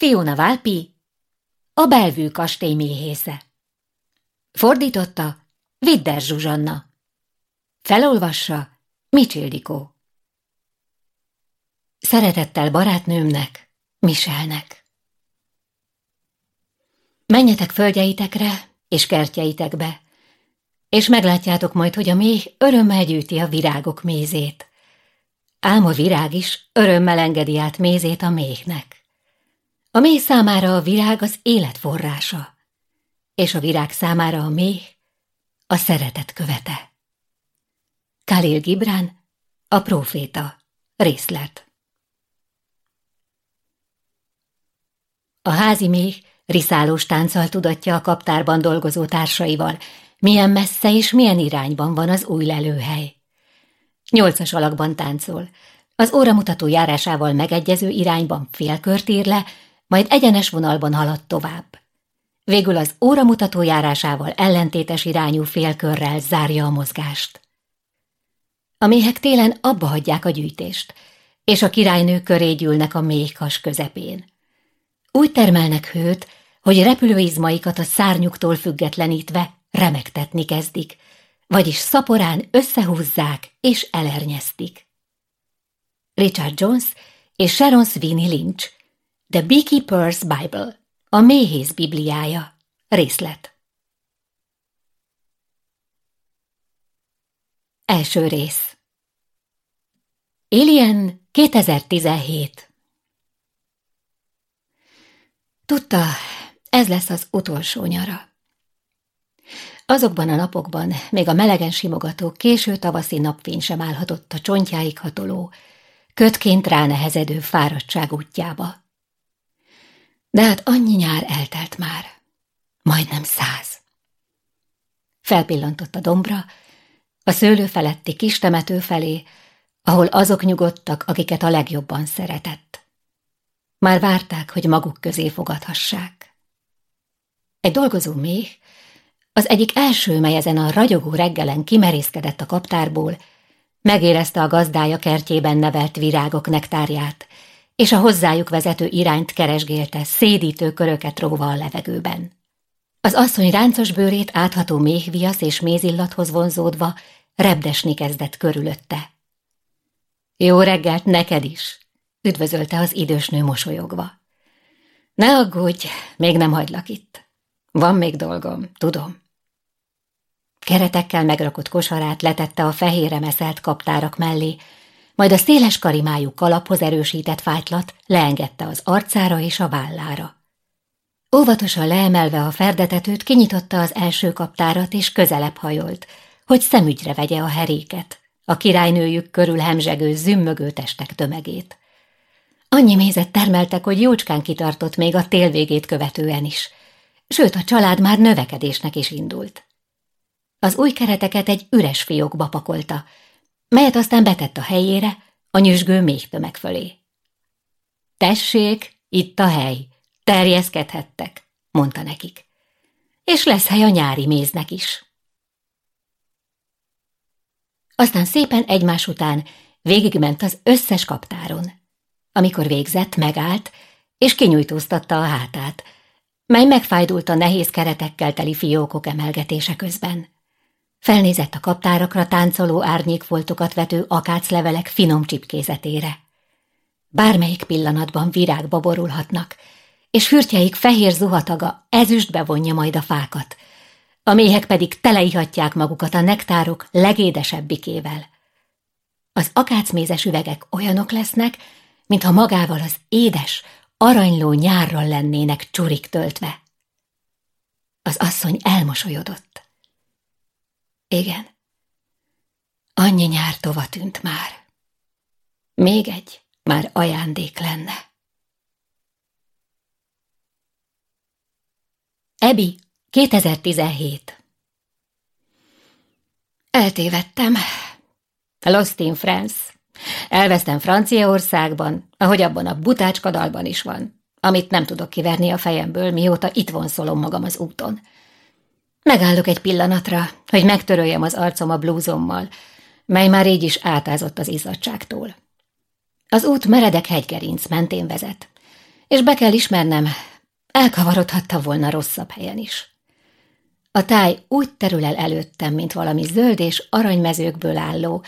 Fiona Válpi, a belvű kastély méhésze. Fordította Vidder Zsuzsanna. Felolvassa Micsildikó. Szeretettel barátnőmnek, Michelnek. Menjetek földjeitekre és kertjeitekbe, és meglátjátok majd, hogy a méh örömmel gyűjti a virágok mézét. Ám a virág is örömmel engedi át mézét a méhnek. A méh számára a virág az élet forrása, és a virág számára a méh a szeretet követe. Khalil Gibran, a próféta, részlet. A házi méh riszálós tánccal tudatja a kaptárban dolgozó társaival, milyen messze és milyen irányban van az új lelőhely. Nyolcas alakban táncol, az óramutató járásával megegyező irányban félkört ír le, majd egyenes vonalban halad tovább. Végül az óramutató járásával ellentétes irányú félkörrel zárja a mozgást. A méhek télen abba hagyják a gyűjtést, és a királynő köré gyűlnek a méhkas közepén. Úgy termelnek hőt, hogy repülőizmaikat a szárnyuktól függetlenítve remektetni kezdik, vagyis szaporán összehúzzák és elernyeztik. Richard Jones és Sharon Sweeney Lynch, The Beekeeper's Bible, a méhész bibliája, részlet. Első rész Alien 2017 Tudta, ez lesz az utolsó nyara. Azokban a napokban még a melegen simogató késő tavaszi napfény sem állhatott a csontjáig hatoló, kötként ránehezedő fáradtság útjába. De hát annyi nyár eltelt már, majdnem száz. Felpillantott a dombra, a szőlő feletti kis temető felé, ahol azok nyugodtak, akiket a legjobban szeretett. Már várták, hogy maguk közé fogadhassák. Egy dolgozó méh, az egyik első, mely ezen a ragyogó reggelen kimerészkedett a kaptárból, megérezte a gazdája kertjében nevelt virágok nektárját, és a hozzájuk vezető irányt keresgélte, szédítő köröket róva a levegőben. Az asszony ráncos bőrét átható méhviasz és mézillathoz vonzódva repdesni kezdett körülötte. Jó reggelt neked is, üdvözölte az idős nő mosolyogva. Ne aggódj, még nem hagylak itt. Van még dolgom, tudom. Keretekkel megrakott kosarát letette a fehére meszelt kaptárak mellé, majd a széles karimájú kalaphoz erősített fájtlat leengedte az arcára és a vállára. Óvatosan leemelve a ferdetetőt, kinyitotta az első kaptárat, és közelebb hajolt, hogy szemügyre vegye a heréket, a királynőjük körül hemzsegő, zümmögő testek tömegét. Annyi mézet termeltek, hogy jócskán kitartott még a tél végét követően is, sőt a család már növekedésnek is indult. Az új kereteket egy üres fiókba pakolta, melyet aztán betett a helyére, a nyüzsgő még tömeg fölé. Tessék, itt a hely, terjeszkedhettek, mondta nekik. És lesz hely a nyári méznek is. Aztán szépen egymás után végigment az összes kaptáron. Amikor végzett, megállt, és kinyújtóztatta a hátát, mely megfájdult a nehéz keretekkel teli fiókok emelgetése közben. Felnézett a kaptárakra táncoló árnyékfoltokat vető akáclevelek finom csipkézetére. Bármelyik pillanatban virágba borulhatnak, és fürtjeik fehér zuhataga ezüstbe vonja majd a fákat, a méhek pedig teleihatják magukat a nektárok legédesebbikével. Az akácmézes üvegek olyanok lesznek, mintha magával az édes, aranyló nyárral lennének csurik töltve. Az asszony elmosolyodott. Igen, annyi nyár tova tűnt már. Még egy már ajándék lenne. Ebi, 2017 Eltévedtem. Lost in France. Elvesztem Franciaországban, ahogy abban a butácskadalban is van, amit nem tudok kiverni a fejemből, mióta itt vonszolom magam az úton. Megállok egy pillanatra, hogy megtöröljem az arcom a blúzommal, mely már így is átázott az izzadságtól. Az út meredek hegygerinc mentén vezet, és be kell ismernem, elkavarodhatta volna rosszabb helyen is. A táj úgy terül el előttem, mint valami zöld és aranymezőkből álló,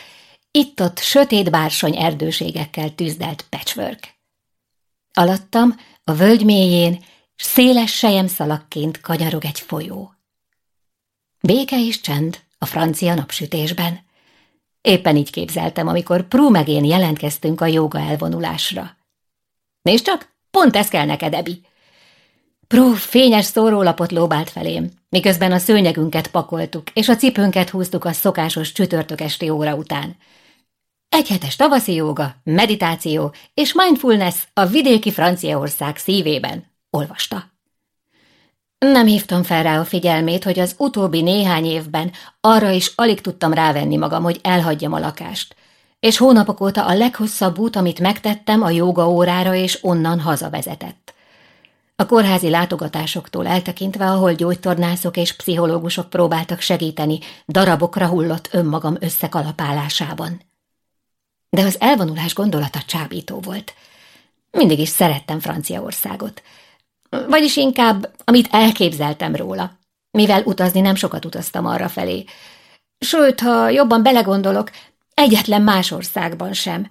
itt-ott sötét bársony erdőségekkel tűzdelt patchwork. Alattam, a völgy mélyén, széles sejemszalakként kanyarog egy folyó. Béke és csend a francia napsütésben. Éppen így képzeltem, amikor Prú meg én jelentkeztünk a joga elvonulásra. Nézd csak, pont ez kell neked, Ebi! Pró fényes szórólapot lóbált felém, miközben a szőnyegünket pakoltuk, és a cipőnket húztuk a szokásos csütörtök esti óra után. Egy hetes tavaszi jóga, meditáció és mindfulness a vidéki Franciaország szívében, olvasta. Nem hívtam fel rá a figyelmét, hogy az utóbbi néhány évben arra is alig tudtam rávenni magam, hogy elhagyjam a lakást, és hónapok óta a leghosszabb út, amit megtettem, a jóga órára és onnan hazavezetett. A kórházi látogatásoktól eltekintve, ahol gyógytornászok és pszichológusok próbáltak segíteni, darabokra hullott önmagam összekalapálásában. De az elvonulás gondolata csábító volt. Mindig is szerettem Franciaországot. Vagyis inkább, amit elképzeltem róla, mivel utazni nem sokat utaztam arra felé. Sőt, ha jobban belegondolok, egyetlen más országban sem.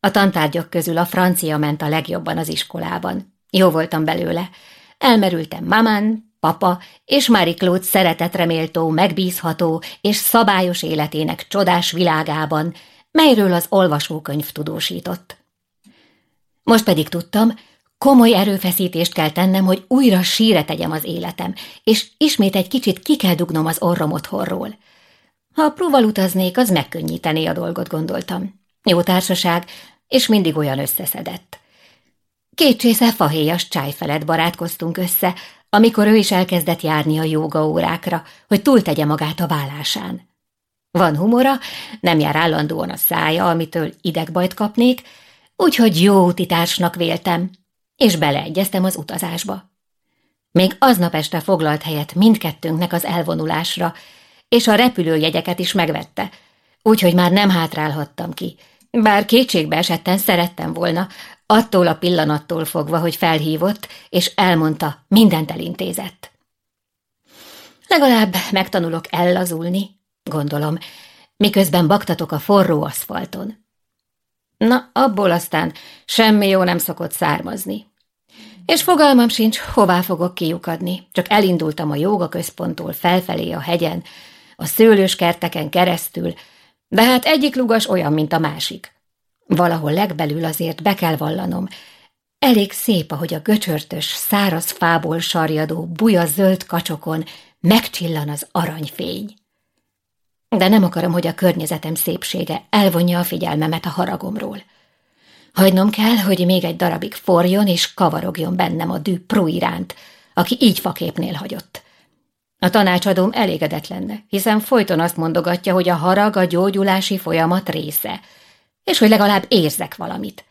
A tantárgyak közül a francia ment a legjobban az iskolában. Jó voltam belőle. Elmerültem mamán, papa és Marie Claude szeretetreméltó, megbízható és szabályos életének csodás világában, melyről az olvasókönyv tudósított. Most pedig tudtam, komoly erőfeszítést kell tennem, hogy újra síre tegyem az életem, és ismét egy kicsit ki kell dugnom az orrom otthonról. Ha próval utaznék, az megkönnyítené a dolgot, gondoltam. Jó társaság, és mindig olyan összeszedett. Két csésze fahéjas csáj felett barátkoztunk össze, amikor ő is elkezdett járni a jóga órákra, hogy túltegye magát a vállásán. Van humora, nem jár állandóan a szája, amitől idegbajt kapnék, úgyhogy jó utitársnak véltem, és beleegyeztem az utazásba. Még aznap este foglalt helyet mindkettőnknek az elvonulásra, és a repülőjegyeket is megvette, úgyhogy már nem hátrálhattam ki, bár kétségbe esetten szerettem volna, attól a pillanattól fogva, hogy felhívott, és elmondta, mindent elintézett. Legalább megtanulok ellazulni, gondolom, miközben baktatok a forró aszfalton. Na, abból aztán semmi jó nem szokott származni. És fogalmam sincs, hová fogok kiukadni. Csak elindultam a jóga központtól felfelé a hegyen, a szőlős kerteken keresztül, de hát egyik lugas olyan, mint a másik. Valahol legbelül azért be kell vallanom. Elég szép, ahogy a göcsörtös, száraz fából sarjadó, buja zöld kacsokon megcsillan az aranyfény. De nem akarom, hogy a környezetem szépsége elvonja a figyelmemet a haragomról. Hagynom kell, hogy még egy darabig forjon és kavarogjon bennem a dű pró iránt, aki így faképnél hagyott. A tanácsadóm elégedett lenne, hiszen folyton azt mondogatja, hogy a harag a gyógyulási folyamat része, és hogy legalább érzek valamit.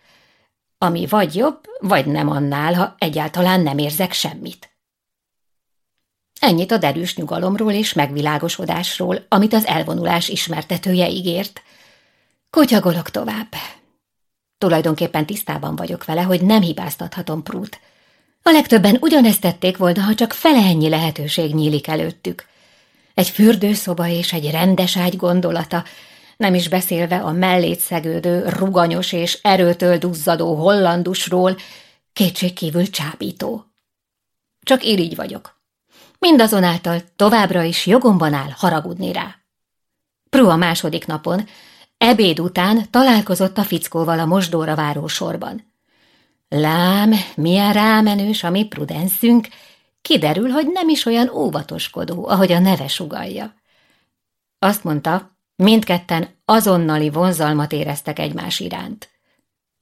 Ami vagy jobb, vagy nem annál, ha egyáltalán nem érzek semmit. Ennyit a derűs nyugalomról és megvilágosodásról, amit az elvonulás ismertetője ígért. Kutyagolok tovább. Tulajdonképpen tisztában vagyok vele, hogy nem hibáztathatom Prút. A legtöbben ugyanezt tették volna, ha csak fele ennyi lehetőség nyílik előttük. Egy fürdőszoba és egy rendes ágy gondolata, nem is beszélve a mellét szegődő, ruganyos és erőtől duzzadó hollandusról, kétségkívül csábító. Csak irigy vagyok. Mindazonáltal továbbra is jogomban áll haragudni rá. Pró a második napon, ebéd után találkozott a fickóval a mosdóra váró sorban. Lám, milyen rámenős a mi prudenszünk, kiderül, hogy nem is olyan óvatoskodó, ahogy a neve sugalja. Azt mondta, mindketten azonnali vonzalmat éreztek egymás iránt.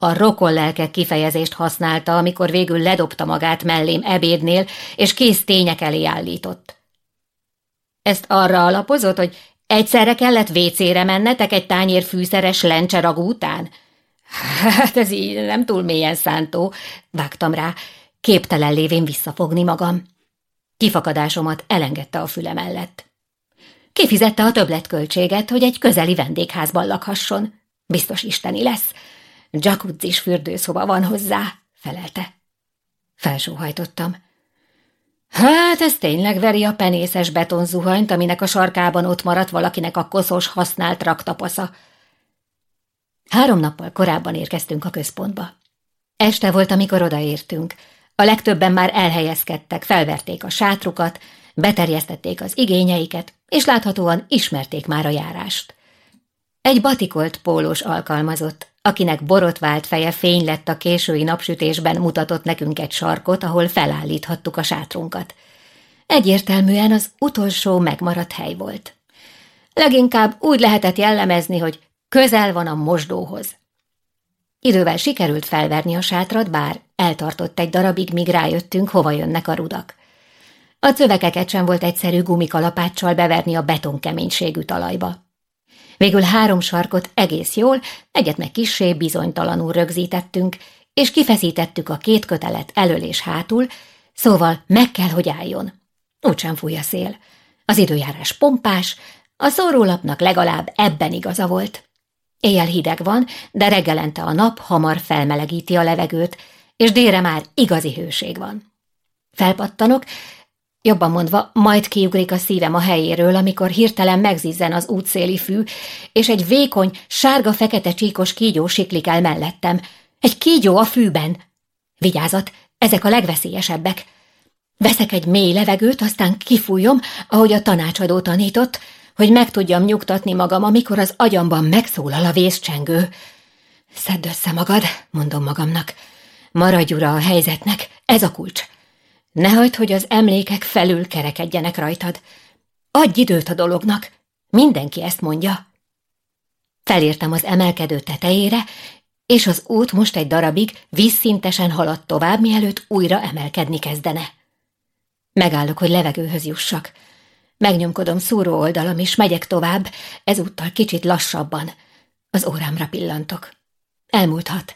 A rokon lelke kifejezést használta, amikor végül ledobta magát mellém ebédnél, és kész tények elé állított. Ezt arra alapozott, hogy egyszerre kellett vécére mennetek egy tányér fűszeres lencseragú után? Hát ez így nem túl mélyen szántó, vágtam rá, képtelen lévén visszafogni magam. Kifakadásomat elengedte a füle mellett. Kifizette a többletköltséget, hogy egy közeli vendégházban lakhasson. Biztos isteni lesz. Jacuzzis fürdőszoba van hozzá, felelte. Felsóhajtottam. Hát ez tényleg veri a penészes betonzuhanyt, aminek a sarkában ott maradt valakinek a koszos használt raktapasza. Három nappal korábban érkeztünk a központba. Este volt, amikor odaértünk. A legtöbben már elhelyezkedtek, felverték a sátrukat, beterjesztették az igényeiket, és láthatóan ismerték már a járást. Egy batikolt pólós alkalmazott, akinek borotvált feje fény lett a késői napsütésben mutatott nekünk egy sarkot, ahol felállíthattuk a sátrunkat. Egyértelműen az utolsó megmaradt hely volt. Leginkább úgy lehetett jellemezni, hogy közel van a mosdóhoz. Idővel sikerült felverni a sátrat, bár eltartott egy darabig, míg rájöttünk, hova jönnek a rudak. A cövekeket sem volt egyszerű gumikalapáccsal beverni a betonkeménységű talajba. Végül három sarkot egész jól, egyet meg kissé bizonytalanul rögzítettünk, és kifeszítettük a két kötelet elől és hátul, szóval meg kell, hogy álljon. Úgysem fúj a szél. Az időjárás pompás, a szórólapnak legalább ebben igaza volt. Éjjel hideg van, de reggelente a nap hamar felmelegíti a levegőt, és délre már igazi hőség van. Felpattanok, Jobban mondva, majd kiugrik a szívem a helyéről, amikor hirtelen megzizzen az útszéli fű, és egy vékony, sárga-fekete csíkos kígyó siklik el mellettem. Egy kígyó a fűben. Vigyázat, ezek a legveszélyesebbek. Veszek egy mély levegőt, aztán kifújom, ahogy a tanácsadó tanított, hogy meg tudjam nyugtatni magam, amikor az agyamban megszólal a vészcsengő. Szedd össze magad, mondom magamnak. Maradj ura a helyzetnek, ez a kulcs. Ne hagyd, hogy az emlékek felül kerekedjenek rajtad. Adj időt a dolognak. Mindenki ezt mondja. Felértem az emelkedő tetejére, és az út most egy darabig vízszintesen haladt tovább, mielőtt újra emelkedni kezdene. Megállok, hogy levegőhöz jussak. Megnyomkodom szúró oldalam, és megyek tovább, ezúttal kicsit lassabban. Az órámra pillantok. Elmúlt hat.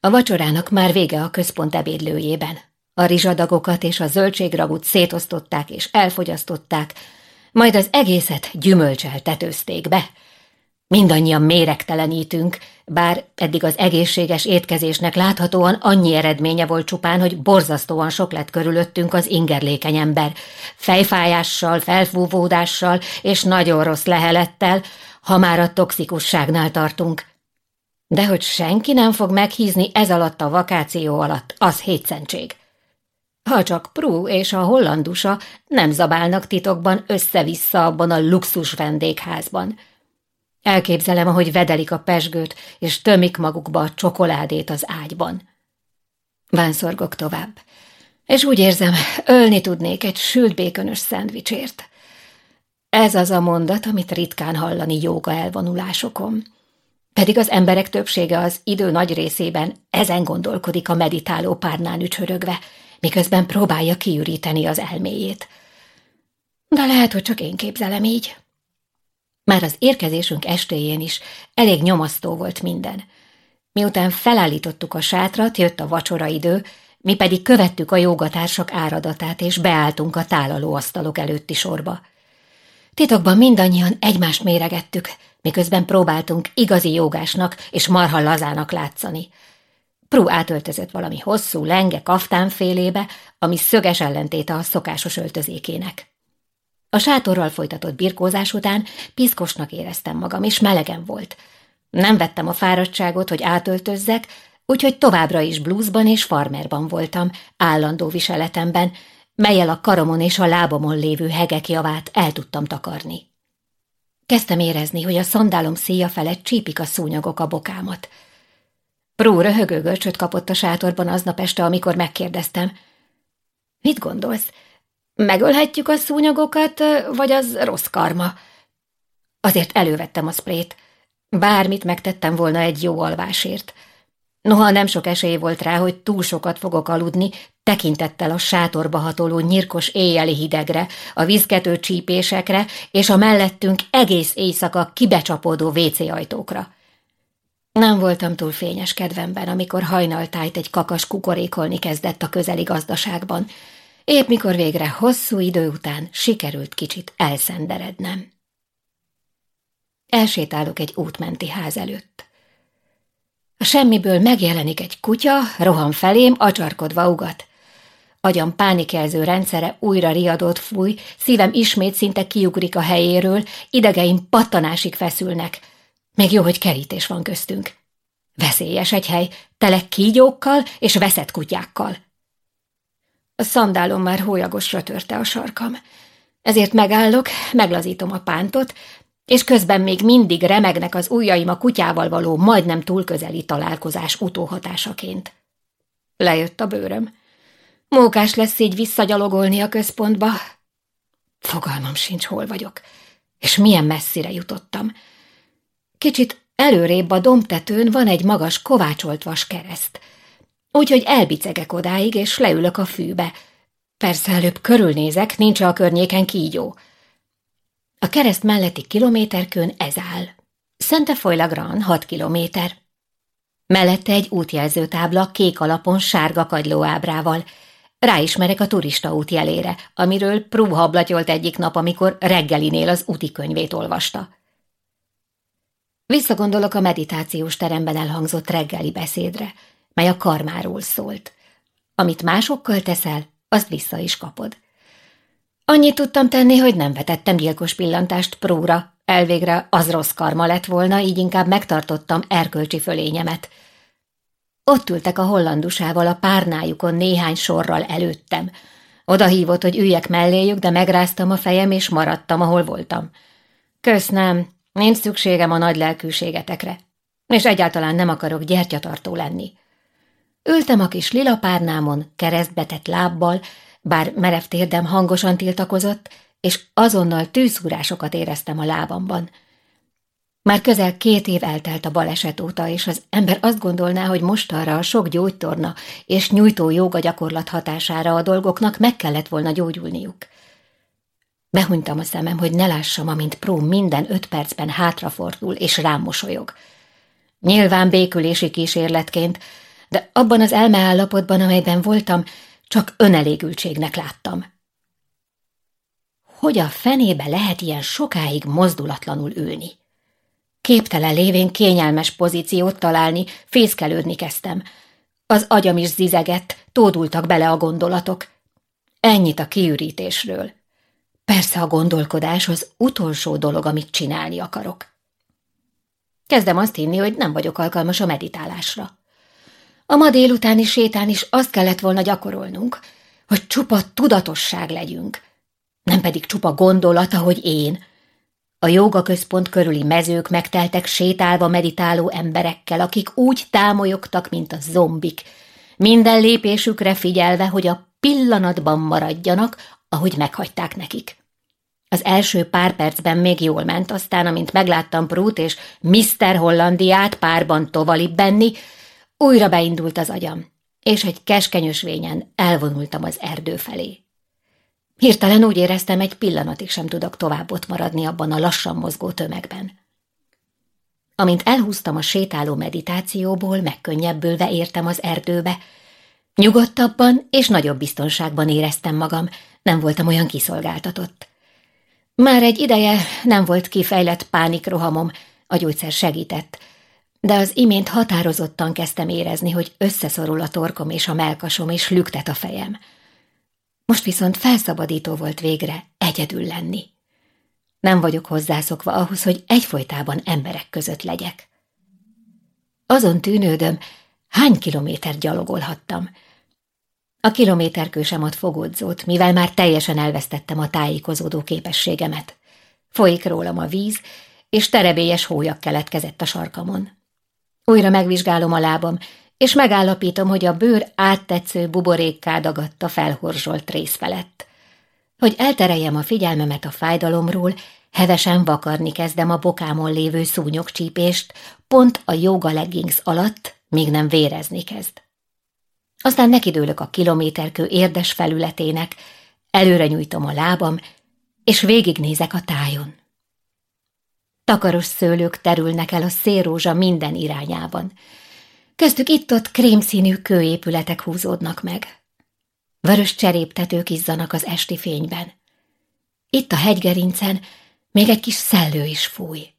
A vacsorának már vége a központ ebédlőjében. A rizsadagokat és a zöldségragút szétosztották és elfogyasztották, majd az egészet gyümölcsel tetőzték be. Mindannyian méregtelenítünk, bár eddig az egészséges étkezésnek láthatóan annyi eredménye volt csupán, hogy borzasztóan sok lett körülöttünk az ingerlékeny ember, fejfájással, felfúvódással és nagyon rossz lehelettel, ha már a toxikusságnál tartunk. De hogy senki nem fog meghízni ez alatt a vakáció alatt, az hétszentség. Ha csak Prú és a hollandusa nem zabálnak titokban össze-vissza abban a luxus vendégházban. Elképzelem, ahogy vedelik a pesgőt, és tömik magukba a csokoládét az ágyban. Vánszorgok tovább, és úgy érzem, ölni tudnék egy sült békönös szendvicsért. Ez az a mondat, amit ritkán hallani jóga elvonulásokon. Pedig az emberek többsége az idő nagy részében ezen gondolkodik a meditáló párnán ücsörögve, miközben próbálja kiüríteni az elméjét. De lehet, hogy csak én képzelem így. Már az érkezésünk estéjén is elég nyomasztó volt minden. Miután felállítottuk a sátrat, jött a vacsora idő, mi pedig követtük a jogatársak áradatát, és beálltunk a tálaló asztalok előtti sorba. Titokban mindannyian egymást méregettük, miközben próbáltunk igazi jogásnak és marha lazának látszani – Prú átöltözött valami hosszú, lenge kaftánfélébe, ami szöges ellentéte a szokásos öltözékének. A sátorral folytatott birkózás után piszkosnak éreztem magam, és melegen volt. Nem vettem a fáradtságot, hogy átöltözzek, úgyhogy továbbra is blúzban és farmerban voltam, állandó viseletemben, melyel a karomon és a lábamon lévő hegek javát el tudtam takarni. Kezdtem érezni, hogy a szandálom szíja felett csípik a szúnyagok a bokámat – Pró röhögő görcsöt kapott a sátorban aznap este, amikor megkérdeztem. Mit gondolsz? Megölhetjük a szúnyogokat, vagy az rossz karma? Azért elővettem a sprét. Bármit megtettem volna egy jó alvásért. Noha nem sok esély volt rá, hogy túl sokat fogok aludni, tekintettel a sátorba hatoló nyirkos éjjeli hidegre, a vízkető csípésekre és a mellettünk egész éjszaka kibecsapódó ajtókra. Nem voltam túl fényes kedvemben, amikor hajnaltájt egy kakas kukorékolni kezdett a közeli gazdaságban, épp mikor végre hosszú idő után sikerült kicsit elszenderednem. Elsétálok egy útmenti ház előtt. A semmiből megjelenik egy kutya, rohan felém, acsarkodva ugat. Agyam pánikjelző rendszere újra riadót fúj, szívem ismét szinte kiugrik a helyéről, idegeim pattanásig feszülnek. Még jó, hogy kerítés van köztünk. Veszélyes egy hely, tele kígyókkal és veszett kutyákkal. A szandálom már hólyagosra törte a sarkam. Ezért megállok, meglazítom a pántot, és közben még mindig remegnek az ujjaim a kutyával való majdnem túl közeli találkozás utóhatásaként. Lejött a bőröm. Mókás lesz így visszagyalogolni a központba. Fogalmam sincs, hol vagyok, és milyen messzire jutottam. Kicsit előrébb a domtetőn van egy magas kovácsolt vas kereszt, úgyhogy elbicegek odáig, és leülök a fűbe. Persze előbb körülnézek, nincs a környéken kígyó. A kereszt melletti kilométerkön ez áll. Szente Foylagran, hat kilométer. Mellette egy útjelzőtábla kék alapon sárga kagyló ábrával. Ráismerek a turista útjelére, amiről Prú egyik nap, amikor reggelinél az úti könyvét olvasta. Visszagondolok a meditációs teremben elhangzott reggeli beszédre, mely a karmáról szólt. Amit másokkal teszel, azt vissza is kapod. Annyit tudtam tenni, hogy nem vetettem gyilkos pillantást próra, elvégre az rossz karma lett volna, így inkább megtartottam erkölcsi fölényemet. Ott ültek a hollandusával a párnájukon néhány sorral előttem. Oda hívott, hogy üljek melléjük, de megráztam a fejem, és maradtam, ahol voltam. Köszönöm, nincs szükségem a nagy lelkűségetekre, és egyáltalán nem akarok gyertyatartó lenni. Ültem a kis lila párnámon, keresztbetett lábbal, bár merev térdem hangosan tiltakozott, és azonnal tűzúrásokat éreztem a lábamban. Már közel két év eltelt a baleset óta, és az ember azt gondolná, hogy mostanra a sok gyógytorna és nyújtó joga gyakorlat hatására a dolgoknak meg kellett volna gyógyulniuk. Behunytam a szemem, hogy ne lássam, amint Pró minden öt percben hátrafordul és rám mosolyog. Nyilván békülési kísérletként, de abban az elmeállapotban, amelyben voltam, csak önelégültségnek láttam. Hogy a fenébe lehet ilyen sokáig mozdulatlanul ülni? Képtelen lévén kényelmes pozíciót találni, fészkelődni kezdtem. Az agyam is zizegett, tódultak bele a gondolatok. Ennyit a kiürítésről. Persze a gondolkodás az utolsó dolog, amit csinálni akarok. Kezdem azt hinni, hogy nem vagyok alkalmas a meditálásra. A ma délutáni sétán is azt kellett volna gyakorolnunk, hogy csupa tudatosság legyünk, nem pedig csupa gondolata, hogy én. A joga központ körüli mezők megteltek sétálva meditáló emberekkel, akik úgy támolyogtak, mint a zombik, minden lépésükre figyelve, hogy a pillanatban maradjanak, ahogy meghagyták nekik. Az első pár percben még jól ment, aztán, amint megláttam Prút és Mr. Hollandiát párban tovalib benni, újra beindult az agyam, és egy keskenyösvényen elvonultam az erdő felé. Hirtelen úgy éreztem, egy pillanatig sem tudok tovább ott maradni abban a lassan mozgó tömegben. Amint elhúztam a sétáló meditációból, megkönnyebbülve értem az erdőbe, nyugodtabban és nagyobb biztonságban éreztem magam, nem voltam olyan kiszolgáltatott. Már egy ideje nem volt kifejlett pánikrohamom, a gyógyszer segített, de az imént határozottan kezdtem érezni, hogy összeszorul a torkom és a melkasom, és lüktet a fejem. Most viszont felszabadító volt végre egyedül lenni. Nem vagyok hozzászokva ahhoz, hogy egyfolytában emberek között legyek. Azon tűnődöm, hány kilométer gyalogolhattam. A kilométerkősem ott fogódzót, mivel már teljesen elvesztettem a tájékozódó képességemet. Folyik rólam a víz, és terebélyes hólyak keletkezett a sarkamon. Újra megvizsgálom a lábam, és megállapítom, hogy a bőr áttetsző buborékká dagadt a felhorzsolt rész felett. Hogy eltereljem a figyelmemet a fájdalomról, hevesen vakarni kezdem a bokámon lévő szúnyogcsípést, pont a yoga leggings alatt, még nem vérezni kezd. Aztán nekidőlök a kilométerkő érdes felületének, előre nyújtom a lábam, és végignézek a tájon. Takaros szőlők terülnek el a szélrózsa minden irányában. Köztük itt-ott krémszínű kőépületek húzódnak meg. Vörös cseréptetők izzanak az esti fényben. Itt a hegygerincen még egy kis szellő is fúj.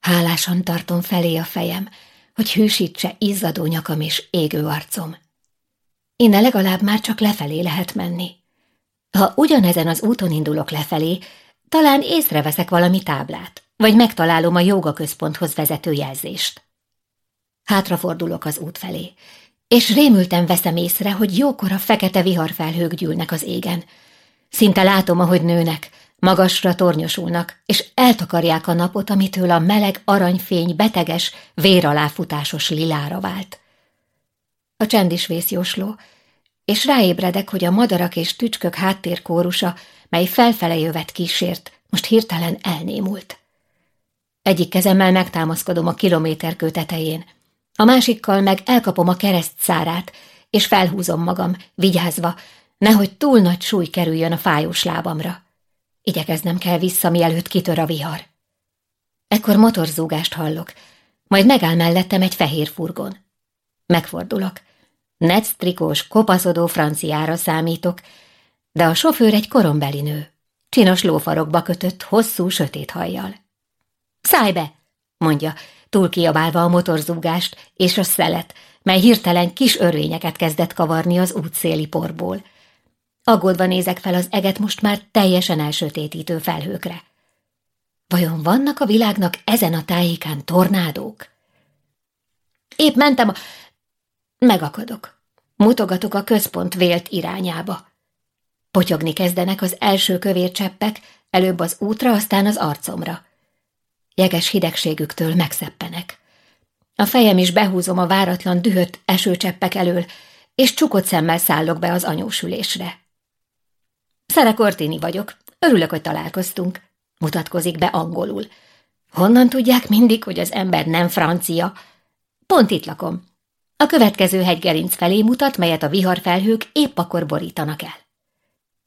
Hálásan tartom felé a fejem, hogy hűsítse izzadó nyakam és égő arcom. Innen legalább már csak lefelé lehet menni. Ha ugyanezen az úton indulok lefelé, talán észreveszek valami táblát, vagy megtalálom a jogaközponthoz vezető jelzést. Hátrafordulok az út felé, és rémülten veszem észre, hogy jókora fekete viharfelhők gyűlnek az égen. Szinte látom, ahogy nőnek, magasra tornyosulnak, és eltakarják a napot, amitől a meleg aranyfény beteges, véraláfutásos lilára vált. A csend is vészjósló, és ráébredek, hogy a madarak és tücskök háttérkórusa, mely felfele jövet kísért, most hirtelen elnémult. Egyik kezemmel megtámaszkodom a kilométerkő tetején, a másikkal meg elkapom a kereszt szárát, és felhúzom magam, vigyázva, nehogy túl nagy súly kerüljön a fájós lábamra. Igyekeznem kell vissza, mielőtt kitör a vihar. Ekkor motorzúgást hallok, majd megáll mellettem egy fehér furgon. Megfordulok. Netsztrikós, kopaszodó franciára számítok, de a sofőr egy korombeli nő. Csinos lófarokba kötött, hosszú, sötét hajjal. Szállj be! mondja, túl kiabálva a motorzúgást és a szelet, mely hirtelen kis örvényeket kezdett kavarni az útszéli porból. Aggódva nézek fel az eget most már teljesen elsötétítő felhőkre. Vajon vannak a világnak ezen a tájékán tornádók? Épp mentem a... Megakadok. Mutogatok a központ vélt irányába. Potyogni kezdenek az első kövér cseppek, előbb az útra, aztán az arcomra. Jeges hidegségüktől megszeppenek. A fejem is behúzom a váratlan dühött esőcseppek elől, és csukott szemmel szállok be az anyósülésre. Szere Cortini vagyok, örülök, hogy találkoztunk, mutatkozik be angolul. Honnan tudják mindig, hogy az ember nem francia? Pont itt lakom. A következő hegygerinc felé mutat, melyet a viharfelhők épp akkor borítanak el.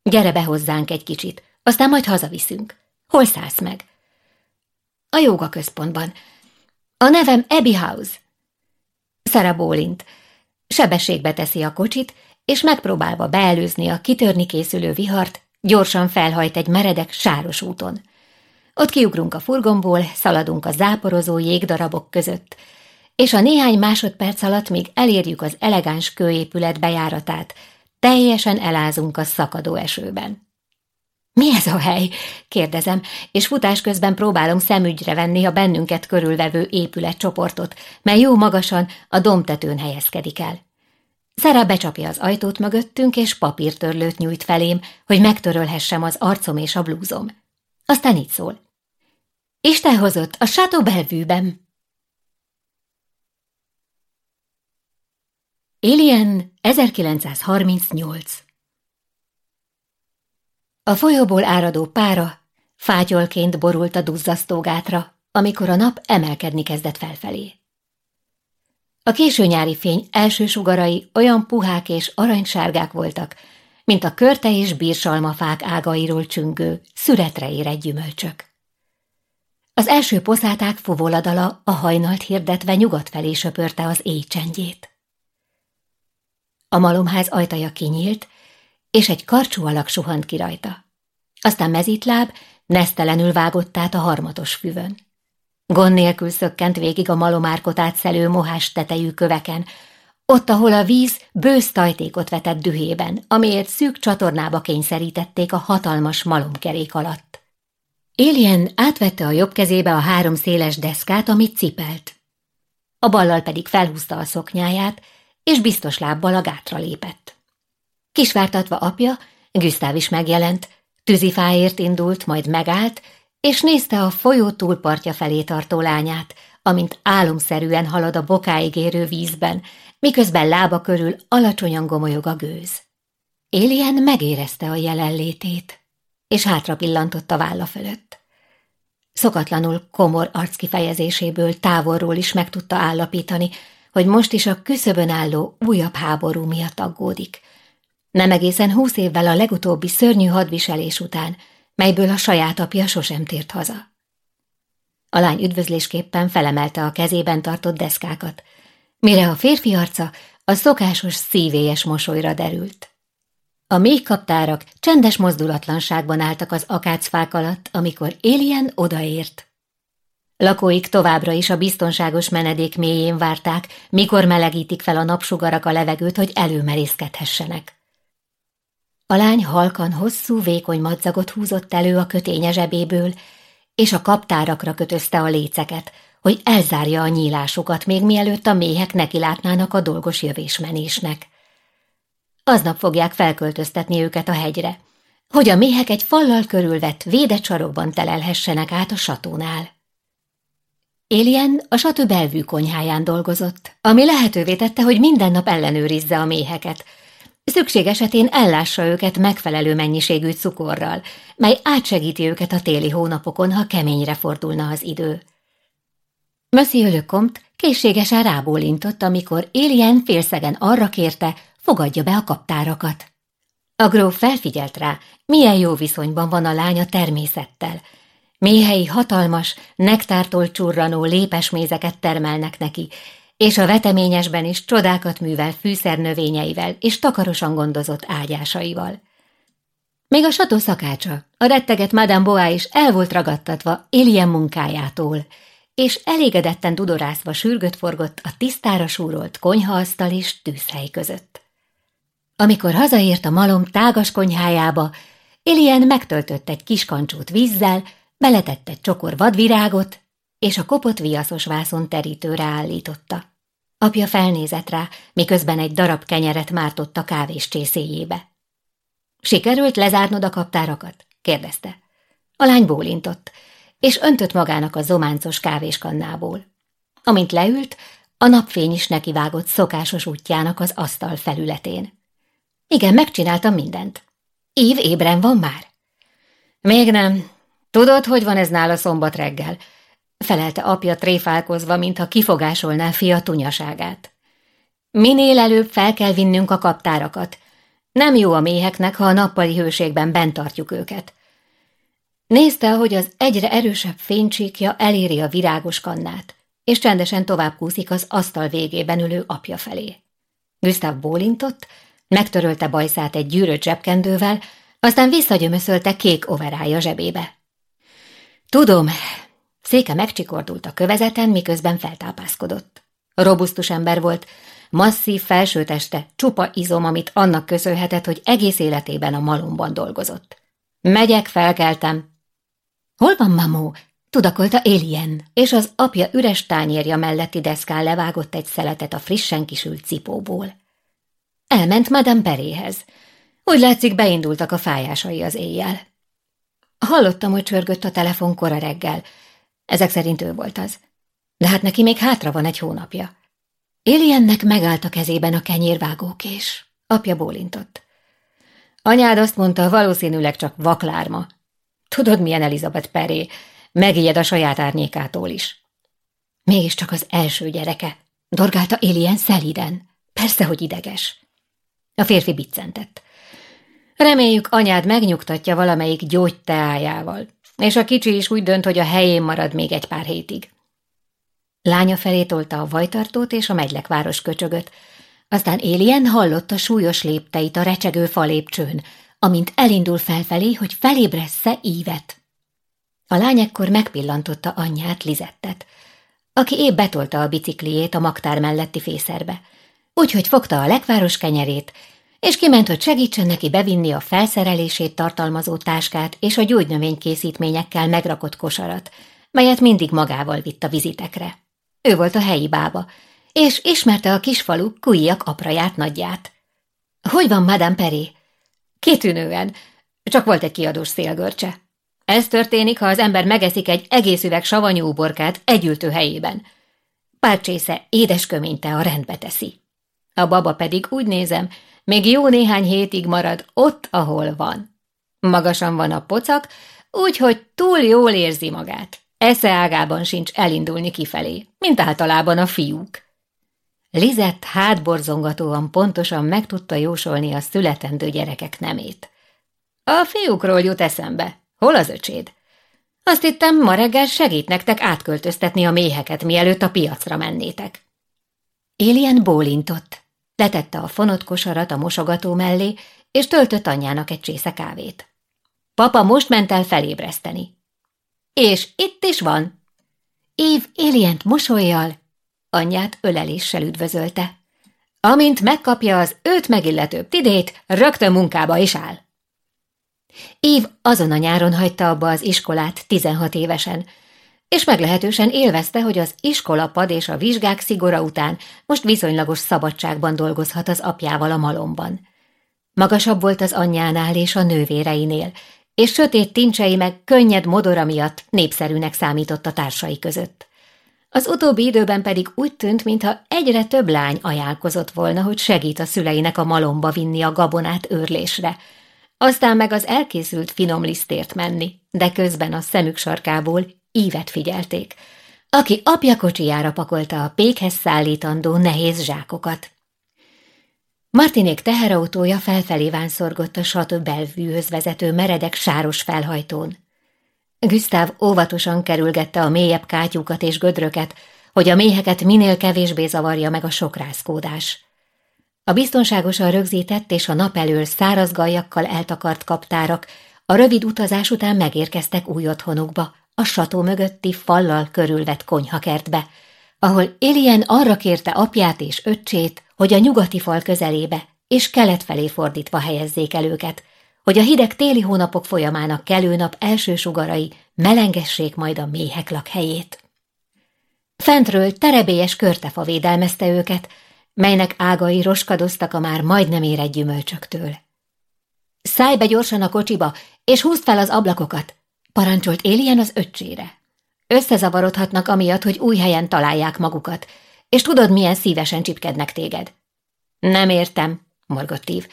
Gyere be hozzánk egy kicsit, aztán majd hazaviszünk. Hol szállsz meg? A joga központban. A nevem Abby House. Szara bólint. Sebességbe teszi a kocsit, és megpróbálva beelőzni a kitörni készülő vihart, gyorsan felhajt egy meredek, sáros úton. Ott kiugrunk a furgomból, szaladunk a záporozó jégdarabok között, és a néhány másodperc alatt, míg elérjük az elegáns kőépület bejáratát, teljesen elázunk a szakadó esőben. Mi ez a hely? kérdezem, és futás közben próbálom szemügyre venni a bennünket körülvevő épületcsoportot, mely jó magasan a domtetőn helyezkedik el. Szera becsapja az ajtót mögöttünk, és papírtörlőt nyújt felém, hogy megtörölhessem az arcom és a blúzom. Aztán így szól. Isten hozott a Chateau Bellevue-ben. Alien 1938 A folyóból áradó pára fátyolként borult a duzzasztógátra, amikor a nap emelkedni kezdett felfelé. A késő nyári fény első sugarai olyan puhák és aranysárgák voltak, mint a körte és bírsalmafák ágairól csüngő, szüretre érett gyümölcsök. Az első poszáták fuvoladala a hajnalt hirdetve nyugat felé söpörte az éj csendjét. A malomház ajtaja kinyílt, és egy karcsú alak suhant ki rajta. Aztán mezítláb nesztelenül vágott át a harmatos füvön. Gond nélkül szökkent végig a malomárkot átszelő mohás tetejű köveken, ott, ahol a víz bősz tajtékot vetett dühében, amiért szűk csatornába kényszerítették a hatalmas malomkerék alatt. Alien átvette a jobb kezébe a három széles deszkát, amit cipelt. A ballal pedig felhúzta a szoknyáját, és biztos lábbal a gátra lépett. Kisvártatva apja, Güsztáv is megjelent, tűzifáért indult, majd megállt, és nézte a folyó túlpartja felé tartó lányát, amint álomszerűen halad a bokáig érő vízben, miközben lába körül alacsonyan gomolyog a gőz. Élien megérezte a jelenlétét, és hátra pillantott a válla fölött. Szokatlanul komor arckifejezéséből távolról is meg tudta állapítani, hogy most is a küszöbön álló újabb háború miatt aggódik. Nem egészen húsz évvel a legutóbbi szörnyű hadviselés után – melyből a saját apja sosem tért haza. A lány üdvözlésképpen felemelte a kezében tartott deszkákat, mire a férfi arca a szokásos szívélyes mosolyra derült. A mély kaptárak csendes mozdulatlanságban álltak az akácfák alatt, amikor Alien odaért. Lakóik továbbra is a biztonságos menedék mélyén várták, mikor melegítik fel a napsugarak a levegőt, hogy előmerészkedhessenek. A lány halkan hosszú, vékony madzagot húzott elő a köténye zsebéből, és a kaptárakra kötözte a léceket, hogy elzárja a nyílásokat, még mielőtt a méhek nekilátnának a dolgos jövésmenésnek. Aznap fogják felköltöztetni őket a hegyre, hogy a méhek egy fallal körülvett, védett sarokban telelhessenek át a satónál. Élien a satő belvű konyháján dolgozott, ami lehetővé tette, hogy minden nap ellenőrizze a méheket. Szükség esetén ellássa őket megfelelő mennyiségű cukorral, mely átsegíti őket a téli hónapokon, ha keményre fordulna az idő. Monsieur Lecomte készségesen rábólintott, amikor Élien félszegen arra kérte, fogadja be a kaptárakat. A gróf felfigyelt rá, milyen jó viszonyban van a lánya természettel. Méhei hatalmas, nektártól csurranó lépesmézeket termelnek neki, és a veteményesben is csodákat művel fűszernövényeivel és takarosan gondozott ágyásaival. Még a sató szakácsa, a retteget Madame Boa is el volt ragadtatva Élien munkájától, és elégedetten tudorászva sürgött forgott a tisztára súrolt konyhaasztal és tűzhely között. Amikor hazaért a malom tágas konyhájába, Élien megtöltött egy kis kancsót vízzel, beletett egy csokor vadvirágot, és a kopott viaszos vászon terítőre állította. Apja felnézett rá, miközben egy darab kenyeret mártott a kávés csészéjébe. Sikerült lezárnod a kaptárakat? kérdezte. A lány bólintott, és öntött magának a zománcos kávéskannából. Amint leült, a napfény is nekivágott szokásos útjának az asztal felületén. Igen, megcsináltam mindent. Év ébren van már? Még nem. Tudod, hogy van ez nála szombat reggel? Felelte apja tréfálkozva, mintha kifogásolná fia tunyaságát. Minél előbb fel kell vinnünk a kaptárakat. Nem jó a méheknek, ha a nappali hőségben bent tartjuk őket. Nézte, hogy az egyre erősebb fénycsíkja eléri a virágos kannát, és csendesen tovább kúszik az asztal végében ülő apja felé. Gustav bólintott, Megtörölte bajszát egy gyűrött zsebkendővel, aztán visszagyömöszölte kék overája zsebébe. Tudom, széke megcsikordult a kövezeten, miközben feltápászkodott. Robusztus ember volt, masszív felsőteste, csupa izom, amit annak köszönhetett, hogy egész életében a malomban dolgozott. Megyek, felkeltem. Hol van mamó? Tudakolta Élien, és az apja üres tányérja melletti deszkán levágott egy szeletet a frissen kisült cipóból. Elment Madame Peréhez. Úgy látszik, beindultak a fájásai az éjjel. Hallottam, hogy csörgött a telefon kora reggel. Ezek szerint ő volt az. De hát neki még hátra van egy hónapja. Éliennek megállt a kezében a kenyérvágókés. Apja bólintott. Anyád azt mondta, valószínűleg csak vaklárma. Tudod, milyen Elizabeth Peré, megijed a saját árnyékától is. Mégiscsak az első gyereke, dorgálta Élien szeliden. Persze, hogy ideges. A férfi biccentett. Reméljük anyád megnyugtatja valamelyik gyógyteájával, és a kicsi is úgy dönt, hogy a helyén marad még egy pár hétig. Lánya felé tolta a vajtartót és a megylekváros köcsögöt, aztán Élien hallotta súlyos lépteit a recsegő falépcsőn, amint elindul felfelé, hogy felébressze ívet. A lány ekkor megpillantotta anyját, Lizettet, aki épp betolta a bicikliét a magtár melletti fészerbe – úgyhogy fogta a lekváros kenyerét, és kiment, hogy segítsen neki bevinni a felszerelését tartalmazó táskát és a gyógynövénykészítményekkel megrakott kosarat, melyet mindig magával vitt a vizitekre. Ő volt a helyi bába, és ismerte a kisfalu kujjak apraját nagyját. Hogy van Madame Peré? Kitűnően, csak volt egy kiadós szélgörcse. Ez történik, ha az ember megeszik egy egész üveg savanyú uborkát együltő helyében. Pár csésze édes köményte a rendbe teszi. A baba pedig úgy nézem, még jó néhány hétig marad ott, ahol van. Magasan van a pocak, úgyhogy túl jól érzi magát. Esze ágában sincs elindulni kifelé, mint általában a fiúk. Lizett hátborzongatóan pontosan meg tudta jósolni a születendő gyerekek nemét. A fiúkról jut eszembe. Hol az öcséd? Azt hittem, ma reggel segít nektek átköltöztetni a méheket, mielőtt a piacra mennétek. Élien bólintott. Letette a fonott kosarat a mosogató mellé, és töltött anyjának egy csésze kávét. Papa most ment el felébreszteni. És itt is van. Év élient mosolyjal, anyját öleléssel üdvözölte. Amint megkapja az őt megilletőbb tidét, rögtön munkába is áll. Év azon a nyáron hagyta abba az iskolát 16 évesen, és meglehetősen élvezte, hogy az iskolapad és a vizsgák szigora után most viszonylagos szabadságban dolgozhat az apjával a malomban. Magasabb volt az anyjánál és a nővéreinél, és sötét tincsei meg könnyed modora miatt népszerűnek számított a társai között. Az utóbbi időben pedig úgy tűnt, mintha egyre több lány ajánlkozott volna, hogy segít a szüleinek a malomba vinni a gabonát őrlésre, aztán meg az elkészült finom lisztért menni, de közben a szemük sarkából ívet figyelték, aki apja kocsijára pakolta a pékhez szállítandó nehéz zsákokat. Martinék teherautója felfelé vánszorgott a satő belvűhöz vezető meredek sáros felhajtón. Gustav óvatosan kerülgette a mélyebb kátyúkat és gödröket, hogy a méheket minél kevésbé zavarja meg a sokrázkódás. A biztonságosan rögzített és a nap elől száraz gajakkal eltakart kaptárak a rövid utazás után megérkeztek új otthonukba, a sató mögötti fallal körülvett konyhakertbe, ahol Élien arra kérte apját és öccsét, hogy a nyugati fal közelébe és kelet felé fordítva helyezzék el őket, hogy a hideg téli hónapok folyamának kelő nap első sugarai melengessék majd a méhek lakhelyét. Fentről terebélyes körtefa védelmezte őket, melynek ágai roskadoztak a már majdnem érett gyümölcsöktől. Szállj be gyorsan a kocsiba, és húzd fel az ablakokat, parancsolt Élien az öccsére. Összezavarodhatnak amiatt, hogy új helyen találják magukat, és tudod, milyen szívesen csipkednek téged. Nem értem, morgott Ív.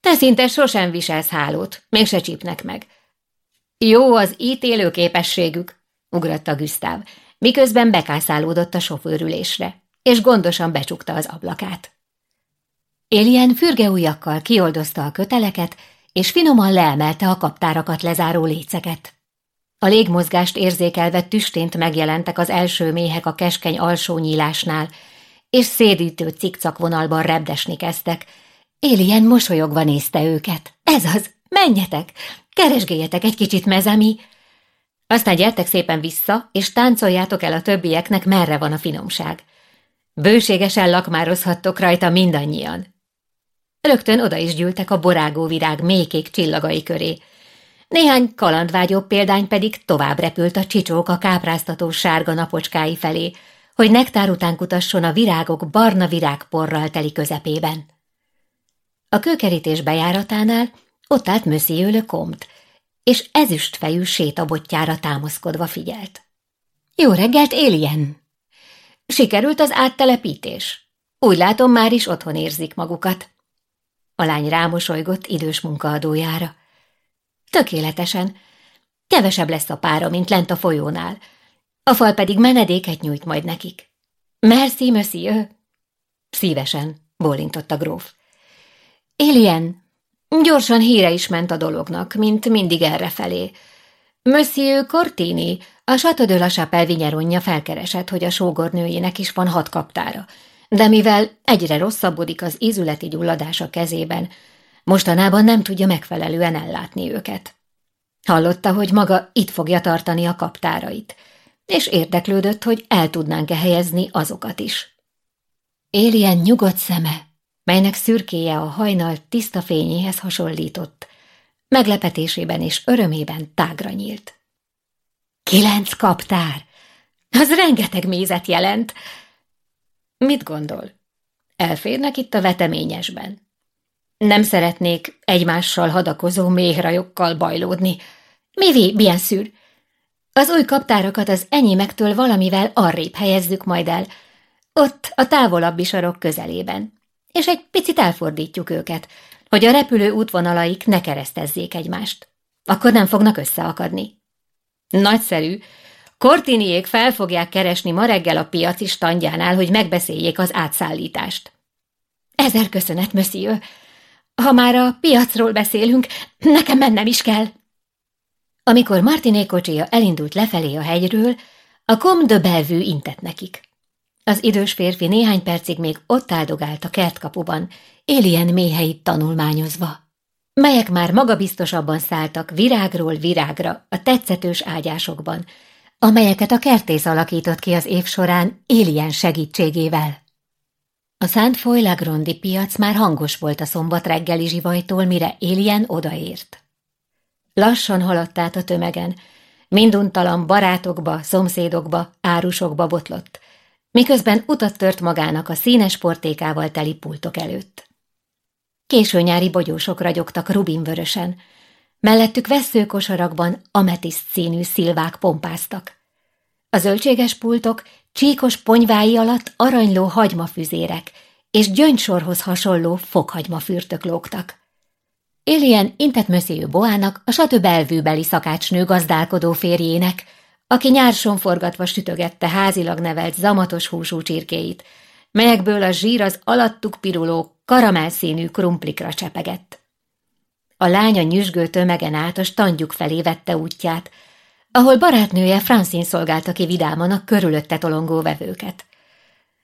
Te szinte sosem viselsz hálót, mégse csípnek meg. Jó az ítélő képességük, ugratta Güsztáv, miközben bekászálódott a sofőrülésre, és gondosan becsukta az ablakát. Élien fürge ujjakkal kioldozta a köteleket, és finoman leemelte a kaptárakat lezáró léceket. A légmozgást érzékelve tüstént megjelentek az első méhek a keskeny alsó nyílásnál, és szédítő cikcak vonalban repdesni kezdtek. Élien mosolyogva nézte őket. Ez az, menjetek, keresgéljetek egy kicsit mezemi. Aztán gyertek szépen vissza, és táncoljátok el a többieknek, merre van a finomság. Bőségesen lakmározhattok rajta mindannyian. Rögtön oda is gyűltek a borágó virág mélykék csillagai köré, néhány kalandvágyóbb példány pedig tovább repült a csicsók a kápráztató sárga napocskái felé, hogy nektár után kutasson a virágok barna virágporral teli közepében. A kőkerítés bejáratánál ott állt Monsieur le és ezüstfejű sétabotjára támaszkodva figyelt. Jó reggelt, Élien! Sikerült az áttelepítés. Úgy látom, már is otthon érzik magukat. A lány rámosolygott idős munkaadójára. Tökéletesen. Kevesebb lesz a pára, mint lent a folyónál. A fal pedig menedéket nyújt majd nekik. Merci, monsieur. Szívesen, bólintott a gróf. Élien, gyorsan híre is ment a dolognak, mint mindig errefelé. Monsieur Cortini, a Chateau de la Chapelle felkeresett, hogy a sógornőjének is van hat kaptára, de mivel egyre rosszabbodik az ízületi gyulladás a kezében, Mostanában nem tudja megfelelően ellátni őket. Hallotta, hogy maga itt fogja tartani a kaptárait, és érdeklődött, hogy el tudnánk-e helyezni azokat is. Éljen nyugodt szeme, melynek szürkéje a hajnal tiszta fényéhez hasonlított, meglepetésében és örömében tágra nyílt. Kilenc kaptár! Az rengeteg mézet jelent! Mit gondol? Elférnek itt a veteményesben? Nem szeretnék egymással hadakozó méhrajokkal bajlódni. Mivé, bien szűr? Az új kaptárakat az enyémektől valamivel arrébb helyezzük majd el, ott a távolabbi sarok közelében, és egy picit elfordítjuk őket, hogy a repülő útvonalaik ne keresztezzék egymást. Akkor nem fognak összeakadni. Nagyszerű. Kortiniék fel fogják keresni ma reggel a piaci standjánál, hogy megbeszéljék az átszállítást. Ezer köszönet, monsieur. Ha már a piacról beszélünk, nekem mennem is kell. Amikor Martiné kocsia elindult lefelé a hegyről, a Comme de intett nekik. Az idős férfi néhány percig még ott áldogált a kertkapuban, élien méheit tanulmányozva, melyek már magabiztosabban szálltak virágról virágra a tetszetős ágyásokban, amelyeket a kertész alakított ki az év során Élien segítségével. A Szent Foy piac már hangos volt a szombat reggeli zsivajtól, mire Élien odaért. Lassan haladt át a tömegen, minduntalan barátokba, szomszédokba, árusokba botlott, miközben utat tört magának a színes portékával teli pultok előtt. Késő nyári bogyósok ragyogtak rubinvörösen, mellettük veszőkosarakban ametiszt színű szilvák pompáztak. A zöldséges pultok csíkos ponyvái alatt aranyló hagymafüzérek és gyöngysorhoz hasonló fokhagymafürtök lógtak. Élien intett Monsieur Boának, a satő belvűbeli szakácsnő gazdálkodó férjének, aki nyárson forgatva sütögette házilag nevelt zamatos húsú csirkéit, melyekből a zsír az alattuk piruló karamelszínű krumplikra csepegett. A lánya nyüzsgő tömegen át a standjuk felé vette útját, ahol barátnője Francine szolgálta ki vidáman a körülötte tolongó vevőket.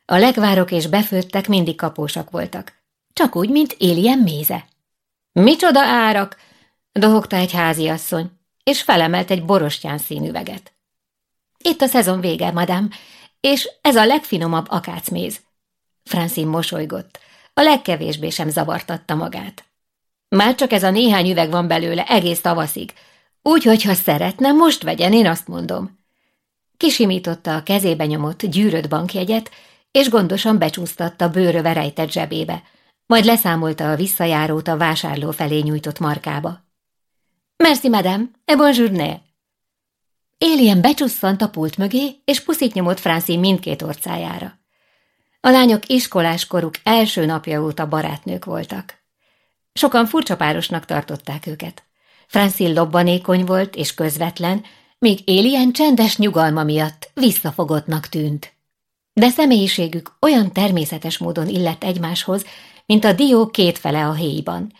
A legvárok és befőttek mindig kapósak voltak, csak úgy, mint Élien méze. Micsoda árak! dohogta egy háziasszony, és felemelt egy borostyán színüveget. Itt a szezon vége, madám, és ez a legfinomabb akácméz. Francine mosolygott, a legkevésbé sem zavartatta magát. Már csak ez a néhány üveg van belőle egész tavaszig, úgyhogy ha szeretne, most vegyen, én azt mondom. Kisimította a kezébe nyomott gyűrött bankjegyet, és gondosan becsúsztatta bőröve rejtett zsebébe, majd leszámolta a visszajárót a vásárló felé nyújtott markába. Merci, madame, e bonjourné! Élien becsusszant a pult mögé, és puszit nyomott Francine mindkét orcájára. A lányok iskoláskoruk első napja óta barátnők voltak. Sokan furcsa párosnak tartották őket. Francine lobbanékony volt és közvetlen, míg Élien csendes nyugalma miatt visszafogottnak tűnt. De személyiségük olyan természetes módon illett egymáshoz, mint a dió kétfele a héjban,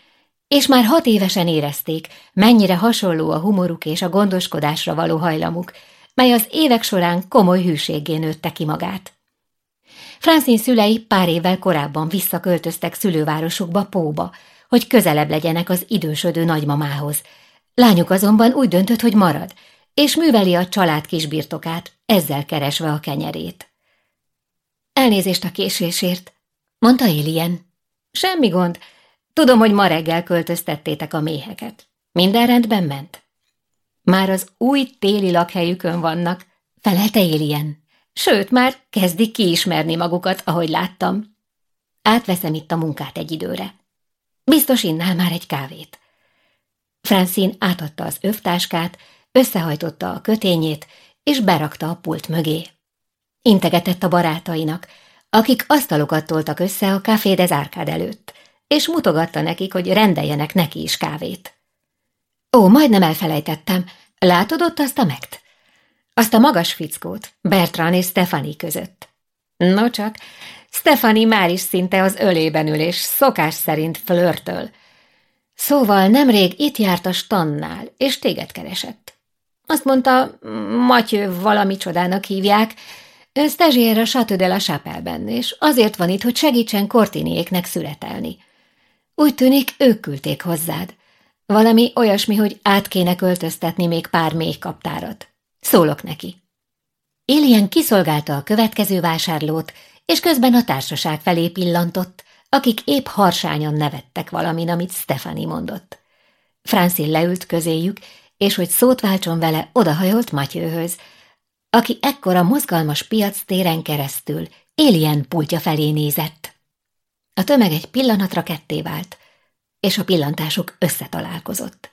és már hat évesen érezték, mennyire hasonló a humoruk és a gondoskodásra való hajlamuk, mely az évek során komoly hűséggé nőtte ki magát. Francine szülei pár évvel korábban visszaköltöztek szülővárosukba Póba, hogy közelebb legyenek az idősödő nagymamához. Lányuk azonban úgy döntött, hogy marad, és műveli a család kisbirtokát, ezzel keresve a kenyerét. Elnézést a késésért, mondta Élien. Semmi gond, tudom, hogy ma reggel költöztettétek a méheket. Minden rendben ment? Már az új téli lakhelyükön vannak, felelte Élien. Sőt, már kezdik kiismerni magukat, ahogy láttam. Átveszem itt a munkát egy időre. Biztos innál már egy kávét. Francine átadta az övtáskát, összehajtotta a kötényét, és berakta a pult mögé. Integetett a barátainak, akik asztalokat toltak össze a Café des Árkád előtt, és mutogatta nekik, hogy rendeljenek neki is kávét. Ó, majdnem elfelejtettem, látod ott azt a megt? Azt a magas fickót, Bertrand és Stefani között. No csak, Stefani már is szinte az ölében ül, és szokás szerint flörtöl. Szóval nemrég itt járt a stannál, és téged keresett. Azt mondta, Matyő valami csodának hívják, Stazsier a Chateau de la és azért van itt, hogy segítsen Kortiniéknek születelni. Úgy tűnik, ők küldték hozzád. Valami olyasmi, hogy át kéne költöztetni még pár mély kaptárat. Szólok neki. Alien kiszolgálta a következő vásárlót, és közben a társaság felé pillantott, akik épp harsányan nevettek valamin, amit Stefani mondott. Francine leült közéjük, és hogy szót váltson vele, odahajolt Matyőhöz, aki ekkor a mozgalmas piac téren keresztül Alien pultja felé nézett. A tömeg egy pillanatra ketté vált, és a pillantásuk összetalálkozott.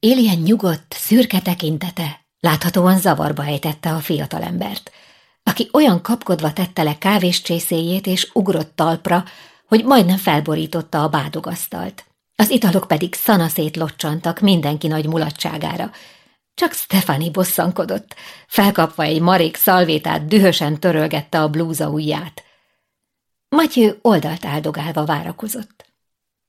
Alien nyugodt, szürke tekintete láthatóan zavarba ejtette a fiatalembert, aki olyan kapkodva tette le kávéscsészéjét és ugrott talpra, hogy majdnem felborította a bádogasztalt. Az italok pedig szanaszét locsantak mindenki nagy mulatságára, csak Stefani bosszankodott, felkapva egy marék szalvétát dühösen törölgette a blúza ujját. Matyő oldalt áldogálva várakozott.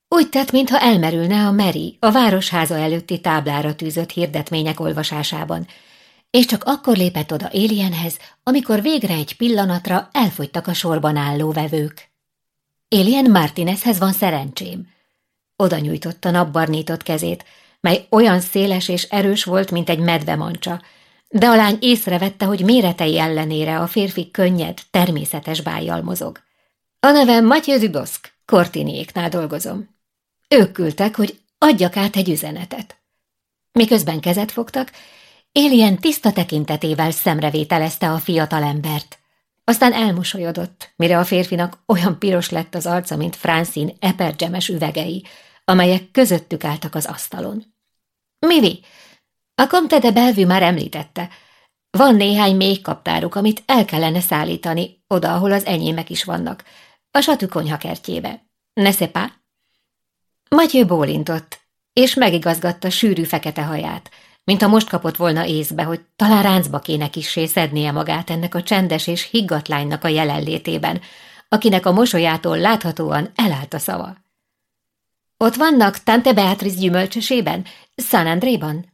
Úgy tett, mintha elmerülne a Meri, a városháza előtti táblára tűzött hirdetmények olvasásában, és csak akkor lépett oda Élienhez, amikor végre egy pillanatra elfogytak a sorban álló vevők. Élien Martinezhez van szerencsém. Oda nyújtotta napbarnított kezét, mely olyan széles és erős volt, mint egy medvemancsa, de a lány észrevette, hogy méretei ellenére a férfi könnyed, természetes bájjal mozog. A nevem Mathieu Dubosk, Kortiniéknál dolgozom. Ők küldtek, hogy adjak át egy üzenetet. Miközben kezet fogtak, Élien tiszta tekintetével szemrevételezte a fiatalembert. Aztán elmosolyodott, mire a férfinak olyan piros lett az arca, mint Francine epergemes üvegei, amelyek közöttük álltak az asztalon. Mivi, a Comte de Bellevue már említette. Van néhány mély kaptáruk, amit el kellene szállítani, oda, ahol az enyémek is vannak, a satú konyha kertjébe. Ne szepá? Matyő bólintott, és megigazgatta sűrű fekete haját, mint ha most kapott volna észbe, hogy talán ráncba kéne kissé szednie magát ennek a csendes és higgadt lánynak a jelenlétében, akinek a mosolyától láthatóan elállt a szava. Ott vannak Tante Beatrice gyümölcsösében, San Andréban?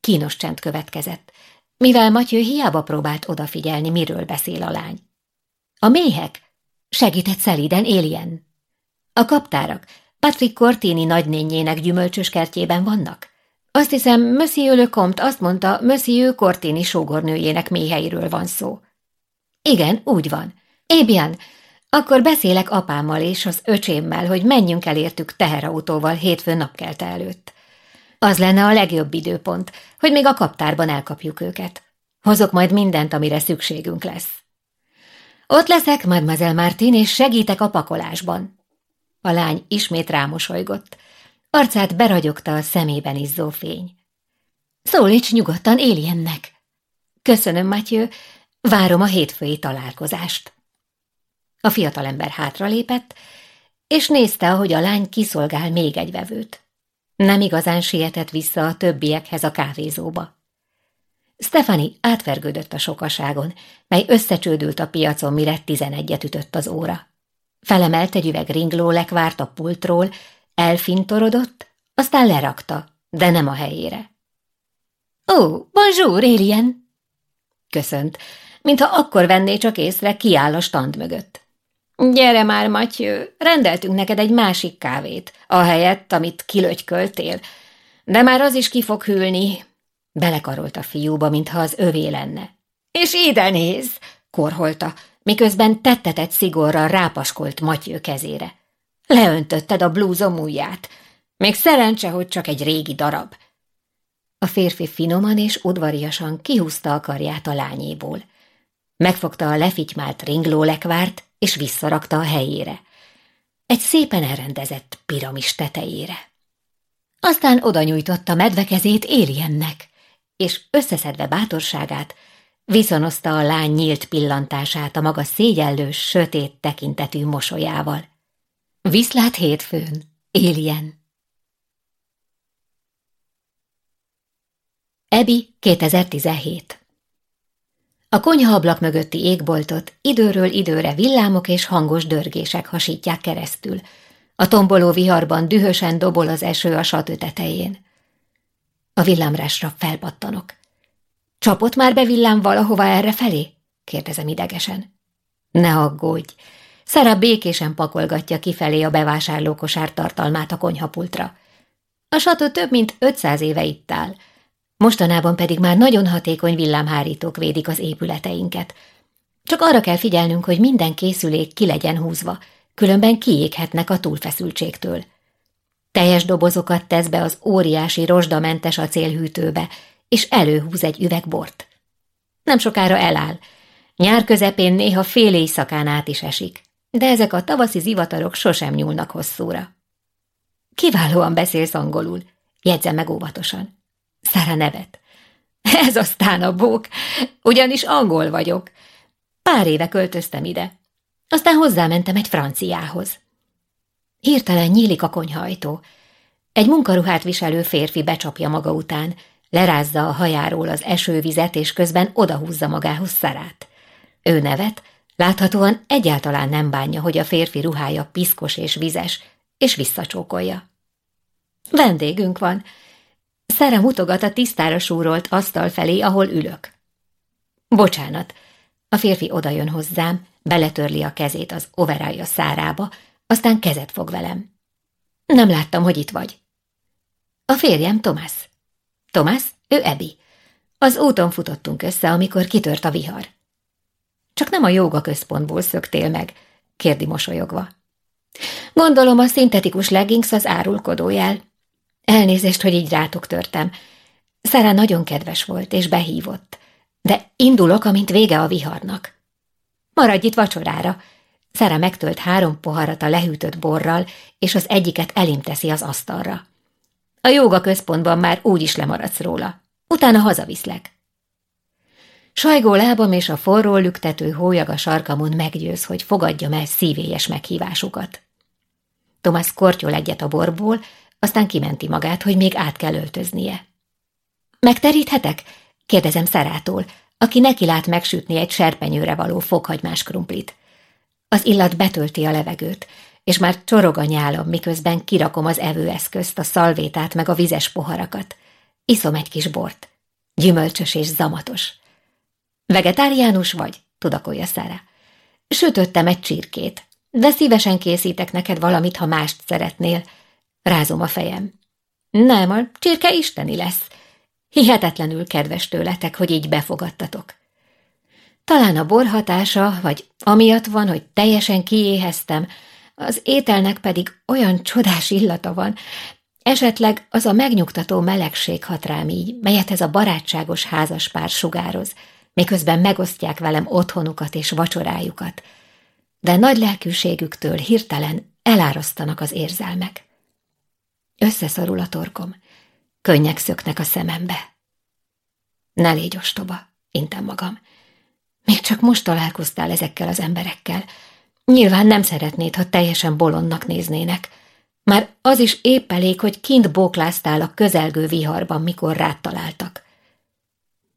Kínos csend következett, mivel Matyő hiába próbált odafigyelni, miről beszél a lány. A méhek? Segített szelíden Élien. A kaptárak Patrick Cortini nagynényének gyümölcsös kertjében vannak? Azt hiszem, Monsieur Le Comte azt mondta, Monsieur Cortini sógornőjének méheiről van szó. Igen, úgy van. Ébian, akkor beszélek apámmal és az öcsémmel, hogy menjünk el értük teherautóval hétfőn napkelte előtt. Az lenne a legjobb időpont, hogy még a kaptárban elkapjuk őket. Hozok majd mindent, amire szükségünk lesz. Ott leszek, Mademoiselle Martin, és segítek a pakolásban. A lány ismét rámosolygott. Arcát beragyogta a szemében izzó fény. Szólíts nyugodtan Éliennek. Köszönöm, Matyő, várom a hétfői találkozást. A fiatalember hátralépett, és nézte, ahogy a lány kiszolgál még egy vevőt. Nem igazán sietett vissza a többiekhez a kávézóba. Stefani átvergődött a sokaságon, mely összecsődült a piacon, mire tizenegyet ütött az óra. Felemelt egy üveg ringló lekvárt a pultról, elfintorodott, aztán lerakta, de nem a helyére. Ó, oh, bonjour, Alien! Köszönt, mintha akkor venné csak észre, kiáll a stand mögött. Gyere már, Matyő, rendeltünk neked egy másik kávét, ahelyett, amit kilögyköltél, de már az is ki fog hűlni. Belekarolt a fiúba, mintha az övé lenne. És ide néz, korholta, miközben tettetett szigorral rápaskolt Matyő kezére. Leöntötted a blúzom ujját. Még szerencse, hogy csak egy régi darab. A férfi finoman és udvariasan kihúzta a karját a lányéból. Megfogta a lefitymált ringlólekvárt, és visszarakta a helyére. Egy szépen elrendezett piramis tetejére. Aztán oda nyújtotta medvekezét Éliennek, és összeszedve bátorságát, viszonozta a lány nyílt pillantását a maga szégyellős, sötét tekintetű mosolyával. Viszlát hétfőn, Élien. Ebi 2017 A konyhaablak mögötti égboltot időről időre villámok és hangos dörgések hasítják keresztül. A tomboló viharban dühösen dobol az eső a satő tetején. A villámrásra felpattanok. Csapott már be villám valahova erre felé? kérdezem idegesen. Ne aggódj, Szara békésen pakolgatja kifelé a bevásárlókosár tartalmát a konyhapultra. A sató több mint 500 éve itt áll. Mostanában pedig már nagyon hatékony villámhárítók védik az épületeinket. Csak arra kell figyelnünk, hogy minden készülék ki legyen húzva, különben kiéghetnek a túlfeszültségtől. Teljes dobozokat tesz be az óriási rozsdamentes acélhűtőbe, és előhúz egy üveg bort. Nem sokára eláll. Nyár közepén néha fél éjszakán át is esik de ezek a tavaszi zivatarok sosem nyúlnak hosszúra. Kiválóan beszélsz angolul, jegyzem meg óvatosan. Szára nevet. Ez aztán a bók, ugyanis angol vagyok. Pár éve költöztem ide. Aztán hozzámentem egy franciához. Hirtelen nyílik a konyhajtó. Egy munkaruhát viselő férfi becsapja maga után, lerázza a hajáról az esővizet, és közben odahúzza magához szarát. Ő nevet, Láthatóan egyáltalán nem bánja, hogy a férfi ruhája piszkos és vizes, és visszacsókolja. Vendégünk van. Szere mutogat a tisztára súrolt asztal felé, ahol ülök. Bocsánat. A férfi odajön hozzám, beletörli a kezét az overája szárába, aztán kezet fog velem. Nem láttam, hogy itt vagy. A férjem Tomás. Tomás, ő Ebi. Az úton futottunk össze, amikor kitört a vihar. Csak nem a jóga központból szöktél meg, kérdi mosolyogva. Gondolom a szintetikus leggings az árulkodójel. Elnézést, hogy így rátok törtem. Szere nagyon kedves volt, és behívott. De indulok, amint vége a viharnak. Maradj itt vacsorára. Szere megtölt három poharat a lehűtött borral, és az egyiket elim teszi az asztalra. A jóga központban már úgy is lemaradsz róla. Utána hazaviszlek. Sajgó lábam és a forró lüktető hólyag a sarkamon meggyőz, hogy fogadjam el szívélyes meghívásukat. Thomas kortyol egyet a borból, aztán kimenti magát, hogy még át kell öltöznie. Megteríthetek? kérdezem Szerától, aki neki lát megsütni egy serpenyőre való fokhagymás krumplit. Az illat betölti a levegőt, és már csorog a nyálam, miközben kirakom az evőeszközt, a szalvétát meg a vizes poharakat. Iszom egy kis bort. Gyümölcsös és zamatos. Vegetáriánus vagy? tudakolja Szára. Sütöttem egy csirkét, de szívesen készítek neked valamit, ha mást szeretnél. Rázom a fejem. Nem, a csirke isteni lesz. Hihetetlenül kedves tőletek, hogy így befogadtatok. Talán a bor hatása, vagy amiatt van, hogy teljesen kiéheztem, az ételnek pedig olyan csodás illata van, esetleg az a megnyugtató melegség hat rám így, melyet ez a barátságos házaspár sugároz, miközben megosztják velem otthonukat és vacsorájukat, de nagy lelkűségüktől hirtelen elárasztanak az érzelmek. Összeszorul a torkom, könnyek szöknek a szemembe. Ne légy ostoba, intem magam. Még csak most találkoztál ezekkel az emberekkel. Nyilván nem szeretnéd, ha teljesen bolondnak néznének. Már az is épp elég, hogy kint bókláztál a közelgő viharban, mikor rád találtak.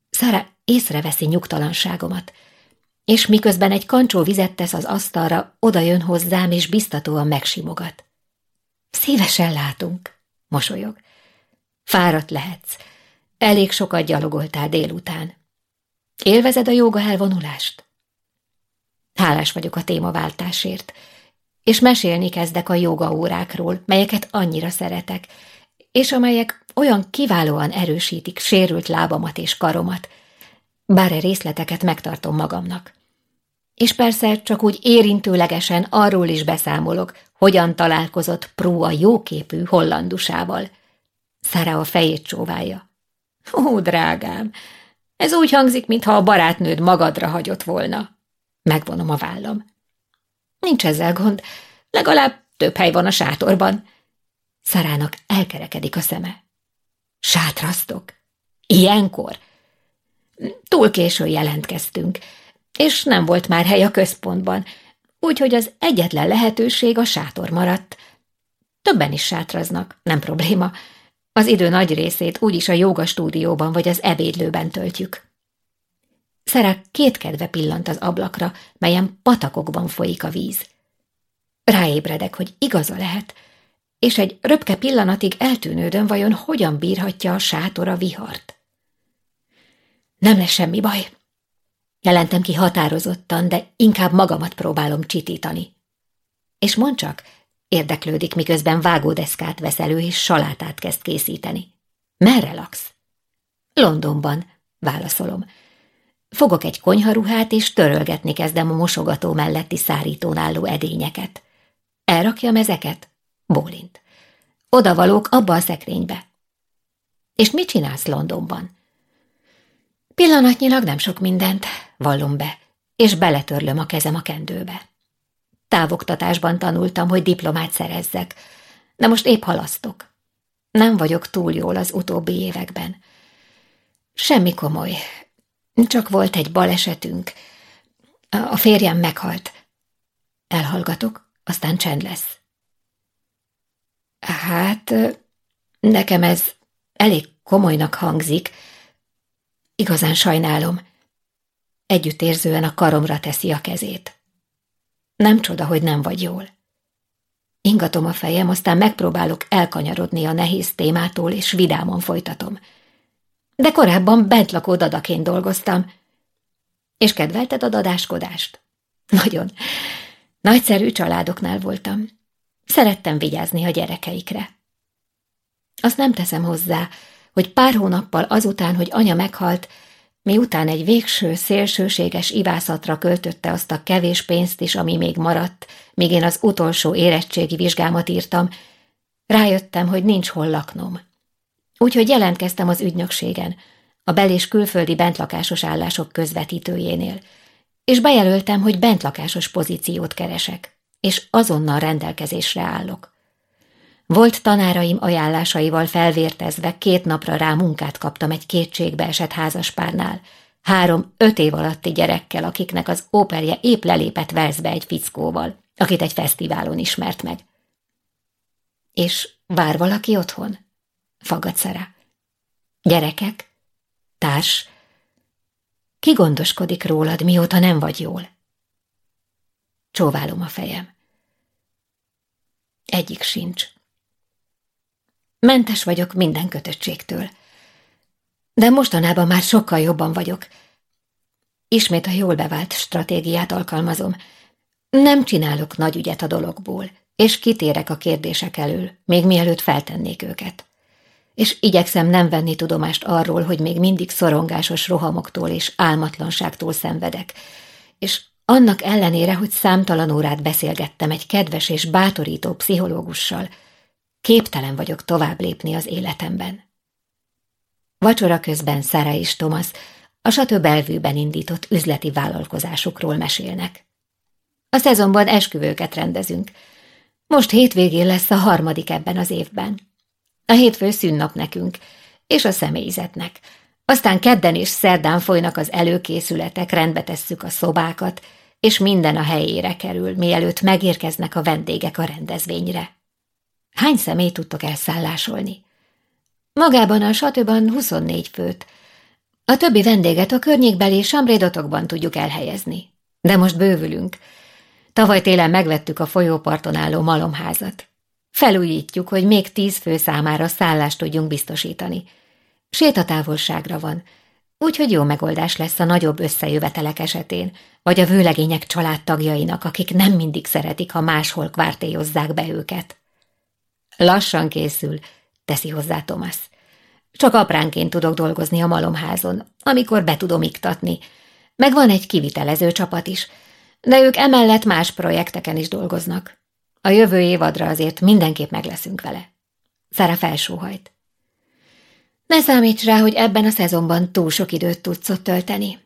Szára észreveszi nyugtalanságomat, és miközben egy kancsó vizet tesz az asztalra, odajön hozzám, és biztatóan megsimogat. Szívesen látunk, mosolyog. Fáradt lehetsz. Elég sokat gyalogoltál délután. Élvezed a jóga elvonulást? Hálás vagyok a témaváltásért, és mesélni kezdek a jóga órákról, melyeket annyira szeretek, és amelyek olyan kiválóan erősítik sérült lábamat és karomat, bár e részleteket megtartom magamnak. És persze csak úgy érintőlegesen arról is beszámolok, hogyan találkozott Pró a jóképű hollandusával. Szára a fejét csóválja. Ó, drágám, ez úgy hangzik, mintha a barátnőd magadra hagyott volna. Megvonom a vállam. Nincs ezzel gond, legalább több hely van a sátorban. Szarának elkerekedik a szeme. Sátrasztok? Ilyenkor? Túl későn jelentkeztünk, és nem volt már hely a központban, úgyhogy az egyetlen lehetőség a sátor maradt. Többen is sátraznak, nem probléma. Az idő nagy részét úgyis a jóga stúdióban vagy az ebédlőben töltjük. Szerek kétkedve pillant az ablakra, melyen patakokban folyik a víz. Ráébredek, hogy igaza lehet, és egy röpke pillanatig eltűnődöm, vajon hogyan bírhatja a sátor a vihart. Nem lesz semmi baj. Jelentem ki határozottan, de inkább magamat próbálom csitítani. És mond csak, érdeklődik, miközben vágódeszkát vesz elő, és salátát kezd készíteni. Merre laksz? Londonban, válaszolom. Fogok egy konyharuhát, és törölgetni kezdem a mosogató melletti szárítón álló edényeket. Elrakjam ezeket? Bólint. Oda valók abba a szekrénybe. És mit csinálsz Londonban? Pillanatnyilag nem sok mindent, vallom be, és beletörlöm a kezem a kendőbe. Távoktatásban tanultam, hogy diplomát szerezzek, de most épp halasztok. Nem vagyok túl jól az utóbbi években. Semmi komoly, csak volt egy balesetünk. A férjem meghalt. Elhallgatok, aztán csend lesz. Hát, nekem ez elég komolynak hangzik, Igazán sajnálom. Együttérzően a karomra teszi a kezét. Nem csoda, hogy nem vagy jól. Ingatom a fejem, aztán megpróbálok elkanyarodni a nehéz témától, és vidámon folytatom. De korábban bentlakó dadaként dolgoztam. És kedvelted a dadáskodást? Nagyon. Nagyszerű családoknál voltam. Szerettem vigyázni a gyerekeikre. Azt nem teszem hozzá, hogy pár hónappal azután, hogy anya meghalt, miután egy végső, szélsőséges ivászatra költötte azt a kevés pénzt is, ami még maradt, míg én az utolsó érettségi vizsgámat írtam, rájöttem, hogy nincs hol laknom. Úgyhogy jelentkeztem az ügynökségen, a bel- és külföldi bentlakásos állások közvetítőjénél, és bejelöltem, hogy bentlakásos pozíciót keresek, és azonnal rendelkezésre állok. Volt tanáraim ajánlásaival felvértezve két napra rá munkát kaptam egy kétségbe esett házaspárnál, három-öt év alatti gyerekkel, akiknek az óperje épp lelépett Velszbe egy fickóval, akit egy fesztiválon ismert meg. És vár valaki otthon? Fagad. Gyerekek? Társ? Ki gondoskodik rólad, mióta nem vagy jól? Csóválom a fejem. Egyik sincs. Mentes vagyok minden kötöttségtől. De mostanában már sokkal jobban vagyok. Ismét a jól bevált stratégiát alkalmazom. Nem csinálok nagy ügyet a dologból, és kitérek a kérdések elől, még mielőtt feltennék őket. És igyekszem nem venni tudomást arról, hogy még mindig szorongásos rohamoktól és álmatlanságtól szenvedek, és annak ellenére, hogy számtalan órát beszélgettem egy kedves és bátorító pszichológussal, Képtelen vagyok tovább lépni az életemben. Vacsora közben Szára és Thomas a Satő belvűben indított üzleti vállalkozásukról mesélnek. A szezonban esküvőket rendezünk. Most hétvégén lesz a harmadik ebben az évben. A hétfő szünnap nekünk, és a személyzetnek. Aztán kedden és szerdán folynak az előkészületek, rendbe tesszük a szobákat, és minden a helyére kerül, mielőtt megérkeznek a vendégek a rendezvényre. Hány személy tudtok elszállásolni? Magában a satőban 24 főt. A többi vendéget a környékbeli samrédotokban tudjuk elhelyezni. De most bővülünk. Tavaly télen megvettük a folyóparton álló malomházat. Felújítjuk, hogy még tíz fő számára szállást tudjunk biztosítani. Sétatávolságra van, úgyhogy jó megoldás lesz a nagyobb összejövetelek esetén, vagy a vőlegények családtagjainak, akik nem mindig szeretik, ha máshol kvártélyozzák be őket. Lassan készül, teszi hozzá Thomas. Csak apránként tudok dolgozni a malomházon, amikor be tudom iktatni. Meg van egy kivitelező csapat is, de ők emellett más projekteken is dolgoznak. A jövő évadra azért mindenképp meg leszünk vele. Szára felsóhajt. Ne számíts rá, hogy ebben a szezonban túl sok időt tudsz ott tölteni.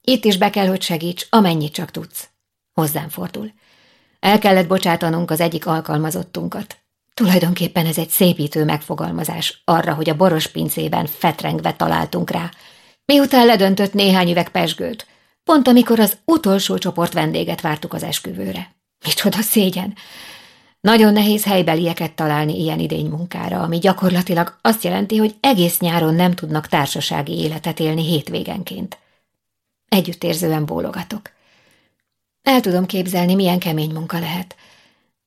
Itt is be kell, hogy segíts, amennyit csak tudsz. Hozzám fordul. El kellett bocsátanunk az egyik alkalmazottunkat. Tulajdonképpen ez egy szépítő megfogalmazás arra, hogy a boros pincében fetrengve találtunk rá. Miután ledöntött néhány üveg pesgőt, pont amikor az utolsó csoport vendéget vártuk az esküvőre. Micsoda szégyen! Nagyon nehéz helybelieket találni ilyen idény munkára, ami gyakorlatilag azt jelenti, hogy egész nyáron nem tudnak társasági életet élni hétvégenként. Együttérzően bólogatok. El tudom képzelni, milyen kemény munka lehet –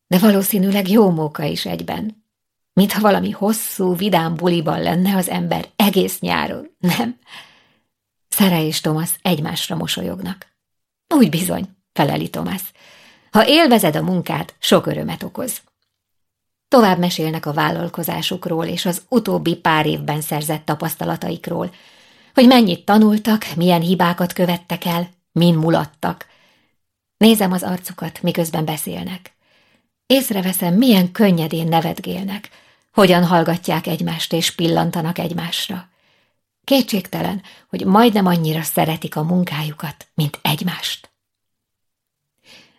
de valószínűleg jó móka is egyben. Mintha valami hosszú, vidám buliban lenne az ember egész nyáron, nem? Szere és Thomas egymásra mosolyognak. Úgy bizony, feleli Thomas. Ha élvezed a munkát, sok örömet okoz. Tovább mesélnek a vállalkozásukról és az utóbbi pár évben szerzett tapasztalataikról, hogy mennyit tanultak, milyen hibákat követtek el, min mulattak. Nézem az arcukat, miközben beszélnek. Észreveszem, milyen könnyedén nevetgélnek, hogyan hallgatják egymást és pillantanak egymásra. Kétségtelen, hogy majdnem annyira szeretik a munkájukat, mint egymást.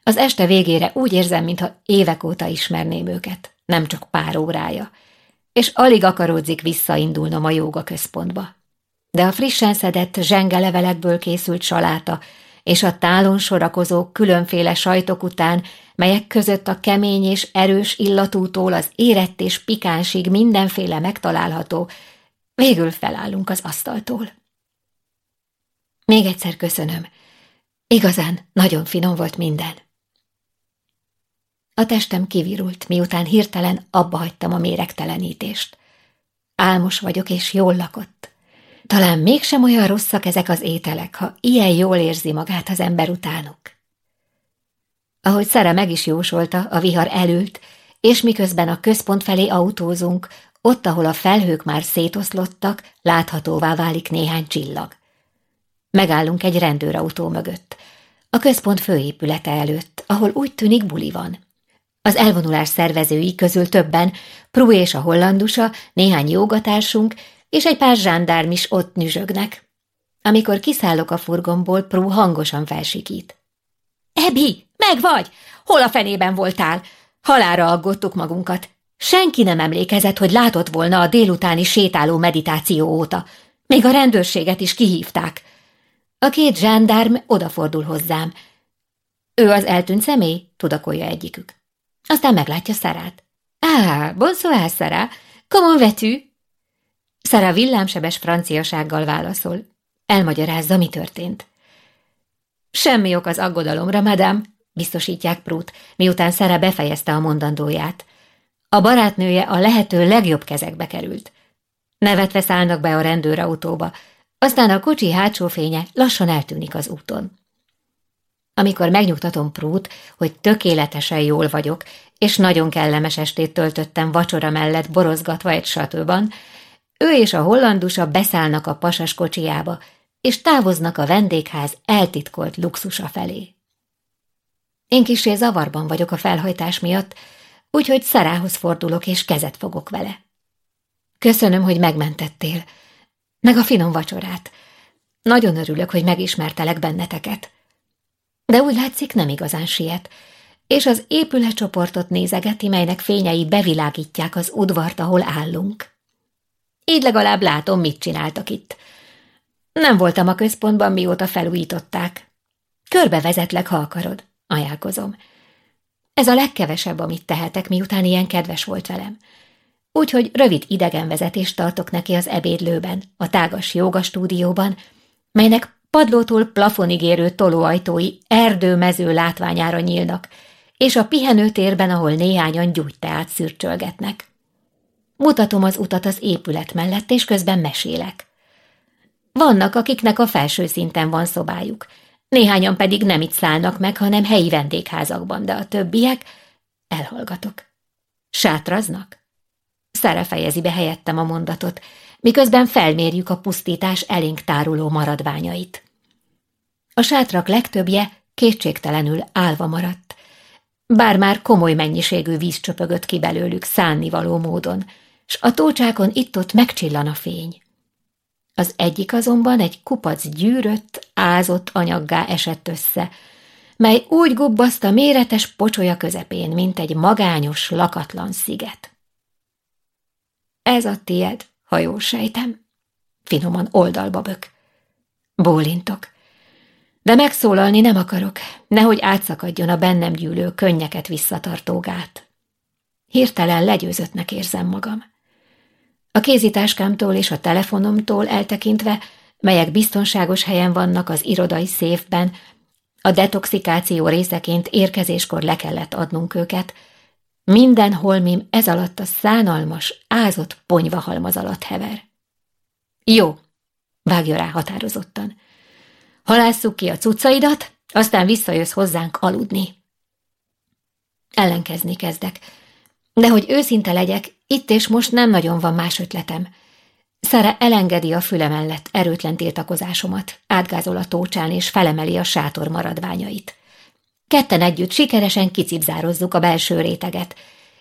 Az este végére úgy érzem, mintha évek óta ismerném őket, nem csak pár órája, és alig akaródzik visszaindulnom a jóga központba. De a frissen szedett zsengelevelekből készült saláta és a tálon sorakozó különféle sajtok után, melyek között a kemény és erős illatútól az érett és pikánsig mindenféle megtalálható, végül felállunk az asztaltól. Még egyszer köszönöm. Igazán nagyon finom volt minden. A testem kivirult, miután hirtelen abba hagytam a méregtelenítést. Álmos vagyok és jól lakott. Talán mégsem olyan rosszak ezek az ételek, ha ilyen jól érzi magát az ember utánuk. Ahogy Szere meg is jósolta, a vihar elült, és miközben a központ felé autózunk, ott, ahol a felhők már szétoszlottak, láthatóvá válik néhány csillag. Megállunk egy rendőrautó mögött, a központ főépülete előtt, ahol úgy tűnik buli van. Az elvonulás szervezői közül többen, Prú és a hollandusa, néhány jogatársunk és egy pár zsándárm is ott nyüzsögnek. Amikor kiszállok a furgomból, Prú hangosan felsikít. – Ebi, meg vagy! Hol a fenében voltál? Halára aggottuk magunkat. Senki nem emlékezett, hogy látott volna a délutáni sétáló meditáció óta. Még a rendőrséget is kihívták. A két zsándárm odafordul hozzám. Ő az eltűnt személy, tudakolja egyikük. Aztán meglátja Szarát. Á, bonsoir, Szara. Comment vetű? Szara villámsebes franciasággal válaszol. Elmagyarázza, mi történt. Semmi ok az aggodalomra, madám, biztosítják Prút, miután Szara befejezte a mondandóját. A barátnője a lehető legjobb kezekbe került. Nevetve szállnak be a rendőrautóba, aztán a kocsi hátsó fénye lassan eltűnik az úton. Amikor megnyugtatom Prút, hogy tökéletesen jól vagyok, és nagyon kellemes estét töltöttem vacsora mellett borozgatva egy satőban, ő és a hollandusa beszállnak a pasas kocsijába, és távoznak a vendégház eltitkolt luxusa felé. Én kisé zavarban vagyok a felhajtás miatt, úgyhogy Szarához fordulok és kezet fogok vele. Köszönöm, hogy megmentettél, meg a finom vacsorát. Nagyon örülök, hogy megismertelek benneteket. De úgy látszik, nem igazán siet, és az épületcsoportot nézegeti, melynek fényei bevilágítják az udvart, ahol állunk. Így legalább látom, mit csináltak itt. Nem voltam a központban, mióta felújították. Körbevezetlek, ha akarod, ajánlkozom. Ez a legkevesebb, amit tehetek, miután ilyen kedves volt velem. Úgyhogy rövid idegenvezetést tartok neki az ebédlőben, a tágas jogastúdióban, melynek padlótól plafonig érő tolóajtói erdőmező látványára nyílnak, és a pihenőtérben, ahol néhányan gyújteát szürcsölgetnek. Mutatom az utat az épület mellett, és közben mesélek. Vannak, akiknek a felső szinten van szobájuk, néhányan pedig nem itt szállnak meg, hanem helyi vendégházakban, de a többiek elhallgatok. Sátraznak? Szere fejezi be helyettem a mondatot, miközben felmérjük a pusztítás elénk táruló maradványait. A sátrak legtöbbje kétségtelenül álva maradt, bár már komoly mennyiségű víz csöpögött ki belőlük szánnivaló módon, s a tócsákon itt-ott megcsillan a fény. Az egyik azonban egy kupac gyűrött, ázott anyaggá esett össze, mely úgy gubbaszt a méretes pocsolya közepén, mint egy magányos, lakatlan sziget. Ez a tied, ha jól sejtem. Finoman oldalba bök. Bólintok. De megszólalni nem akarok, nehogy átszakadjon a bennem gyűlő könnyeket visszatartó gát. Hirtelen legyőzöttnek érzem magam. A kézitáskámtól és a telefonomtól eltekintve, melyek biztonságos helyen vannak az irodai széfben, a detoxikáció részeként érkezéskor le kellett adnunk őket, minden holmim ez alatt a szánalmas, ázott ponyvahalmaz alatt hever. Jó, vágja rá határozottan. Halásszuk ki a cuccaidat, aztán visszajössz hozzánk aludni. Ellenkezni kezdek, de hogy őszinte legyek, itt és most nem nagyon van más ötletem. Szere elengedi a füle mellett erőtlen tiltakozásomat, átgázol a tócsán és felemeli a sátor maradványait. Ketten együtt sikeresen kicipzározzuk a belső réteget,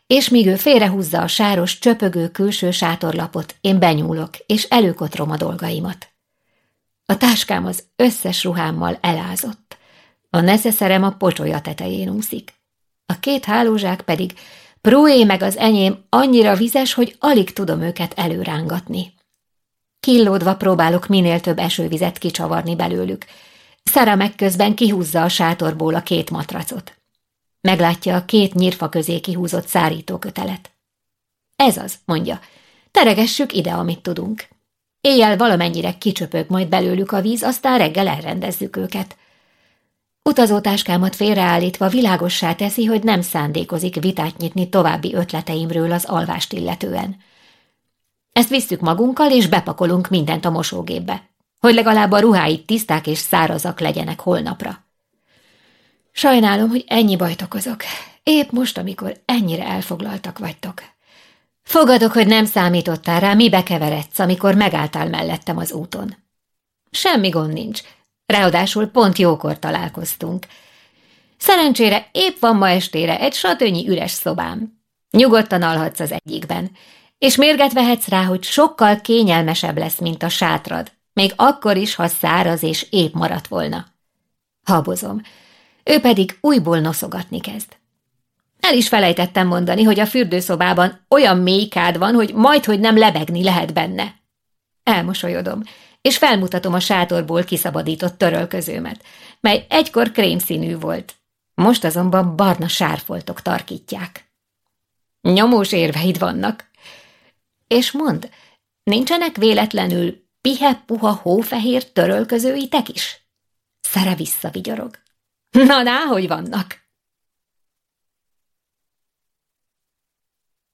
és míg ő félrehúzza a sáros, csöpögő külső sátorlapot, én benyúlok, és előkotrom a dolgaimat. A táskám az összes ruhámmal elázott. A neszeszerem a pocsolya tetején úszik. A két hálózsák pedig Próé meg az enyém annyira vizes, hogy alig tudom őket előrángatni. Killódva próbálok minél több esővizet kicsavarni belőlük. Szara meg közben kihúzza a sátorból a két matracot. Meglátja a két nyírfa közé kihúzott szárítókötelet. Ez az, mondja. Teregessük ide, amit tudunk. Éjjel valamennyire kicsöpög majd belőlük a víz, aztán reggel elrendezzük őket. Utazótáskámat félreállítva világossá teszi, hogy nem szándékozik vitát nyitni további ötleteimről az alvást illetően. Ezt visszük magunkkal, és bepakolunk mindent a mosógépbe, hogy legalább a ruháit tiszták és szárazak legyenek holnapra. Sajnálom, hogy ennyi bajt okozok, épp most, amikor ennyire elfoglaltak vagytok. Fogadok, hogy nem számítottál rá, mi bekeveredsz, amikor megálltál mellettem az úton. Semmi gond nincs. Ráadásul pont jókor találkoztunk. Szerencsére épp van ma estére egy satönyi üres szobám. Nyugodtan alhatsz az egyikben, és mérget vehetsz rá, hogy sokkal kényelmesebb lesz, mint a sátrad, még akkor is, ha száraz és épp maradt volna. Habozom. Ő pedig újból noszogatni kezd. El is felejtettem mondani, hogy a fürdőszobában olyan mély kád van, hogy majd, hogy nem lebegni lehet benne. Elmosolyodom, és felmutatom a sátorból kiszabadított törölközőmet, mely egykor krémszínű volt. Most azonban barna sárfoltok tarkítják. Nyomós érveid vannak. És mond, nincsenek véletlenül pihe-puha hófehér törölközőitek is? Szere visszavigyorog. Na, ná, hogy vannak?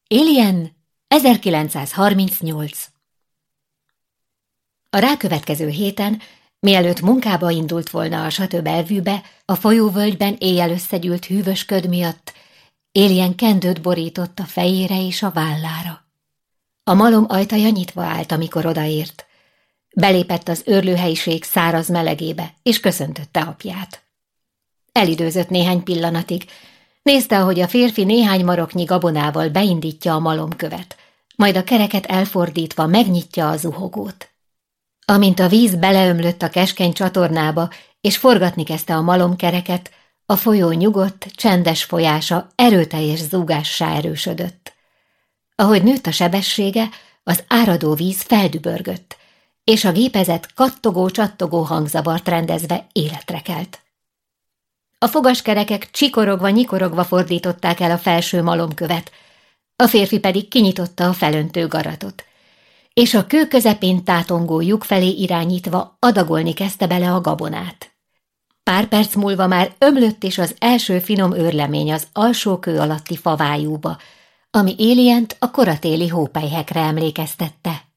Alien 1938 A rákövetkező héten, mielőtt munkába indult volna a satő belvűbe, a folyóvölgyben éjjel összegyűlt hűvös köd miatt, Alien kendőt borított a fejére és a vállára. A malom ajtaja nyitva állt, amikor odaért. Belépett az őrlőhelyiség száraz melegébe, és köszöntötte apját. Elidőzött néhány pillanatig, Nézte, ahogy a férfi néhány maroknyi gabonával beindítja a malomkövet, majd a kereket elfordítva megnyitja a zuhogót. Amint a víz beleömlött a keskeny csatornába, és forgatni kezdte a malomkereket, a folyó nyugodt, csendes folyása erőteljes zúgássá erősödött. Ahogy nőtt a sebessége, az áradó víz feldübörgött, és a gépezet kattogó-csattogó hangzavart rendezve életre kelt. A fogaskerekek csikorogva, nyikorogva fordították el a felső malomkövet, a férfi pedig kinyitotta a felöntő garatot, és a kő közepén tátongó lyuk felé irányítva adagolni kezdte bele a gabonát. Pár perc múlva már ömlött is az első finom őrlemény az alsó kő alatti favájúba, ami Élient a koratéli hópelyhekre emlékeztette.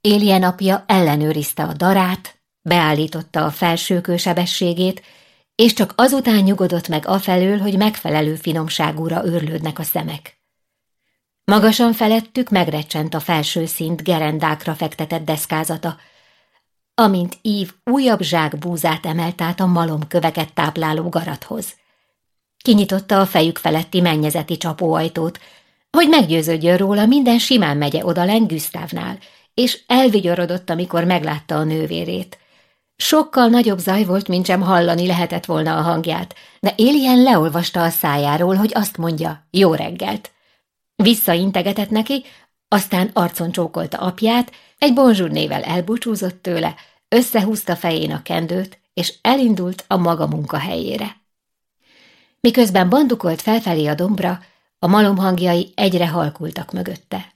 Élien apja ellenőrizte a darát, beállította a felső kősebességét, és csak azután nyugodott meg afelől, hogy megfelelő finomságúra őrlődnek a szemek. Magasan felettük megrecsent a felső szint gerendákra fektetett deszkázata, amint Ív újabb zsák búzát emelt át a malom köveket tápláló garathoz. Kinyitotta a fejük feletti mennyezeti csapóajtót, hogy meggyőződjön róla, minden simán megye oda len Güsztávnál, és elvigyorodott, amikor meglátta a nővérét. Sokkal nagyobb zaj volt, mint sem hallani lehetett volna a hangját, de Élien leolvasta a szájáról, hogy azt mondja, jó reggelt. Visszaintegetett neki, aztán arcon csókolta apját, egy bonzsúr nével elbúcsúzott tőle, összehúzta fején a kendőt, és elindult a maga munkahelyére. Miközben bandukolt felfelé a dombra, a malom hangjai egyre halkultak mögötte.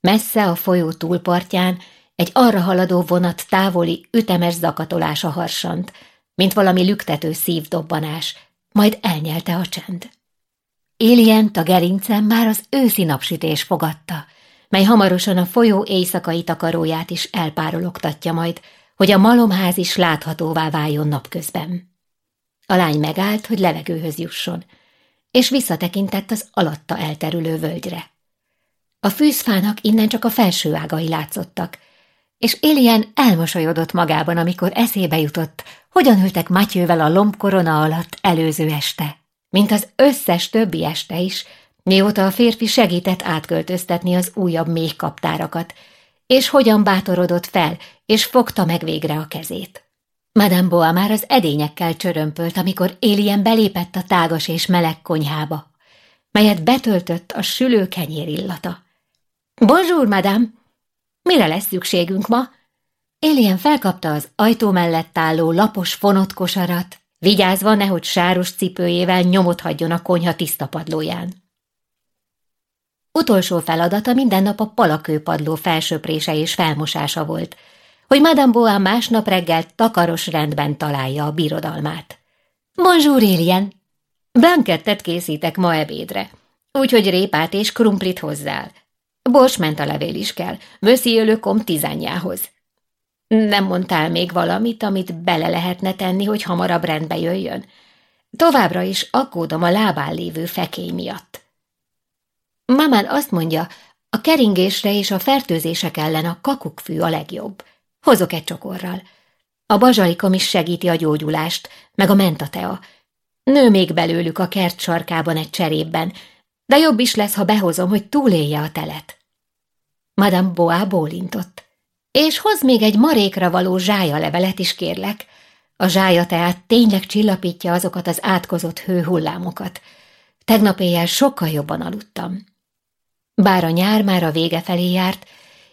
Messze a folyó túlpartján egy arra haladó vonat távoli, ütemes zakatolása harsant, mint valami lüktető szívdobbanás, majd elnyelte a csend. Élient a gerincem már az őszi napsütés fogadta, mely hamarosan a folyó éjszakai takaróját is elpárologtatja majd, hogy a malomház is láthatóvá váljon napközben. A lány megállt, hogy levegőhöz jusson, és visszatekintett az alatta elterülő völgyre. A fűzfának innen csak a felső ágai látszottak, és Élien elmosolyodott magában, amikor eszébe jutott, hogyan ültek Matyővel a lombkorona alatt előző este, mint az összes többi este is, mióta a férfi segített átköltöztetni az újabb méh kaptárakat, és hogyan bátorodott fel, és fogta meg végre a kezét. Madame Boa már az edényekkel csörömpölt, amikor Élien belépett a tágas és meleg konyhába, melyet betöltött a sülő kenyér illata. – Bonjour, madame! Mire lesz szükségünk ma? Élien felkapta az ajtó mellett álló lapos fonott kosarat, vigyázva nehogy sáros cipőjével nyomot hagyjon a konyha tiszta padlóján. Utolsó feladata minden nap a palakőpadló felsöprése és felmosása volt, hogy Madame Boa másnap reggel takaros rendben találja a birodalmát. Bonjour, Élien! Blankettet készítek ma ebédre, úgyhogy répát és krumplit hozzál. Bors levél is kell, Monsieur kom tizányához. Nem mondtál még valamit, amit bele lehetne tenni, hogy hamarabb rendbe jöjjön? Továbbra is aggódom a lábán lévő fekély miatt. Mamán azt mondja, A keringésre és a fertőzések ellen a kakukkfű a legjobb. Hozok egy csokorral. A bazsalikom is segíti a gyógyulást, meg a mentatea. Nő még belőlük a kert sarkában egy cserében, de jobb is lesz, ha behozom, hogy túlélje a telet. Madame Boá bólintott. És hoz még egy marékra való levelet is, kérlek. A zsája tehát tényleg csillapítja azokat az átkozott hőhullámokat. Tegnap éjjel sokkal jobban aludtam. Bár a nyár már a vége felé járt,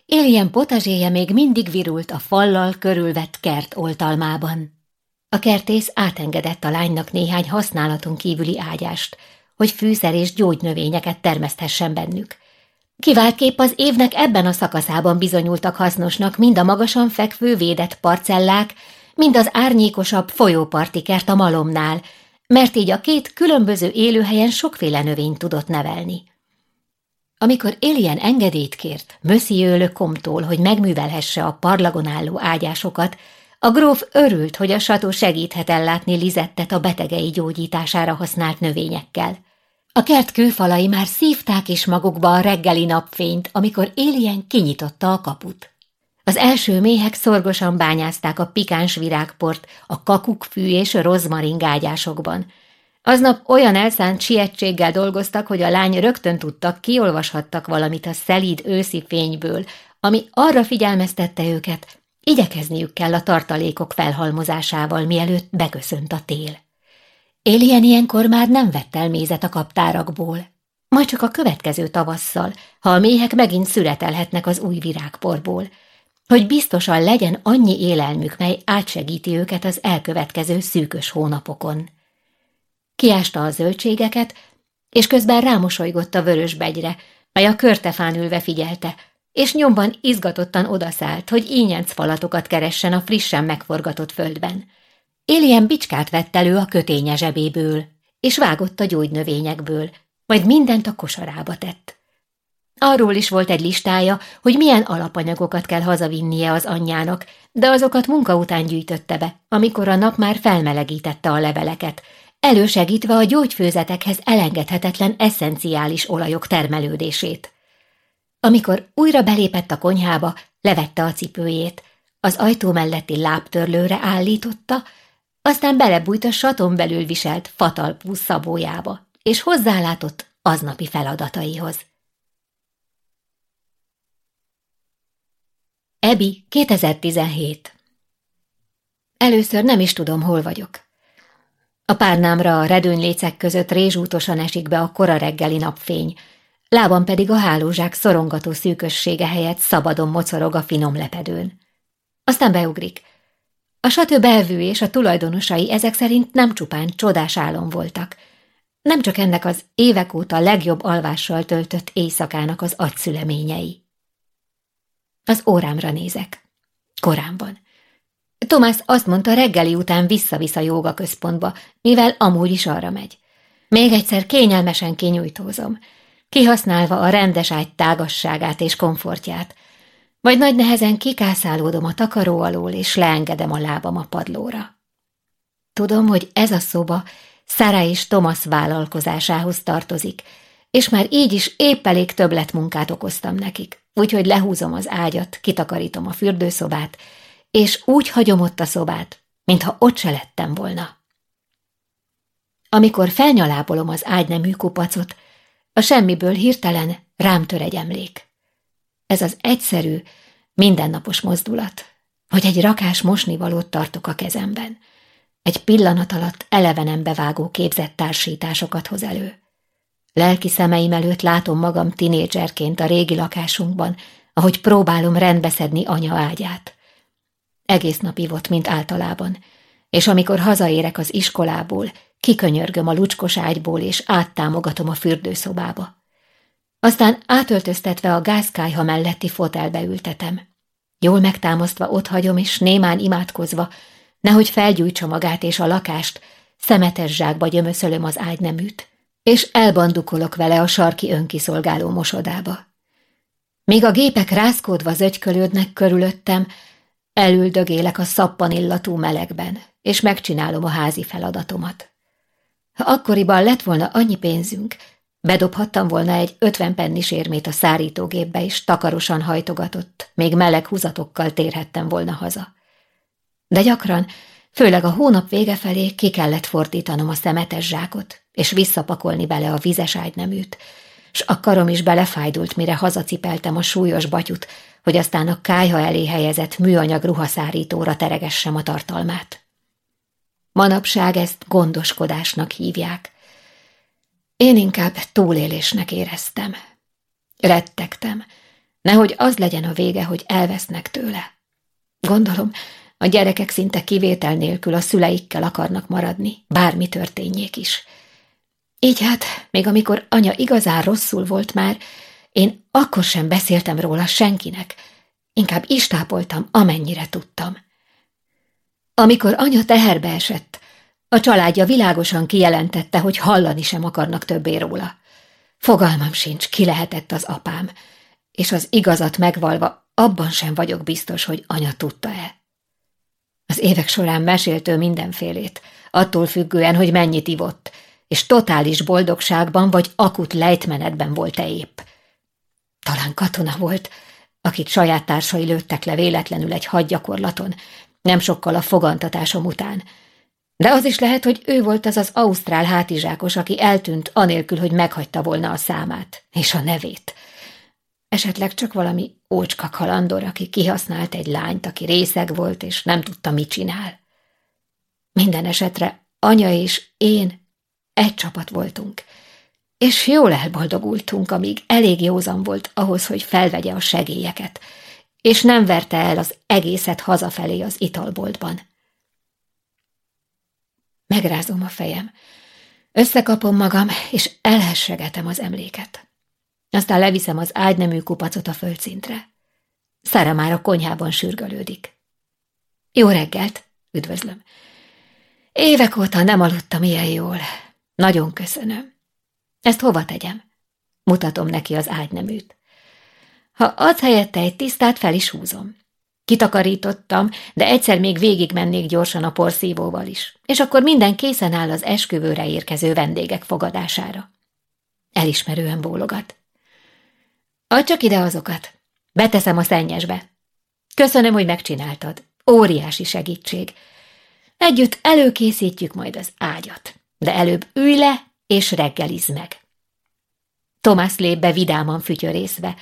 Éljen potazséje még mindig virult a fallal körülvett kert oltalmában. A kertész átengedett a lánynak néhány használaton kívüli ágyást, hogy fűszer és gyógynövényeket termeszthessen bennük. Kiváltképp az évnek ebben a szakaszában bizonyultak hasznosnak mind a magasan fekvő védett parcellák, mind az árnyékosabb folyóparti kert a malomnál, mert így a két különböző élőhelyen sokféle növényt tudott nevelni. Amikor Élien engedélyt kért le Comtól, hogy megművelhesse a parlagon álló ágyásokat, a gróf örült, hogy a sató segíthet ellátni Lizettet a betegei gyógyítására használt növényekkel. A kert kőfalai már szívták is magukba a reggeli napfényt, amikor Élien kinyitotta a kaput. Az első méhek szorgosan bányázták a pikáns virágport a kakukkfű és rozmarin gágyásokban. Aznap olyan elszánt sietséggel dolgoztak, hogy a lány rögtön tudtak, kiolvashattak valamit a szelíd őszi fényből, ami arra figyelmeztette őket, igyekezniük kell a tartalékok felhalmozásával, mielőtt beköszönt a tél. Élien ilyenkor már nem vett el mézet a kaptárakból, majd csak a következő tavasszal, ha a méhek megint szüretelhetnek az új virágporból, hogy biztosan legyen annyi élelmük, mely átsegíti őket az elkövetkező szűkös hónapokon. Kiásta a zöldségeket, és közben rámosolygott a vörös begyre, mely a körtefán ülve figyelte, és nyomban izgatottan odaszállt, hogy ínyenc falatokat keressen a frissen megforgatott földben. Élien bicskát vett elő a köténye zsebéből, és vágott a gyógynövényekből, majd mindent a kosarába tett. Arról is volt egy listája, hogy milyen alapanyagokat kell hazavinnie az anyjának, de azokat munka után gyűjtötte be, amikor a nap már felmelegítette a leveleket, elősegítve a gyógyfőzetekhez elengedhetetlen eszenciális olajok termelődését. Amikor újra belépett a konyhába, levette a cipőjét, az ajtó melletti lábtörlőre állította, aztán belebújt a saton belül viselt fatalpú szabójába, és hozzálátott aznapi feladataihoz. Ebi 2017 Először nem is tudom, hol vagyok. A párnámra a redőnylécek között rézsútosan esik be a kora reggeli napfény, lábam pedig a hálózsák szorongató szűkössége helyett szabadon mocorog a finom lepedőn. Aztán beugrik. A satő belvű és a tulajdonosai ezek szerint nem csupán csodás álom voltak, nem csak ennek az évek óta legjobb alvással töltött éjszakának az agyszüleményei. Az órámra nézek. Korán van. Tomás azt mondta, reggeli után vissza-vissza jóga központba, mivel amúgy is arra megy. Még egyszer kényelmesen kinyújtózom, kihasználva a rendes ágy tágasságát és komfortját, vagy nagy nehezen kikászálódom a takaró alól, és leengedem a lábam a padlóra. Tudom, hogy ez a szoba Szára és Thomas vállalkozásához tartozik, és már így is épp elég többletmunkát okoztam nekik, úgyhogy lehúzom az ágyat, kitakarítom a fürdőszobát, és úgy hagyom ott a szobát, mintha ott se lettem volna. Amikor felnyalábolom az ágynemű kupacot, a semmiből hirtelen rám tör egy emlék. Ez az egyszerű, mindennapos mozdulat, hogy egy rakás mosnivalót tartok a kezemben. Egy pillanat alatt elevenen bevágó képzett társításokat hoz elő. Lelki szemeim előtt látom magam tinédzserként a régi lakásunkban, ahogy próbálom rendbeszedni anya ágyát. Egész nap ivott, mint általában, és amikor hazaérek az iskolából, kikönyörgöm a lucskos ágyból, és áttámogatom a fürdőszobába. Aztán átöltöztetve a gázkájha melletti fotelbe ültetem. Jól megtámasztva ott hagyom, és némán imádkozva, nehogy felgyújtsa magát és a lakást, szemetes zsákba gyömöszölöm az ágyneműt, és elbandukolok vele a sarki önkiszolgáló mosodába. Míg a gépek rázkódva zögykölődnek körülöttem, Elüldögélek a szappan illatú melegben, és megcsinálom a házi feladatomat. Ha akkoriban lett volna annyi pénzünk, Bedobhattam volna egy ötven pennis érmét a szárítógépbe, és takarosan hajtogatott, még meleg húzatokkal térhettem volna haza. De gyakran, főleg a hónap vége felé ki kellett fordítanom a szemetes zsákot, és visszapakolni bele a vizes ágyneműt, s a karom is belefájdult, mire hazacipeltem a súlyos batyut, hogy aztán a kájha elé helyezett műanyag ruhaszárítóra teregessem a tartalmát. Manapság ezt gondoskodásnak hívják. Én inkább túlélésnek éreztem. Rettegtem, nehogy az legyen a vége, hogy elvesznek tőle. Gondolom, a gyerekek szinte kivétel nélkül a szüleikkel akarnak maradni, bármi történjék is. Így hát, még amikor anya igazán rosszul volt már, én akkor sem beszéltem róla senkinek, inkább istápoltam, amennyire tudtam. Amikor anya teherbe esett, a családja világosan kijelentette, hogy hallani sem akarnak többé róla. Fogalmam sincs, ki lehetett az apám, és az igazat megvalva abban sem vagyok biztos, hogy anya tudta-e. Az évek során mesélt ő mindenfélét, attól függően, hogy mennyit ivott, és totális boldogságban vagy akut lejtmenetben volt-e épp. Talán katona volt, akit saját társai lőttek le véletlenül egy hadgyakorlaton, nem sokkal a fogantatásom után. De az is lehet, hogy ő volt az az ausztrál hátizsákos, aki eltűnt anélkül, hogy meghagyta volna a számát és a nevét. Esetleg csak valami ócska kalandor, aki kihasznált egy lányt, aki részeg volt, és nem tudta, mit csinál. Minden esetre anya és én egy csapat voltunk, és jól elboldogultunk, amíg elég józan volt ahhoz, hogy felvegye a segélyeket, és nem verte el az egészet hazafelé az italboltban. Megrázom a fejem, összekapom magam, és elhessegetem az emléket. Aztán leviszem az ágynemű kupacot a földszintre. Szára már a konyhában sürgölődik. Jó reggelt, üdvözlöm. Évek óta nem aludtam ilyen jól. Nagyon köszönöm. Ezt hova tegyem? Mutatom neki az ágyneműt. Ha ad helyette egy tisztát, fel is húzom. Kitakarítottam, de egyszer még végigmennék gyorsan a porszívóval is, és akkor minden készen áll az esküvőre érkező vendégek fogadására. Elismerően bólogat. Add csak ide azokat. Beteszem a szennyesbe. Köszönöm, hogy megcsináltad. Óriási segítség. Együtt előkészítjük majd az ágyat de előbb ülj le és reggeliz meg. Tomás lép be vidáman fütyörészve,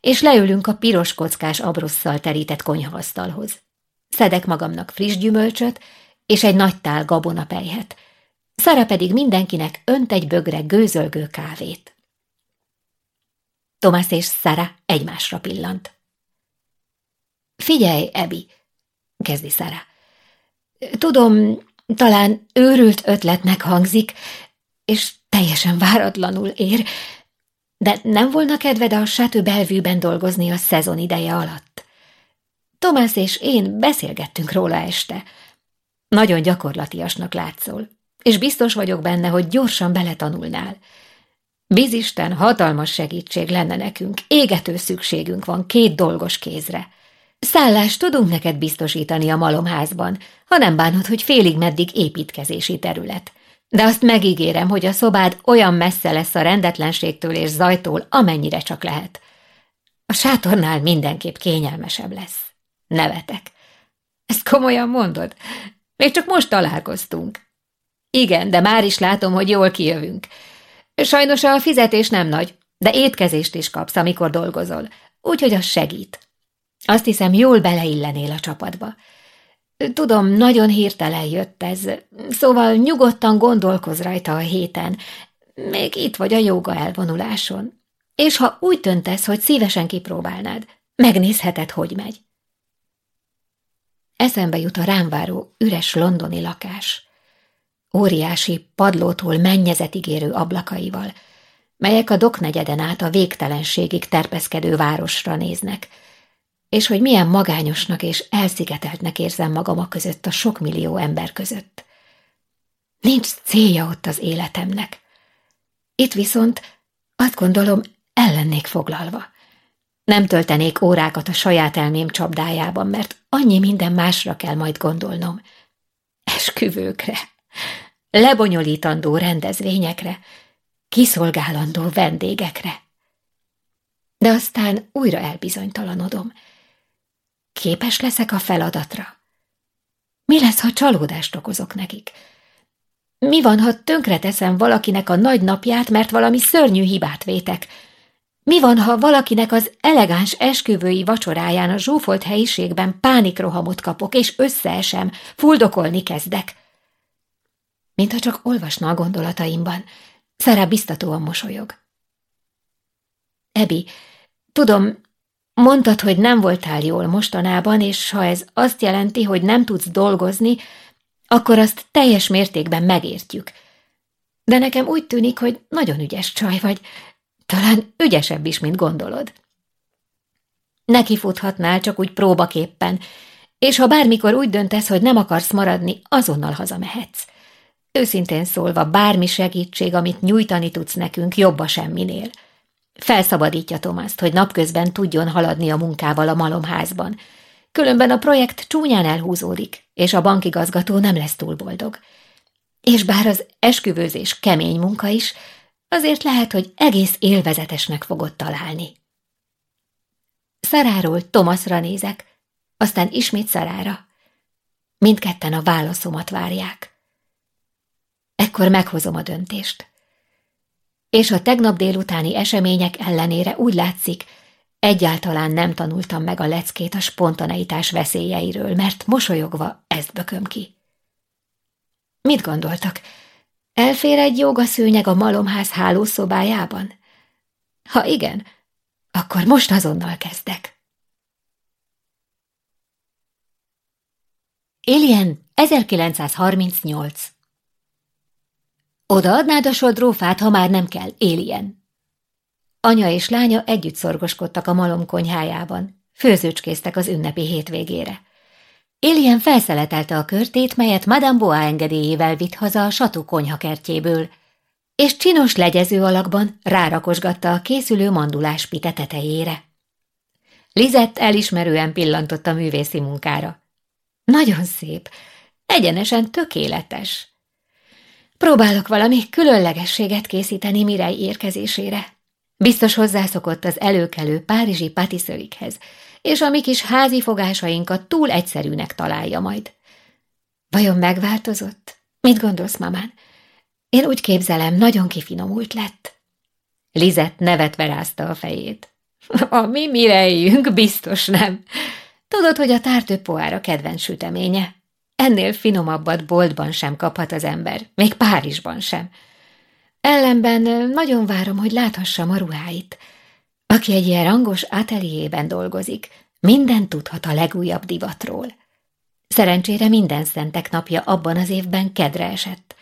és leülünk a piros kockás abrosszal terített konyhaasztalhoz. Szedek magamnak friss gyümölcsöt és egy nagy tál gabonapejhet, Szara pedig mindenkinek önt egy bögre gőzölgő kávét. Tomás és Szara egymásra pillant. Figyelj, Ebi, kezdi Szara. Tudom, talán őrült ötletnek hangzik, és teljesen váratlanul ér, de nem volna kedved a Sátő belvűben dolgozni a szezon ideje alatt. Tomás és én beszélgettünk róla este. Nagyon gyakorlatiasnak látszol, és biztos vagyok benne, hogy gyorsan beletanulnál. Bizisten hatalmas segítség lenne nekünk, égető szükségünk van két dolgos kézre – Szállást tudunk neked biztosítani a malomházban, ha nem bánod, hogy félig meddig építkezési terület. De azt megígérem, hogy a szobád olyan messze lesz a rendetlenségtől és zajtól, amennyire csak lehet. A sátornál mindenképp kényelmesebb lesz. Nevetek. Ezt komolyan mondod? Még csak most találkoztunk. Igen, de már is látom, hogy jól kijövünk. Sajnos a fizetés nem nagy, de étkezést is kapsz, amikor dolgozol, úgyhogy az segít. Azt hiszem, jól beleillenél a csapatba. Tudom, nagyon hirtelen jött ez, szóval nyugodtan gondolkoz rajta a héten. Még itt vagy a joga elvonuláson. És ha úgy döntesz, hogy szívesen kipróbálnád, megnézheted, hogy megy. Eszembe jut a rámváró üres londoni lakás. Óriási, padlótól mennyezetig érő ablakaival, melyek a doknegyeden át a végtelenségig terpeszkedő városra néznek – és hogy milyen magányosnak és elszigeteltnek érzem magam a között a sok millió ember között. Nincs célja ott az életemnek. Itt viszont azt gondolom, ellennék foglalva. Nem töltenék órákat a saját elmém csapdájában, mert annyi minden másra kell majd gondolnom. Esküvőkre, lebonyolítandó rendezvényekre, kiszolgálandó vendégekre. De aztán újra elbizonytalanodom. Képes leszek a feladatra? Mi lesz, ha csalódást okozok nekik? Mi van, ha tönkreteszem valakinek a nagy napját, mert valami szörnyű hibát vétek? Mi van, ha valakinek az elegáns esküvői vacsoráján a zsúfolt helyiségben pánikrohamot kapok, és összeesem, fuldokolni kezdek? Mintha csak olvasna a gondolataimban, Szara biztatóan mosolyog. Ebi, tudom, mondtad, hogy nem voltál jól mostanában, és ha ez azt jelenti, hogy nem tudsz dolgozni, akkor azt teljes mértékben megértjük. De nekem úgy tűnik, hogy nagyon ügyes csaj vagy, talán ügyesebb is, mint gondolod. Neki futhatnál csak úgy próbaképpen, és ha bármikor úgy döntesz, hogy nem akarsz maradni, azonnal hazamehetsz. Őszintén szólva, bármi segítség, amit nyújtani tudsz nekünk, jobb a semminél. Felszabadítja Tomaszt, hogy napközben tudjon haladni a munkával a malomházban. Különben a projekt csúnyán elhúzódik, és a bankigazgató nem lesz túl boldog. És bár az esküvőzés kemény munka is, azért lehet, hogy egész élvezetesnek fogod találni. Szaráról Tomaszra nézek, aztán ismét Szarára. Mindketten a válaszomat várják. Ekkor meghozom a döntést. És a tegnap délutáni események ellenére úgy látszik, egyáltalán nem tanultam meg a leckét a spontaneitás veszélyeiről, mert mosolyogva ezt bököm ki. Mit gondoltak? Elfér egy jogaszőnyeg a malomház hálószobájában? Ha igen, akkor most azonnal kezdek. Alien 1938 Odaadnád a sodrófát, ha már nem kell, Alien. Anya és lánya együtt szorgoskodtak a malom konyhájában. Főzőcskéztek az ünnepi hétvégére. Alien felszeletelte a körtét, melyet Madame Boa engedélyével vitt haza a satú konyhakertjéből, és csinos legyező alakban rárakosgatta a készülő mandulás pite tetejére. Lizett elismerően pillantott a művészi munkára. Nagyon szép, egyenesen tökéletes. Próbálok valami különlegességet készíteni Mirej érkezésére. Biztos hozzászokott az előkelő párizsi patiszőikhez, és a mi kis házi fogásainkat túl egyszerűnek találja majd. Vajon megváltozott? Mit gondolsz, mamán? Én úgy képzelem, nagyon kifinomult lett. Lizett nevetve rázta a fejét. A mi mirejünk biztos nem. Tudod, hogy a tártő poára kedvenc süteménye. Ennél finomabbat boltban sem kaphat az ember, még Párizsban sem. Ellenben nagyon várom, hogy láthassam a ruháit. Aki egy ilyen rangos ateliében dolgozik, minden tudhat a legújabb divatról. Szerencsére minden szentek napja abban az évben kedre esett.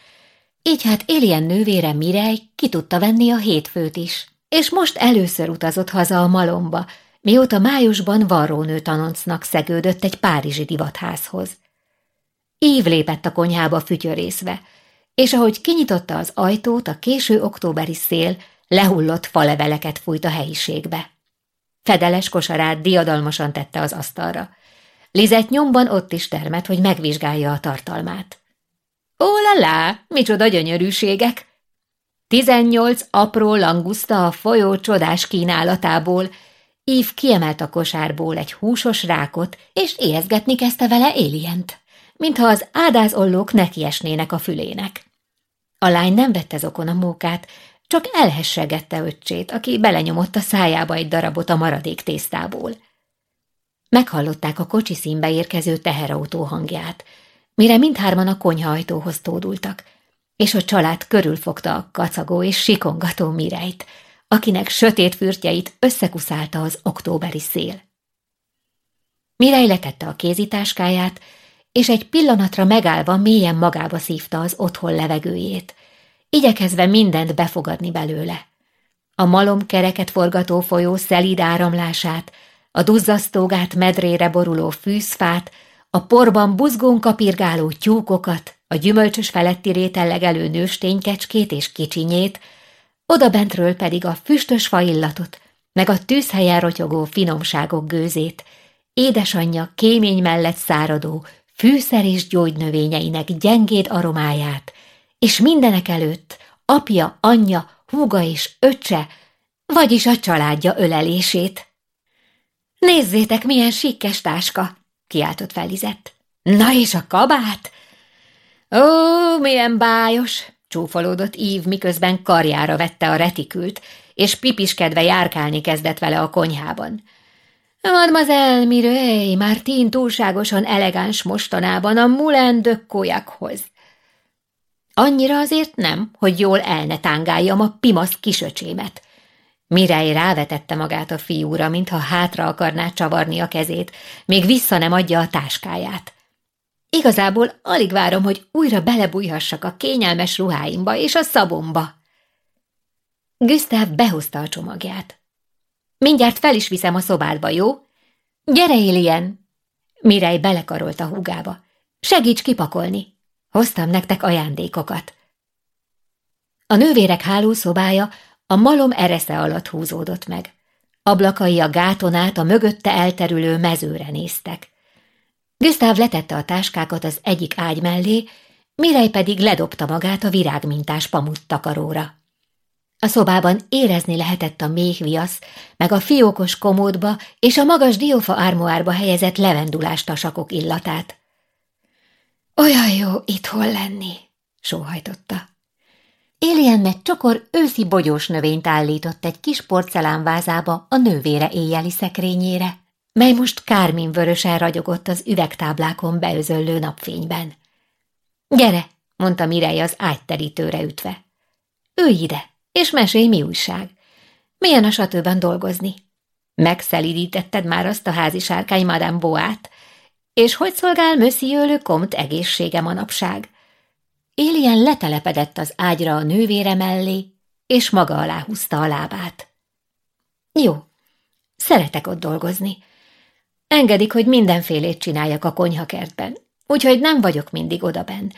Így hát Élien nővére Mirej ki tudta venni a hétfőt is, és most először utazott haza a malomba, mióta májusban varrónő tanoncnak szegődött egy párizsi divatházhoz. Ív lépett a konyhába fütyörészve, és ahogy kinyitotta az ajtót, a késő októberi szél lehullott faleveleket fújt a helyiségbe. Fedeles kosarát diadalmasan tette az asztalra. Lizett nyomban ott is termett, hogy megvizsgálja a tartalmát. Ó, la lá, micsoda gyönyörűségek! Tizennyolc apró languszta a folyó csodás kínálatából. Ív kiemelt a kosárból egy húsos rákot, és éhezgetni kezdte vele Élient mintha az ádázollók nekiesnének a fülének. A lány nem vette zokon a mókát, csak elhessegette öccsét, aki belenyomott a szájába egy darabot a maradék tésztából. Meghallották a kocsi színbe érkező teherautó hangját, mire mindhárman a konyhaajtóhoz tódultak, és a család körülfogta a kacagó és sikongató Mireit, akinek sötét fürtjeit összekuszálta az októberi szél. Mirej letette a kézitáskáját, és egy pillanatra megállva mélyen magába szívta az otthon levegőjét, igyekezve mindent befogadni belőle. A malom kereket forgató folyó szelíd áramlását, a duzzasztógát medrére boruló fűzfát, a porban buzgón kapirgáló tyúkokat, a gyümölcsös feletti rétellegelő nősténykecskét és kicsinyét, odabentről pedig a füstös faillatot, meg a tűzhelyen rotyogó finomságok gőzét, édesanyja kémény mellett száradó, fűszer és gyógynövényeinek gyengéd aromáját, és mindenek előtt apja, anyja húga és öccse, vagyis a családja ölelését. Nézzétek, milyen sikkes táska, kiáltott felizett. Na és a kabát? Ó, milyen bájos, csúfolódott Ív, miközben karjára vette a retikült, és pipiskedve járkálni kezdett vele a konyhában. Mademoiselle Mireille Martin túlságosan elegáns mostanában a Moulin de Koyakhoz. Annyira azért nem, hogy jól elnetángáljam a pimasz kisöcsémet. Mireille rávetette magát a fiúra, mintha hátra akarná csavarni a kezét, még vissza nem adja a táskáját. Igazából alig várom, hogy újra belebújhassak a kényelmes ruháimba és a szabomba. Gustav behozta a csomagját. Mindjárt fel is viszem a szobádba, jó? Gyere, Élien! Mirej belekarolt a húgába. Segíts kipakolni! Hoztam nektek ajándékokat. A nővérek hálószobája a malom eresze alatt húzódott meg. Ablakai a gáton át a mögötte elterülő mezőre néztek. Gustav letette a táskákat az egyik ágy mellé, Mirej pedig ledobta magát a virágmintás pamut takaróra. A szobában érezni lehetett a méhviasz, meg a fiókos komódba és a magas diófa ármoárba helyezett levendulás tasakok illatát. Olyan jó itthon lenni, sóhajtotta. Alien meg csokor őszi bogyós növényt állított egy kis porcelánvázába a nővére éjjeli szekrényére, mely most kárminvörösen ragyogott az üvegtáblákon beözöllő napfényben. Gyere, mondta Mirej az ágyterítőre ütve. Ülj ide! És mesélj, mi újság. Milyen a satőben dolgozni? Megszelidítetted már azt a házi sárkány Madame Boát? És hogy szolgál Monsieur le Comte egészsége manapság? Élien letelepedett az ágyra a nővére mellé, és maga alá húzta a lábát. Jó, szeretek ott dolgozni. Engedik, hogy mindenfélét csináljak a konyhakertben, úgyhogy nem vagyok mindig odaben,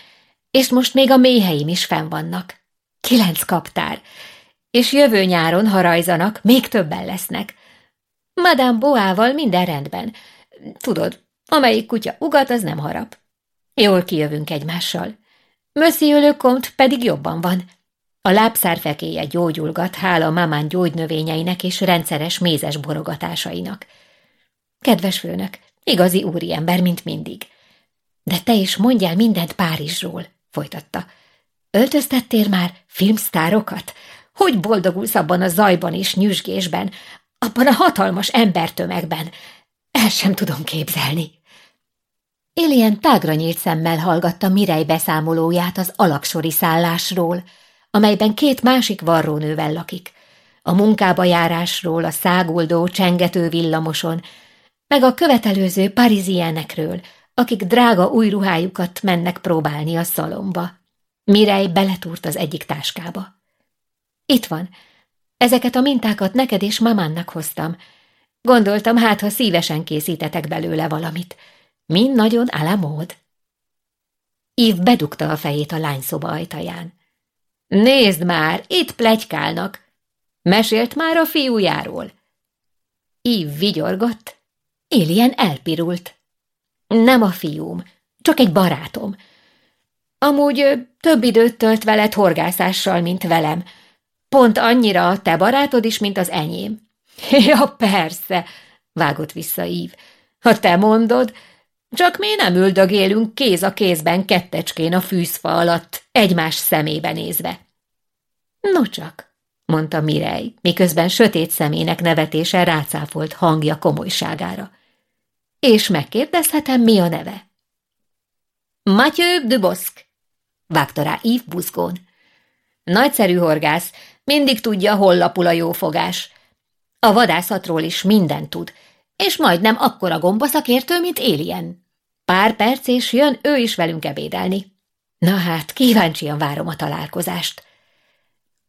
és most még a méheim is fenn vannak. Kilenc kaptár, és jövő nyáron, ha rajzanak, még többen lesznek. Madame Boával minden rendben. Tudod, amelyik kutya ugat, az nem harap. Jól kijövünk egymással. Monsieur le Comte pedig jobban van. A lábszárfekéje gyógyulgat, hála mamán gyógynövényeinek és rendszeres mézes borogatásainak. Kedves főnök, igazi úriember, mint mindig. De te is mondjál mindent Párizsról, folytatta. Öltöztettél már filmsztárokat? Hogy boldogulsz abban a zajban és nyüzsgésben, abban a hatalmas embertömegben? El sem tudom képzelni. Élien tágra nyílt szemmel hallgatta Mirej beszámolóját az alaksori szállásról, amelyben két másik varrónővel lakik, a munkába járásról, a száguldó, csengető villamoson, meg a követelőző parizienekről, akik drága új ruhájukat mennek próbálni a szalomba. Mirej beletúrt az egyik táskába. Itt van. Ezeket a mintákat neked és mamánnak hoztam. Gondoltam, hát ha szívesen készítetek belőle valamit. Mind nagyon alamód. Ív bedugta a fejét a lányszoba ajtaján. Nézd már, itt plegykálnak. Mesélt már a fiújáról. Ív vigyorgott, Élien elpirult. Nem a fiúm, csak egy barátom. Amúgy több időt tölt veled horgászással, mint velem. Pont annyira a te barátod is, mint az enyém. Ja, persze, vágott vissza Ív. Ha te mondod, csak mi nem üldögélünk kéz a kézben kettecskén a fűzfa alatt, egymás szemébe nézve. No csak, mondta Mirej, miközben sötét szemének nevetése rácáfolt hangja komolyságára. És megkérdezhetem, mi a neve? Mathieu de Bosk, vágta rá Yves buzgón. Nagyszerű horgász, mindig tudja, hol lapul a jó fogás. A vadászatról is mindent tud, és majdnem akkora gombaszakértő, mint Élien. Pár perc, és jön ő is velünk ebédelni. Na hát, kíváncsian várom a találkozást.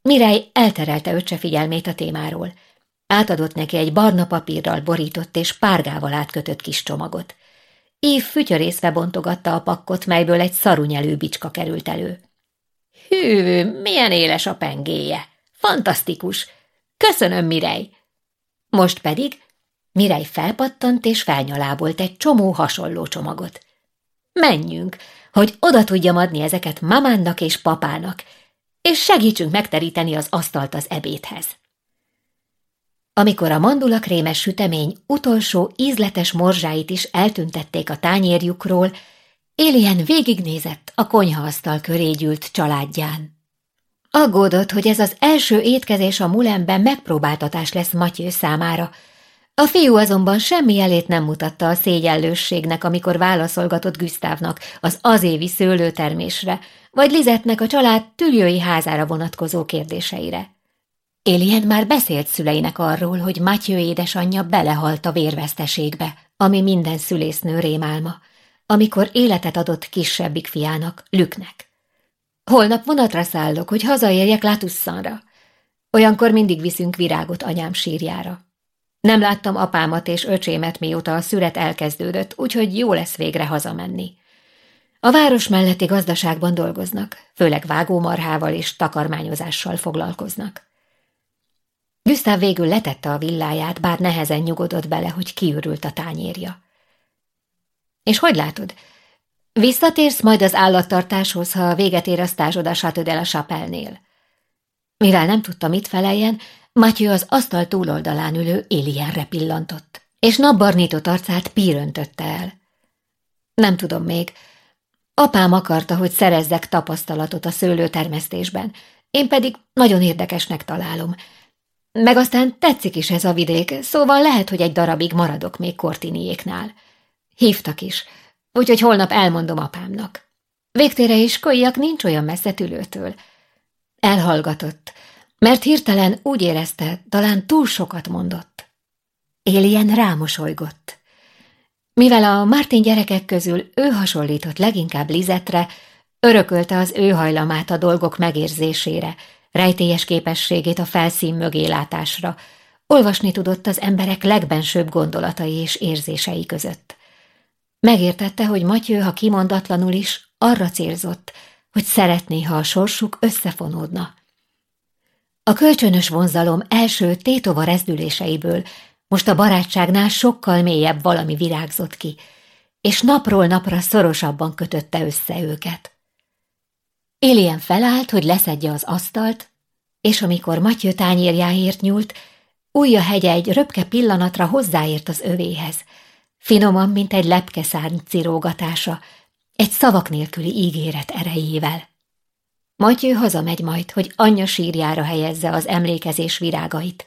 Mirej elterelte öccse figyelmét a témáról. Átadott neki egy barna papírral borított és párgával átkötött kis csomagot. Ív fütyörészve bontogatta a pakkot, melyből egy szarunyelő bicska került elő. Hű, milyen éles a pengéje! Fantasztikus! Köszönöm, Mirej! Most pedig Mirej felpattant és felnyalábolt egy csomó hasonló csomagot. Menjünk, hogy oda tudjam adni ezeket mamánnak és papának, és segítsünk megteríteni az asztalt az ebédhez. Amikor a mandula krémes sütemény utolsó ízletes morzsáit is eltüntették a tányérjukról, Élien végignézett a konyhaasztal köré gyűlt családján. Aggódott, hogy ez az első étkezés a mulemben megpróbáltatás lesz Matyő számára. A fiú azonban semmi jelét nem mutatta a szégyellősségnek, amikor válaszolgatott Güsztávnak az azévi szőlőtermésre, vagy Lizetnek a család tüljői házára vonatkozó kérdéseire. Élien már beszélt szüleinek arról, hogy Matyő édesanyja belehalt a vérveszteségbe, ami minden szülésznő rémálma, amikor életet adott kisebbik fiának, Lüknek. Holnap vonatra szállok, hogy hazaérjek Látusszanra. Olyankor mindig viszünk virágot anyám sírjára. Nem láttam apámat és öcsémet, mióta a szüret elkezdődött, úgyhogy jó lesz végre hazamenni. A város melletti gazdaságban dolgoznak, főleg vágómarhával és takarmányozással foglalkoznak. Gustav végül letette a villáját, bár nehezen nyugodott bele, hogy kiürült a tányérja. És hogy látod, Visszatérsz majd az állattartáshoz, ha véget ér a stázsod Chateau a Chapelle-nél. Mivel nem tudta, mit feleljen, Matyő az asztal túloldalán ülő Élienre pillantott, és napbarnított arcát píröntötte el. Nem tudom még. Apám akarta, hogy szerezzek tapasztalatot a szőlőtermesztésben, én pedig nagyon érdekesnek találom. Meg aztán tetszik is ez a vidék, szóval lehet, hogy egy darabig maradok még Kortiniéknál. Hívtak is, úgyhogy holnap elmondom apámnak. Végtére is Koiak nincs olyan messze tülőtől. Elhallgatott, mert hirtelen úgy érezte, talán túl sokat mondott. Élien rámosolygott. Mivel a Martin gyerekek közül ő hasonlított leginkább Lizetre, örökölte az ő hajlamát a dolgok megérzésére, rejtélyes képességét a felszín mögé látásra, olvasni tudott az emberek legbensőbb gondolatai és érzései között. Megértette, hogy Matyő, ha kimondatlanul is, arra célzott, hogy szeretné, ha a sorsuk összefonódna. A kölcsönös vonzalom első tétova rezdüléseiből most a barátságnál sokkal mélyebb valami virágzott ki, és napról napra szorosabban kötötte össze őket. Élien felállt, hogy leszedje az asztalt, és amikor Matyő tányérjáért nyúlt, újja hegye egy röpke pillanatra hozzáért az övéhez – finoman, mint egy lepkeszárny cirógatása, egy szavak nélküli ígéret erejével. Matyő hazamegy majd, hogy anyja sírjára helyezze az emlékezés virágait,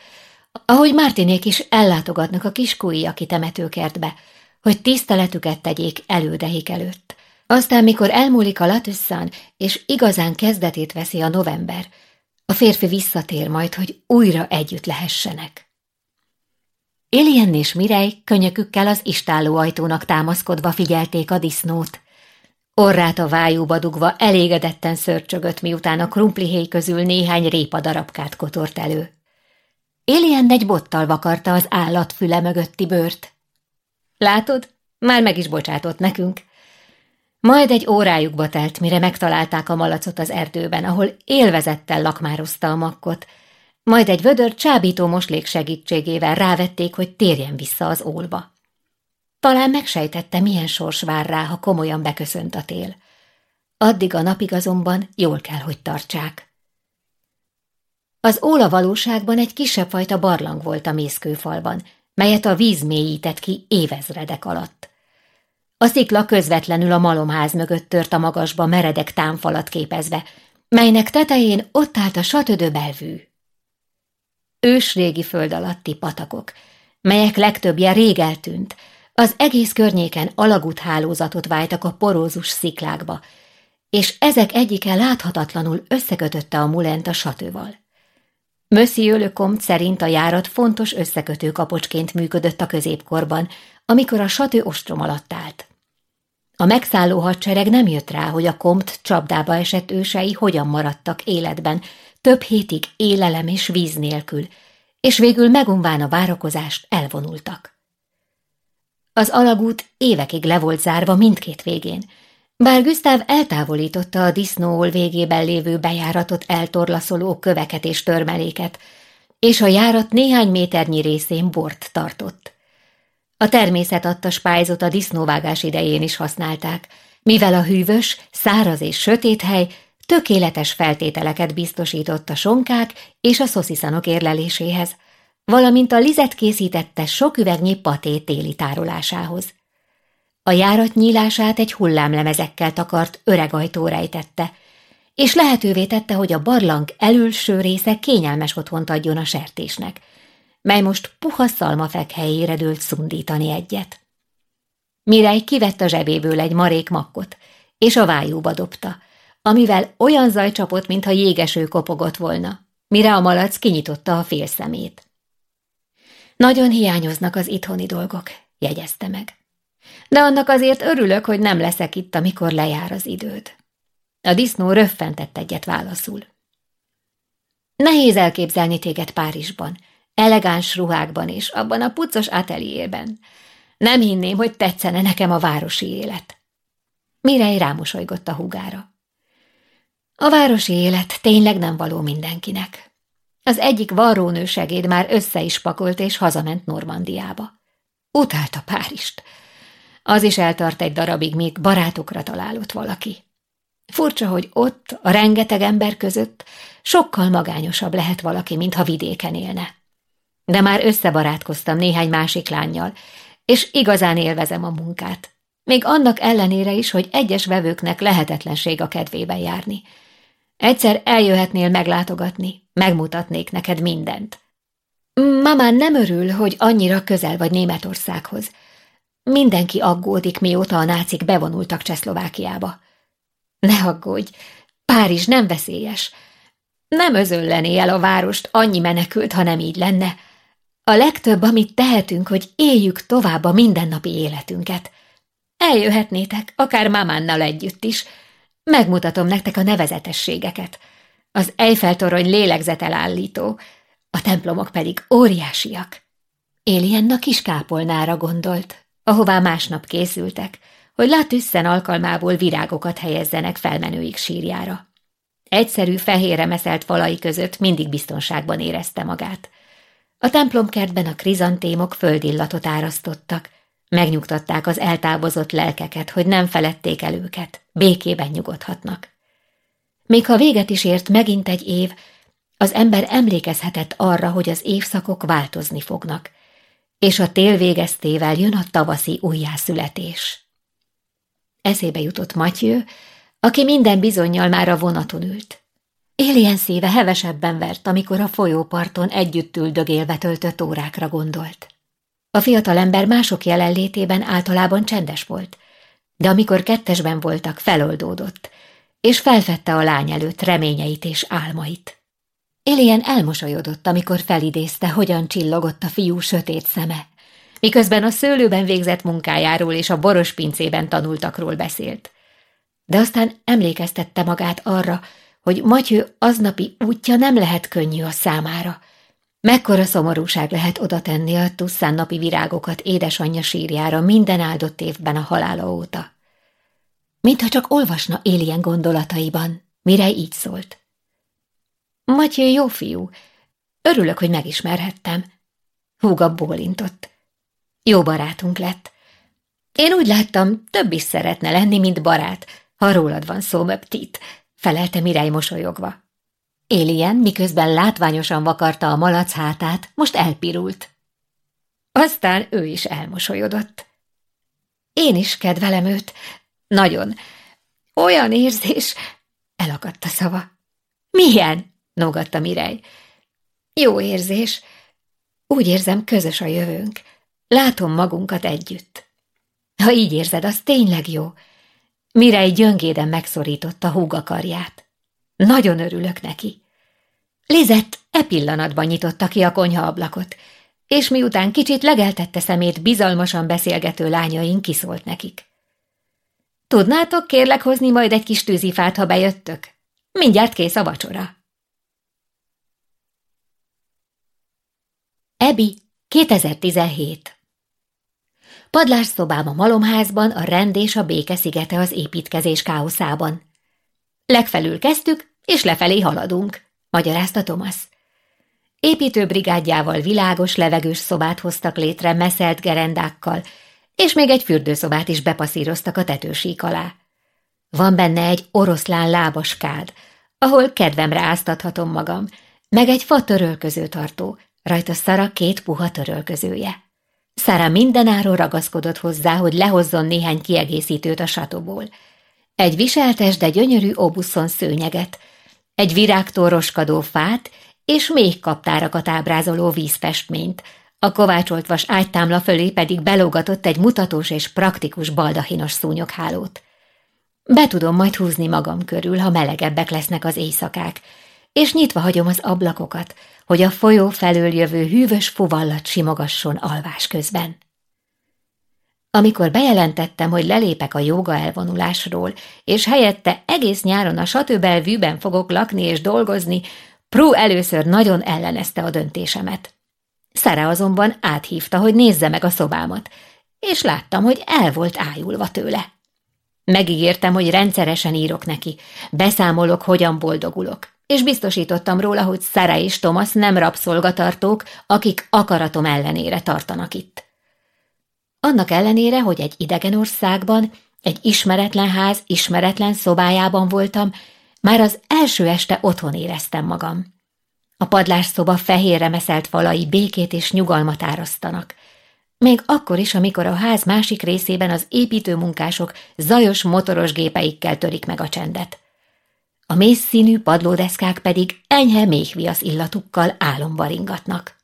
ahogy Mártinék is ellátogatnak a kiskújjaki temetőkertbe, hogy tiszteletüket tegyék elődeik előtt. Aztán, mikor elmúlik a latüsszán, és igazán kezdetét veszi a november, a férfi visszatér majd, hogy újra együtt lehessenek. Élien és Mirej könyökükkel az istáló ajtónak támaszkodva figyelték a disznót. Orrát a vájúba dugva elégedetten szörcsögött, miután a krumplihéj közül néhány répa darabkát kotort elő. Élien egy bottal vakarta az állat füle mögötti bőrt. Látod, már meg is bocsátott nekünk. Majd egy órájukba telt, mire megtalálták a malacot az erdőben, ahol élvezettel lakmározta a makkot, majd egy vödör csábító moslék segítségével rávették, hogy térjen vissza az ólba. Talán megsejtette, milyen sors vár rá, ha komolyan beköszönt a tél. Addig a napig azonban jól kell, hogy tartsák. Az óla valóságban egy kisebb fajta barlang volt a mészkőfalban, melyet a víz mélyített ki évezredek alatt. A szikla közvetlenül a malomház mögött tört a magasba meredek támfalat képezve, melynek tetején ott állt a satödő belvű ősrégi föld alatti patakok, melyek legtöbbje rég eltűnt, az egész környéken alagút hálózatot váltak a porózus sziklákba, és ezek egyike láthatatlanul összekötötte a mulent a satőval. Monsieur Le szerint a járat fontos összekötő kapocsként működött a középkorban, amikor a satő ostrom alatt állt. A megszálló hadsereg nem jött rá, hogy a komt csapdába esett ősei hogyan maradtak életben, több hétig élelem és víz nélkül, és végül megunván a várakozást elvonultak. Az alagút évekig le volt zárva mindkét végén, bár Gustav eltávolította a disznóhol végében lévő bejáratot eltorlaszoló köveket és törmeléket, és a járat néhány méternyi részén bort tartott. A természet adta spájzot a disznóvágás idején is használták, mivel a hűvös, száraz és sötét hely tökéletes feltételeket biztosított a sonkák és a szosziszanok érleléséhez, valamint a Lizet készítette sok üvegnyi paté téli tárolásához. A járat nyílását egy hullámlemezekkel takart öreg ajtó rejtette, és lehetővé tette, hogy a barlang elülső része kényelmes otthont adjon a sertésnek, mely most puha szalmafek helyére dőlt szundítani egyet. Mirej kivett a zsebéből egy marék makkot, és a vájúba dobta, amivel olyan zaj csapott, mintha jégeső kopogott volna, mire a malac kinyitotta a fél szemét. Nagyon hiányoznak az itthoni dolgok, jegyezte meg. De annak azért örülök, hogy nem leszek itt, amikor lejár az időd. A disznó röffentett egyet válaszul. Nehéz elképzelni téged Párizsban, elegáns ruhákban és abban a puccos ateliérben. Nem hinném, hogy tetszene nekem a városi élet. Mirej rámosolygott a húgára. A városi élet tényleg nem való mindenkinek. Az egyik varrónő segéd már össze is pakolt és hazament Normandiába. Utálta Párizst. Az is eltart egy darabig, míg barátokra találott valaki. Furcsa, hogy ott, a rengeteg ember között sokkal magányosabb lehet valaki, mintha vidéken élne. De már összebarátkoztam néhány másik lányjal, és igazán élvezem a munkát. Még annak ellenére is, hogy egyes vevőknek lehetetlenség a kedvében járni. Egyszer eljöhetnél meglátogatni, megmutatnék neked mindent. Mamán nem örül, hogy annyira közel vagy Németországhoz. Mindenki aggódik, mióta a nácik bevonultak Csehszlovákiába. Ne aggódj, Párizs nem veszélyes. Nem özönlené el a várost annyi menekült, ha nem így lenne. A legtöbb, amit tehetünk, hogy éljük tovább a mindennapi életünket. Eljöhetnétek, akár mamánnal együtt is. Megmutatom nektek a nevezetességeket. Az Eiffel-torony lélegzetelállító, a templomok pedig óriásiak. Élien kis kápolnára gondolt, ahová másnap készültek, hogy Latüsszen alkalmából virágokat helyezzenek felmenőik sírjára. Egyszerű, fehérre meszelt falai között mindig biztonságban érezte magát. A templomkertben a krizantémok földillatot árasztottak, megnyugtatták az eltávozott lelkeket, hogy nem feledték el őket, békében nyugodhatnak. Még ha véget is ért megint egy év, az ember emlékezhetett arra, hogy az évszakok változni fognak, és a tél végeztével jön a tavaszi újjászületés. Eszébe jutott Matyő, aki minden bizonyal már a vonaton ült. Élien szíve hevesebben vert, amikor a folyóparton együtt üldögélve töltött órákra gondolt. A fiatalember mások jelenlétében általában csendes volt, de amikor kettesben voltak, feloldódott, és felfedte a lány előtt reményeit és álmait. Élien elmosolyodott, amikor felidézte, hogyan csillogott a fiú sötét szeme, miközben a szőlőben végzett munkájáról és a boros pincében tanultakról beszélt. De aztán emlékeztette magát arra, hogy Matyő aznapi útja nem lehet könnyű a számára. Mekkora szomorúság lehet oda tenni a tusszán napi virágokat édesanyja sírjára minden áldott évben a halála óta. Mintha csak olvasna Élien gondolataiban, mire így szólt. Matyő jó fiú, örülök, hogy megismerhettem. Húga bólintott. Jó barátunk lett. Én úgy láttam, több is szeretne lenni, mint barát, ha rólad van szó, Möptit, felelte Mirej mosolyogva. Élien, miközben látványosan vakarta a malac hátát, most elpirult. Aztán ő is elmosolyodott. Én is kedvelem őt. Nagyon. Olyan érzés... Elakadt a szava. Milyen? nogatta Mirej. Jó érzés. Úgy érzem, közös a jövőnk. Látom magunkat együtt. Ha így érzed, az tényleg jó. Mirej gyöngéden megszorította húga karját. Nagyon örülök neki. Lizett e pillanatban nyitotta ki a konyha ablakot, és miután kicsit legeltette szemét bizalmasan beszélgető lányaink kiszólt nekik. Tudnátok kérlek hozni majd egy kis tűzifát, ha bejöttök? Mindjárt kész a vacsora. Ebi, 2017 Padlásszobám a malomházban, a rend és a béke szigete az építkezés káoszában. Legfelül kezdtük, és lefelé haladunk, magyarázta Thomas. Építőbrigádjával világos, levegős szobát hoztak létre meszelt gerendákkal, és még egy fürdőszobát is bepaszíroztak a tetősík alá. Van benne egy oroszlán lábaskád, ahol kedvemre áztathatom magam, meg egy fa törölköző tartó, rajta Szara két puha törölközője. Szara mindenáról ragaszkodott hozzá, hogy lehozzon néhány kiegészítőt a satóból. Egy viseltes, de gyönyörű obuszon szőnyeget, egy virágtól roskadó fát és még kaptárakat ábrázoló vízfestményt, a kovácsolt vas ágytámla fölé pedig belógatott egy mutatós és praktikus baldahinos szúnyoghálót. Be tudom majd húzni magam körül, ha melegebbek lesznek az éjszakák, és nyitva hagyom az ablakokat, hogy a folyó felől jövő hűvös fuvallat simogasson alvás közben. Amikor bejelentettem, hogy lelépek a joga elvonulásról, és helyette egész nyáron a satőbelvűben fogok lakni és dolgozni, Pró először nagyon ellenezte a döntésemet. Szere azonban áthívta, hogy nézze meg a szobámat, és láttam, hogy el volt ájulva tőle. Megígértem, hogy rendszeresen írok neki, beszámolok, hogyan boldogulok, és biztosítottam róla, hogy Szere és Thomas nem rabszolgatartók, akik akaratom ellenére tartanak itt. Annak ellenére, hogy egy idegen országban, egy ismeretlen ház, ismeretlen szobájában voltam, már az első este otthon éreztem magam. A padlásszoba fehérre meszelt falai békét és nyugalmat árasztanak. Még akkor is, amikor a ház másik részében az építőmunkások zajos motoros gépeikkel törik meg a csendet. A mész színű padlódeszkák pedig enyhe méhviasz illatukkal álomba ringatnak.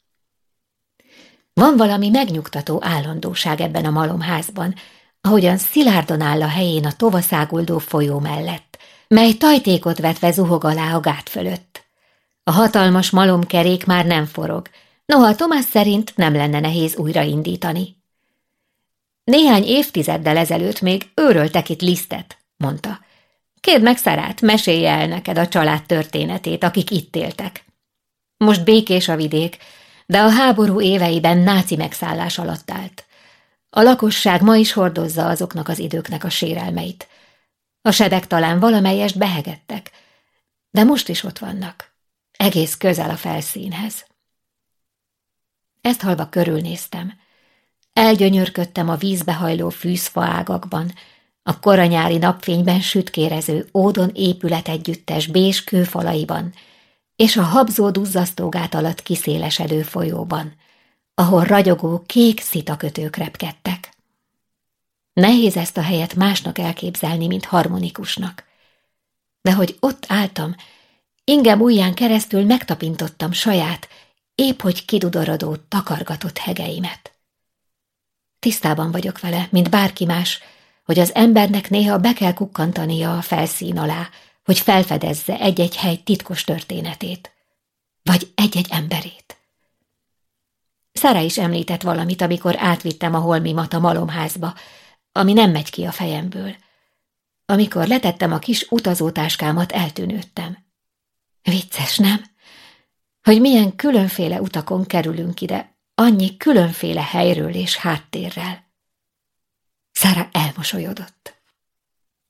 Van valami megnyugtató állandóság ebben a malomházban, ahogyan szilárdan áll a helyén a tovaszáguldó folyó mellett, mely tajtékot vetve zuhog alá a gát fölött. A hatalmas malomkerék már nem forog, noha Tomás szerint nem lenne nehéz újraindítani. Néhány évtizeddel ezelőtt még őröltek itt lisztet, mondta. Kérd meg Szarát, mesélje el neked a család történetét, akik itt éltek. Most békés a vidék, de a háború éveiben náci megszállás alatt állt. A lakosság ma is hordozza azoknak az időknek a sérelmeit. A sedek talán valamelyest behegettek, de most is ott vannak, egész közel a felszínhez. Ezt halva körülnéztem. Elgyönyörködtem a vízbe hajló fűzfa ágakban, a koranyári napfényben sütkérező ódon épület együttes bés kőfalaiban, és a habzó duzzasztógát alatt kiszélesedő folyóban, ahol ragyogó kék szitakötők repkedtek. Nehéz ezt a helyet másnak elképzelni, mint harmonikusnak. De hogy ott álltam, ingem ujján keresztül megtapintottam saját, épp hogy kidudorodó, takargatott hegeimet. Tisztában vagyok vele, mint bárki más, hogy az embernek néha be kell kukkantania a felszín alá, hogy felfedezze egy-egy hely titkos történetét, vagy egy-egy emberét. Szára is említett valamit, amikor átvittem a holmimat a malomházba, ami nem megy ki a fejemből. Amikor letettem a kis utazótáskámat, eltűnődtem. Vicces, nem? Hogy milyen különféle utakon kerülünk ide, annyi különféle helyről és háttérrel. Szára elmosolyodott.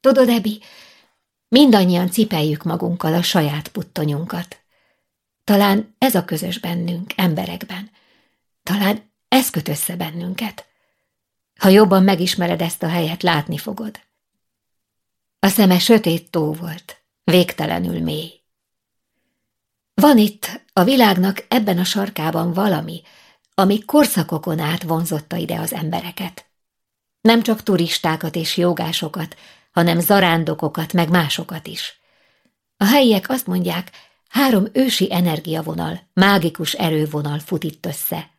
Tudod, Ebi, mindannyian cipeljük magunkkal a saját puttonyunkat. Talán ez a közös bennünk, emberekben. Talán ez köt össze bennünket. Ha jobban megismered ezt a helyet, látni fogod. A szeme sötét tó volt, végtelenül mély. Van itt a világnak ebben a sarkában valami, ami korszakokon át vonzotta ide az embereket. Nem csak turistákat és jogásokat, hanem zarándokokat, meg másokat is. A helyiek azt mondják, három ősi energiavonal, mágikus erővonal fut itt össze.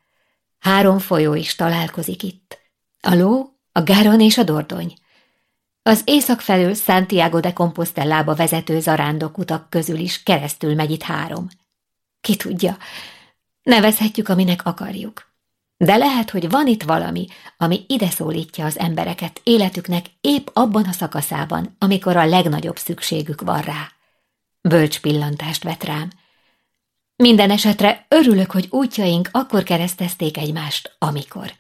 Három folyó is találkozik itt. A ló, a Gáron és a Dordony. Az észak felől Santiago de Compostellába vezető zarándokutak közül is keresztül megy itt három. Ki tudja, nevezhetjük, aminek akarjuk. De lehet, hogy van itt valami, ami ide szólítja az embereket életüknek épp abban a szakaszában, amikor a legnagyobb szükségük van rá. Bölcs pillantást vet rám. Minden esetre örülök, hogy útjaink akkor keresztezték egymást, amikor.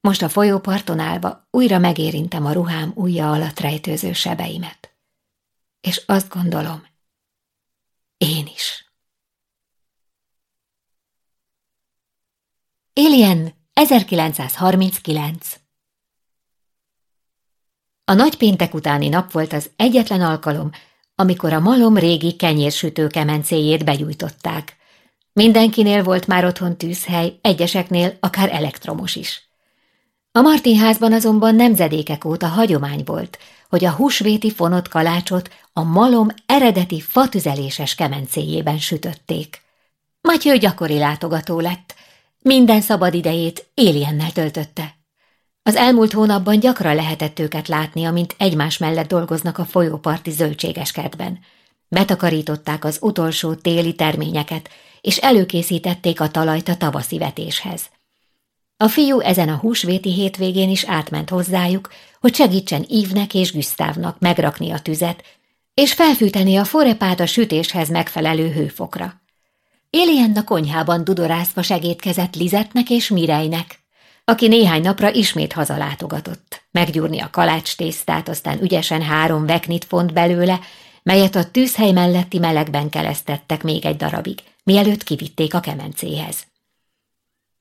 Most a folyóparton állva újra megérintem a ruhám ujja alatt rejtőző sebeimet. És azt gondolom, én is. Alien 1939 A nagy péntek utáni nap volt az egyetlen alkalom, amikor a malom régi kenyérsütő kemencéjét begyújtották. Mindenkinél volt már otthon tűzhely, egyeseknél akár elektromos is. A Martinházban azonban nemzedékek óta hagyomány volt, hogy a húsvéti fonott kalácsot a malom eredeti fatüzeléses kemencéjében sütötték. Matyő gyakori látogató lett, minden szabad idejét éliennel töltötte. Az elmúlt hónapban gyakran lehetett őket látni, amint egymás mellett dolgoznak a folyóparti zöldséges kertben. Betakarították az utolsó téli terményeket, és előkészítették a talajt a tavaszi vetéshez. A fiú ezen a húsvéti hétvégén is átment hozzájuk, hogy segítsen Ívnek és Güsztávnak megrakni a tüzet, és felfűteni a forepát a sütéshez megfelelő hőfokra. Élien a konyhában dudorázva segítkezett Lizetnek és Mirejnek, aki néhány napra ismét hazalátogatott. Meggyúrni a kalács tésztát, aztán ügyesen három veknit font belőle, melyet a tűzhely melletti melegben kelesztettek még egy darabig, mielőtt kivitték a kemencéhez.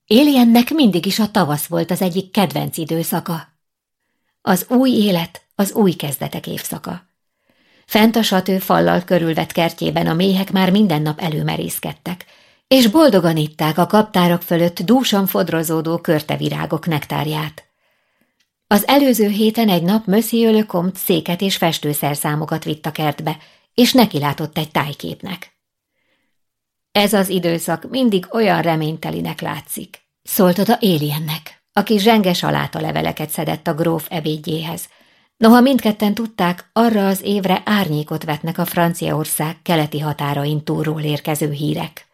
Éliennek mindig is a tavasz volt az egyik kedvenc időszaka. Az új élet, az új kezdetek évszaka. Fent a satő fallal körülvett kertjében a méhek már minden nap előmerészkedtek, és boldogan itták a kaptárok fölött dúsan fodrozódó körtevirágok nektárját. Az előző héten egy nap Monsieur Lecomte széket és festőszerszámokat vitt a kertbe, és nekilátott egy tájképnek. Ez az időszak mindig olyan reménytelinek látszik, szólt oda Éliennek, aki zsenges aláta leveleket szedett a gróf ebédjéhez. Noha mindketten tudták, arra az évre árnyékot vetnek a Franciaország keleti határain túlról érkező hírek.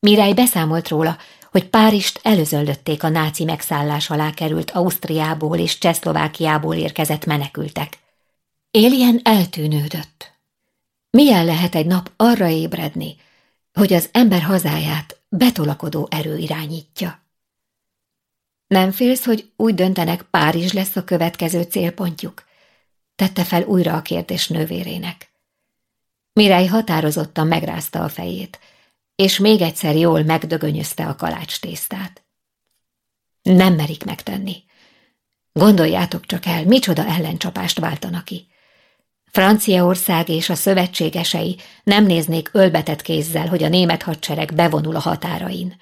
Mirej beszámolt róla, hogy Párist előzöllötték a náci megszállás alá került Ausztriából és Csehszlovákiából érkezett menekültek. Élien eltűnődött. Milyen lehet egy nap arra ébredni, hogy az ember hazáját betolakodó erő irányítja? Nem félsz, hogy úgy döntenek, Párizs lesz a következő célpontjuk? Tette fel újra a kérdés nővérének. Mirej határozottan megrázta a fejét, és még egyszer jól megdögönyözte a kalács tésztát. Nem merik megtenni. Gondoljátok csak el, micsoda ellencsapást váltanak ki. Franciaország és a szövetségesei nem néznék ölbetett kézzel, hogy a német hadsereg bevonul a határain.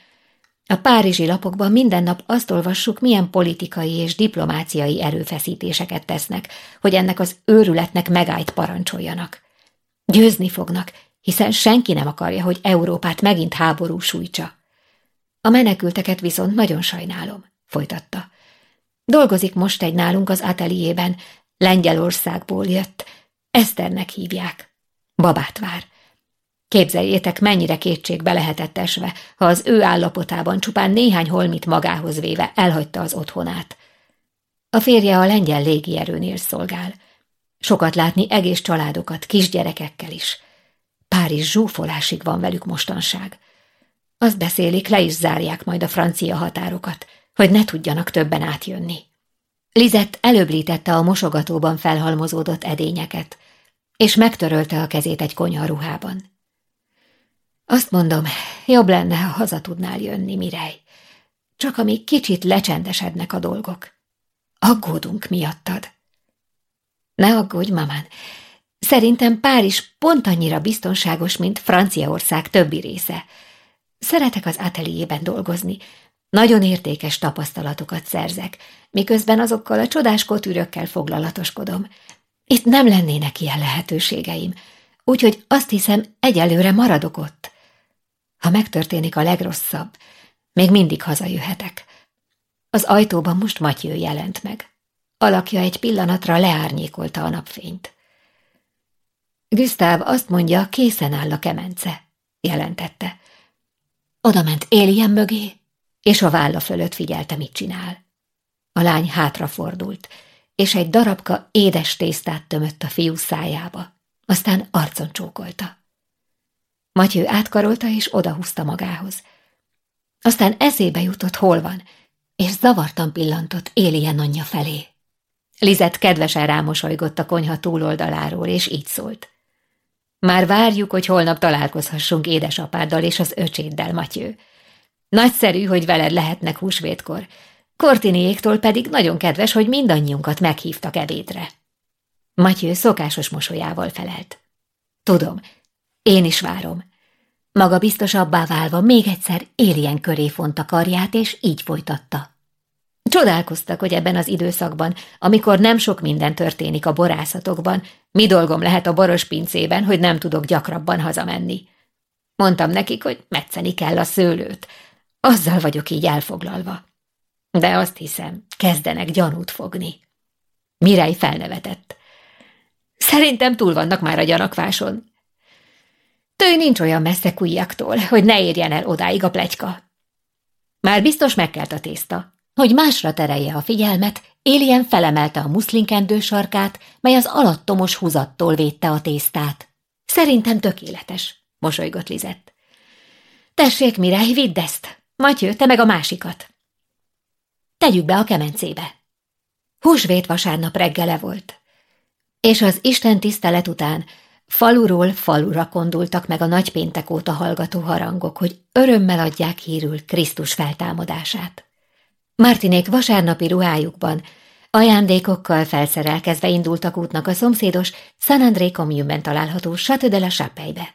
A párizsi lapokban minden nap azt olvassuk, milyen politikai és diplomáciai erőfeszítéseket tesznek, hogy ennek az őrületnek megállt parancsoljanak. Győzni fognak, hiszen senki nem akarja, hogy Európát megint háború sújtsa. A menekülteket viszont nagyon sajnálom, folytatta. Dolgozik most egy nálunk az ateliében, Lengyelországból jött, Eszternek hívják. Babát vár. Képzeljétek, mennyire kétségbe lehetett esve, ha az ő állapotában csupán néhány holmit magához véve elhagyta az otthonát. A férje a lengyel légierőnél szolgál. Sokat látni egész családokat, kisgyerekekkel is. Párizs zsúfolásig van velük mostanság. Azt beszélik, le is zárják majd a francia határokat, hogy ne tudjanak többen átjönni. Lizett előblítette a mosogatóban felhalmozódott edényeket, és megtörölte a kezét egy konyharuhában. Azt mondom, jobb lenne, ha haza tudnál jönni, Mirej. Csak amíg kicsit lecsendesednek a dolgok. Aggódunk miattad. Ne aggódj, mamán. Szerintem Párizs pont annyira biztonságos, mint Franciaország többi része. Szeretek az ateliében dolgozni. Nagyon értékes tapasztalatokat szerzek, miközben azokkal a csodás kotűrökkel foglalatoskodom. Itt nem lennének ilyen lehetőségeim, úgyhogy azt hiszem, egyelőre maradok ott. Ha megtörténik a legrosszabb, még mindig hazajöhetek. Az ajtóban most Matyő jelent meg. Alakja egy pillanatra leárnyékolta a napfényt. Gustav azt mondja, készen áll a kemence, jelentette. Oda ment Élien mögé, és a válla fölött figyelte, mit csinál. A lány hátrafordult, és egy darabka édes tésztát tömött a fiú szájába, aztán arcon csókolta. Matyő átkarolta és odahúzta magához. Aztán eszébe jutott, hol van, és zavartan pillantott Élien anyja felé. Lizet kedvesen rámosolygott a konyha túloldaláról, és így szólt. Már várjuk, hogy holnap találkozhassunk édesapáddal és az öcséddel, Matyő. Nagyszerű, hogy veled lehetnek húsvétkor, Kortiniéktól pedig nagyon kedves, hogy mindannyiunkat meghívtak ebédre. Matyő szokásos mosolyával felelt. Tudom, én is várom. Maga biztosabbá válva még egyszer Élien köré fonta karját, és így folytatta. Csodálkoztak, hogy ebben az időszakban, amikor nem sok minden történik a borászatokban, mi dolgom lehet a boros pincében, hogy nem tudok gyakrabban hazamenni. Mondtam nekik, hogy metszeni kell a szőlőt. Azzal vagyok így elfoglalva. De azt hiszem, kezdenek gyanút fogni. Mirej felnevetett. Szerintem túl vannak már a gyanakváson. Tő nincs olyan messze kujjaktól, hogy ne érjen el odáig a plegyka. Már biztos megkelt a tészta. Hogy másra terelje a figyelmet, Élien felemelte a muszlinkendő sarkát, mely az alattomos húzattól védte a tésztát. Szerintem tökéletes, mosolygott Lizett. Tessék, Mirály, vidd ezt! Matyő, te meg a másikat. Tegyük be a kemencébe. Húsvét vasárnap reggele volt, és az Isten tisztelet után faluról falura kondultak meg a nagypéntek óta hallgató harangok, hogy örömmel adják hírül Krisztus feltámadását. Martinék vasárnapi ruhájukban, ajándékokkal felszerelkezve indultak útnak a szomszédos San André Commune-ben található Château de Chapelle-be.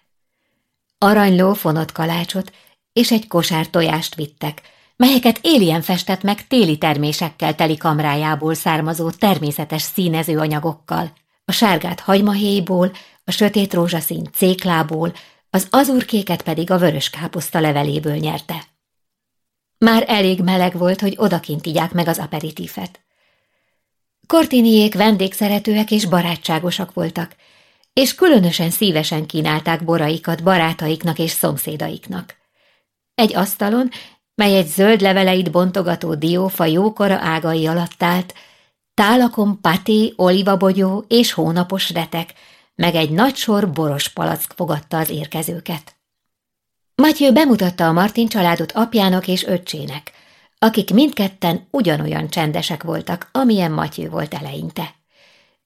Aranyló fonott kalácsot és egy kosár tojást vittek, melyeket Élien festett meg téli termésekkel teli kamrájából származó természetes színező anyagokkal, a sárgát hagymahéjból, a sötét rózsaszín céklából, az azurkéket pedig a vörös káposzta leveléből nyerte. Már elég meleg volt, hogy odakint igyák meg az aperitífet. Kortiniék vendégszeretőek és barátságosak voltak, és különösen szívesen kínálták boraikat barátaiknak és szomszédaiknak. Egy asztalon, mely egy zöld leveleit bontogató diófa jókora ágai alatt állt, tálakon paté, olivabogyó és hónapos retek, meg egy nagy sor boros palack fogadta az érkezőket. Matyő bemutatta a Martin családot apjának és öccsének, akik mindketten ugyanolyan csendesek voltak, amilyen Matyő volt eleinte.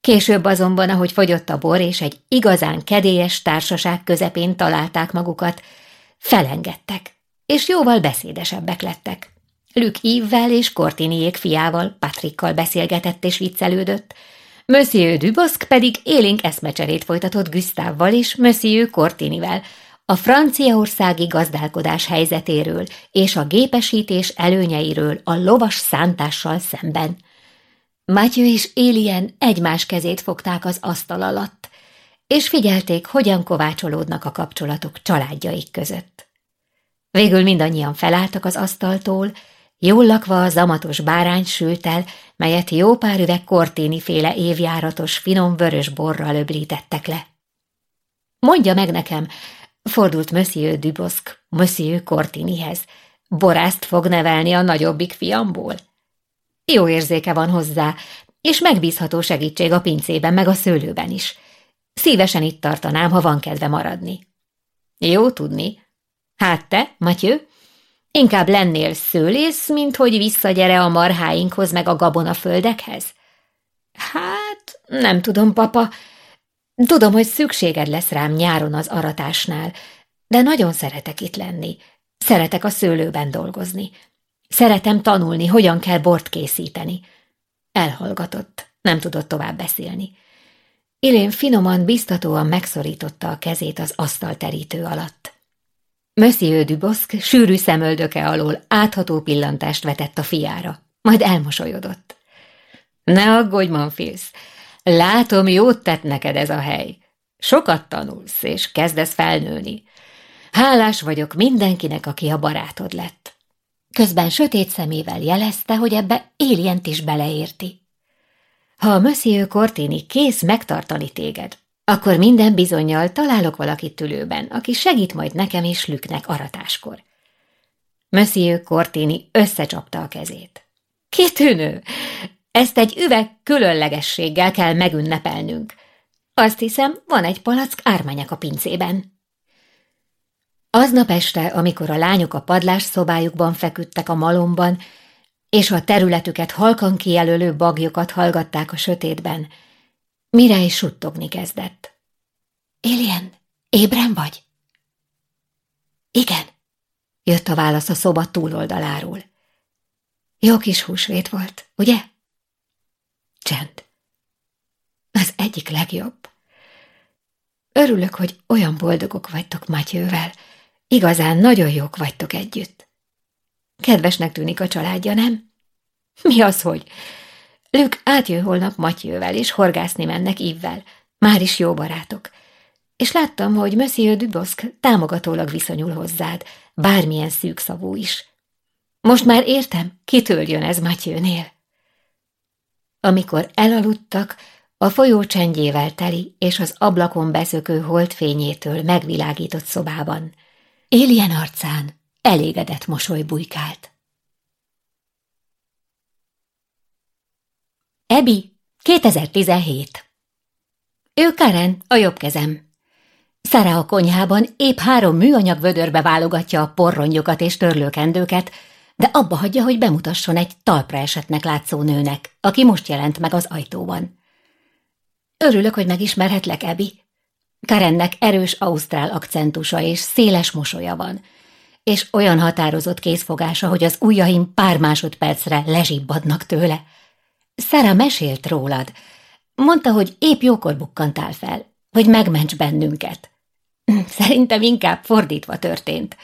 Később azonban, ahogy fogyott a bor, és egy igazán kedélyes társaság közepén találták magukat, felengedtek, és jóval beszédesebbek lettek. Lük Ívvel és Kortiniék fiával, Patrikkal beszélgetett és viccelődött, Monsieur Dubosk pedig élénk eszmecserét folytatott Gustavval és Monsieur Kortinivel, a franciaországi gazdálkodás helyzetéről és a gépesítés előnyeiről a lovas szántással szemben. Matthew és Élien egymás kezét fogták az asztal alatt, és figyelték, hogyan kovácsolódnak a kapcsolatok családjaik között. Végül mindannyian felálltak az asztaltól, jól lakva a zamatos bárány sült el, melyet jó pár üveg korténi féle évjáratos finom vörös borral öblítettek le. Mondja meg nekem, Fordult Monsieur Dubosk Monsieur Cortinihez. Borászt fog nevelni a nagyobbik fiamból. Jó érzéke van hozzá, és megbízható segítség a pincében, meg a szőlőben is. Szívesen itt tartanám, ha van kedve maradni. Jó tudni. Hát te, Matyő, inkább lennél szőlész, mint hogy visszagyere a marháinkhoz meg a gabonaföldekhez? Hát, nem tudom, papa, Tudom, hogy szükséged lesz rám nyáron az aratásnál, de nagyon szeretek itt lenni. Szeretek a szőlőben dolgozni. Szeretem tanulni, hogyan kell bort készíteni. Elhallgatott, nem tudott tovább beszélni. Ilén finoman, biztatóan megszorította a kezét az asztalterítő alatt. Monsieur Dubosk sűrű szemöldöke alól átható pillantást vetett a fiára, majd elmosolyodott. Ne aggódj, Manfils, Látom, jót tett neked ez a hely. Sokat tanulsz, és kezdesz felnőni. Hálás vagyok mindenkinek, aki a barátod lett. Közben sötét szemével jelezte, hogy ebbe Élient is beleérti. Ha a Monsieur Cortini kész megtartani téged, akkor minden bizonyal találok valakit tülőben, aki segít majd nekem és Lüknek aratáskor. Monsieur Cortini összecsapta a kezét. Kitűnő! Ezt egy üveg különlegességgel kell megünnepelnünk. Azt hiszem, van egy palack ármányak a pincében. Aznap este, amikor a lányok a padlás szobájukban feküdtek a malomban, és a területüket halkan kijelölő bagyokat hallgatták a sötétben, mire is suttogni kezdett. Élien, ébren vagy? Igen, jött a válasz a szoba túloldaláról. Jó kis húsvét volt, ugye? Csend. Az egyik legjobb. Örülök, hogy olyan boldogok vagytok Matyővel. Igazán nagyon jók vagytok együtt. Kedvesnek tűnik a családja, nem? Mi az, hogy? Lük átjön holnap Matyővel, és horgászni mennek Ivvel. Már is jó barátok. És láttam, hogy Monsieur Dubosk támogatólag viszonyul hozzád, bármilyen szűkszavú is. Most már értem, kitől jön ez Matyőnél. Amikor elaludtak, a folyó csendjével teli és az ablakon beszökő holdfényétől megvilágított szobában. Éljen arcán elégedett mosoly bujkált. Ebi, 2017 Ő Karen, a jobb kezem. Szara a konyhában épp három műanyag vödörbe válogatja a porrongyokat és törlőkendőket, de abba hagyja, hogy bemutasson egy talpra esetnek látszó nőnek, aki most jelent meg az ajtóban. Örülök, hogy megismerhetlek, Ebi. Karennek erős ausztrál akcentusa és széles mosolya van, és olyan határozott készfogása, hogy az ujjaim pár másodpercre lezsibbadnak tőle. Szera mesélt rólad. Mondta, hogy épp jókor bukkantál fel, hogy megments bennünket. Szerintem inkább fordítva történt.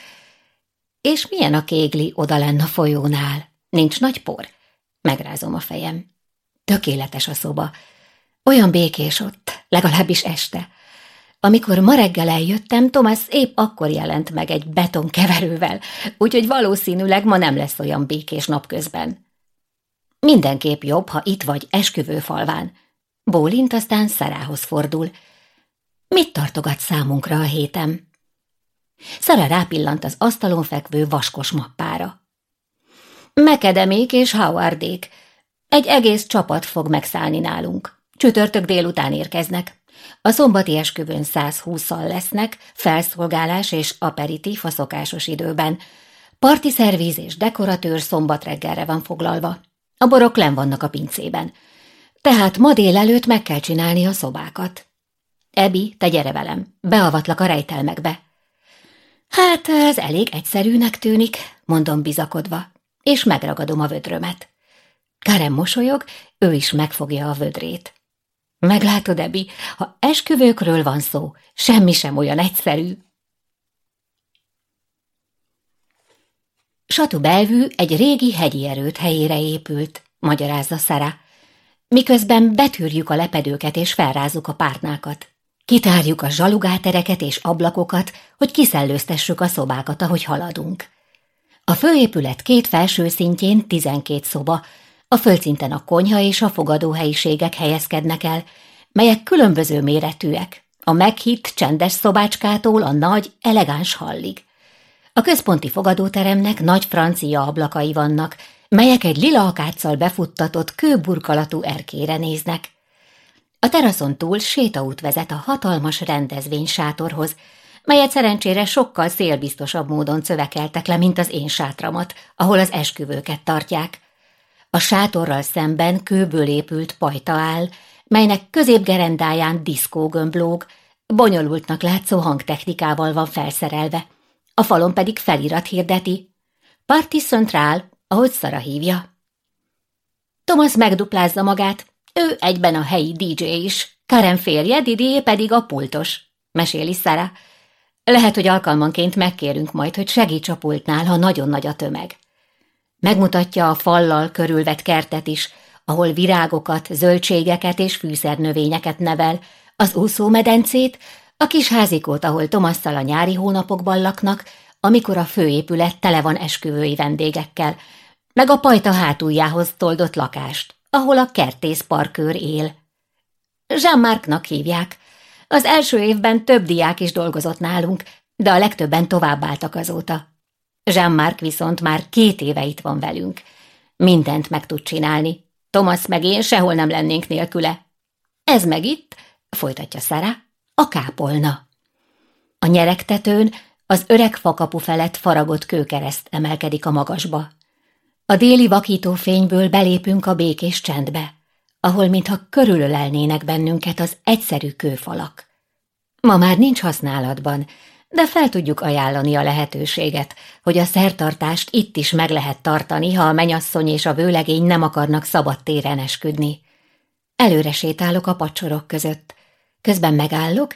És milyen a kégli oda lenne a folyónál? Nincs nagy por? Megrázom a fejem. Tökéletes a szoba. Olyan békés ott, legalábbis este. Amikor ma reggel eljöttem, Thomas épp akkor jelent meg egy betonkeverővel, úgyhogy valószínűleg ma nem lesz olyan békés napközben. Mindenképp jobb, ha itt vagy esküvőfalván. Bólint aztán Szarához fordul. Mit tartogat számunkra a hétem? Szara rápillant az asztalon fekvő vaskos mappára. Mekedemék és Howardék. Egy egész csapat fog megszállni nálunk. Csütörtök délután érkeznek. A szombati esküvőn 120-szal lesznek, felszolgálás és aperitív a szokásos időben. Parti szervíz és dekoratőr szombat reggelre van foglalva. A borok len vannak a pincében. Tehát ma délelőtt meg kell csinálni a szobákat. Ebi, te gyere velem, beavatlak a rejtelmekbe. Hát ez elég egyszerűnek tűnik, mondom bizakodva, és megragadom a vödrömet. Karen mosolyog, ő is megfogja a vödrét. Meglátod, Ebi, ha esküvőkről van szó, semmi sem olyan egyszerű. Satu belvű egy régi hegyi erőt helyére épült, magyarázza Szara, miközben betűrjük a lepedőket és felrázzuk a párnákat. Kitárjuk a zsalugátereket és ablakokat, hogy kiszellőztessük a szobákat, ahogy haladunk. A főépület két felső szintjén 12 szoba, a földszinten a konyha és a fogadóhelyiségek helyezkednek el, melyek különböző méretűek, a meghitt csendes szobácskától a nagy, elegáns hallig. A központi fogadóteremnek nagy francia ablakai vannak, melyek egy lila akáccal befuttatott kőburkalatú erkére néznek. A teraszon túl sétaút vezet a hatalmas rendezvénysátorhoz, melyet szerencsére sokkal szélbiztosabb módon cövekeltek le, mint az én sátramat, ahol az esküvőket tartják. A sátorral szemben kőből épült pajta áll, melynek középgerendáján diszkógömb lóg, bonyolultnak látszó hangtechnikával van felszerelve. A falon pedig felirat hirdeti. Parti Central, ahogy Szara hívja. Thomas megduplázza magát, ő egyben a helyi DJ is, Karen férje, Didier pedig a pultos, meséli Szara. Lehet, hogy alkalmanként megkérünk majd, hogy segíts a pultnál, ha nagyon nagy a tömeg. Megmutatja a fallal körülvett kertet is, ahol virágokat, zöldségeket és fűszernövényeket nevel, az úszómedencét, a kis házikót, ahol Tomasszal a nyári hónapokban laknak, amikor a főépület tele van esküvői vendégekkel, meg a pajta hátuljához toldott lakást, ahol a kertészparkőr él. Jean-Marcnak hívják. Az első évben több diák is dolgozott nálunk, de a legtöbben továbbáltak azóta. Jean-Marc viszont már két éve itt van velünk. Mindent meg tud csinálni. Thomas meg én sehol nem lennénk nélküle. Ez meg itt, folytatja Szara, a kápolna. A nyeregtetőn az öreg fakapu felett faragott kőkereszt emelkedik a magasba. A déli vakító fényből belépünk a békés csendbe, ahol mintha körülölelnének bennünket az egyszerű kőfalak. Ma már nincs használatban, de fel tudjuk ajánlani a lehetőséget, hogy a szertartást itt is meg lehet tartani, ha a menyasszony és a vőlegény nem akarnak szabad téren esküdni. Előre sétálok a pacsorok között, közben megállok,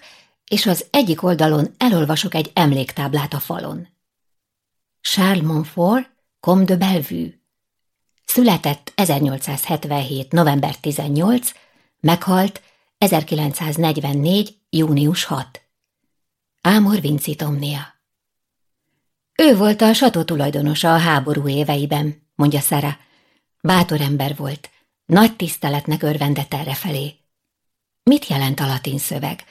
és az egyik oldalon elolvasok egy emléktáblát a falon. Charles Montfort, Comte de Bellevue. Született 1877. november 18, meghalt 1944. június 6. Ámor Vincitomnia. Ő volt a sató tulajdonosa a háború éveiben, mondja Szara. Bátor ember volt, nagy tiszteletnek örvendett errefelé. Mit jelent a latin szöveg?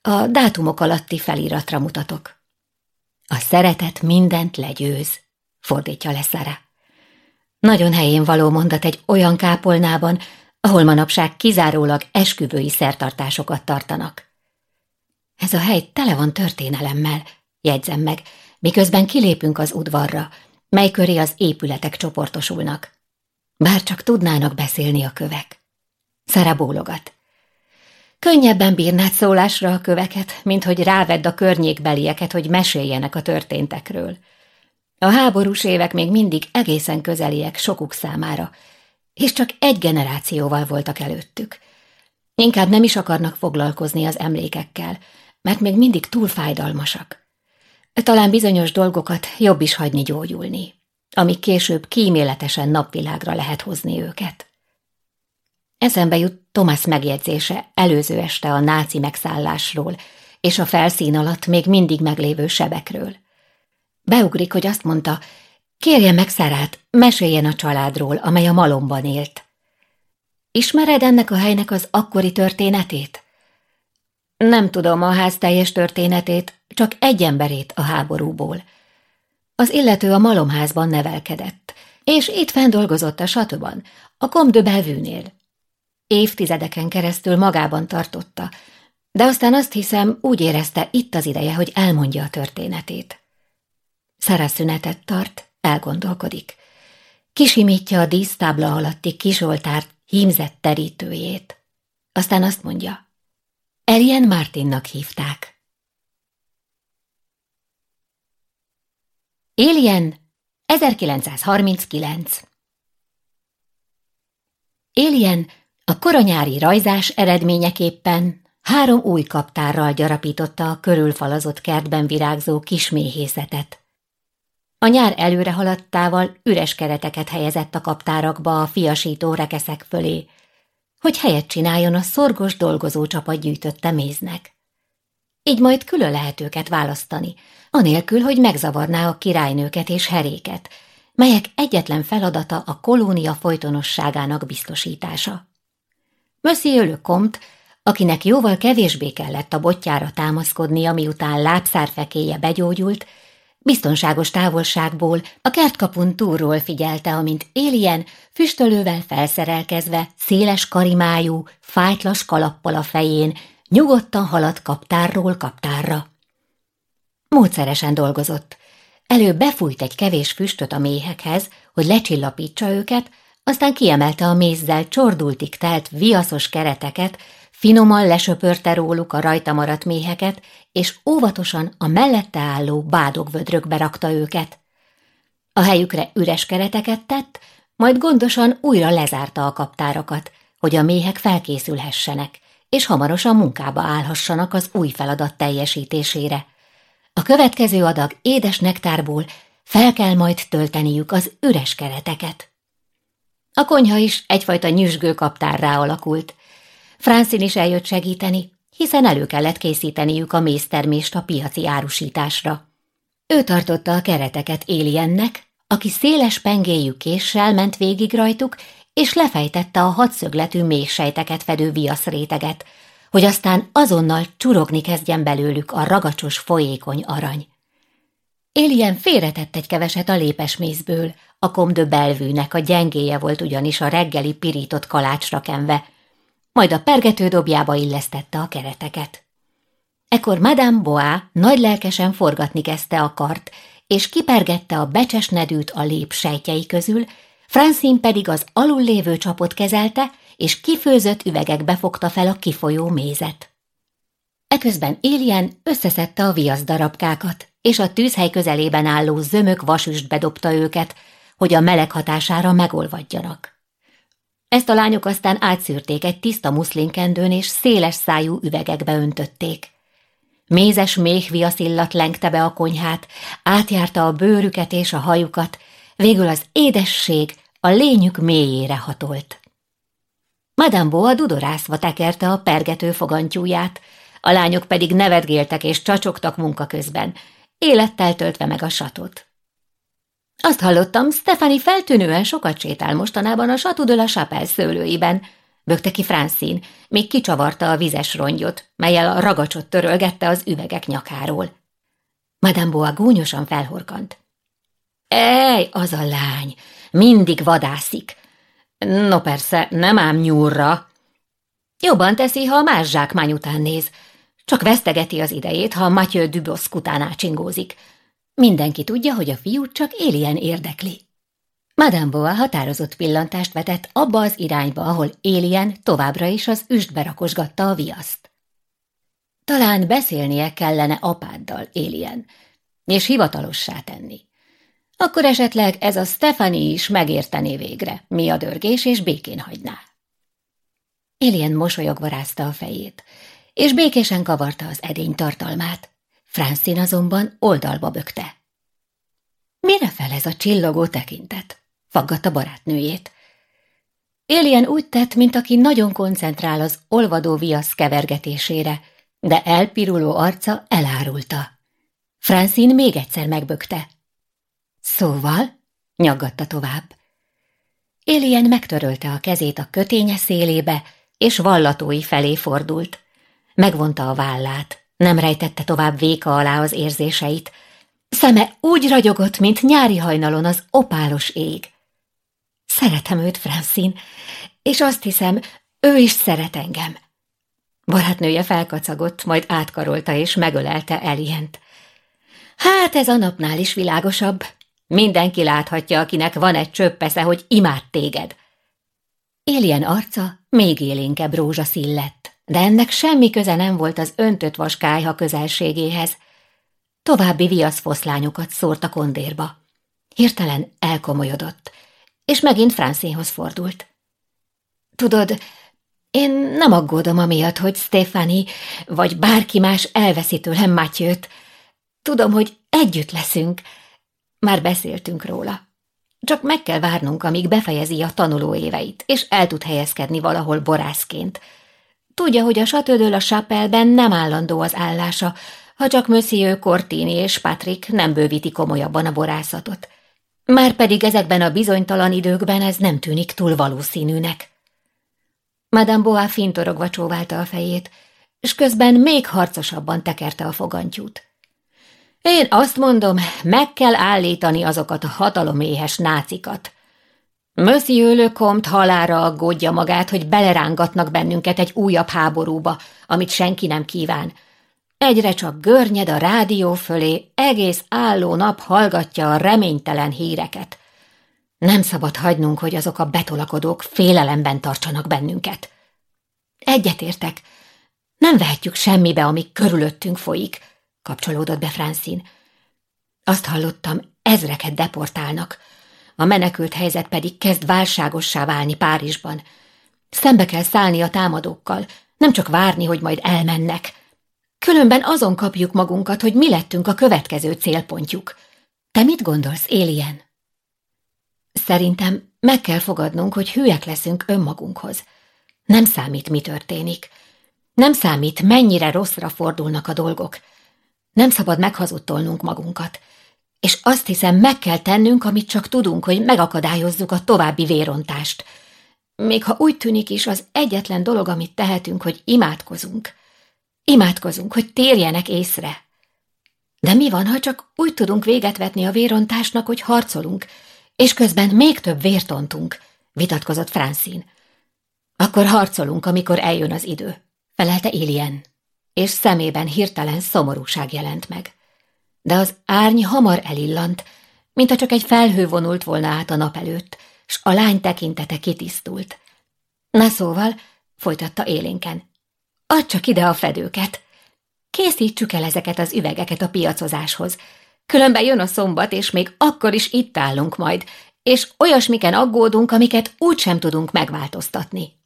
A dátumok alatti feliratra mutatok. A szeretet mindent legyőz, fordítja le Szara. Nagyon helyén való mondat egy olyan kápolnában, ahol manapság kizárólag esküvői szertartásokat tartanak. Ez a hely tele van történelemmel, jegyzem meg, miközben kilépünk az udvarra, mely köré az épületek csoportosulnak. Bár csak tudnának beszélni a kövek. Szara bólogat. Könnyebben bírnád szólásra a köveket, mint hogy rávedd a környékbelieket, hogy meséljenek a történtekről. A háborús évek még mindig egészen közeliek sokuk számára, és csak egy generációval voltak előttük. Inkább nem is akarnak foglalkozni az emlékekkel, mert még mindig túl fájdalmasak. Talán bizonyos dolgokat jobb is hagyni gyógyulni, amíg később kíméletesen napvilágra lehet hozni őket. Eszembe jut Thomas megjegyzése előző este a náci megszállásról, és a felszín alatt még mindig meglévő sebekről. Beugrik, hogy azt mondta, kérje meg Szerát, meséljen a családról, amely a malomban élt. Ismered ennek a helynek az akkori történetét? Nem tudom a ház teljes történetét, csak egy emberét a háborúból. Az illető a malomházban nevelkedett, és itt fendolgozott a satuban, a Comte. Évtizedeken keresztül magában tartotta, de aztán azt hiszem, úgy érezte itt az ideje, hogy elmondja a történetét. Szara szünetet tart, elgondolkodik. Kisimítja a dísztábla alatti kisoltárt hímzett terítőjét. Aztán azt mondja, Elien Martinnak hívták. Alien 1939 Alien a koronyári rajzás eredményeképpen három új kaptárral gyarapította a körülfalazott kertben virágzó kisméhészetet. A nyár előre haladtával üres kereteket helyezett a kaptárakba a fiasító rekeszek fölé, hogy helyet csináljon a szorgos dolgozó csapat gyűjtötte méznek. Így majd külön lehet őket választani, anélkül, hogy megzavarná a királynőket és heréket, melyek egyetlen feladata a kolónia folytonosságának biztosítása. Monsieur le Comte, akinek jóval kevésbé kellett a botjára támaszkodnia, miután lábszárfekéje begyógyult, Biztonságos távolságból a kertkapun túlról figyelte, amint Élien füstölővel felszerelkezve, széles karimájú, fájtlas kalappal a fején, nyugodtan haladt kaptárról kaptárra. Módszeresen dolgozott. Előbb befújt egy kevés füstöt a méhekhez, hogy lecsillapítsa őket, aztán kiemelte a mézzel csordultig telt viaszos kereteket, Finoman lesöpörte róluk a rajta maradt méheket, és óvatosan a mellette álló bádogvödrökbe rakta őket. A helyükre üres kereteket tett, majd gondosan újra lezárta a kaptárakat, hogy a méhek felkészülhessenek, és hamarosan munkába állhassanak az új feladat teljesítésére. A következő adag édes nektárból fel kell majd tölteniük az üres kereteket. A konyha is egyfajta nyüzsgő kaptárrá alakult – Francin is eljött segíteni, hiszen elő kellett készíteniük a méztermést a piaci árusításra. Ő tartotta a kereteket Éliennek, aki széles pengéjű késsel ment végig rajtuk, és lefejtette a hadszögletű méhsejteket fedő viaszréteget, hogy aztán azonnal csurogni kezdjen belőlük a ragacsos folyékony arany. Élien félretett egy keveset a lépesmészből, a komdö belvűnek a gyengéje volt ugyanis a reggeli pirított kalácsra kenve, majd a pergető dobjába illesztette a kereteket. Ekkor Madame Boa nagy lelkesen forgatni kezdte a kart, és kipergette a becses nedűt a lép sejtjei közül, Francine pedig az alul lévő csapot kezelte, és kifőzött üvegekbe fogta fel a kifolyó mézet. Eközben Élien összeszedte a viasz darabkákat, és a tűzhely közelében álló zömök vasüst bedobta őket, hogy a meleg hatására megolvadjanak. Ezt a lányok aztán átszűrték egy tiszta muszlinkendőn, és széles szájú üvegekbe öntötték. Mézes méhviasz illat lengte be a konyhát, átjárta a bőrüket és a hajukat, végül az édesség a lényük mélyére hatolt. Madame Boa dudorászva tekerte a pergető fogantyúját, a lányok pedig nevetgéltek és csacsogtak munka közben, élettel töltve meg a satot. Azt hallottam, Stefani feltűnően sokat sétál mostanában a Satudől a Chapelle szőlőiben, bökte ki Francine, még kicsavarta a vizes rongyot, melyel a ragacsot törölgette az üvegek nyakáról. Madame Boa gúnyosan felhorkant. Ej, az a lány, mindig vadászik. No persze, nem ám nyúrra. Jobban teszi, ha más zsákmány után néz. Csak vesztegeti az idejét, ha Mathieu Dubosk után ácsingózik. Mindenki tudja, hogy a fiú csak éljen érdekli. Madame Boa határozott pillantást vetett abba az irányba, ahol Élien továbbra is az üstbe rakosgatta a viaszt. Talán beszélnie kellene apáddal, Élien, és hivatalossá tenni. Akkor esetleg ez a Stefani is megértené végre, mi a dörgés, és békén hagyná. Élien mosolyogva rázta a fejét, és békésen kavarta az edény tartalmát. Francine azonban oldalba bökte. Mire fel ez a csillogó tekintet? faggatta barátnőjét. Élien úgy tett, mint aki nagyon koncentrál az olvadó viasz kevergetésére, de elpiruló arca elárulta. Francine még egyszer megbökte. Szóval? nyaggatta tovább. Élien megtörölte a kezét a köténye szélébe, és vallatói felé fordult. Megvonta a vállát, nem rejtette tovább véka alá az érzéseit. Szeme úgy ragyogott, mint nyári hajnalon az opálos ég. Szeretem őt, Francine, és azt hiszem, ő is szeret engem. Barátnője felkacagott, majd átkarolta és megölelte Elient. Hát ez a napnál is világosabb. Mindenki láthatja, akinek van egy csöppesze, hogy imád téged. Éljen arca még élénkebb rózsaszín lett, de ennek semmi köze nem volt az öntött vaskályha közelségéhez. További viaszfoszlányokat szórt a kondérba. Hirtelen elkomolyodott, és megint Francéhoz fordult. Tudod, én nem aggódom amiatt, hogy Stefani vagy bárki más elveszi tőlem Matyőt. Tudom, hogy együtt leszünk. Már beszéltünk róla. Csak meg kell várnunk, amíg befejezi a tanuló éveit, és el tud helyezkedni valahol borászként. Tudja, hogy a Satődől a Chapelle-ben nem állandó az állása, ha csak Monsieur Cortini és Patrick nem bővíti komolyabban a borászatot. Márpedig ezekben a bizonytalan időkben ez nem tűnik túl valószínűnek. Madame Boa fintorogva csóválta a fejét, és közben még harcosabban tekerte a fogantyút. Én azt mondom, meg kell állítani azokat a hataloméhes nácikat. Monsieur Le Comte halára aggódja magát, hogy belerángatnak bennünket egy újabb háborúba, amit senki nem kíván. Egyre csak görnyed a rádió fölé, egész álló nap hallgatja a reménytelen híreket. Nem szabad hagynunk, hogy azok a betolakodók félelemben tartsanak bennünket. Egyetértek, nem vehetjük semmibe, ami körülöttünk folyik, kapcsolódott be Francine. Azt hallottam, ezreket deportálnak, a menekült helyzet pedig kezd válságossá válni Párizsban. Szembe kell szállni a támadókkal, nem csak várni, hogy majd elmennek. Különben azon kapjuk magunkat, hogy mi lettünk a következő célpontjuk. Te mit gondolsz, Élien? Szerintem meg kell fogadnunk, hogy hülyek leszünk önmagunkhoz. Nem számít, mi történik. Nem számít, mennyire rosszra fordulnak a dolgok. Nem szabad meghazudtolnunk magunkat. És azt hiszem, meg kell tennünk, amit csak tudunk, hogy megakadályozzuk a további vérontást. Még ha úgy tűnik is, az egyetlen dolog, amit tehetünk, hogy imádkozunk. Imádkozunk, hogy térjenek észre. De mi van, ha csak úgy tudunk véget vetni a vérontásnak, hogy harcolunk, és közben még több vért ontunk, vitatkozott Francine. Akkor harcolunk, amikor eljön az idő, felelte Ilien, és szemében hirtelen szomorúság jelent meg. De az árny hamar elillant, mintha csak egy felhő vonult volna át a nap előtt, s a lány tekintete kitisztult. Na szóval, folytatta élénken, add csak ide a fedőket. Készítsük el ezeket az üvegeket a piacozáshoz. Különben jön a szombat, és még akkor is itt állunk majd, és olyasmiken aggódunk, amiket úgysem tudunk megváltoztatni.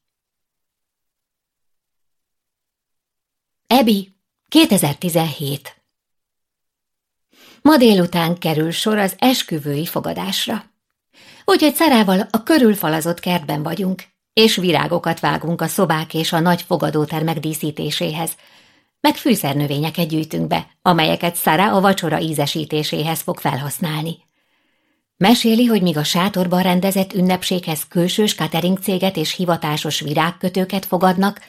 Ebi, 2017 Ma délután kerül sor az esküvői fogadásra. Úgyhogy Szarával a körülfalazott kertben vagyunk, és virágokat vágunk a szobák és a nagy fogadótermek díszítéséhez, meg fűszernövényeket gyűjtünk be, amelyeket Szara a vacsora ízesítéséhez fog felhasználni. Meséli, hogy míg a sátorban rendezett ünnepséghez külsős catering céget és hivatásos virágkötőket fogadnak,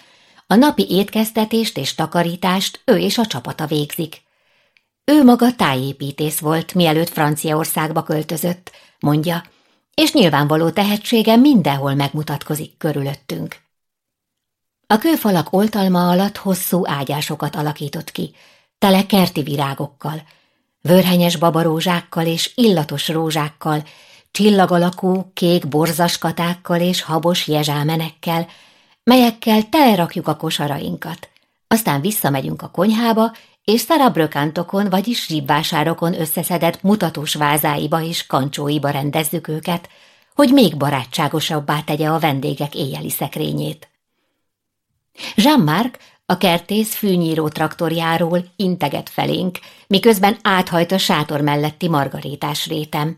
a napi étkeztetést és takarítást ő és a csapata végzik. Ő maga tájépítész volt, mielőtt Franciaországba költözött, mondja, és nyilvánvaló tehetsége mindenhol megmutatkozik körülöttünk. A kőfalak oltalma alatt hosszú ágyásokat alakított ki, tele kerti virágokkal, vörhenyes babarózsákkal és illatos rózsákkal, csillagalakú kék borzaskatákkal és habos jezsámenekkel, melyekkel telerakjuk a kosarainkat. Aztán visszamegyünk a konyhába, és szarabrökántokon, vagyis zsibvásárokon összeszedett mutatós vázáiba és kancsóiba rendezzük őket, hogy még barátságosabbá tegye a vendégek éjjeli szekrényét. Jean-Marc a kertész fűnyíró traktorjáról integet felénk, miközben áthajt a sátor melletti margarétás rétem.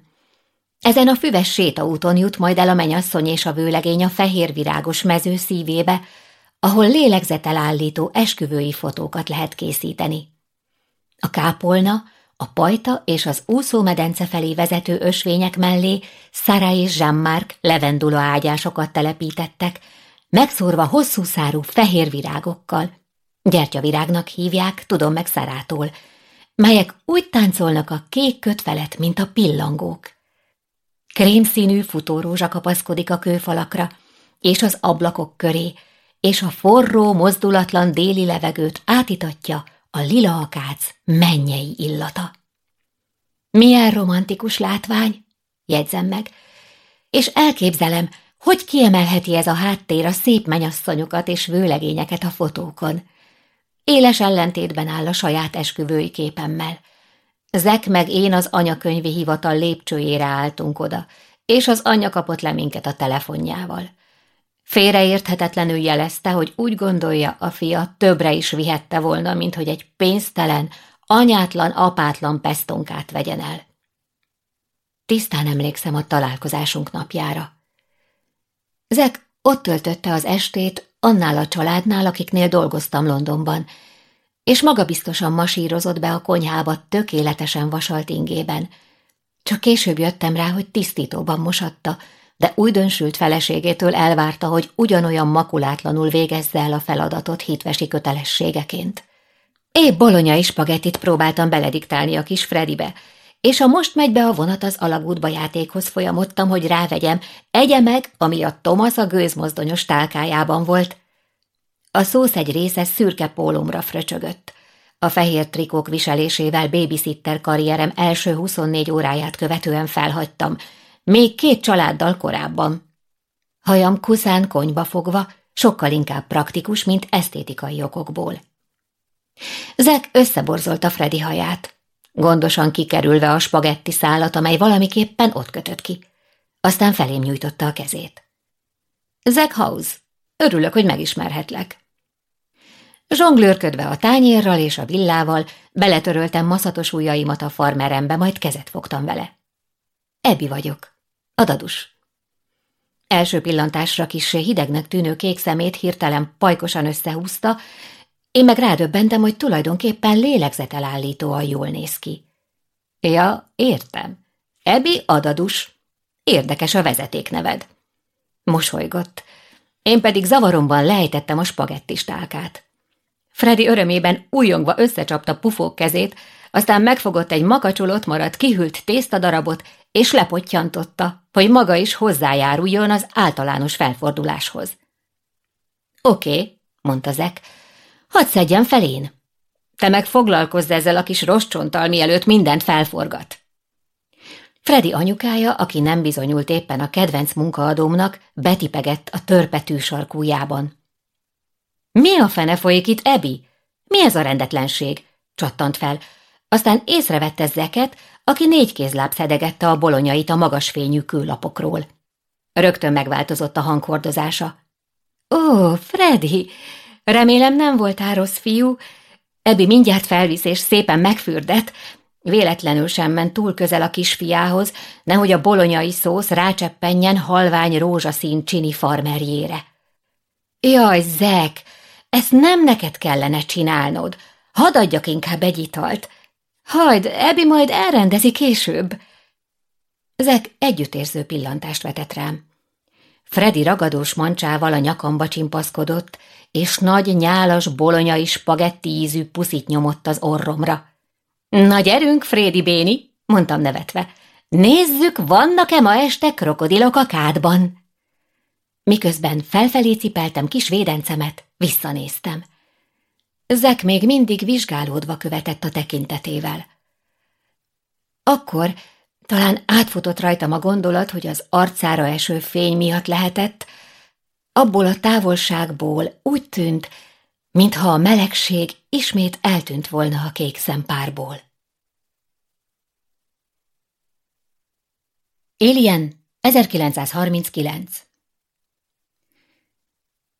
Ezen a füves sétaúton jut majd el a menyasszony és a vőlegény a fehér virágos mező szívébe, ahol lélegzetelállító esküvői fotókat lehet készíteni. A kápolna, a pajta és az úszómedence felé vezető ösvények mellé Szara és Jean-Marc levendula ágyásokat telepítettek, megszórva hosszú szárú fehér virágokkal. Gyertyavirágnak hívják, tudom meg Szarától, melyek úgy táncolnak a kék köt felett, mint a pillangók. Krémszínű futórózsa kapaszkodik a kőfalakra, és az ablakok köré, és a forró, mozdulatlan déli levegőt átitatja a lila akác mennyei illata. Milyen romantikus látvány, jegyzem meg, és elképzelem, hogy kiemelheti ez a háttér a szép menyasszonyokat és vőlegényeket a fotókon. Éles ellentétben áll a saját esküvői képemmel. Zek meg én az anyakönyvi hivatal lépcsőjére álltunk oda, és az anyja kapott le minket a telefonjával. Félreérthetetlenül jelezte, hogy úgy gondolja, a fia többre is vihette volna, mint hogy egy pénztelen, anyátlan, apátlan pesztonkát vegyen el. Tisztán emlékszem a találkozásunk napjára. Zek ott töltötte az estét annál a családnál, akiknél dolgoztam Londonban, és magabiztosan masírozott be a konyhába tökéletesen vasalt ingében. Csak később jöttem rá, hogy tisztítóban mosatta, de újdonsült feleségétől elvárta, hogy ugyanolyan makulátlanul végezze el a feladatot hitvesi kötelességeként. Épp bolonyai spagettit próbáltam belediktálni a kis Fredibe, és a most megy be a vonat az alagútba játékhoz folyamodtam, hogy rávegyem, egye meg, ami a Thomas a gőzmozdonyos tálkájában volt. A szósz egy része szürke pólomra fröcsögött. A fehér trikók viselésével babysitter karrierem első 24 óráját követően felhagytam, még két családdal korábban. Hajam kuszán konyba fogva, sokkal inkább praktikus, mint esztétikai okokból. Zek összeborzolta Freddy haját, gondosan kikerülve a spagetti szálat, amely valamiképpen ott kötött ki. Aztán felém nyújtotta a kezét. Zek House, örülök, hogy megismerhetlek. Zsonglőrködve a tányérral és a villával, beletöröltem maszatos ujjaimat a farmerembe, majd kezet fogtam vele. Ebi vagyok. Adadus. Első pillantásra kissé hidegnek tűnő kék szemét hirtelen pajkosan összehúzta, én meg rádöbbentem, hogy tulajdonképpen lélegzetelállítóan jól néz ki. Ja, értem. Ebi Adadus. Érdekes a vezetékneved. Mosolygott. Én pedig zavaromban lejtettem a spagettistálkát. Freddy örömében újongva összecsapta pufók kezét, aztán megfogott egy makacsolott maradt kihűlt tésztadarabot, és lepottyantotta, hogy maga is hozzájáruljon az általános felforduláshoz. Oké, mondta Zek, hadd szedjen fel én. Te meg foglalkozz ezzel a kis rostcsonttal, mielőtt mindent felforgat. Freddy anyukája, aki nem bizonyult éppen a kedvenc munkaadómnak, betipegett a törpetű sarkújában. Mi a fene folyik itt, Ebi? Mi ez a rendetlenség? csattant fel. Aztán észrevette Zeket, aki négy kézláb szedegette a bolonyait a magas fényű küllapokról. Rögtön megváltozott a hanghordozása. Ó, Freddy, remélem nem voltál rossz fiú. Ebi mindjárt felvisz és szépen megfürdet. Véletlenül sem ment túl közel a kisfiához, nehogy a bolonyai szósz rácseppenjen halvány rózsaszín csini farmerjére. Jaj, Zek, ezt nem neked kellene csinálnod. Hadd adjak inkább egy italt. Hajd, Ebi majd elrendezi később. Zek együttérző pillantást vetett rám. Freddy ragadós mancsával a nyakamba csimpaszkodott, és nagy nyálas bolonyai spagetti ízű puszit nyomott az orromra. Nagy erőnk, Frédi Béni, mondtam nevetve. Nézzük, vannak-e ma este krokodilok a kádban? Miközben felfelé cipeltem kis védencemet, visszanéztem. Zek még mindig vizsgálódva követett a tekintetével. Akkor talán átfutott rajtam a gondolat, hogy az arcára eső fény miatt lehetett, abból a távolságból úgy tűnt, mintha a melegség ismét eltűnt volna a kék szempárból. Alien 1939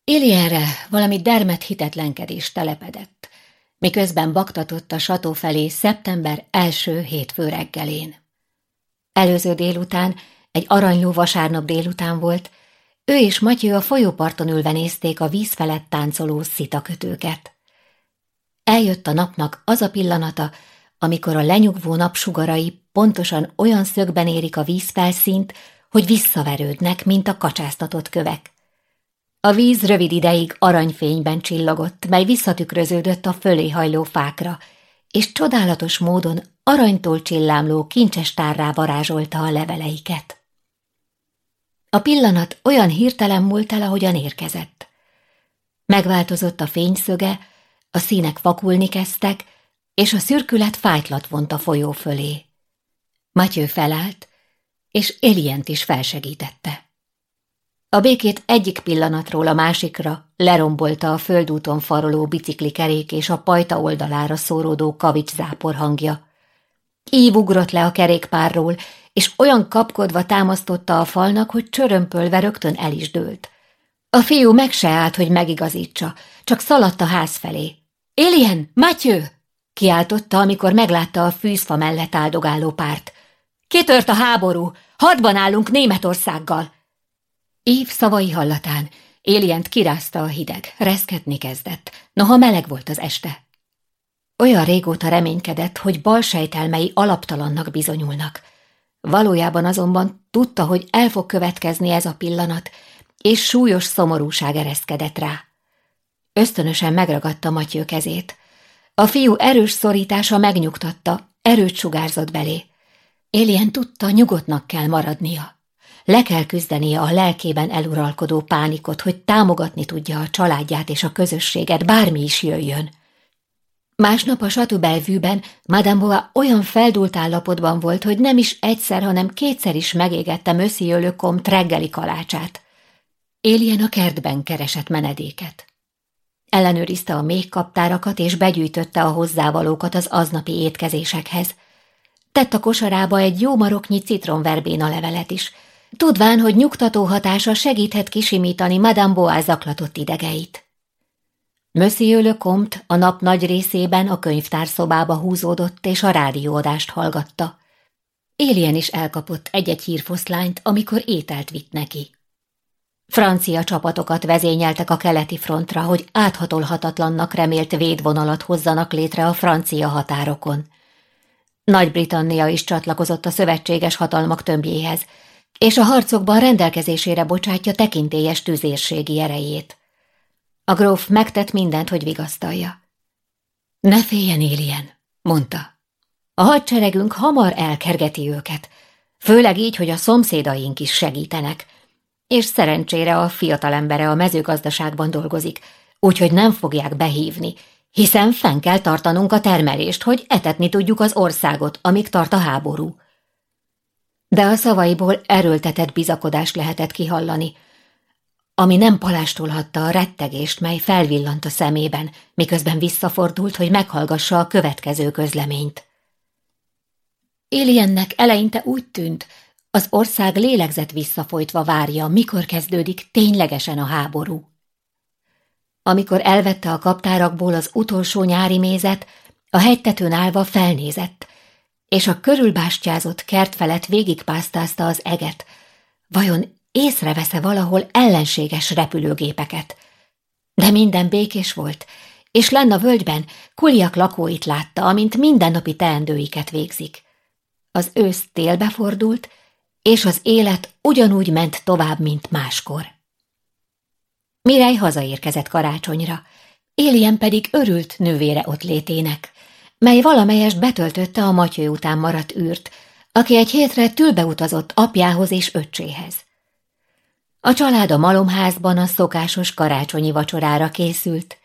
Alienre valami dermet hitetlenkedés telepedett, miközben baktatott a sató felé szeptember első hétfő reggelén. Előző délután, egy aranyló vasárnap délután volt, ő és Matyő a folyóparton ülve nézték a víz felett táncoló szitakötőket. Eljött a napnak az a pillanata, amikor a lenyugvó napsugarai pontosan olyan szögben érik a vízfelszínt, hogy visszaverődnek, mint a kacsáztatott kövek. A víz rövid ideig aranyfényben csillogott, mely visszatükröződött a fölé hajló fákra, és csodálatos módon aranytól csillámló kincses tárrá varázsolta a leveleiket. A pillanat olyan hirtelen múlt el, ahogyan érkezett. Megváltozott a fényszöge, a színek vakulni kezdtek, és a szürkület fájtlat vont a folyó fölé. Matyő felállt, és Élient is felsegítette. A békét egyik pillanatról a másikra lerombolta a földúton faroló biciklikerék és a pajta oldalára szóródó kavics zápor hangja. Ív ugrott le a kerékpárról, és olyan kapkodva támasztotta a falnak, hogy csörömpölve rögtön el is dőlt. A fiú meg se állt, hogy megigazítsa, csak szaladt a ház felé. – Élien, Matyő! – kiáltotta, amikor meglátta a fűzfa mellett áldogáló párt. – Kitört a háború! Hadban állunk Németországgal! Év szavai hallatán Élient kirázta a hideg, reszketni kezdett, noha meleg volt az este. Olyan régóta reménykedett, hogy balsejtelmei alaptalannak bizonyulnak. Valójában azonban tudta, hogy el fog következni ez a pillanat, és súlyos szomorúság ereszkedett rá. Ösztönösen megragadta Matyő kezét. A fiú erős szorítása megnyugtatta, erőt sugárzott belé. Élien tudta, nyugodtnak kell maradnia. Le kell küzdenie a lelkében eluralkodó pánikot, hogy támogatni tudja a családját és a közösséget, bármi is jöjjön. Másnap a satubelvűben Madame Boa olyan feldult állapotban volt, hogy nem is egyszer, hanem kétszer is megégette Monsieur Le Comte reggeli kalácsát. Éljen a kertben keresett menedéket. Ellenőrizte a kaptárakat és begyűjtötte a hozzávalókat az aznapi étkezésekhez. Tett a kosarába egy jó maroknyi citronverbéna levelet is – tudván, hogy nyugtató hatása segíthet kisimítani Madame Boaz zaklatott idegeit. Monsieur Le Comte a nap nagy részében a könyvtárszobába húzódott és a rádióadást hallgatta. Élien is elkapott egy-egy hírfoszlányt, amikor ételt vitt neki. Francia csapatokat vezényeltek a keleti frontra, hogy áthatolhatatlannak remélt védvonalat hozzanak létre a francia határokon. Nagy-Britannia is csatlakozott a szövetséges hatalmak tömbjéhez, és a harcokban rendelkezésére bocsátja tekintélyes tüzérségi erejét. A gróf megtett mindent, hogy vigasztalja. Ne féljen, Élien, mondta. A hadseregünk hamar elkergeti őket, főleg így, hogy a szomszédaink is segítenek, és szerencsére a fiatalembere a mezőgazdaságban dolgozik, úgyhogy nem fogják behívni, hiszen fenn kell tartanunk a termelést, hogy etetni tudjuk az országot, amíg tart a háború de a szavaiból erőltetett bizakodást lehetett kihallani. ami nem palástolhatta a rettegést, mely felvillant a szemében, miközben visszafordult, hogy meghallgassa a következő közleményt. Éliennek eleinte úgy tűnt, az ország lélegzet visszafolytva várja, mikor kezdődik ténylegesen a háború. Amikor elvette a kaptárakból az utolsó nyári mézet, a hegytetőn állva felnézett, és a körülbástyázott kert felett végigpásztázta az eget. Vajon észrevesz-e valahol ellenséges repülőgépeket? De minden békés volt, és lenn a völgyben kuliak lakóit látta, amint mindennapi teendőiket végzik. Az ősz télbe fordult, és az élet ugyanúgy ment tovább, mint máskor. Mirej hazaérkezett karácsonyra, Élien pedig örült nővére ott létének, mely valamelyest betöltötte a Matyő után maradt űrt, aki egy hétre tülbeutazott apjához és öccséhez. A család a malomházban a szokásos karácsonyi vacsorára készült.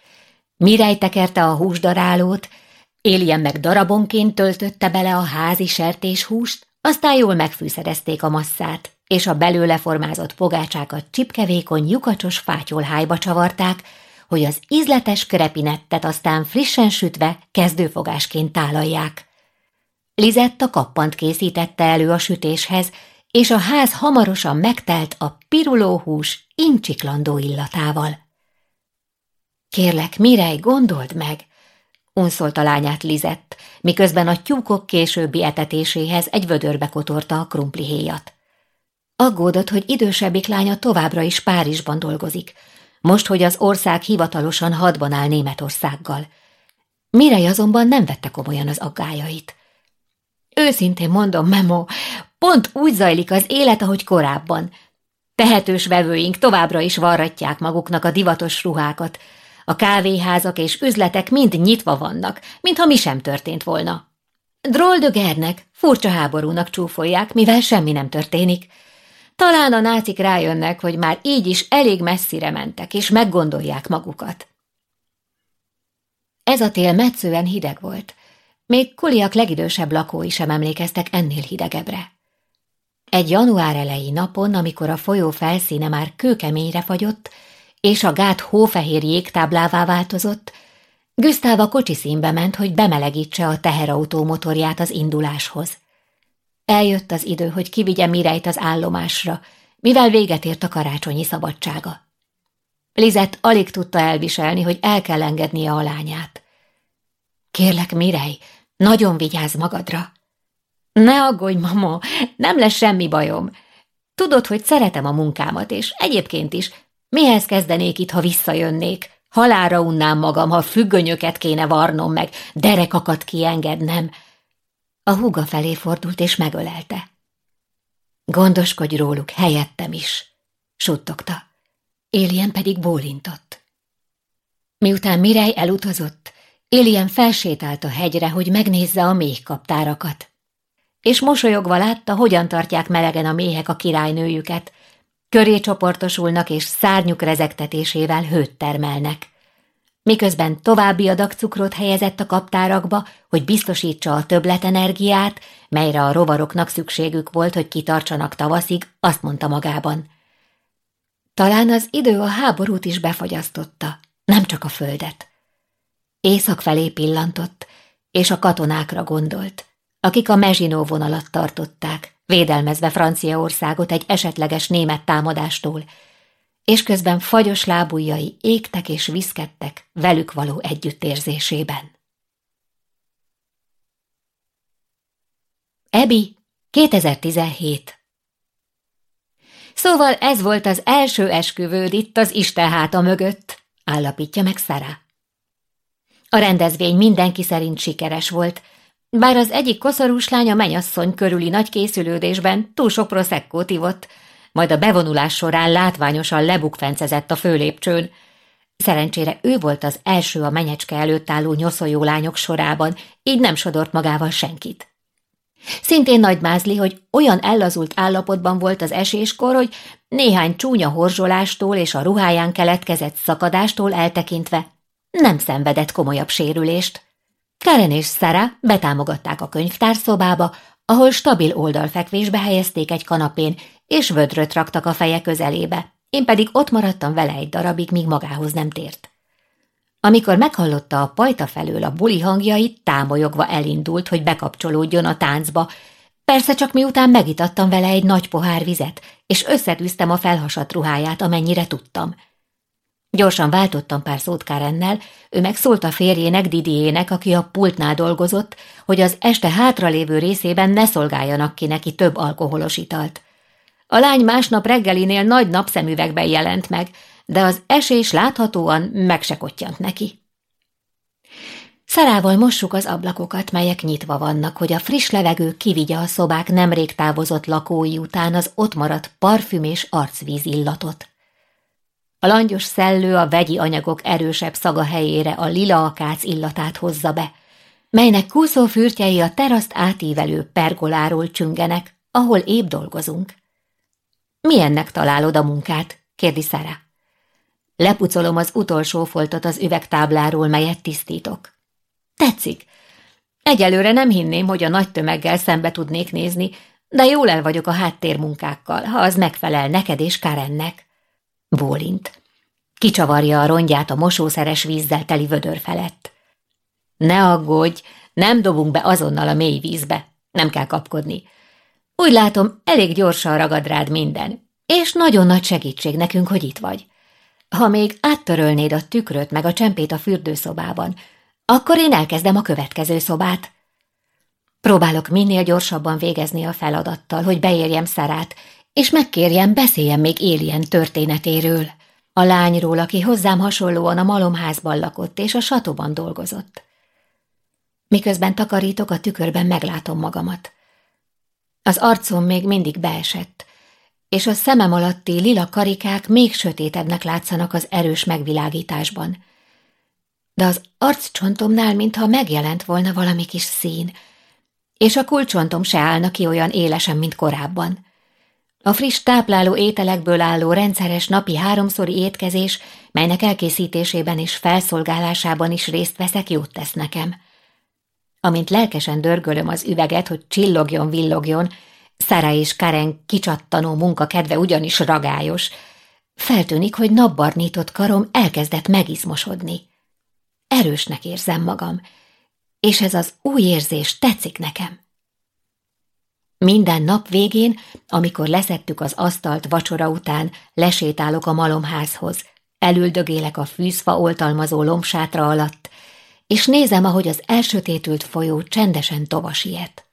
Mirej tekerte a húsdarálót, Élien meg darabonként töltötte bele a házi sertéshúst, aztán jól megfűszerezték a masszát, és a belőle formázott pogácsákat csipkevékony lyukacsos fátyolhájba csavarták, hogy az ízletes krepinettet aztán frissen sütve kezdőfogásként tálalják. Lizetta kappant készítette elő a sütéshez, és a ház hamarosan megtelt a pirulóhús incsiklandó illatával. Kérlek, Mirej, gondold meg, unszolt a lányát Lizett, miközben a tyúkok későbbi etetéséhez egy vödörbe kotorta a krumplihéjat. Aggódott, hogy idősebbik lánya továbbra is Párizsban dolgozik, most, hogy az ország hivatalosan hadban áll Németországgal. Mirej azonban nem vette komolyan az aggájait. Őszintén mondom, Memo, pont úgy zajlik az élet, ahogy korábban. Tehetős vevőink továbbra is varratják maguknak a divatos ruhákat, a kávéházak és üzletek mind nyitva vannak, mintha mi sem történt volna. Droldögernek, furcsa háborúnak csúfolják, mivel semmi nem történik. Talán a nácik rájönnek, hogy már így is elég messzire mentek, és meggondolják magukat. Ez a tél metszően hideg volt. Még Kuliak legidősebb lakói sem emlékeztek ennél hidegebbre. Egy január elejé napon, amikor a folyó felszíne már kőkeményre fagyott, és a gát hófehér jégtáblává változott, Gustav a színbe ment, hogy bemelegítse a teherautó motorját az induláshoz. Eljött az idő, hogy kivigye Mirejt az állomásra, mivel véget ért a karácsonyi szabadsága. Lizett alig tudta elviselni, hogy el kell engednie a lányát. Kérlek, Mirej, nagyon vigyázz magadra. Ne aggódj, mama, nem lesz semmi bajom. Tudod, hogy szeretem a munkámat, és egyébként is Mihez kezdenék itt, ha visszajönnék? Halára unnám magam, ha függönyöket kéne varnom meg, derekakat kiengednem. A húga felé fordult és megölelte. Gondoskodj róluk, helyettem is, suttogta. Élien pedig bólintott. Miután Mirej elutazott, Élien felsétált a hegyre, hogy megnézze a méhkaptárakat. És mosolyogva látta, hogyan tartják melegen a méhek a királynőjüket, Köré csoportosulnak és szárnyuk rezegtetésével hőt termelnek. Miközben további adag cukrot helyezett a kaptárakba, hogy biztosítsa a többletenergiát, melyre a rovaroknak szükségük volt, hogy kitartsanak tavaszig, azt mondta magában. Talán az idő a háborút is befagyasztotta, nem csak a földet. Észak felé pillantott, és a katonákra gondolt, akik a mezsinó vonalat tartották védelmezve Franciaországot egy esetleges német támadástól, és közben fagyos lábujjai égtek és viszkedtek velük való együttérzésében. Ebi, 2017 Szóval ez volt az első esküvőd itt az Isten háta mögött, állapítja meg Szara. A rendezvény mindenki szerint sikeres volt, bár az egyik koszorús a menyasszony körüli nagy készülődésben túl sok proszekkót ivott, majd a bevonulás során látványosan lebukfencezett a főlépcsőn. Szerencsére ő volt az első a menyecske előtt álló nyoszoljó lányok sorában, így nem sodort magával senkit. Szintén nagy mázli, hogy olyan ellazult állapotban volt az eséskor, hogy néhány csúnya horzsolástól és a ruháján keletkezett szakadástól eltekintve nem szenvedett komolyabb sérülést. Karen és Sara betámogatták a könyvtárszobába, ahol stabil oldalfekvésbe helyezték egy kanapén, és vödröt raktak a feje közelébe, én pedig ott maradtam vele egy darabig, míg magához nem tért. Amikor meghallotta a pajta felől a buli hangjait, támolyogva elindult, hogy bekapcsolódjon a táncba, persze csak miután megitattam vele egy nagy pohár vizet, és összetűztem a felhasadt ruháját, amennyire tudtam – Gyorsan váltottam pár szót Karennel, ő meg szólt a férjének, Didiének, aki a pultnál dolgozott, hogy az este hátralévő részében ne szolgáljanak ki neki több alkoholos italt. A lány másnap reggelinél nagy napszemüvegben jelent meg, de az esés láthatóan meg neki. Szarával mossuk az ablakokat, melyek nyitva vannak, hogy a friss levegő kivigye a szobák nemrég távozott lakói után az ott maradt parfüm és arcvíz illatot. A langyos szellő a vegyi anyagok erősebb szaga helyére a lila akác illatát hozza be, melynek kúszó fürtjei a teraszt átívelő pergoláról csüngenek, ahol épp dolgozunk. Milyennek találod a munkát? kérdi Szara. Lepucolom az utolsó foltot az üvegtábláról, melyet tisztítok. Tetszik. Egyelőre nem hinném, hogy a nagy tömeggel szembe tudnék nézni, de jól el vagyok a háttérmunkákkal, ha az megfelel neked és Karennek. Bólint. Kicsavarja a rongyát a mosószeres vízzel teli vödör felett. Ne aggódj, nem dobunk be azonnal a mély vízbe. Nem kell kapkodni. Úgy látom, elég gyorsan ragad rád minden, és nagyon nagy segítség nekünk, hogy itt vagy. Ha még áttörölnéd a tükröt meg a csempét a fürdőszobában, akkor én elkezdem a következő szobát. Próbálok minél gyorsabban végezni a feladattal, hogy beérjem Szarát, és megkérjem, beszéljen még Élien történetéről. A lányról, aki hozzám hasonlóan a malomházban lakott és a satóban dolgozott. Miközben takarítok, a tükörben meglátom magamat. Az arcom még mindig beesett, és a szemem alatti lila karikák még sötétebbnek látszanak az erős megvilágításban. De az arccsontomnál, mintha megjelent volna valami kis szín, és a kulcsontom se állna ki olyan élesen, mint korábban. A friss tápláló ételekből álló rendszeres napi háromszori étkezés, melynek elkészítésében és felszolgálásában is részt veszek, jót tesz nekem. Amint lelkesen dörgölöm az üveget, hogy csillogjon, villogjon, Szara és Karen kicsattanó munka kedve ugyanis ragályos, feltűnik, hogy napbarnított karom elkezdett megizmosodni. Erősnek érzem magam, és ez az új érzés tetszik nekem. Minden nap végén, amikor leszettük az asztalt vacsora után, lesétálok a malomházhoz, elüldögélek a fűzfa oltalmazó lombsátra alatt, és nézem, ahogy az elsötétült folyó csendesen tovasiet.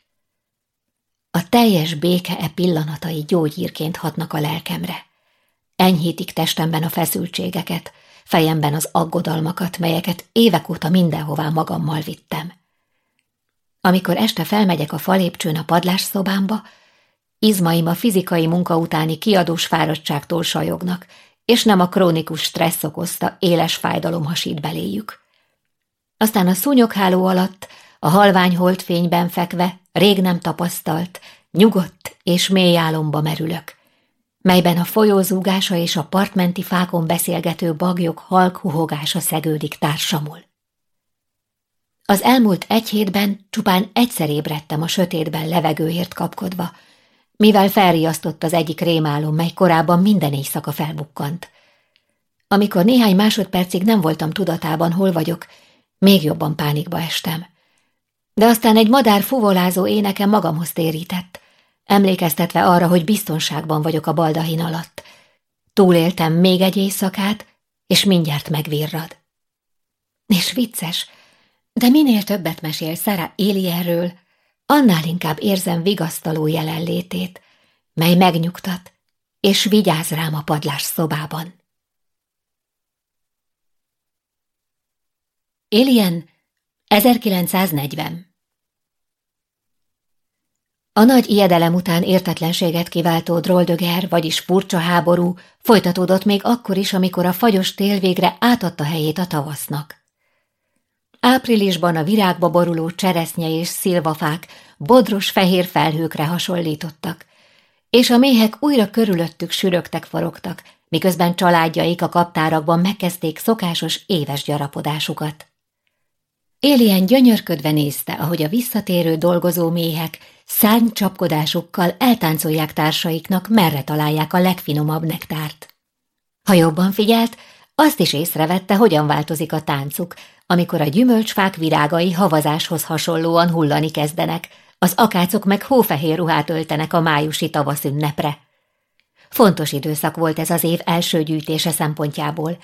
A teljes béke e pillanatai gyógyírként hatnak a lelkemre. Enyhítik testemben a feszültségeket, fejemben az aggodalmakat, melyeket évek óta mindenhová magammal vittem. Amikor este felmegyek a falépcsőn a padlásszobámba, izmaim a fizikai munka utáni kiadós fáradtságtól sajognak, és nem a krónikus stressz okozta éles fájdalom hasít beléjük. Aztán a szúnyogháló alatt, a halvány holdfényben fekve, rég nem tapasztalt, nyugodt és mély álomba merülök, melyben a folyózúgása és a partmenti fákon beszélgető bagyok halk huhogása szegődik társamul. Az elmúlt egy hétben csupán egyszer ébredtem a sötétben levegőért kapkodva, mivel felriasztott az egyik rémálom, mely korábban minden éjszaka felbukkant. Amikor néhány másodpercig nem voltam tudatában, hol vagyok, még jobban pánikba estem. De aztán egy madár fuvolázó éneke magamhoz térített, emlékeztetve arra, hogy biztonságban vagyok a baldahin alatt. Túléltem még egy éjszakát, és mindjárt megvirrad. És vicces, de minél többet mesél Szara Élierről, annál inkább érzem vigasztaló jelenlétét, mely megnyugtat, és vigyáz rám a padlás szobában. Alien 1940 A nagy ijedelem után értetlenséget kiváltó droldöger, vagyis furcsa háború folytatódott még akkor is, amikor a fagyos tél végre átadta helyét a tavasznak. Áprilisban a virágba boruló cseresznye és szilvafák bodros fehér felhőkre hasonlítottak, és a méhek újra körülöttük sürögtek forogtak, miközben családjaik a kaptárakban megkezdték szokásos éves gyarapodásukat. Élien gyönyörködve nézte, ahogy a visszatérő dolgozó méhek szárnycsapkodásukkal eltáncolják társaiknak, merre találják a legfinomabb nektárt. Ha jobban figyelt, azt is észrevette, hogyan változik a táncuk, amikor a gyümölcsfák virágai havazáshoz hasonlóan hullani kezdenek, az akácok meg hófehér ruhát öltenek a májusi tavasz ünnepre. Fontos időszak volt ez az év első gyűjtése szempontjából.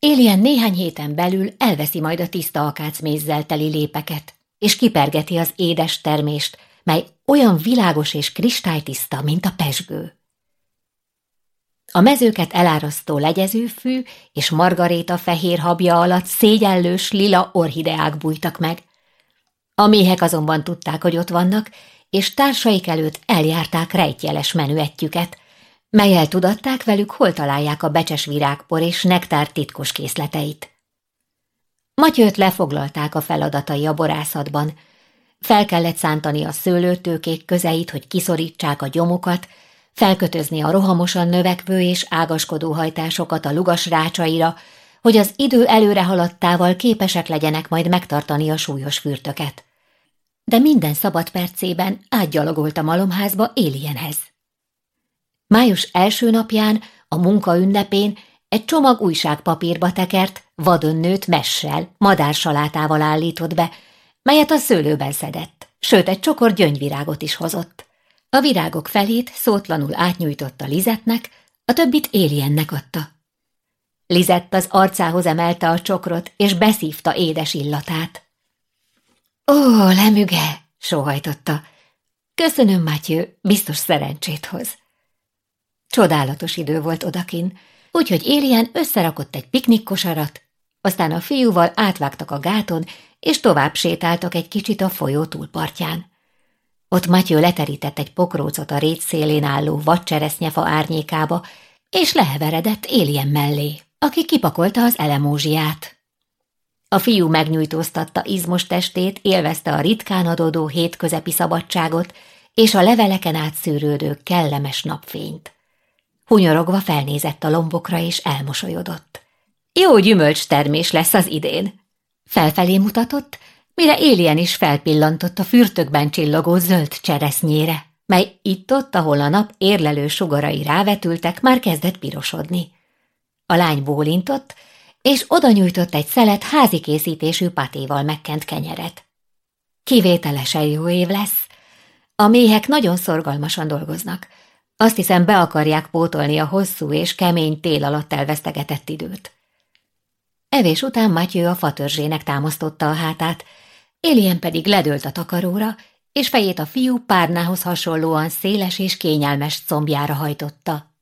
Élien néhány héten belül elveszi majd a tiszta akácmézzel teli lépeket, és kipergeti az édes termést, mely olyan világos és kristálytiszta, mint a pesgő. A mezőket elárasztó legyezőfű és margaréta fehér habja alatt szégyellős lila orhideák bújtak meg. A méhek azonban tudták, hogy ott vannak, és társaik előtt eljárták rejtjeles menüetjüket, melyel tudatták velük, hol találják a becses virágpor és nektár titkos készleteit. Matyőt lefoglalták a feladatai a borászatban. Fel kellett szántani a szőlőtőkék közeit, hogy kiszorítsák a gyomokat, felkötözni a rohamosan növekvő és ágaskodó hajtásokat a lugas rácsaira, hogy az idő előre haladtával képesek legyenek majd megtartani a súlyos fürtöket. De minden szabad percében átgyalogolt a malomházba Élienhez. Május első napján, a munka ünnepén egy csomag újságpapírba tekert, vadönnőt messel, madársalátával állított be, melyet a szőlőben szedett, sőt egy csokor gyöngyvirágot is hozott. A virágok felét szótlanul átnyújtotta Lizetnek, a többit Éliennek adta. Lizett az arcához emelte a csokrot, és beszívta édes illatát. Ó, lemüge, sóhajtotta. Köszönöm, Mátyő, biztos szerencsét hoz. Csodálatos idő volt odakin, úgyhogy Élien összerakott egy piknikkosarat, aztán a fiúval átvágtak a gáton, és tovább sétáltak egy kicsit a folyó túlpartján. Ott Matyő leterített egy pokrócot a rét szélén álló vadcseresznyefa árnyékába, és leheveredett Élien mellé, aki kipakolta az elemózsiát. A fiú megnyújtóztatta izmos testét, élvezte a ritkán adódó hétközepi szabadságot és a leveleken átszűrődő kellemes napfényt. Hunyorogva felnézett a lombokra és elmosolyodott. Jó gyümölcs termés lesz az idén. Felfelé mutatott, mire Élien is felpillantott a fürtökben csillogó zöld cseresznyére, mely itt-ott, ahol a nap érlelő sugarai rávetültek, már kezdett pirosodni. A lány bólintott, és oda nyújtott egy szelet házi készítésű patéval megkent kenyeret. Kivételesen jó év lesz. A méhek nagyon szorgalmasan dolgoznak. Azt hiszem, be akarják pótolni a hosszú és kemény tél alatt elvesztegetett időt. Evés után Matyő a fatörzsének támasztotta a hátát, Élien pedig ledőlt a takaróra, és fejét a fiú párnához hasonlóan széles és kényelmes combjára hajtotta.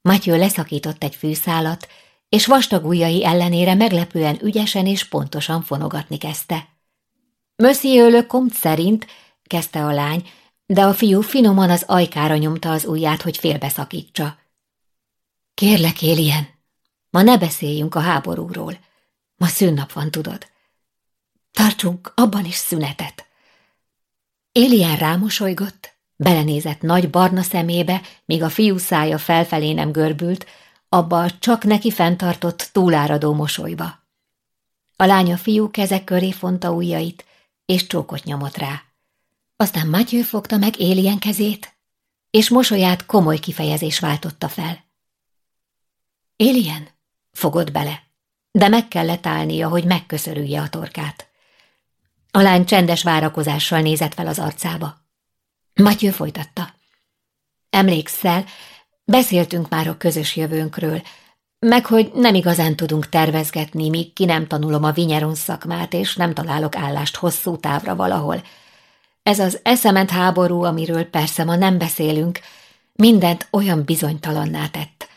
Matyő leszakított egy fűszálat, és vastag ujjai ellenére meglepően ügyesen és pontosan fonogatni kezdte. Le Comte szerint, kezdte a lány, de a fiú finoman az ajkára nyomta az ujját, hogy félbeszakítsa. Kérlek, Élien, ma ne beszéljünk a háborúról. Ma szünnap van, tudod. Tartsunk abban is szünetet. Élien rámosolygott, belenézett nagy barna szemébe, míg a fiú szája felfelé nem görbült, abba a csak neki fenntartott túláradó mosolyba. A lánya fiú kezek köré fonta ujjait, és csókot nyomott rá. Aztán Matyő fogta meg Élien kezét, és mosolyát komoly kifejezés váltotta fel. Élien fogott bele, de meg kellett állnia, hogy megköszörülje a torkát. A lány csendes várakozással nézett fel az arcába. Matyő folytatta. Emlékszel, beszéltünk már a közös jövőnkről, meg hogy nem igazán tudunk tervezgetni, míg ki nem tanulom a vinyeron szakmát, és nem találok állást hosszú távra valahol. Ez az eszement háború, amiről persze ma nem beszélünk, mindent olyan bizonytalanná tett.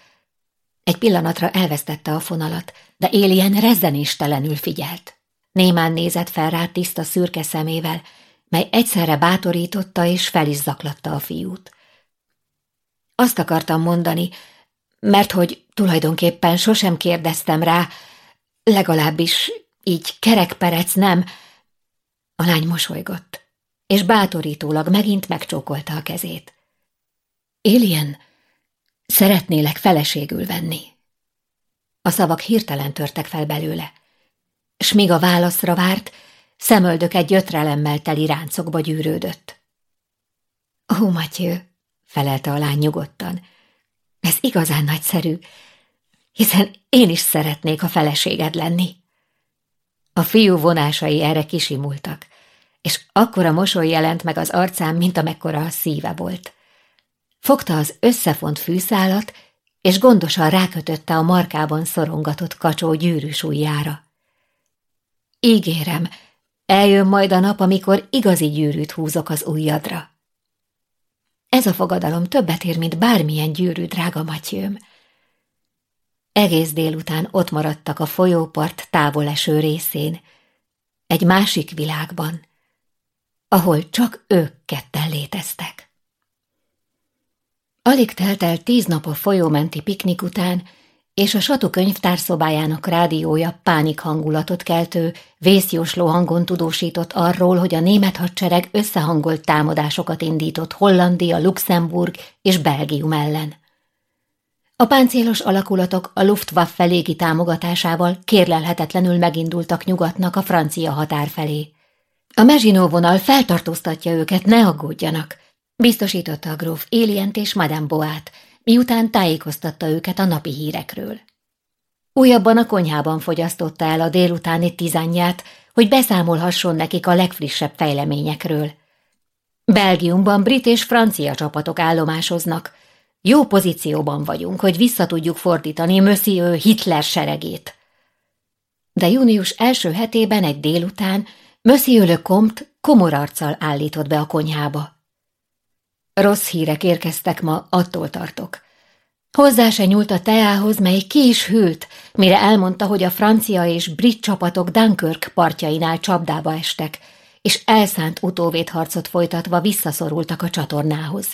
Egy pillanatra elvesztette a fonalat, de Élien rezzenéstelenül figyelt. Némán nézett fel rá tiszta szürke szemével, mely egyszerre bátorította és fel is zaklatta a fiút. Azt akartam mondani, mert hogy tulajdonképpen sosem kérdeztem rá, legalábbis így kerekperec nem. A lány mosolygott, és bátorítólag megint megcsókolta a kezét. Élien, szeretnélek feleségül venni. A szavak hirtelen törtek fel belőle s míg a válaszra várt, szemöldök egy gyötrelemmel teli ráncokba gyűrődött. Ó, Matyő, felelte a lány nyugodtan, ez igazán nagyszerű. hiszen én is szeretnék a feleséged lenni. A fiú vonásai erre kisimultak, és akkora mosoly jelent meg az arcán, mint amekkora a szíve volt. Fogta az összefont fűszálat, és gondosan rákötötte a markában szorongatott kacsó gyűrűs ujjára. Ígérem, eljön majd a nap, amikor igazi gyűrűt húzok az ujjadra. Ez a fogadalom többet ér, mint bármilyen gyűrű, drága Matyőm. Egész délután ott maradtak a folyópart távoleső részén, egy másik világban, ahol csak ők ketten léteztek. Alig telt el tíz nap a folyómenti piknik után, és a Satu könyvtárszobájának rádiója pánik hangulatot keltő, vészjósló hangon tudósított arról, hogy a német hadsereg összehangolt támadásokat indított Hollandia, Luxemburg és Belgium ellen. A páncélos alakulatok a Luftwaffe légi támogatásával kérlelhetetlenül megindultak nyugatnak a francia határ felé. A Mezsinó vonal feltartóztatja őket, ne aggódjanak, biztosította a gróf Élient és Madame Boát, miután tájékoztatta őket a napi hírekről. Újabban a konyhában fogyasztotta el a délutáni tizányját, hogy beszámolhasson nekik a legfrissebb fejleményekről. Belgiumban brit és francia csapatok állomásoznak. Jó pozícióban vagyunk, hogy vissza tudjuk fordítani Monsieur Hitler seregét. De június első hetében egy délután Monsieur le Comte komor arccal állított be a konyhába. Rossz hírek érkeztek ma, attól tartok. Hozzá se nyúlt a teához, mely ki is hűlt, mire elmondta, hogy a francia és brit csapatok Dunkirk partjainál csapdába estek, és elszánt utóvédharcot folytatva visszaszorultak a csatornához.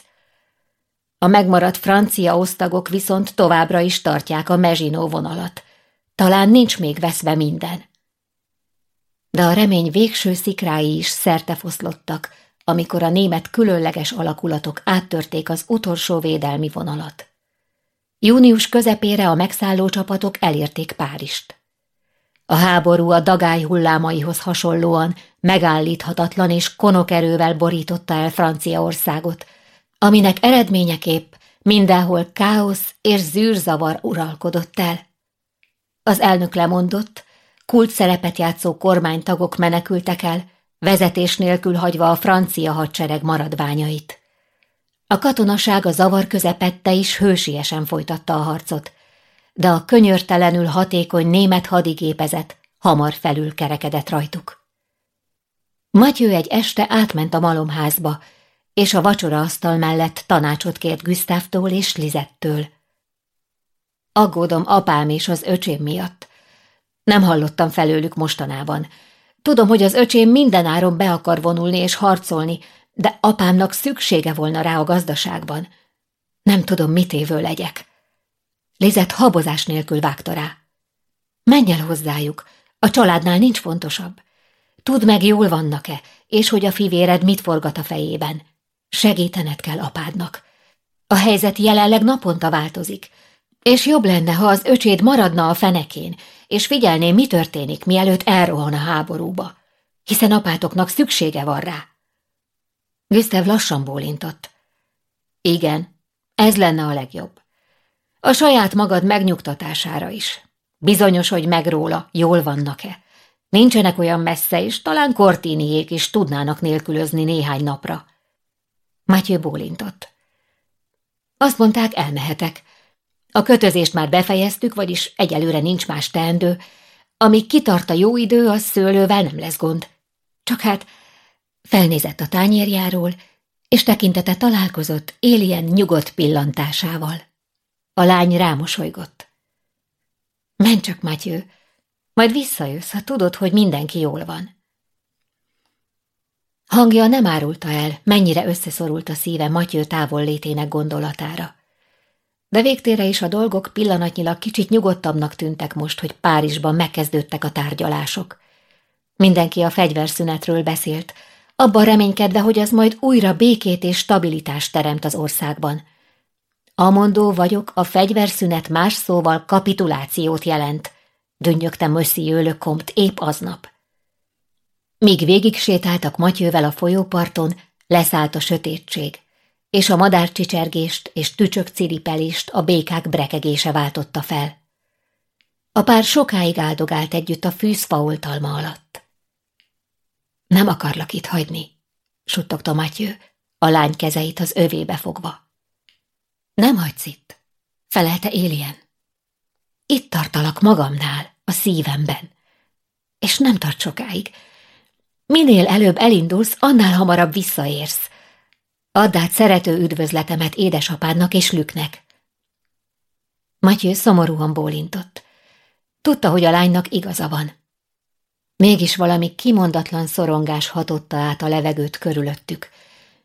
A megmaradt francia osztagok viszont továbbra is tartják a Mezsinó vonalat. Talán nincs még veszve minden. De a remény végső szikrái is szertefoszlottak, amikor a német különleges alakulatok áttörték az utolsó védelmi vonalat. Június közepére a megszálló csapatok elérték Párist. A háború a dagály hullámaihoz hasonlóan megállíthatatlan és konokerővel borította el Franciaországot, aminek eredményeképp mindenhol káosz és zűrzavar uralkodott el. Az elnök lemondott, kult szerepet játszó kormánytagok menekültek el, vezetés nélkül hagyva a francia hadsereg maradványait. A katonaság a zavar közepette is hősiesen folytatta a harcot, de a könyörtelenül hatékony német hadigépezet hamar felül kerekedett rajtuk. Matyő egy este átment a malomházba, és a vacsoraasztal mellett tanácsot kért Güsztávtól és Lizettől. Aggódom apám és az öcsém miatt. Nem hallottam felőlük mostanában, Tudom, hogy az öcsém mindenáron be akar vonulni és harcolni, de apámnak szüksége volna rá a gazdaságban. Nem tudom, mit évő legyek. Lizet habozás nélkül vágta rá. Menj el hozzájuk, a családnál nincs fontosabb. Tudd meg, jól vannak-e, és hogy a fivéred mit forgat a fejében. Segítened kell apádnak. A helyzet jelenleg naponta változik, és jobb lenne, ha az öcséd maradna a fenekén, és figyelné, mi történik, mielőtt elrohan a háborúba, hiszen apátoknak szüksége van rá. Gustav lassan bólintott. Igen, ez lenne a legjobb. A saját magad megnyugtatására is. Bizonyos, hogy meg róla, jól vannak-e. Nincsenek olyan messze, és talán kortíniék is tudnának nélkülözni néhány napra. Matyő bólintott. Azt mondták, elmehetek, a kötözést már befejeztük, vagyis egyelőre nincs más teendő. Amíg kitart a jó idő, az szőlővel nem lesz gond. Csak hát felnézett a tányérjáról, és tekintete találkozott éljen nyugodt pillantásával. A lány rámosolygott. Menj csak, Matyő, majd visszajössz, ha tudod, hogy mindenki jól van. Hangja nem árulta el, mennyire összeszorult a szíve Matyő távollétének gondolatára de végtére is a dolgok pillanatnyilag kicsit nyugodtabbnak tűntek most, hogy Párizsban megkezdődtek a tárgyalások. Mindenki a fegyverszünetről beszélt, abban reménykedve, hogy az majd újra békét és stabilitást teremt az országban. Amondó vagyok, a fegyverszünet más szóval kapitulációt jelent, dönnyögte Monsieur le Comte épp aznap. Míg végig sétáltak Matyővel a folyóparton, leszállt a sötétség és a madárcsicsergést és tücsök ciripelést a békák brekegése váltotta fel. A pár sokáig áldogált együtt a fűzfa oltalma alatt. Nem akarlak itt hagyni, suttogta Matyő, a lány kezeit az övébe fogva. Nem hagysz itt, felelte Élien. Itt tartalak magamnál, a szívemben. És nem tart sokáig. Minél előbb elindulsz, annál hamarabb visszaérsz. Add át szerető üdvözletemet édesapádnak és Lüknek. Matyő szomorúan bólintott. Tudta, hogy a lánynak igaza van. Mégis valami kimondatlan szorongás hatotta át a levegőt körülöttük,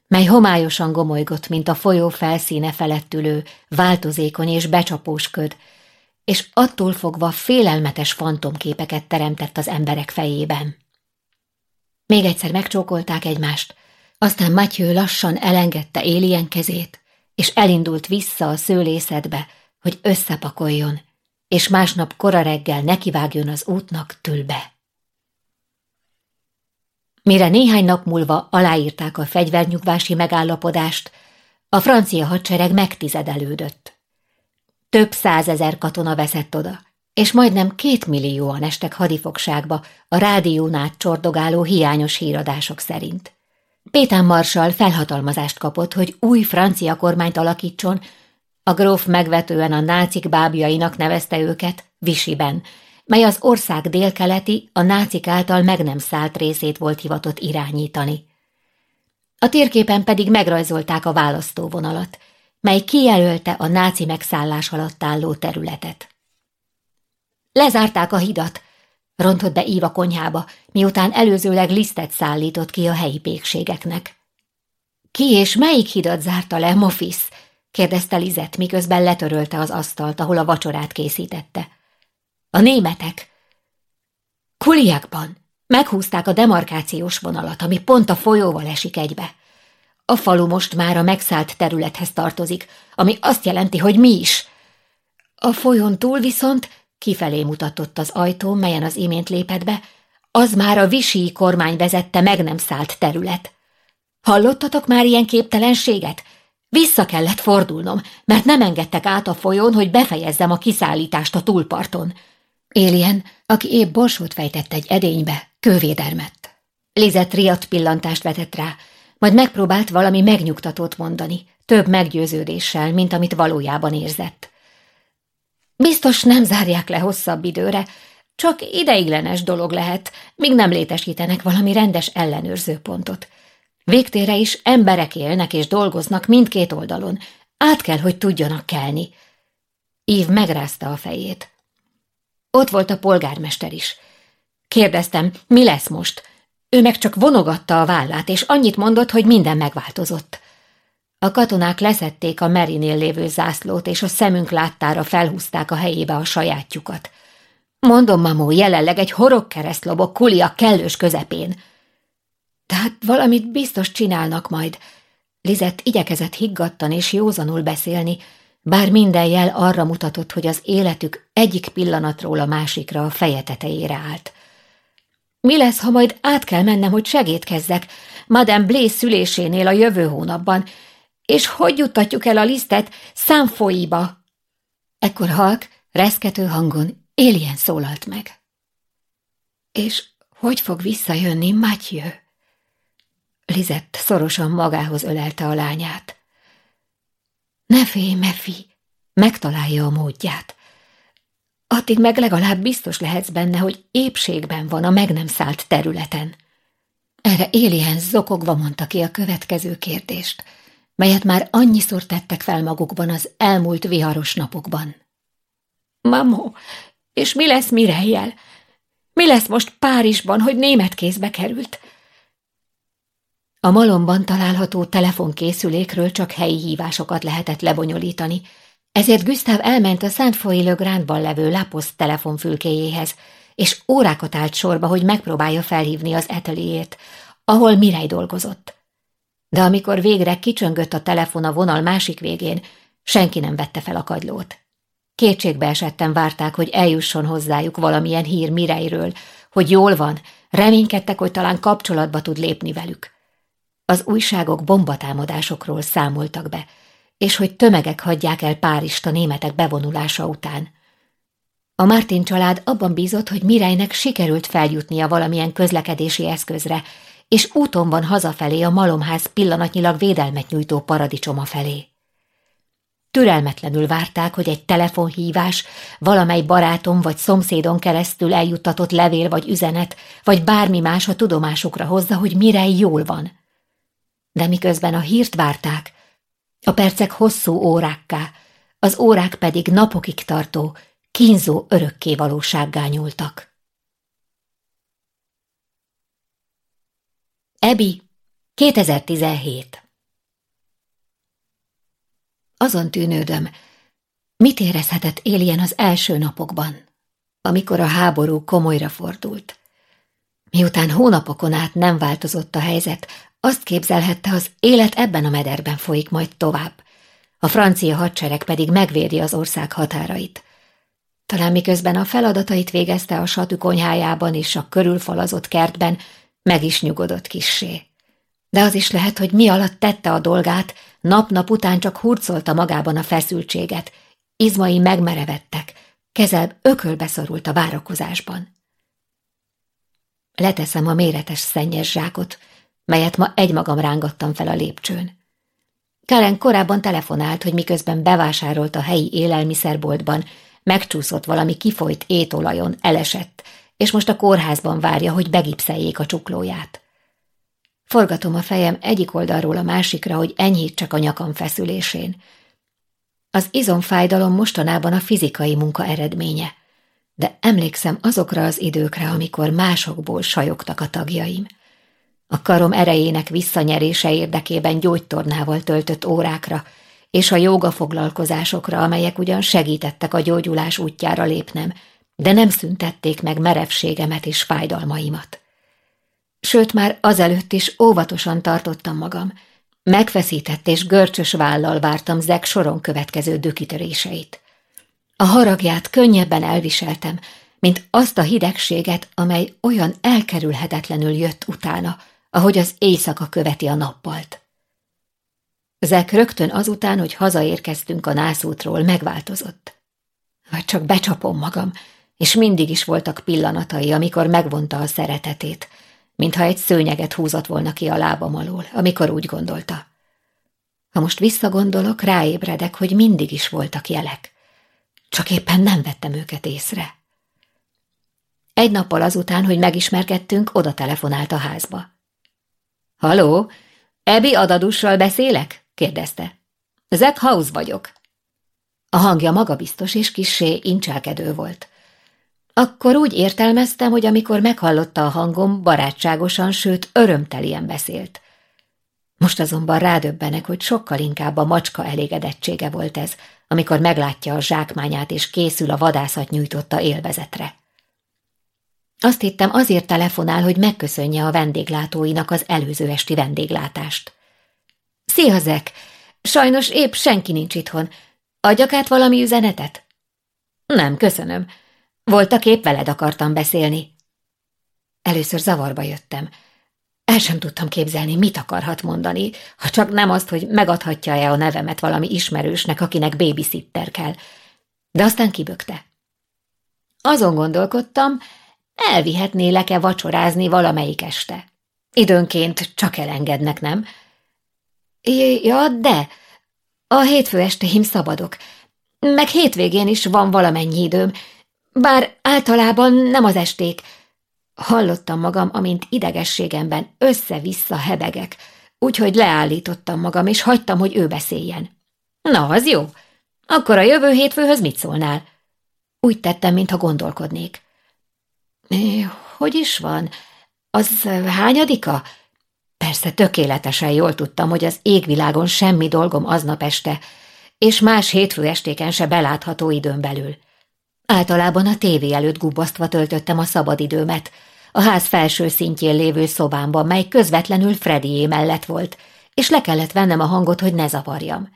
mely homályosan gomolygott, mint a folyó felszíne felett ülő, változékony és becsapós köd, és attól fogva félelmetes fantomképeket teremtett az emberek fejében. Még egyszer megcsókolták egymást, aztán Matyő lassan elengedte Élien kezét, és elindult vissza a szőlészetbe, hogy összepakoljon, és másnap kora reggel nekivágjon az útnak tülbe. Mire néhány nap múlva aláírták a fegyvernyugvási megállapodást, a francia hadsereg megtizedelődött. Több százezer katona veszett oda, és majdnem két millióan estek hadifogságba a rádión csordogáló hiányos híradások szerint. Pétán Marsal felhatalmazást kapott, hogy új francia kormányt alakítson, a gróf megvetően a nácik bábjainak nevezte őket Visiben, mely az ország délkeleti, a nácik által meg nem szállt részét volt hivatott irányítani. A térképen pedig megrajzolták a választóvonalat, mely kijelölte a náci megszállás alatt álló területet. Lezárták a hidat, rontott be Íva konyhába, miután előzőleg lisztet szállított ki a helyi pékségeknek. Ki és melyik hidat zárta le, Mofisz? kérdezte Lizett, miközben letörölte az asztalt, ahol a vacsorát készítette. A németek. Kuliakban meghúzták a demarkációs vonalat, ami pont a folyóval esik egybe. A falu most már a megszállt területhez tartozik, ami azt jelenti, hogy mi is. A folyón túl viszont kifelé mutatott az ajtó, melyen az imént lépett be, az már a visii kormány vezette meg nem szállt terület. Hallottatok már ilyen képtelenséget? Vissza kellett fordulnom, mert nem engedtek át a folyón, hogy befejezzem a kiszállítást a túlparton. Élien, aki épp borsót fejtett egy edénybe, kővédermett. Lizett riadt pillantást vetett rá, majd megpróbált valami megnyugtatót mondani, több meggyőződéssel, mint amit valójában érzett. Biztos nem zárják le hosszabb időre, csak ideiglenes dolog lehet, míg nem létesítenek valami rendes ellenőrzőpontot. Végtére is emberek élnek és dolgoznak mindkét oldalon. Át kell, hogy tudjanak kelni. Ív megrázta a fejét. Ott volt a polgármester is. Kérdeztem, mi lesz most? Ő meg csak vonogatta a vállát, és annyit mondott, hogy minden megváltozott. A katonák leszették a Merinél lévő zászlót, és a szemünk láttára felhúzták a helyébe a sajátjukat. Mondom, mamó, jelenleg egy horogkereszt lobog kuli a kellős közepén. Tehát valamit biztos csinálnak majd. Lizett igyekezett higgadtan és józanul beszélni, bár minden jel arra mutatott, hogy az életük egyik pillanatról a másikra a feje tetejére állt. Mi lesz, ha majd át kell mennem, hogy segítkezzek Madame Blaise szülésénél a jövő hónapban, és hogy juttatjuk el a lisztet számfoiba? Ekkor halk, reszkető hangon Élien szólalt meg. És hogy fog visszajönni Mathieu? Lizett szorosan magához ölelte a lányát. Ne félj, Mefi, megtalálja a módját. Addig meg legalább biztos lehetsz benne, hogy épségben van a meg nem szállt területen. Erre Élien zokogva mondta ki a következő kérdést – melyet már annyiszor tettek fel magukban az elmúlt viharos napokban. Mamó, és mi lesz Mirejjel? Mi lesz most Párizsban, hogy német kézbe került? A malomban található telefonkészülékről csak helyi hívásokat lehetett lebonyolítani, ezért Gustav elment a le Grandban levő Laposz telefonfülkéjéhez, és órákat állt sorba, hogy megpróbálja felhívni az eteliét, ahol Mirej dolgozott de amikor végre kicsöngött a telefon a vonal másik végén, senki nem vette fel a kagylót. Kétségbe esetten várták, hogy eljusson hozzájuk valamilyen hír Mirejről, hogy jól van, reménykedtek, hogy talán kapcsolatba tud lépni velük. Az újságok bombatámadásokról számoltak be, és hogy tömegek hagyják el Párist a németek bevonulása után. A Martin család abban bízott, hogy Mirejnek sikerült feljutnia valamilyen közlekedési eszközre, és úton van hazafelé a malomház pillanatnyilag védelmet nyújtó paradicsoma felé. Türelmetlenül várták, hogy egy telefonhívás, valamely barátom vagy szomszédon keresztül eljuttatott levél vagy üzenet, vagy bármi más a tudomásukra hozza, hogy mire jól van. De miközben a hírt várták, a percek hosszú órákká, az órák pedig napokig tartó, kínzó örökké valósággá nyúltak. Ebi, 2017 azon tűnődöm, mit érezhetett Élien az első napokban, amikor a háború komolyra fordult. Miután hónapokon át nem változott a helyzet, azt képzelhette, az élet ebben a mederben folyik majd tovább. A francia hadsereg pedig megvédi az ország határait. Talán miközben a feladatait végezte a satű konyhájában és a körülfalazott kertben, meg is nyugodott kissé. De az is lehet, hogy mi alatt tette a dolgát, Nap-nap után csak hurcolta magában a feszültséget. Izmai megmerevettek, kezel ökölbe szorult a várakozásban. Leteszem a méretes szennyes zsákot, melyet ma egymagam rángattam fel a lépcsőn. Karen korábban telefonált, hogy miközben bevásárolt a helyi élelmiszerboltban, megcsúszott valami kifolyt étolajon, elesett, és most a kórházban várja, hogy begipszeljék a csuklóját. Forgatom a fejem egyik oldalról a másikra, hogy enyhítsek a nyakam feszülésén. Az izomfájdalom mostanában a fizikai munka eredménye, de emlékszem azokra az időkre, amikor másokból sajogtak a tagjaim. A karom erejének visszanyerése érdekében gyógytornával töltött órákra, és a jóga foglalkozásokra, amelyek ugyan segítettek a gyógyulás útjára lépnem, de nem szüntették meg merevségemet és fájdalmaimat sőt már azelőtt is óvatosan tartottam magam. Megfeszített és görcsös vállal vártam Zek soron következő dökitöréseit. A haragját könnyebben elviseltem, mint azt a hidegséget, amely olyan elkerülhetetlenül jött utána, ahogy az éjszaka követi a nappalt. Zek rögtön azután, hogy hazaérkeztünk a nászútról, megváltozott. Vagy csak becsapom magam, és mindig is voltak pillanatai, amikor megvonta a szeretetét, mintha egy szőnyeget húzott volna ki a lábam alól, amikor úgy gondolta. Ha most visszagondolok, ráébredek, hogy mindig is voltak jelek. Csak éppen nem vettem őket észre. Egy nappal azután, hogy megismerkedtünk, oda telefonált a házba. – Haló, Ebi adadussal beszélek? – kérdezte. – Zach House vagyok. A hangja magabiztos és kissé incselkedő volt. Akkor úgy értelmeztem, hogy amikor meghallotta a hangom, barátságosan, sőt örömtelien beszélt. Most azonban rádöbbenek, hogy sokkal inkább a macska elégedettsége volt ez, amikor meglátja a zsákmányát és készül a vadászat nyújtotta élvezetre. Azt hittem azért telefonál, hogy megköszönje a vendéglátóinak az előző esti vendéglátást. Szia, Zek! Sajnos épp senki nincs itthon. Adjak át valami üzenetet? Nem, köszönöm. Voltak épp veled akartam beszélni. Először zavarba jöttem. El sem tudtam képzelni, mit akarhat mondani, ha csak nem azt, hogy megadhatja-e a nevemet valami ismerősnek, akinek babysitter kell. De aztán kibökte. Azon gondolkodtam, elvihetnélek-e vacsorázni valamelyik este. Időnként csak elengednek, nem? Ja, de a hétfő estéim szabadok, meg hétvégén is van valamennyi időm, bár általában nem az esték. Hallottam magam, amint idegességemben össze-vissza hebegek, úgyhogy leállítottam magam, és hagytam, hogy ő beszéljen. Na, az jó. Akkor a jövő hétfőhöz mit szólnál? Úgy tettem, mintha gondolkodnék. Hogy is van? Az hányadika? Persze tökéletesen jól tudtam, hogy az égvilágon semmi dolgom aznap este, és más hétfő estéken se belátható időn belül. Általában a tévé előtt gubasztva töltöttem a szabadidőmet, a ház felső szintjén lévő szobámban, mely közvetlenül Fredié mellett volt, és le kellett vennem a hangot, hogy ne zavarjam.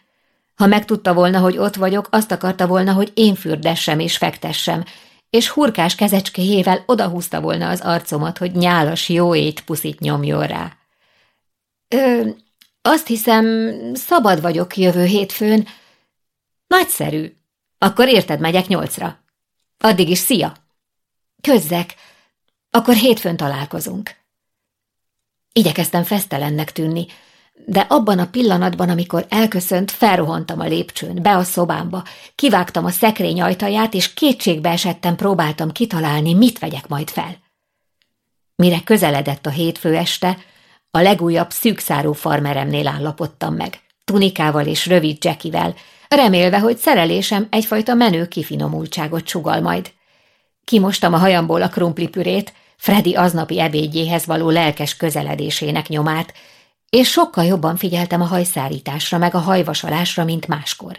Ha megtudta volna, hogy ott vagyok, azt akarta volna, hogy én fürdessem és fektessem, és hurkás kezecskéjével odahúzta volna az arcomat, hogy nyálas jó ét puszit nyomjon rá. Ö, azt hiszem, szabad vagyok jövő hétfőn. Nagyszerű. Akkor érted, megyek nyolcra. Addig is szia! Közzek, akkor hétfőn találkozunk. Igyekeztem fesztelennek tűnni, de abban a pillanatban, amikor elköszönt, felrohantam a lépcsőn, be a szobámba, kivágtam a szekrény ajtaját, és kétségbe esettem próbáltam kitalálni, mit vegyek majd fel. Mire közeledett a hétfő este, a legújabb szűkszáró farmeremnél állapodtam meg, tunikával és rövid jackivel, remélve, hogy szerelésem egyfajta menő kifinomultságot sugal majd. Kimostam a hajamból a krumplipürét, Freddy aznapi ebédjéhez való lelkes közeledésének nyomát, és sokkal jobban figyeltem a hajszárításra meg a hajvasalásra, mint máskor.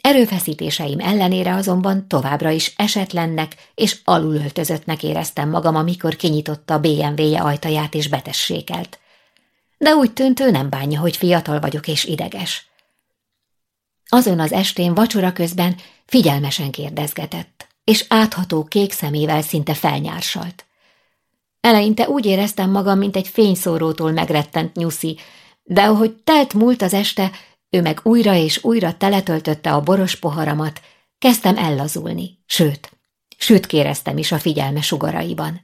Erőfeszítéseim ellenére azonban továbbra is esetlennek és alulöltözöttnek éreztem magam, amikor kinyitotta a BMW-je ajtaját és betessékelt. De úgy tűnt, ő nem bánja, hogy fiatal vagyok és ideges. Azon az estén vacsora közben figyelmesen kérdezgetett, és átható kék szemével szinte felnyársalt. Eleinte úgy éreztem magam, mint egy fényszórótól megrettent nyuszi, de ahogy telt múlt az este, ő meg újra és újra teletöltötte a boros poharamat, kezdtem ellazulni, sőt, sőt kéreztem is a figyelme sugaraiban.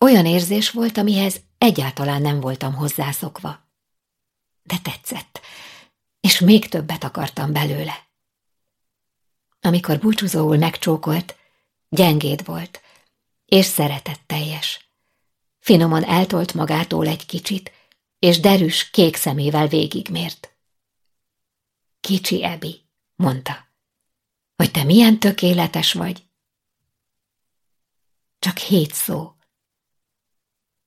Olyan érzés volt, amihez egyáltalán nem voltam hozzászokva. De tetszett, és még többet akartam belőle. Amikor búcsúzóul megcsókolt, gyengéd volt, és szeretetteljes. Finoman eltolt magától egy kicsit, és derűs kék szemével végigmért. Kicsi Ebi, mondta, hogy te milyen tökéletes vagy. Csak hét szó.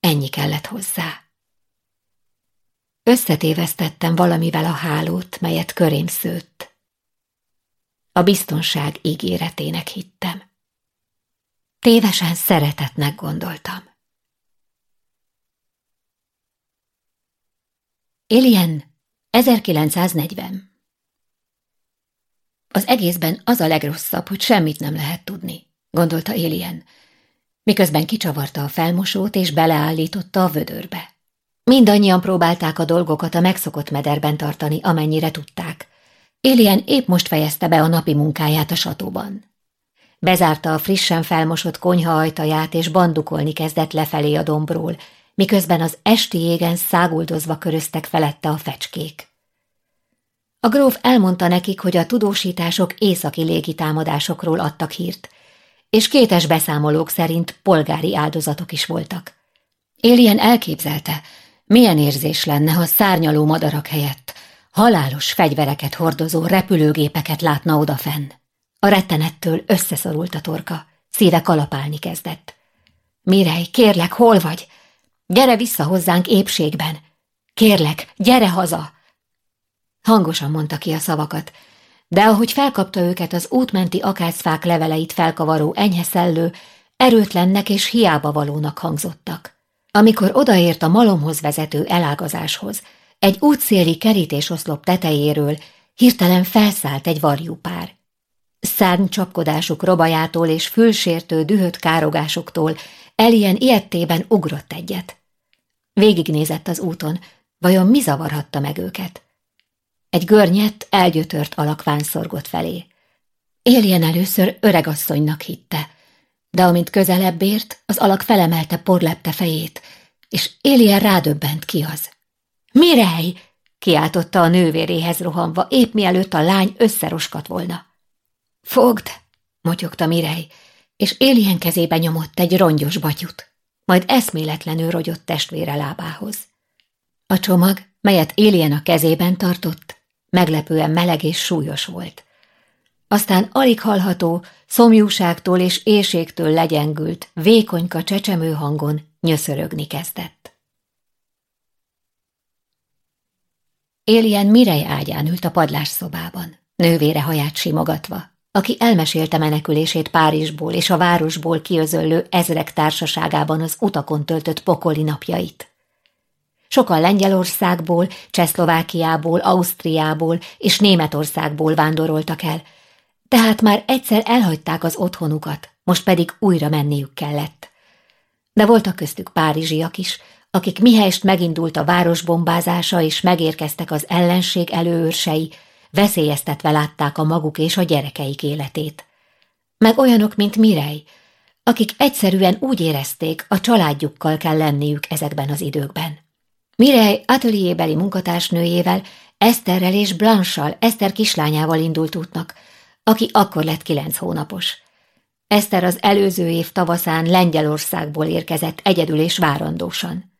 Ennyi kellett hozzá. Összetévesztettem valamivel a hálót, melyet körém szőtt. A biztonság ígéretének hittem. Tévesen szeretetnek gondoltam. Alien 1940 Az egészben az a legrosszabb, hogy semmit nem lehet tudni, gondolta Alien, miközben kicsavarta a felmosót és beleállította a vödörbe. Mindannyian próbálták a dolgokat a megszokott mederben tartani, amennyire tudták. Alien épp most fejezte be a napi munkáját a satóban. Bezárta a frissen felmosott konyha ajtaját, és bandukolni kezdett lefelé a dombról, miközben az esti égen száguldozva köröztek felette a fecskék. A gróf elmondta nekik, hogy a tudósítások északi légitámadásokról adtak hírt, és kétes beszámolók szerint polgári áldozatok is voltak. Élien elképzelte, milyen érzés lenne, ha szárnyaló madarak helyett halálos fegyvereket hordozó repülőgépeket látna odafenn. A rettenettől összeszorult a torka, szíve kalapálni kezdett. Mirej, kérlek, hol vagy? Gyere vissza hozzánk épségben! Kérlek, gyere haza! Hangosan mondta ki a szavakat, de ahogy felkapta őket az útmenti akácfák leveleit felkavaró enyhe szellő, erőtlennek és hiába valónak hangzottak. Amikor odaért a malomhoz vezető elágazáshoz, egy útszéli kerítésoszlop tetejéről hirtelen felszállt egy varjúpár. Szárnycsapkodásuk robajától és fülsértő dühött károgásuktól Elien ilyettében ugrott egyet. Végignézett az úton, vajon mi zavarhatta meg őket? Egy görnyett, elgyötört alakván szorgott felé. Éljen először öregasszonynak hitte, de amint közelebb ért, az alak felemelte porlepte fejét, és Éljen rádöbbent ki az. Mirej! kiáltotta a nővéréhez rohanva, épp mielőtt a lány összeroskat volna. Fogd! motyogta Mirej, és Élien kezébe nyomott egy rongyos batyut, majd eszméletlenül rogyott testvére lábához. A csomag, melyet Élien a kezében tartott, meglepően meleg és súlyos volt. Aztán alig hallható, szomjúságtól és éjségtől legyengült, vékonyka csecsemő hangon nyöszörögni kezdett. Élien Mirej ágyán ült a padlásszobában, nővére haját simogatva, aki elmesélte menekülését Párizsból és a városból kiözöllő ezrek társaságában az utakon töltött pokoli napjait. Sokan Lengyelországból, Csehszlovákiából, Ausztriából és Németországból vándoroltak el, tehát már egyszer elhagyták az otthonukat, most pedig újra menniük kellett. De voltak köztük párizsiak is, akik mihelyst megindult a város bombázása és megérkeztek az ellenség előőrsei, veszélyeztetve látták a maguk és a gyerekeik életét. meg olyanok, mint Mirej, akik egyszerűen úgy érezték, a családjukkal kell lenniük ezekben az időkben. Mirej ateljébeli munkatársnőjével, Eszterrel és Blanssal, Eszter kislányával indult útnak, aki akkor lett kilenc hónapos. Eszter az előző év tavaszán Lengyelországból érkezett egyedül és várandósan.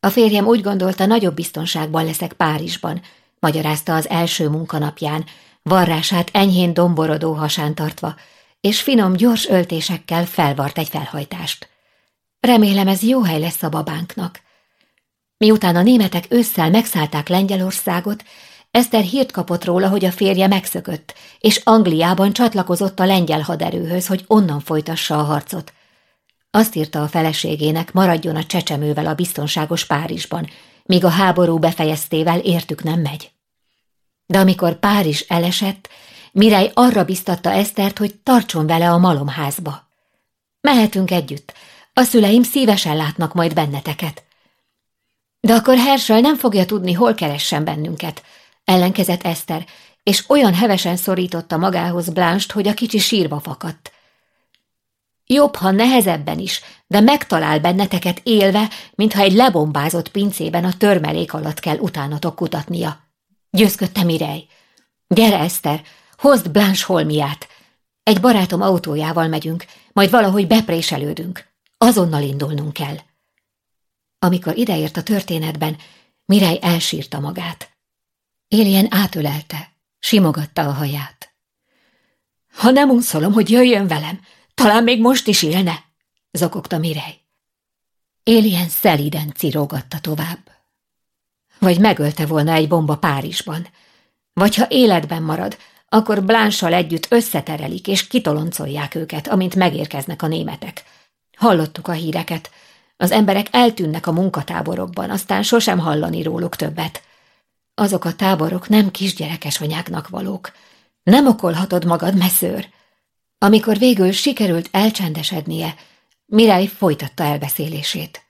A férjem úgy gondolta, nagyobb biztonságban leszek Párizsban, magyarázta az első munkanapján, varrását enyhén domborodó hasán tartva, és finom, gyors öltésekkel felvart egy felhajtást. Remélem ez jó hely lesz a babánknak. Miután a németek ősszel megszállták Lengyelországot, Eszter hírt kapott róla, hogy a férje megszökött, és Angliában csatlakozott a lengyel haderőhöz, hogy onnan folytassa a harcot. Azt írta a feleségének, maradjon a csecsemővel a biztonságos Párizsban, míg a háború befejeztével értük nem megy. De amikor Párizs elesett, Mirej arra biztatta Esztert, hogy tartson vele a malomházba. Mehetünk együtt, a szüleim szívesen látnak majd benneteket. De akkor Herschel nem fogja tudni, hol keressen bennünket, ellenkezett Eszter, és olyan hevesen szorította magához Blánst, hogy a kicsi sírva fakadt. Jobb, ha nehezebben is, de megtalál benneteket élve, mintha egy lebombázott pincében a törmelék alatt kell utánatok kutatnia. Győzködte Mirej. Gyere, Eszter, hozd Blanche holmiát. Egy barátom autójával megyünk, majd valahogy bepréselődünk. Azonnal indulnunk kell. Amikor ideért a történetben, Mirej elsírta magát. Éljen átölelte, simogatta a haját. Ha nem unszolom, hogy jöjjön velem, talán még most is élne, zokogta Mirej. Éljen szeliden cirógatta tovább. Vagy megölte volna egy bomba Párizsban. Vagy ha életben marad, akkor Blánssal együtt összeterelik és kitoloncolják őket, amint megérkeznek a németek. Hallottuk a híreket. Az emberek eltűnnek a munkatáborokban, aztán sosem hallani róluk többet. Azok a táborok nem kisgyerekes anyáknak valók. Nem okolhatod magad, messzőr. Amikor végül sikerült elcsendesednie, Mirai folytatta elbeszélését.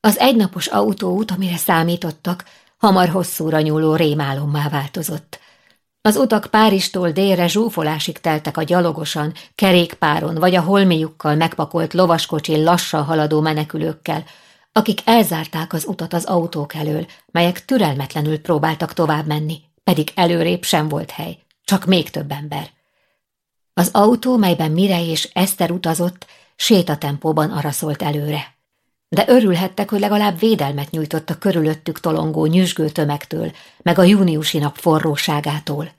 Az egynapos autóút, amire számítottak, hamar hosszúra nyúló rémálommá változott. Az utak Páristól délre zsúfolásig teltek a gyalogosan, kerékpáron vagy a holmiukkal megpakolt lovaskocsin lassan haladó menekülőkkel, akik elzárták az utat az autók elől, melyek türelmetlenül próbáltak tovább menni, pedig előrébb sem volt hely, csak még több ember. Az autó, melyben Mire és Eszter utazott, sétatempóban araszolt előre. De örülhettek, hogy legalább védelmet nyújtott a körülöttük tolongó nyüzsgő tömegtől, meg a júniusi nap forróságától.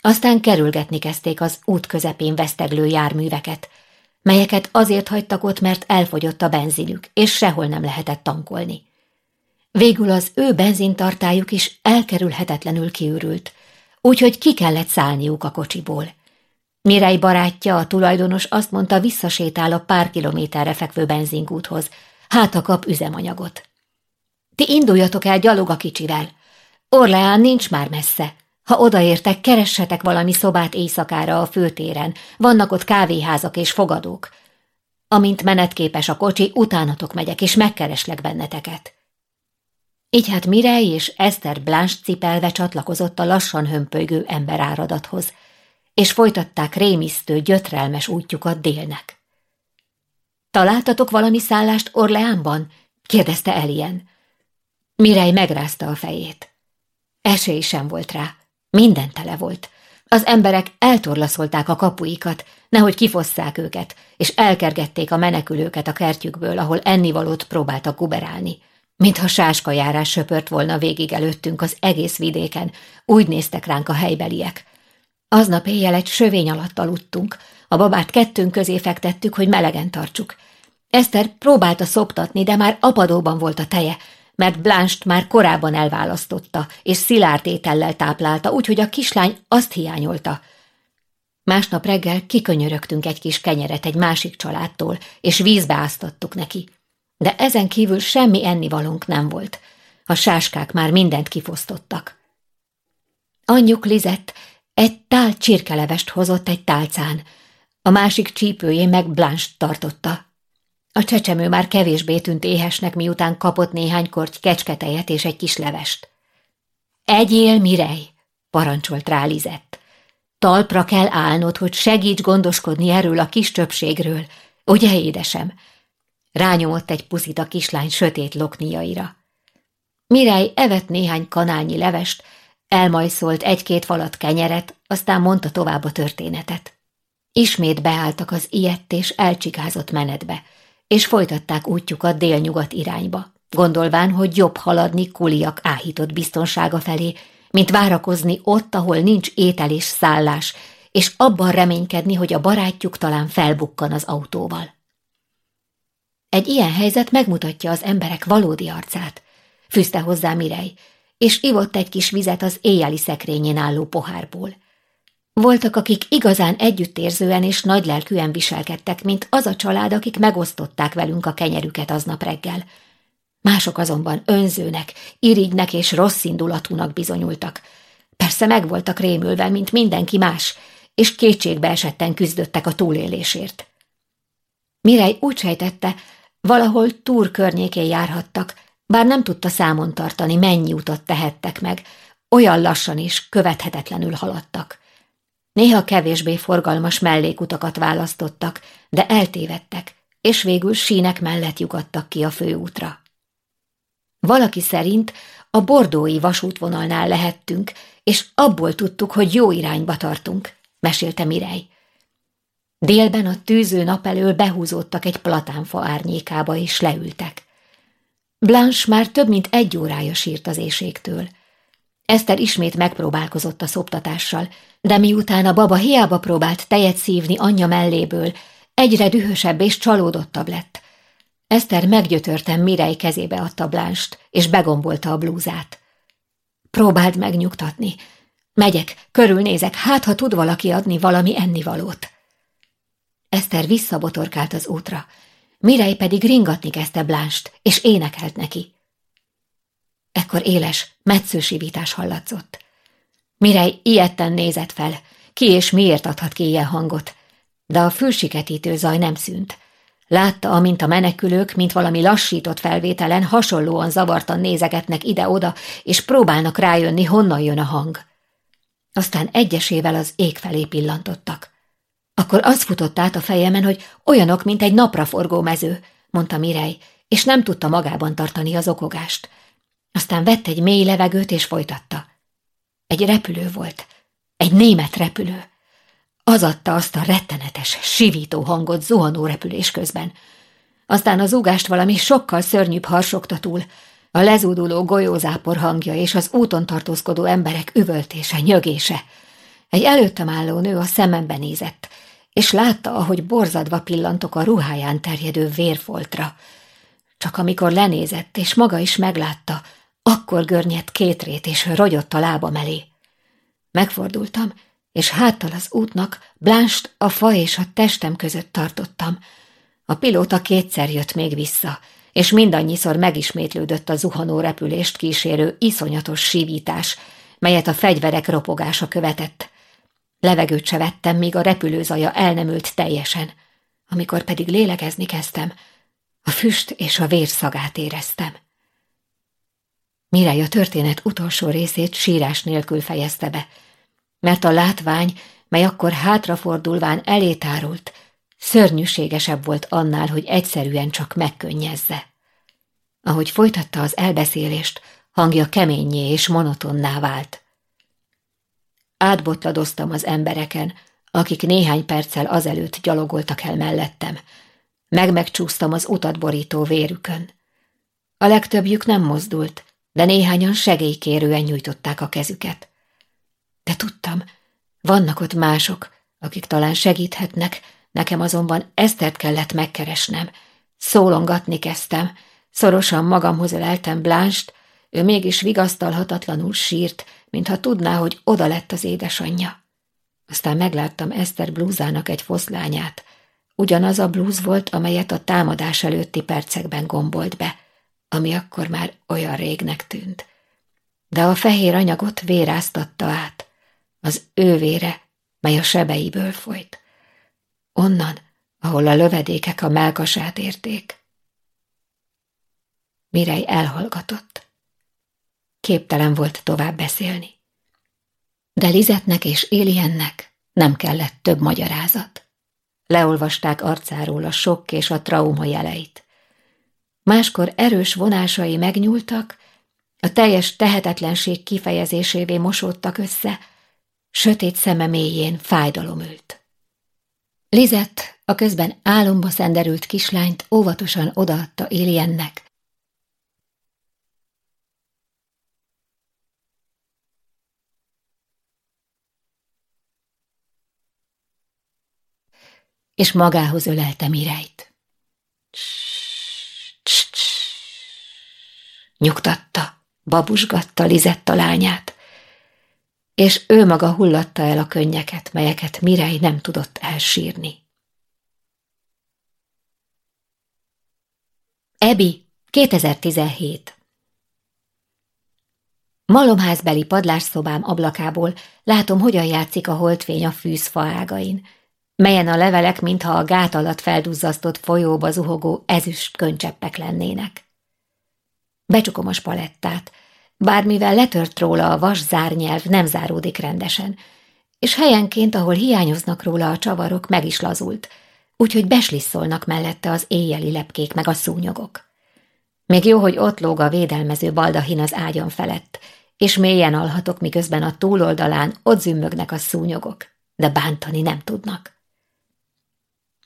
Aztán kerülgetni kezdték az út közepén veszteglő járműveket, melyeket azért hagytak ott, mert elfogyott a benzinük, és sehol nem lehetett tankolni. Végül az ő benzintartájuk is elkerülhetetlenül kiürült, úgyhogy ki kellett szállniuk a kocsiból. Mirej barátja, a tulajdonos azt mondta, visszasétál a pár kilométerre fekvő benzinkúthoz, hát a kap üzemanyagot. Ti induljatok el gyalog a kicsivel. Orleán nincs már messze, ha odaértek, keressetek valami szobát éjszakára a főtéren, vannak ott kávéházak és fogadók. Amint menetképes a kocsi, utánatok megyek, és megkereslek benneteket. Így hát Mirej és Eszter Blanche cipelve csatlakozott a lassan hömpölygő emberáradathoz, és folytatták rémisztő, gyötrelmes útjukat délnek. Találtatok valami szállást Orleánban? kérdezte Elien. Mirej megrázta a fejét. Esély sem volt rá. Minden tele volt. Az emberek eltorlaszolták a kapuikat, nehogy kifosszák őket, és elkergették a menekülőket a kertjükből, ahol ennivalót próbáltak kuberálni. Mintha sáskajárás söpört volna végig előttünk az egész vidéken, úgy néztek ránk a helybeliek. Aznap éjjel egy sövény alatt aludtunk, a babát kettőnk közé fektettük, hogy melegen tartsuk. Eszter próbálta szoptatni, de már apadóban volt a teje, mert Blanst már korábban elválasztotta, és szilárd étellel táplálta, úgyhogy a kislány azt hiányolta. Másnap reggel kikönyörögtünk egy kis kenyeret egy másik családtól, és vízbe áztattuk neki. De ezen kívül semmi ennivalónk nem volt. A sáskák már mindent kifosztottak. Anyjuk Lizett egy tál csirkelevest hozott egy tálcán, a másik csípőjén meg Blanche tartotta. A csecsemő már kevésbé tűnt éhesnek, miután kapott néhány korty kecsketejet és egy kis levest. Egyél, Mirej, parancsolt rá Lizett. Talpra kell állnod, hogy segíts gondoskodni erről a kis többségről. Ugye, édesem? Rányomott egy puszit a kislány sötét lokniaira. Mirej evett néhány kanálnyi levest, elmajszolt egy-két falat kenyeret, aztán mondta tovább a történetet. Ismét beálltak az ilyett és elcsikázott menetbe, és folytatták útjukat délnyugat irányba, gondolván, hogy jobb haladni kuliak áhított biztonsága felé, mint várakozni ott, ahol nincs étel és szállás, és abban reménykedni, hogy a barátjuk talán felbukkan az autóval. Egy ilyen helyzet megmutatja az emberek valódi arcát, fűzte hozzá Mirej, és ivott egy kis vizet az éjjeli szekrényén álló pohárból. Voltak, akik igazán együttérzően és nagylelkűen viselkedtek, mint az a család, akik megosztották velünk a kenyerüket aznap reggel. Mások azonban önzőnek, irigynek és rossz indulatúnak bizonyultak. Persze meg voltak rémülve, mint mindenki más, és kétségbe esetten küzdöttek a túlélésért. Mirej úgy sejtette, valahol túr környékén járhattak, bár nem tudta számon tartani, mennyi utat tehettek meg, olyan lassan is követhetetlenül haladtak. Néha kevésbé forgalmas mellékutakat választottak, de eltévedtek, és végül sínek mellett lyugadtak ki a főútra. Valaki szerint a bordói vasútvonalnál lehettünk, és abból tudtuk, hogy jó irányba tartunk, mesélte Mirej. Délben a tűző nap elől behúzódtak egy platánfa árnyékába, és leültek. Blanche már több mint egy órája sírt az éjségtől. Eszter ismét megpróbálkozott a szoptatással, de miután a baba hiába próbált tejet szívni anyja melléből, egyre dühösebb és csalódottabb lett. Eszter meggyötörten Mirej kezébe adta Blánst, és begombolta a blúzát. Próbáld megnyugtatni. Megyek, körülnézek, hát ha tud valaki adni valami ennivalót. Eszter visszabotorkált az útra, Mirej pedig ringatni kezdte Blánst, és énekelt neki. Ekkor éles, metszősivítás hallatszott. Mirej ilyetten nézett fel, ki és miért adhat ki ilyen hangot, de a fülsiketítő zaj nem szűnt. Látta, amint a menekülők, mint valami lassított felvételen hasonlóan zavartan nézegetnek ide-oda, és próbálnak rájönni, honnan jön a hang. Aztán egyesével az ég felé pillantottak. Akkor az futott át a fejemen, hogy olyanok, mint egy napraforgó mező, mondta Mirej, és nem tudta magában tartani az okogást. Aztán vett egy mély levegőt, és folytatta. Egy repülő volt. Egy német repülő. Az adta azt a rettenetes, sivító hangot zuhanó repülés közben. Aztán az ugást valami sokkal szörnyűbb harsogta túl, a lezúduló golyózápor hangja és az úton tartózkodó emberek üvöltése, nyögése. Egy előttem álló nő a szemembe nézett, és látta, ahogy borzadva pillantok a ruháján terjedő vérfoltra. Csak amikor lenézett, és maga is meglátta, akkor görnyedt kétrét, és rogyott a lábam elé. Megfordultam, és háttal az útnak blánst a fa és a testem között tartottam. A pilóta kétszer jött még vissza, és mindannyiszor megismétlődött a zuhanó repülést kísérő iszonyatos sívítás, melyet a fegyverek ropogása követett. Levegőt se vettem, míg a repülőzaja el nem ült teljesen. Amikor pedig lélegezni kezdtem, a füst és a vér szagát éreztem. Mirej a történet utolsó részét sírás nélkül fejezte be, mert a látvány, mely akkor hátrafordulván elétárult, szörnyűségesebb volt annál, hogy egyszerűen csak megkönnyezze. Ahogy folytatta az elbeszélést, hangja keményé és monotonná vált. Átbotladoztam az embereken, akik néhány perccel azelőtt gyalogoltak el mellettem. Meg-megcsúsztam az utat borító vérükön. A legtöbbjük nem mozdult, de néhányan segélykérően nyújtották a kezüket. De tudtam, vannak ott mások, akik talán segíthetnek, nekem azonban Esztert kellett megkeresnem. Szólongatni kezdtem, szorosan magamhoz öleltem Blánst, ő mégis vigasztalhatatlanul sírt, mintha tudná, hogy oda lett az édesanyja. Aztán megláttam Eszter blúzának egy foszlányát. Ugyanaz a blúz volt, amelyet a támadás előtti percekben gombolt be, ami akkor már olyan régnek tűnt. De a fehér anyagot véráztatta át, az ő vére, mely a sebeiből folyt. Onnan, ahol a lövedékek a melkasát érték. Mirej elhallgatott. Képtelen volt tovább beszélni. De Lizetnek és Éliennek Nem kellett több magyarázat. Leolvasták arcáról a sok és a trauma jeleit. Máskor erős vonásai megnyúltak, a teljes tehetetlenség kifejezésévé mosódtak össze, sötét szeme mélyén fájdalom ült. Lizett a közben álomba szenderült kislányt óvatosan odaadta Éliennek, és magához ölelte Mirejt. Nyugtatta, babusgatta Lizetta lányát, és ő maga hullatta el a könnyeket, melyeket Mirej nem tudott elsírni. Ebi, 2017 Malomházbeli padlásszobám ablakából látom, hogyan játszik a holdfény a fűzfa ágain, melyen a levelek, mintha a gát alatt felduzzasztott folyóba zuhogó ezüst könycseppek lennének. Becsukom a spalettát, bármivel letört róla a vas zárnyelv, nem záródik rendesen, és helyenként, ahol hiányoznak róla a csavarok, meg is lazult, úgyhogy beslisszolnak mellette az éjjeli lepkék meg a szúnyogok. Még jó, hogy ott lóg a védelmező baldahin az ágyon felett, és mélyen alhatok, miközben a túloldalán ott zümmögnek a szúnyogok, de bántani nem tudnak.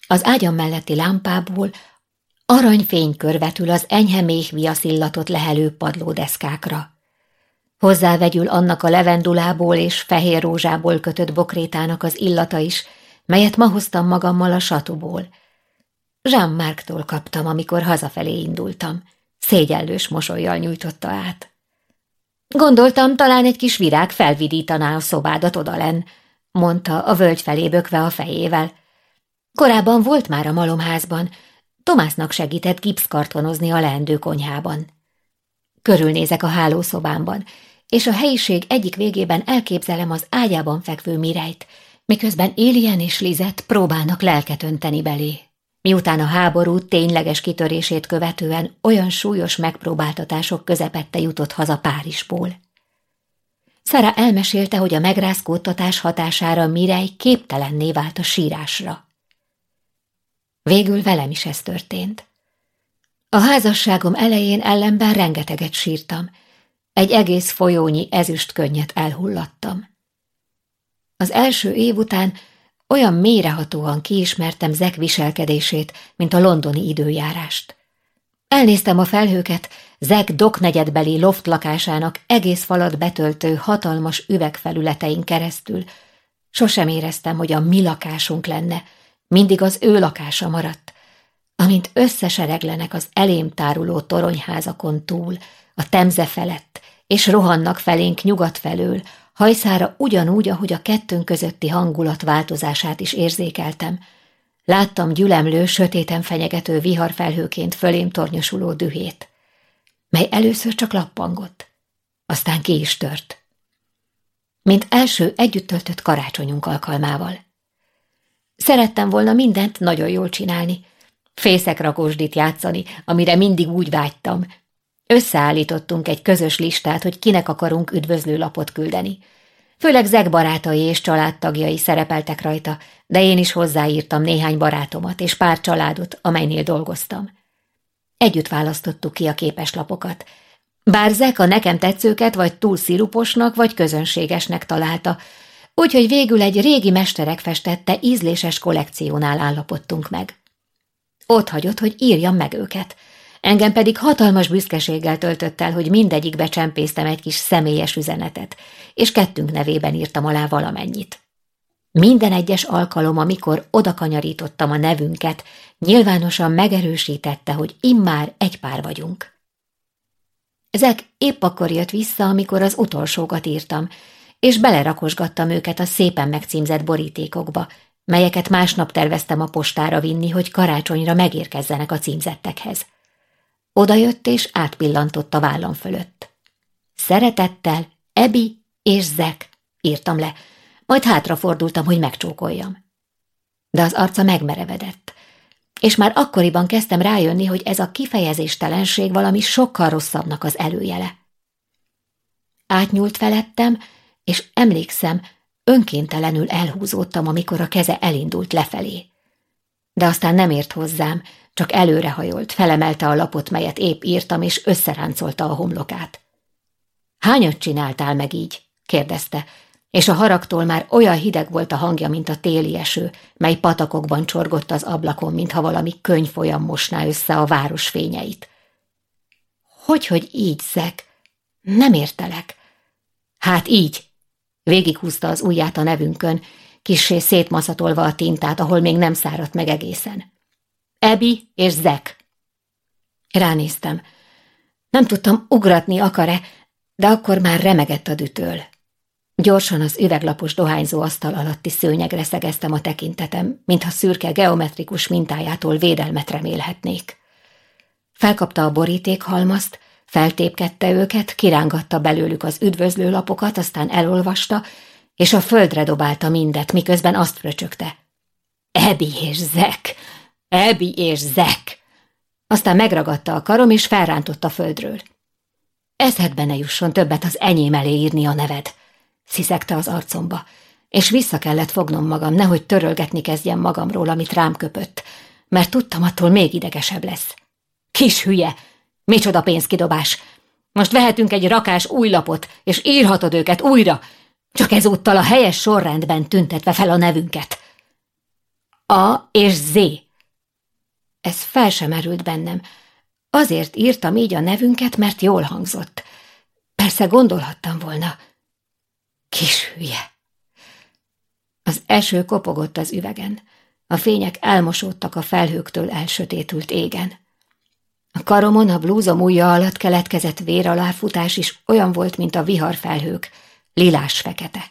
Az ágyam melletti lámpából aranyfény körvetül az enyhe méhviaszillatot lehelő padlódeszkákra. Hozzávegyül annak a levendulából és fehér rózsából kötött bokrétának az illata is, melyet ma hoztam magammal a satuból. Jean-Marktól kaptam, amikor hazafelé indultam. Szégyellős mosolyjal nyújtotta át. Gondoltam, talán egy kis virág felvidítaná a szobádat odalen, mondta a völgy felé bökve a fejével. Korábban volt már a malomházban, Tomásznak segített gipszkartonozni a leendő konyhában. Körülnézek a hálószobámban, és a helyiség egyik végében elképzelem az ágyában fekvő Mirejt, miközben Élien és Lizett próbálnak lelket önteni belé. Miután a háború tényleges kitörését követően olyan súlyos megpróbáltatások közepette jutott haza Párizsból. Szara elmesélte, hogy a megrázkódtatás hatására Mirej képtelenné vált a sírásra. Végül velem is ez történt. A házasságom elején ellenben rengeteget sírtam, egy egész folyónyi ezüst könnyet elhullattam. Az első év után olyan mélyrehatóan kiismertem Zek viselkedését, mint a londoni időjárást. Elnéztem a felhőket, Zek doknegyedbeli loft lakásának egész falat betöltő hatalmas üvegfelületein keresztül. Sosem éreztem, hogy a mi lakásunk lenne, mindig az ő lakása maradt, amint összesereglenek az elém táruló toronyházakon túl, a temze felett, és rohannak felénk nyugat felől, hajszára ugyanúgy, ahogy a kettőnk közötti hangulat változását is érzékeltem. Láttam gyülemlő, sötéten fenyegető viharfelhőként fölém tornyosuló dühét, mely először csak lappangott, aztán ki is tört. Mint első együtt töltött karácsonyunk alkalmával. Szerettem volna mindent nagyon jól csinálni. Fészekrakósdit játszani, amire mindig úgy vágytam. Összeállítottunk egy közös listát, hogy kinek akarunk üdvözlőlapot küldeni. Főleg Zeg barátai és családtagjai szerepeltek rajta, de én is hozzáírtam néhány barátomat és pár családot, amelynél dolgoztam. Együtt választottuk ki a képeslapokat. Bár Zek a nekem tetszőket vagy túl sziruposnak, vagy közönségesnek találta, úgyhogy végül egy régi mesterek festette ízléses kollekciónál állapodtunk meg. Ott hagyott, hogy írjam meg őket. Engem pedig hatalmas büszkeséggel töltött el, hogy mindegyikbe csempésztem egy kis személyes üzenetet, és kettünk nevében írtam alá valamennyit. Minden egyes alkalom, amikor odakanyarítottam a nevünket, nyilvánosan megerősítette, hogy immár egy pár vagyunk. Ezek épp akkor jött vissza, amikor az utolsókat írtam, és belerakosgattam őket a szépen megcímzett borítékokba, melyeket másnap terveztem a postára vinni, hogy karácsonyra megérkezzenek a címzettekhez. Oda jött és átpillantott a vállam fölött. Szeretettel, Ebi és Zek, írtam le, majd hátrafordultam, hogy megcsókoljam. De az arca megmerevedett, és már akkoriban kezdtem rájönni, hogy ez a kifejezéstelenség valami sokkal rosszabbnak az előjele. Átnyúlt felettem, és emlékszem, önkéntelenül elhúzódtam, amikor a keze elindult lefelé. De aztán nem ért hozzám, csak előrehajolt, felemelte a lapot, melyet épp írtam, és összeráncolta a homlokát. Hányat csináltál meg így? kérdezte, és a haragtól már olyan hideg volt a hangja, mint a téli eső, mely patakokban csorgott az ablakon, mintha valami könyvfolyam mosná össze a város fényeit. Hogy, hogy így, Zek? Nem értelek. Hát így. Végighúzta az ujját a nevünkön, kissé szétmaszatolva a tintát, ahol még nem száradt meg egészen. Ebi és Zek. Ránéztem. Nem tudtam ugratni akar-e, de akkor már remegett a dütől. Gyorsan az üveglapos dohányzó asztal alatti szőnyegre szegeztem a tekintetem, mintha szürke geometrikus mintájától védelmet remélhetnék. Felkapta a borítékhalmazt, feltépkedte őket, kirángatta belőlük az üdvözlőlapokat, aztán elolvasta, és a földre dobálta mindet, miközben azt fröcsögte. Ebi és Zek! Ebi és Zek! Aztán megragadta a karom, és felrántott a földről. Eszedbe ne jusson többet az enyém elé írni a neved, sziszegte az arcomba, és vissza kellett fognom magam, nehogy törölgetni kezdjem magamról, amit rám köpött, mert tudtam, attól még idegesebb lesz. Kis hülye! Micsoda pénzkidobás! Most vehetünk egy rakás új lapot, és írhatod őket újra, csak ezúttal a helyes sorrendben tüntetve fel a nevünket. A és Z. Ez fel sem erült bennem, Azért írtam így a nevünket, mert jól hangzott. Persze gondolhattam volna. Kis hülye. Az eső kopogott az üvegen. A fények elmosódtak a felhőktől elsötétült égen. A karomon a blúzom ujja alatt keletkezett véraláfutás is olyan volt, mint a viharfelhők, lilás-fekete.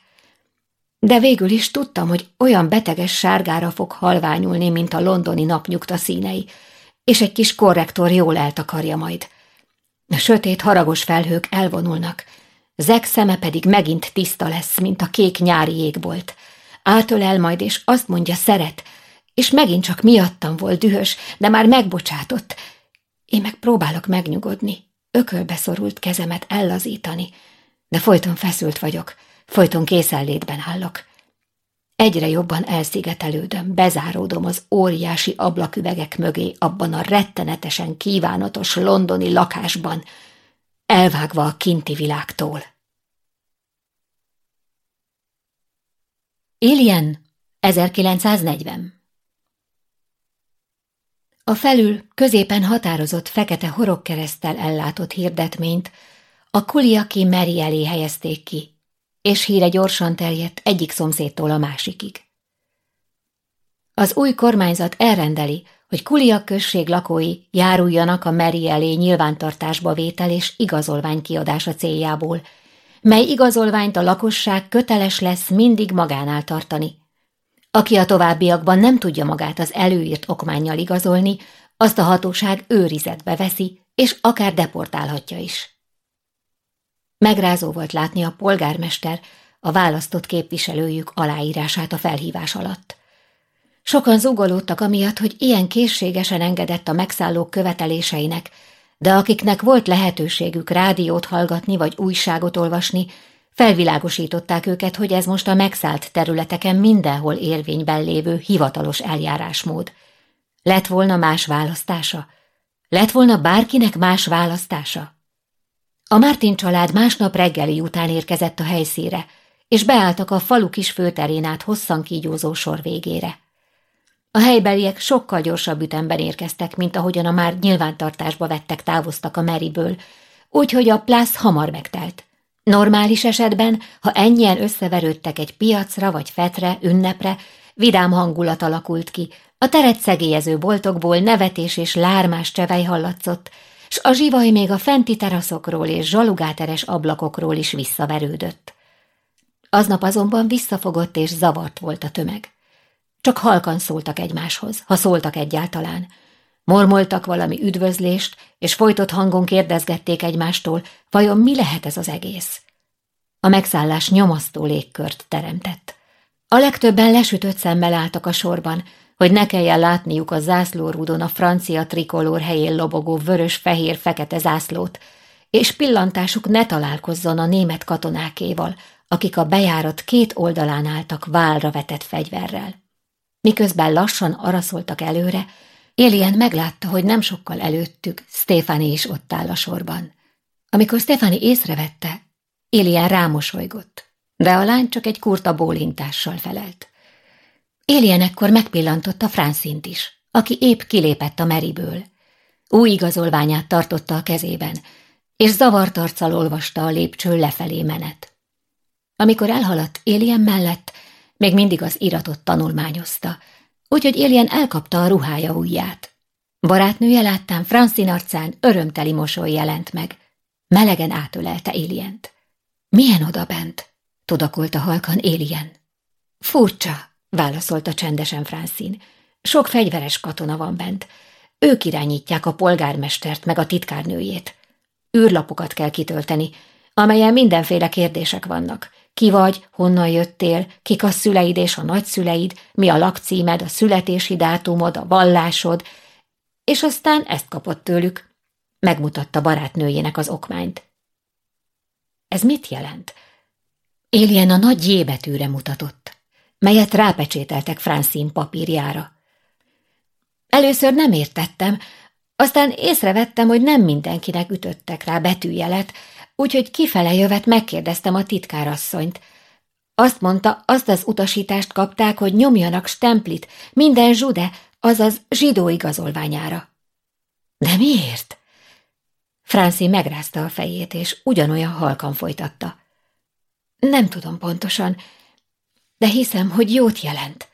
De végül is tudtam, hogy olyan beteges sárgára fog halványulni, mint a londoni napnyugta színei, és egy kis korrektor jól eltakarja majd. A sötét, haragos felhők elvonulnak, Zek szeme pedig megint tiszta lesz, mint a kék nyári jégbolt. Átölel majd, és azt mondja, szeret, és megint csak miattam volt dühös, de már megbocsátott. Én meg próbálok megnyugodni, ökölbe szorult kezemet ellazítani, de folyton feszült vagyok, folyton készenlétben állok. Egyre jobban elszigetelődöm, bezáródom az óriási ablaküvegek mögé abban a rettenetesen kívánatos londoni lakásban, elvágva a kinti világtól. Alien, 1940 A felül középen határozott fekete horogkereszttel ellátott hirdetményt a kuliaki Meri elé helyezték ki, és híre gyorsan terjedt egyik szomszédtól a másikig. Az új kormányzat elrendeli, hogy Kuliak község lakói járuljanak a Meri elé nyilvántartásba vétel és igazolvány kiadása céljából, mely igazolványt a lakosság köteles lesz mindig magánál tartani. Aki a továbbiakban nem tudja magát az előírt okmányjal igazolni, azt a hatóság őrizetbe veszi, és akár deportálhatja is. Megrázó volt látni a polgármester, a választott képviselőjük aláírását a felhívás alatt. Sokan zugolódtak amiatt, hogy ilyen készségesen engedett a megszállók követeléseinek, de akiknek volt lehetőségük rádiót hallgatni vagy újságot olvasni, felvilágosították őket, hogy ez most a megszállt területeken mindenhol érvényben lévő hivatalos eljárásmód. Lett volna más választása? Lett volna bárkinek más választása? A Martin család másnap reggeli után érkezett a helyszíre, és beálltak a falu kis főterén át hosszan kígyózó sor végére. A helybeliek sokkal gyorsabb ütemben érkeztek, mint ahogyan a már nyilvántartásba vettek távoztak a Meriből, úgyhogy a plász hamar megtelt. Normális esetben, ha ennyien összeverődtek egy piacra vagy fetre, ünnepre, vidám hangulat alakult ki, a teret szegélyező boltokból nevetés és lármás csevej hallatszott, s a zsivaj még a fenti teraszokról és zsalugáteres ablakokról is visszaverődött. Aznap azonban visszafogott és zavart volt a tömeg. Csak halkan szóltak egymáshoz, ha szóltak egyáltalán. Mormoltak valami üdvözlést, és folytott hangon kérdezgették egymástól, vajon mi lehet ez az egész? A megszállás nyomasztó légkört teremtett. A legtöbben lesütött szemmel álltak a sorban, hogy ne kelljen látniuk a zászlórúdon a francia trikolór helyén lobogó vörös-fehér-fekete zászlót, és pillantásuk ne találkozzon a német katonákéval, akik a bejárat két oldalán álltak válra vetett fegyverrel. Miközben lassan araszoltak előre, Élien meglátta, hogy nem sokkal előttük Stefani is ott áll a sorban. Amikor Stefani észrevette, Élien rámosolygott, de a lány csak egy kurta bólintással felelt. Élien ekkor megpillantotta Francint is, aki épp kilépett a meriből. Új igazolványát tartotta a kezében, és zavart arccal olvasta a lépcső lefelé menet. Amikor elhaladt Élien mellett, még mindig az iratot tanulmányozta, úgyhogy Élien elkapta a ruhája ujját. Barátnője láttán Francin arcán örömteli mosoly jelent meg. Melegen átölelte Élient. Milyen odabent? tudakolta halkan Élien. Furcsa, válaszolta csendesen Francin. Sok fegyveres katona van bent. Ők irányítják a polgármestert meg a titkárnőjét. űrlapokat kell kitölteni, amelyen mindenféle kérdések vannak. Ki vagy, honnan jöttél, kik a szüleid és a nagyszüleid, mi a lakcímed, a születési dátumod, a vallásod, és aztán ezt kapott tőlük. Megmutatta barátnőjének az okmányt. Ez mit jelent? Éljen a nagy J betűre mutatott, melyet rápecsételtek Francine papírjára. Először nem értettem, aztán észrevettem, hogy nem mindenkinek ütöttek rá betűjelet, úgyhogy kifele jövet megkérdeztem a titkárasszonyt. Azt mondta, azt az utasítást kapták, hogy nyomjanak stemplit minden zsude, azaz zsidó igazolványára. De miért? Franci megrázta a fejét, és ugyanolyan halkan folytatta. Nem tudom pontosan, de hiszem, hogy jót jelent.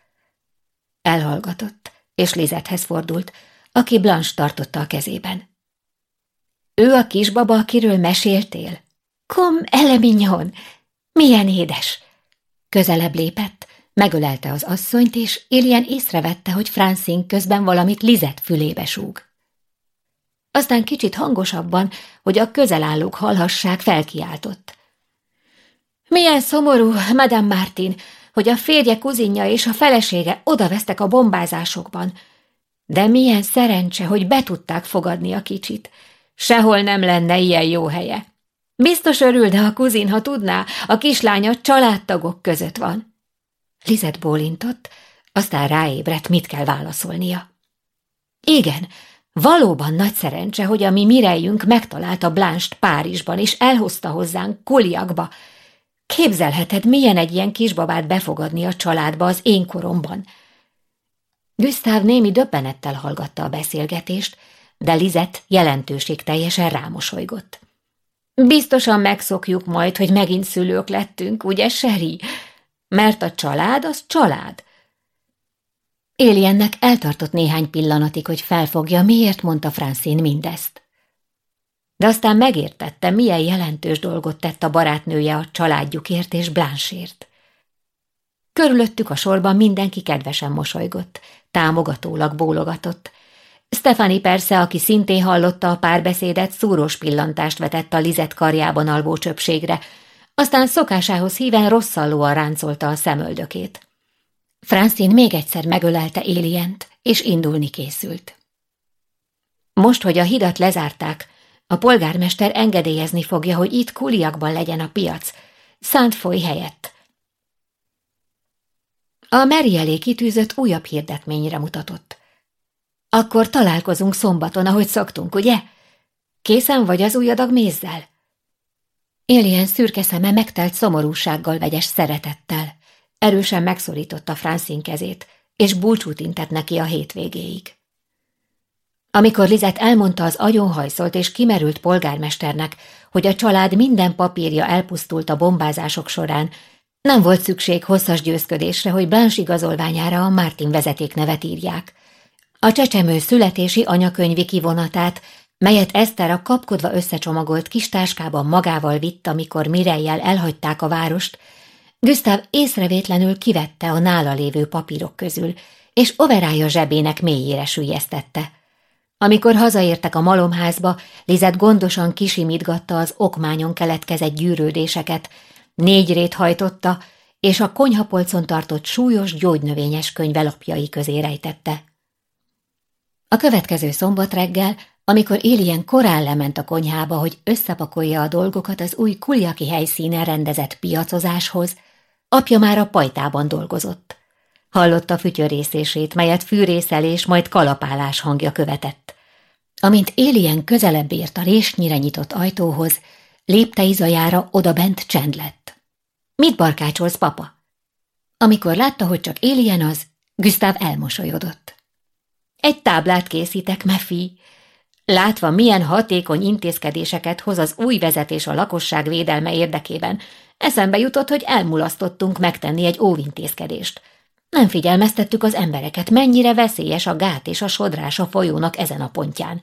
Elhallgatott, és Lizethez fordult, aki Blanche tartotta a kezében. Ő a kisbaba, akiről meséltél? Kom, elemignon! Milyen édes! Közelebb lépett, megölelte az asszonyt, és Ilien észrevette, hogy Francine közben valamit Lizet fülébe súg. Aztán kicsit hangosabban, hogy a közelállók hallhassák, felkiáltott. Milyen szomorú, Madame Martin, hogy a férje kuzinja és a felesége odavesztek a bombázásokban. De milyen szerencse, hogy be tudták fogadni a kicsit. Sehol nem lenne ilyen jó helye. Biztos örülne a kuzin, ha tudná, a kislánya családtagok között van. Lizet bólintott, aztán ráébredt, mit kell válaszolnia. Igen, valóban nagy szerencse, hogy a mi Mirejünk megtalálta Blánst Párizsban, és elhozta hozzánk Kuliakba. Képzelheted, milyen egy ilyen kisbabát befogadni a családba az én koromban. Gustav némi döbbenettel hallgatta a beszélgetést, de Lizet jelentőség teljesen rámosolygott. Biztosan megszokjuk majd, hogy megint szülők lettünk, ugye, Seri? Mert a család az család. Éliennek eltartott néhány pillanatig, hogy felfogja, miért mondta Francine mindezt. De aztán megértette, milyen jelentős dolgot tett a barátnője a családjukért és Blanchért. Körülöttük a sorban mindenki kedvesen mosolygott, támogatólag bólogatott, Stefani persze, aki szintén hallotta a párbeszédet, szúros pillantást vetett a Lizet karjában alvó csöpségre, aztán szokásához híven rosszallóan ráncolta a szemöldökét. Francine még egyszer megölelte Élient, és indulni készült. Most, hogy a hidat lezárták, a polgármester engedélyezni fogja, hogy itt kuliakban legyen a piac, szánt foly helyett. A Meri elé kitűzött újabb hirdetményre mutatott. Akkor találkozunk szombaton, ahogy szoktunk, ugye? Készen vagy az új adag mézzel? Élien szürke szeme megtelt szomorúsággal vegyes szeretettel. Erősen megszorította Francine kezét, és búcsút intett neki a hétvégéig. Amikor Lizet elmondta az agyonhajszolt és kimerült polgármesternek, hogy a család minden papírja elpusztult a bombázások során, nem volt szükség hosszas győzködésre, hogy Blanche igazolványára a Martin vezetéknevet írják. A csecsemő születési anyakönyvi kivonatát, melyet Eszter a kapkodva összecsomagolt kis táskában magával vitt, amikor Mirejjel elhagyták a várost, Gustav észrevétlenül kivette a nála lévő papírok közül, és overája zsebének mélyére sülyeztette. Amikor hazaértek a malomházba, Lizet gondosan kisimítgatta az okmányon keletkezett gyűrődéseket, négy hajtotta, és a konyhapolcon tartott súlyos gyógynövényes könyvelapjai közé rejtette. A következő szombat reggel Amikor Élien korán lement a konyhába, hogy összepakolja a dolgokat az új kuljaki helyszínen rendezett piacozáshoz, apja már a pajtában dolgozott. Hallotta fütyörészését, melyet fűrészelés, majd kalapálás hangja követett. Amint Élien közelebb ért a résnyire nyitott ajtóhoz, léptei zajára odabent csend lett. Mit barkácsolsz, papa? Amikor látta, hogy csak Élien az, Gustav elmosolyodott. Egy táblát készítek, Mefi. Látva, milyen hatékony intézkedéseket hoz az új vezetés a lakosság védelme érdekében, eszembe jutott, hogy elmulasztottunk megtenni egy óvintézkedést. Nem figyelmeztettük az embereket, mennyire veszélyes a gát és a sodrás a folyónak ezen a pontján.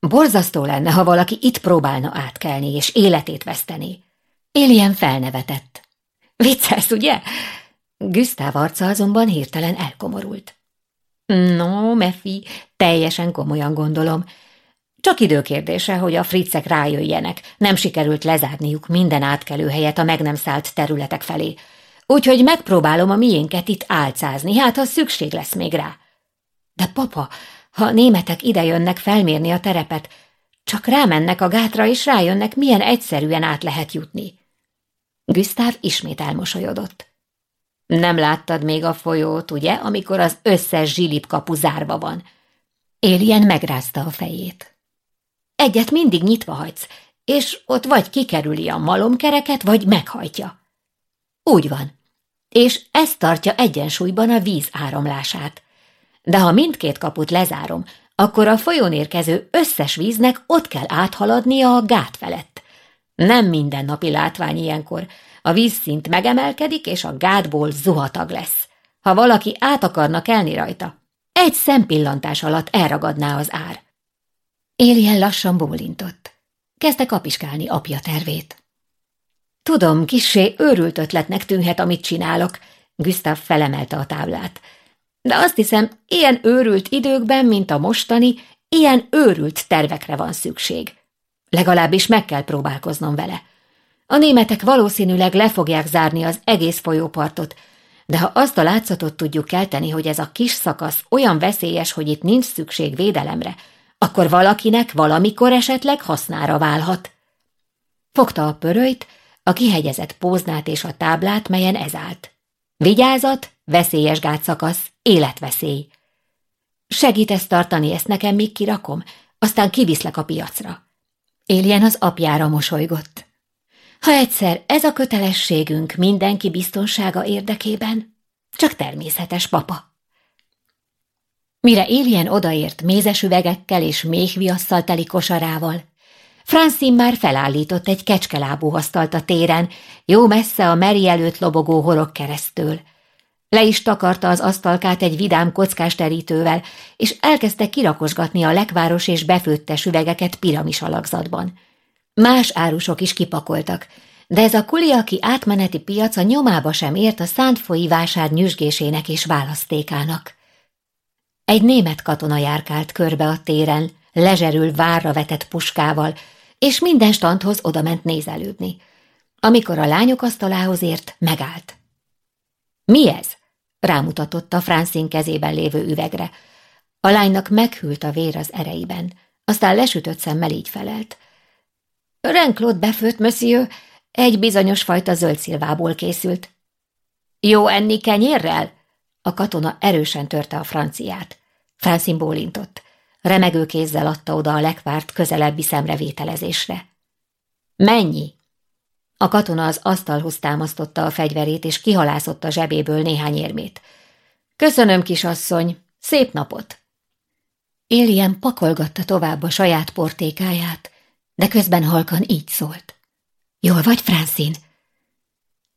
Borzasztó lenne, ha valaki itt próbálna átkelni és életét veszteni. Élien felnevetett. Viccelsz, ugye? Gustav arca azonban hirtelen elkomorult. No, Mefi, teljesen komolyan gondolom. Csak időkérdése, hogy a fricek rájöjjenek. Nem sikerült lezárniuk minden átkelőhelyet a meg nem szállt területek felé. Úgyhogy megpróbálom a miénket itt álcázni, hát ha szükség lesz még rá. De papa, ha németek idejönnek felmérni a terepet, csak rámennek a gátra, és rájönnek, milyen egyszerűen át lehet jutni. Gustav ismét elmosolyodott. Nem láttad még a folyót, ugye, amikor az összes zsilip kapu zárva van? Élien megrázta a fejét. Egyet mindig nyitva hagysz, és ott vagy kikerüli a malomkereket, vagy meghajtja. Úgy van. És ez tartja egyensúlyban a víz áramlását. De ha mindkét kaput lezárom, akkor a folyón érkező összes víznek ott kell áthaladnia a gát felett. Nem mindennapi látvány ilyenkor, a vízszint megemelkedik, és a gátból zuhatag lesz. Ha valaki át akarna kelni rajta, egy szempillantás alatt elragadná az ár. Éljen lassan bólintott. Kezdte kapiskálni apja tervét. Tudom, kissé őrült ötletnek tűnhet, amit csinálok, Gustav felemelte a táblát. De azt hiszem, ilyen őrült időkben, mint a mostani, ilyen őrült tervekre van szükség. Legalábbis meg kell próbálkoznom vele. A németek valószínűleg le fogják zárni az egész folyópartot, de ha azt a látszatot tudjuk kelteni, hogy ez a kis szakasz olyan veszélyes, hogy itt nincs szükség védelemre, akkor valakinek valamikor esetleg hasznára válhat. Fogta a pörölyt, a kihegyezett póznát és a táblát, melyen ez állt. Vigyázat, veszélyes gátszakasz, életveszély. Segítesz tartani ezt nekem, míg kirakom, aztán kiviszlek a piacra. Éljen az apjára mosolygott. Ha egyszer ez a kötelességünk mindenki biztonsága érdekében, csak természetes, papa. Mire Éljen odaért mézes üvegekkel és méhviasszal teli kosarával, Francine már felállított egy kecskelábú asztalt a téren, jó messze a meri előtt lobogó horog keresztül. Le is takarta az asztalkát egy vidám kockás terítővel, és elkezdte kirakosgatni a lekváros és befőttes üvegeket piramis alakzatban. Más árusok is kipakoltak, de ez a kuliaki átmeneti piac a nyomába sem ért a szántfoi vásár nyüzsgésének és választékának. Egy német katona járkált körbe a téren, lezserül várra vetett puskával, és minden standhoz odament nézelődni. Amikor a lányok asztalához ért, megállt. Mi ez? rámutatott a Francine kezében lévő üvegre. A lánynak meghűlt a vér az ereiben, aztán lesütött szemmel így felelt. Renklót befőtt, monsieur, egy bizonyos fajta zöld szilvából készült. Jó enni kenyérrel? A katona erősen törte a franciát. Francine bólintott. Remegő kézzel adta oda a lekvárt közelebbi szemrevételezésre. Mennyi? A katona az asztalhoz támasztotta a fegyverét, és kihalászott a zsebéből néhány érmét. Köszönöm, kisasszony, szép napot! Élien pakolgatta tovább a saját portékáját, de közben halkan így szólt. Jól vagy, Francine?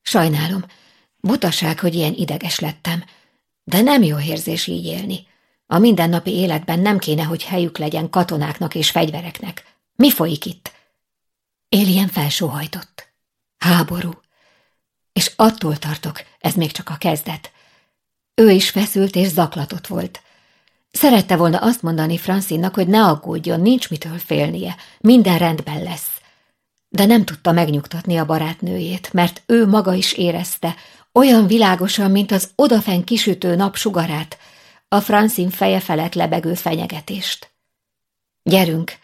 Sajnálom, butaság, hogy ilyen ideges lettem, de nem jó érzés így élni. A mindennapi életben nem kéne, hogy helyük legyen katonáknak és fegyvereknek. Mi folyik itt? Élien felsóhajtott. Háború. És attól tartok, ez még csak a kezdet. Ő is feszült és zaklatott volt. Szerette volna azt mondani Francinnak, hogy ne aggódjon, nincs mitől félnie, minden rendben lesz. De nem tudta megnyugtatni a barátnőjét, mert ő maga is érezte, olyan világosan, mint az odafen kisütő nap sugarát, a Francin feje felett lebegő fenyegetést. Gyerünk,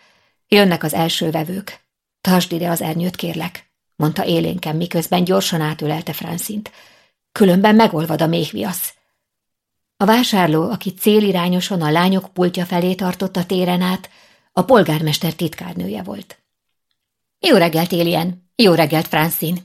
jönnek az első vevők. Tartsd ide az ernyőt, kérlek, mondta élénken, miközben gyorsan átülelte Francint. Különben megolvad a méhviasz. A vásárló, aki célirányosan a lányok pultja felé tartotta téren át, a polgármester titkárnője volt. Jó reggelt, Élien! Jó reggelt, Francin!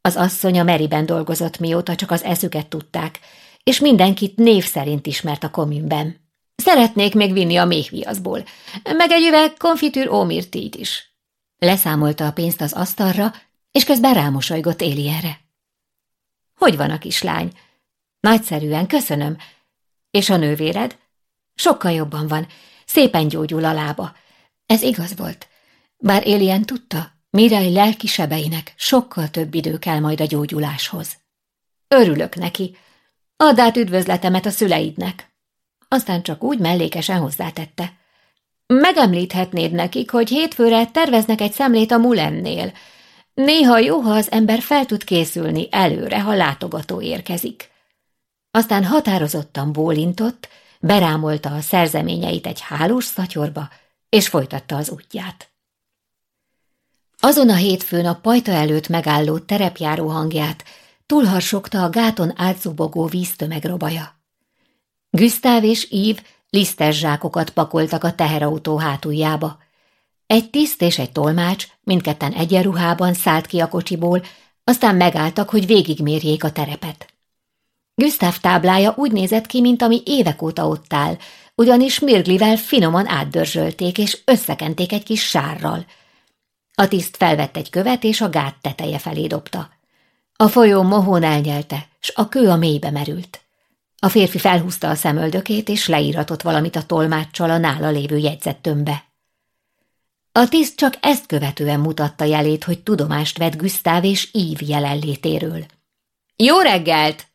Az asszony a Meriben dolgozott, mióta csak az eszüket tudták, és mindenkit név szerint ismert a komünben. Szeretnék még vinni a méhviaszból, meg egy üveg konfitűr ómirtít is. Leszámolta a pénzt az asztalra, és közben rámosolygott Élienre. Hogy van a kislány? Nagyszerűen, köszönöm. És a nővéred? Sokkal jobban van, szépen gyógyul a lába. Ez igaz volt. Bár Élien tudta, Mirai lelki sebeinek sokkal több idő kell majd a gyógyuláshoz. Örülök neki. Add át üdvözletemet a szüleidnek. Aztán csak úgy mellékesen hozzátette. Megemlíthetnéd nekik, hogy hétfőre terveznek egy szemlét a Mulennél. Néha jó, ha az ember fel tud készülni előre, ha látogató érkezik. Aztán határozottan bólintott, berámolta a szerzeményeit egy hálós szatyorba, és folytatta az útját. Azon a hétfőn a pajta előtt megálló terepjáró hangját túlharsogta a gáton átszubogó víztömeg robaja. Güsztáv és Ív lisztes zsákokat pakoltak a teherautó hátuljába. Egy tiszt és egy tolmács, mindketten egyenruhában szállt ki a kocsiból, aztán megálltak, hogy végigmérjék a terepet. Güsztáv táblája úgy nézett ki, mint ami évek óta ott áll, ugyanis mirglivel finoman átdörzsölték és összekenték egy kis sárral. A tiszt felvett egy követ, és a gát teteje felé dobta. A folyó mohón elnyelte, s a kő a mélybe merült. A férfi felhúzta a szemöldökét, és leíratott valamit a tolmáccsal a nála lévő jegyzettömbe. A tiszt csak ezt követően mutatta jelét, hogy tudomást vett Güsztáv és Ív jelenlétéről. – Jó reggelt!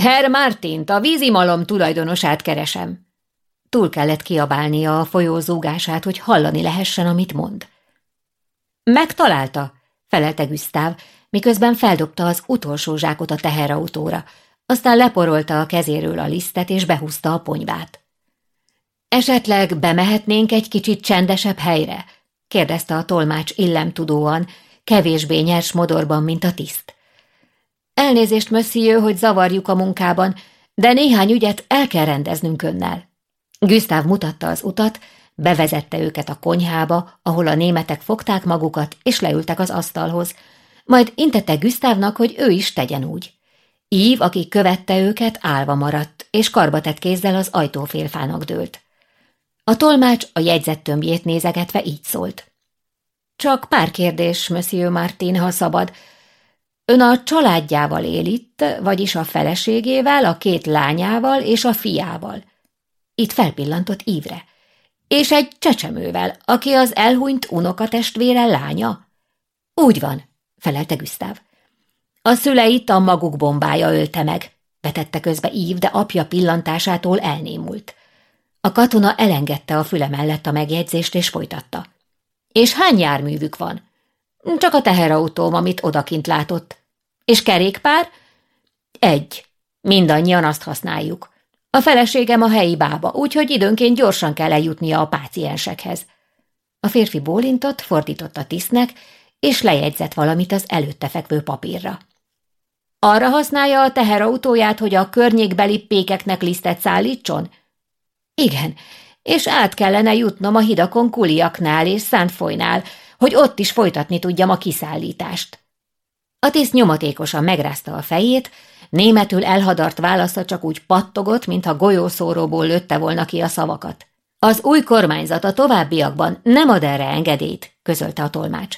Herr Martint, a vízimalom tulajdonosát keresem. Túl kellett kiabálnia a folyó zúgását, hogy hallani lehessen, amit mond. Megtalálta, felelte Güsztáv, miközben feldobta az utolsó zsákot a teherautóra, aztán leporolta a kezéről a lisztet és behúzta a ponyvát. Esetleg bemehetnénk egy kicsit csendesebb helyre? kérdezte a tolmács illemtudóan, kevésbé nyers modorban, mint a tiszt. Elnézést, monsieur, hogy zavarjuk a munkában, de néhány ügyet el kell rendeznünk önnel. Güsztáv mutatta az utat, bevezette őket a konyhába, ahol a németek fogták magukat, és leültek az asztalhoz, majd intette Güsztávnak, hogy ő is tegyen úgy. Ív, aki követte őket, álva maradt, és karbatett kézzel az ajtófélfának dőlt. A tolmács a jegyzettömbjét nézegetve így szólt. Csak pár kérdés, Monsieur Martin, ha szabad, Ön a családjával él itt, vagyis a feleségével, a két lányával és a fiával. Itt felpillantott ívre. És egy csecsemővel, aki az elhunyt unokatestvére lánya? Úgy van, felelte Güsztáv. A szüleit a maguk bombája ölte meg, vetette közbe Ív, de apja pillantásától elnémult. A katona elengedte a füle mellett a megjegyzést, és folytatta. És hány járművük van? Csak a teherautóm, amit odakint látott. És kerékpár? Egy. Mindannyian azt használjuk. A feleségem a helyi bába, úgyhogy időnként gyorsan kell eljutnia a páciensekhez. A férfi bólintott, fordított a tisztnek, és lejegyzett valamit az előtte fekvő papírra. Arra használja a teherautóját, hogy a környékbeli pékeknek lisztet szállítson? Igen, és át kellene jutnom a hidakon Kuliaknál és Szentfolynál, hogy ott is folytatni tudjam a kiszállítást. A tiszt nyomatékosan megrázta a fejét, németül elhadart válasza csak úgy pattogott, mintha golyószóróból lőtte volna ki a szavakat. Az új kormányzat a továbbiakban nem ad erre engedélyt, közölte a tolmács.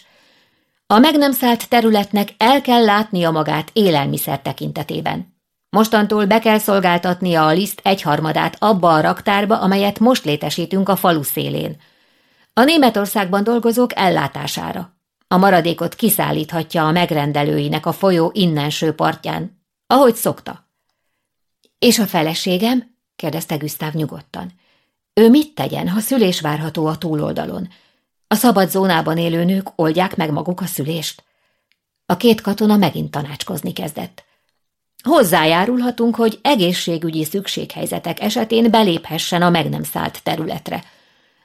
A meg nem szállt területnek el kell látnia magát élelmiszer tekintetében. Mostantól be kell szolgáltatnia a liszt egyharmadát abba a raktárba, amelyet most létesítünk a falu szélén. A Németországban dolgozók ellátására. A maradékot kiszállíthatja a megrendelőinek a folyó innenső partján, ahogy szokta. És a feleségem? kérdezte Güsztáv nyugodtan. Ő mit tegyen, ha szülés várható a túloldalon? A szabad zónában élő nők oldják meg maguk a szülést? A két katona megint tanácskozni kezdett. Hozzájárulhatunk, hogy egészségügyi szükséghelyzetek esetén beléphessen a meg nem szállt területre –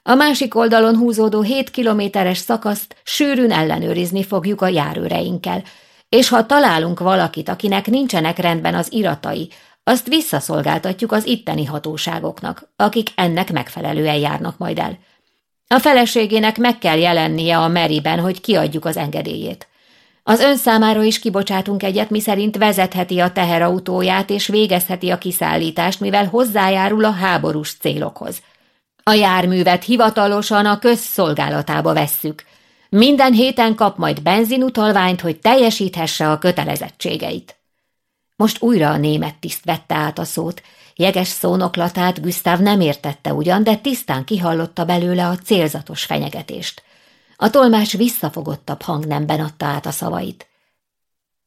A másik oldalon húzódó 7 kilométeres szakaszt sűrűn ellenőrizni fogjuk a járőreinkkel, és ha találunk valakit, akinek nincsenek rendben az iratai, azt visszaszolgáltatjuk az itteni hatóságoknak, akik ennek megfelelően járnak majd el. A feleségének meg kell jelennie a meriben, hogy kiadjuk az engedélyét. Az ön számára is kibocsátunk egyet, miszerint vezetheti a teherautóját és végezheti a kiszállítást, mivel hozzájárul a háborús célokhoz. A járművet hivatalosan a közszolgálatába vesszük. Minden héten kap majd benzinutalványt, hogy teljesíthesse a kötelezettségeit. Most újra a német tiszt vette át a szót. Jeges szónoklatát Gustav nem értette ugyan, de tisztán kihallotta belőle a célzatos fenyegetést. A tolmás visszafogottabb hangnemben adta át a szavait.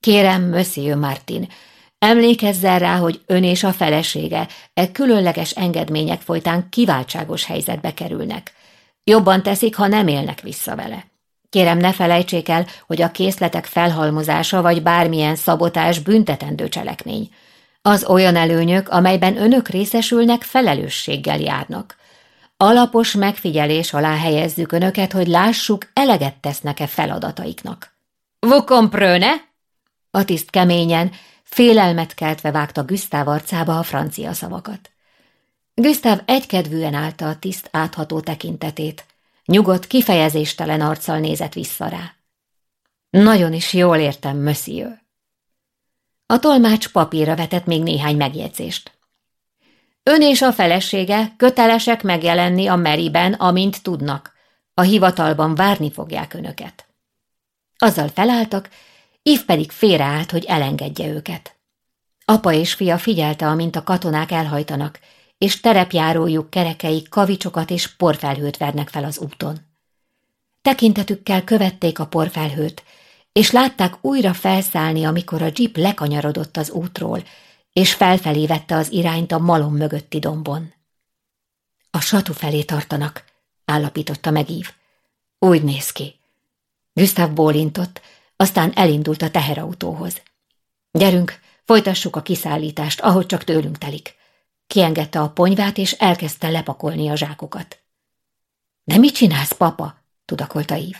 Kérem, Monsieur Martin, emlékezzen rá, hogy ön és a felesége e különleges engedmények folytán kiváltságos helyzetbe kerülnek. Jobban teszik, ha nem élnek vissza vele. Kérem, ne felejtsék el, hogy a készletek felhalmozása vagy bármilyen szabotás büntetendő cselekmény. Az olyan előnyök, amelyben önök részesülnek, felelősséggel járnak. Alapos megfigyelés alá helyezzük önöket, hogy lássuk, eleget tesznek-e feladataiknak. Vous comprenez? A tiszt keményen, félelmet keltve vágta Gustav arcába a francia szavakat. Gustav egykedvűen állta a tiszt átható tekintetét. Nyugodt, kifejezéstelen arccal nézett vissza rá. Nagyon is jól értem, monsieur. A tolmács papírra vetett még néhány megjegyzést. Ön és a felesége kötelesek megjelenni a meriben, amint tudnak. A hivatalban várni fogják önöket. Azzal felálltak, Ív pedig félreállt, hogy elengedje őket. Apa és fia figyelte, amint a katonák elhajtanak, és terepjárójuk kerekei kavicsokat és porfelhőt vernek fel az úton. Tekintetükkel követték a porfelhőt, és látták újra felszállni, amikor a jeep lekanyarodott az útról, és felfelé vette az irányt a malom mögötti dombon. A satu felé tartanak, állapította meg Ív. Úgy néz ki. Gustav bólintott, aztán elindult a teherautóhoz. Gyerünk, folytassuk a kiszállítást, ahogy csak tőlünk telik. Kiengedte a ponyvát, és elkezdte lepakolni a zsákokat. De mit csinálsz, papa? tudakolta Ív.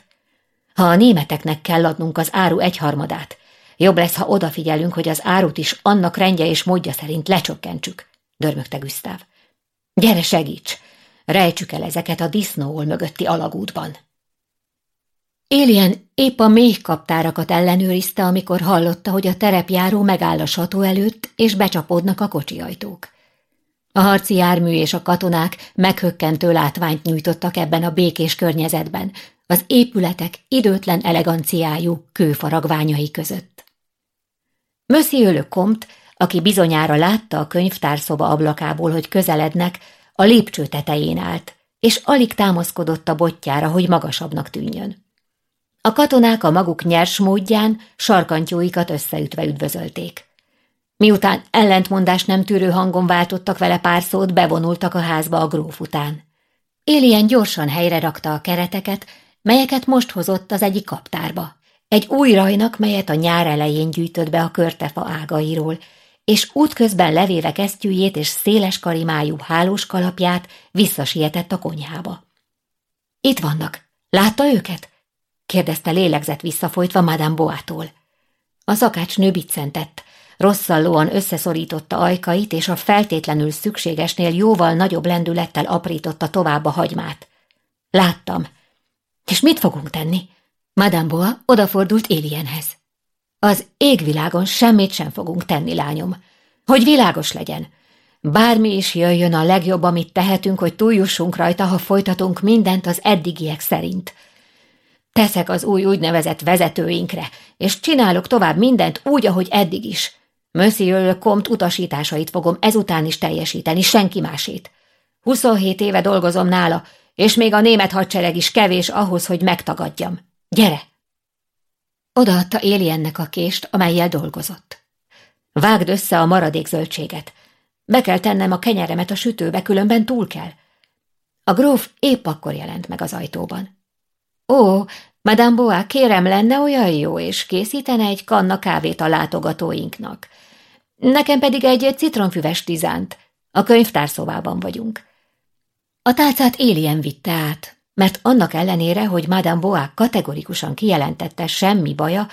Ha a németeknek kell adnunk az áru egyharmadát, jobb lesz, ha odafigyelünk, hogy az árut is annak rendje és módja szerint lecsökkentsük, dörmögte Gusztáv. Gyere, segíts! Rejtsük el ezeket a disznóhol mögötti alagútban. Élien épp a mély kaptárakat ellenőrizte, amikor hallotta, hogy a terepjáró megáll a sató előtt, és becsapódnak a kocsiajtók. A harci jármű és a katonák meghökkentő látványt nyújtottak ebben a békés környezetben, az épületek időtlen eleganciájú kőfaragványai között. Monsieur le aki bizonyára látta a könyvtárszoba ablakából, hogy közelednek, a lépcső tetején állt, és alig támaszkodott a botjára, hogy magasabbnak tűnjön. A katonák a maguk nyers módján sarkantyúikat összeütve üdvözölték. Miután ellentmondás nem tűrő hangon váltottak vele pár szót, bevonultak a házba a gróf után. Élien gyorsan helyre rakta a kereteket, melyeket most hozott az egyik kaptárba. Egy új rajnak, melyet a nyár elején gyűjtött be a körtefa ágairól, és útközben levéve kesztyűjét és széles karimájú hálós kalapját visszasietett a konyhába. Itt vannak. Látta őket? Kérdezte lélegzett visszafolytva Madame Boától. A szakácsnő biccentett, rosszallóan összeszorította ajkait, és a feltétlenül szükségesnél jóval nagyobb lendülettel aprította tovább a hagymát. Láttam. És mit fogunk tenni? Madame Boa odafordult Élienhez. Az égvilágon semmit sem fogunk tenni, lányom. Hogy világos legyen. Bármi is jöjjön a legjobb, amit tehetünk, hogy túljussunk rajta, ha folytatunk mindent az eddigiek szerint. Teszek az új úgynevezett vezetőinkre, és csinálok tovább mindent úgy, ahogy eddig is. Monsieur le Comte utasításait fogom ezután is teljesíteni, senki másét. 27 éve dolgozom nála, és még a német hadsereg is kevés ahhoz, hogy megtagadjam. Gyere! Odaadta Éliennek a kést, amelyel dolgozott. Vágd össze a maradék zöldséget. Be kell tennem a kenyeremet a sütőbe, különben túl kell. A gróf épp akkor jelent meg az ajtóban. Ó, Madame Boa, kérem, lenne olyan jó, és készítene egy kanna kávét a látogatóinknak. Nekem pedig egy citronfüves tizánt. A könyvtárszobában vagyunk. A tálcát Élien vitte át, mert annak ellenére, hogy Madame Boá kategorikusan kijelentette semmi baja,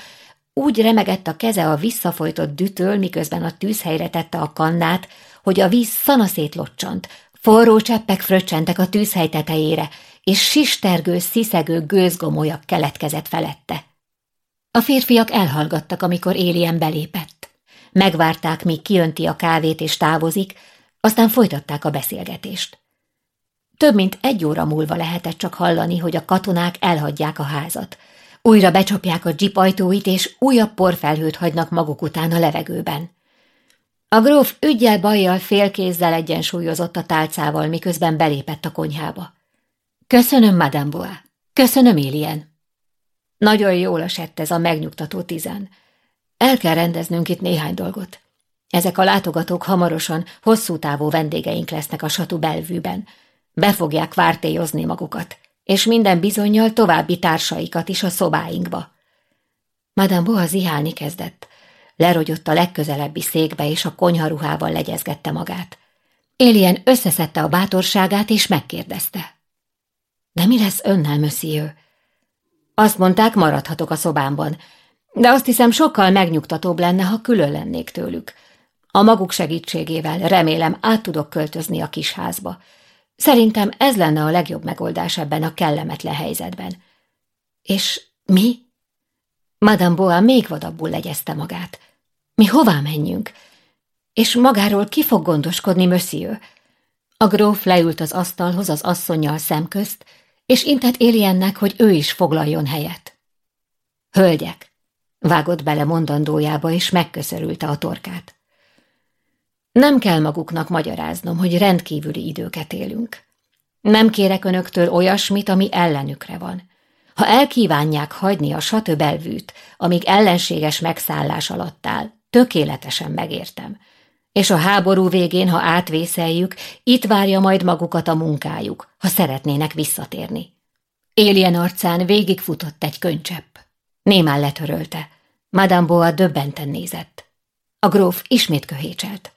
úgy remegett a keze a visszafolytott dütől, miközben a tűzhelyre tette a kannát, hogy a víz szanaszét locsant, forró cseppek fröccsentek a tűzhely tetejére, és sistergő, sziszegő gőzgomolyak keletkezett felette. A férfiak elhallgattak, amikor Élien belépett. Megvárták, míg kiönti a kávét és távozik, aztán folytatták a beszélgetést. Több mint egy óra múlva lehetett csak hallani, hogy a katonák elhagyják a házat. Újra becsapják a dzsip ajtóit, és újabb porfelhőt hagynak maguk után a levegőben. A gróf ügyel bajjal félkézzel egyensúlyozott a tálcával, miközben belépett a konyhába. Köszönöm, Madame Bois. Köszönöm, Élien. Nagyon jól esett ez a megnyugtató tizen. El kell rendeznünk itt néhány dolgot. Ezek a látogatók hamarosan hosszú távú vendégeink lesznek a satu belvűben. Be fogják vártélyozni magukat, és minden bizonyal további társaikat is a szobáinkba. Madame Boa zihálni kezdett. Lerogyott a legközelebbi székbe, és a konyharuhával legyezgette magát. Élien összeszedte a bátorságát, és megkérdezte. De mi lesz önnel, monsieur? Azt mondták, maradhatok a szobámban, de azt hiszem sokkal megnyugtatóbb lenne, ha külön lennék tőlük. A maguk segítségével remélem át tudok költözni a kis házba. Szerintem ez lenne a legjobb megoldás ebben a kellemetlen helyzetben. És mi? Madame Boa még vadabbul legyezte magát. Mi hová menjünk? És magáról ki fog gondoskodni, monsieur? A gróf leült az asztalhoz az asszonnyal szemközt, és intett Éliennek, hogy ő is foglaljon helyet. Hölgyek, vágott bele mondandójába, és megköszörülte a torkát. Nem kell maguknak magyaráznom, hogy rendkívüli időket élünk. Nem kérek önöktől olyasmit, ami ellenükre van. Ha elkívánják hagyni a satöbelvűt, amíg ellenséges megszállás alatt áll, tökéletesen megértem. És a háború végén, ha átvészeljük, itt várja majd magukat a munkájuk, ha szeretnének visszatérni. Éljen arcán végigfutott egy könycsepp. Némán letörölte. Madame Boa döbbenten nézett. A gróf ismét köhécselt.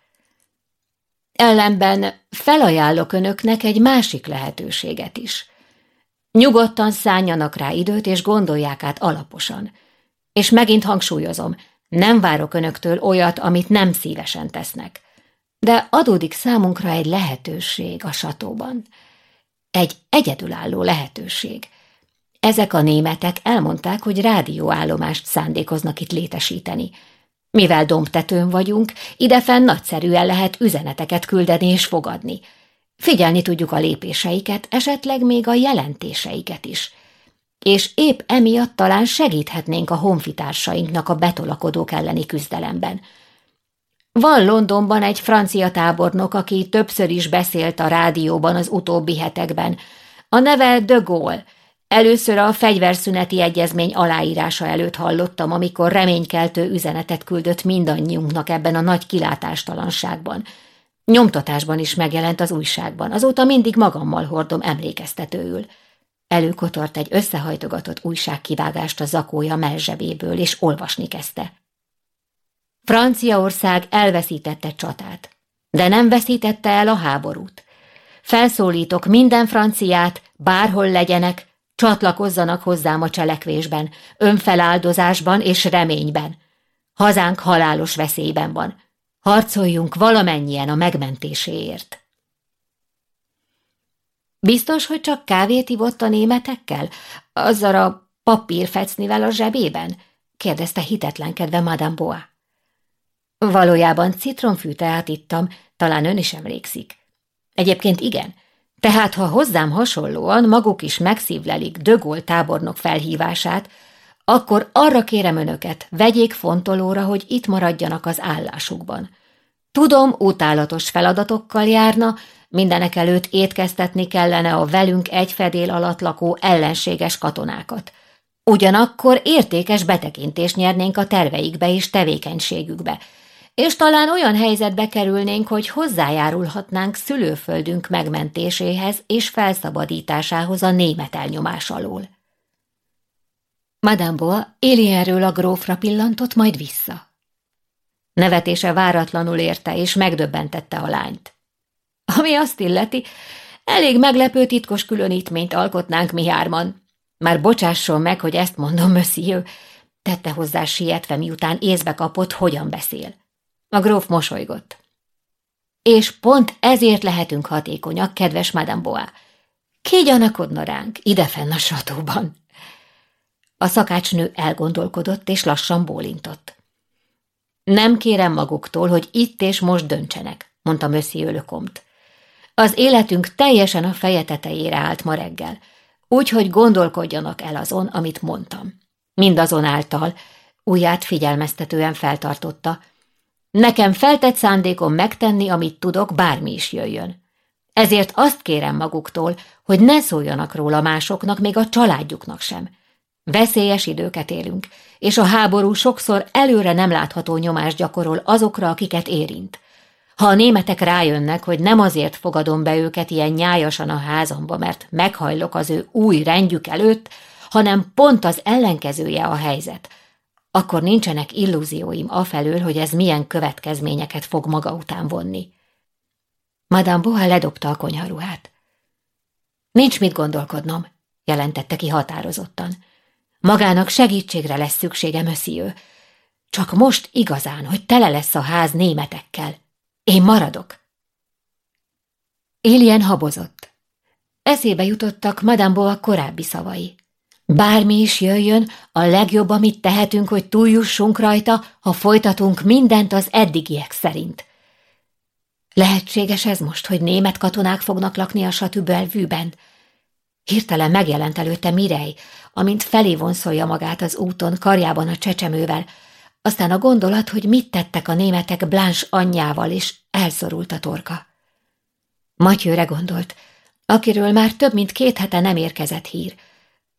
Ellenben felajánlok önöknek egy másik lehetőséget is. Nyugodtan szálljanak rá időt, és gondolják át alaposan. És megint hangsúlyozom, nem várok önöktől olyat, amit nem szívesen tesznek. De adódik számunkra egy lehetőség a satóban. Egy egyedülálló lehetőség. Ezek a németek elmondták, hogy rádióállomást szándékoznak itt létesíteni – mivel dombtetőn vagyunk, idefenn nagyszerűen lehet üzeneteket küldeni és fogadni. Figyelni tudjuk a lépéseiket, esetleg még a jelentéseiket is. És épp emiatt talán segíthetnénk a honfitársainknak a betolakodók elleni küzdelemben. Van Londonban egy francia tábornok, aki többször is beszélt a rádióban az utóbbi hetekben. A neve de Gaulle – Először a fegyverszüneti egyezmény aláírása előtt hallottam, amikor reménykeltő üzenetet küldött mindannyiunknak ebben a nagy kilátástalanságban. Nyomtatásban is megjelent az újságban, azóta mindig magammal hordom emlékeztetőül. Előkotort egy összehajtogatott újságkivágást a zakója melzsebéből, és olvasni kezdte. Franciaország elveszítette csatát, de nem veszítette el a háborút. Felszólítok minden franciát, bárhol legyenek, Csatlakozzanak hozzám a cselekvésben, önfeláldozásban és reményben. Hazánk halálos veszélyben van. Harcoljunk valamennyien a megmentéséért. Biztos, hogy csak kávét ivott a németekkel? Azzal a papírfecnivel a zsebében? kérdezte hitetlenkedve Madame Boa. Valójában citromfűteát ittam, talán ön is emlékszik. Egyébként igen, tehát, ha hozzám hasonlóan maguk is megszívlelik Dögol tábornok felhívását, akkor arra kérem önöket, vegyék fontolóra, hogy itt maradjanak az állásukban. Tudom, utálatos feladatokkal járna, mindenek előtt étkeztetni kellene a velünk egy fedél alatt lakó ellenséges katonákat. Ugyanakkor értékes betekintést nyernénk a terveikbe és tevékenységükbe – és talán olyan helyzetbe kerülnénk, hogy hozzájárulhatnánk szülőföldünk megmentéséhez és felszabadításához a német elnyomás alól. Madame Boa Élienről a grófra pillantott, majd vissza. Nevetése váratlanul érte, és megdöbbentette a lányt. Ami azt illeti, elég meglepő titkos különítményt alkotnánk mi hárman. Már bocsásson meg, hogy ezt mondom, monsieur, tette hozzá sietve, miután észbe kapott, hogyan beszél. A gróf mosolygott. És pont ezért lehetünk hatékonyak, kedves Madame Boa. Ki gyanakodna ránk, idefenn a satóban? A szakácsnő elgondolkodott, és lassan bólintott. Nem kérem maguktól, hogy itt és most döntsenek, mondta Monsieur Lecomt. Az életünk teljesen a feje tetejére állt ma reggel, úgyhogy gondolkodjanak el azon, amit mondtam. Mindazonáltal, ujját figyelmeztetően feltartotta. Nekem feltett szándékom megtenni, amit tudok, bármi is jöjjön. Ezért azt kérem maguktól, hogy ne szóljanak róla másoknak, még a családjuknak sem. Veszélyes időket élünk, és a háború sokszor előre nem látható nyomást gyakorol azokra, akiket érint. Ha a németek rájönnek, hogy nem azért fogadom be őket ilyen nyájasan a házamba, mert meghajlok az ő új rendjük előtt, hanem pont az ellenkezője a helyzet, akkor nincsenek illúzióim afelől, hogy ez milyen következményeket fog maga után vonni. Madame Boha ledobta a konyharuhát. Nincs mit gondolkodnom, jelentette ki határozottan. Magának segítségre lesz szüksége, monsieur. Csak most igazán, hogy tele lesz a ház németekkel. Én maradok. Élien habozott. Eszébe jutottak Madame Boa korábbi szavai. Bármi is jöjjön, a legjobb, amit tehetünk, hogy túljussunk rajta, ha folytatunk mindent az eddigiek szerint. Lehetséges ez most, hogy német katonák fognak lakni a satübelvűben? Hirtelen megjelent előtte Mirej, amint felé vonszolja magát az úton, karjában a csecsemővel, aztán a gondolat, hogy mit tettek a németek Blanche anyjával, és elszorult a torka. Matyőre gondolt, akiről már több mint két hete nem érkezett hír.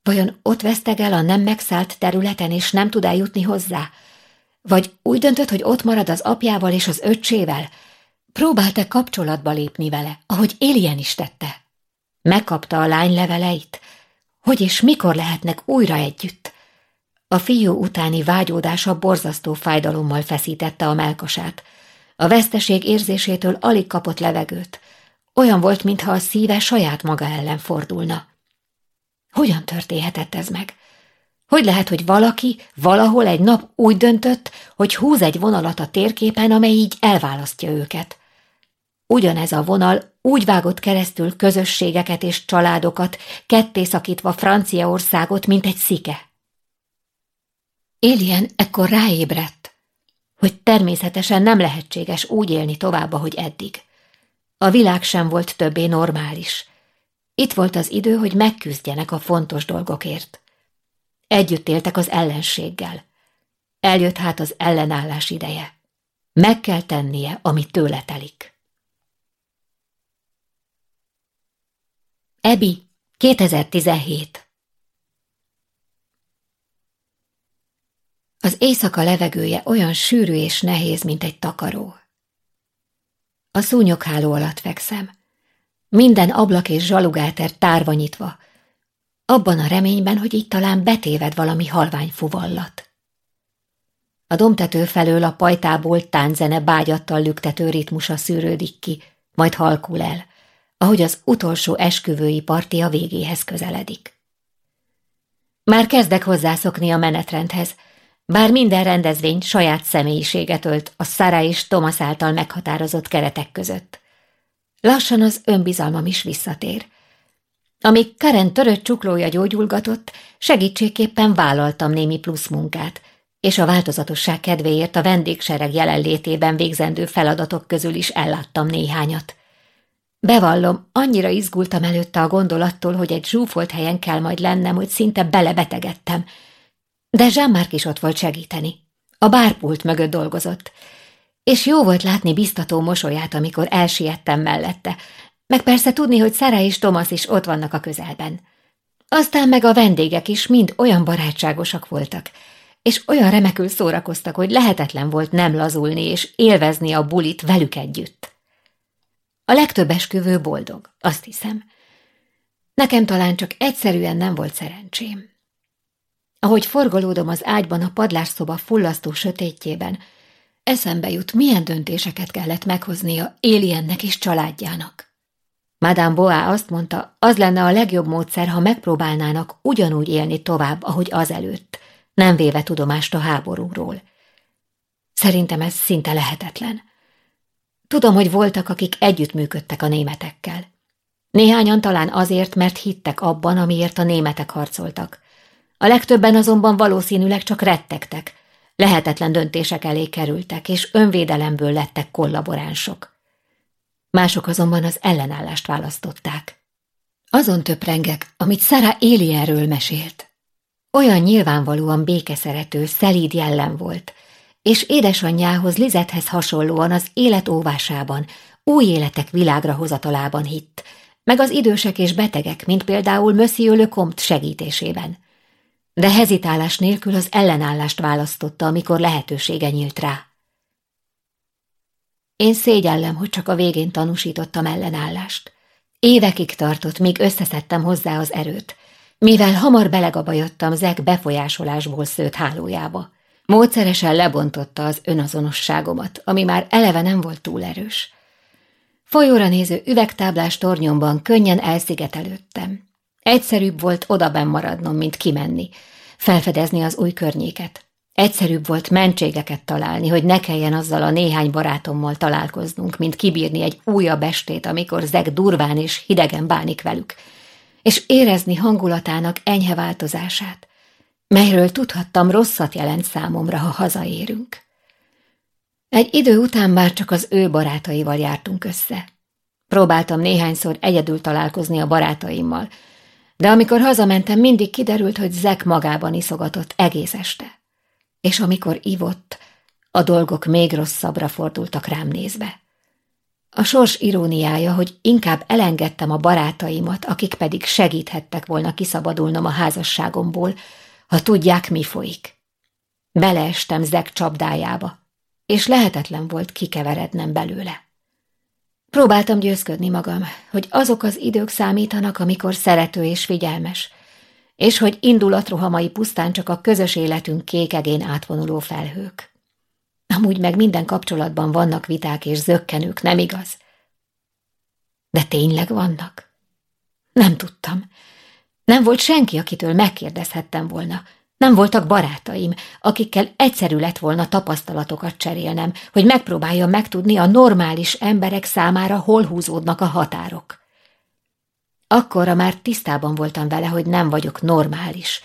Vajon ott vesztegel a nem megszállt területen, és nem tud eljutni hozzá? Vagy úgy döntött, hogy ott marad az apjával és az öccsével? Próbálta kapcsolatba lépni vele, ahogy Élien is tette. Megkapta a lány leveleit, hogy és mikor lehetnek újra együtt. A fiú utáni vágyódása borzasztó fájdalommal feszítette a melkasát. A veszteség érzésétől alig kapott levegőt. Olyan volt, mintha a szíve saját maga ellen fordulna. Hogyan történhetett ez meg? Hogy lehet, hogy valaki valahol egy nap úgy döntött, hogy húz egy vonalat a térképen, amely így elválasztja őket? Ugyanez a vonal úgy vágott keresztül közösségeket és családokat, ketté szakítva Franciaországot, mint egy szike. Élien ekkor ráébredt, hogy természetesen nem lehetséges úgy élni tovább, ahogy eddig. A világ sem volt többé normális. Itt volt az idő, hogy megküzdjenek a fontos dolgokért. Együtt éltek az ellenséggel. Eljött hát az ellenállás ideje. Meg kell tennie, ami tőle telik. Ebi, 2017 Az éjszaka levegője olyan sűrű és nehéz, mint egy takaró. A szúnyogháló alatt fekszem. Minden ablak és zsalugáter tárva nyitva, abban a reményben, hogy itt talán betéved valami halvány fuvallat. A domtető felől a pajtából tánzene bágyattal lüktető ritmusa szűrődik ki, majd halkul el, ahogy az utolsó esküvői parti a végéhez közeledik. Már kezdek hozzászokni a menetrendhez, bár minden rendezvény saját személyiséget ölt a Szara és Thomas által meghatározott keretek között. Lassan az önbizalmam is visszatér. Amíg Karen törött csuklója gyógyulgatott, segítségképpen vállaltam némi plusz munkát, és a változatosság kedvéért a vendégsereg jelenlétében végzendő feladatok közül is elláttam néhányat. Bevallom, annyira izgultam előtte a gondolattól, hogy egy zsúfolt helyen kell majd lennem, hogy szinte belebetegedtem. De Jean-Marc is ott volt segíteni. A bárpult mögött dolgozott. És jó volt látni biztató mosolyát, amikor elsiettem mellette, meg persze tudni, hogy Szara és Thomas is ott vannak a közelben. Aztán meg a vendégek is mind olyan barátságosak voltak, és olyan remekül szórakoztak, hogy lehetetlen volt nem lazulni és élvezni a bulit velük együtt. A legtöbb esküvő boldog, azt hiszem. Nekem talán csak egyszerűen nem volt szerencsém. Ahogy forgolódom az ágyban a padlásszoba fullasztó sötétjében, eszembe jut, milyen döntéseket kellett meghoznia Éliennek és családjának. Madame Boá azt mondta, az lenne a legjobb módszer, ha megpróbálnának ugyanúgy élni tovább, ahogy azelőtt, nem véve tudomást a háborúról. Szerintem ez szinte lehetetlen. Tudom, hogy voltak, akik együttműködtek a németekkel. Néhányan talán azért, mert hittek abban, amiért a németek harcoltak. A legtöbben azonban valószínűleg csak rettegtek, lehetetlen döntések elé kerültek, és önvédelemből lettek kollaboránsok. Mások azonban az ellenállást választották. Azon töprengek, amit Szara Élierről mesélt. Olyan nyilvánvalóan békeszerető, szelíd jellem volt, és édesanyjához Lizethez hasonlóan az élet óvásában, új életek világra hozatalában hitt, meg az idősek és betegek, mint például Monsieur Lecomte segítésében. De hezitálás nélkül az ellenállást választotta, amikor lehetősége nyílt rá. Én szégyellem, hogy csak a végén tanúsítottam ellenállást. Évekig tartott, míg összeszedtem hozzá az erőt, mivel hamar belegabajottam Zek befolyásolásból szőtt hálójába. Módszeresen lebontotta az önazonosságomat, ami már eleve nem volt túl erős. Folyóra néző üvegtáblás tornyomban könnyen elszigetelődtem. Egyszerűbb volt odaben maradnom, mint kimenni, felfedezni az új környéket. Egyszerűbb volt mentségeket találni, hogy ne kelljen azzal a néhány barátommal találkoznunk, mint kibírni egy újabb estét, amikor Zeg durván és hidegen bánik velük, és érezni hangulatának enyhe változását, melyről tudhattam rosszat jelent számomra, ha hazaérünk. Egy idő után már csak az ő barátaival jártunk össze. Próbáltam néhányszor egyedül találkozni a barátaimmal, de amikor hazamentem, mindig kiderült, hogy Zek magában iszogatott egész este. És amikor ivott, a dolgok még rosszabbra fordultak rám nézve. A sors iróniája, hogy inkább elengedtem a barátaimat, akik pedig segíthettek volna kiszabadulnom a házasságomból, ha tudják, mi folyik. Beleestem Zek csapdájába, és lehetetlen volt kikeverednem belőle. Próbáltam győzködni magam, hogy azok az idők számítanak, amikor szerető és figyelmes, és hogy indulatrohamai pusztán csak a közös életünk kékegén átvonuló felhők. Amúgy meg minden kapcsolatban vannak viták és zökkenők, nem igaz? De tényleg vannak? Nem tudtam. Nem volt senki, akitől megkérdezhettem volna. Nem voltak barátaim, akikkel egyszerű lett volna tapasztalatokat cserélnem, hogy megpróbáljam megtudni a normális emberek számára hol húzódnak a határok. Akkorra már tisztában voltam vele, hogy nem vagyok normális,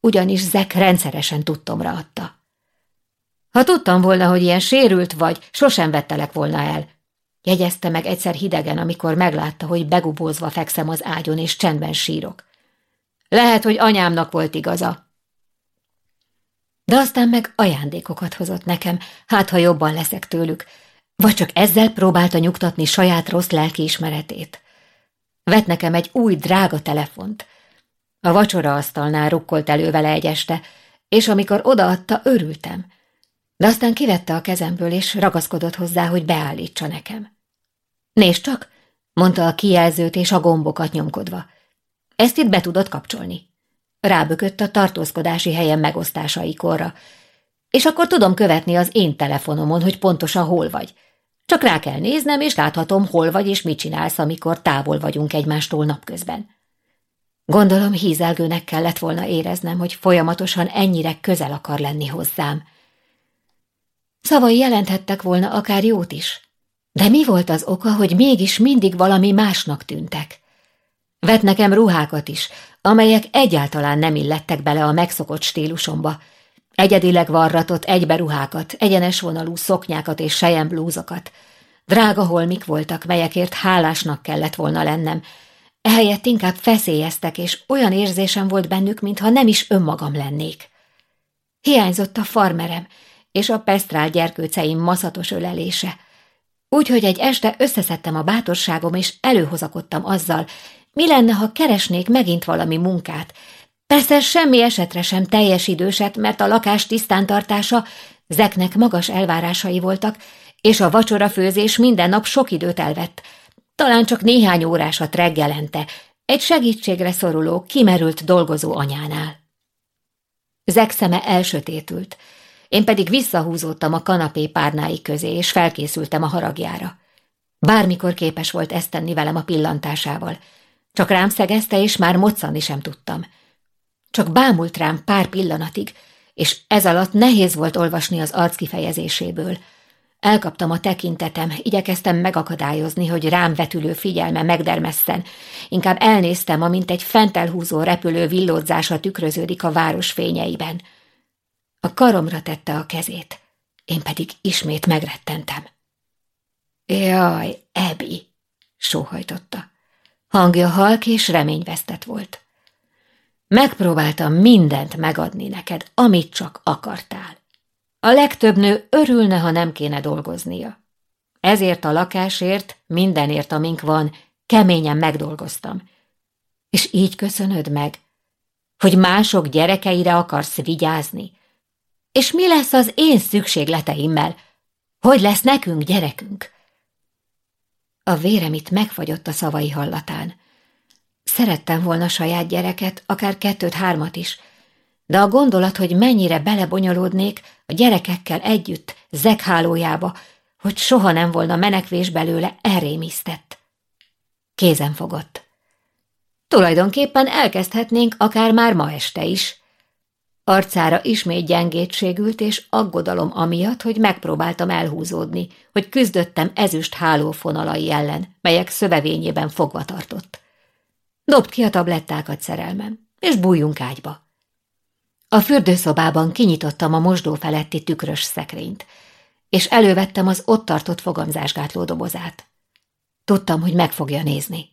ugyanis Zek rendszeresen tudtomra adta. Ha tudtam volna, hogy ilyen sérült vagy, sosem vettelek volna el. Jegyezte meg egyszer hidegen, amikor meglátta, hogy begubózva fekszem az ágyon, és csendben sírok. Lehet, hogy anyámnak volt igaza. De aztán meg ajándékokat hozott nekem, hát ha jobban leszek tőlük, vagy csak ezzel próbálta nyugtatni saját rossz lelkiismeretét. Vett nekem egy új, drága telefont. A vacsora asztalnál rukkolt elő vele egy este, és amikor odaadta, örültem. De aztán kivette a kezemből, és ragaszkodott hozzá, hogy beállítsa nekem. Nézd csak, mondta a kijelzőt és a gombokat nyomkodva. Ezt itt be tudod kapcsolni. Rábökött a tartózkodási helyen megosztásaikorra. És akkor tudom követni az én telefonomon, hogy pontosan hol vagy. Csak rá kell néznem, és láthatom, hol vagy és mit csinálsz, amikor távol vagyunk egymástól napközben. Gondolom hízelgőnek kellett volna éreznem, hogy folyamatosan ennyire közel akar lenni hozzám. Szavai jelenthettek volna akár jót is, de mi volt az oka, hogy mégis mindig valami másnak tűntek? Vett nekem ruhákat is, amelyek egyáltalán nem illettek bele a megszokott stílusomba. Egyedileg varratott egyberuhákat, egyenes vonalú szoknyákat és blúzokat. Drága holmik voltak, melyekért hálásnak kellett volna lennem. Ehelyett inkább feszélyeztek, és olyan érzésem volt bennük, mintha nem is önmagam lennék. Hiányzott a farmerem, és a pesztrál gyerkőceim maszatos ölelése. Úgyhogy egy este összeszedtem a bátorságom, és előhozakodtam azzal, mi lenne, ha keresnék megint valami munkát? Persze semmi esetre sem teljes időset, mert a lakás tisztántartása Zeknek magas elvárásai voltak, és a vacsorafőzés minden nap sok időt elvett. Talán csak néhány órásat reggelente, egy segítségre szoruló, kimerült dolgozó anyánál. Zek szeme elsötétült, én pedig visszahúzódtam a kanapé párnái közé, és felkészültem a haragjára. Bármikor képes volt ezt tenni velem a pillantásával. Csak rám szegezte, és már moccani sem tudtam. Csak bámult rám pár pillanatig, és ez alatt nehéz volt olvasni az arc kifejezéséből. Elkaptam a tekintetem, igyekeztem megakadályozni, hogy rám vetülő figyelme megdermesszen. Inkább elnéztem, amint egy fent elhúzó repülő villódzása tükröződik a város fényeiben. A karomra tette a kezét, én pedig ismét megrettentem. Jaj, Ebi, sóhajtotta. Hangja halk és reményvesztett volt. Megpróbáltam mindent megadni neked, amit csak akartál. A legtöbb nő örülne, ha nem kéne dolgoznia. Ezért a lakásért, mindenért, amink van, keményen megdolgoztam. És így köszönöd meg, hogy mások gyerekeire akarsz vigyázni. És mi lesz az én szükségleteimmel? Hogy lesz nekünk gyerekünk? A vérem itt megfagyott a szavai hallatán. Szerettem volna saját gyereket, akár kettőt-hármat is, de a gondolat, hogy mennyire belebonyolódnék a gyerekekkel együtt zekhálójába, hogy soha nem volna menekvés belőle, elrémisztett. Kézen fogott. Tulajdonképpen elkezdhetnénk akár már ma este is. Arcára ismét gyengétségült és aggodalom amiatt, hogy megpróbáltam elhúzódni, hogy küzdöttem ezüst hálófonalai ellen, melyek szövevényében fogva tartott. Dobd ki a tablettákat, szerelmem, és bújjunk ágyba. A fürdőszobában kinyitottam a mosdó feletti tükrös szekrényt, és elővettem az ott tartott fogamzásgátló dobozát. Tudtam, hogy meg fogja nézni.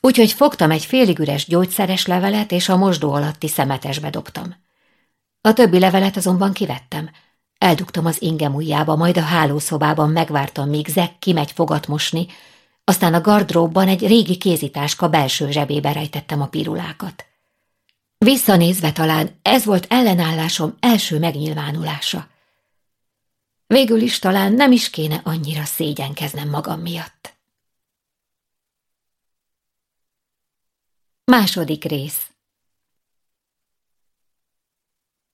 Úgyhogy fogtam egy félig üres gyógyszeres levelet, és a mosdó alatti szemetesbe dobtam. A többi levelet azonban kivettem. Eldugtam az ingem ujjába, majd a hálószobában megvártam, míg Zek kimegy fogat mosni, aztán a gardróbban egy régi kézitáska belső zsebébe rejtettem a pirulákat. Visszanézve talán ez volt ellenállásom első megnyilvánulása. Végül is talán nem is kéne annyira szégyenkeznem magam miatt. Második rész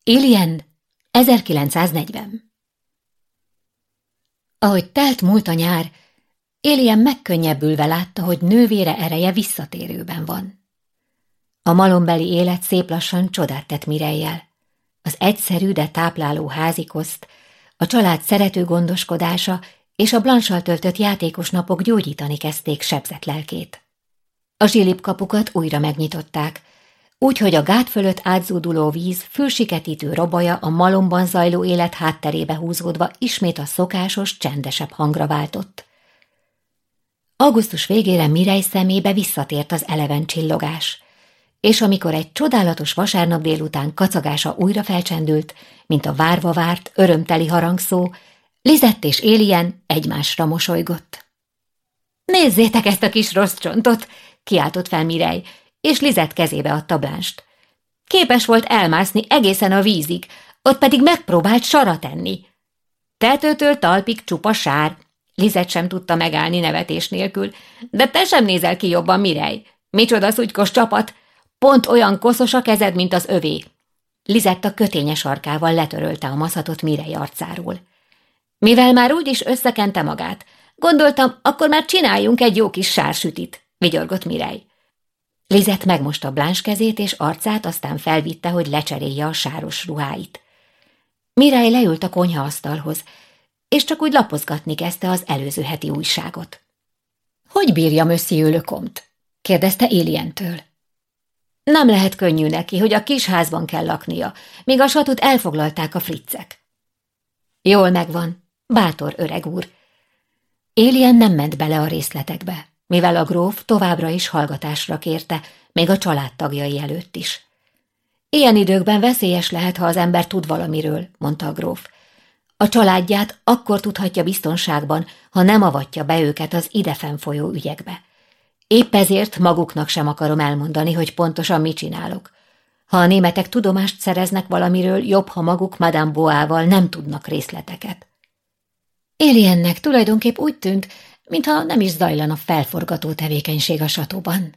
Alien 1940 Ahogy telt múlt a nyár, Alien megkönnyebbülve látta, hogy nővére ereje visszatérőben van. A malombeli élet szép lassan csodát tett Mirejjel. Az egyszerű, de tápláló házikoszt, a család szerető gondoskodása és a blanssal töltött játékos napok gyógyítani kezdték sebzett lelkét. A zsilipkapukat újra megnyitották, úgyhogy a gát fölött átzúduló víz fülsiketítő robaja a malomban zajló élet hátterébe húzódva ismét a szokásos, csendesebb hangra váltott. Augusztus végére Mirej szemébe visszatért az eleven csillogás és amikor egy csodálatos vasárnap délután kacagása újra felcsendült, mint a várva várt, örömteli harangszó, Lizett és Élien egymásra mosolygott. Nézzétek ezt a kis rossz csontot! kiáltott fel Mirej, és Lizett kezébe adta Blánst. Képes volt elmászni egészen a vízig, ott pedig megpróbált sara tenni. Tetőtől talpig csupa sár. Lizett sem tudta megállni nevetés nélkül, de te sem nézel ki jobban, Mirej. Micsoda szutykos csapat, Pont olyan koszos a kezed, mint az övé. Lizett a kötényes arkával letörölte a maszatot Mirej arcáról. Mivel már úgyis összekente magát, gondoltam, akkor már csináljunk egy jó kis sársütit, vigyorgott Mirej. Lizett megmosta Bláns kezét és arcát, aztán felvitte, hogy lecserélje a sáros ruháit. Mirej leült a konyhaasztalhoz, és csak úgy lapozgatni kezdte az előző heti újságot. – Hogy bírja Monsieur Lecomt? – kérdezte Élientől. Nem lehet könnyű neki, hogy a kis házban kell laknia, míg a satut elfoglalták a friccek. Jól megvan, bátor öreg úr. Élien nem ment bele a részletekbe, mivel a gróf továbbra is hallgatásra kérte, még a családtagjai előtt is. Ilyen időkben veszélyes lehet, ha az ember tud valamiről, mondta a gróf. A családját akkor tudhatja biztonságban, ha nem avatja be őket az idefen folyó ügyekbe. Épp ezért maguknak sem akarom elmondani, hogy pontosan mit csinálok. Ha a németek tudomást szereznek valamiről, jobb, ha maguk Madame Boával nem tudnak részleteket. Éliennek tulajdonképp úgy tűnt, mintha nem is zajlana felforgató tevékenység a satóban.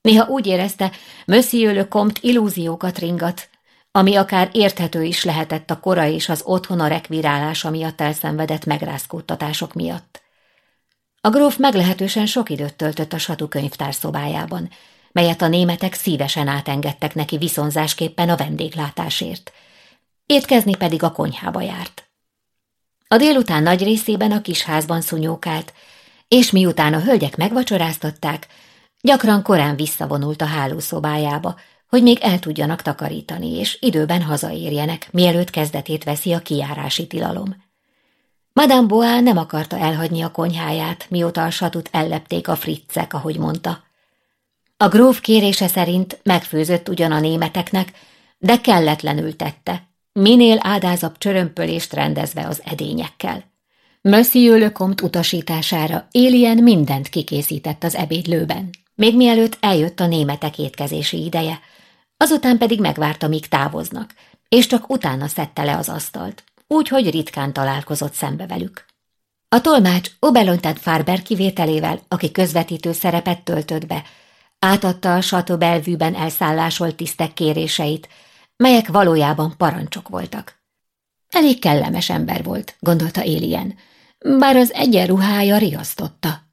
Néha úgy érezte, Monsieur le Comte illúziókat ringat, ami akár érthető is lehetett a kora és az otthona rekvirálása miatt elszenvedett megrázkódtatások miatt. A gróf meglehetősen sok időt töltött a satu könyvtár szobájában, melyet a németek szívesen átengedtek neki viszonzásképpen a vendéglátásért. Étkezni pedig a konyhába járt. A délután nagy részében a kis házban szunyókált, és miután a hölgyek megvacsoráztatták, gyakran korán visszavonult a hálószobájába, hogy még el tudjanak takarítani, és időben hazaérjenek, mielőtt kezdetét veszi a kijárási tilalom. Madame Boa nem akarta elhagyni a konyháját, mióta a satut ellepték a friccek, ahogy mondta. A gróf kérése szerint megfőzött ugyan a németeknek, de kelletlenül tette, minél ádázabb csörömpölést rendezve az edényekkel. Monsieur Lecomte utasítására Élien mindent kikészített az ebédlőben, még mielőtt eljött a németek étkezési ideje, azután pedig megvárta, míg távoznak, és csak utána szedte le az asztalt, úgyhogy ritkán találkozott szembe velük. A tolmács Obelontet Farber kivételével, aki közvetítő szerepet töltött be, átadta a Chateau elszállásolt tisztek kéréseit, melyek valójában parancsok voltak. Elég kellemes ember volt, gondolta Élien, bár az egyenruhája riasztotta.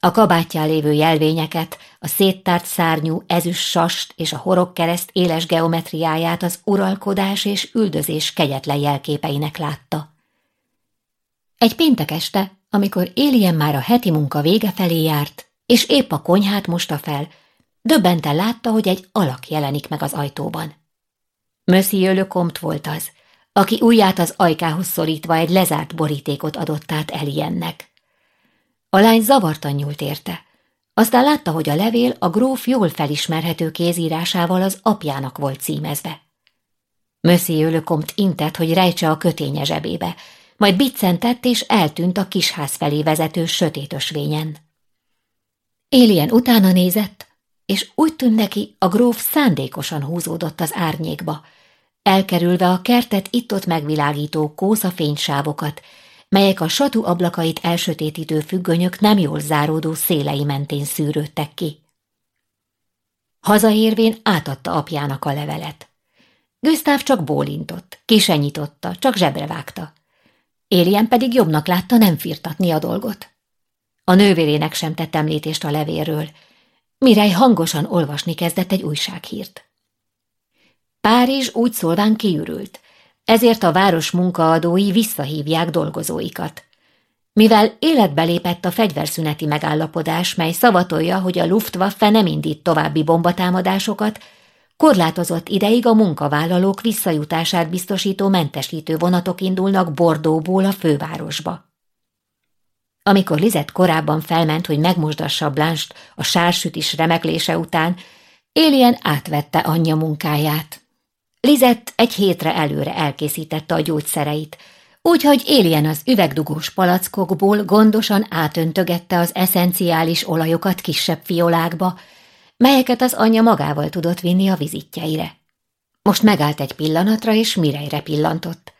A kabátján lévő jelvényeket, a széttárt szárnyú ezüst sast és a horogkereszt éles geometriáját az uralkodás és üldözés kegyetlen jelképeinek látta. Egy péntek este, amikor Élien már a heti munka vége felé járt, és épp a konyhát mosta fel, döbbenten látta, hogy egy alak jelenik meg az ajtóban. Monsieur Lecomte volt az, aki ujját az ajkához szorítva egy lezárt borítékot adott át Eliennek. A lány zavartan nyúlt érte. Aztán látta, hogy a levél a gróf jól felismerhető kézírásával az apjának volt címezve. Monsieur Lecomte intett, hogy rejtse a köténye zsebébe, majd biccentett és eltűnt a kisház felé vezető sötét ösvényen. Élien utána nézett, és úgy tűnt neki, a gróf szándékosan húzódott az árnyékba, elkerülve a kertet itt-ott megvilágító kósza fénysávokat, melyek a satu ablakait elsötétítő függönyök nem jól záródó szélei mentén szűrődtek ki. Hazaérvén átadta apjának a levelet. Gustav csak bólintott, kisenyitotta, csak zsebre vágta. Élien pedig jobbnak látta nem firtatni a dolgot. A nővérének sem tett említést a levélről, Mirej hangosan olvasni kezdett egy újsághírt. Párizs úgy szólván kiürült, ezért a város munkaadói visszahívják dolgozóikat. Mivel életbe lépett a fegyverszüneti megállapodás, mely szavatolja, hogy a Luftwaffe nem indít további bombatámadásokat, korlátozott ideig a munkavállalók visszajutását biztosító mentesítő vonatok indulnak Bordóból a fővárosba. Amikor Lizett korábban felment, hogy megmosdassa Blanst a sársütis remeklése után, Élien átvette anyja munkáját. Lizett egy hétre előre elkészítette a gyógyszereit, úgyhogy Élien az üvegdugós palackokból gondosan átöntögette az eszenciális olajokat kisebb fiolákba, melyeket az anyja magával tudott vinni a vizitjeire. Most megállt egy pillanatra, és Mirejre pillantott.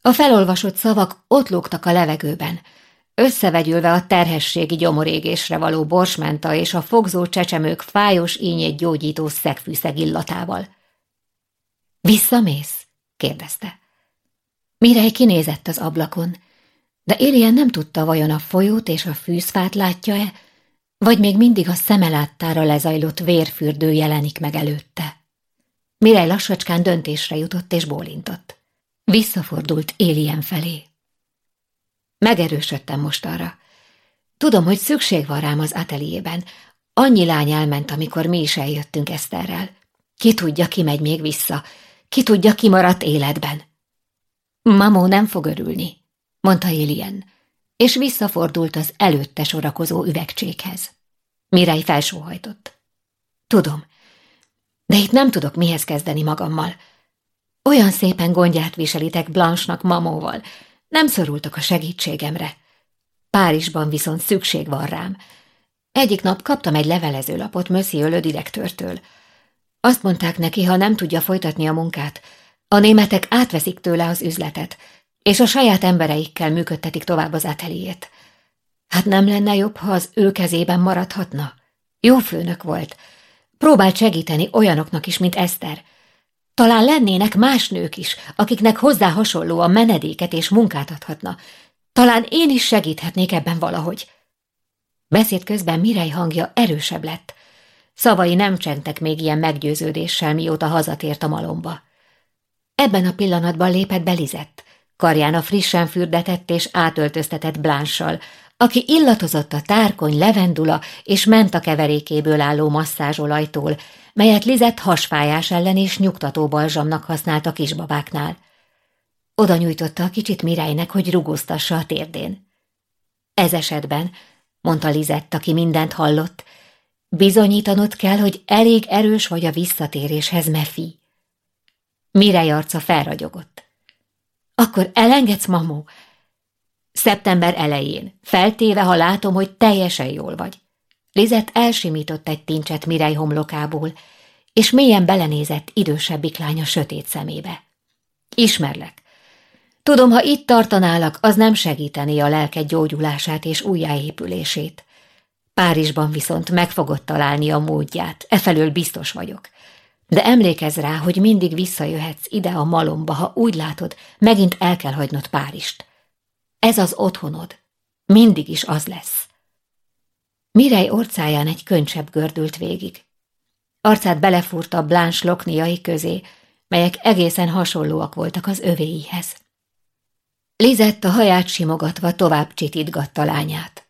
A felolvasott szavak ott lógtak a levegőben, összevegyülve a terhességi gyomorégésre való borsmenta és a fogzó csecsemők fájos ínyét gyógyító szegfűszeg illatával. Visszamész? kérdezte. Mirej kinézett az ablakon, de Élien nem tudta vajon a folyót és a fűzfát látja-e, vagy még mindig a szemeláttára lezajlott vérfürdő jelenik meg előtte. Mirej lassacskán döntésre jutott és bólintott. Visszafordult Élien felé. Megerősödtem most arra. Tudom, hogy szükség van rám az ateliében. Annyi lány elment, amikor mi is eljöttünk Eszterrel. Ki tudja, ki megy még vissza, ki tudja, ki maradt életben. Mamó nem fog örülni, mondta Élien, és visszafordult az előtte sorakozó üvegcsékhez. Mirej felsóhajtott. Tudom, de itt nem tudok mihez kezdeni magammal. Olyan szépen gondját viselitek Blanche-nak mamóval, nem szorultak a segítségemre. Párizsban viszont szükség van rám. Egyik nap kaptam egy levelezőlapot Monsieur le direktörtől. Azt mondták neki, ha nem tudja folytatni a munkát, a németek átveszik tőle az üzletet, és a saját embereikkel működtetik tovább az ateliét. Hát nem lenne jobb, ha az ő kezében maradhatna? Jó főnök volt. Próbált segíteni olyanoknak is, mint Eszter. Talán lennének más nők is, akiknek hozzá hasonlóan menedéket és munkát adhatna. Talán én is segíthetnék ebben valahogy. Beszéd közben Mirej hangja erősebb lett. Szavai nem csengtek még ilyen meggyőződéssel, mióta hazatért a malomba. Ebben a pillanatban lépett belizett, karján a frissen fürdetett és átöltöztetett blánssal, aki illatozott a tárkony, levendula és menta keverékéből álló masszázsolajtól, melyet Lizett hasfájás ellen és nyugtató balzsamnak használt a kisbabáknál. Oda nyújtotta a kicsit Mirejnek, hogy rugóztassa a térdén. Ez esetben, mondta Lizett, aki mindent hallott, bizonyítanod kell, hogy elég erős vagy a visszatéréshez, Mefi. Mirej arca felragyogott. Akkor elengedsz, mamó? Szeptember elején, feltéve, ha látom, hogy teljesen jól vagy. Lizett elsimított egy tincset Mirej homlokából, és mélyen belenézett idősebbik lánya sötét szemébe. Ismerlek. Tudom, ha itt tartanálak, az nem segítené a lelked gyógyulását és újjáépülését. Párizsban viszont meg fogod találni a módját, efelől biztos vagyok. De emlékezz rá, hogy mindig visszajöhetsz ide a malomba, ha úgy látod, megint el kell hagynod Párizst. Ez az otthonod. Mindig is az lesz. Mirej orcáján egy könycsebb gördült végig. Arcát belefúrta bláns lokniai közé, melyek egészen hasonlóak voltak az övéihez. Lizett a haját simogatva tovább csitítgatta lányát.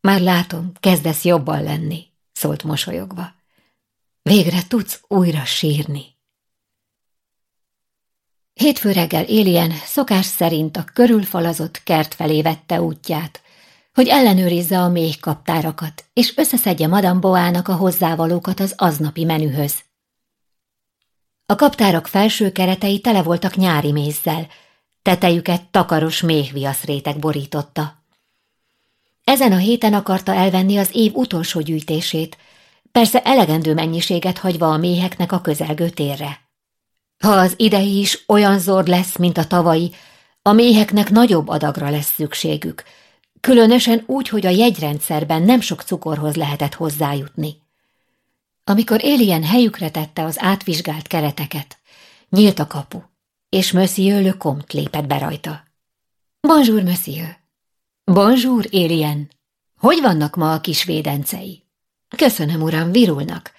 Már látom, kezdesz jobban lenni, szólt mosolyogva. Végre tudsz újra sírni. Hétfő reggel Élien szokás szerint a körülfalazott kert felé vette útját, hogy ellenőrizze a méh kaptárakat, és összeszedje Madame Boának a hozzávalókat az aznapi menühöz. A kaptárak felső keretei tele voltak nyári mézzel, tetejüket takaros méhviaszrétek borította. Ezen a héten akarta elvenni az év utolsó gyűjtését, persze elegendő mennyiséget hagyva a méheknek a közelgő térre. Ha az idei is olyan zord lesz, mint a tavalyi, a méheknek nagyobb adagra lesz szükségük, különösen úgy, hogy a jegyrendszerben nem sok cukorhoz lehetett hozzájutni. Amikor Élien helyükre tette az átvizsgált kereteket, nyílt a kapu, és Monsieur Le Comte lépett be rajta. Bonjour, Monsieur! Bonjour, Élien! Hogy vannak ma a kis védencei? Köszönöm, uram, virulnak.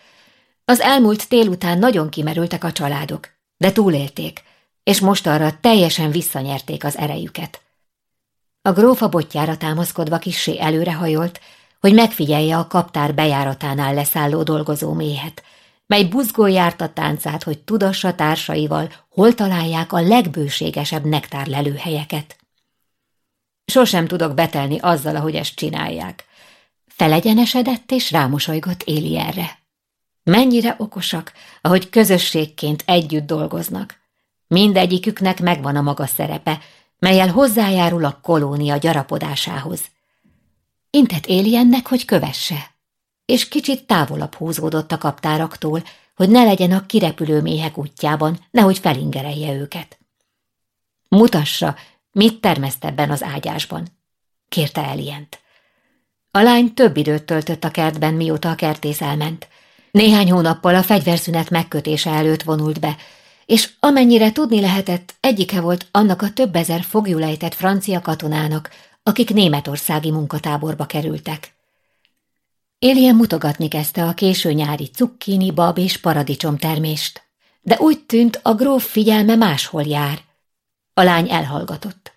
Az elmúlt tél után nagyon kimerültek a családok, de túlélték, és most arra teljesen visszanyerték az erejüket. A grófa botjára támaszkodva kissé előrehajolt, hogy megfigyelje a kaptár bejáratánál leszálló dolgozó méhet, mely buzgó járt a táncát, hogy tudassa társaival, hol találják a legbőségesebb nektárlelőhelyeket. Sosem tudok betelni azzal, ahogy ezt csinálják. Felegyenesedett és rámosolygott Éli erre. Mennyire okosak, ahogy közösségként együtt dolgoznak. Mindegyiküknek megvan a maga szerepe, melyel hozzájárul a kolónia gyarapodásához. Intett Éliennek, hogy kövesse, és kicsit távolabb húzódott a kaptáraktól, hogy ne legyen a kirepülő méhek útjában, nehogy felingerelje őket. Mutassa, mit termeszt ebben az ágyásban, kérte Elient. A lány több időt töltött a kertben, mióta a kertész elment. Néhány hónappal a fegyverszünet megkötése előtt vonult be, és amennyire tudni lehetett, egyike volt annak a több ezer fogjulejtett francia katonának, akik németországi munkatáborba kerültek. Élien mutogatni kezdte a késő nyári cukkini, bab és paradicsom termést, de úgy tűnt, a gróf figyelme máshol jár. A lány elhallgatott.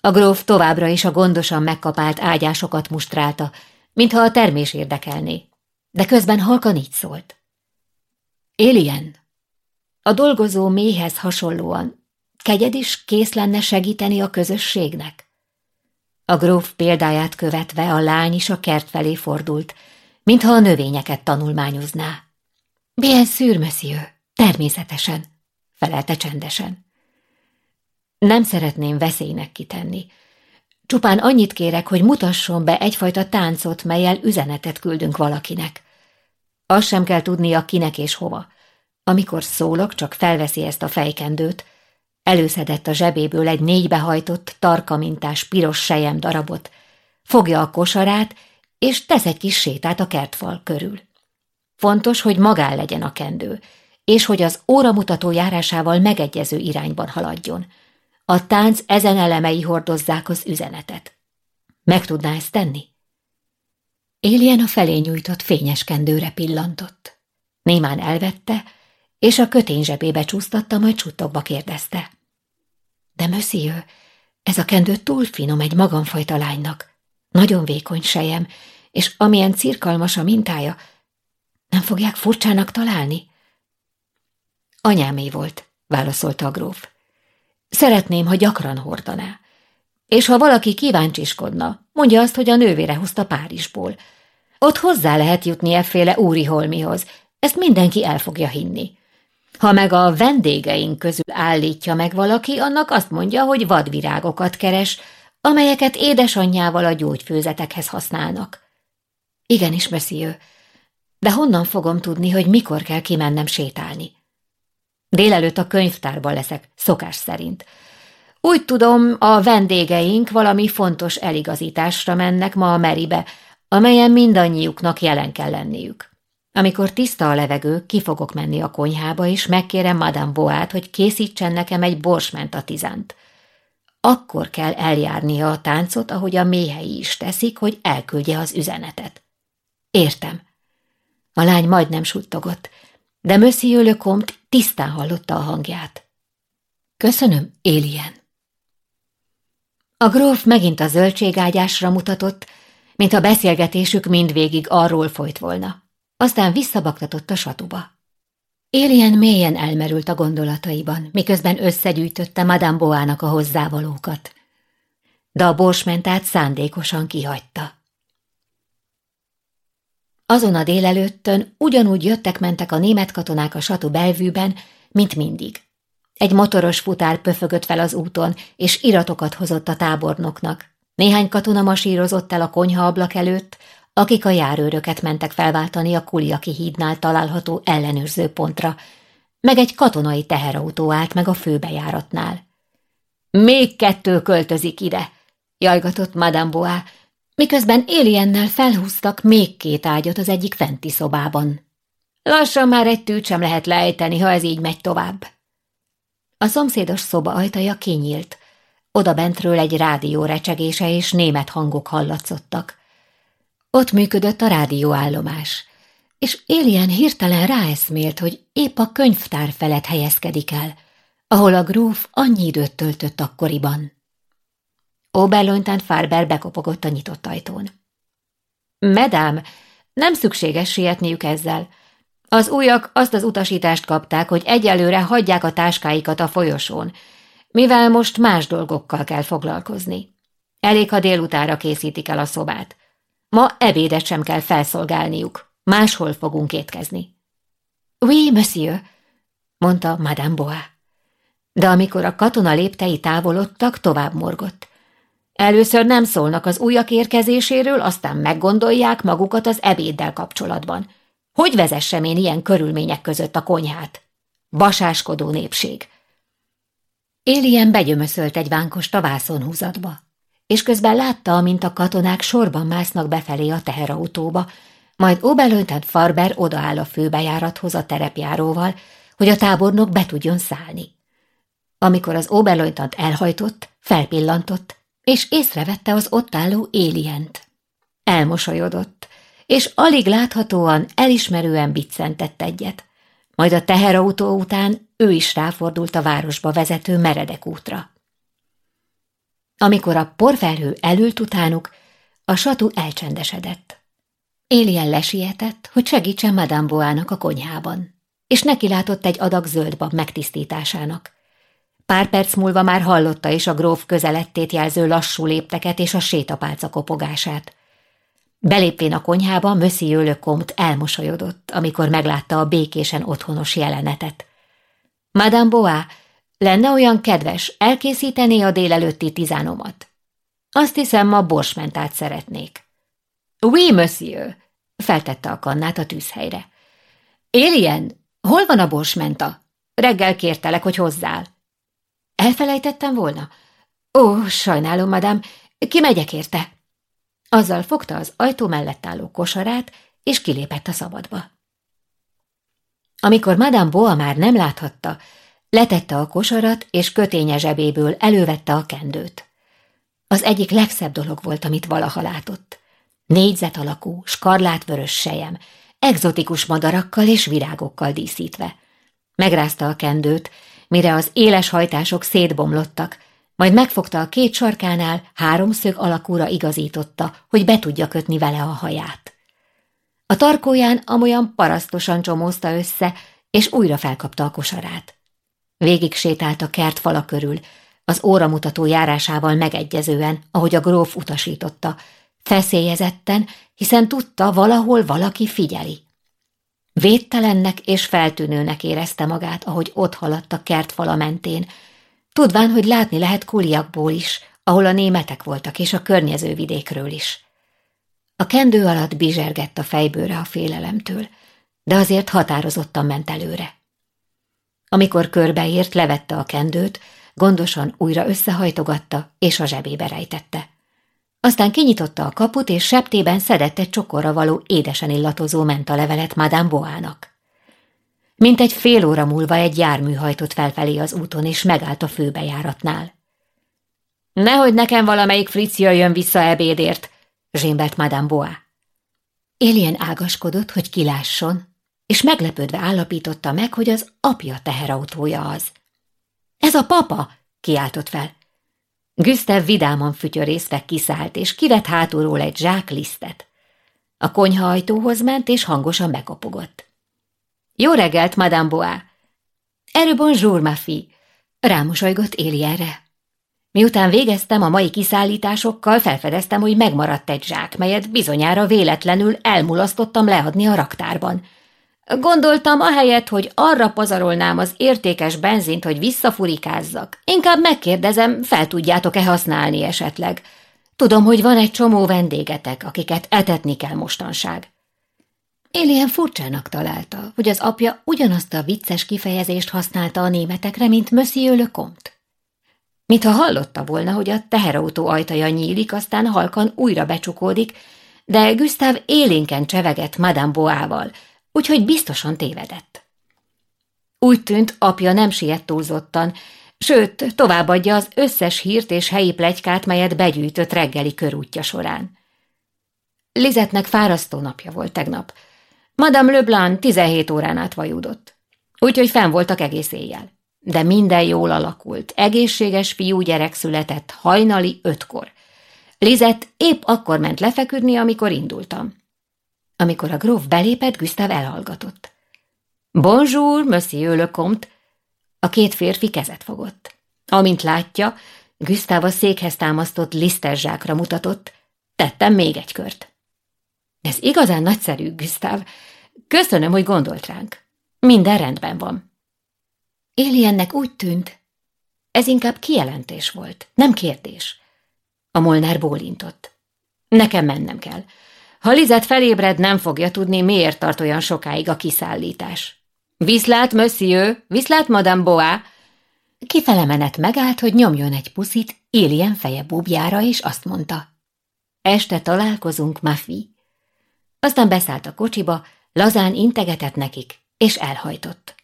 A gróf továbbra is a gondosan megkapált ágyásokat mustrálta, mintha a termés érdekelné, de közben halkan így szólt. Élien, a dolgozó méhez hasonlóan kegyed is kész lenne segíteni a közösségnek? A gróf példáját követve a lány is a kert felé fordult, mintha a növényeket tanulmányozná. Bien sûr, monsieur, természetesen, felelte csendesen. Nem szeretném veszélynek kitenni. Csupán annyit kérek, hogy mutasson be egyfajta táncot, melyel üzenetet küldünk valakinek. Azt sem kell tudnia, kinek és hova. Amikor szólok, csak felveszi ezt a fejkendőt, előszedett a zsebéből egy négybehajtott, tarkamintás piros sejem darabot, fogja a kosarát, és tesz egy kis sétát a kertfal körül. Fontos, hogy magán legyen a kendő, és hogy az óramutató járásával megegyező irányban haladjon. A tánc ezen elemei hordozzák az üzenetet. Meg tudná ezt tenni? Éljen a felé nyújtott fényes kendőre pillantott. Némán elvette, és a kötény zsebébe csúsztatta, majd csuttogva kérdezte. De monsieur, ez a kendő túl finom egy magamfajta lánynak. Nagyon vékony sejem, és amilyen cirkalmas a mintája, nem fogják furcsának találni? Anyámé volt, válaszolta a gróf. Szeretném, ha gyakran hordaná. És ha valaki kíváncsiskodna, mondja azt, hogy a nővére hozta Párizsból. Ott hozzá lehet jutni efféle úri holmihoz, ezt mindenki el fogja hinni. Ha meg a vendégeink közül állítja meg valaki, annak azt mondja, hogy vadvirágokat keres, amelyeket édesanyjával a gyógyfőzetekhez használnak. Igenis, monsieur, de honnan fogom tudni, hogy mikor kell kimennem sétálni? Délelőtt a könyvtárban leszek, szokás szerint. Úgy tudom, a vendégeink valami fontos eligazításra mennek ma a Meribe, amelyen mindannyiuknak jelen kell lenniük. Amikor tiszta a levegő, ki fogok menni a konyhába, és megkérem Madame Boát, hogy készítsen nekem egy borsmentatizánt. Akkor kell eljárnia a táncot, ahogy a méhei is teszik, hogy elküldje az üzenetet. Értem. A lány majdnem suttogott, de Monsieur Le Comte tisztán hallotta a hangját. Köszönöm, Élien. A gróf megint a zöldségágyásra mutatott, mint a beszélgetésük mindvégig arról folyt volna. Aztán visszabaktatott a satuba. Élien mélyen elmerült a gondolataiban, miközben összegyűjtötte Madame Boának a hozzávalókat. De a borsmentát szándékosan kihagyta. Azon a délelőttön ugyanúgy jöttek-mentek a német katonák a satu belvűben, mint mindig. Egy motoros futár pöfögött fel az úton, és iratokat hozott a tábornoknak. Néhány katona masírozott el a konyha ablak előtt, akik a járőröket mentek felváltani a Kuliaki hídnál található ellenőrző pontra, meg egy katonai teherautó állt meg a főbejáratnál. Még kettő költözik ide, jajgatott Madame Bois, miközben Éliennel felhúztak még két ágyat az egyik fenti szobában. Lassan már egy tűt sem lehet lejteni, ha ez így megy tovább. A szomszédos szoba ajtaja kinyílt. Oda bentről egy rádió recsegése és német hangok hallatszottak. Ott működött a rádióállomás, és Élien hirtelen ráeszmélt, hogy épp a könyvtár felett helyezkedik el, ahol a gróf annyi időt töltött akkoriban. Oberlontant Farber bekopogott a nyitott ajtón. Medám, nem szükséges sietniük ezzel. Az újak azt az utasítást kapták, hogy egyelőre hagyják a táskáikat a folyosón, mivel most más dolgokkal kell foglalkozni. Elég, ha délutára készítik el a szobát. Ma ebédet sem kell felszolgálniuk. Máshol fogunk étkezni. Oui, monsieur, mondta Madame Bois. De amikor a katona léptei távolodtak, tovább morgott. Először nem szólnak az újak érkezéséről, aztán meggondolják magukat az ebéddel kapcsolatban. Hogy vezessem én ilyen körülmények között a konyhát? Basáskodó népség. Élien begyömöszölt egy vánkost a vászonhúzatba, és közben látta, amint a katonák sorban másznak befelé a teherautóba, majd Oberlöntent Farber odaáll a főbejárathoz a terepjáróval, hogy a tábornok be tudjon szállni. Amikor az Oberlöntant elhajtott, felpillantott, és észrevette az ott álló élient. Elmosolyodott, és alig láthatóan, elismerően biccentett egyet. Majd a teherautó után ő is ráfordult a városba vezető meredek útra. Amikor a porfelhő elült utánuk, a satú elcsendesedett. Élien lesietett, hogy segítsen Madame Boának a konyhában, és neki látott egy adag zöldbab megtisztításának. Pár perc múlva már hallotta is a gróf közelettét jelző lassú lépteket és a sétapálca kopogását. Belépvén a konyhába, Le Comte elmosolyodott, amikor meglátta a békésen otthonos jelenetet. Madame Bois, lenne olyan kedves, elkészítené a délelőtti tizánomat? Azt hiszem, ma borsmentát szeretnék. Oui, monsieur, feltette a kannát a tűzhelyre. Éljen, hol van a borsmenta? Reggel kértelek, hogy hozzál. Elfelejtettem volna? Ó, sajnálom, madám, kimegyek érte. Azzal fogta az ajtó mellett álló kosarát, és kilépett a szabadba. Amikor Madame Boa már nem láthatta, letette a kosarat, és köténye zsebéből elővette a kendőt. Az egyik legszebb dolog volt, amit valaha látott. Négyzet alakú, skarlátvörös sejem, egzotikus madarakkal és virágokkal díszítve. Megrázta a kendőt, mire az éles hajtások szétbomlottak, majd megfogta a két sarkánál, háromszög alakúra igazította, hogy be tudja kötni vele a haját. A tarkóján amolyan parasztosan csomózta össze, és újra felkapta a kosarát. Végig sétált a kert fala körül, az óramutató járásával megegyezően, ahogy a gróf utasította, feszélyezetten, hiszen tudta, valahol valaki figyeli. Védtelennek és feltűnőnek érezte magát, ahogy ott haladt a kertfala mentén, tudván, hogy látni lehet kuliakból is, ahol a németek voltak, és a környező vidékről is. A kendő alatt bizsergett a fejbőre a félelemtől, de azért határozottan ment előre. Amikor körbeért, levette a kendőt, gondosan újra összehajtogatta, és a zsebébe rejtette. Aztán kinyitotta a kaput, és septében szedett egy csokorra való édesen illatozó mentalevelet Madame Boának. Mint egy fél óra múlva egy jármű hajtott felfelé az úton, és megállt a főbejáratnál. Nehogy nekem valamelyik fricia jön vissza ebédért, zsémbelt Madame Boá. Élien ágaskodott, hogy kilásson, és meglepődve állapította meg, hogy az apja teherautója az. Ez a papa! kiáltott fel. Güsztev vidáman fütyörészve kiszállt, és kivett hátulról egy zsák lisztet. A konyha ajtóhoz ment, és hangosan bekopogott. Jó reggelt, Madame Bois! Erre bonjour, ma fille! Rámosolygott Élienre. Miután végeztem a mai kiszállításokkal, felfedeztem, hogy megmaradt egy zsák, melyet bizonyára véletlenül elmulasztottam leadni a raktárban – Gondoltam, ahelyett, hogy arra pazarolnám az értékes benzint, hogy visszafurikázzak. Inkább megkérdezem, fel tudjátok-e használni esetleg. Tudom, hogy van egy csomó vendégetek, akiket etetni kell mostanság. Élien furcsának találta, hogy az apja ugyanazt a vicces kifejezést használta a németekre, mint Monsieur le Comte. Mintha hallotta volna, hogy a teherautó ajtaja nyílik, aztán halkan újra becsukódik, de Gustav élénken csevegett Madame Boával, úgyhogy biztosan tévedett. Úgy tűnt, apja nem siet túlzottan, sőt, továbbadja az összes hírt és helyi plegykát, melyet begyűjtött reggeli körútja során. Lizetnek fárasztó napja volt tegnap. Madame Leblanc 17 órán át vajudott. Úgyhogy fenn voltak egész éjjel. De minden jól alakult. Egészséges fiú gyerek született hajnali ötkor. Lizett épp akkor ment lefeküdni, amikor indultam. Amikor a gróf belépett, Gustav elhallgatott. Bonjour, monsieur le comte! A két férfi kezet fogott. Amint látja, Gustav a székhez támasztott liszterzsákra mutatott, tettem még egy kört. Ez igazán nagyszerű, Gustav. Köszönöm, hogy gondolt ránk. Minden rendben van. Éliennek úgy tűnt, ez inkább kijelentés volt, nem kérdés. A Molnár bólintott. Nekem mennem kell. Ha Lizet felébred, nem fogja tudni, miért tart olyan sokáig a kiszállítás. Viszlát, monsieur, viszlát, madame Boa. Kifele menet megállt, hogy nyomjon egy puszit Élien feje búbjára, és azt mondta. Este találkozunk, Mafi. Aztán beszállt a kocsiba, lazán integetett nekik, és elhajtott.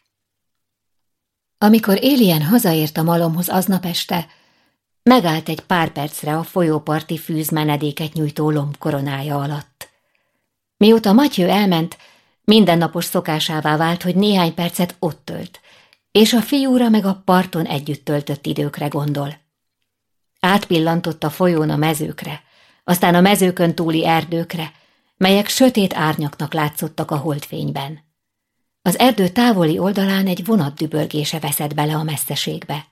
Amikor Élien hazaért a malomhoz aznap este, megállt egy pár percre a folyóparti fűz menedéket nyújtó lomb koronája alatt. Mióta Matyő elment, mindennapos szokásává vált, hogy néhány percet ott tölt, és a fiúra meg a parton együtt töltött időkre gondol. Átpillantott a folyón a mezőkre, aztán a mezőkön túli erdőkre, melyek sötét árnyaknak látszottak a holdfényben. Az erdő távoli oldalán egy vonat dübörgése veszett bele a messzeségbe.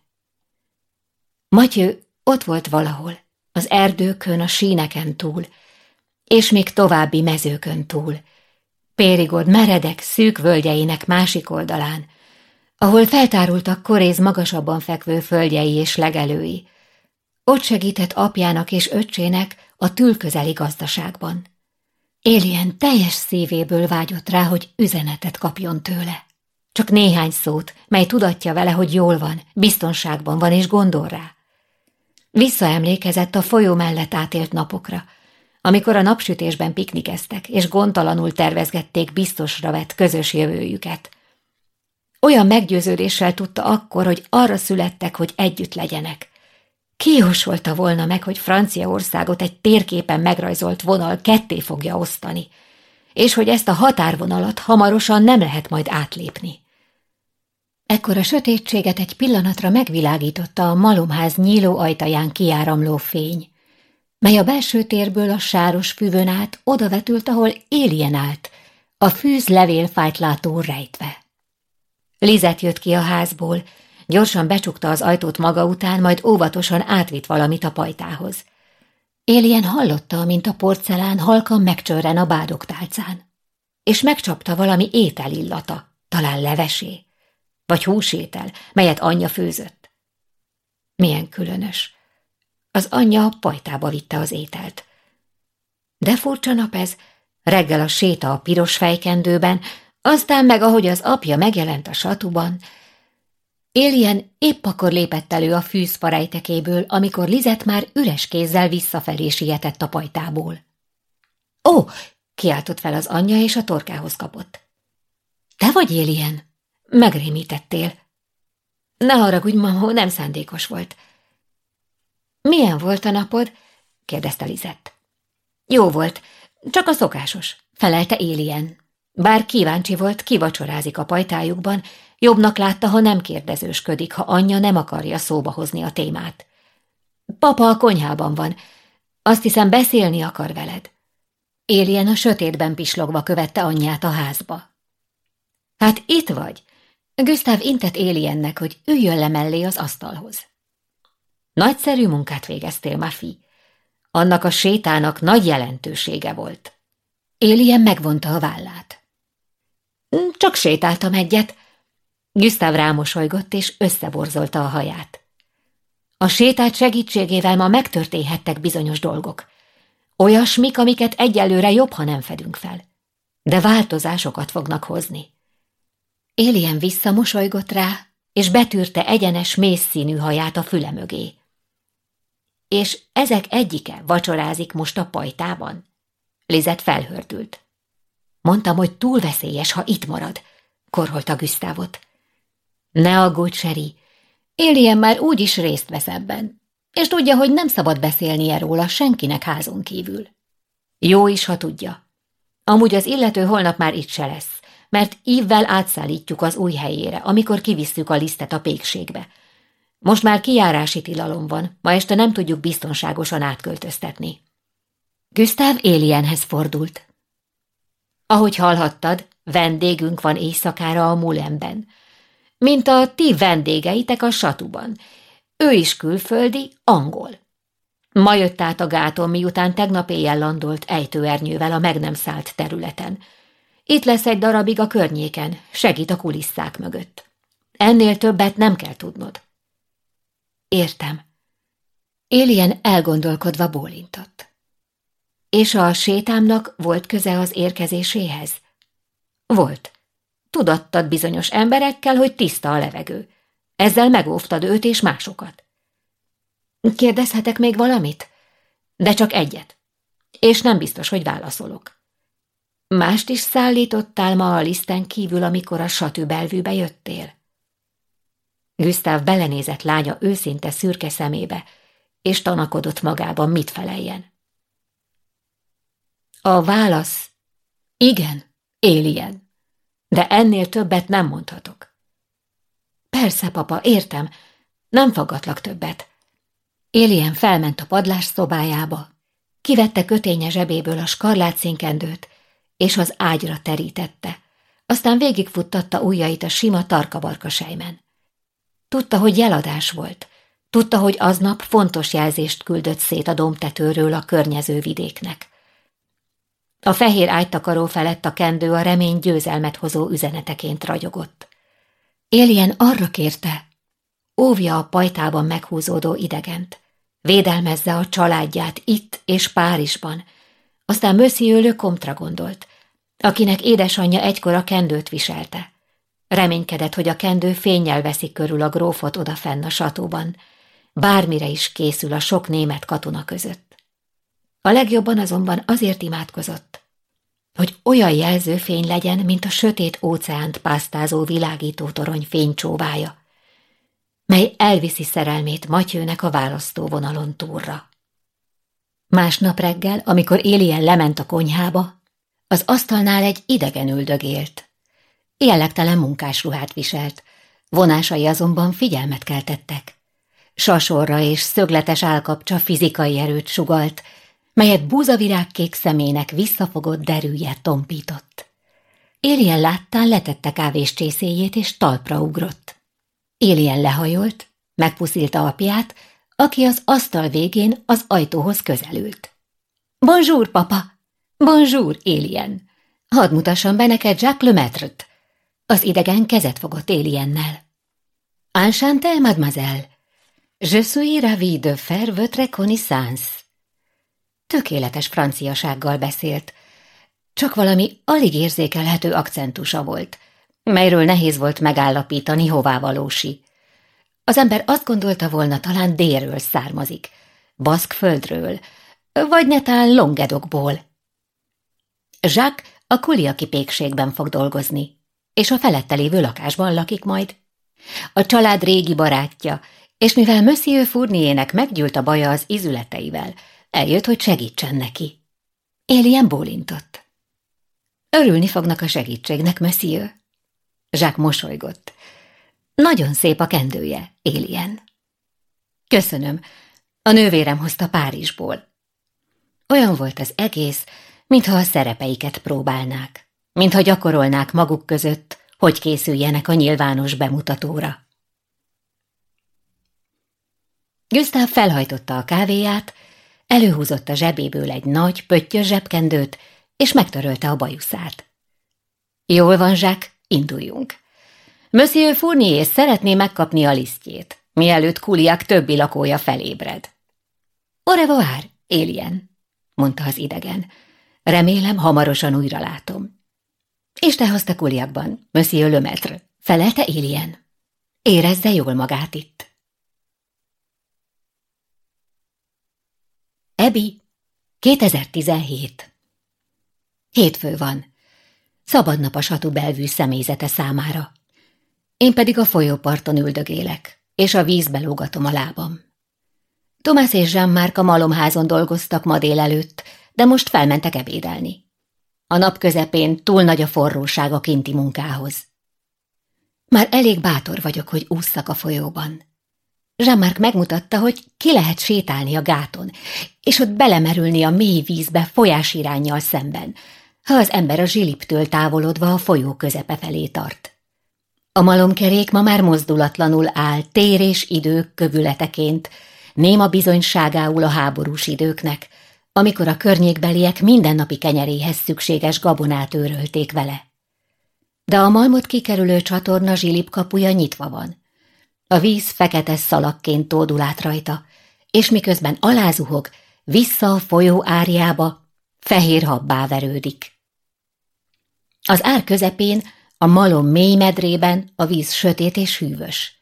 Matyő ott volt valahol, az erdőkön, a síneken túl, és még további mezőkön túl, Périgod meredek, szűk völgyeinek másik oldalán, ahol feltárultak koréz magasabban fekvő földjei és legelői. Ott segített apjának és öccsének a tülközeli gazdaságban. Élien teljes szívéből vágyott rá, hogy üzenetet kapjon tőle. Csak néhány szót, mely tudatja vele, hogy jól van, biztonságban van és gondol rá. Visszaemlékezett a folyó mellett átélt napokra, amikor a napsütésben piknikeztek, és gondtalanul tervezgették biztosra vett közös jövőjüket. Olyan meggyőződéssel tudta akkor, hogy arra születtek, hogy együtt legyenek, Ki jósolta volna meg, hogy Franciaországot egy térképen megrajzolt vonal ketté fogja osztani, és hogy ezt a határvonalat hamarosan nem lehet majd átlépni. Ekkor a sötétséget egy pillanatra megvilágította a malomház nyíló ajtaján kiáramló fény, mely a belső térből a sáros füvön át odavetült, ahol éljen állt, a fűz levélfájtlátó rejtve. Lizet jött ki a házból, gyorsan becsukta az ajtót maga után, majd óvatosan átvitt valamit a pajtához. Élien hallotta, mint a porcelán halkan megcsörren a bádoktálcán, és megcsapta valami ételillata, talán levesé vagy húsétel, melyet anyja főzött. Milyen különös. Az anyja a pajtába vitte az ételt. De furcsa nap ez, reggel a séta a piros fejkendőben, aztán meg, ahogy az apja megjelent a satuban, Élien épp akkor lépett elő a fűzparejtekéből, amikor Lizet már üres kézzel visszafelé sietett a pajtából. Ó! kiáltott fel az anyja, és a torkához kapott. Te vagy Élien? Megrémítettél. Ne haragudj, mamó, nem szándékos volt. Milyen volt a napod? kérdezte Lizett. Jó volt, csak a szokásos, felelte Élien. Bár kíváncsi volt, kivacsorázik a pajtájukban, jobbnak látta, ha nem kérdezősködik, ha anyja nem akarja szóba hozni a témát. Papa a konyhában van, azt hiszem beszélni akar veled. Élien a sötétben pislogva követte anyját a házba. Hát itt vagy, Gustav intett Éliennek, hogy üljön le mellé az asztalhoz. Nagyszerű munkát végeztél, Mafi. Annak a sétának nagy jelentősége volt. Élien megvonta a vállát. Csak sétáltam egyet. Gustav rámosolygott, és összeborzolta a haját. A sétát segítségével ma megtörténhettek bizonyos dolgok. Olyasmik, amiket egyelőre jobb, ha nem fedünk fel. De változásokat fognak hozni. Élien visszamosolygott rá, és betűrte egyenes, mészszínű haját a füle mögé. És ezek egyike vacsorázik most a pajtában? Lizet felhördült. Mondtam, hogy túl veszélyes, ha itt marad, korholta Güsztávot. Ne aggódj, Seri, Élien már úgy is részt vesz ebben, és tudja, hogy nem szabad beszélnie róla senkinek házon kívül. Jó is, ha tudja. Amúgy az illető holnap már itt se lesz mert ívvel átszállítjuk az új helyére, amikor kivisszük a lisztet a pékségbe. Most már kijárási tilalom van, ma este nem tudjuk biztonságosan átköltöztetni. Gustav Élienhez fordult. Ahogy hallhattad, vendégünk van éjszakára a mulemben. Mint a ti vendégeitek a satuban. Ő is külföldi, angol. Ma jött át a gáton, miután tegnap éjjel landolt ejtőernyővel a meg nem szállt területen – itt lesz egy darabig a környéken, segít a kulisszák mögött. Ennél többet nem kell tudnod. Értem. Élien elgondolkodva bólintott. És a sétámnak volt köze az érkezéséhez? Volt. Tudattad bizonyos emberekkel, hogy tiszta a levegő. Ezzel megóvtad őt és másokat. Kérdezhetek még valamit? De csak egyet. És nem biztos, hogy válaszolok. Mást is szállítottál ma a liszten kívül, amikor a satűbelvűbe jöttél? Gustav belenézett lánya őszinte szürke szemébe, és tanakodott magában, mit feleljen. A válasz igen, éljen, de ennél többet nem mondhatok. Persze, papa, értem, nem fogadlak többet. Élien felment a padlás szobájába, kivette köténye zsebéből a skarlát szinkendőt, és az ágyra terítette, aztán végigfuttatta ujjait a sima tarkabarka sejmen. Tudta, hogy jeladás volt, tudta, hogy aznap fontos jelzést küldött szét a domtetőről a környező vidéknek. A fehér ágytakaró felett a kendő a remény győzelmet hozó üzeneteként ragyogott. Éljen arra kérte, óvja a pajtában meghúzódó idegent, védelmezze a családját itt és Párizsban, aztán Le Comtre gondolt, akinek édesanyja egykor a kendőt viselte. Reménykedett, hogy a kendő fényjel veszik körül a grófot odafenn a satóban, bármire is készül a sok német katona között. A legjobban azonban azért imádkozott, hogy olyan jelzőfény legyen, mint a sötét óceánt pásztázó világító torony fénycsóvája, mely elviszi szerelmét Matyőnek a választóvonalon túlra. Másnap reggel, amikor Élien lement a konyhába, az asztalnál egy idegen üldögélt. Jellegtelen munkásruhát viselt, vonásai azonban figyelmet keltettek. Sasorra és szögletes állkapcsa fizikai erőt sugalt, melyet búzavirágkék szemének visszafogott derűje tompított. Élien láttán letette kávés csészéjét és talpra ugrott. Élien lehajolt, megpuszilta apját, aki az asztal végén az ajtóhoz közelült. Bonjour, papa! Bonjour, Élien! Hadd mutassam be neked Jacques Lemaitre-t. Az idegen kezet fogott Éliennel. Enchanté, mademoiselle! Je suis ravi de faire votre connaissance. Tökéletes franciasággal beszélt, csak valami alig érzékelhető akcentusa volt, melyről nehéz volt megállapítani, hová valósi. Az ember azt gondolta volna, talán délről származik, baszk földről, vagy netán Longedokból. Jacques a kuliaki pékségben fog dolgozni, és a felette lévő lakásban lakik majd. A család régi barátja, és mivel Monsieur Fourniernek meggyűlt a baja az izületeivel, eljött, hogy segítsen neki. Élien bólintott. Örülni fognak a segítségnek, Monsieur. Jacques mosolygott. Nagyon szép a kendője, Élien. Köszönöm, a nővérem hozta Párizsból. Olyan volt az egész, mintha a szerepeiket próbálnák, mintha gyakorolnák maguk között, hogy készüljenek a nyilvános bemutatóra. Gustav felhajtotta a kávéját, előhúzott a zsebéből egy nagy, pöttyös zsebkendőt, és megtörölte a bajuszát. Jól van, Zsák, induljunk. Monsieur Fournier szeretné megkapni a lisztjét, mielőtt Kuliak többi lakója felébred. Au revoir, Alien, mondta az idegen. Remélem, hamarosan újra látom. És te hozta Kuliakban, Monsieur Lemaitre, felelte Alien. Érezze jól magát itt. Ebi, 2017 Hétfő van. Szabad nap a satu belvű személyzete számára. Én pedig a folyóparton üldögélek, és a vízbe lógatom a lábam. Tomás és Jean-Marc a malomházon dolgoztak ma délelőtt, de most felmentek ebédelni. A nap közepén túl nagy a forróság a kinti munkához. Már elég bátor vagyok, hogy ússzak a folyóban. Jean-Marc megmutatta, hogy ki lehet sétálni a gáton, és ott belemerülni a mély vízbe folyás irányjal szemben, ha az ember a zsiliptől távolodva a folyó közepe felé tart. A malomkerék ma már mozdulatlanul áll tér és idők kövületeként, néma bizonyságául a háborús időknek, amikor a környékbeliek mindennapi kenyeréhez szükséges gabonát őrölték vele. De a malmot kikerülő csatorna zsilip kapuja nyitva van. A víz fekete szalakként tódul át rajta, és miközben alázuhog, vissza a folyó árjába, fehér habbá verődik. Az ár közepén, a malom mély medrében a víz sötét és hűvös.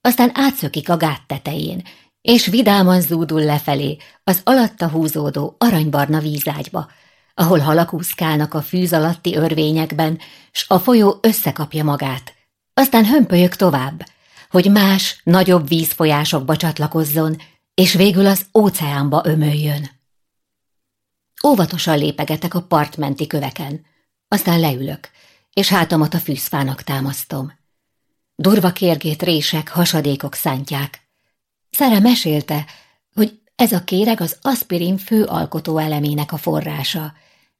Aztán átszökik a gát tetején, és vidáman zúdul lefelé az alatta húzódó aranybarna vízágyba, ahol halak úszkálnak a fűz alatti örvényekben, s a folyó összekapja magát. Aztán hömpölyök tovább, hogy más, nagyobb vízfolyásokba csatlakozzon, és végül az óceánba ömöljön. Óvatosan lépegetek a partmenti köveken, aztán leülök, és hátamat a fűzfának támasztom. Durva kérgét rések, hasadékok szántják. Szere mesélte, hogy ez a kéreg az aspirin fő alkotó elemének a forrása,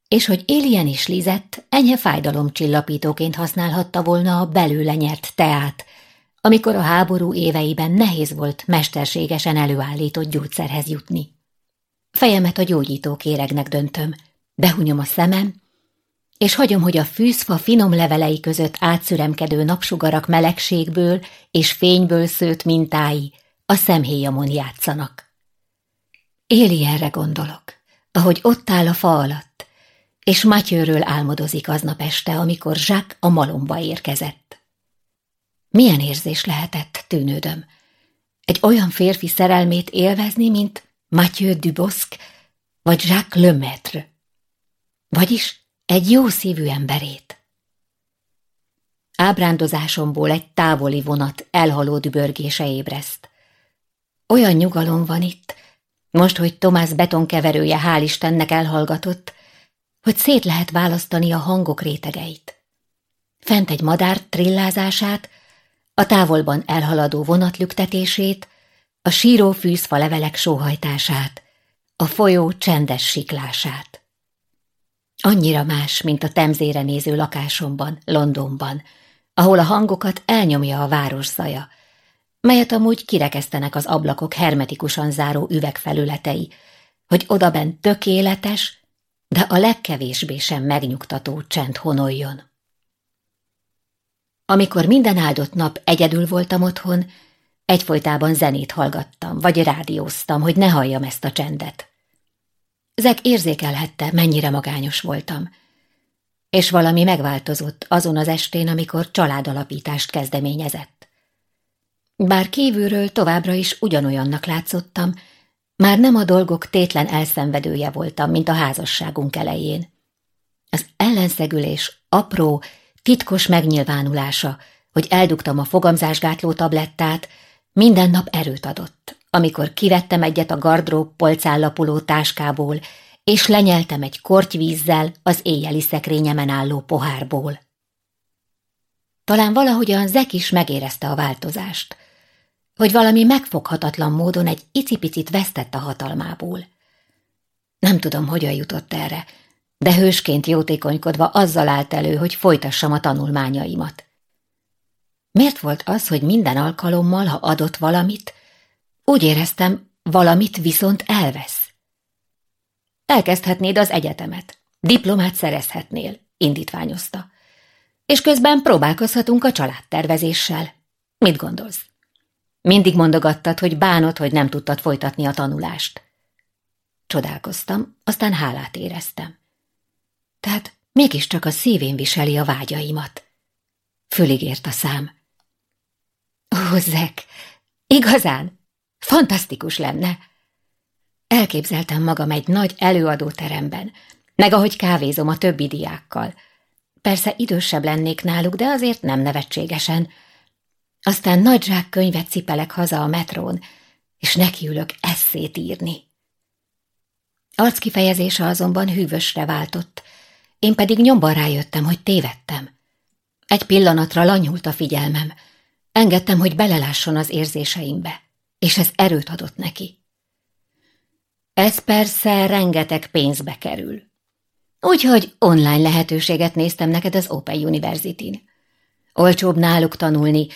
és hogy Alien is Lizett enyhe fájdalomcsillapítóként használhatta volna a belőle nyert teát, amikor a háború éveiben nehéz volt mesterségesen előállított gyógyszerhez jutni. Fejemet a gyógyító kéregnek döntöm, behunyom a szemem, és hagyom, hogy a fűzfa finom levelei között átszüremkedő napsugarak melegségből és fényből szőtt mintái a szemhéjamon játszanak. Éli erre gondolok, ahogy ott áll a fa alatt, és Matyőről álmodozik aznap este, amikor Zsák a malomba érkezett. Milyen érzés lehetett, tűnődöm, egy olyan férfi szerelmét élvezni, mint Mathieu Dubosc vagy Jacques Lemaitre. Vagyis egy jó szívű emberét. Ábrándozásomból egy távoli vonat elhaló dübörgése ébreszt. Olyan nyugalom van itt, most, hogy Tomás betonkeverője hál' Istennek elhallgatott, hogy szét lehet választani a hangok rétegeit. Fent egy madár trillázását, a távolban elhaladó vonatlüktetését, a síró fűzfa levelek sóhajtását, a folyó csendes siklását. Annyira más, mint a temzére néző lakásomban, Londonban, ahol a hangokat elnyomja a város zaja, melyet amúgy kirekesztenek az ablakok hermetikusan záró üvegfelületei, hogy odaben tökéletes, de a legkevésbé sem megnyugtató csend honoljon. Amikor minden áldott nap egyedül voltam otthon, egyfolytában zenét hallgattam, vagy rádióztam, hogy ne halljam ezt a csendet. Zek érzékelhette, mennyire magányos voltam. És valami megváltozott azon az estén, amikor családalapítást kezdeményezett. Bár kívülről továbbra is ugyanolyannak látszottam, már nem a dolgok tétlen elszenvedője voltam, mint a házasságunk elején. Az ellenszegülés apró, titkos megnyilvánulása, hogy eldugtam a fogamzásgátló tablettát, minden nap erőt adott, amikor kivettem egyet a gardrób polcállapuló táskából, és lenyeltem egy kortyvízzel az éjjeli szekrényemen álló pohárból. Talán valahogyan Zek is megérezte a változást, hogy valami megfoghatatlan módon egy icipicit vesztett a hatalmából. Nem tudom, hogyan jutott erre, de hősként jótékonykodva azzal állt elő, hogy folytassam a tanulmányaimat. Miért volt az, hogy minden alkalommal, ha adott valamit, úgy éreztem, valamit viszont elvesz? Elkezdhetnéd az egyetemet, diplomát szerezhetnél, indítványozta. És közben próbálkozhatunk a családtervezéssel. Mit gondolsz? Mindig mondogattad, hogy bánod, hogy nem tudtad folytatni a tanulást. Csodálkoztam, aztán hálát éreztem. Tehát mégiscsak a szívén viseli a vágyaimat. Füligért a szám. Ó, igazán, fantasztikus lenne. Elképzeltem magam egy nagy előadóteremben, meg ahogy kávézom a többi diákkal. Persze idősebb lennék náluk, de azért nem nevetségesen. Aztán nagy zsák könyvet cipelek haza a metrón, és nekiülök eszét írni. Arckifejezése azonban hűvösre váltott, én pedig nyomban rájöttem, hogy tévedtem. Egy pillanatra lanyult a figyelmem, engedtem, hogy belelásson az érzéseimbe, és ez erőt adott neki. Ez persze rengeteg pénzbe kerül. Úgyhogy online lehetőséget néztem neked az Open University-n. Olcsóbb náluk tanulni,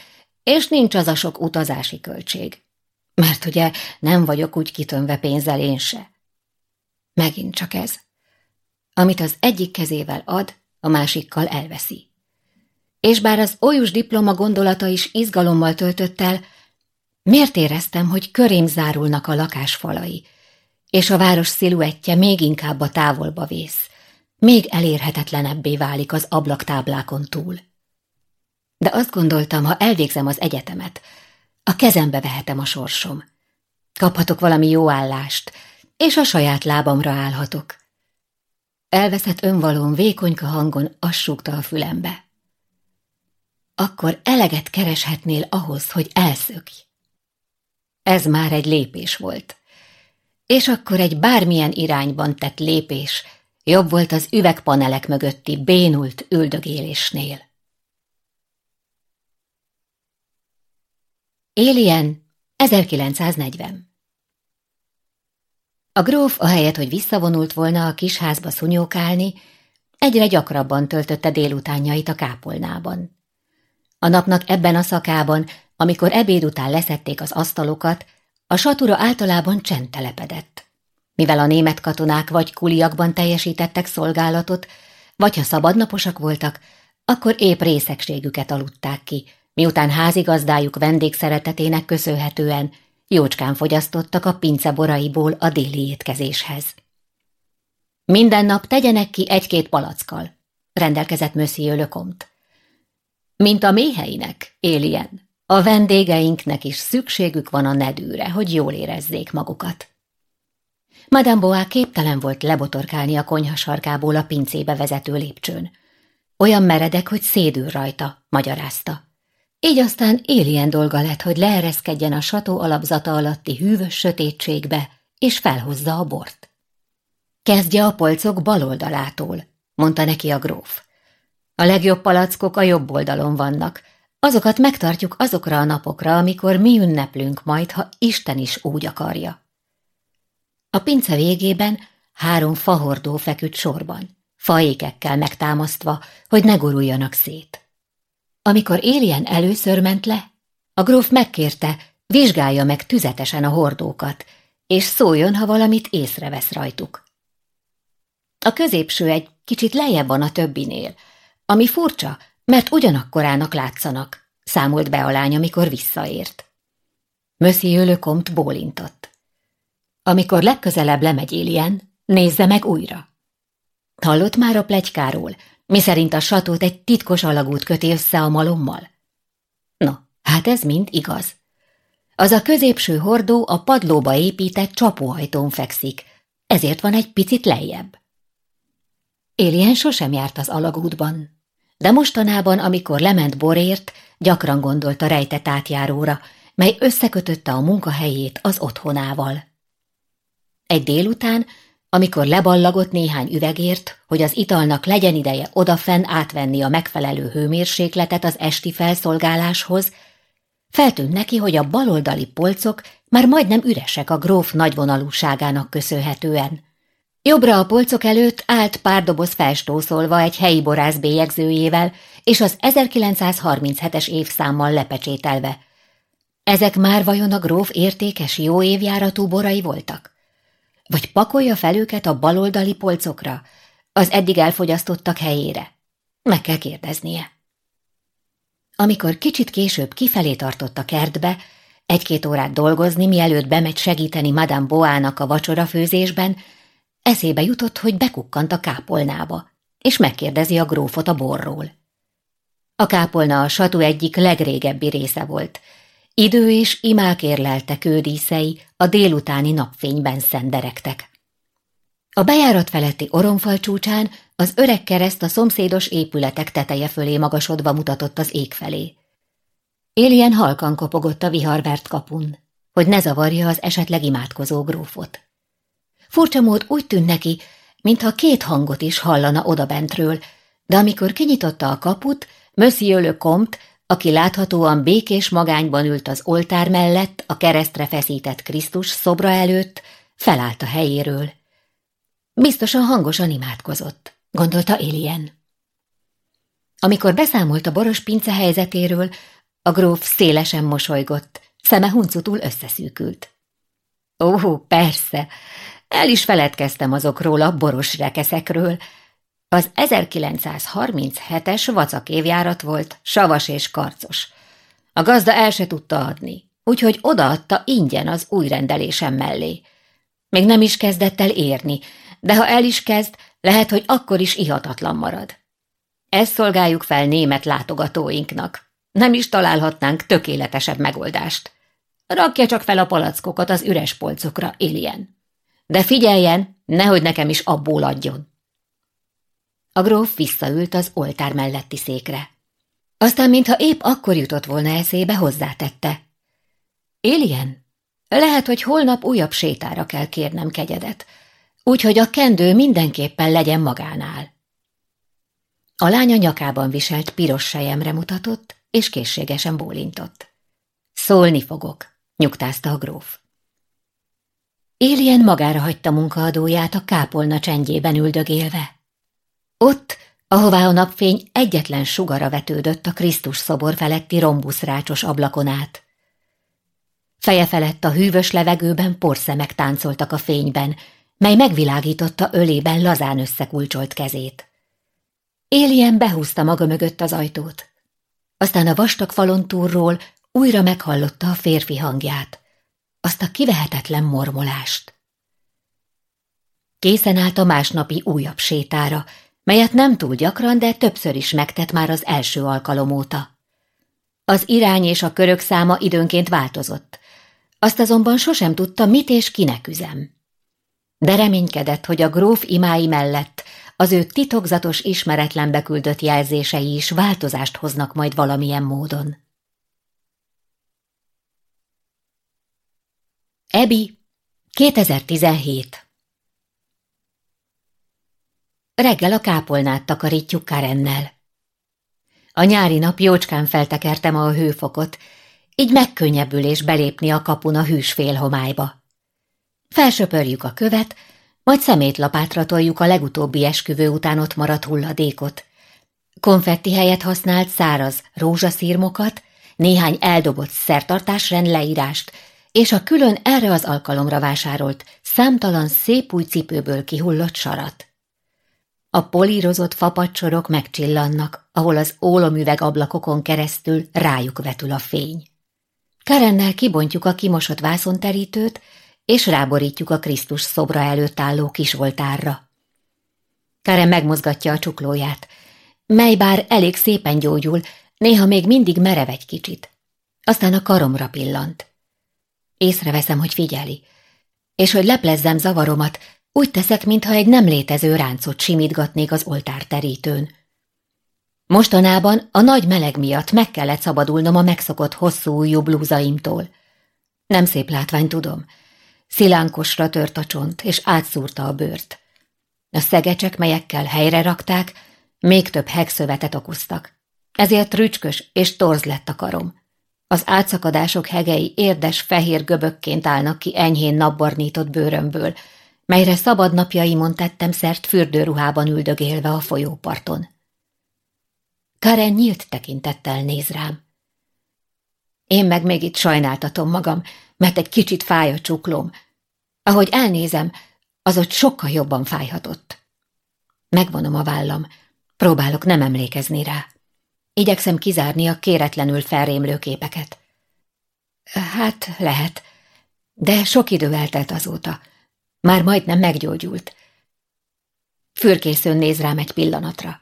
és nincs az a sok utazási költség. Mert ugye nem vagyok úgy kitönve pénzzel én se. Megint csak ez. Amit az egyik kezével ad, a másikkal elveszi. És bár az olyus diploma gondolata is izgalommal töltött el, miért éreztem, hogy körém zárulnak a lakásfalai, és a város sziluettje még inkább a távolba vész, még elérhetetlenebbé válik az ablaktáblákon túl. De azt gondoltam, ha elvégzem az egyetemet, a kezembe vehetem a sorsom. Kaphatok valami jó állást, és a saját lábamra állhatok. Elveszett önvalón vékonyka hangon assúgta a fülembe. Akkor eleget kereshetnél ahhoz, hogy elszökj. Ez már egy lépés volt. És akkor egy bármilyen irányban tett lépés jobb volt az üvegpanelek mögötti bénult üldögélésnél. Alien 1940 a gróf, ahelyett, hogy visszavonult volna a kis házba szunyókálni, egyre gyakrabban töltötte délutánjait a kápolnában. A napnak ebben a szakában, amikor ebéd után leszették az asztalokat, a satura általában csend telepedett. Mivel a német katonák vagy kuliakban teljesítettek szolgálatot, vagy ha szabadnaposak voltak, akkor épp részegségüket aludták ki, miután házigazdájuk vendégszeretetének köszönhetően jócskán fogyasztottak a pince boraiból a déli étkezéshez. Minden nap tegyenek ki egy-két palackkal, rendelkezett Monsieur Lecomte. Mint a méheinek, Élien, a vendégeinknek is szükségük van a nedűre, hogy jól érezzék magukat. Madame Boá képtelen volt lebotorkálni a konyha sarkából a pincébe vezető lépcsőn. olyan meredek, hogy szédül rajta, magyarázta. Így aztán élien dolga lett, hogy leereszkedjen a sató alapzata alatti hűvös sötétségbe, és felhozza a bort. Kezdje a polcok bal oldalától, mondta neki a gróf. A legjobb palackok a jobb oldalon vannak, azokat megtartjuk azokra a napokra, amikor mi ünneplünk majd, ha Isten is úgy akarja. A pince végében három fahordó feküdt sorban, faékekkel megtámasztva, hogy ne guruljanak szét. Amikor Élien először ment le, a gróf megkérte, vizsgálja meg tüzetesen a hordókat, és szóljon, ha valamit észrevesz rajtuk. A középső egy kicsit lejjebb van a többinél, ami furcsa, mert ugyanakkorának látszanak, számolt be a lány, amikor visszaért. Monsieur Lecomte bólintott. Amikor legközelebb lemegy Élien, nézze meg újra. Hallott már a plegykáról, miszerint a satót egy titkos alagút köti össze a malommal? No, hát ez mind igaz. Az a középső hordó a padlóba épített csapóhajtón fekszik, ezért van egy picit lejjebb. Élien sosem járt az alagútban, de mostanában, amikor lement borért, gyakran gondolt a rejtett átjáróra, mely összekötötte a munkahelyét az otthonával. Egy délután, amikor leballagott néhány üvegért, hogy az italnak legyen ideje odafenn átvenni a megfelelő hőmérsékletet az esti felszolgáláshoz, feltűnt neki, hogy a baloldali polcok már majdnem üresek a gróf nagyvonalúságának köszönhetően. Jobbra a polcok előtt állt pár doboz felstószolva egy helyi borász bélyegzőjével, és az 1937-es évszámmal lepecsételve. Ezek már vajon a gróf értékes jó évjáratú borai voltak? Vagy pakolja fel őket a baloldali polcokra, az eddig elfogyasztottak helyére? Meg kell kérdeznie. Amikor kicsit később kifelé tartott a kertbe, egy-két órát dolgozni, mielőtt bemegy segíteni Madame Boának a vacsorafőzésben, Eszébe jutott, hogy bekukkant a kápolnába, és megkérdezi a grófot a borról. A kápolna a satú egyik legrégebbi része volt. Idő és imák érlelte kődíszei a délutáni napfényben szenderektek. A bejárat feletti oromfal csúcsán az öreg kereszt a szomszédos épületek teteje fölé magasodva mutatott az ég felé. Élien halkan kopogott a viharvert kapun, hogy ne zavarja az esetleg imádkozó grófot. Furcsa mód úgy tűnt neki, mintha két hangot is hallana odabentről, de amikor kinyitotta a kaput, Monsieur le Comte, aki láthatóan békés magányban ült az oltár mellett a keresztre feszített Krisztus szobra előtt, felállt a helyéről. Biztosan hangosan imádkozott, gondolta Élien. Amikor beszámolt a boros pince helyzetéről, a gróf szélesen mosolygott, szeme huncutul összeszűkült. Ó, persze, el is feledkeztem azokról a boros rekeszekről. Az 1937-es vacak évjárat volt, savas és karcos. A gazda el se tudta adni, úgyhogy odaadta ingyen az új rendelésem mellé. Még nem is kezdett el érni, de ha el is kezd, lehet, hogy akkor is ihatatlan marad. Ezt szolgáljuk fel német látogatóinknak. Nem is találhatnánk tökéletesebb megoldást. Rakja csak fel a palackokat az üres polcokra, Ilien. De figyeljen, nehogy nekem is abból adjon. A gróf visszaült az oltár melletti székre. Aztán, mintha épp akkor jutott volna eszébe, hozzátette. Éljen, lehet, hogy holnap újabb sétára kell kérnem kegyedet, úgyhogy a kendő mindenképpen legyen magánál. A lánya nyakában viselt piros sejemre mutatott, és készségesen bólintott. Szólni fogok, nyugtázta a gróf. Élien magára hagyta munkaadóját a kápolna csendjében üldögélve. Ott, ahová a napfény egyetlen sugara vetődött a Krisztus szobor feletti rombuszrácsos ablakon át. Feje felett a hűvös levegőben porszemek táncoltak a fényben, mely megvilágította ölében lazán összekulcsolt kezét. Élien behúzta maga mögött az ajtót. Aztán a vastag falon túlról újra meghallotta a férfi hangját azt a kivehetetlen mormolást. Készen állt a másnapi újabb sétára, melyet nem túl gyakran, de többször is megtett már az első alkalom óta. Az irány és a körök száma időnként változott, azt azonban sosem tudta, mit és kinek üzem. De reménykedett, hogy a gróf imái mellett az ő titokzatos ismeretlenbe küldött jelzései is változást hoznak majd valamilyen módon. Ebi, 2017 Reggel a kápolnát takarítjuk Karennel. A nyári nap jócskán feltekertem a hőfokot, így megkönnyebbülés belépni a kapun a hűs félhomályba. Felsöpörjük a követ, majd szemétlapátra toljuk a legutóbbi esküvő után ott maradt hulladékot. Konfetti helyet használt száraz rózsaszírmokat, néhány eldobott szertartásrend leírást, és a külön erre az alkalomra vásárolt, számtalan szép új cipőből kihullott sarat. A polírozott fapacsorok megcsillannak, ahol az ólomüveg ablakokon keresztül rájuk vetül a fény. Karennel kibontjuk a kimosott vászonterítőt, és ráborítjuk a Krisztus szobra előtt álló kisoltárra. Karen megmozgatja a csuklóját, mely bár elég szépen gyógyul, néha még mindig merev egy kicsit. Aztán a karomra pillant. Észreveszem, hogy figyeli, és hogy leplezzem zavaromat, úgy teszek, mintha egy nem létező ráncot simítgatnék az oltárterítőn. Mostanában a nagy meleg miatt meg kellett szabadulnom a megszokott hosszú ujjú blúzaimtól. Nem szép látvány, tudom. Szilánkosra tört a csont, és átszúrta a bőrt. A szegecsek, melyekkel helyre rakták, még több hegszövetet okoztak. Ezért rücskös és torz lett a karom. Az átszakadások hegei érdes fehér göbökként állnak ki enyhén napbarnított bőrömből, melyre szabad napjaimon tettem szert fürdőruhában üldögélve a folyóparton. Karen nyílt tekintettel néz rám. Én meg még itt sajnáltatom magam, mert egy kicsit fáj a csuklóm. Ahogy elnézem, az ott sokkal jobban fájhatott. Megvonom a vállam, próbálok nem emlékezni rá. Igyekszem kizárni a kéretlenül felrémlő képeket. Hát lehet, de sok idő eltelt azóta. Már majdnem meggyógyult. Fürkészőn néz rám egy pillanatra.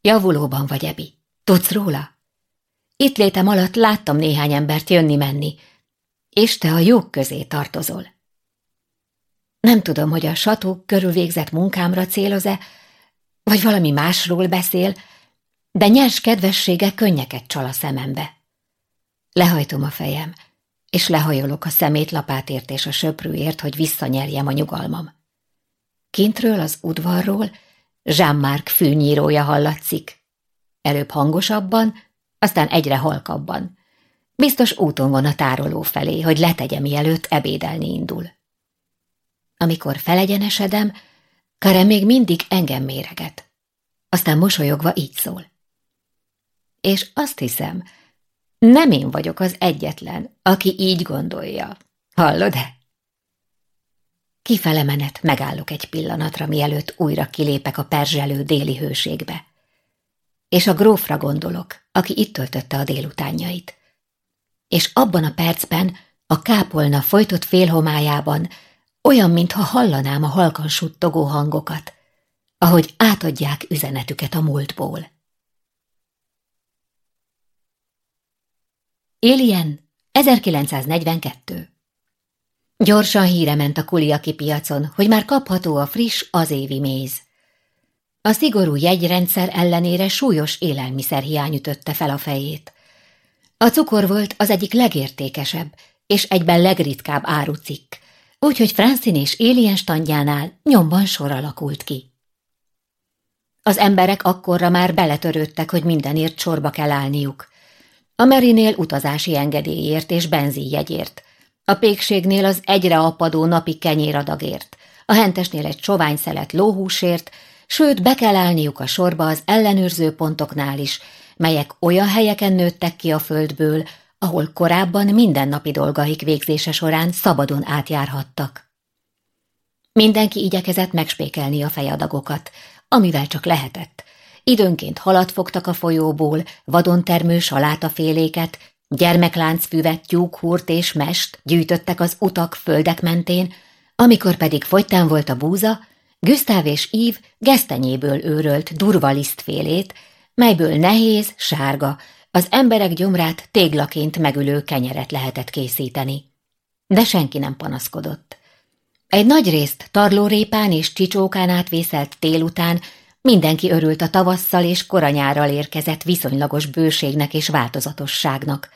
Javulóban vagy, Ebi. Tudsz róla? Itt létem alatt láttam néhány embert jönni-menni, és te a jók közé tartozol. Nem tudom, hogy a sató körül végzett munkámra céloz-e, vagy valami másról beszél, de nyers kedvessége könnyeket csal a szemembe. Lehajtom a fejem, és lehajolok a szemétlapátért és a söprűért, hogy visszanyerjem a nyugalmam. Kintről az udvarról Jean-Marc fűnyírója hallatszik. Előbb hangosabban, aztán egyre halkabban. Biztos úton van a tároló felé, hogy letegye mielőtt ebédelni indul. Amikor felegyenesedem, Kare még mindig engem méreget. Aztán mosolyogva így szól. És azt hiszem, nem én vagyok az egyetlen, aki így gondolja. Hallod-e? Kifele menet megállok egy pillanatra, mielőtt újra kilépek a perzselő déli hőségbe. És a grófra gondolok, aki itt töltötte a délutánjait. És abban a percben, a kápolna folytott félhomájában, olyan, mintha hallanám a halkan suttogó hangokat, ahogy átadják üzenetüket a múltból. Alien, 1942 Gyorsan híre ment a kuliaki piacon, hogy már kapható a friss az évi méz. A szigorú jegyrendszer ellenére súlyos élelmiszerhiány ütötte fel a fejét. A cukor volt az egyik legértékesebb, és egyben legritkább árucikk, úgyhogy Francin és Alien standjánál nyomban sor alakult ki. Az emberek akkorra már beletörődtek, hogy mindenért sorba kell állniuk. A Merinél utazási engedélyért és benzíjegyért, a pékségnél az egyre apadó napi kenyéradagért, a hentesnél egy sovány szelet lóhúsért, sőt be kell állniuk a sorba az ellenőrző pontoknál is, melyek olyan helyeken nőttek ki a földből, ahol korábban mindennapi dolgaik végzése során szabadon átjárhattak. Mindenki igyekezett megspékelni a fejadagokat, amivel csak lehetett. Időnként halat fogtak a folyóból, vadon termő salátaféléket, Gyermekláncfüvet, tyúkhúrt és mest gyűjtöttek az utak, földek mentén, amikor pedig fogytán volt a búza, Güsztáv és Ív gesztenyéből őrölt durva lisztfélét, melyből nehéz, sárga, az emberek gyomrát téglaként megülő kenyeret lehetett készíteni. De senki nem panaszkodott. Egy nagy részt tarlórépán és csicsókán átvészelt tél után mindenki örült a tavasszal és koranyárral érkezett viszonylagos bőségnek és változatosságnak.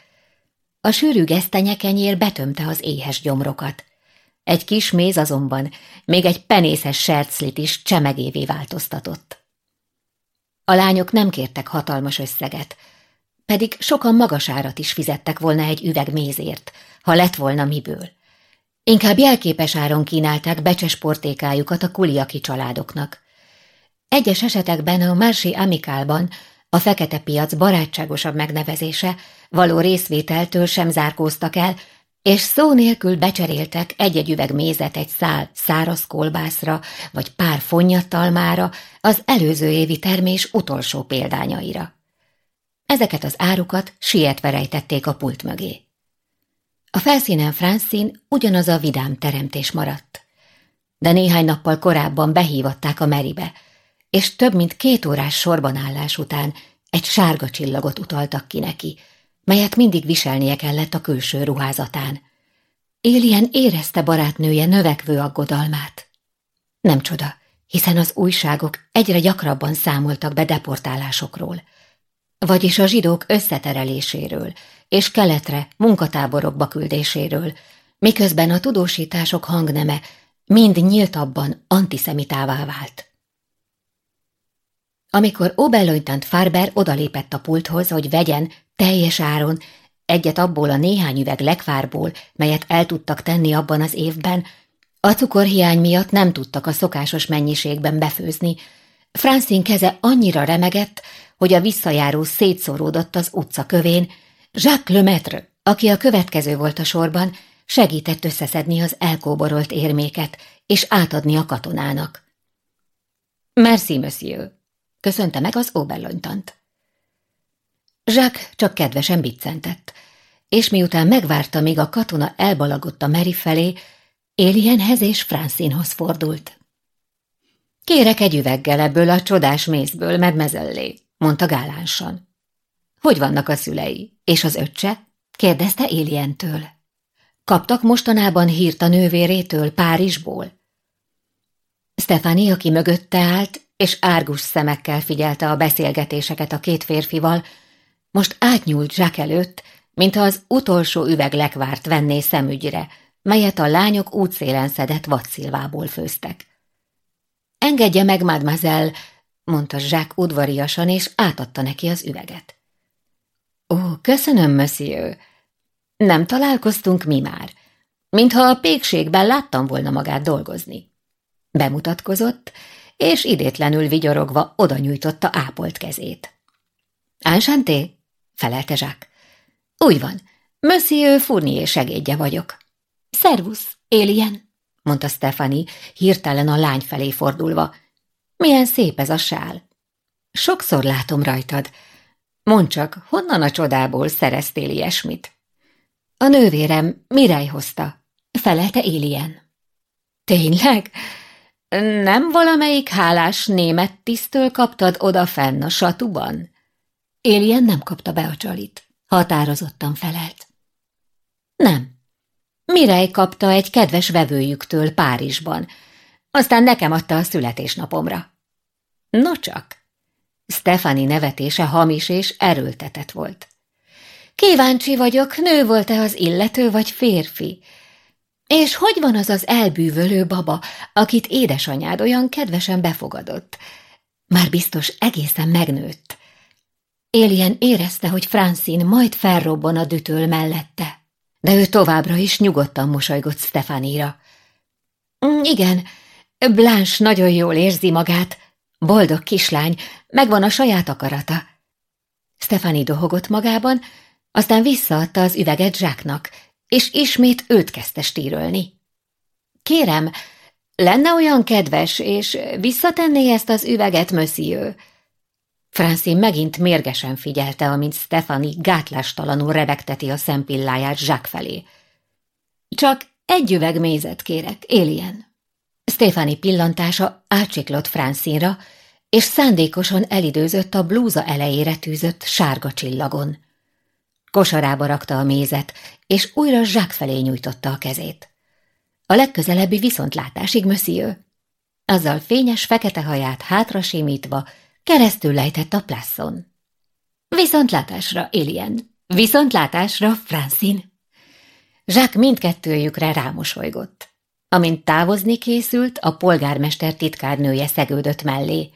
A sűrű gesztenyekenyér betömte az éhes gyomrokat. Egy kis méz azonban még egy penészes serclit is csemegévé változtatott. A lányok nem kértek hatalmas összeget, pedig sokan magas árat is fizettek volna egy üveg mézért, ha lett volna miből. Inkább jelképes áron kínálták becses portékájukat a kuliaki családoknak. Egyes esetekben a Mársi Amikálban a fekete piac barátságosabb megnevezése való részvételtől sem zárkóztak el, és szó nélkül becseréltek egy-egy üveg mézet egy szál száraz kolbászra, vagy pár fonnyatalmára az előző évi termés utolsó példányaira. Ezeket az árukat sietve rejtették a pult mögé. A felszínen Francine ugyanaz a vidám teremtés maradt. De néhány nappal korábban behívatták a meribe, és több mint két órás sorbanállás után egy sárga csillagot utaltak ki neki, melyet mindig viselnie kellett a külső ruházatán. Élien érezte barátnője növekvő aggodalmát. Nem csoda, hiszen az újságok egyre gyakrabban számoltak be deportálásokról, vagyis a zsidók összetereléséről és keletre munkatáborokba küldéséről, miközben a tudósítások hangneme mind nyíltabban antiszemitává vált. Amikor Obelojtant Farber odalépett a pulthoz, hogy vegyen teljes áron egyet abból a néhány üveg lekvárból, melyet el tudtak tenni abban az évben, a cukorhiány miatt nem tudtak a szokásos mennyiségben befőzni. Francine keze annyira remegett, hogy a visszajáró szétszoródott az utca kövén. Jacques Lemaitre, aki a következő volt a sorban, segített összeszedni az elkóborolt érméket, és átadni a katonának. Merci, monsieur, köszönte meg az Oberlonytant. Jacques csak kedvesen biccentett, és miután megvárta, míg a katona elbalagott a Meri felé, Élienhez és Francinhoz fordult. Kérek egy üveggel ebből a csodás mézből, medmezellé, mondta gálánsan. Hogy vannak a szülei? És az öccse? kérdezte Élientől. Kaptak mostanában hírt a nővérétől Párizsból? Stefani, aki mögötte állt, és árgus szemekkel figyelte a beszélgetéseket a két férfival, most átnyúlt Zsák előtt, mintha az utolsó üveg lekvárt venné szemügyre, melyet a lányok útszélen szedett vadszilvából főztek. Engedje meg, mademoiselle, mondta Zsák udvariasan, és átadta neki az üveget. Ó, köszönöm, monsieur. Nem találkoztunk mi már, mintha a pékségben láttam volna magát dolgozni. Bemutatkozott, és idétlenül vigyorogva oda nyújtotta ápolt kezét. Ánsanté? felelte Zsák. Úgy van, Monsieur Fournier segédje vagyok. Szervusz, Élien, mondta Stefani, hirtelen a lány felé fordulva. Milyen szép ez a sál. Sokszor látom rajtad. Mondd csak, honnan a csodából szereztél ilyesmit? A nővérem Mirej hozta, felelte Élien. Tényleg? Nem valamelyik hálás német tisztől kaptad oda fenn a satuban? Élien nem kapta be a csalit. Határozottan felelt. Nem. Mirej kapta egy kedves vevőjüktől Párizsban, aztán nekem adta a születésnapomra. No csak. Stefani nevetése hamis és erőltetett volt. Kíváncsi vagyok, nő volt-e az illető vagy férfi? És hogy van az az elbűvölő baba, akit édesanyád olyan kedvesen befogadott? Már biztos egészen megnőtt. Élien érezte, hogy Francine majd felrobban a dütöl mellette, de ő továbbra is nyugodtan mosolygott Stefanira. Mm, igen, Blanche nagyon jól érzi magát, boldog kislány, megvan a saját akarata. Stefani dohogott magában, aztán visszaadta az üveget Zsáknak, és ismét őt kezdte stírölni. Kérem, lenne olyan kedves, és visszatenné ezt az üveget, monsieur? Francine megint mérgesen figyelte, amint Stefani gátlástalanul rebegteti a szempilláját Jacques felé. Csak egy üveg mézet kérek, Élien. Stefani pillantása átsiklott Francine-ra, és szándékosan elidőzött a blúza elejére tűzött sárga csillagon. Kosarába rakta a mézet, és újra Jacques felé nyújtotta a kezét. A legközelebbi viszontlátásig, monsieur. Azzal fényes, fekete haját hátra simítva, keresztül lejtett a plászon. Viszontlátásra, Alien. Viszontlátásra, Francine. Jacques mindkettőjükre rámosolygott. Amint távozni készült, a polgármester titkárnője szegődött mellé.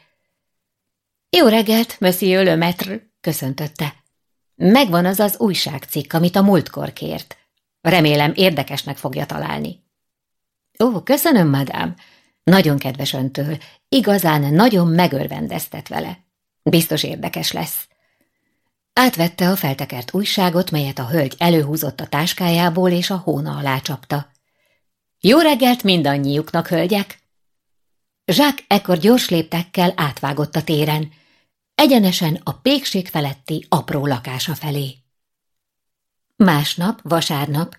Jó reggelt, Monsieur Lemaitre, köszöntötte. Megvan az az újságcikk, amit a múltkor kért. Remélem érdekesnek fogja találni. Ó, köszönöm, madám. Nagyon kedves öntől. Igazán nagyon megörvendeztet vele. Biztos érdekes lesz. Átvette a feltekert újságot, melyet a hölgy előhúzott a táskájából, és a hóna alá csapta. Jó reggelt mindannyiuknak, hölgyek! Zsák ekkor gyors léptekkel átvágott a téren, egyenesen a pékség feletti apró lakása felé. Másnap, vasárnap,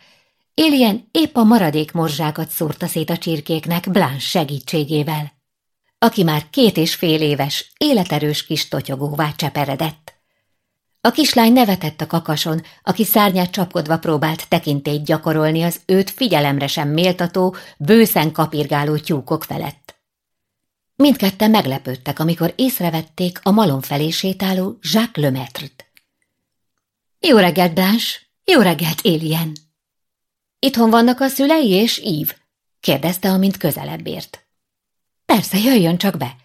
Élien épp a maradék morzsákat szórta szét a csirkéknek Blanche segítségével, aki már két és fél éves, életerős kis totyogóvá cseperedett. A kislány nevetett a kakason, aki szárnyát csapkodva próbált tekintét gyakorolni az őt figyelemre sem méltató, bőszen kapirgáló tyúkok felett. Mindketten meglepődtek, amikor észrevették a malom felé sétáló Jacques Lemaitre-t. Jó reggelt, Blanche! Jó reggelt, Élien! Itthon vannak a szülei és Ív? kérdezte, amint közelebb ért. Persze, jöjjön csak be!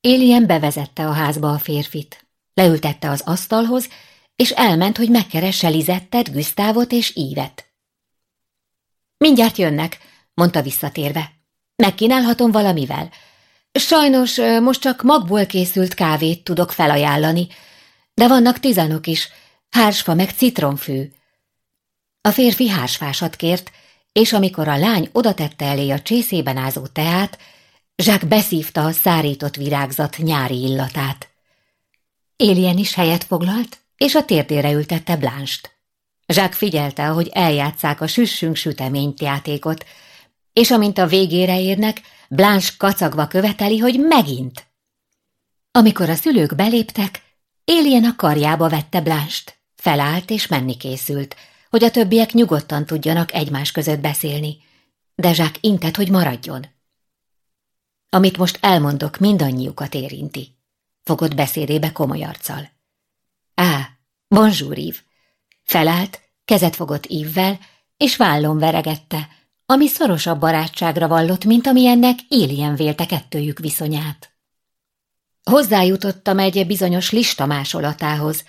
Élien bevezette a házba a férfit. Leültette az asztalhoz, és elment, hogy megkeresse Lizettet, Güsztávot és Ívet. Mindjárt jönnek, mondta visszatérve. Megkínálhatom valamivel. Sajnos most csak magból készült kávét tudok felajánlani, de vannak tizanok is, hársfa meg citromfű. A férfi hársfásat kért, és amikor a lány odatette elé a csészében ázó teát, Zsák beszívta a szárított virágzat nyári illatát. Élien is helyet foglalt, és a térdére ültette Blánst. Zsák figyelte, ahogy eljátszák a süssünk süteményt játékot, és amint a végére érnek, Blanche kacagva követeli, hogy megint. Amikor a szülők beléptek, Élien a karjába vette Blanche-t, felállt és menni készült, hogy a többiek nyugodtan tudjanak egymás között beszélni, de Zsák intett, hogy maradjon. Amit most elmondok, mindannyiukat érinti fogott beszédébe komoly arccal. Á, bonjour, Yves. Felállt, kezet fogott Ívvel, és vállon veregette, ami szorosabb barátságra vallott, mint amilyennek éljen vélte kettőjük viszonyát. Hozzájutottam egy bizonyos lista másolatához,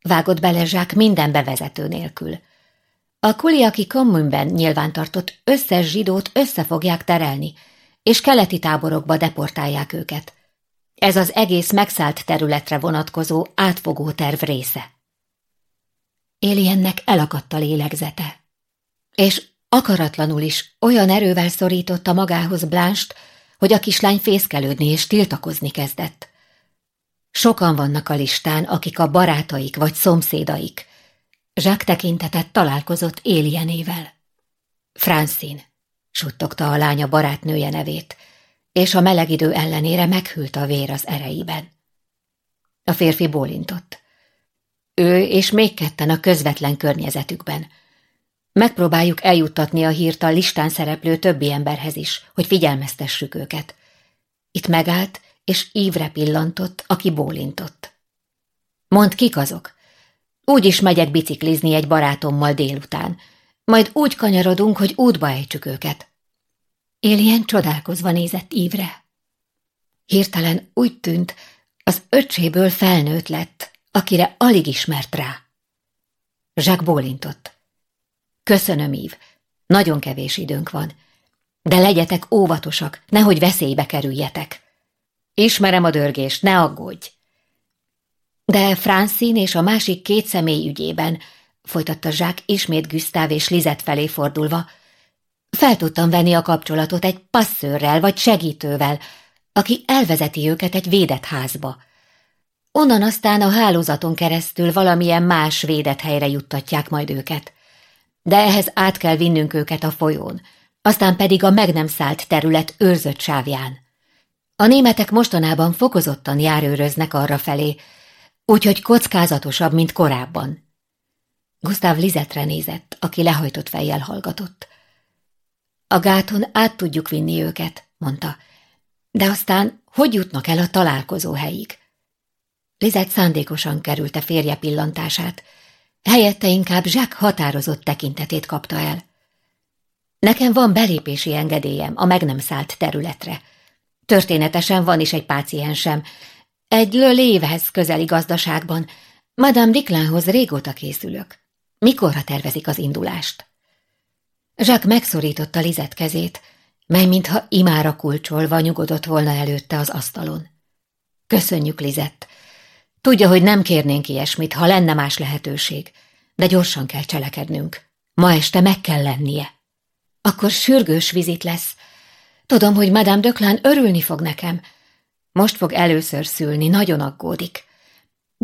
vágott bele Zsák minden bevezető nélkül. A kuliaki kommunben nyilvántartott összes zsidót össze fogják terelni, és keleti táborokba deportálják őket. Ez az egész megszállt területre vonatkozó átfogó terv része. Éliennek elakadt a lélegzete, és akaratlanul is olyan erővel szorította magához Blánst, hogy a kislány fészkelődni és tiltakozni kezdett. Sokan vannak a listán, akik a barátaik vagy szomszédaik. Zsák tekintetet találkozott Élienével. Francine, suttogta a lánya barátnője nevét, és a meleg idő ellenére meghűlt a vér az ereiben. A férfi bólintott. Ő és még ketten a közvetlen környezetükben. Megpróbáljuk eljuttatni a hírt a listán szereplő többi emberhez is, hogy figyelmeztessük őket. Itt megállt, és ívre pillantott, aki bólintott. Mondd, kik azok? Úgy is megyek biciklizni egy barátommal délután. Majd úgy kanyarodunk, hogy útba ejtsük őket. Éljen csodálkozva nézett Ívre. Hirtelen úgy tűnt, az öcséből felnőtt lett, akire alig ismert rá. Zsák bólintott. Köszönöm, Ív, nagyon kevés időnk van, de legyetek óvatosak, nehogy veszélybe kerüljetek. Ismerem a dörgést, ne aggódj! De Francine és a másik két személy ügyében, folytatta Zsák ismét Güsztáv és Lizet felé fordulva, fel tudtam venni a kapcsolatot egy passzőrrel vagy segítővel, aki elvezeti őket egy védett házba. Onnan aztán a hálózaton keresztül valamilyen más védett helyre juttatják majd őket. De ehhez át kell vinnünk őket a folyón, aztán pedig a meg nem szállt terület őrzött sávján. A németek mostanában fokozottan járőröznek arra felé, úgyhogy kockázatosabb, mint korábban. Gustav Lizetre nézett, aki lehajtott fejjel hallgatott. A gáton át tudjuk vinni őket, mondta. De aztán hogy jutnak el a találkozó helyig? Lizett szándékosan kerülte férje pillantását, helyette inkább Zsák határozott tekintetét kapta el. Nekem van belépési engedélyem a meg nem szállt területre. Történetesen van is egy páciensem. Egy lölévhez közeli gazdaságban. Madame Diklánhoz régóta készülök. Mikorra tervezik az indulást? Zsák megszorította Lizet kezét, mely mintha imára kulcsolva nyugodott volna előtte az asztalon. Köszönjük, Lizett. Tudja, hogy nem kérnénk ilyesmit, ha lenne más lehetőség, de gyorsan kell cselekednünk. Ma este meg kell lennie. Akkor sürgős vizit lesz. Tudom, hogy Madame Döklán örülni fog nekem. Most fog először szülni, nagyon aggódik.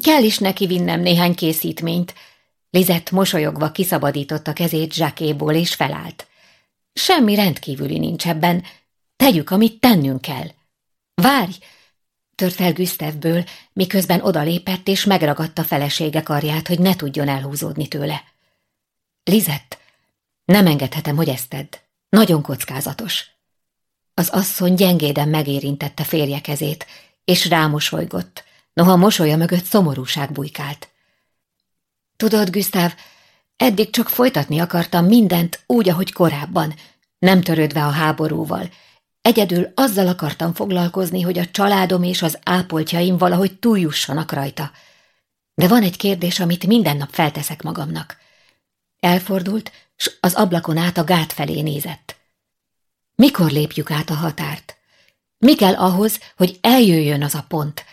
Kell is neki vinnem néhány készítményt. Lizett mosolyogva kiszabadította kezét zsakéból és felállt. Semmi rendkívüli nincs ebben. Tegyük, amit tennünk kell. Várj! Tört fel Güsztevből, miközben odalépett és megragadta felesége karját, hogy ne tudjon elhúzódni tőle. Lizett, nem engedhetem, hogy ezt tedd. Nagyon kockázatos. Az asszony gyengéden megérintette férje kezét, és rámosolygott, noha mosolya mögött szomorúság bujkált. Tudod, Güsztáv, eddig csak folytatni akartam mindent úgy, ahogy korábban, nem törődve a háborúval. Egyedül azzal akartam foglalkozni, hogy a családom és az ápoltjaim valahogy túljussanak rajta. De van egy kérdés, amit minden nap felteszek magamnak. Elfordult, s az ablakon át a gát felé nézett. Mikor lépjük át a határt? Mi kell ahhoz, hogy eljöjjön az a pont,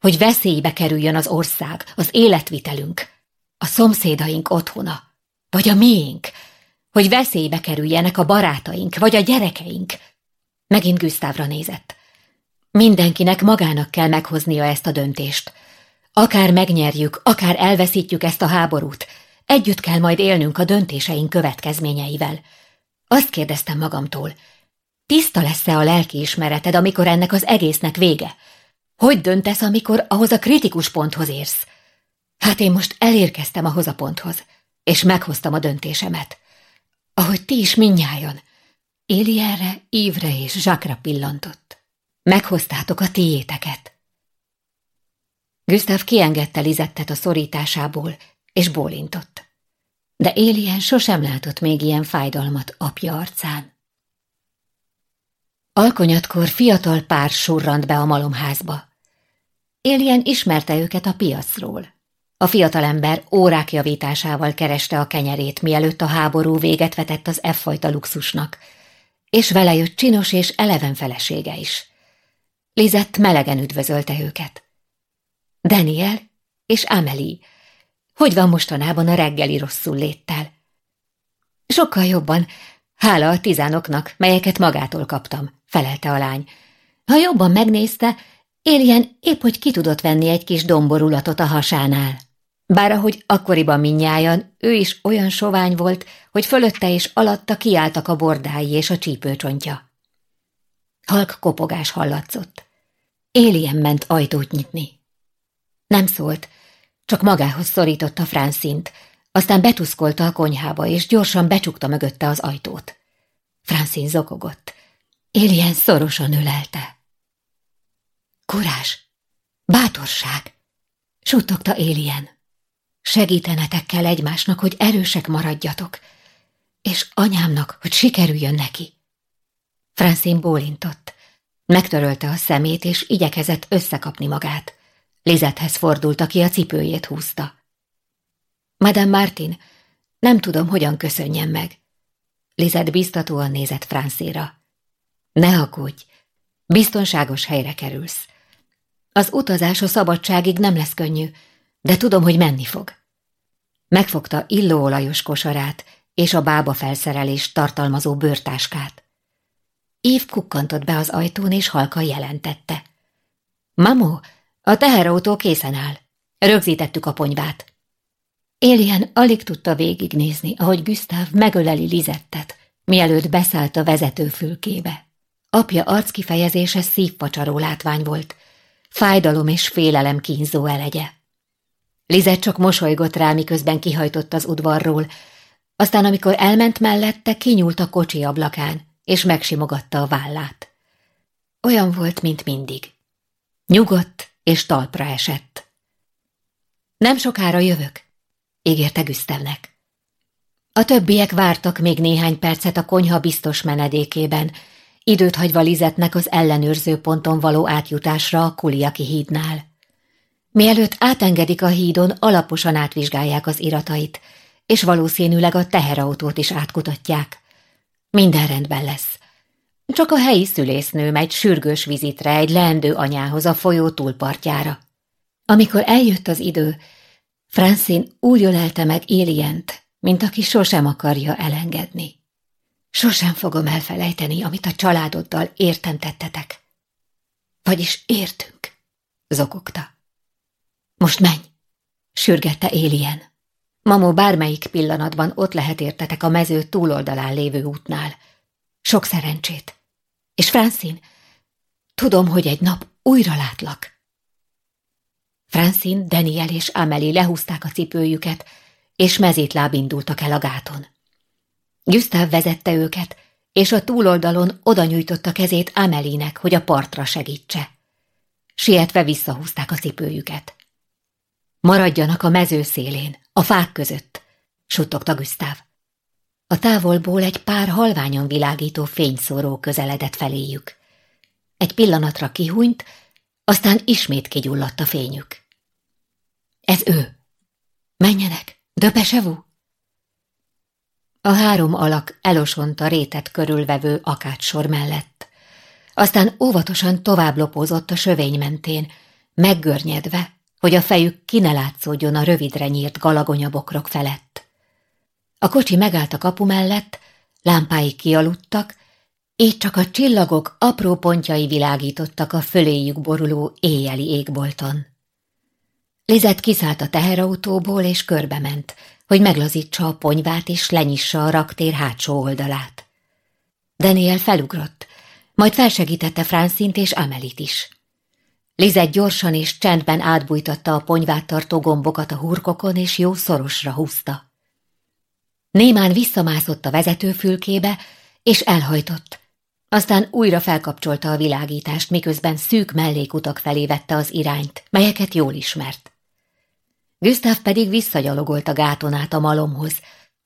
hogy veszélybe kerüljön az ország, az életvitelünk, a szomszédaink otthona, vagy a miénk, hogy veszélybe kerüljenek a barátaink, vagy a gyerekeink. Megint Güsztávra nézett. Mindenkinek magának kell meghoznia ezt a döntést. Akár megnyerjük, akár elveszítjük ezt a háborút, Együtt kell majd élnünk a döntéseink következményeivel. Azt kérdeztem magamtól, tiszta lesz-e a lelkiismereted, amikor ennek az egésznek vége? Hogy döntesz, amikor ahhoz a kritikus ponthoz érsz? Hát én most elérkeztem ahhoz a ponthoz, és meghoztam a döntésemet. Ahogy ti is minnyájon. Élierre, Ívre és Zsakra pillantott. Meghoztátok a tiéteket. Gustav kiengedte Lizettet a szorításából, és bólintott. De Élien sosem látott még ilyen fájdalmat apja arcán. Alkonyatkor fiatal pár surrant be a malomházba. Élien ismerte őket a piacról. A fiatalember órák javításával kereste a kenyerét, mielőtt a háború véget vetett az F-fajta luxusnak, és vele jött csinos és eleven felesége is. Lizett melegen üdvözölte őket. Daniel és Amelie, hogy van mostanában a reggeli rosszul léttel? Sokkal jobban, hála a tizánoknak, melyeket magától kaptam, felelte a lány. Ha jobban megnézte, Éljen épp hogy ki tudott venni egy kis domborulatot a hasánál. Bár ahogy akkoriban minnyájan, ő is olyan sovány volt, hogy fölötte és alatta kiálltak a bordái és a csípőcsontja. Halk kopogás hallatszott. Élien ment ajtót nyitni. Nem szólt, csak magához szorította Francint, aztán betuszkolta a konyhába, és gyorsan becsukta mögötte az ajtót. Francin zokogott. Élien szorosan ölelte. Kurás, bátorság, suttogta Élien. Segítenetek kell egymásnak, hogy erősek maradjatok, és anyámnak, hogy sikerüljön neki. Francin bólintott. Megtörölte a szemét, és igyekezett összekapni magát. Lizethez fordult, aki a cipőjét húzta. Madame Martin, nem tudom, hogyan köszönjem meg. Lizet biztatóan nézett Francéra. Ne aggódj, biztonságos helyre kerülsz. Az utazás a szabadságig nem lesz könnyű, de tudom, hogy menni fog. Megfogta illóolajos kosarát és a bába felszerelést tartalmazó bőrtáskát. Ív kukkantott be az ajtón, és halka jelentette. Mamó, a teherautó készen áll. Rögzítettük a ponyvát. Éljen alig tudta végignézni, ahogy Gustav megöleli Lizettet, mielőtt beszállt a vezetőfülkébe. Apja arckifejezése szívpacsaró látvány volt, fájdalom és félelem kínzó elegye. Lizett csak mosolygott rá, miközben kihajtott az udvarról, aztán amikor elment mellette, kinyúlt a kocsi ablakán, és megsimogatta a vállát. Olyan volt, mint mindig. Nyugodt és talpra esett. Nem sokára jövök, ígérte Güsztevnek. A többiek vártak még néhány percet a konyha biztos menedékében, időt hagyva Lizetnek az ellenőrző ponton való átjutásra a Kuliaki hídnál. Mielőtt átengedik a hídon, alaposan átvizsgálják az iratait, és valószínűleg a teherautót is átkutatják. Minden rendben lesz. Csak a helyi szülésznő megy sürgős vizitre egy leendő anyához a folyó túlpartjára. Amikor eljött az idő, Francine úgy ölelte meg Élient, mint aki sosem akarja elengedni. Sosem fogom elfelejteni, amit a családoddal értem tettetek. Vagyis értünk, zokogta. Most menj, sürgette Élien. Mamó bármelyik pillanatban ott lehet értetek a mező túloldalán lévő útnál. Sok szerencsét. És Francine, tudom, hogy egy nap újra látlak. Francine, Daniel és Amelie lehúzták a cipőjüket, és mezítláb indultak el a gáton. Gustav vezette őket, és a túloldalon oda nyújtotta kezét Amelinek, hogy a partra segítse. Sietve visszahúzták a cipőjüket. Maradjanak a mező szélén, a fák között, suttogta Gustav. A távolból egy pár halványon világító fényszóró közeledett feléjük. Egy pillanatra kihúnyt, aztán ismét kigyulladt a fényük. Ez ő. Menjenek, döpesevú! A három alak elosont a rétet körülvevő akácssor mellett. Aztán óvatosan tovább lopózott a sövény mentén, meggörnyedve, hogy a fejük ki ne látszódjon a rövidre nyírt galagonyabokrok felett. A kocsi megállt a kapu mellett, lámpái kialudtak, így csak a csillagok apró pontjai világítottak a föléjük boruló éjjeli égbolton. Lizett kiszállt a teherautóból és körbement, hogy meglazítsa a ponyvát és lenyissa a raktér hátsó oldalát. Daniel felugrott, majd felsegítette Francint és Amelit is. Lizett gyorsan és csendben átbújtatta a ponyvát tartó gombokat a hurkokon, és jó szorosra húzta. Némán visszamászott a vezetőfülkébe, és elhajtott. Aztán újra felkapcsolta a világítást, miközben szűk mellékutak felé vette az irányt, melyeket jól ismert. Gustav pedig visszagyalogolt a gáton át a malomhoz,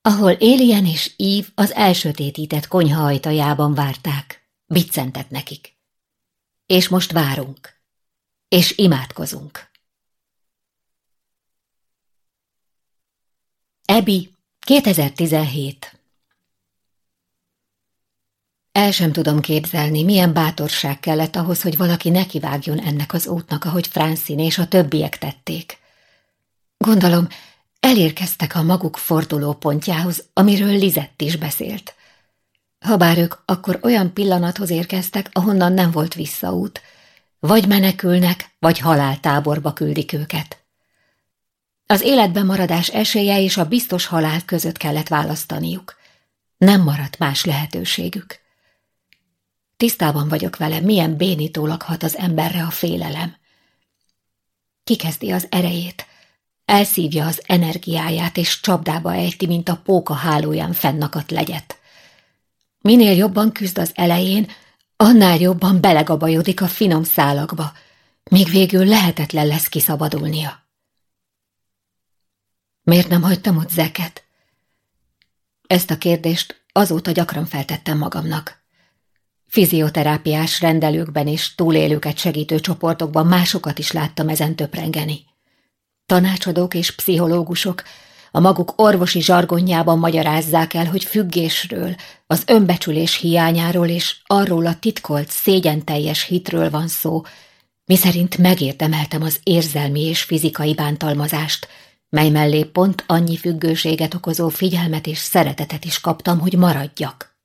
ahol Élien és Ív az elsötétített konyha ajtajában várták. Biccentett nekik. És most várunk. És imádkozunk. Ebi, 2017 El sem tudom képzelni, milyen bátorság kellett ahhoz, hogy valaki nekivágjon ennek az útnak, ahogy Francine és a többiek tették. Gondolom, elérkeztek a maguk fordulópontjához, amiről Lizett is beszélt. Habár ők akkor olyan pillanathoz érkeztek, ahonnan nem volt visszaút, vagy menekülnek, vagy haláltáborba küldik őket. Az életben maradás esélye és a biztos halál között kellett választaniuk. Nem maradt más lehetőségük. Tisztában vagyok vele, milyen bénítólag hat az emberre a félelem. Kikezdi az erejét, Elszívja az energiáját, és csapdába ejti, mint a póka hálóján fennakadt legyet. Minél jobban küzd az elején, annál jobban belegabajodik a finom szálakba, míg végül lehetetlen lesz kiszabadulnia. Miért nem hagytam ott zeket? Ezt a kérdést azóta gyakran feltettem magamnak. Fizioterápiás rendelőkben és túlélőket segítő csoportokban másokat is láttam ezen töprengeni. Tanácsadók és pszichológusok a maguk orvosi zsargonjában magyarázzák el, hogy függésről, az önbecsülés hiányáról és arról a titkolt, szégyenteljes hitről van szó, miszerint megérdemeltem az érzelmi és fizikai bántalmazást, mely mellé pont annyi függőséget okozó figyelmet és szeretetet is kaptam, hogy maradjak.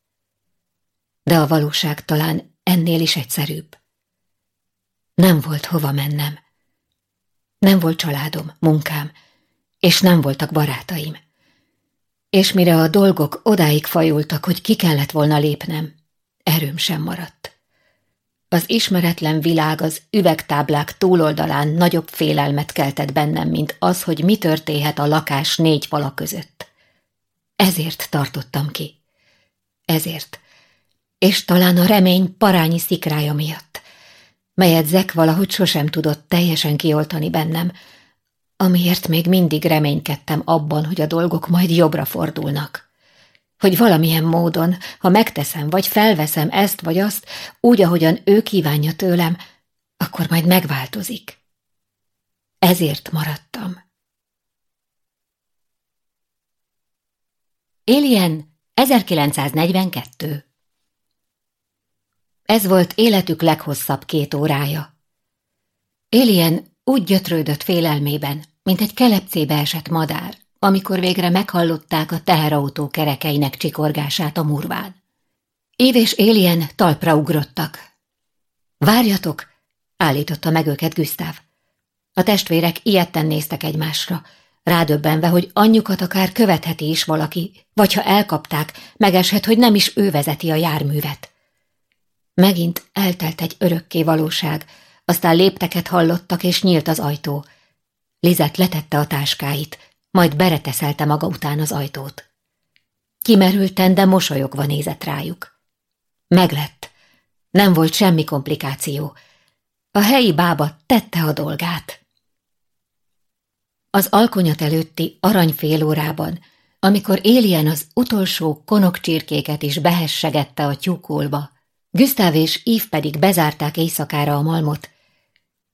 De a valóság talán ennél is egyszerűbb. Nem volt hova mennem. Nem volt családom, munkám, és nem voltak barátaim. És mire a dolgok odáig fajultak, hogy ki kellett volna lépnem, erőm sem maradt. Az ismeretlen világ az üvegtáblák túloldalán nagyobb félelmet keltett bennem, mint az, hogy mi történhet a lakás négy fala között. Ezért tartottam ki. Ezért. és talán a remény parányi szikrája miatt, melyet Zek valahogy sosem tudott teljesen kioltani bennem, amiért még mindig reménykedtem abban, hogy a dolgok majd jobbra fordulnak. Hogy valamilyen módon, ha megteszem, vagy felveszem ezt vagy azt, úgy, ahogyan ő kívánja tőlem, akkor majd megváltozik. Ezért maradtam. Alien 1942 Ez volt életük leghosszabb két órája. Alien úgy gyötrődött félelmében, mint egy kelepcébe esett madár, amikor végre meghallották a teherautó kerekeinek csikorgását a murván. Év és Alien talpra ugrottak. Várjatok, állította meg őket Gustav. A testvérek ilyetten néztek egymásra, rádöbbenve, hogy anyjukat akár követheti is valaki, vagy ha elkapták, megeshet, hogy nem is ő vezeti a járművet. Megint eltelt egy örökké valóság, aztán lépteket hallottak, és nyílt az ajtó. Lizet letette a táskáit, majd bereteszelte maga után az ajtót. Kimerülten, de mosolyogva nézett rájuk. Meglett. Nem volt semmi komplikáció. A helyi bába tette a dolgát. Az alkonyat előtti arany fél órában, amikor Élien az utolsó konokcsirkéket is behessegette a tyúkolba, Gustav és Ív pedig bezárták éjszakára a malmot,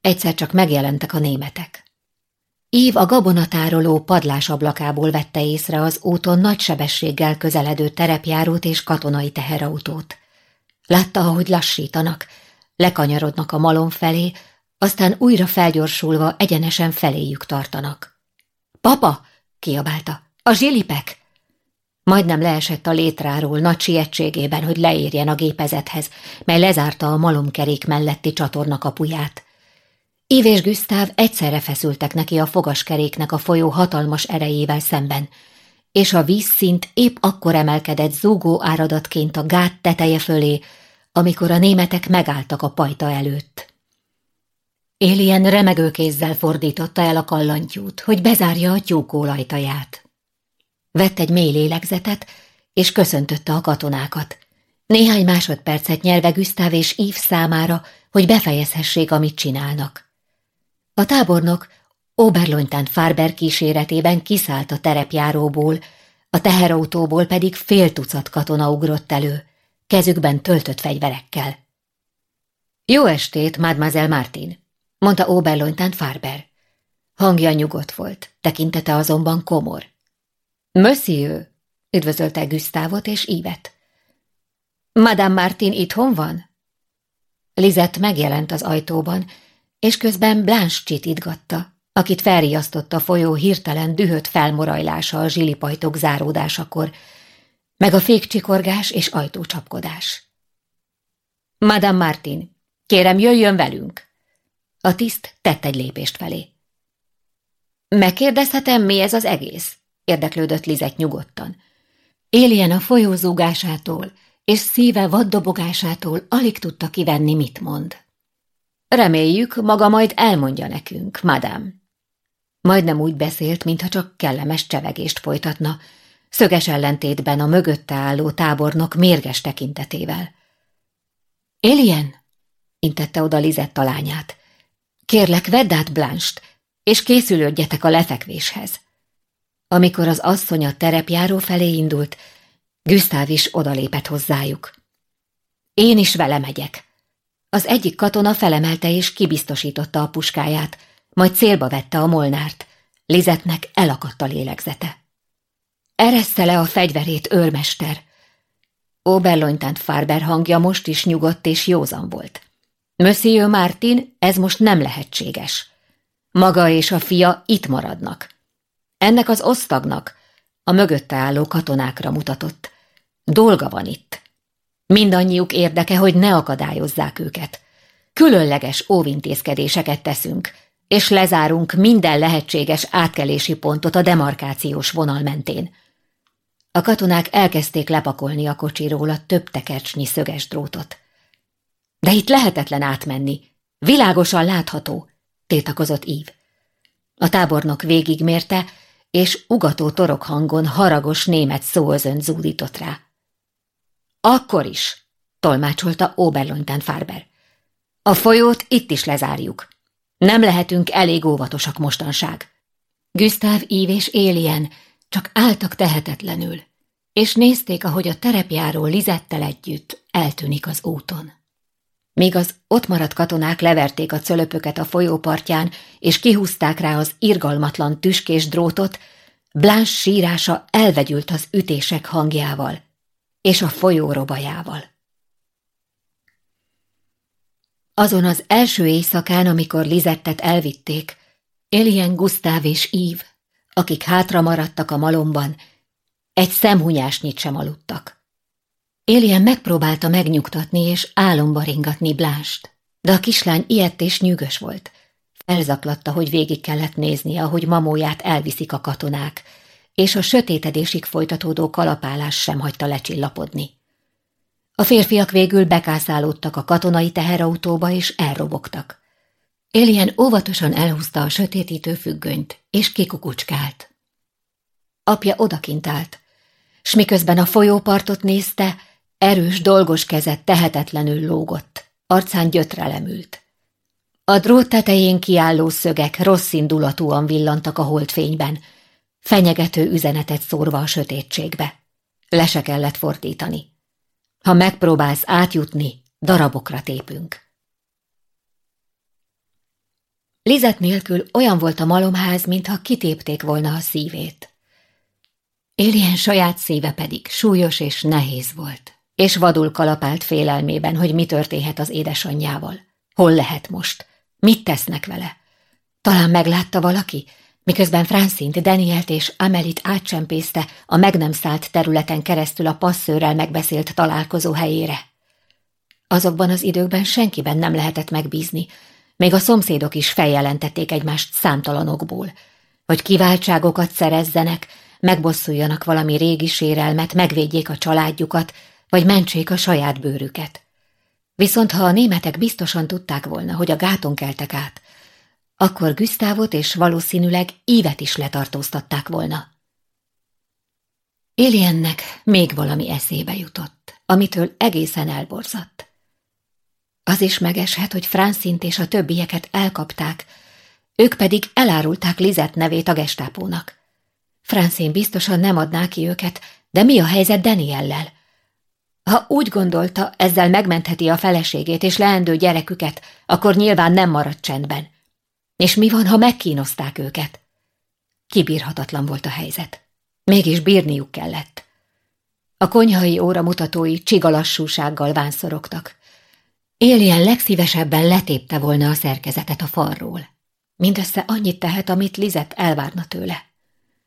egyszer csak megjelentek a németek. Ív a gabonatároló padlás ablakából vette észre az úton nagy sebességgel közeledő terepjárót és katonai teherautót. Látta, ahogy lassítanak, lekanyarodnak a malom felé, aztán újra felgyorsulva egyenesen feléjük tartanak. – Papa! – kiabálta. – A zsilipek! Majdnem leesett a létráról nagy sietségében, hogy leérjen a gépezethez, mely lezárta a malomkerék melletti csatorna kapuját. Ív és Güsztáv egyszerre feszültek neki a fogaskeréknek a folyó hatalmas erejével szemben, és a vízszint épp akkor emelkedett zúgó áradatként a gát teteje fölé, amikor a németek megálltak a pajta előtt. Élien remegő kézzel fordította el a kallantyút, hogy bezárja a tyúkó lajtaját. Vett egy mély lélegzetet, és köszöntötte a katonákat. Néhány másodpercet nyelve Güsztáv és Ív számára, hogy befejezhessék, amit csinálnak. A tábornok Oberlonytán Farber kíséretében kiszállt a terepjáróból, a teherautóból pedig fél tucat katona ugrott elő, kezükben töltött fegyverekkel. Jó estét, Mademoiselle Martin, mondta Oberlonytán Farber. Hangja nyugodt volt, tekintete azonban komor. Monsieur, üdvözölte Gustavot és Ívet. Madame Martin itthon van? Lizett megjelent az ajtóban, és közben Blanche csitítgatta, akit felriasztott a folyó hirtelen dühött felmorajlása a zsilipajtok záródásakor, meg a fékcsikorgás és ajtócsapkodás. Madame Martin, kérem jöjjön velünk! A tiszt tett egy lépést felé. Megkérdezhetem, mi ez az egész? érdeklődött Lizet nyugodtan. Éljen a folyózúgásától, és szíve vaddobogásától alig tudta kivenni, mit mond. Reméljük, maga majd elmondja nekünk, madám. Majdnem úgy beszélt, mintha csak kellemes csevegést folytatna, szöges ellentétben a mögötte álló tábornok mérges tekintetével. Éljen, intette oda Lizett lányát. Kérlek, vedd át Blanst, és készülődjetek a lefekvéshez. Amikor az asszony a terepjáró felé indult, Güsztáv is odalépett hozzájuk. Én is vele megyek, az egyik katona felemelte és kibiztosította a puskáját, majd célba vette a molnárt. Lizetnek elakadt a lélegzete. Ereszte le a fegyverét, őrmester! Oberlonytant Farber hangja most is nyugodt és józan volt. Monsieur Martin, ez most nem lehetséges. Maga és a fia itt maradnak. Ennek az osztagnak, a mögötte álló katonákra mutatott. Dolga van itt. Mindannyiuk érdeke, hogy ne akadályozzák őket. Különleges óvintézkedéseket teszünk, és lezárunk minden lehetséges átkelési pontot a demarkációs vonal mentén. A katonák elkezdték lepakolni a kocsiról a több tekercsnyi szöges drótot. De itt lehetetlen átmenni. Világosan látható, tiltakozott Ív. A tábornok végigmérte, és ugató torok hangon haragos német szóözön zúdított rá. Akkor is, tolmácsolta Oberlonten Farber. A folyót itt is lezárjuk. Nem lehetünk elég óvatosak mostanság. Gustav, Ív és Élien csak álltak tehetetlenül, és nézték, ahogy a terepjáró Lizettel együtt eltűnik az úton. Míg az ott maradt katonák leverték a cölöpöket a folyópartján, és kihúzták rá az irgalmatlan tüskés drótot, Blanche sírása elvegyült az ütések hangjával és a folyó robajával. Azon az első éjszakán, amikor Lizettet elvitték, Elien Gusztáv és Ív, akik hátra maradtak a malomban, egy szemhunyásnyit sem aludtak. Élien megpróbálta megnyugtatni és álomba ringatni Blást, de a kislány ilyet és nyűgös volt. Felzaklatta, hogy végig kellett néznie, ahogy mamóját elviszik a katonák, és a sötétedésig folytatódó kalapálás sem hagyta lecsillapodni. A férfiak végül bekászálódtak a katonai teherautóba, és elrobogtak. Élien óvatosan elhúzta a sötétítő függönyt, és kikukucskált. Apja odakint állt, s miközben a folyópartot nézte, erős, dolgos kezet tehetetlenül lógott, arcán gyötre lemült. A drót tetején kiálló szögek rossz indulatúan villantak a holdfényben, fenyegető üzenetet szórva a sötétségbe. Le se kellett fordítani. Ha megpróbálsz átjutni, darabokra tépünk. Lizet nélkül olyan volt a malomház, mintha kitépték volna a szívét. Éljen saját szíve pedig súlyos és nehéz volt, és vadul kalapált félelmében, hogy mi történhet az édesanyjával. Hol lehet most? Mit tesznek vele? Talán meglátta valaki, miközben Francint, Danielt és Amelit átcsempészte a meg nem szállt területen keresztül a passzőrrel megbeszélt találkozó helyére. Azokban az időkben senkiben nem lehetett megbízni, még a szomszédok is feljelentették egymást számtalanokból, hogy kiváltságokat szerezzenek, megbosszuljanak valami régi sérelmet, megvédjék a családjukat, vagy mentsék a saját bőrüket. Viszont ha a németek biztosan tudták volna, hogy a gáton keltek át, akkor Güsztávot és valószínűleg ívet is letartóztatták volna. Éliennek még valami eszébe jutott, amitől egészen elborzadt. Az is megeshet, hogy Francint és a többieket elkapták, ők pedig elárulták Lizett nevét a gestápónak. Francin biztosan nem adná ki őket, de mi a helyzet Daniellel? Ha úgy gondolta, ezzel megmentheti a feleségét és leendő gyereküket, akkor nyilván nem marad csendben. És mi van, ha megkínozták őket? Kibírhatatlan volt a helyzet. Mégis bírniuk kellett. A konyhai óra mutatói csigalassúsággal vánszorogtak. Élien legszívesebben letépte volna a szerkezetet a falról. Mindössze annyit tehet, amit Lizet elvárna tőle.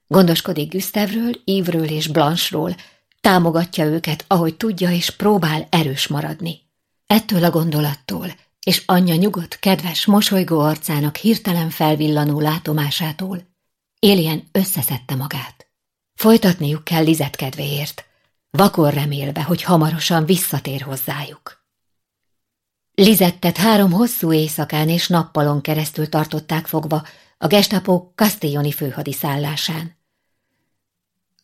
Gondoskodik Güsztevről, Ívről és Blanchról, támogatja őket, ahogy tudja, és próbál erős maradni. Ettől a gondolattól, és anyja nyugodt, kedves, mosolygó arcának hirtelen felvillanó látomásától, Élien összeszedte magát. Folytatniuk kell Lizet kedvéért, vakor remélve, hogy hamarosan visszatér hozzájuk. Lizettet három hosszú éjszakán és nappalon keresztül tartották fogva a gestapo Castelloni főhadiszállásán.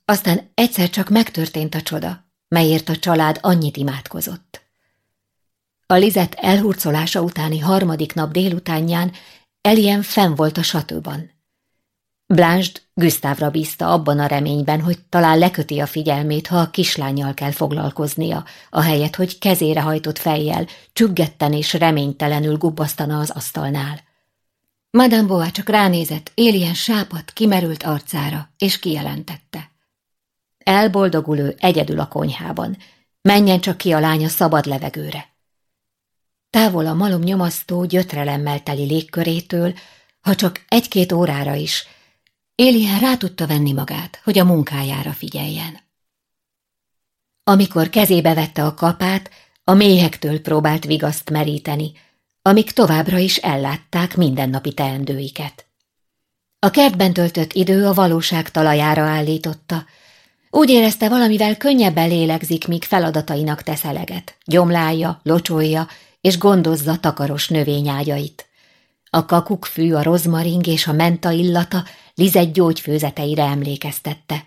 Aztán egyszer csak megtörtént a csoda, melyért a család annyit imádkozott. A Lizett elhurcolása utáni harmadik nap délutánján Elien fenn volt a satőban. Blanche Gustavra bízta abban a reményben, hogy talán leköti a figyelmét, ha a kislányjal kell foglalkoznia, ahelyett, hogy kezére hajtott fejjel, csüggetten és reménytelenül gubbasztana az asztalnál. Madame Boa csak ránézett Élien sápat, kimerült arcára, és kijelentette. Elboldogul ő egyedül a konyhában, menjen csak ki a lánya szabad levegőre. Távol a malom nyomasztó, gyötrelemmel teli légkörétől, ha csak egy-két órára is, Élien rá tudta venni magát, hogy a munkájára figyeljen. Amikor kezébe vette a kapát, a méhektől próbált vigaszt meríteni, amik továbbra is ellátták mindennapi teendőiket. A kertben töltött idő a valóság talajára állította, úgy érezte, valamivel könnyebben lélegzik, míg feladatainak tesz eleget. Gyomlálja, locsolja és gondozza takaros növényágyait. A kakukkfű, a rozmaring és a menta illata Lizett gyógyfőzeteire emlékeztette.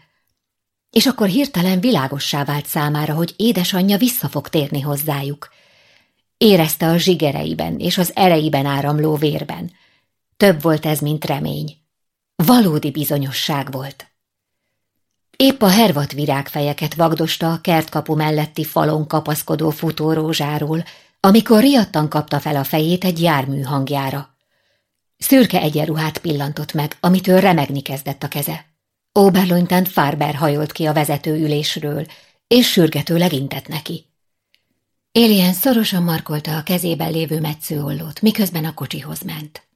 és akkor hirtelen világossá vált számára, hogy édesanyja vissza fog térni hozzájuk. Érezte a zsigereiben és az ereiben áramló vérben. Több volt ez, mint remény. Valódi bizonyosság volt. Épp a hervat virágfejeket vagdosta a kertkapu melletti falon kapaszkodó futórózsáról, amikor riadtan kapta fel a fejét egy jármű hangjára. Szürke egyenruhát pillantott meg, amitől remegni kezdett a keze. Oberlonytant Farber hajolt ki a vezetőülésről, és sürgetőleg intett neki. Alien szorosan markolta a kezében lévő metszőollót, miközben a kocsihoz ment.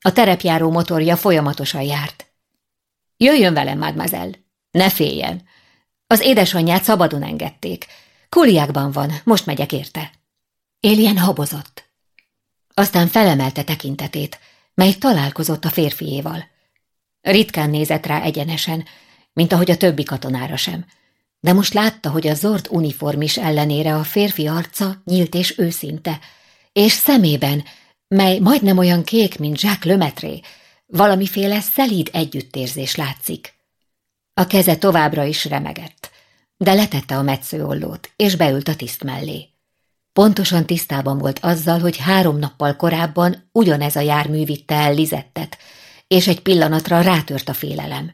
A terepjáró motorja folyamatosan járt. Jöjjön velem, mademoiselle! Ne féljen! Az édesanyját szabadon engedték. Kuliákban van, most megyek érte. Alien habozott. Aztán felemelte tekintetét, mely találkozott a férfiéval. Ritkán nézett rá egyenesen, mint ahogy a többi katonára sem, de most látta, hogy a zord uniformis ellenére a férfi arca nyílt és őszinte, és szemében, mely majdnem olyan kék, mint Jacques Lemetré, valamiféle szelíd együttérzés látszik. A keze továbbra is remegett, de letette a metszőollót, és beült a tiszt mellé. Pontosan tisztában volt azzal, hogy három nappal korábban ugyanez a jármű vitte el Lizettet, és egy pillanatra rátört a félelem.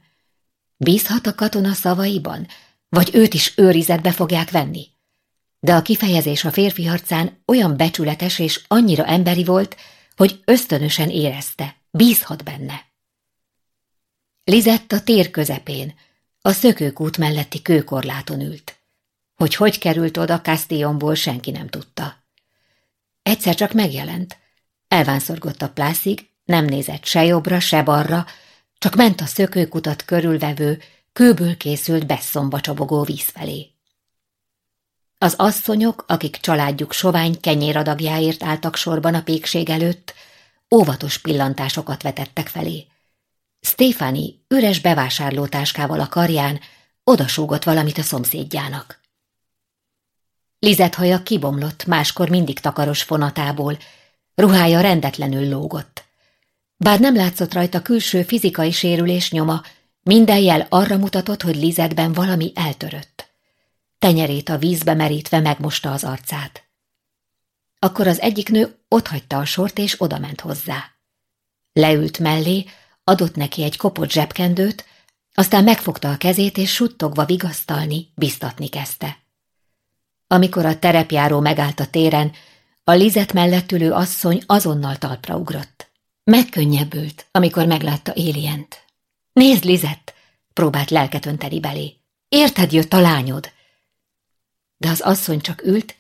Bízhat a katona szavaiban, vagy őt is őrizetbe fogják venni? De a kifejezés a férfi arcán olyan becsületes és annyira emberi volt, hogy ösztönösen érezte, bízhat benne. Lizett a tér közepén, a szökőkút melletti kőkorláton ült. Hogy hogy került oda Castillonból, senki nem tudta. Egyszer csak megjelent. Elvánszorgott a plászig, nem nézett se jobbra, se balra, csak ment a szökőkutat körülvevő, kőből készült beszomba csobogó víz felé. Az asszonyok, akik családjuk sovány kenyéradagjáért álltak sorban a pékség előtt, óvatos pillantásokat vetettek felé. Stefani üres bevásárlótáskával a karján odasúgott valamit a szomszédjának. Lizet haja kibomlott, máskor mindig takaros fonatából, ruhája rendetlenül lógott. Bár nem látszott rajta külső fizikai sérülés nyoma, minden jel arra mutatott, hogy Lizetben valami eltörött. Tenyerét a vízbe merítve megmosta az arcát. Akkor az egyik nő otthagyta a sort és odament hozzá. Leült mellé, adott neki egy kopott zsebkendőt, aztán megfogta a kezét, és suttogva vigasztalni, biztatni kezdte. Amikor a terepjáró megállt a téren, a Lizet mellett ülő asszony azonnal talpra ugrott. Megkönnyebbült, amikor meglátta Élient. Nézd, Lizett! próbált lelket önteni belé. Érted jött a lányod? De az asszony csak ült,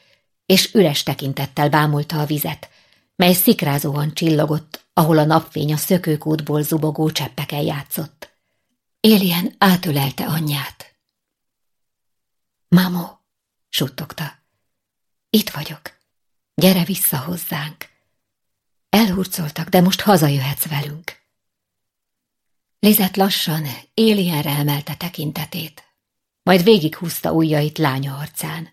és üres tekintettel bámulta a vizet, mely szikrázóan csillogott, ahol a napfény a szökőkútból zubogó cseppeken játszott. Élien átölelte anyját. Mamo, suttogta. Itt vagyok. Gyere vissza hozzánk. Elhurcoltak, de most hazajöhetsz velünk. Lizet lassan, Élienre emelte tekintetét, majd végighúzta ujjait lánya arcán.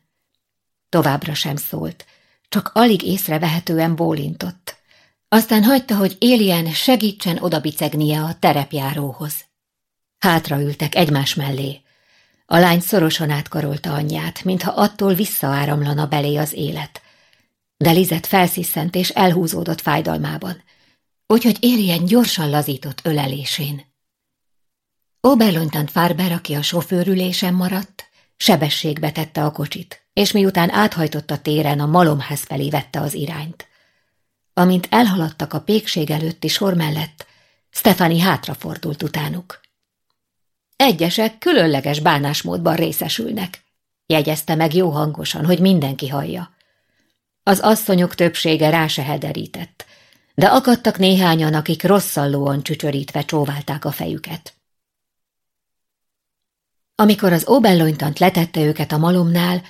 Továbbra sem szólt, csak alig észrevehetően bólintott. Aztán hagyta, hogy Élien segítsen odabicegnie a terepjáróhoz. Hátraültek egymás mellé. A lány szorosan átkarolta anyját, mintha attól visszaáramlana belé az élet. De Lizet felsziszent és elhúzódott fájdalmában, úgyhogy Élien gyorsan lazított ölelésén. Oberlontant Farber, aki a sofőrülésen maradt, sebességbe tette a kocsit, és miután áthajtott a téren, a malomház felé vette az irányt. Amint elhaladtak a pékség előtti sor mellett, Stefani hátrafordult utánuk. Egyesek különleges bánásmódban részesülnek, jegyezte meg jó hangosan, hogy mindenki hallja. Az asszonyok többsége rá se hederített, de akadtak néhányan, akik rosszallóan csücsörítve csóválták a fejüket. Amikor az Obellonytant letette őket a malomnál,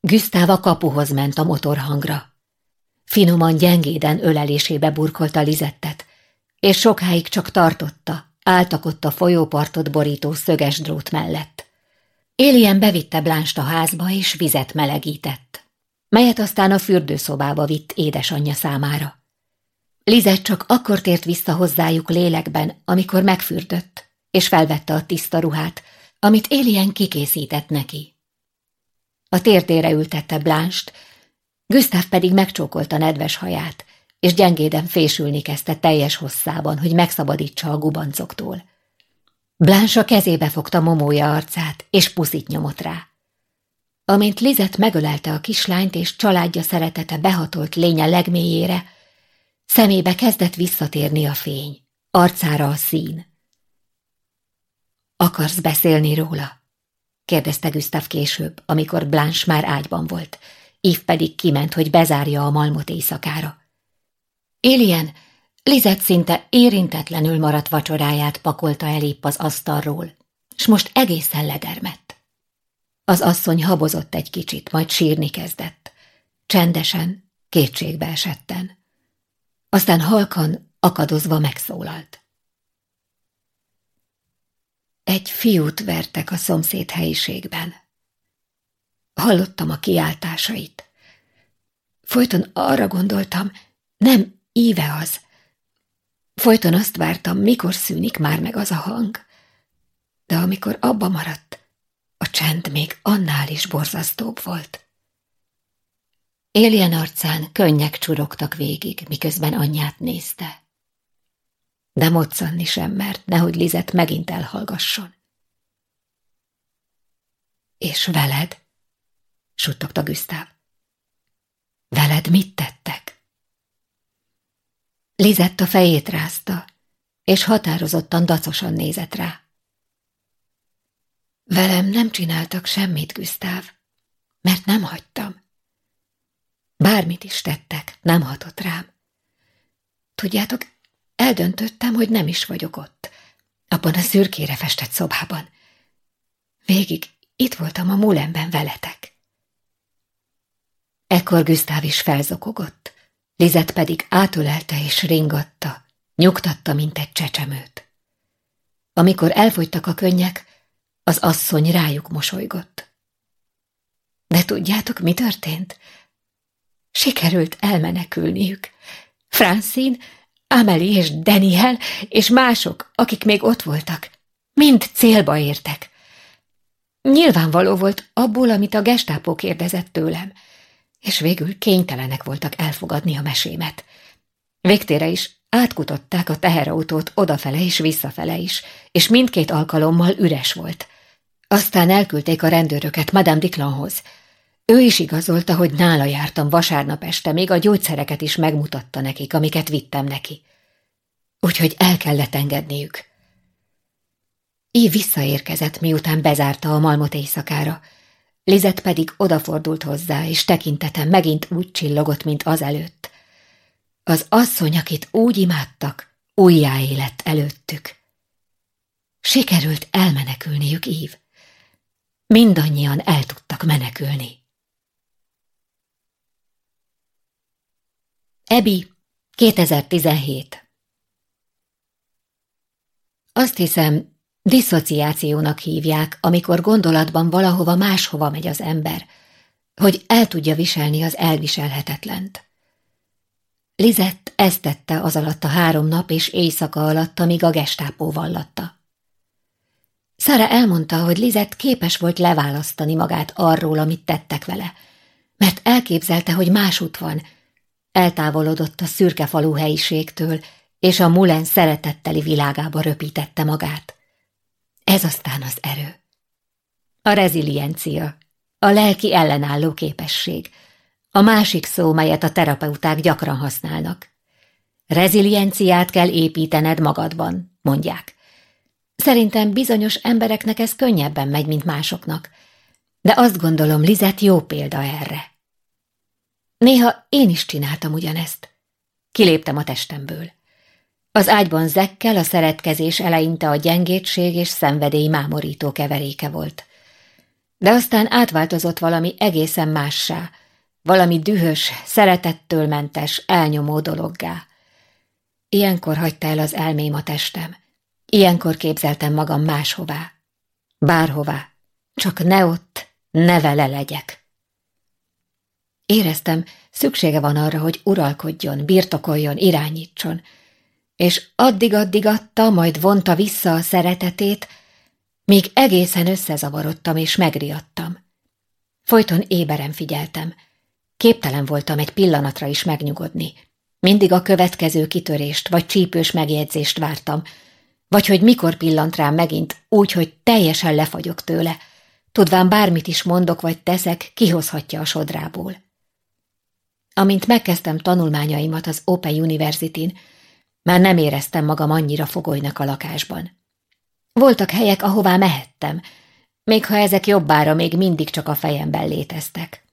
Güsztáv kapuhoz ment a motorhangra. Finoman gyengéden ölelésébe burkolta Lizettet, és sokáig csak tartotta, álltak ott a folyópartot borító szöges drót mellett. Élien bevitte Blánst a házba, és vizet melegített, melyet aztán a fürdőszobába vitt édesanyja számára. Lizet csak akkor tért vissza hozzájuk lélekben, amikor megfürdött, és felvette a tiszta ruhát, amit Élien kikészített neki. A térdére ültette Blánst, Gustav pedig megcsókolta nedves haját, és gyengéden fésülni kezdte teljes hosszában, hogy megszabadítsa a gubancoktól. Blanche a kezébe fogta momója arcát, és puszit nyomott rá. Amint Lizet megölelte a kislányt, és családja szeretete behatolt lénye legmélyére, szemébe kezdett visszatérni a fény, arcára a szín. Akarsz beszélni róla? kérdezte Gustav később, amikor Blanche már ágyban volt. Ív pedig kiment, hogy bezárja a malmot éjszakára. Élien, Lizet szinte érintetlenül maradt vacsoráját pakolta elépp az asztalról, s most egészen ledermett. Az asszony habozott egy kicsit, majd sírni kezdett. Csendesen, kétségbe esetten. Aztán halkan, akadozva megszólalt. Egy fiút vertek a szomszéd helyiségben. Hallottam a kiáltásait. Folyton arra gondoltam, nem íve az. Folyton azt vártam, mikor szűnik már meg az a hang. De amikor abba maradt, a csend még annál is borzasztóbb volt. Éljen arcán könnyek csurogtak végig, miközben anyját nézte. De moccanni sem mert, nehogy Lizet megint elhallgasson. És veled? suttogta Güsztáv. Veled mit tettek? Lizett a fejét rázta, és határozottan dacosan nézett rá. Velem nem csináltak semmit, Güsztáv, mert nem hagytam. Bármit is tettek, nem hatott rám. Tudjátok, eldöntöttem, hogy nem is vagyok ott, abban a szürkére festett szobában. Végig itt voltam a múlemben veletek. Ekkor Güsztáv is felzokogott, Lizet pedig átölelte és ringatta, nyugtatta, mint egy csecsemőt. Amikor elfogytak a könnyek, az asszony rájuk mosolygott. De tudjátok, mi történt? Sikerült elmenekülniük. Francine, Amelie és Daniel és mások, akik még ott voltak, mind célba értek. Nyilvánvaló volt abból, amit a gestápó kérdezett tőlem – és végül kénytelenek voltak elfogadni a mesémet. Végtére is átkutották a teherautót odafele és visszafele is, és mindkét alkalommal üres volt. Aztán elküldték a rendőröket Madame Diclanhoz. Ő is igazolta, hogy nála jártam vasárnap este, még a gyógyszereket is megmutatta nekik, amiket vittem neki. Úgyhogy el kellett engedniük. Így visszaérkezett, miután bezárta a malmot éjszakára, Lizet pedig odafordult hozzá, és tekintete megint úgy csillogott, mint azelőtt. Az asszony, akit úgy imádtak, újjáélet előttük. Sikerült elmenekülniük ív. Mindannyian el tudtak menekülni. Ebi, 2017 Azt hiszem, Diszociációnak hívják, amikor gondolatban valahova máshova megy az ember, hogy el tudja viselni az elviselhetetlent. Lizett ezt tette az alatt a három nap és éjszaka alatt, amíg a gestápó vallatta. Szára elmondta, hogy Lizett képes volt leválasztani magát arról, amit tettek vele, mert elképzelte, hogy másút van, eltávolodott a szürke falu helyiségtől, és a mulen szeretetteli világába röpítette magát. Ez aztán az erő. A reziliencia, a lelki ellenálló képesség, a másik szó, melyet a terapeuták gyakran használnak. Rezilienciát kell építened magadban, mondják. Szerintem bizonyos embereknek ez könnyebben megy, mint másoknak, de azt gondolom, Lizet jó példa erre. Néha én is csináltam ugyanezt. Kiléptem a testemből. Az ágyban zekkel a szeretkezés eleinte a gyengétség és szenvedély mámorító keveréke volt. De aztán átváltozott valami egészen mássá, valami dühös, szeretettől mentes, elnyomó dologgá. Ilyenkor hagyta el az elmém a testem. Ilyenkor képzeltem magam máshová. Bárhová. Csak ne ott, ne vele legyek. Éreztem, szüksége van arra, hogy uralkodjon, birtokoljon, irányítson, és addig-addig adta, majd vonta vissza a szeretetét, Míg egészen összezavarodtam és megriadtam. Folyton éberen figyeltem. Képtelen voltam egy pillanatra is megnyugodni. Mindig a következő kitörést vagy csípős megjegyzést vártam, vagy hogy mikor pillant rám megint, úgy, hogy teljesen lefagyok tőle, tudván bármit is mondok vagy teszek, kihozhatja a sodrából. Amint megkezdtem tanulmányaimat az Open University-n, már nem éreztem magam annyira fogolynak a lakásban. Voltak helyek, ahová mehettem, még ha ezek jobbára még mindig csak a fejemben léteztek.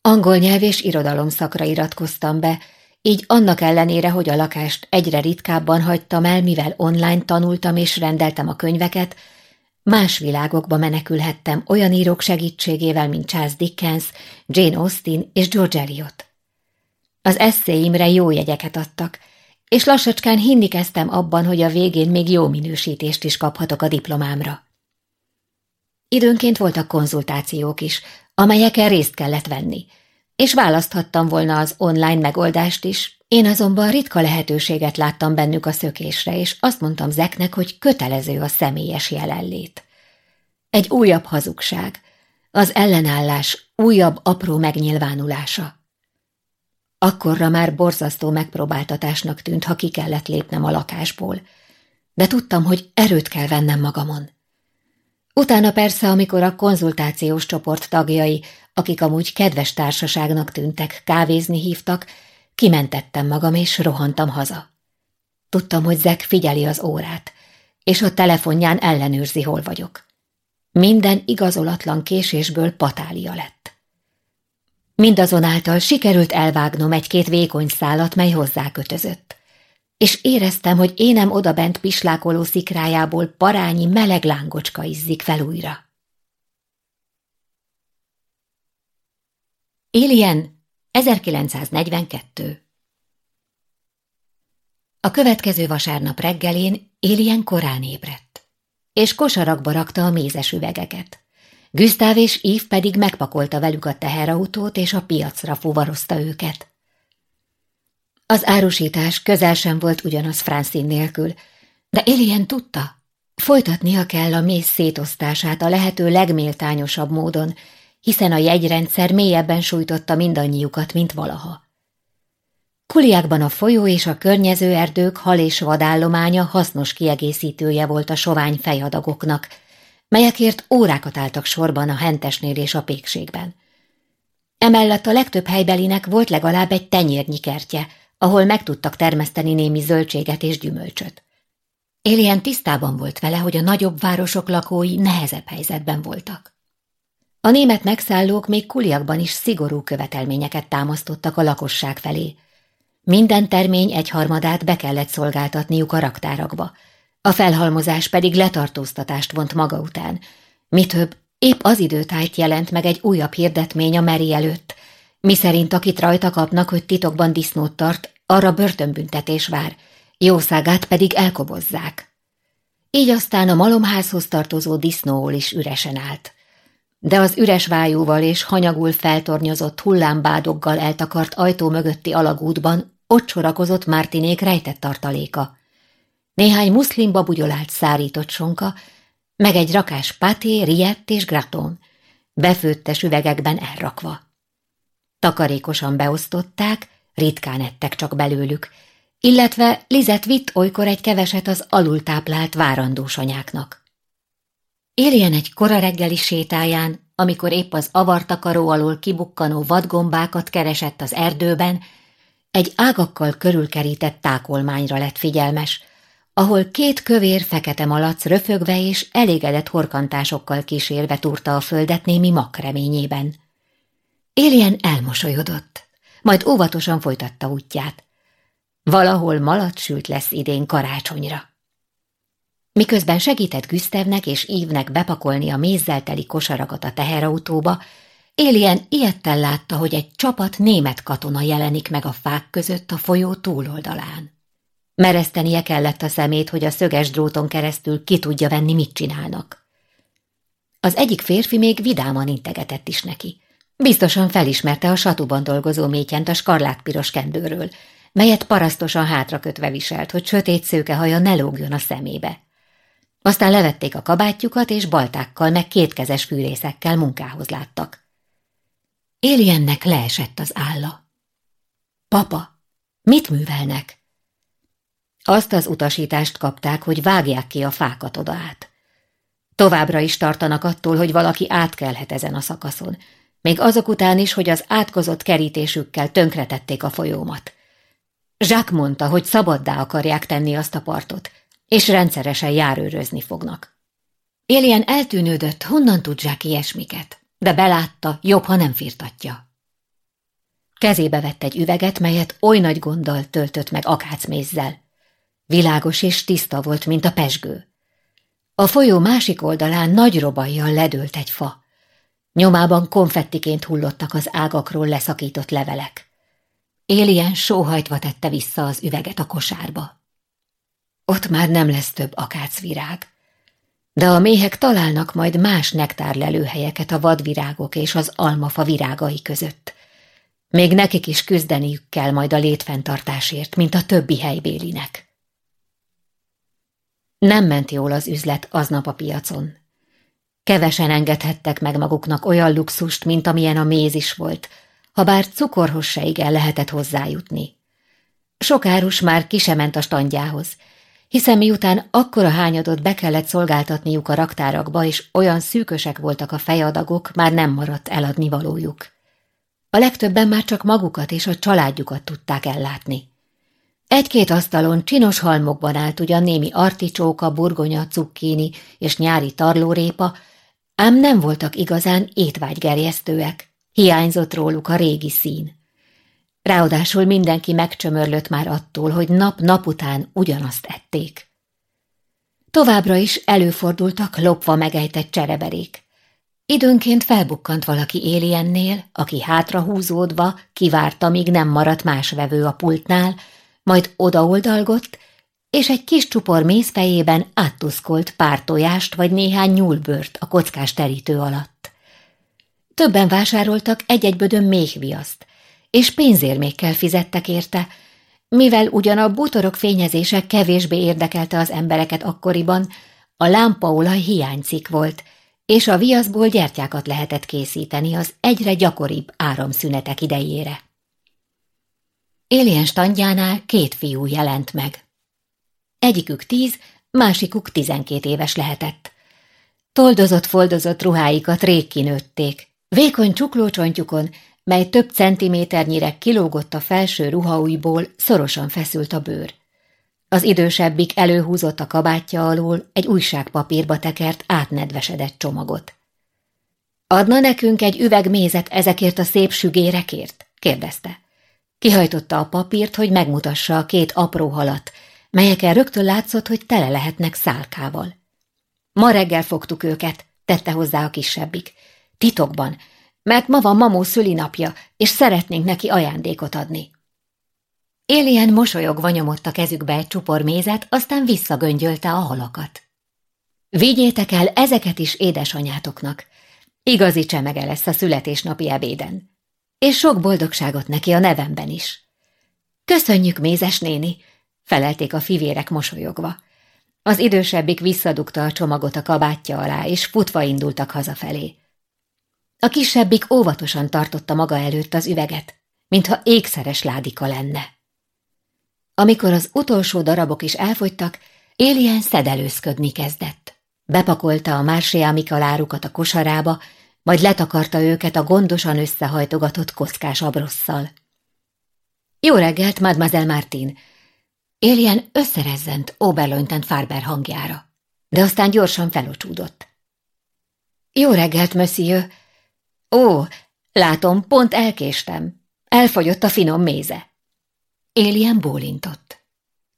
Angol nyelv és irodalom szakra iratkoztam be, így annak ellenére, hogy a lakást egyre ritkábban hagytam el, mivel online tanultam és rendeltem a könyveket, más világokba menekülhettem olyan írók segítségével, mint Charles Dickens, Jane Austen és George Eliot. Az eszéimre jó jegyeket adtak, és lassacskán hinni kezdtem abban, hogy a végén még jó minősítést is kaphatok a diplomámra. Időnként voltak konzultációk is, amelyeken részt kellett venni, és választhattam volna az online megoldást is, én azonban ritka lehetőséget láttam bennük a szökésre, és azt mondtam Zeknek, hogy kötelező a személyes jelenlét. Egy újabb hazugság, az ellenállás újabb apró megnyilvánulása. Akkorra már borzasztó megpróbáltatásnak tűnt, ha ki kellett lépnem a lakásból, de tudtam, hogy erőt kell vennem magamon. Utána persze, amikor a konzultációs csoport tagjai, akik amúgy kedves társaságnak tűntek, kávézni hívtak, kimentettem magam és rohantam haza. Tudtam, hogy Zek figyeli az órát, és a telefonján ellenőrzi, hol vagyok. Minden igazolatlan késésből patália lett. Mindazonáltal sikerült elvágnom egy-két vékony szálat, mely hozzá kötözött. És éreztem, hogy énem odabent pislákoló szikrájából parányi meleg lángocska izzik fel újra. Alien 1942 A következő vasárnap reggelén Alien korán ébredt, és kosarakba rakta a mézes üvegeket. Güsztáv és Ív pedig megpakolta velük a teherautót, és a piacra fuvarozta őket. Az árusítás közel sem volt ugyanaz Francine nélkül, de Alien tudta, folytatnia kell a méz szétosztását a lehető legméltányosabb módon, hiszen a jegyrendszer mélyebben sújtotta mindannyiukat, mint valaha. Kuliákban a folyó és a környező erdők hal és vadállománya hasznos kiegészítője volt a sovány fejadagoknak, melyekért órákat álltak sorban a hentesnél és a pékségben. Emellett a legtöbb helybelinek volt legalább egy tenyérnyi kertje, ahol meg tudtak termeszteni némi zöldséget és gyümölcsöt. Élien tisztában volt vele, hogy a nagyobb városok lakói nehezebb helyzetben voltak. A német megszállók még kuliakban is szigorú követelményeket támasztottak a lakosság felé. Minden termény egyharmadát be kellett szolgáltatniuk a raktárakba, a felhalmozás pedig letartóztatást vont maga után. Mi több, épp az időtájt jelent meg egy újabb hirdetmény a Meri előtt, miszerint akit rajta kapnak, hogy titokban disznót tart, arra börtönbüntetés vár, jószágát pedig elkobozzák. Így aztán a malomházhoz tartozó disznóól is üresen állt de az üres vájúval és hanyagul feltornyozott hullámbádoggal eltakart ajtó mögötti alagútban ott sorakozott Mártinék rejtett tartaléka. Néhány muszlim babugyolált szárított sonka, meg egy rakás paté, riett és graton, befőttes üvegekben elrakva. Takarékosan beosztották, ritkán ettek csak belőlük, illetve Lizet vitt olykor egy keveset az alultáplált várandós anyáknak. Éljen egy kora reggeli sétáján, amikor épp az avartakaró alól kibukkanó vadgombákat keresett az erdőben, egy ágakkal körülkerített tákolmányra lett figyelmes, ahol két kövér fekete malac röfögve és elégedett horkantásokkal kísérve túrta a földet némi makreményében. Éljen elmosolyodott, majd óvatosan folytatta útját. Valahol malac sült lesz idén karácsonyra. Miközben segített Güsztevnek és Ívnek bepakolni a mézzel teli kosarakat a teherautóba, Élien ilyetten látta, hogy egy csapat német katona jelenik meg a fák között a folyó túloldalán. Meresztenie kellett a szemét, hogy a szöges dróton keresztül ki tudja venni, mit csinálnak. Az egyik férfi még vidáman integetett is neki. Biztosan felismerte a satuban dolgozó métyent a skarlátpiros kendőről, melyet parasztosan hátra kötve viselt, hogy sötét szőke haja ne lógjon a szemébe. Aztán levették a kabátjukat, és baltákkal meg kétkezes fűrészekkel munkához láttak. Éliennek leesett az álla. Papa, mit művelnek? Azt az utasítást kapták, hogy vágják ki a fákat oda át. Továbbra is tartanak attól, hogy valaki átkelhet ezen a szakaszon, még azok után is, hogy az átkozott kerítésükkel tönkretették a folyómat. Jacques mondta, hogy szabaddá akarják tenni azt a partot, és rendszeresen járőrözni fognak. Élien eltűnődött, honnan tud Jacques ilyesmiket, de belátta, jobb, ha nem firtatja. Kezébe vett egy üveget, melyet oly nagy gonddal töltött meg akácmézzel. Világos és tiszta volt, mint a pesgő. A folyó másik oldalán nagy robajjal ledőlt egy fa. Nyomában konfettiként hullottak az ágakról leszakított levelek. Élien sóhajtva tette vissza az üveget a kosárba. Ott már nem lesz több akácvirág. De a méhek találnak majd más nektárlelőhelyeket a vadvirágok és az almafa virágai között. Még nekik is küzdeniük kell majd a létfenntartásért, mint a többi helybélinek. Nem ment jól az üzlet aznap a piacon. Kevesen engedhettek meg maguknak olyan luxust, mint amilyen a méz is volt, ha bár cukorhoz se igen lehetett hozzájutni. Sok árus már kisement a standjához, hiszen miután akkora hányadot be kellett szolgáltatniuk a raktárakba, és olyan szűkösek voltak a fejadagok, már nem maradt eladni valójuk. A legtöbben már csak magukat és a családjukat tudták ellátni. Egy-két asztalon csinos halmokban állt ugyan némi articsóka, burgonya, cukkini és nyári tarlórépa, ám nem voltak igazán étvágygerjesztőek, hiányzott róluk a régi szín. Ráadásul mindenki megcsömörlött már attól, hogy nap-nap után ugyanazt ették. Továbbra is előfordultak lopva megejtett csereberék. Időnként felbukkant valaki Éliennél, aki hátrahúzódva kivárta, míg nem maradt más vevő a pultnál, majd odaoldalgott, és egy kis csupor mézfejében áttuszkolt pár tojást vagy néhány nyúlbört a kockás terítő alatt. Többen vásároltak egy-egy bödön méhviaszt, és pénzérmékkel fizettek érte, mivel ugyan a bútorok fényezése kevésbé érdekelte az embereket akkoriban, a lámpaolaj hiányzik volt, és a viaszból gyertyákat lehetett készíteni az egyre gyakoribb áramszünetek idejére. Éljen standjánál két fiú jelent meg. Egyikük tíz, másikuk tizenkét éves lehetett. Toldozott-foldozott ruháikat rég kinőtték. Vékony csuklócsontjukon, mely több centiméternyire kilógott a felső ruhaújból, szorosan feszült a bőr. Az idősebbik előhúzott a kabátja alól egy újságpapírba tekert átnedvesedett csomagot. Adna nekünk egy üveg mézet ezekért a szép sügérekért? kérdezte. Kihajtotta a papírt, hogy megmutassa a két apró halat, melyeken rögtön látszott, hogy tele lehetnek szálkával. Ma reggel fogtuk őket, tette hozzá a kisebbik. Titokban, mert ma van mamó szülinapja, és szeretnénk neki ajándékot adni. Élien mosolyogva nyomott a kezükbe egy csupor mézet, aztán visszagöngyölte a halakat. Vigyétek el ezeket is édesanyátoknak. Igazi csemege lesz a születésnapi ebéden és sok boldogságot neki a nevemben is. Köszönjük, mézes néni, felelték a fivérek mosolyogva. Az idősebbik visszadugta a csomagot a kabátja alá, és futva indultak hazafelé. A kisebbik óvatosan tartotta maga előtt az üveget, mintha ékszeres ládika lenne. Amikor az utolsó darabok is elfogytak, Élien szedelőzködni kezdett. Bepakolta a mársiámi kalárukat a kosarába, majd letakarta őket a gondosan összehajtogatott kockás abrosszal. Jó reggelt, Mademoiselle Martin! Éljen összerezzent Oberleutnant Farber hangjára, de aztán gyorsan felocsúdott. Jó reggelt, monsieur! Ó, látom, pont elkéstem. Elfogyott a finom méze. Éljen bólintott.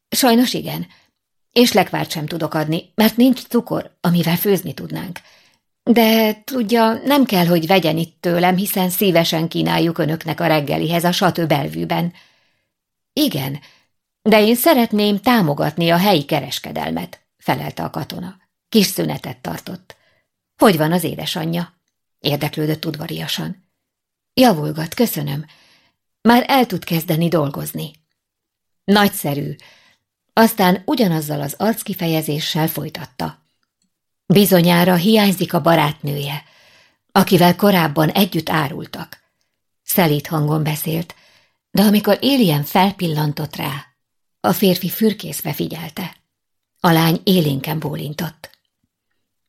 Sajnos igen, és lekvárt sem tudok adni, mert nincs cukor, amivel főzni tudnánk. De tudja, nem kell, hogy vegyen itt tőlem, hiszen szívesen kínáljuk önöknek a reggelihez a satő. Igen, de én szeretném támogatni a helyi kereskedelmet, felelte a katona. Kis szünetet tartott. Hogy van az édesanyja? Érdeklődött udvariasan. Javulgat, köszönöm. Már el tud kezdeni dolgozni. Nagyszerű. Aztán ugyanazzal az arckifejezéssel folytatta. Bizonyára hiányzik a barátnője, akivel korábban együtt árultak. Szelít hangon beszélt, de amikor Élien felpillantott rá, a férfi fürkészve figyelte. A lány élénken bólintott.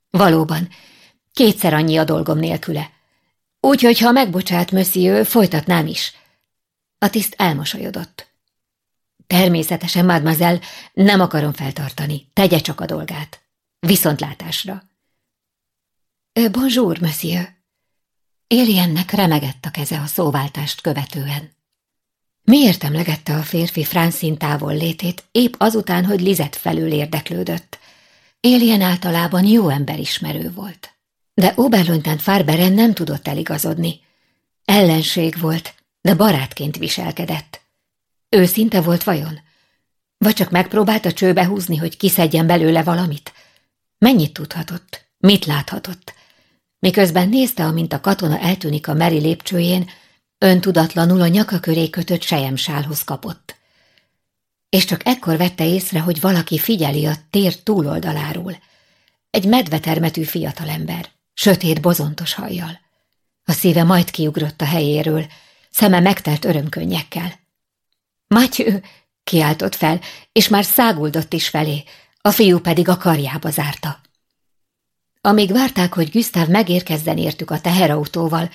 Valóban, kétszer annyi a dolgom nélküle. Úgyhogy, ha megbocsát, monsieur, folytatnám is. A tiszt elmosolyodott. Természetesen, mademoiselle, nem akarom feltartani. Tegye csak a dolgát. Viszontlátásra. Bonjour, monsieur. Éliennek remegett a keze a szóváltást követően. Miért emlegette a férfi Francine távol létét épp azután, hogy Lizet felül érdeklődött? Élien általában jó emberismerő volt. De Oberlönten Farberen nem tudott eligazodni. Ellenség volt, de barátként viselkedett. Őszinte volt vajon? Vagy csak megpróbálta csőbe húzni, hogy kiszedjen belőle valamit? Mennyit tudhatott? Mit láthatott? Miközben nézte, amint a katona eltűnik a Meri lépcsőjén, öntudatlanul a nyaka köré kötött sejemsálhoz kapott. És csak ekkor vette észre, hogy valaki figyeli a tér túloldaláról. Egy medvetermetű fiatalember, sötét bozontos hajjal. A szíve majd kiugrott a helyéről, szeme megtelt örömkönnyekkel. Matyő! kiáltott fel, és már száguldott is felé, a fiú pedig a karjába zárta. Amíg várták, hogy Güsztáv megérkezzen értük a teherautóval,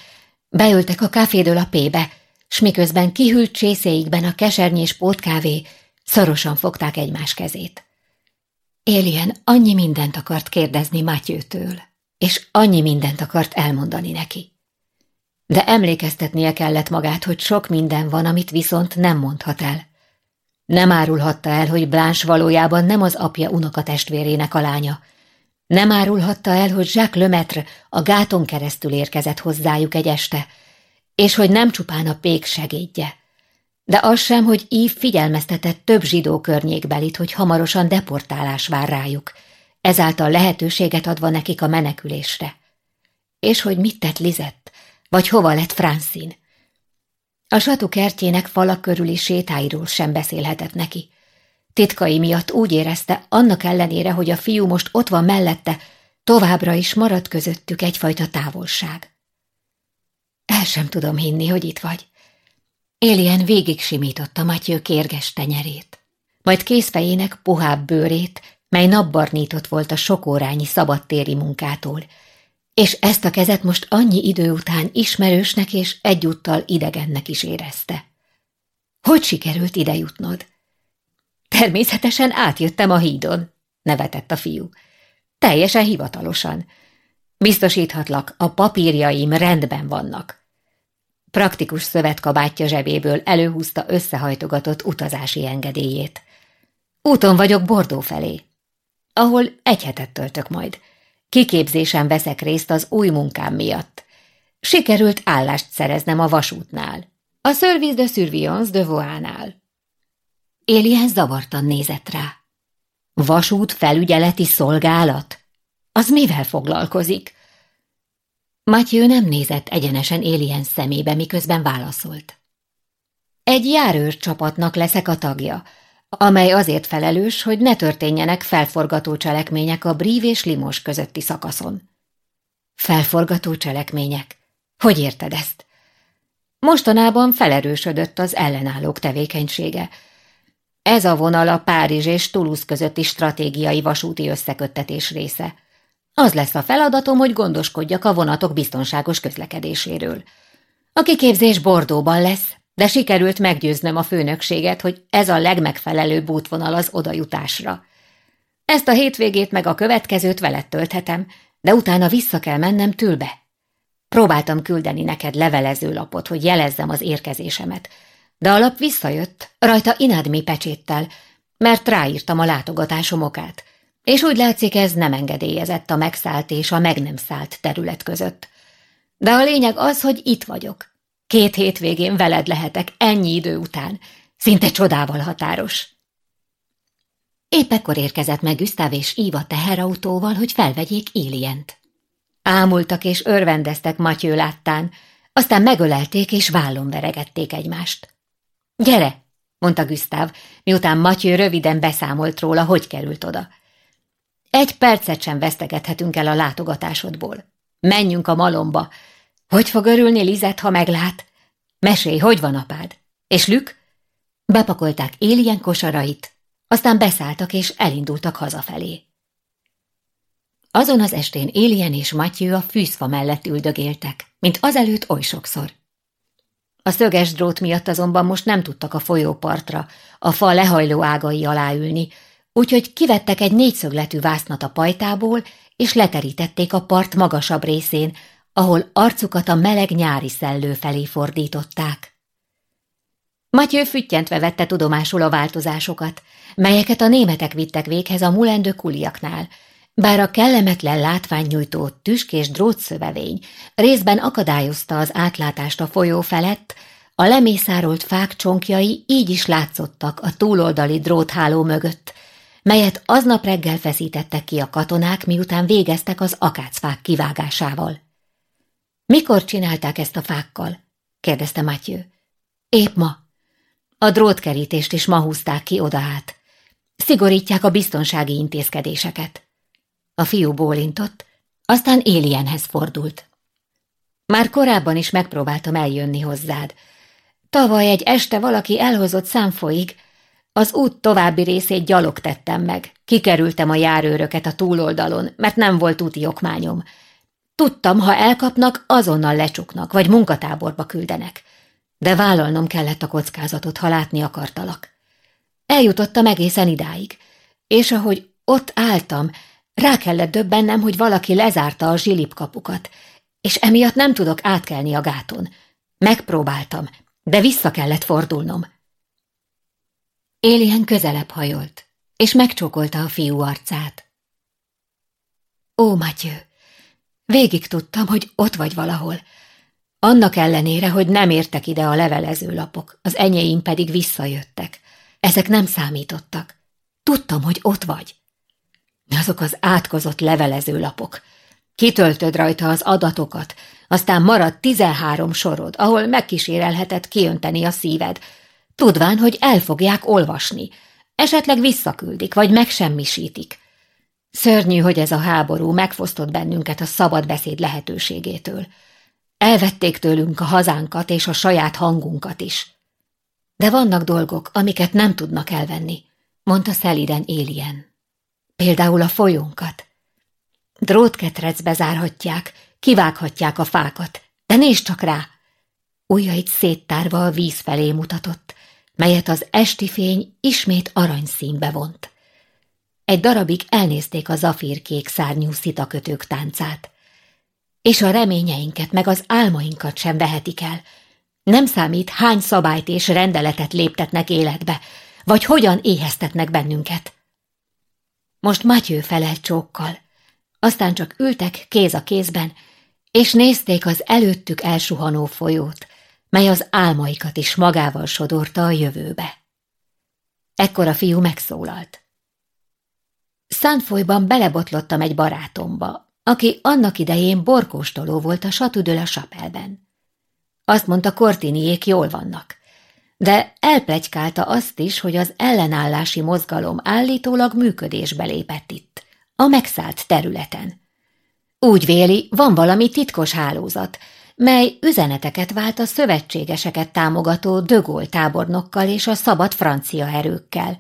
beültek a kávédől a pébe, s miközben kihűlt csészéikben a kesernyés pótkávé, szorosan fogták egymás kezét. Élien annyi mindent akart kérdezni Mátyőtől, és annyi mindent akart elmondani neki. De emlékeztetnie kellett magát, hogy sok minden van, amit viszont nem mondhat el. Nem árulhatta el, hogy Blanche valójában nem az apja unokatestvérének a lánya, nem árulhatta el, hogy Jacques Lemaitre a gáton keresztül érkezett hozzájuk egy este, és hogy nem csupán a pék segédje. De az sem, hogy Ív figyelmeztetett több zsidó környékbelit, hogy hamarosan deportálás vár rájuk, ezáltal lehetőséget adva nekik a menekülésre. És hogy mit tett Lizett, vagy hova lett Francine. A satu kertjének falak körüli sétáiról sem beszélhetett neki. Titkai miatt úgy érezte, annak ellenére, hogy a fiú most ott van mellette, továbbra is maradt közöttük egyfajta távolság. El sem tudom hinni, hogy itt vagy. Élien végig simította Matyő kérges tenyerét, majd készfejének puhább bőrét, mely napbarnított volt a sokórányi szabadtéri munkától, és ezt a kezet most annyi idő után ismerősnek és egyúttal idegennek is érezte. Hogy sikerült ide jutnod? Természetesen átjöttem a hídon, nevetett a fiú. Teljesen hivatalosan. Biztosíthatlak, a papírjaim rendben vannak. Praktikus szövetkabátja zsebéből előhúzta összehajtogatott utazási engedélyét. Úton vagyok Bordó felé, ahol egy hetet töltök majd. Kiképzésen veszek részt az új munkám miatt. Sikerült állást szereznem a vasútnál, a Service de Surveillance de Voánál. Élien zavartan nézett rá. Vasút felügyeleti szolgálat? Az mivel foglalkozik? Matyő nem nézett egyenesen Élien szemébe, miközben válaszolt. Egy járőr csapatnak leszek a tagja, amely azért felelős, hogy ne történjenek felforgató cselekmények a Brív és Limos közötti szakaszon. Felforgató cselekmények? Hogy érted ezt? Mostanában felerősödött az ellenállók tevékenysége, ez a vonal a Párizs és Toulouse közötti stratégiai vasúti összeköttetés része. Az lesz a feladatom, hogy gondoskodjak a vonatok biztonságos közlekedéséről. A kiképzés Bordóban lesz, de sikerült meggyőznöm a főnökséget, hogy ez a legmegfelelőbb útvonal az odajutásra. Ezt a hétvégét meg a következőt veled tölthetem, de utána vissza kell mennem tülbe. Próbáltam küldeni neked levelezőlapot, hogy jelezzem az érkezésemet, de a lap visszajött, rajta inádmi pecséttel, mert ráírtam a látogatásom okát, és úgy látszik ez nem engedélyezett a megszállt és a meg nem szállt terület között. De a lényeg az, hogy itt vagyok. Két hétvégén veled lehetek ennyi idő után, szinte csodával határos. Épp ekkor érkezett meg Güsztáv és Íva teherautóval, hogy felvegyék Élient. Ámultak és örvendeztek Matyő láttán, aztán megölelték és vállon veregették egymást. Gyere, mondta Güsztáv, miután Matyő röviden beszámolt róla, hogy került oda. Egy percet sem vesztegethetünk el a látogatásodból. Menjünk a malomba. Hogy fog örülni Lizet, ha meglát? Mesélj, hogy van apád? És Lük? Bepakolták éljen kosarait, aztán beszálltak és elindultak hazafelé. Azon az estén Élien és Matyő a fűzfa mellett üldögéltek, mint azelőtt oly sokszor. A szöges drót miatt azonban most nem tudtak a folyópartra, a fa lehajló ágai alá ülni, úgyhogy kivettek egy négyszögletű vásznat a pajtából, és leterítették a part magasabb részén, ahol arcukat a meleg nyári szellő felé fordították. Matyő füttyentve vette tudomásul a változásokat, melyeket a németek vittek véghez a mulendő kuliaknál, bár a kellemetlen látványnyújtó tüsk és drótszövevény részben akadályozta az átlátást a folyó felett, a lemészárolt fák csonkjai így is látszottak a túloldali drótháló mögött, melyet aznap reggel feszítettek ki a katonák, miután végeztek az akácfák kivágásával. Mikor csinálták ezt a fákkal? kérdezte Matyő. Épp ma. A drótkerítést is ma húzták ki oda át. Szigorítják a biztonsági intézkedéseket. A fiú bólintott, aztán Élienhez fordult. Már korábban is megpróbáltam eljönni hozzád. Tavaly egy este valaki elhozott számfolyig, az út további részét gyalog tettem meg. Kikerültem a járőröket a túloldalon, mert nem volt úti okmányom. Tudtam, ha elkapnak, azonnal lecsuknak, vagy munkatáborba küldenek. De vállalnom kellett a kockázatot, ha látni akartalak. Eljutottam egészen idáig, és ahogy ott álltam, rá kellett döbbennem, hogy valaki lezárta a zsilipkapukat, és emiatt nem tudok átkelni a gáton. Megpróbáltam, de vissza kellett fordulnom. Élien közelebb hajolt, és megcsókolta a fiú arcát. Ó, Matyő, végig tudtam, hogy ott vagy valahol. Annak ellenére, hogy nem értek ide a levelező lapok, az enyeim pedig visszajöttek. Ezek nem számítottak. Tudtam, hogy ott vagy. Azok az átkozott levelező lapok. Kitöltöd rajta az adatokat, aztán maradt tizenhárom sorod, ahol megkísérelhetett kiönteni a szíved, tudván, hogy el fogják olvasni, esetleg visszaküldik, vagy megsemmisítik. Szörnyű, hogy ez a háború megfosztott bennünket a szabad beszéd lehetőségétől. Elvették tőlünk a hazánkat és a saját hangunkat is. De vannak dolgok, amiket nem tudnak elvenni, mondta szeliden Élien. Például a folyónkat. Drótketrecbe zárhatják, kivághatják a fákat, de nézd csak rá! Ujjait széttárva a víz felé mutatott, melyet az esti fény ismét aranyszínbe vont. Egy darabig elnézték a zafírkék szárnyú szitakötők táncát. És a reményeinket meg az álmainkat sem vehetik el. Nem számít, hány szabályt és rendeletet léptetnek életbe, vagy hogyan éheztetnek bennünket. Most Matyő felelt csókkal, aztán csak ültek kéz a kézben, és nézték az előttük elsuhanó folyót, mely az álmaikat is magával sodorta a jövőbe. Ekkor a fiú megszólalt. Szánfolyban belebotlottam egy barátomba, aki annak idején borkóstoló volt a Satudöl a sapelben. Azt mondta, Kortiniék jól vannak, de elplegykálta azt is, hogy az ellenállási mozgalom állítólag működésbe lépett itt, a megszállt területen. Úgy véli, van valami titkos hálózat, mely üzeneteket vált a szövetségeseket támogató Dögol tábornokkal és a szabad francia erőkkel.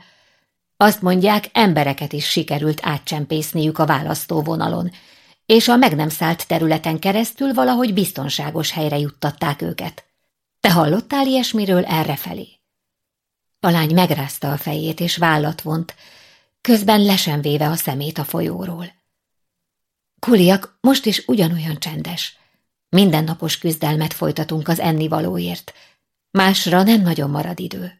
Azt mondják, embereket is sikerült átcsempészniük a választóvonalon, és a meg nem szállt területen keresztül valahogy biztonságos helyre juttatták őket. Te hallottál ilyesmiről errefelé? A lány megrázta a fejét és vállat vont, közben lesen véve a szemét a folyóról. Kuliak most is ugyanolyan csendes – Mindennapos küzdelmet folytatunk az ennivalóért. Másra nem nagyon marad idő.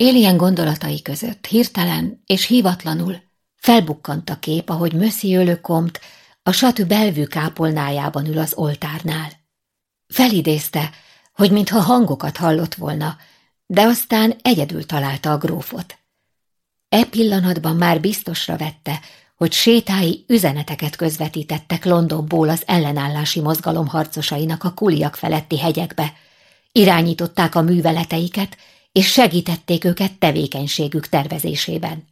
Élien gondolatai között hirtelen és hivatlanul felbukkant a kép, ahogy Monsieur le Comte a satű belvű kápolnájában ül az oltárnál. Felidézte, hogy mintha hangokat hallott volna, de aztán egyedül találta a grófot. E pillanatban már biztosra vette, hogy sétái üzeneteket közvetítettek Londonból az ellenállási mozgalom harcosainak a kuliak feletti hegyekbe, irányították a műveleteiket, és segítették őket tevékenységük tervezésében.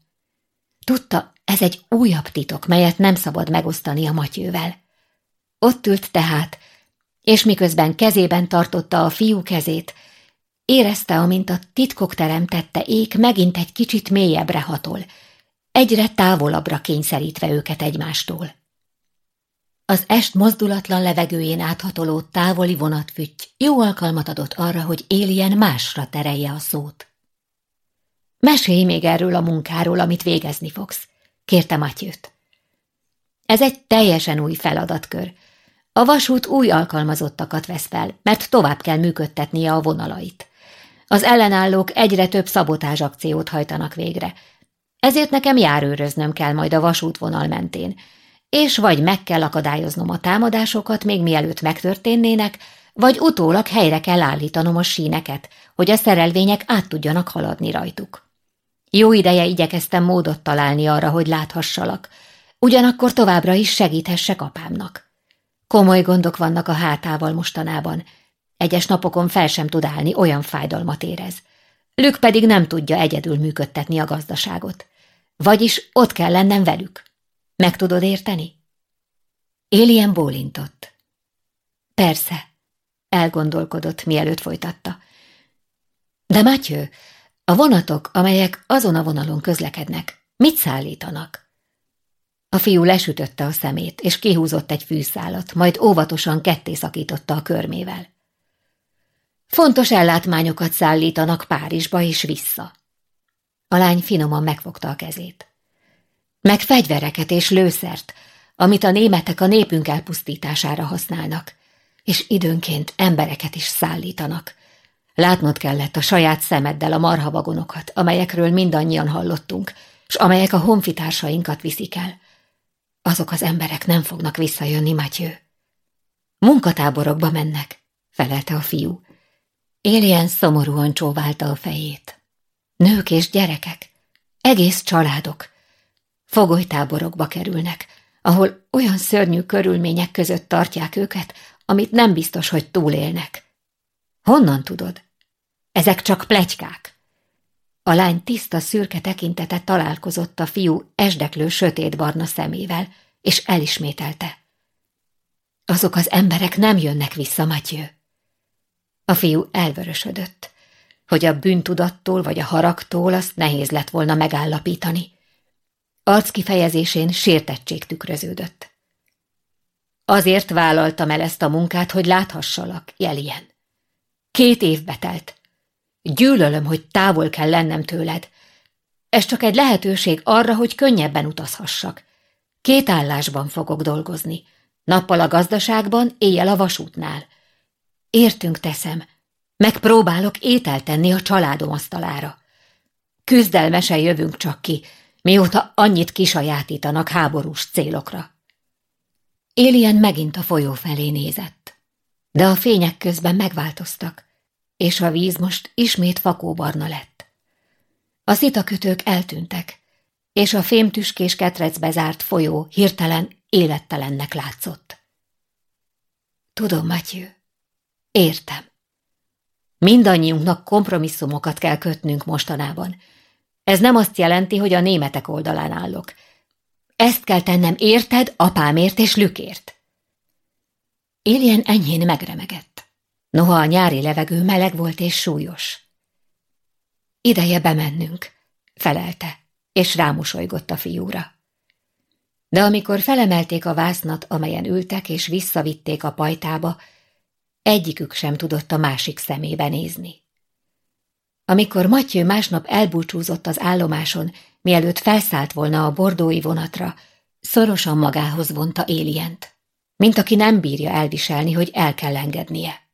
Tudta, Ez egy újabb titok, melyet nem szabad megosztani a Matyővel. Ott ült tehát, és miközben kezében tartotta a fiú kezét, érezte, amint a titkok teremtette ék megint egy kicsit mélyebbre hatol, egyre távolabbra kényszerítve őket egymástól. Az est mozdulatlan levegőjén áthatoló távoli vonatfütty jó alkalmat adott arra, hogy éljen másra terelje a szót. Mesélj még erről a munkáról, amit végezni fogsz, kérte Matyőt. Ez egy teljesen új feladatkör. A vasút új alkalmazottakat vesz fel, mert tovább kell működtetnie a vonalait. Az ellenállók egyre több szabotázs akciót hajtanak végre. Ezért nekem járőröznöm kell majd a vasútvonal mentén, és vagy meg kell akadályoznom a támadásokat, még mielőtt megtörténnének, vagy utólag helyre kell állítanom a síneket, hogy a szerelvények át tudjanak haladni rajtuk. Jó ideje igyekeztem módot találni arra, hogy láthassalak, ugyanakkor továbbra is segíthessek apámnak. Komoly gondok vannak a hátával mostanában. Egyes napokon fel sem tud állni, olyan fájdalmat érez. Lük pedig nem tudja egyedül működtetni a gazdaságot. Vagyis ott kell lennem velük. Meg tudod érteni? Élien bólintott. Persze, elgondolkodott, mielőtt folytatta. De Matyő, a vonatok, amelyek azon a vonalon közlekednek, mit szállítanak? A fiú lesütötte a szemét, és kihúzott egy fűszálat, majd óvatosan ketté szakította a körmével. Fontos ellátmányokat szállítanak Párizsba és vissza. A lány finoman megfogta a kezét. Meg fegyvereket és lőszert, amit a németek a népünk elpusztítására használnak, és időnként embereket is szállítanak. Látnod kellett a saját szemeddel a marhavagonokat, amelyekről mindannyian hallottunk, és amelyek a honfitársainkat viszik el. Azok az emberek nem fognak visszajönni, Matyő. Munkatáborokba mennek, felelte a fiú. Éljen szomorúan csóválta a fejét. Nők és gyerekek, egész családok, fogolytáborokba kerülnek, ahol olyan szörnyű körülmények között tartják őket, amit nem biztos, hogy túlélnek. Honnan tudod? Ezek csak plegykák. A lány tiszta szürke tekintete találkozott a fiú esdeklő sötétbarna szemével, és elismételte. Azok az emberek nem jönnek vissza, Matyő. A fiú elvörösödött. Hogy a bűntudattól vagy a haragtól azt nehéz lett volna megállapítani. Arckifejezésén sértettség tükröződött. Azért vállaltam el ezt a munkát, hogy láthassalak, Jelien. Két évbe telt. Gyűlölöm, hogy távol kell lennem tőled. Ez csak egy lehetőség arra, hogy könnyebben utazhassak. Két állásban fogok dolgozni. Nappal a gazdaságban, éjjel a vasútnál. Értünk teszem. Megpróbálok ételt tenni a családom asztalára. Küzdelmesen jövünk csak ki, mióta annyit kisajátítanak háborús célokra. Élien megint a folyó felé nézett, de a fények közben megváltoztak, és a víz most ismét fakóbarna lett. A szitakötők eltűntek, és a fémtüskés ketrecbe zárt folyó hirtelen élettelennek látszott. Tudom, Matyő, értem. Mindannyiunknak kompromisszumokat kell kötnünk mostanában, ez nem azt jelenti, hogy a németek oldalán állok. Ezt kell tennem érted, apámért és lükért. Éljen enyhén megremegett. Noha a nyári levegő meleg volt és súlyos. Ideje bemennünk, felelte, és rámosolygott a fiúra. De amikor felemelték a vásznat, amelyen ültek, és visszavitték a pajtába, egyikük sem tudott a másik szemébe nézni. Amikor Matyő másnap elbúcsúzott az állomáson, mielőtt felszállt volna a bordói vonatra, szorosan magához vonta Élient, mint aki nem bírja elviselni, hogy el kell engednie.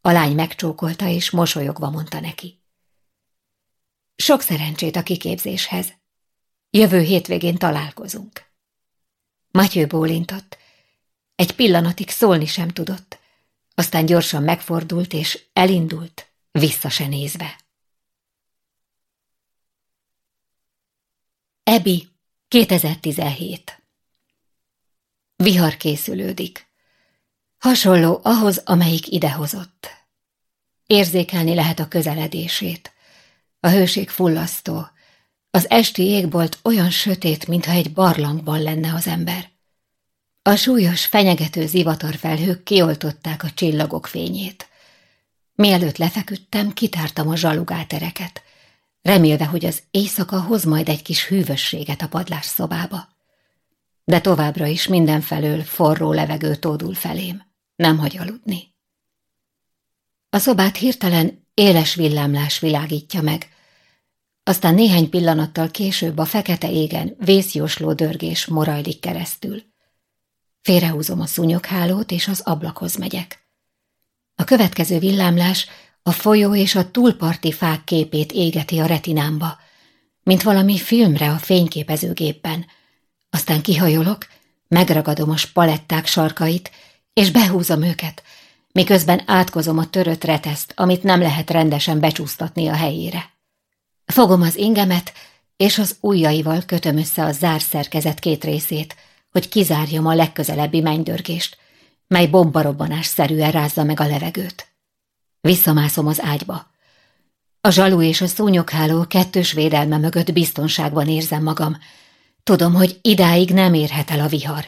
A lány megcsókolta, és mosolyogva mondta neki. Sok szerencsét a kiképzéshez. Jövő hétvégén találkozunk. Matyő bólintott. Egy pillanatig szólni sem tudott. Aztán gyorsan megfordult, és elindult, vissza se nézve. Ebi, 2017 Vihar készülődik. Hasonló ahhoz, amelyik idehozott. Érzékelni lehet a közeledését. A hőség fullasztó. Az esti égbolt olyan sötét, mintha egy barlangban lenne az ember. A súlyos, fenyegető zivatarfelhők kioltották a csillagok fényét. Mielőtt lefeküdtem, kitártam a zsalugátereket, remélve, hogy az éjszaka hoz majd egy kis hűvösséget a padlás szobába. De továbbra is mindenfelől forró levegő tódul felém. Nem hagy aludni. A szobát hirtelen éles villámlás világítja meg, aztán néhány pillanattal később a fekete égen vészjósló dörgés morajlik keresztül. Félrehúzom a szúnyoghálót, és az ablakhoz megyek. A következő villámlás a folyó és a túlparti fák képét égeti a retinámba, mint valami filmre a fényképezőgépben. Aztán kihajolok, megragadom a spaletták sarkait, és behúzom őket, miközben átkozom a törött reteszt, amit nem lehet rendesen becsúsztatni a helyére. Fogom az ingemet, és az ujjaival kötöm össze a zárszerkezet két részét, hogy kizárjam a legközelebbi mennydörgést, mely bombarobbanás szerűen rázza meg a levegőt. Visszamászom az ágyba. A zsalú és a szúnyogháló kettős védelme mögött biztonságban érzem magam. Tudom, hogy idáig nem érhet el a vihar.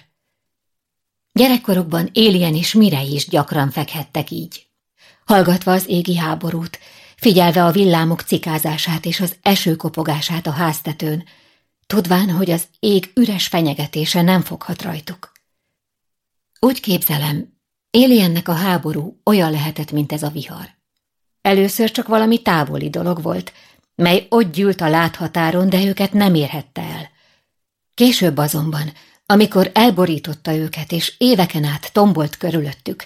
Gyerekkorukban Élien és Mirei is gyakran fekhettek így. Hallgatva az égi háborút, figyelve a villámok cikázását és az eső kopogását a háztetőn, tudván, hogy az ég üres fenyegetése nem foghat rajtuk. Úgy képzelem, Éliennek a háború olyan lehetett, mint ez a vihar. Először csak valami távoli dolog volt, mely ott gyűlt a láthatáron, de őket nem érhette el. Később azonban, amikor elborította őket, és éveken át tombolt körülöttük,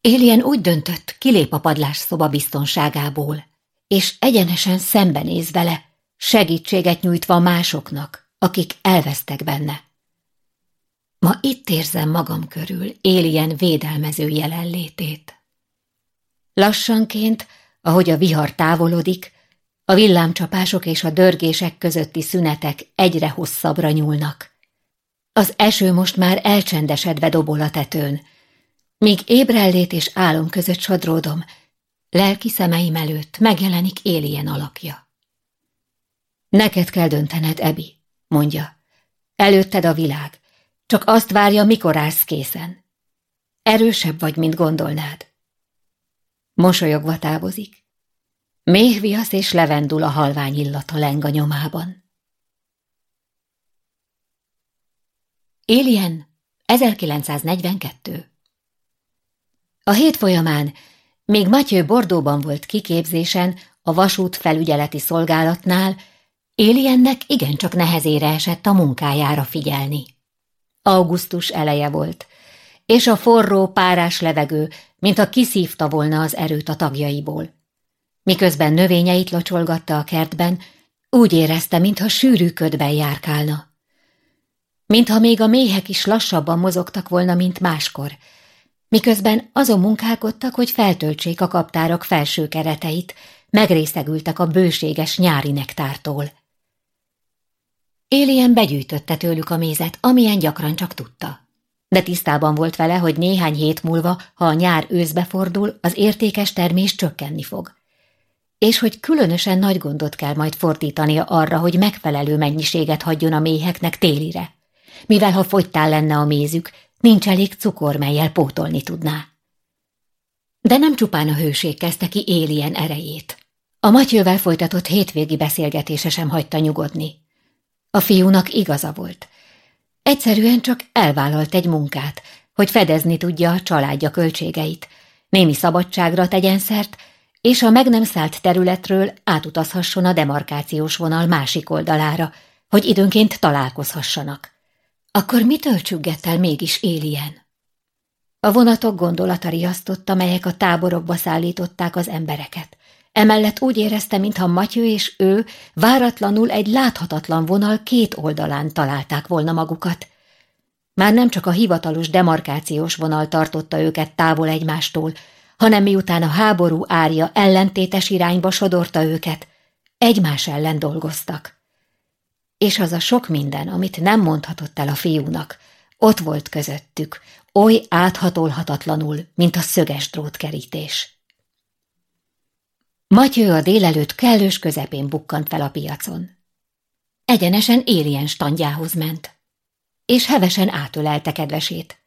Élien úgy döntött, kilép a padlás szoba biztonságából, és egyenesen szembenéz vele, segítséget nyújtva másoknak, akik elvesztek benne. Ma itt érzem magam körül Élien védelmező jelenlétét. Lassanként, ahogy a vihar távolodik, a villámcsapások és a dörgések közötti szünetek egyre hosszabbra nyúlnak. Az eső most már elcsendesedve dobol a tetőn, míg ébrellét és álom között sodródom, lelki szemeim előtt megjelenik Élien alakja. Neked kell döntened, Ebi, mondja. Előtted a világ. Csak azt várja, mikor állsz készen. Erősebb vagy, mint gondolnád. Mosolyogva távozik. Méhviasz és levendula halvány illata leng a nyomában. Alien 1942 A hét folyamán, még Matyő Bordóban volt kiképzésen a vasút felügyeleti szolgálatnál, Aliennek igencsak nehezére esett a munkájára figyelni. Augusztus eleje volt, és a forró, párás levegő, mint a kiszívta volna az erőt a tagjaiból. Miközben növényeit locsolgatta a kertben, úgy érezte, mintha sűrű ködben járkálna. Mintha még a méhek is lassabban mozogtak volna, mint máskor, miközben azon munkálkodtak, hogy feltöltsék a kaptárak felső kereteit, megrészegültek a bőséges nyári nektártól. Élien begyűjtötte tőlük a mézet, amilyen gyakran csak tudta. De tisztában volt vele, hogy néhány hét múlva, ha a nyár őszbe fordul, az értékes termés csökkenni fog. És hogy különösen nagy gondot kell majd fordítania arra, hogy megfelelő mennyiséget hagyjon a méheknek télire. Mivel ha fogytál lenne a mézük, nincs elég cukor, melyel pótolni tudná. De nem csupán a hőség kezdte ki Élien erejét. A Matyővel folytatott hétvégi beszélgetése sem hagyta nyugodni. A fiúnak igaza volt. Egyszerűen csak elvállalt egy munkát, hogy fedezni tudja a családja költségeit, némi szabadságra tegyen szert, és a meg nem szállt területről átutazhasson a demarkációs vonal másik oldalára, hogy időnként találkozhassanak. Akkor mitől csüggett el mégis Élien? A vonatok gondolata riasztotta, melyek a táborokba szállították az embereket. Emellett úgy érezte, mintha Matyő és ő váratlanul egy láthatatlan vonal két oldalán találták volna magukat. Már nem csak a hivatalos demarkációs vonal tartotta őket távol egymástól, hanem miután a háború árja ellentétes irányba sodorta őket, egymás ellen dolgoztak. És az a sok minden, amit nem mondhatott el a fiúnak, ott volt közöttük, oly áthatolhatatlanul, mint a szöges drótkerítés. Matyő a délelőtt kellős közepén bukkant fel a piacon. egyenesen Érien standjához ment, és hevesen átölelte kedvesét.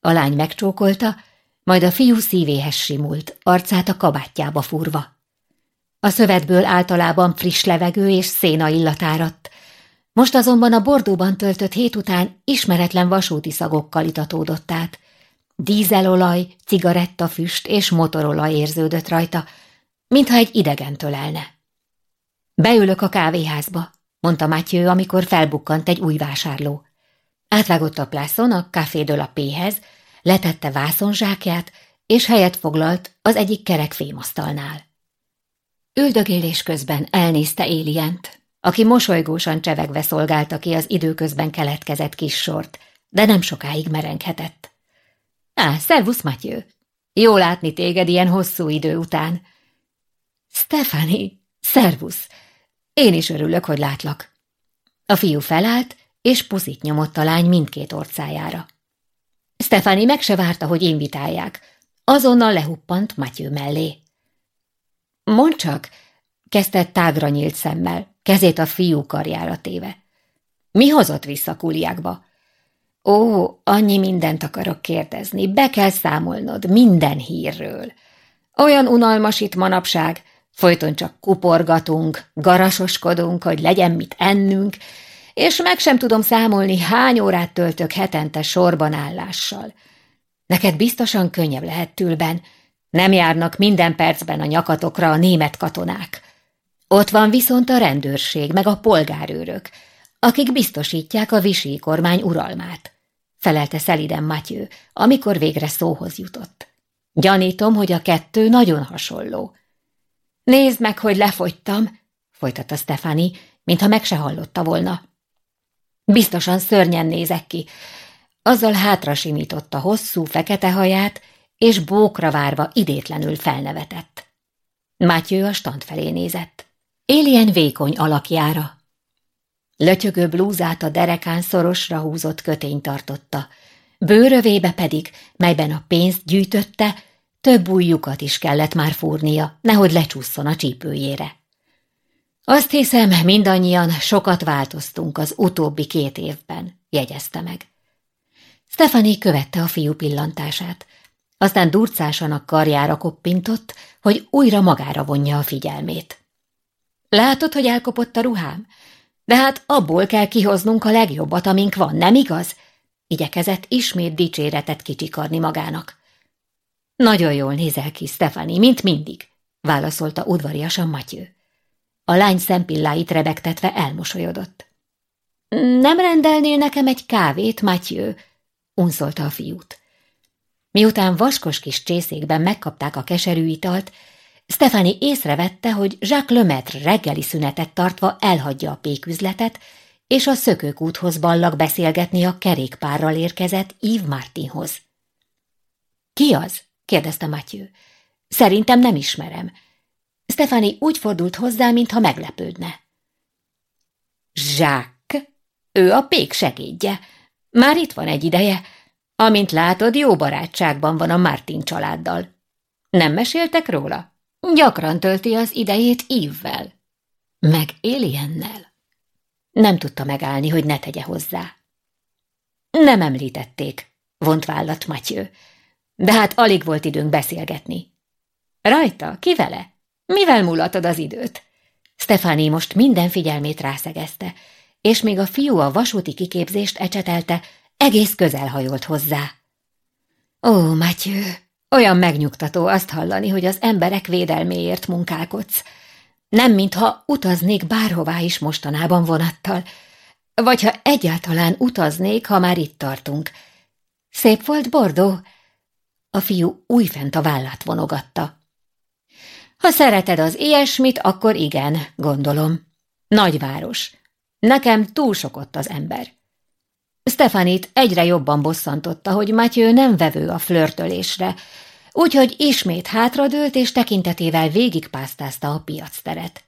A lány megcsókolta, majd a fiú szívéhez simult, arcát a kabátjába furva. A szövetből általában friss levegő és széna illatáradt, most azonban a bordóban töltött hét után ismeretlen vasúti szagokkal itatódott át. Dízelolaj, cigarettafüst és motorolaj érződött rajta, mintha egy idegen tölelne. Beülök a kávéházba, mondta Matyő, amikor felbukkant egy új vásárló. Átvágott a plászon a Café de la P-hez, letette vászonzsákját, és helyet foglalt az egyik kerek fémasztalnál. Üldögélés közben elnézte Élient, aki mosolygósan csevegve szolgálta ki az időközben keletkezett kis sort, de nem sokáig merenghetett. Á, szervusz, Matyő! Jó látni téged ilyen hosszú idő után. Stefani, szervusz! Én is örülök, hogy látlak. A fiú felállt, és puszit nyomott a lány mindkét orcájára. Stefani meg se várta, hogy invitálják. Azonnal lehuppant Matyő mellé. Mondd csak, kezdte tágra nyílt szemmel, kezét a fiú karjára téve. Mi hozott vissza kuliákba? Ó, annyi mindent akarok kérdezni, be kell számolnod minden hírről. Olyan unalmas itt manapság, folyton csak kuporgatunk, garasoskodunk, hogy legyen mit ennünk, és meg sem tudom számolni, hány órát töltök hetente sorban állással. Neked biztosan könnyebb lehet tülben, nem járnak minden percben a nyakatokra a német katonák. Ott van viszont a rendőrség, meg a polgárőrök, akik biztosítják a visi kormány uralmát, felelte szeliden Matyő, amikor végre szóhoz jutott. Gyanítom, hogy a kettő nagyon hasonló. Nézd meg, hogy lefogytam, folytatta Stefani, mintha meg se hallotta volna. Biztosan szörnyen nézek ki. Azzal hátra simította hosszú, fekete haját, és bókra várva idétlenül felnevetett. Mátyő a stand felé nézett. Élien vékony alakjára. Lötyögő blúzát a derekán szorosra húzott kötény tartotta, bőrövébe pedig, melyben a pénzt gyűjtötte, több új is kellett már fúrnia, nehogy lecsúszson a csípőjére. Azt hiszem, mindannyian sokat változtunk az utóbbi két évben, jegyezte meg. Stefani követte a fiú pillantását, aztán durcásan a karjára koppintott, hogy újra magára vonja a figyelmét. Látod, hogy elkopott a ruhám? De hát abból kell kihoznunk a legjobbat, amink van, nem igaz? Igyekezett ismét dicséretet kicsikarni magának. Nagyon jól nézel ki, Stefani, mint mindig, válaszolta udvariasan Matyő. A lány szempilláit rebegtetve elmosolyodott. Nem rendelnél nekem egy kávét, Matyő? unszolta a fiút. Miután vaskos kis csészékben megkapták a keserű italt, Stefani észrevette, hogy Jacques Lemaitre reggeli szünetet tartva elhagyja a péküzletet, és a szökőkúthoz ballag beszélgetni a kerékpárral érkezett Yves Martinhoz. – Ki az? – kérdezte Mathieu. – Szerintem nem ismerem. Stefani úgy fordult hozzá, mintha meglepődne. – Jacques? Ő a pék segédje. Már itt van egy ideje. Amint látod, jó barátságban van a Martin családdal. Nem meséltek róla? – Gyakran tölti az idejét ívvel, meg Éliennel. Nem tudta megállni, hogy ne tegye hozzá. Nem említették, vont vállat Matyő, de hát alig volt időnk beszélgetni. Rajta, ki vele? Mivel mulatod az időt? Stefani most minden figyelmét rászegezte, és még a fiú a vasúti kiképzést ecsetelte, egész közel hajolt hozzá. Ó, Matyő, olyan megnyugtató azt hallani, hogy az emberek védelméért munkálkodsz. Nem mintha utaznék bárhová is mostanában vonattal, vagy ha egyáltalán utaznék, ha már itt tartunk. Szép volt Bordó? A fiú újfent a vállát vonogatta. Ha szereted az ilyesmit, akkor igen, gondolom. Nagyváros. Nekem túl sok ott az ember. Stefanit egyre jobban bosszantotta, hogy Matyő nem vevő a flörtölésre, úgyhogy ismét hátradőlt és tekintetével végigpásztázta a piacteret.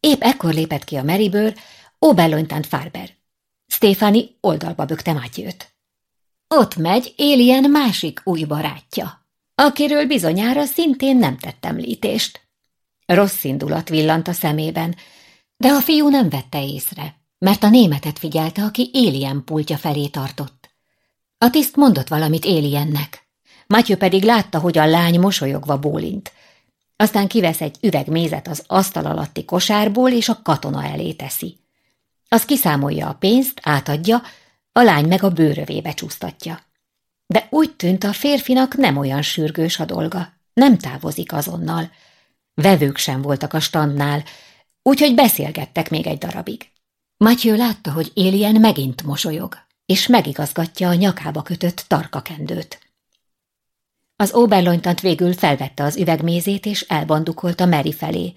Épp ekkor lépett ki a meriből Obellonytant Farber. Stefani oldalba bökte Matyőt. Ott megy Élien másik új barátja, akiről bizonyára szintén nem tett említést. Rossz indulat villant a szemében, de a fiú nem vette észre. mert a németet figyelte, aki Élien pultja felé tartott. A tiszt mondott valamit Éliennek. Matyő pedig látta, hogy a lány mosolyogva bólint. Aztán kivesz egy üveg mézet az asztal alatti kosárból, és a katona elé teszi. Az kiszámolja a pénzt, átadja, a lány meg a bőrövébe csúsztatja. De úgy tűnt, a férfinak nem olyan sürgős a dolga, nem távozik azonnal. Vevők sem voltak a standnál, úgyhogy beszélgettek még egy darabig. Matyő látta, hogy Élien megint mosolyog, és megigazgatja a nyakába kötött tarkakendőt. Az Oberlonytant végül felvette az üvegmézét, és elbandukolt Meri felé.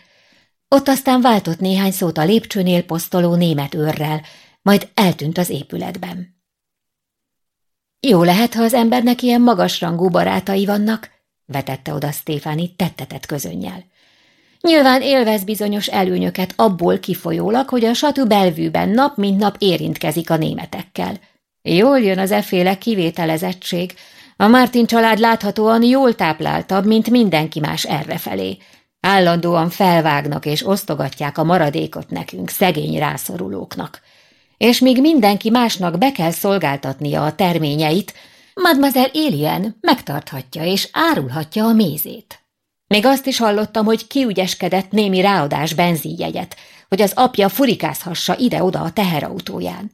Ott aztán váltott néhány szót a lépcsőnél posztoló német őrrel, majd eltűnt az épületben. Jó lehet, ha az embernek ilyen magasrangú barátai vannak, vetette oda Stefani tettetett közönnyel. Nyilván élvez bizonyos előnyöket abból kifolyólag, hogy a satú belvűben nap mint nap érintkezik a németekkel. Jól jön az efféle kivételezettség. A Martin család láthatóan jól tápláltabb, mint mindenki más errefelé. Állandóan felvágnak és osztogatják a maradékot nekünk, szegény rászorulóknak. És míg mindenki másnak be kell szolgáltatnia a terményeit, Mademoiselle Alien megtarthatja és árulhatja a mézét. Még azt is hallottam, hogy kiügyeskedett némi ráadás benzinjegyet, hogy az apja furikázhassa ide-oda a teherautóján.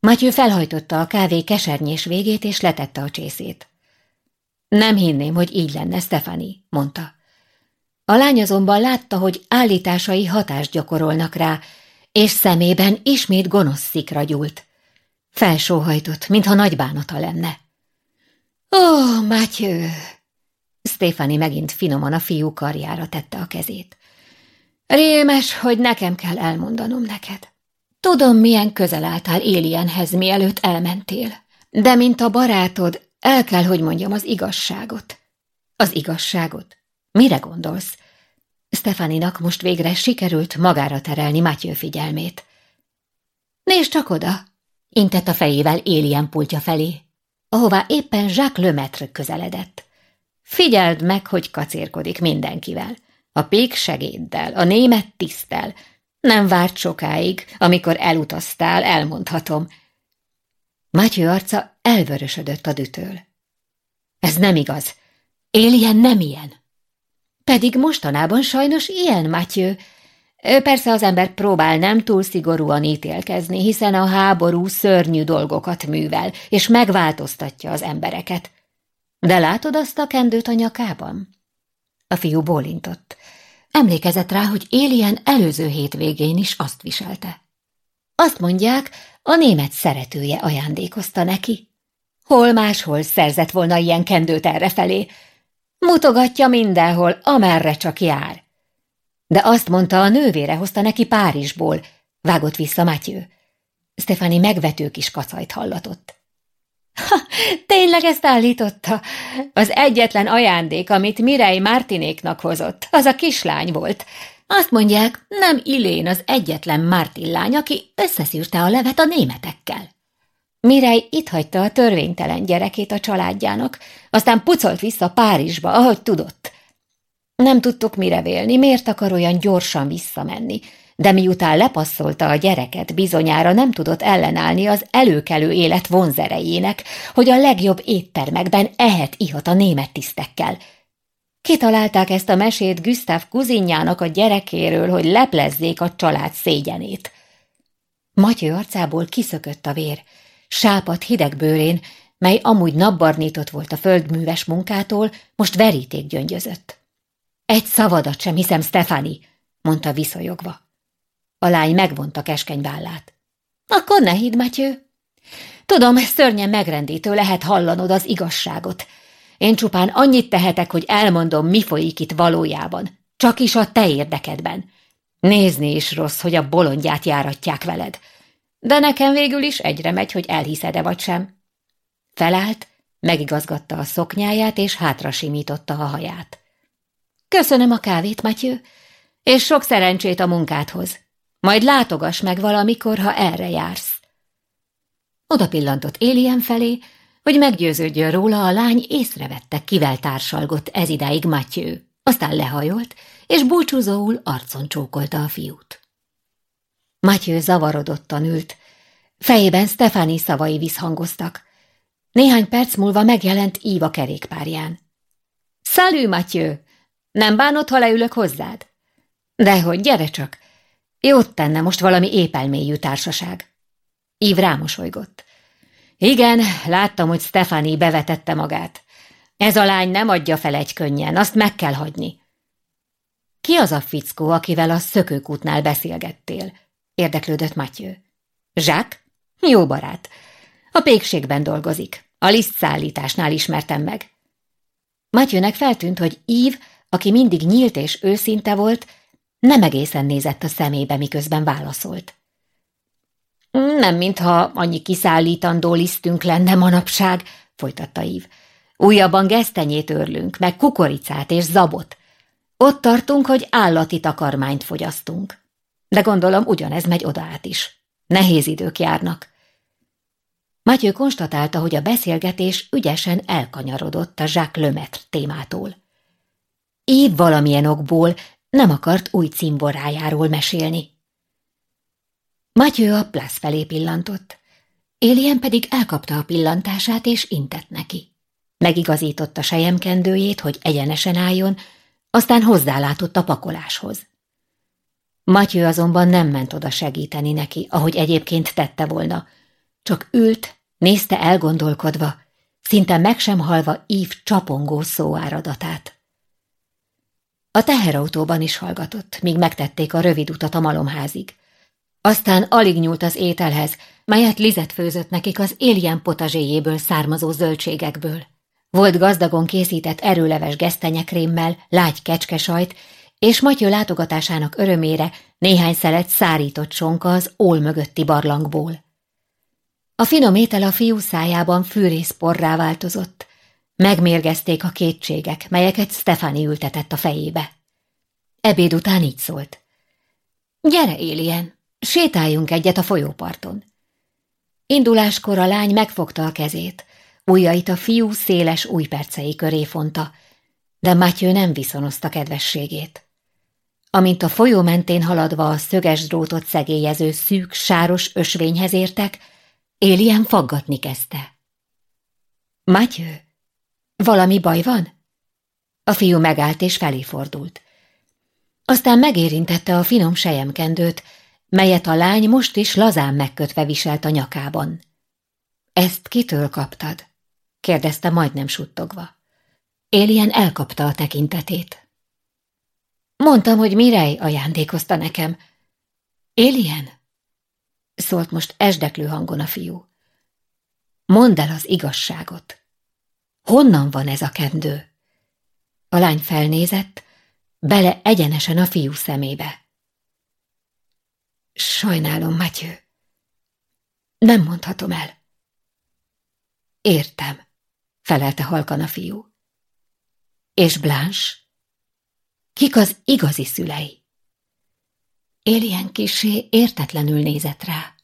Matyő felhajtotta a kávé kesernyés végét, és letette a csészét. Nem hinném, hogy így lenne, Stefani, mondta. A lány azonban látta, hogy állításai hatást gyakorolnak rá, és szemében ismét gonosz szikra gyúlt. Felsóhajtott, mintha nagy bánata lenne. Ó, oh, Mátyő! Stefani megint finoman a fiú karjára tette a kezét. Rémes, hogy nekem kell elmondanom neked. Tudom, milyen közel álltál Élienhez, mielőtt elmentél, de mint a barátod, el kell, hogy mondjam az igazságot. Az igazságot? Mire gondolsz? Stefaninak most végre sikerült magára terelni Matyő figyelmét. Nézd csak oda! intett a fejével Élien pultja felé, ahová éppen Jacques Lemaitre közeledett. Figyeld meg, hogy kacérkodik mindenkivel. A pék segéddel, a német tisztel. Nem várt sokáig, amikor elutaztál, elmondhatom. Matyő arca elvörösödött a dütől. Ez nem igaz. Éljen nem ilyen. Pedig mostanában sajnos ilyen, Matyő. Persze az ember próbál nem túl szigorúan ítélkezni, hiszen a háború szörnyű dolgokat művel, és megváltoztatja az embereket. De látod azt a kendőt a nyakában? A fiú bólintott. Emlékezett rá, hogy Élien előző hétvégén is azt viselte. Azt mondják, a német szeretője ajándékozta neki. Hol máshol szerzett volna ilyen kendőt errefelé, Mutogatja mindenhol, amerre csak jár. De azt mondta, a nővére hozta neki Párizsból, vágott vissza Matyő. Stefani megvető kis kacajt hallatott. Ha, tényleg ezt állította? Az egyetlen ajándék, amit Mirei Mártinéknak hozott, az a kislány volt. Azt mondják, nem Ilén az egyetlen Mártin lány, aki összeszűrte a levet a németekkel. Mirej itt hagyta a törvénytelen gyerekét a családjának, aztán pucolt vissza Párizsba, ahogy tudott. Nem tudtuk mire vélni, miért akar olyan gyorsan visszamenni, de miután lepasszolta a gyereket, bizonyára nem tudott ellenállni az előkelő élet vonzerejének, hogy a legjobb éttermekben ehet ihat a német tisztekkel. Kitalálták ezt a mesét Gustav kuzinjának a gyerekéről, hogy leplezzék a család szégyenét. Matyő arcából kiszökött a vér, sápat hideg bőrén, mely amúgy napbarnított volt a földműves munkától, most veríték gyöngyözött. Egy szavadat sem hiszem, Stefani, mondta viszonyogva. A lány megvonta keskeny vállát. Akkor ne hidd, Matyő. Tudom, szörnyen megrendítő lehet hallanod az igazságot. Én csupán annyit tehetek, hogy elmondom, mi folyik itt valójában. Csak is a te érdekedben. Nézni is rossz, hogy a bolondját járatják veled. De nekem végül is egyre megy, hogy elhiszed-e vagy sem. Felállt, megigazgatta a szoknyáját, és hátra simította a haját. Köszönöm a kávét, Matyő, és sok szerencsét a munkádhoz. Majd látogass meg valamikor, ha erre jársz. Oda pillantott Élien felé, hogy meggyőződjön róla, a lány észrevette, kivel társalgott ez idáig Matyő. Aztán lehajolt, és búcsúzóul arcon csókolta a fiút. Matyő zavarodottan ült. Fejében Stefani szavai visszhangoztak. Néhány perc múlva megjelent Íva kerékpárján. Szalű, Matyő! Nem bánod, ha leülök hozzád? Dehogy, gyere csak! Jót tenne most valami épelmélyű társaság. Ív rámosolygott. Igen, láttam, hogy Stefani bevetette magát. Ez a lány nem adja fel egy könnyen, azt meg kell hagyni. Ki az a fickó, akivel a szökőkútnál beszélgettél? Érdeklődött Matyő. Zsák? Jó barát. A pékségben dolgozik. A lisztszállításnál ismertem meg. Matyőnek feltűnt, hogy Ív, aki mindig nyílt és őszinte volt, nem egészen nézett a szemébe, miközben válaszolt. Nem, mintha annyi kiszállítandó lisztünk lenne manapság, folytatta Ív. Újabban gesztenyét örlünk, meg kukoricát és zabot. Ott tartunk, hogy állati takarmányt fogyasztunk. De gondolom ugyanez megy oda át is. Nehéz idők járnak. Matyő konstatálta, hogy a beszélgetés ügyesen elkanyarodott a Jacques Lemaitre témától. Év valamilyen okból nem akart új cimborájáról mesélni. Matyő a plász felé pillantott. Élien pedig elkapta a pillantását és intett neki. Megigazította sejemkendőjét, hogy egyenesen álljon, aztán hozzálátott a pakoláshoz. Matyő azonban nem ment oda segíteni neki, ahogy egyébként tette volna. Csak ült, nézte elgondolkodva, szinte meg sem halva ív csapongó szóáradatát. A teherautóban is hallgatott, míg megtették a rövid utat a malomházig. Aztán alig nyúlt az ételhez, melyet Lizet főzött nekik az éljen potazséjéből származó zöldségekből. Volt gazdagon készített erőleves gesztenyekrémmel, lágy kecskesajt, és Matyő látogatásának örömére néhány szelet szárított sonka az ól mögötti barlangból. A finom étel a fiú szájában fűrészporrá változott. Megmérgezték a kétségek, melyeket Stefani ültetett a fejébe. Ebéd után így szólt. Gyere, Élien, sétáljunk egyet a folyóparton. Induláskor a lány megfogta a kezét, ujjait a fiú széles új percei köré fonta, de Mátyő nem viszonozta kedvességét. Amint a folyó mentén haladva a szöges drótot szegélyező szűk, sáros ösvényhez értek, Élien faggatni kezdte. Mátyő, valami baj van? A fiú megállt és felé fordult. Aztán megérintette a finom sejemkendőt, melyet a lány most is lazán megkötve viselt a nyakában. Ezt kitől kaptad? kérdezte majdnem suttogva. Élien elkapta a tekintetét. Mondtam, hogy Mirej ajándékozta nekem. Élien? Szólt most esdeklő hangon a fiú. Mondd el az igazságot. Honnan van ez a kendő? A lány felnézett, bele egyenesen a fiú szemébe. Sajnálom, Matyő. Nem mondhatom el. Értem, felelte halkan a fiú. És Blanche? Kik az igazi szülei? Éljen kisé értetlenül nézett rá.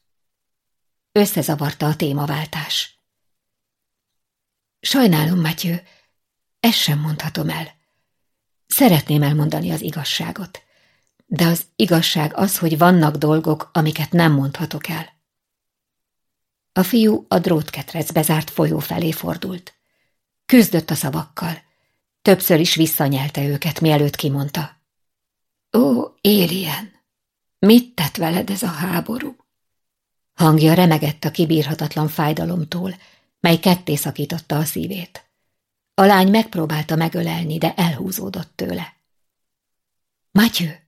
Összezavarta a témaváltás. Sajnálom, Matyő, ezt sem mondhatom el. Szeretném elmondani az igazságot, de az igazság az, hogy vannak dolgok, amiket nem mondhatok el. A fiú a drótketrecbe zárt folyó felé fordult. Küzdött a szavakkal. Többször is visszanyelte őket, mielőtt kimondta. Ó, Élien, mit tett veled ez a háború? Hangja remegett a kibírhatatlan fájdalomtól, mely ketté szakította a szívét. A lány megpróbálta megölelni, de elhúzódott tőle. Matyő,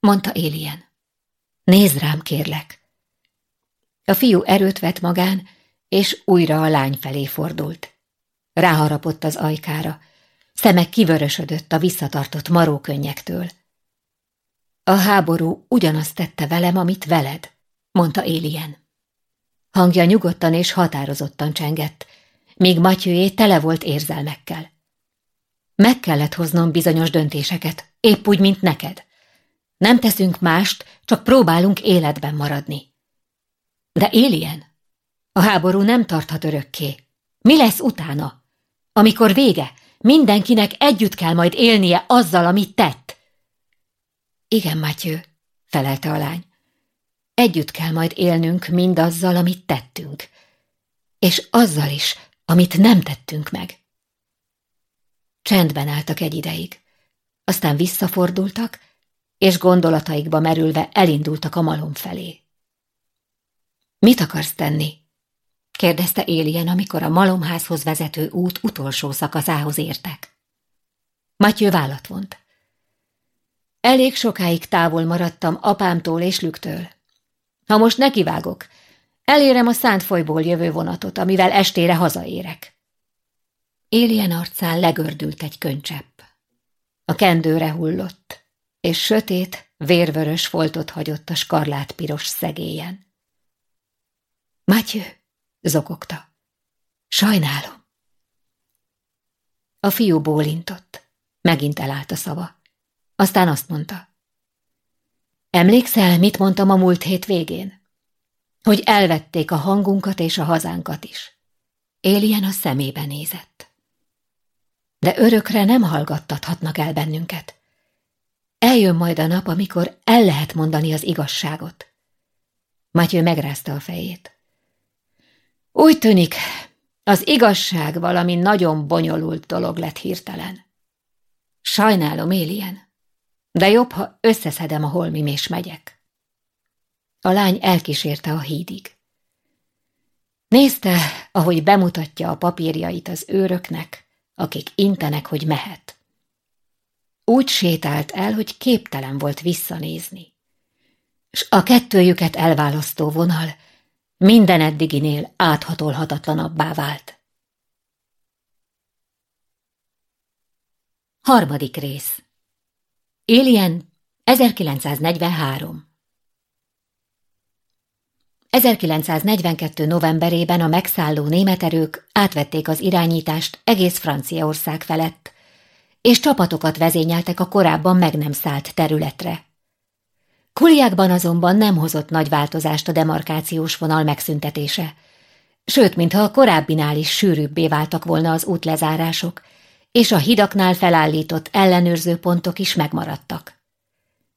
mondta Élien, nézd rám, kérlek. A fiú erőt vett magán, és újra a lány felé fordult. Ráharapott az ajkára, szeme kivörösödött a visszatartott marókönnyektől. A háború ugyanazt tette velem, amit veled, mondta Élien. Hangja nyugodtan és határozottan csengett, míg Matyőjé tele volt érzelmekkel. Meg kellett hoznom bizonyos döntéseket, épp úgy, mint neked. Nem teszünk mást, csak próbálunk életben maradni. De Élien, a háború nem tarthat örökké. Mi lesz utána? Amikor vége, mindenkinek együtt kell majd élnie azzal, amit tett. Igen, Matyő, felelte a lány. együtt kell majd élnünk mindazzal, amit tettünk, és azzal is, amit nem tettünk meg. Csendben álltak egy ideig, aztán visszafordultak, és gondolataikba merülve elindultak a malom felé. Mit akarsz tenni? Kérdezte Élien, amikor a malomházhoz vezető út utolsó szakaszához értek. Matyő vállat vont. Elég sokáig távol maradtam apámtól és Lüktől. Ha most nekivágok, elérem a szánt folyból jövő vonatot, amivel estére hazaérek. Élien arcán legördült egy könycsepp. A kendőre hullott, és sötét, vérvörös foltot hagyott a skarlát piros szegélyen. Matyő, zokogta. Sajnálom. A fiú bólintott. Megint elállt a szava. Aztán azt mondta. Emlékszel, mit mondtam a múlt hét végén? Hogy elvették a hangunkat és a hazánkat is. Élien a szemébe nézett. De örökre nem hallgattathatnak el bennünket. Eljön majd a nap, amikor el lehet mondani az igazságot. Matyő megrázta a fejét. Úgy tűnik, az igazság valami nagyon bonyolult dolog lett hirtelen. Sajnálom, Élien, de jobb, ha összeszedem a holmim és megyek. A lány elkísérte a hídig. Nézte, ahogy bemutatja a papírjait az őröknek, akik intenek, hogy mehet. Úgy sétált el, hogy képtelen volt visszanézni. S a kettőjüket elválasztó vonal minden eddiginél áthatolhatatlanabbá vált. Harmadik rész Alien 1943 1942. novemberében a megszálló német erők átvették az irányítást egész Franciaország felett, és csapatokat vezényeltek a korábban meg nem szállt területre. Kuliákban azonban nem hozott nagy változást a demarkációs vonal megszüntetése, sőt, mintha a korábbinál is sűrűbbé váltak volna az útlezárások, és a hidaknál felállított ellenőrző pontok is megmaradtak.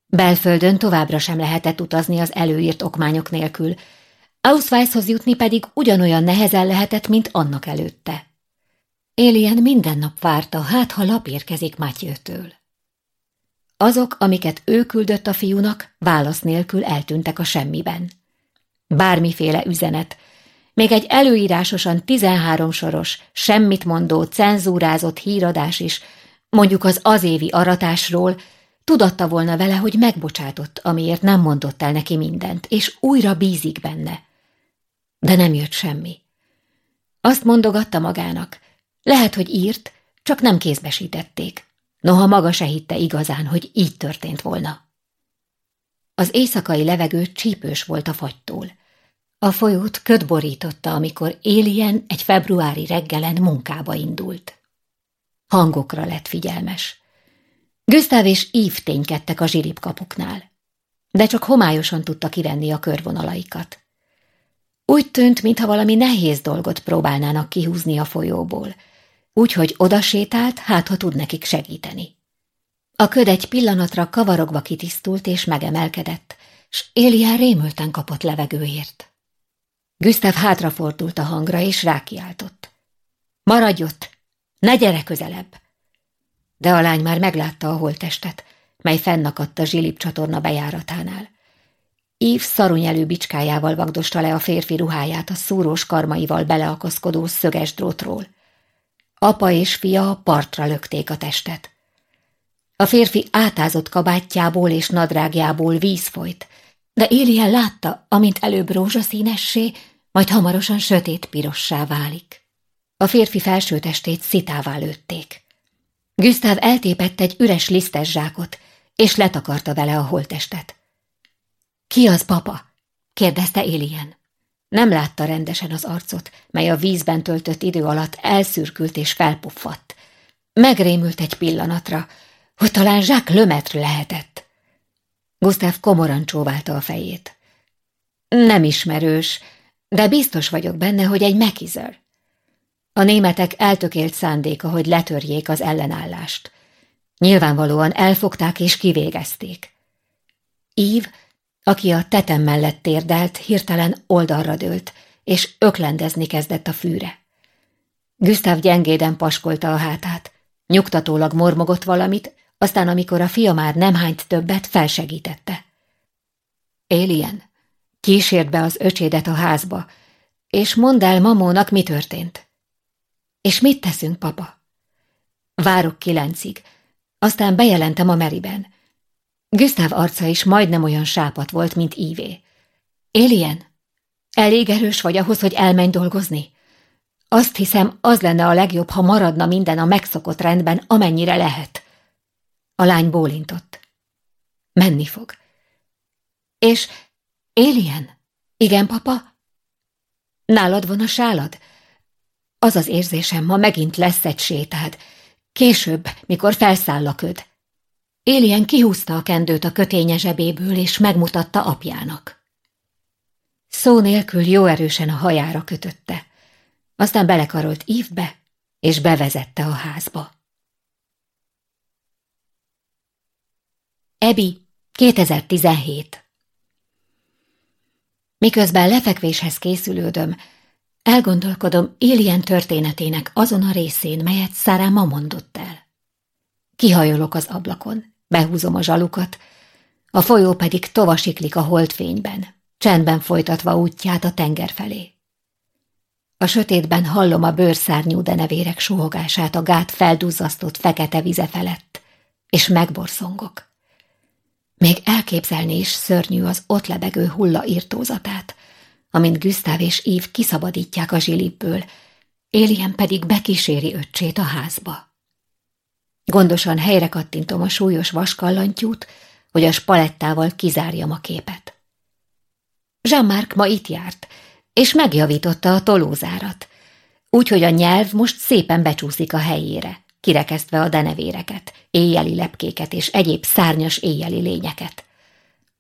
Belföldön továbbra sem lehetett utazni az előírt okmányok nélkül, Ausweishoz jutni pedig ugyanolyan nehezen lehetett, mint annak előtte. Élien minden nap várta, hát ha lap érkezik Matyőtől. Azok, amiket ő küldött a fiúnak, válasz nélkül eltűntek a semmiben. Bármiféle üzenet, még egy előírásosan 13 soros, semmit mondó, cenzúrázott híradás is, mondjuk az azévi aratásról, tudatta volna vele, hogy megbocsátott, amiért nem mondott el neki mindent, és újra bízik benne. De nem jött semmi. Azt mondogatta magának, lehet, hogy írt, csak nem kézbesítették. Noha maga se hitte igazán, hogy így történt volna. Az éjszakai levegő csípős volt a fagytól. A folyót köd borította, amikor Élien egy februári reggelen munkába indult. Hangokra lett figyelmes. Gustav és Ív ténykedtek a zsiripkapuknál, de csak homályosan tudta kivenni a körvonalaikat. Úgy tűnt, mintha valami nehéz dolgot próbálnának kihúzni a folyóból, úgyhogy odasétált, hát ha tud nekik segíteni. A köd egy pillanatra kavarogva kitisztult és megemelkedett, s Élián rémülten kapott levegőért. Gustav hátrafordult a hangra, és rákiáltott. Maradj ott! Ne gyere közelebb! De a lány már meglátta a holtestet, mely fennakadt a zsilip csatorna bejáratánál. Ív szarunyelő bicskájával vagdosta le a férfi ruháját a szúrós karmaival beleakaszkodó szöges drótról. Apa és fia partra lökték a testet. A férfi átázott kabátjából és nadrágjából víz folyt, de Élien látta, amint előbb rózsaszínessé, majd hamarosan sötét pirossá válik. A férfi felsőtestét szitává lőtték. Gustav eltépett egy üres lisztes zsákot, és letakarta vele a holtestet. Ki az papa? kérdezte Élien. Nem látta rendesen az arcot, mely a vízben töltött idő alatt elszürkült és felpuffadt. Megrémült egy pillanatra, hogy talán Jacques Lemaitre lehetett. Gustav komoran csóválta a fejét. Nem ismerős, de biztos vagyok benne, hogy egy mekizer. A németek eltökélt szándéka, hogy letörjék az ellenállást. Nyilvánvalóan elfogták és kivégezték. Ív aki a tetem mellett térdelt, hirtelen oldalra dőlt, és öklendezni kezdett a fűre. Gustav gyengéden paskolta a hátát. Nyugtatólag mormogott valamit, aztán amikor a fia már nem hányt többet, felsegítette. Alien, kísért be az öcsédet a házba, és mondd el mamónak, mi történt. És mit teszünk, papa? Várok kilencig, aztán bejelentem a Meriben. Gustav arca is majdnem olyan sápat volt, mint Ívé. Alien, elég erős vagy ahhoz, hogy elmenj dolgozni? Azt hiszem, az lenne a legjobb, ha maradna minden a megszokott rendben, amennyire lehet. A lány bólintott. Menni fog. És Alien? Igen, papa? Nálad van a sálad? Az az érzésem, ma megint lesz egy sétád. Később, mikor felszáll a köd. Alien kihúzta a kendőt a köténye zsebéből, és megmutatta apjának. Szó nélkül jó erősen a hajára kötötte. Aztán belekarolt ívbe, és bevezette a házba. Ebi, 2017 Miközben lefekvéshez készülődöm, elgondolkodom Alien történetének azon a részén, melyet Szára ma mondott el. Kihajolok az ablakon, behúzom a zsalukat, a folyó pedig tovasiklik a holdfényben, csendben folytatva útját a tenger felé. A sötétben hallom a bőrszárnyú denevérek suhogását a gát felduzzasztott fekete vize felett, és megborszongok. Még elképzelni is szörnyű az ott lebegő hulla írtózatát, amint Gustav és Ív kiszabadítják a zsilibből, Élien pedig bekíséri öccsét a házba. Gondosan helyre kattintom a súlyos vaskallantyút, hogy a spalettával kizárjam a képet. Jean-Marc ma itt járt, és megjavította a tolózárat, úgyhogy a nyelv most szépen becsúszik a helyére, kirekesztve a denevéreket, éjjeli lepkéket és egyéb szárnyas éjjeli lényeket.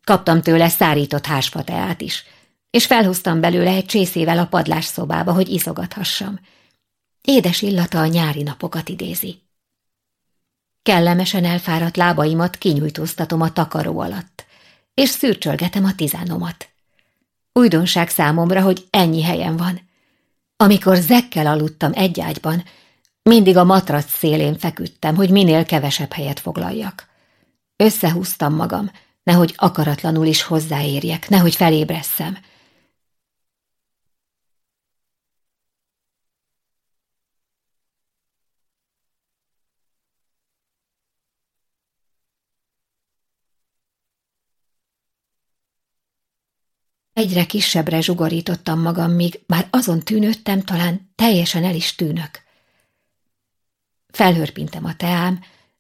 Kaptam tőle szárított hásfateát is, és felhoztam belőle egy csészével a padlás szobába, hogy iszogathassam. Édes illata a nyári napokat idézi. Kellemesen elfáradt lábaimat kinyújtóztatom a takaró alatt, és szürcsölgetem a tizánomat. Újdonság számomra, hogy ennyi helyen van. Amikor zekkel aludtam egy ágyban, mindig a matrac szélén feküdtem, hogy minél kevesebb helyet foglaljak. Összehúztam magam, nehogy akaratlanul is hozzáérjek, nehogy felébresszem. Egyre kisebbre zsugorítottam magam, míg már azon tűnődtem, talán teljesen el is tűnök. Felhörpintem a teám,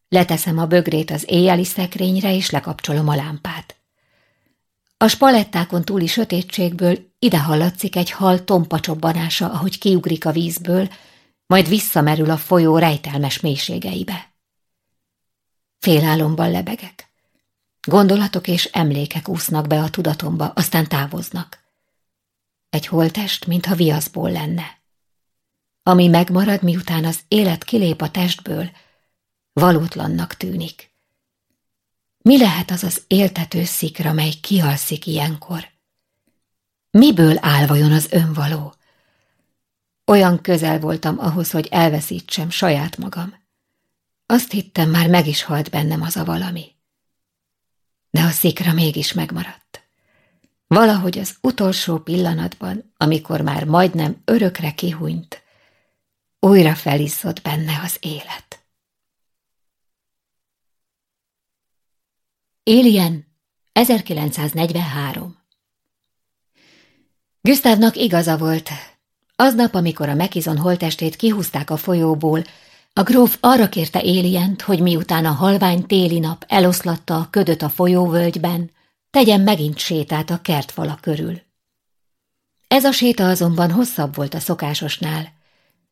leteszem a bögrét az éjjeli szekrényre, és lekapcsolom a lámpát. A spalettákon túli sötétségből ide hallatszik egy hal tompa csobbanása, ahogy kiugrik a vízből, majd visszamerül a folyó rejtelmes mélységeibe. Félálomban lebegek. Gondolatok és emlékek úsznak be a tudatomba, aztán távoznak. Egy holtest, mintha viaszból lenne. Ami megmarad, miután az élet kilép a testből, valótlannak tűnik. Mi lehet az az éltető szikra, mely kihalszik ilyenkor? Miből áll vajon az önvaló? Olyan közel voltam ahhoz, hogy elveszítsem saját magam. Azt hittem, már meg is halt bennem az a valami de a szikra mégis megmaradt. Valahogy az utolsó pillanatban, amikor már majdnem örökre kihunyt, újra felizzott benne az élet. Alien, 1943 Gustavnak igaza volt. Aznap, amikor a Mekizon holtestét kihúzták a folyóból, a gróf arra kérte Élient, hogy miután a halvány téli nap eloszlatta a ködöt a folyóvölgyben, tegyen megint sétát a kertfala körül. Ez a séta azonban hosszabb volt a szokásosnál.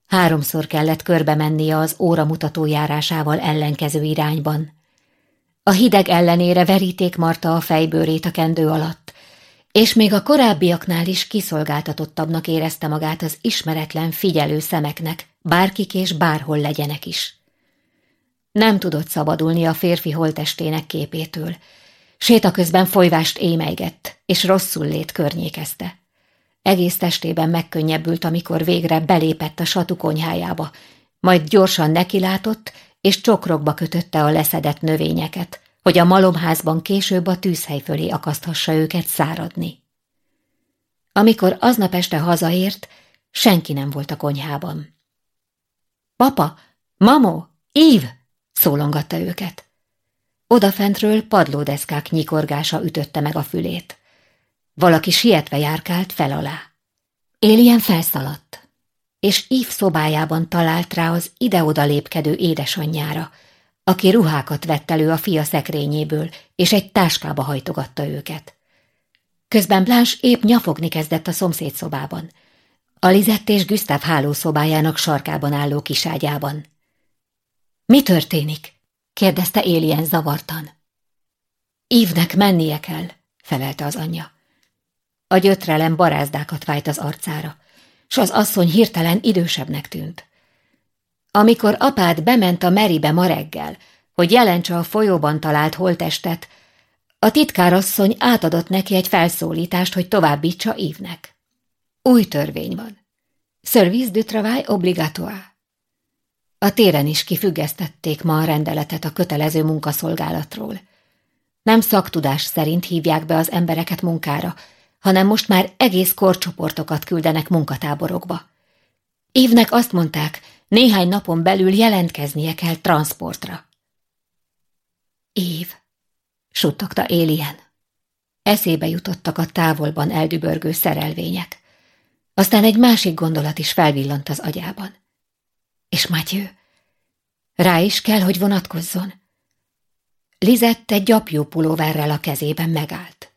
Háromszor kellett körbe mennie az óramutató járásával ellenkező irányban. A hideg ellenére veríték marta a fejbőrét a kendő alatt, és még a korábbiaknál is kiszolgáltatottabbnak érezte magát az ismeretlen figyelő szemeknek, bárkik és bárhol legyenek is. Nem tudott szabadulni a férfi holtestének képétől, Séta közben folyvást émeigett, és rosszul lét környékezte. Egész testében megkönnyebbült, amikor végre belépett a satu konyhájába, majd gyorsan nekilátott, és csokrokba kötötte a leszedett növényeket, hogy a malomházban később a tűzhely fölé akaszthassa őket száradni. Amikor aznap este hazaért, senki nem volt a konyhában. Papa, mamó, ív! szólongatta őket. Odafentről padlódeszkák nyikorgása ütötte meg a fülét. Valaki sietve járkált fel alá. Élien felszaladt, és Ív szobájában talált rá az ide-oda lépkedő édesanyjára, aki ruhákat vett elő a fia szekrényéből, és egy táskába hajtogatta őket. Közben Blanche épp nyafogni kezdett a szomszéd szobában. A Lizett és Gustav hálószobájának sarkában álló kiságyában. Mi történik? kérdezte Élien zavartan. Ívnek mennie kell, felelte az anyja. A gyötrelem barázdákat vájt az arcára, s az asszony hirtelen idősebbnek tűnt. Amikor apád bement a Meribe ma reggel, hogy jelentse a folyóban talált holtestet, a titkárasszony átadott neki egy felszólítást, hogy továbbítsa Ívnek. Új törvény van. Service du travail obligatoire. A téren is kifüggesztették ma a rendeletet a kötelező munkaszolgálatról. Nem szaktudás szerint hívják be az embereket munkára, hanem most már egész korcsoportokat küldenek munkatáborokba. Évnek azt mondták, néhány napon belül jelentkeznie kell transportra. Év, suttogta Élien. Eszébe jutottak a távolban eldübörgő szerelvények. Aztán egy másik gondolat is felvillant az agyában. És Matyő? Rá is kell, hogy vonatkozzon. Lizett egy gyapjú pulóverrel a kezében megállt.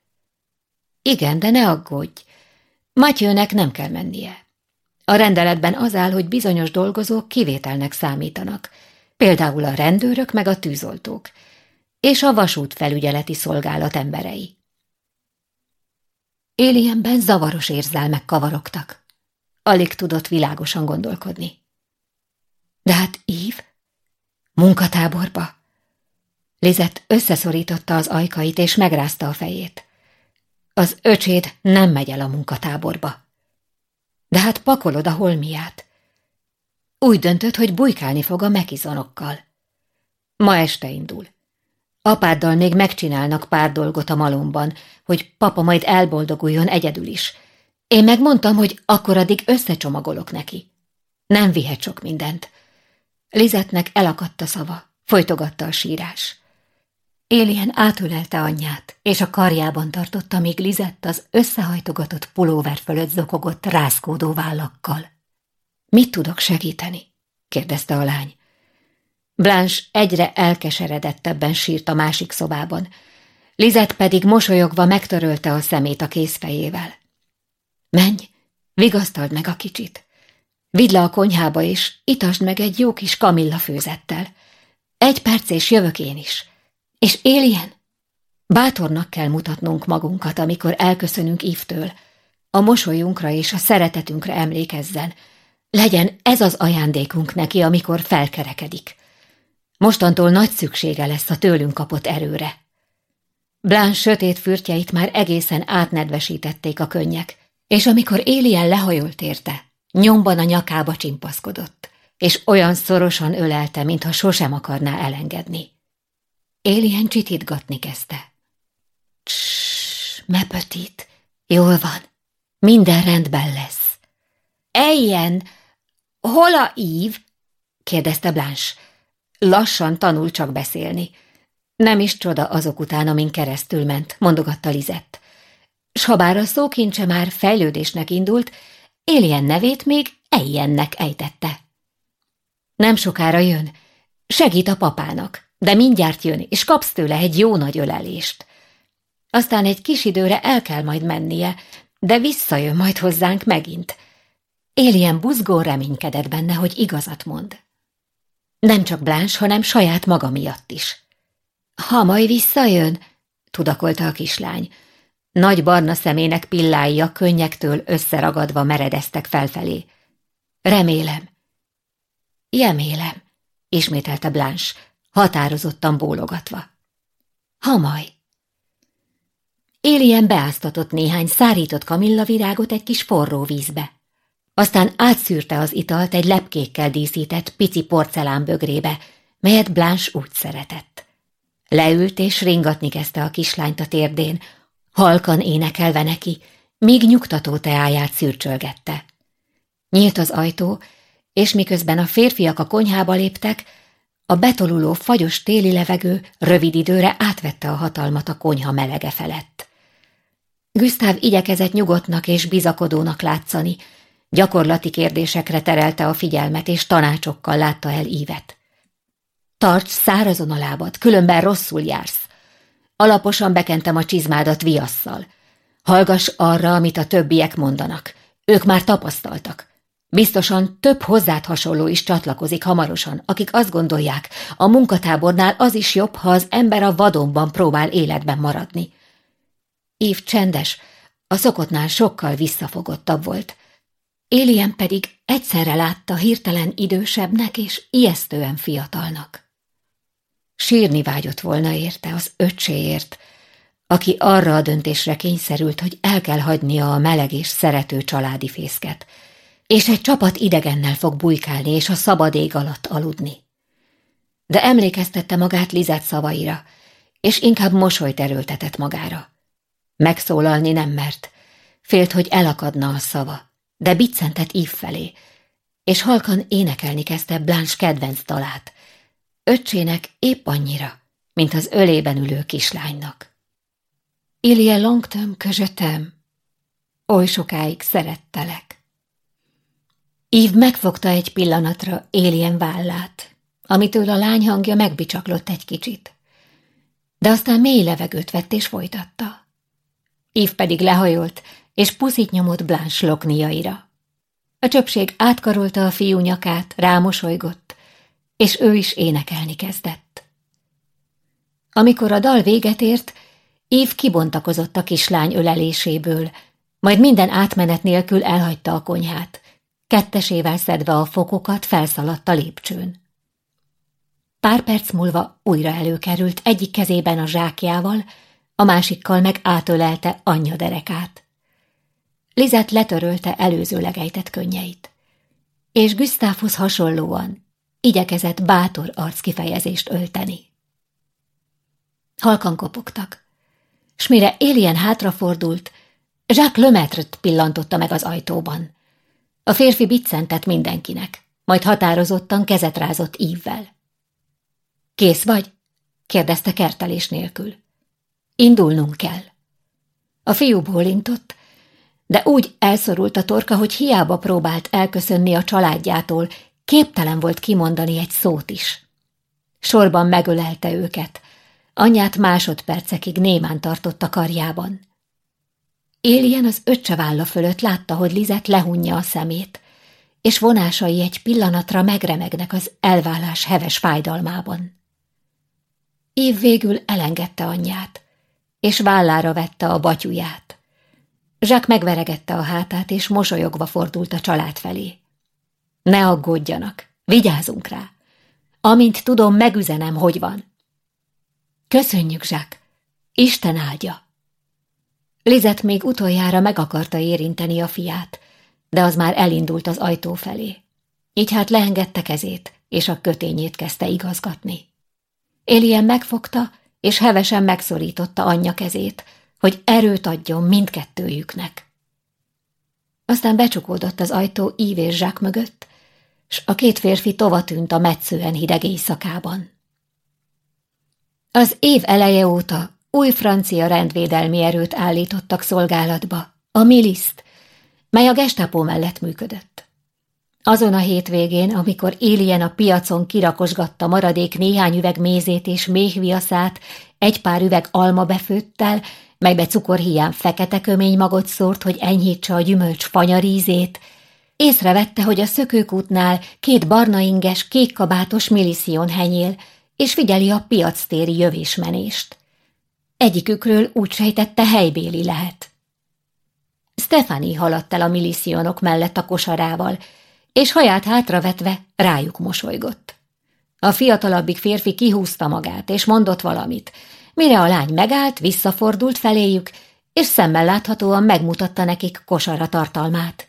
Igen, de ne aggódj. Matyőnek nem kell mennie. A rendeletben az áll, hogy bizonyos dolgozók kivételnek számítanak, például a rendőrök meg a tűzoltók, és a vasútfelügyeleti szolgálat emberei. Élienben zavaros érzelmek kavarogtak. Alig tudott világosan gondolkodni. De hát Ív? Munkatáborba? Lizett összeszorította az ajkait és megrázta a fejét. Az öcséd nem megy el a munkatáborba. De hát pakolod a holmiát. Úgy döntött, hogy bujkálni fog a mekizonokkal. Ma este indul. Apáddal még megcsinálnak pár dolgot a malomban, hogy papa majd elboldoguljon egyedül is. Én megmondtam, hogy akkor addig összecsomagolok neki. Nem vihet sok mindent. Lizetnek elakadt a szava, folytogatta a sírás. Élien átülelte anyját, és a karjában tartotta, míg Lizett az összehajtogatott pulóver fölött zokogott rászkódó vállakkal. Mit tudok segíteni? kérdezte a lány. Blanche egyre elkeseredettebben sírt a másik szobában. Lizett pedig mosolyogva megtörölte a szemét a kézfejével. Menj, vigasztald meg a kicsit. Vidd le a konyhába, és itasd meg egy jó kis kamilla főzettel. Egy perc, és jövök én is. És éljen! Bátornak kell mutatnunk magunkat, amikor elköszönünk Ívtől. A mosolyunkra és a szeretetünkre emlékezzen. Legyen ez az ajándékunk neki, amikor felkerekedik. Mostantól nagy szüksége lesz a tőlünk kapott erőre. Blán sötét fürtjeit már egészen átnedvesítették a könnyek, és amikor Élien lehajolt érte, nyomban a nyakába csimpaszkodott, és olyan szorosan ölelte, mintha sosem akarná elengedni. Élien csitítgatni kezdte. Css, mepötít, jól van, minden rendben lesz. Eljen, hol a ív? kérdezte Blanche. Lassan tanul csak beszélni. Nem is csoda azok után, amin keresztül ment, mondogatta Lizett. S ha bár a szókincse már fejlődésnek indult, Éljen nevét még Ejjennek ejtette. Nem sokára jön. Segít a papának, de mindjárt jön, és kapsz tőle egy jó nagy ölelést. Aztán egy kis időre el kell majd mennie, de visszajön majd hozzánk megint. Éljen buzgó reménykedett benne, hogy igazat mond. Nem csak Blanche, hanem saját maga miatt is. Ha majd visszajön, tudakolta a kislány. Nagy barna szemének pillái a könnyektől összeragadva meredeztek felfelé. Remélem. Jemélem, ismételte Blanche, határozottan bólogatva. Ha majd. Élien beáztatott néhány szárított kamillavirágot egy kis forró vízbe. Aztán átszűrte az italt egy lepkékkel díszített pici porcelánbögrébe, melyet Blanche úgy szeretett. Leült és ringatni kezdte a kislányt a térdén, halkan énekelve neki, míg nyugtató teáját szürcsölgette. Nyílt az ajtó, és miközben a férfiak a konyhába léptek, a betoluló fagyos téli levegő rövid időre átvette a hatalmat a konyha melege felett. Gustav igyekezett nyugodtnak és bizakodónak látszani, gyakorlati kérdésekre terelte a figyelmet, és tanácsokkal látta el ívet. Tarts szárazon a lábad, különben rosszul jársz. Alaposan bekentem a csizmádat viasszal. Hallgass arra, amit a többiek mondanak. Ők már tapasztaltak. Biztosan több hozzád hasonló is csatlakozik hamarosan, akik azt gondolják, a munkatábornál az is jobb, ha az ember a vadonban próbál életben maradni. Év csendes, a szokottnál sokkal visszafogottabb volt. Élien pedig egyszerre látta hirtelen idősebbnek és ijesztően fiatalnak. Sírni vágyott volna érte az öcséért, aki arra a döntésre kényszerült, hogy el kell hagynia a meleg és szerető családi fészket, és egy csapat idegennel fog bujkálni és a szabad ég alatt aludni. De emlékeztette magát Lizett szavaira, és inkább mosolyt erőltetett magára. Megszólalni nem mert, félt, hogy elakadna a szava, de biccentett ív felé, és halkan énekelni kezdte Blanche kedvenc dalát, öccsének épp annyira, mint az ölében ülő kislánynak. Ilie Longtöm közöttem, oly sokáig szerettelek. Ív megfogta egy pillanatra Élien vállát, amitől a lány hangja megbicsaklott egy kicsit. De aztán mély levegőt vett és folytatta. Ív pedig lehajolt, és puszit nyomott Blanche lokniaira. A csöpség átkarolta a fiú nyakát, rámosolygott, és ő is énekelni kezdett. Amikor a dal véget ért, Év kibontakozott a kislány öleléséből, majd minden átmenet nélkül elhagyta a konyhát, kettesével szedve a fokokat felszaladt a lépcsőn. Pár perc múlva újra előkerült egyik kezében a zsákjával, a másikkal meg átölelte anyja derekát. Lizet letörölte előzőleg ejtett könnyeit, és Gustavhoz hasonlóan igyekezett bátor arckifejezést ölteni. Halkan kopogtak, s mire Alien hátrafordult, Jacques Lemaitre-t pillantotta meg az ajtóban. A férfi biccentett mindenkinek, majd határozottan kezet rázott ívvel. Kész vagy? kérdezte kertelés nélkül. Indulnunk kell. A fiú bólintott, de úgy elszorult a torka, hogy hiába próbált elköszönni a családjától, képtelen volt kimondani egy szót is. Sorban megölelte őket, anyját másodpercekig némán tartott a karjában. Éljen az öccse válla fölött látta, hogy Lizet lehunja a szemét, és vonásai egy pillanatra megremegnek az elválás heves fájdalmában. Év végül elengedte anyját, és vállára vette a batyuját. Zsák megveregette a hátát, és mosolyogva fordult a család felé. Ne aggódjanak, vigyázunk rá. Amint tudom, megüzenem, hogy van. Köszönjük, Zsák. Isten áldja. Lizet még utoljára meg akarta érinteni a fiát, de az már elindult az ajtó felé. Így hát leengedte kezét, és a kötényét kezdte igazgatni. Élien megfogta, és hevesen megszorította anyja kezét, hogy erőt adjon mindkettőjüknek. Aztán becsukódott az ajtó Ív Zsák mögött, s a két férfi tovatűnt a metszően hideg éjszakában. Az év eleje óta új francia rendvédelmi erőt állítottak szolgálatba, a miliszt, mely a gestapo mellett működött. Azon a hétvégén, amikor Élien a piacon kirakosgatta maradék néhány üveg mézét és méhviaszát, egy pár üveg alma befőttel, melybe cukorhiány fekete kömény magot szórt, hogy enyhítse a gyümölcs fanyarízét, észrevette, hogy a szökőkútnál két barnainges, kékkabátos miliszión henyél, és figyeli a piactéri jövésmenést. Egyikükről úgy sejtette helybéli lehet. Stefani haladt el a milisziónok mellett a kosarával, és haját hátravetve rájuk mosolygott. A fiatalabbik férfi kihúzta magát, és mondott valamit, mire a lány megállt, visszafordult feléjük, és szemmel láthatóan megmutatta nekik kosara tartalmát.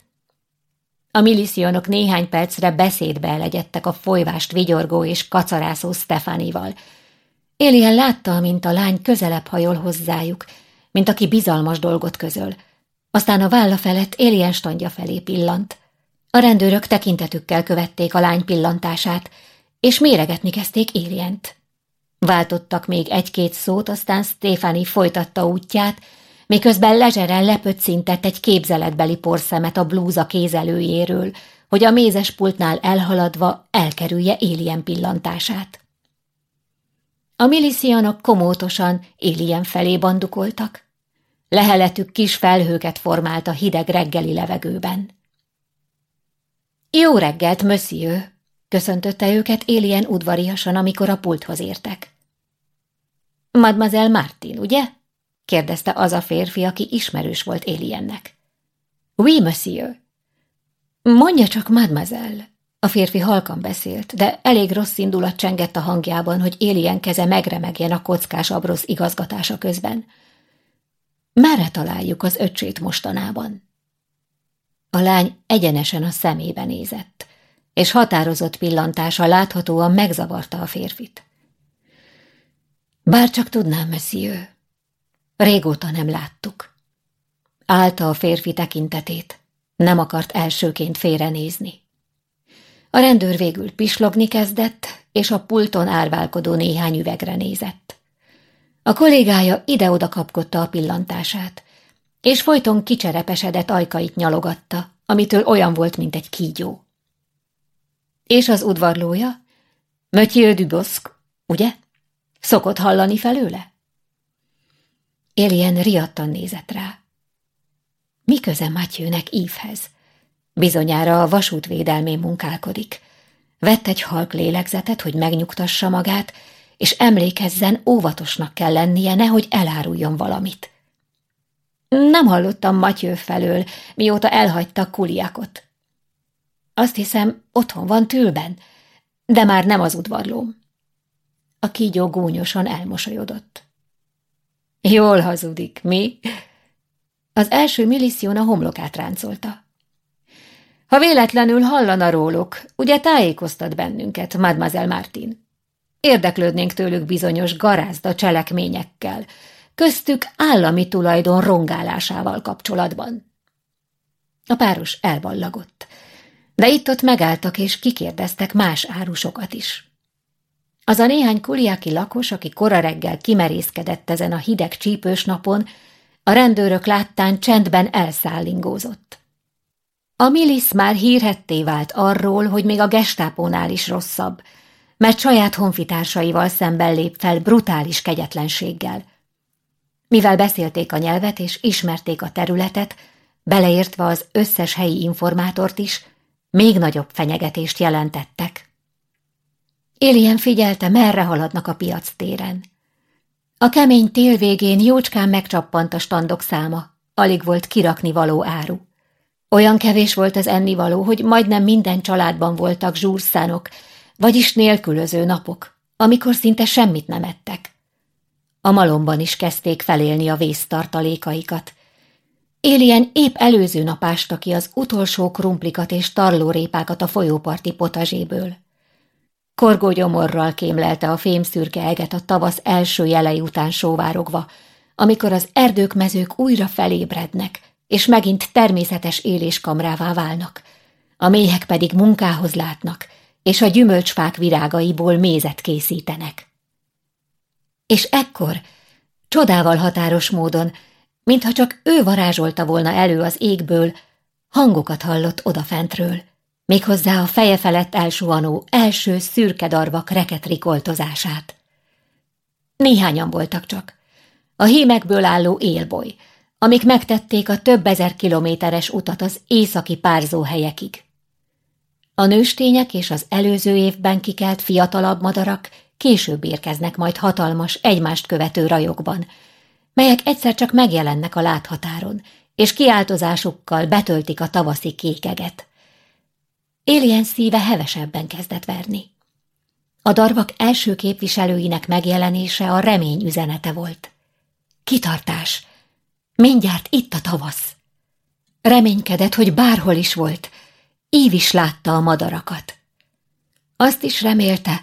A milicionok néhány percre beszédbe elegyedtek a folyvást vigyorgó és kacarászó Stefanival. Élien látta, mint a lány közelebb hajol hozzájuk, mint aki bizalmas dolgot közöl. Aztán a válla felett Élien standja felé pillant. A rendőrök tekintetükkel követték a lány pillantását, és méregetni kezdték Élient. Váltottak még egy-két szót, aztán Stéfani folytatta útját, miközben lezseren lepöccintett egy képzeletbeli porszemet a blúza kézelőjéről, hogy a mézes pultnál elhaladva elkerülje Élien pillantását. A milicianok komótosan Élien felé bandukoltak. Leheletük kis felhőket formált a hideg reggeli levegőben. Jó reggelt, monsieur! Köszöntötte őket Élien udvariasan, amikor a pulthoz értek. Mademoiselle Martin, ugye? kérdezte az a férfi, aki ismerős volt Éliennek. Oui, monsieur. Mondja csak, mademoiselle. A férfi halkan beszélt, de elég rossz indulat csengett a hangjában, hogy Élien keze megremegjen a kockás abrosz igazgatása közben. Merre találjuk az öcsét mostanában? A lány egyenesen a szemébe nézett, és határozott pillantása láthatóan megzavarta a férfit. Bár csak tudnám, monsieur, Régóta nem láttuk. Álta a férfi tekintetét, nem akart elsőként félrenézni. A rendőr végül pislogni kezdett, és a pulton árválkodó néhány üvegre nézett. A kollégája ide-oda kapkodta a pillantását, és folyton kicserepesedett ajkait nyalogatta, amitől olyan volt, mint egy kígyó. És az udvarlója? Mötyő Duboszk, ugye? Szokott hallani felőle? Élien riadtan nézett rá. Mi köze Matyőnek ívhez? Bizonyára a vasútvédelmén munkálkodik. Vett egy halk lélegzetet, hogy megnyugtassa magát, és emlékezzen, óvatosnak kell lennie, nehogy eláruljon valamit. Nem hallottam Matyő felől, mióta elhagyta Kuliakot. Azt hiszem, otthon van tülben, de már nem az udvarlóm. A kígyó gúnyosan elmosolyodott. Jól hazudik, mi? Az első milíción a homlokát ráncolta. Ha véletlenül hallana róluk, ugye tájékoztat bennünket, Mademoiselle Martin? Érdeklődnénk tőlük bizonyos garázda cselekményekkel, köztük állami tulajdon rongálásával kapcsolatban. A páros elballagott, de itt-ott megálltak és kikérdeztek más árusokat is. Az a néhány kuliáki lakos, aki kora reggel kimerészkedett ezen a hideg csípős napon, a rendőrök láttán csendben elszállingózott. A milisz már hírhetté vált arról, hogy még a gestápónál is rosszabb, mert saját honfitársaival szemben lép fel brutális kegyetlenséggel. Mivel beszélték a nyelvet és ismerték a területet, beleértve az összes helyi informátort is, még nagyobb fenyegetést jelentettek. Élien figyelte, merre haladnak a piac téren. A kemény tél végén jócskán megcsappant a standok száma, alig volt kirakni való áru. Olyan kevés volt az ennivaló, hogy majdnem minden családban voltak zsúrszánok, vagyis nélkülöző napok, amikor szinte semmit nem ettek. A malomban is kezdték felélni a vésztartalékaikat. Élien épp előző nap ásta ki az utolsó krumplikat és tarlórépákat a folyóparti potazséből. Korgógyomorral kémlelte a fémszürke eget a tavasz első jelei után sóvárogva, amikor az erdők mezők újra felébrednek, és megint természetes éléskamrává válnak, a méhek pedig munkához látnak, és a gyümölcsfák virágaiból mézet készítenek. És ekkor, csodával határos módon, mintha csak ő varázsolta volna elő az égből, hangokat hallott odafentről, méghozzá a feje felett elsuhanó első szürke darvak reketrikoltozását. Néhányan voltak csak. A hímekből álló élboly, amik megtették a több ezer kilométeres utat az északi párzóhelyekig. A nőstények és az előző évben kikelt fiatalabb madarak később érkeznek majd hatalmas, egymást követő rajokban, melyek egyszer csak megjelennek a láthatáron, és kiáltozásukkal betöltik a tavaszi kékeget. Alien szíve hevesebben kezdett verni. A darvak első képviselőinek megjelenése a remény üzenete volt. Kitartás! mindjárt itt a tavasz. Reménykedett, hogy bárhol is volt, Ív is látta a madarakat. Azt is remélte,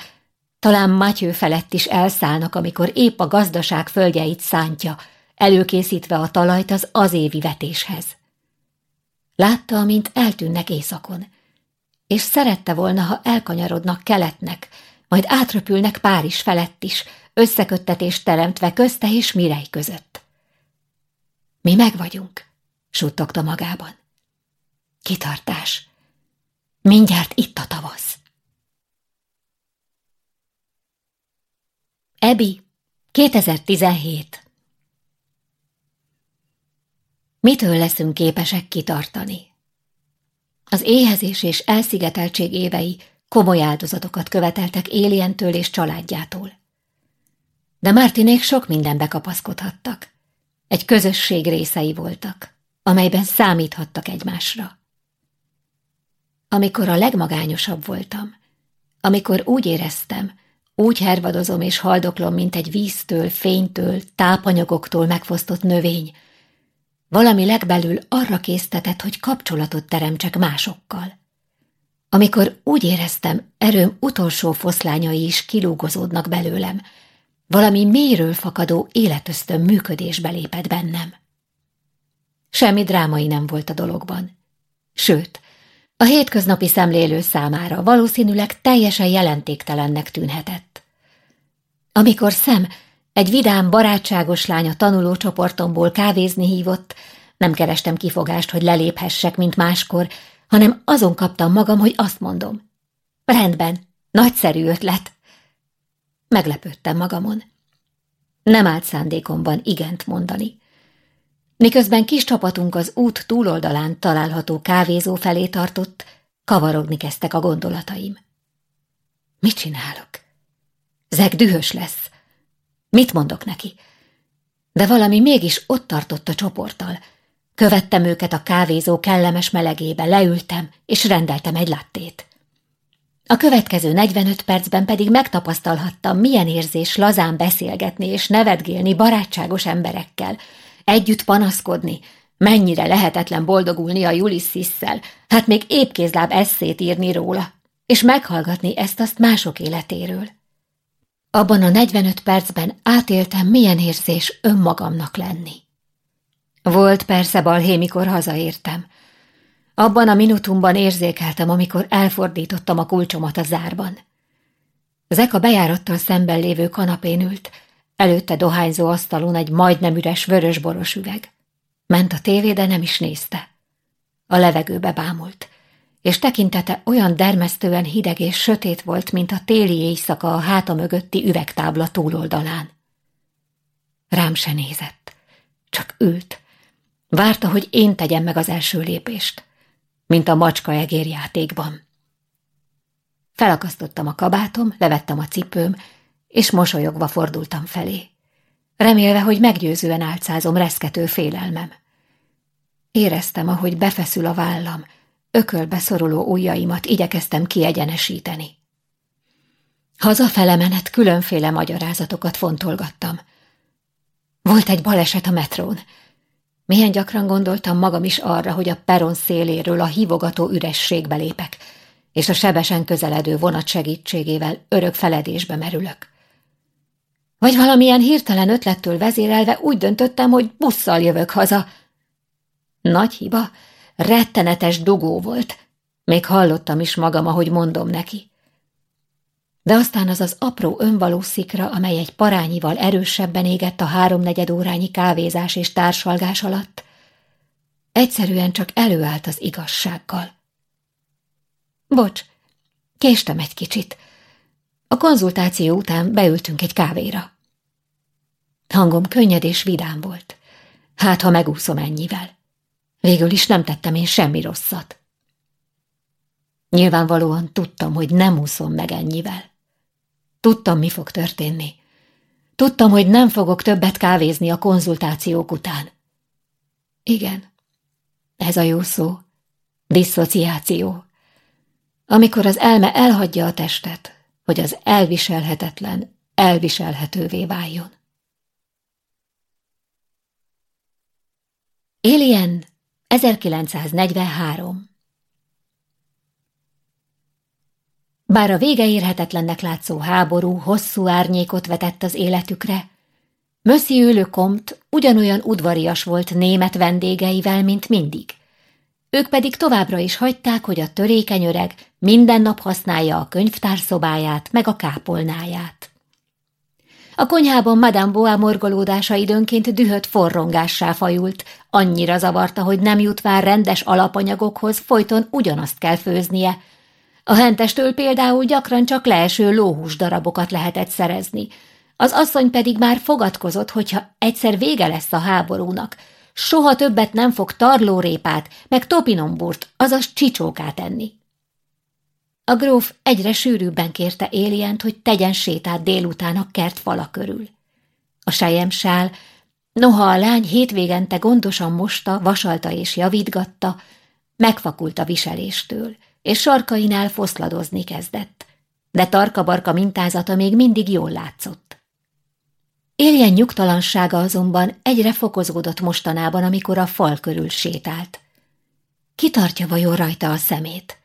talán Matyő felett is elszállnak, amikor épp a gazdaság földjeit szántja, előkészítve a talajt az azévi vetéshez. Látta, amint eltűnnek éjszakon, és szerette volna, ha elkanyarodnak keletnek, majd átröpülnek Párizs felett is, összeköttetést teremtve közte és Mirej között. Mi meg vagyunk, suttogta magában. Kitartás. Mindjárt itt a tavasz. Ebi, 2017 Mitől leszünk képesek kitartani? Az éhezés és elszigeteltség évei komoly áldozatokat követeltek Élientől és családjától. De Martinék sok mindenbe kapaszkodhattak. Egy közösség részei voltak, amelyben számíthattak egymásra. Amikor a legmagányosabb voltam, amikor úgy éreztem, úgy hervadozom és haldoklom, mint egy víztől, fénytől, tápanyagoktól megfosztott növény, valami legbelül arra késztetett, hogy kapcsolatot teremtsek másokkal. Amikor úgy éreztem, erőm utolsó foszlányai is kilúgozódnak belőlem, valami mélyről fakadó életösztön működésbe lépett bennem. Semmi drámai nem volt a dologban. Sőt, a hétköznapi szemlélő számára valószínűleg teljesen jelentéktelennek tűnhetett. Amikor szem egy vidám, barátságos lány a tanulócsoportomból kávézni hívott, nem kerestem kifogást, hogy leléphessek, mint máskor, hanem azon kaptam magam, hogy azt mondom. Rendben, nagyszerű ötlet. Meglepődtem magamon. Nem állt szándékomban igent mondani. Miközben kis csapatunk az út túloldalán található kávézó felé tartott, kavarogni kezdtek a gondolataim. Mit csinálok? Zeg dühös lesz. Mit mondok neki? De valami mégis ott tartott a csoporttal. Követtem őket a kávézó kellemes melegébe, leültem, és rendeltem egy lattét. A következő 45 percben pedig megtapasztalhattam, milyen érzés lazán beszélgetni és nevetgélni barátságos emberekkel, együtt panaszkodni, mennyire lehetetlen boldogulni a Ulyssisszel, hát még épkézláb eszét írni róla, és meghallgatni ezt-azt mások életéről. Abban a 45 percben átéltem, milyen érzés önmagamnak lenni. Volt persze balhé, mikor hazaértem. Abban a minutumban érzékeltem, amikor elfordítottam a kulcsomat a zárban. Zek a bejárattal szemben lévő kanapén ült, előtte dohányzó asztalon egy majdnem üres vörösboros üveg. Ment a tévé, de nem is nézte. A levegőbe bámult és tekintete olyan dermesztően hideg és sötét volt, mint a téli éjszaka a háta mögötti üvegtábla túloldalán. Rám se nézett, csak ült. Várta, hogy én tegyem meg az első lépést, mint a macska egérjátékban. Felakasztottam a kabátom, levettem a cipőm, és mosolyogva fordultam felé, remélve, hogy meggyőzően álcázom reszkető félelmem. Éreztem, ahogy befeszül a vállam, ökölbe szoruló ujjaimat igyekeztem kiegyenesíteni. Hazafele menet különféle magyarázatokat fontolgattam. Volt egy baleset a metrón. Milyen gyakran gondoltam magam is arra, hogy a peron széléről a hívogató ürességbe lépek, és a sebesen közeledő vonat segítségével örök feledésbe merülök. Vagy valamilyen hirtelen ötlettől vezérelve úgy döntöttem, hogy busszal jövök haza. Nagy hiba, Rettenetes dugó volt. Még hallottam is magam, ahogy mondom neki. De aztán az az apró önvaló szikra, amely egy parányival erősebben égett a háromnegyed órányi kávézás és társalgás alatt, egyszerűen csak előállt az igazsággal. Bocs, késtem egy kicsit. A konzultáció után beültünk egy kávéra. Hangom könnyed és vidám volt. Hát, ha megúszom ennyivel. Végül is nem tettem én semmi rosszat. Nyilvánvalóan tudtam, hogy nem úszom meg ennyivel. Tudtam, mi fog történni. Tudtam, hogy nem fogok többet kávézni a konzultációk után. Igen, ez a jó szó. Disszociáció. Amikor az elme elhagyja a testet, hogy az elviselhetetlen elviselhetővé váljon. Alien 1943 Bár a vége érhetetlennek látszó háború hosszú árnyékot vetett az életükre, Monsieur le Comte ugyanolyan udvarias volt német vendégeivel, mint mindig. Ők pedig továbbra is hagyták, hogy a törékeny öreg minden nap használja a könyvtárszobáját meg a kápolnáját. A konyhában Madame Boa morgolódása időnként dühött forrongássá fajult, annyira zavarta, hogy nem jut vár rendes alapanyagokhoz, folyton ugyanazt kell főznie. A hentestől például gyakran csak leeső lóhús darabokat lehetett szerezni. Az asszony pedig már fogadkozott, hogyha egyszer vége lesz a háborúnak, soha többet nem fog tarlórépát, meg topinomburt, azaz csicsókát enni. A gróf egyre sűrűbben kérte Élient, hogy tegyen sétát délután a kert fala körül. A sál, noha a lány hétvégente gondosan mosta, vasalta és javítgatta, megfakult a viseléstől, és sarkainál foszladozni kezdett, de tarka-barka mintázata még mindig jól látszott. Éljen nyugtalansága azonban egyre fokozódott mostanában, amikor a fal körül sétált. Kitartja vajon rajta a szemét?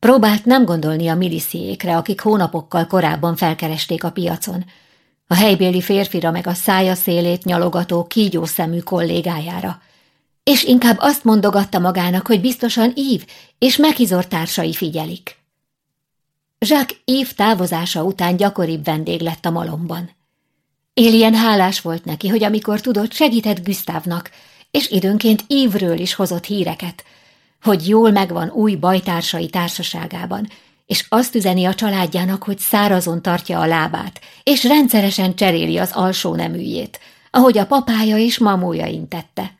Próbált nem gondolni a milisziékre, akik hónapokkal korábban felkeresték a piacon, a helybéli férfira meg a szája szélét nyalogató kígyószemű kollégájára, és inkább azt mondogatta magának, hogy biztosan Ív és megizor társai figyelik. Jacques Ív távozása után gyakoribb vendég lett a malomban. Éljen hálás volt neki, hogy amikor tudott, segített Güsztávnak, és időnként Ívről is hozott híreket, hogy jól megvan új bajtársai társaságában, és azt üzeni a családjának, hogy szárazon tartja a lábát, és rendszeresen cseréli az alsó neműjét, ahogy a papája és mamója intette.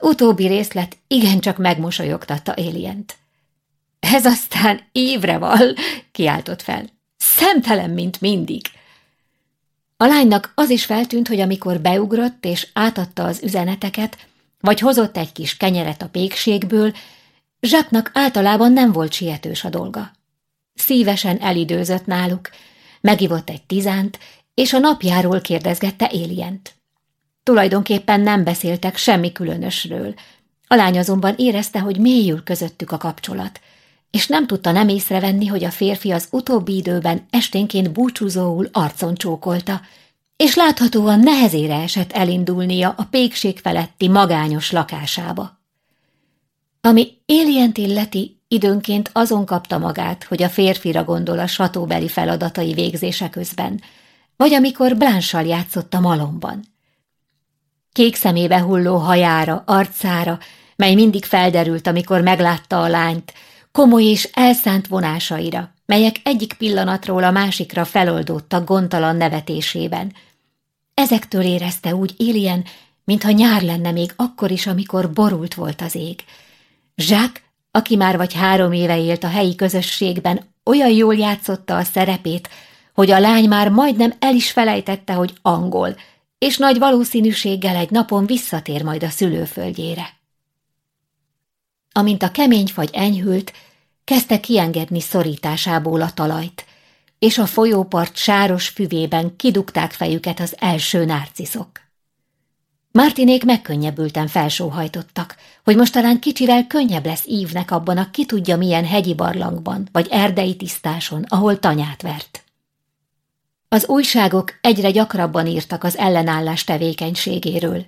Utóbbi részlet igencsak megmosolyogtatta Élient. Ez aztán évre val, kiáltott fel. Szemtelen, mint mindig. A lánynak az is feltűnt, hogy amikor beugrott és átadta az üzeneteket, vagy hozott egy kis kenyeret a pékségből, Zsaknak általában nem volt sietős a dolga. Szívesen elidőzött náluk, megivott egy tizánt, és a napjáról kérdezgette Élient. Tulajdonképpen nem beszéltek semmi különösről. A lány azonban érezte, hogy mélyül közöttük a kapcsolat, és nem tudta nem észrevenni, hogy a férfi az utóbbi időben esténként búcsúzóul arcon csókolta, és láthatóan nehezére esett elindulnia a pékség feletti magányos lakásába. Ami Élient illeti, időnként azon kapta magát, hogy a férfira gondol a satóbeli feladatai végzése közben, vagy amikor Blánssal játszott a malomban. Kék szemébe hulló hajára, arcára, mely mindig felderült, amikor meglátta a lányt, komoly és elszánt vonásaira, melyek egyik pillanatról a másikra feloldódtak gondtalan nevetésében. Ezektől érezte úgy Élien, mintha nyár lenne még akkor is, amikor borult volt az ég, Jacques, aki már vagy három éve élt a helyi közösségben, olyan jól játszotta a szerepét, hogy a lány már majdnem el is felejtette, hogy angol, és nagy valószínűséggel egy napon visszatér majd a szülőföldjére. Amint a kemény fagy enyhült, kezdte kiengedni szorításából a talajt, és a folyópart sáros füvében kidugták fejüket az első nárciszok. Martinék megkönnyebbülten felsóhajtottak, hogy most talán kicsivel könnyebb lesz ívnek abban a ki tudja milyen hegyi barlangban, vagy erdei tisztáson, ahol tanyát vert. Az újságok egyre gyakrabban írtak az ellenállás tevékenységéről.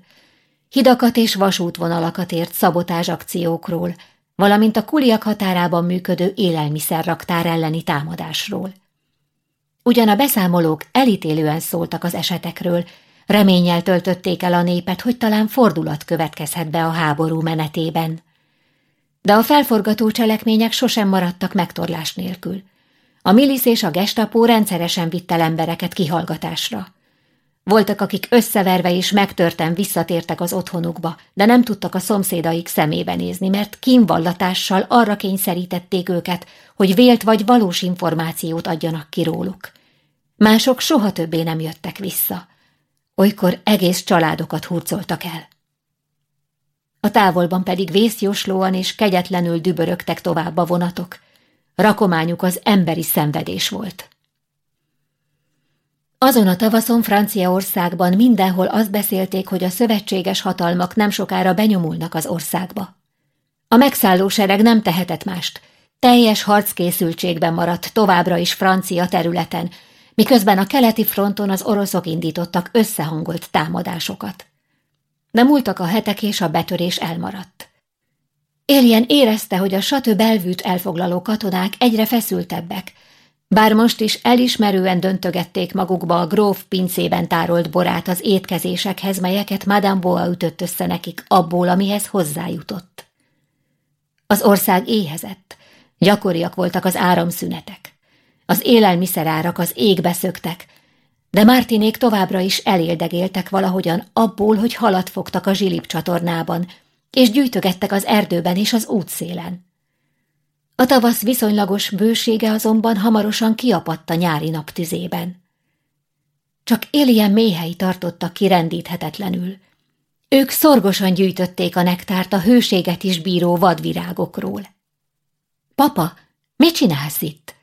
Hidakat és vasútvonalakat ért szabotázs akciókról, valamint a kuliak határában működő élelmiszerraktár elleni támadásról. Ugyan a beszámolók elítélően szóltak az esetekről, Reménnyel töltötték el a népet, hogy talán fordulat következhet be a háború menetében. De a felforgató cselekmények sosem maradtak megtorlás nélkül. A milisz és a gestapó rendszeresen vitt el embereket kihallgatásra. Voltak, akik összeverve és megtörten visszatértek az otthonukba, de nem tudtak a szomszédaik szemébe nézni, mert kínvallatással arra kényszerítették őket, hogy vélt vagy valós információt adjanak ki róluk. Mások soha többé nem jöttek vissza olykor egész családokat hurcoltak el. A távolban pedig vészjóslóan és kegyetlenül dübörögtek tovább a vonatok. Rakományuk az emberi szenvedés volt. Azon a tavaszon Franciaországban mindenhol azt beszélték, hogy a szövetséges hatalmak nem sokára benyomulnak az országba. A megszálló sereg nem tehetett mást. Teljes harckészültségben maradt továbbra is francia területen, miközben a keleti fronton az oroszok indítottak összehangolt támadásokat. De múltak a hetek és a betörés elmaradt. Éljen érezte, hogy a satő belvűt elfoglaló katonák egyre feszültebbek, bár most is elismerően döntögették magukba a gróf pincében tárolt borát az étkezésekhez, melyeket Madame Boa ütött össze nekik abból, amihez hozzájutott. Az ország éhezett, gyakoriak voltak az áramszünetek. Az élelmiszerárak az égbe szöktek, de Mártinék továbbra is eléldegéltek valahogyan abból, hogy halat fogtak a zsilip csatornában, és gyűjtögettek az erdőben és az útszélen. A tavasz viszonylagos bősége azonban hamarosan kiapadt a nyári naptüzében. Csak éljen méhei tartottak kirendíthetetlenül. Ők szorgosan gyűjtötték a nektárt a hőséget is bíró vadvirágokról. Papa, mit csinálsz itt?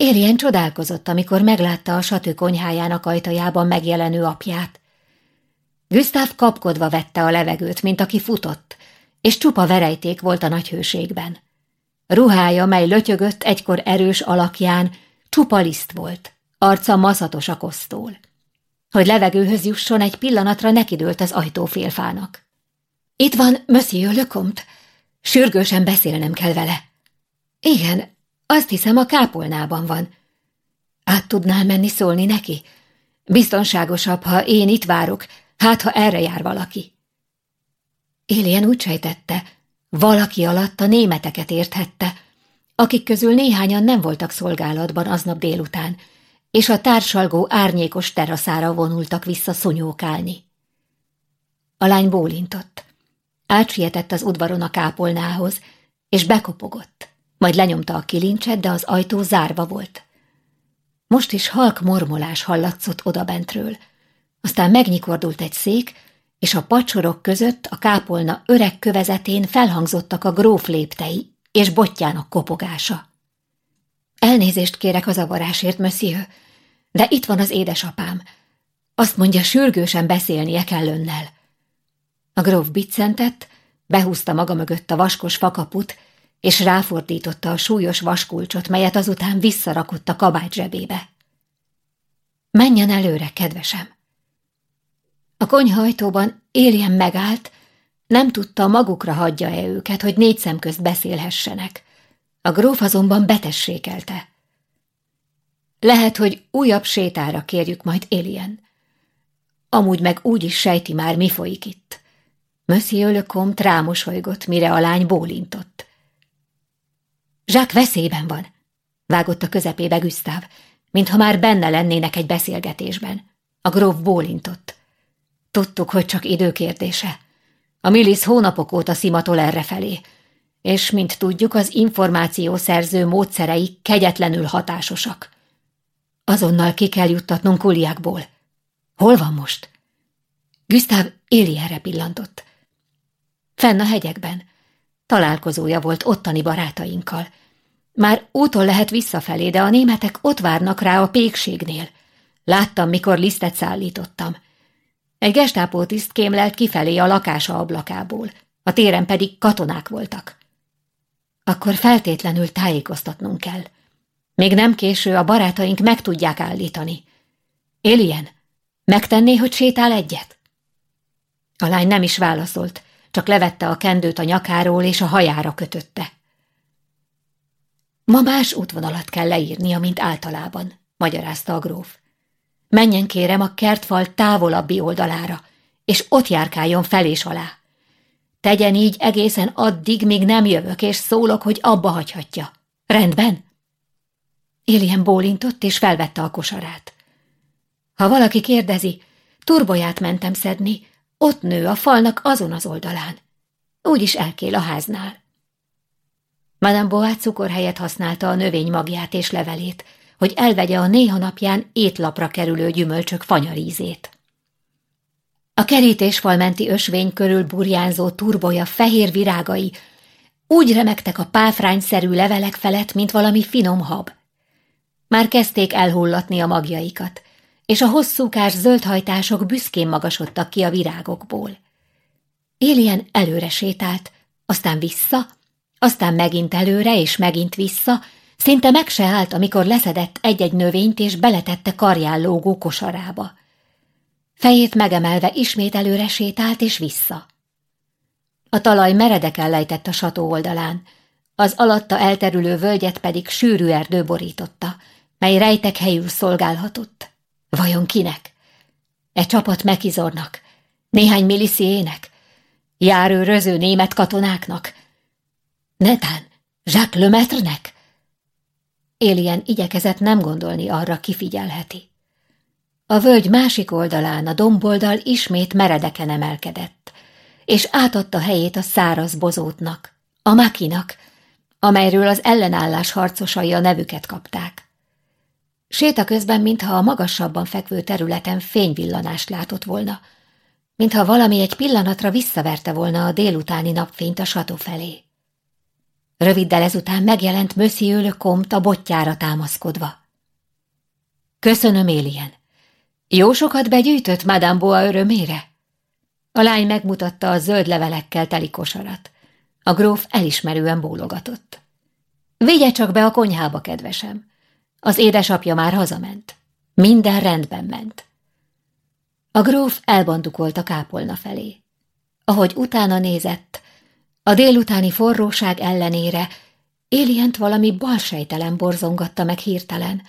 Éljen csodálkozott, amikor meglátta a satő konyhájának ajtajában megjelenő apját. Gustav kapkodva vette a levegőt, mint aki futott, és csupa verejték volt a nagy hőségben. Ruhája, mely lötyögött egykor erős alakján, csupa liszt volt, arca maszatos a kosztól. Hogy levegőhöz jusson, egy pillanatra nekidőlt az ajtófélfának. Itt van Monsieur Lecomte. Sürgősen beszélnem kell vele. Igen, azt hiszem a kápolnában van. Át tudnál menni szólni neki? Biztonságosabb, ha én itt várok, hát ha erre jár valaki. Élien úgy sejtette, valaki alatt a németeket érthette, akik közül néhányan nem voltak szolgálatban aznap délután, és a társalgó árnyékos teraszára vonultak vissza szonyókálni. A lány bólintott. Átsietett az udvaron a kápolnához, és bekopogott. Majd lenyomta a kilincset, de az ajtó zárva volt. Most is halk mormolás hallatszott odabentről. Aztán megnyikordult egy szék, és a pacsorok között a kápolna öreg kövezetén felhangzottak a gróf léptei és botjának kopogása. Elnézést kérek az avarásért, monsieur, de itt van az édesapám. Azt mondja, sürgősen beszélnie kell önnel. A gróf biccentett, behúzta maga mögött a vaskos fakaput, és ráfordította a súlyos vaskulcsot, melyet azután visszarakott a kabát zsebébe. Menjen előre, kedvesem! A konyhajtóban Éljen megállt, nem tudta, magukra hagyja-e őket, hogy négy szem közt beszélhessenek. A gróf azonban betessékelte. Lehet, hogy újabb sétára kérjük majd Élien. Amúgy meg úgy is sejti már, mi folyik itt. Monsieur Le Comte rámosolygott, mire a lány bólintott. Zsák veszélyben van, vágott a közepébe Gustav, mintha már benne lennének egy beszélgetésben. A gróf bólintott. Tudtuk, hogy csak időkérdése. A milisz hónapok óta szimatol errefelé, és mint tudjuk, az információszerző módszerei kegyetlenül hatásosak. Azonnal ki kell juttatnunk Kuliákból. Hol van most? Gustav Éli erre pillantott. Fenn a hegyekben. Találkozója volt ottani barátainkkal. Már úton lehet visszafelé, de a németek ott várnak rá a pékségnél. Láttam, mikor lisztet szállítottam. Egy gestápó tiszt kémlelt kifelé a lakása ablakából, a téren pedig katonák voltak. Akkor feltétlenül tájékoztatnunk kell. Még nem késő, a barátaink meg tudják állítani. Éljen, megtenné, hogy sétál egyet? A lány nem is válaszolt, csak levette a kendőt a nyakáról és a hajára kötötte. Ma más útvonalat kell leírnia, mint általában, magyarázta a gróf. Menjen kérem a kertfal távolabbi oldalára, és ott járkáljon fel és alá. Tegyen így egészen addig, míg nem jövök, és szólok, hogy abba hagyhatja. Rendben? Élien bólintott, és felvette a kosarát. Ha valaki kérdezi, turboját mentem szedni, ott nő a falnak azon az oldalán. Úgyis elkél a háznál. Madame Boát cukor helyett használta a növény magját és levelét, hogy elvegye a néha napján étlapra kerülő gyümölcsök fanyarízét. A kerítésfal menti ösvény körül burjánzó turbolya fehér virágai úgy remektek a páfrányszerű levelek felett, mint valami finom hab. Már kezdték elhullatni a magjaikat, és a hosszúkás zöldhajtások büszkén magasodtak ki a virágokból. Élien előre sétált, aztán vissza, aztán megint előre és megint vissza, szinte meg se állt, amikor leszedett egy-egy növényt és beletette karján lógó kosarába. Fejét megemelve ismét előre sétált és vissza. A talaj meredeken lejtett a sató oldalán, az alatta elterülő völgyet pedig sűrű erdő borította, mely rejtek helyül szolgálhatott. Vajon kinek? Egy csapat mekizornak? Néhány milisziének? Járő röző német katonáknak? Netán, Jacques Lemaitre-nek? Élien igyekezett nem gondolni arra, kifigyelheti. A völgy másik oldalán a domboldal ismét meredeken emelkedett, és átadta helyét a száraz bozótnak, a makinak, amelyről az ellenállás harcosai a nevüket kapták. Séta közben, mintha a magasabban fekvő területen fényvillanást látott volna, mintha valami egy pillanatra visszaverte volna a délutáni napfényt a sató felé. Röviddel ezután megjelent Monsieur le Comte a botjára támaszkodva. Köszönöm, Élien. Jó sokat begyűjtött Madame Boa örömére? A lány megmutatta a zöld levelekkel teli kosarat. A gróf elismerően bólogatott. Vigye csak be a konyhába, kedvesem. Az édesapja már hazament. Minden rendben ment. A gróf elbandukolt a kápolna felé. Ahogy utána nézett, a délutáni forróság ellenére Élient valami balsejtelen borzongatta meg hirtelen.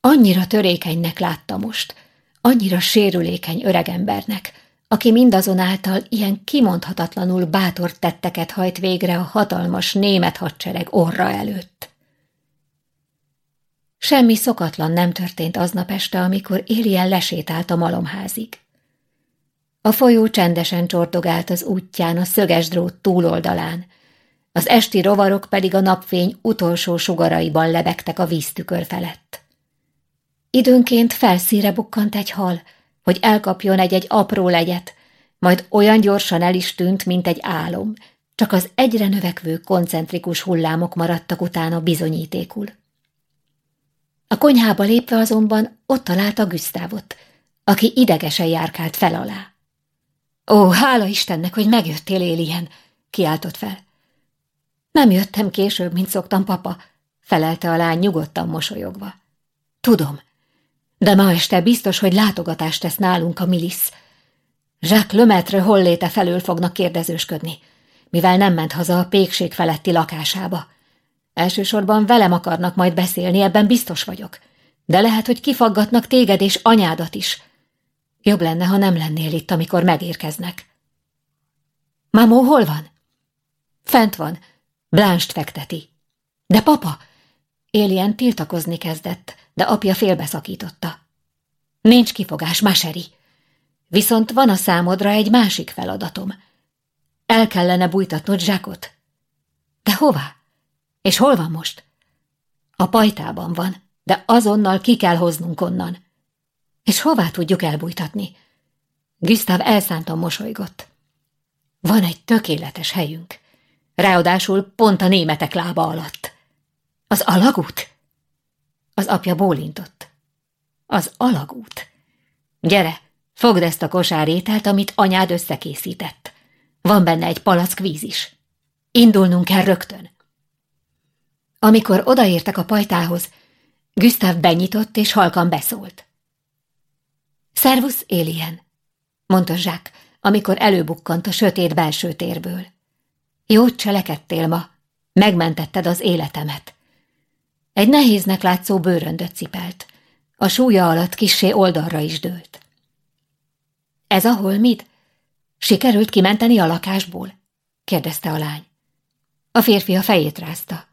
Annyira törékenynek látta most, annyira sérülékeny öregembernek, aki mindazonáltal ilyen kimondhatatlanul bátor tetteket hajt végre a hatalmas német hadsereg orra előtt. Semmi szokatlan nem történt aznap este, amikor Élien lesétált a malomházig. A folyó csendesen csordogált az útján a szöges drót túloldalán, az esti rovarok pedig a napfény utolsó sugaraiban lebegtek a víztükör felett. Időnként felszíre bukkant egy hal, hogy elkapjon egy-egy apró legyet, majd olyan gyorsan el is tűnt, mint egy álom, csak az egyre növekvő koncentrikus hullámok maradtak utána bizonyítékul. A konyhába lépve azonban ott találta Güsztávot, aki idegesen járkált fel alá. Ó, hála Istennek, hogy megjöttél, Élien, kiáltott fel. Nem jöttem később, mint szoktam, papa, felelte a lány nyugodtan mosolyogva. Tudom, de ma este biztos, hogy látogatást tesz nálunk a milisz. Jacques Lemaitre holléte felől fognak kérdezősködni, mivel nem ment haza a pékség feletti lakásába. Elsősorban velem akarnak majd beszélni, ebben biztos vagyok. De lehet, hogy kifaggatnak téged és anyádat is. Jobb lenne, ha nem lennél itt, amikor megérkeznek. Mamó hol van? Fent van. Blánst fekteti. De papa! Élien tiltakozni kezdett, de apja félbeszakította. Nincs kifogás, Maseri. Viszont van a számodra egy másik feladatom. El kellene bújtatnod zsákot. De hová? És hol van most? A pajtában van, de azonnal ki kell hoznunk onnan. És hová tudjuk elbújtatni? Gustav elszántan mosolygott. Van egy tökéletes helyünk. Ráadásul pont a németek lába alatt. Az alagút? Az apja bólintott. Az alagút. Gyere, fogd ezt a kosár ételt, amit anyád összekészített. Van benne egy palack víz is. Indulnunk kell rögtön. Amikor odaértek a pajtához, Gustav benyitott és halkan beszólt. Szervusz, Élien, mondta Jacques, amikor előbukkant a sötét belső térből. Jót cselekedtél ma, megmentetted az életemet. Egy nehéznek látszó bőröndöt cipelt, a súlya alatt kissé oldalra is dőlt. Ez a holmid? Sikerült kimenteni a lakásból? kérdezte a lány. A férfi a fejét rázta.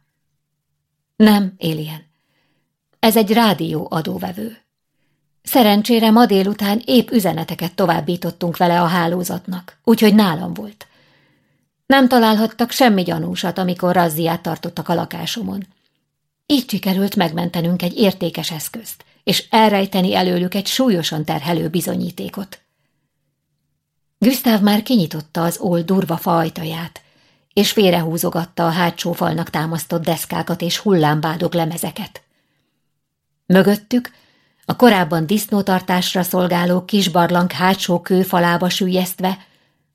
Nem, Élien. Ez egy rádió adóvevő. Szerencsére ma délután épp üzeneteket továbbítottunk vele a hálózatnak, úgyhogy nálam volt. Nem találhattak semmi gyanúsat, amikor razziát tartottak a lakásomon. Így sikerült megmentenünk egy értékes eszközt, és elrejteni előlük egy súlyosan terhelő bizonyítékot. Gustav már kinyitotta az old durva fajtaját, és félrehúzogatta a hátsó falnak támasztott deszkákat és hullámbádog lemezeket. Mögöttük a korábban disznótartásra szolgáló kis barlang hátsó kőfalába sűjesztve,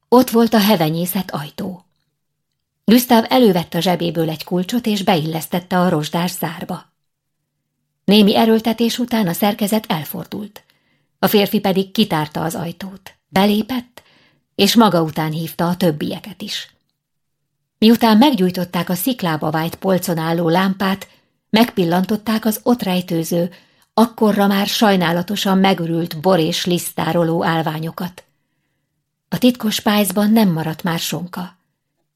ott volt a hevenyészet ajtó. Gustav elővette a zsebéből egy kulcsot, és beillesztette a rozsdás zárba. Némi erőltetés után a szerkezet elfordult. A férfi pedig kitárta az ajtót, belépett, és maga után hívta a többieket is. Miután meggyújtották a sziklába vájt polcon álló lámpát, megpillantották az ott rejtőző, akkorra már sajnálatosan megörült bor és lisztároló állványokat. A titkos pályzban nem maradt már sonka,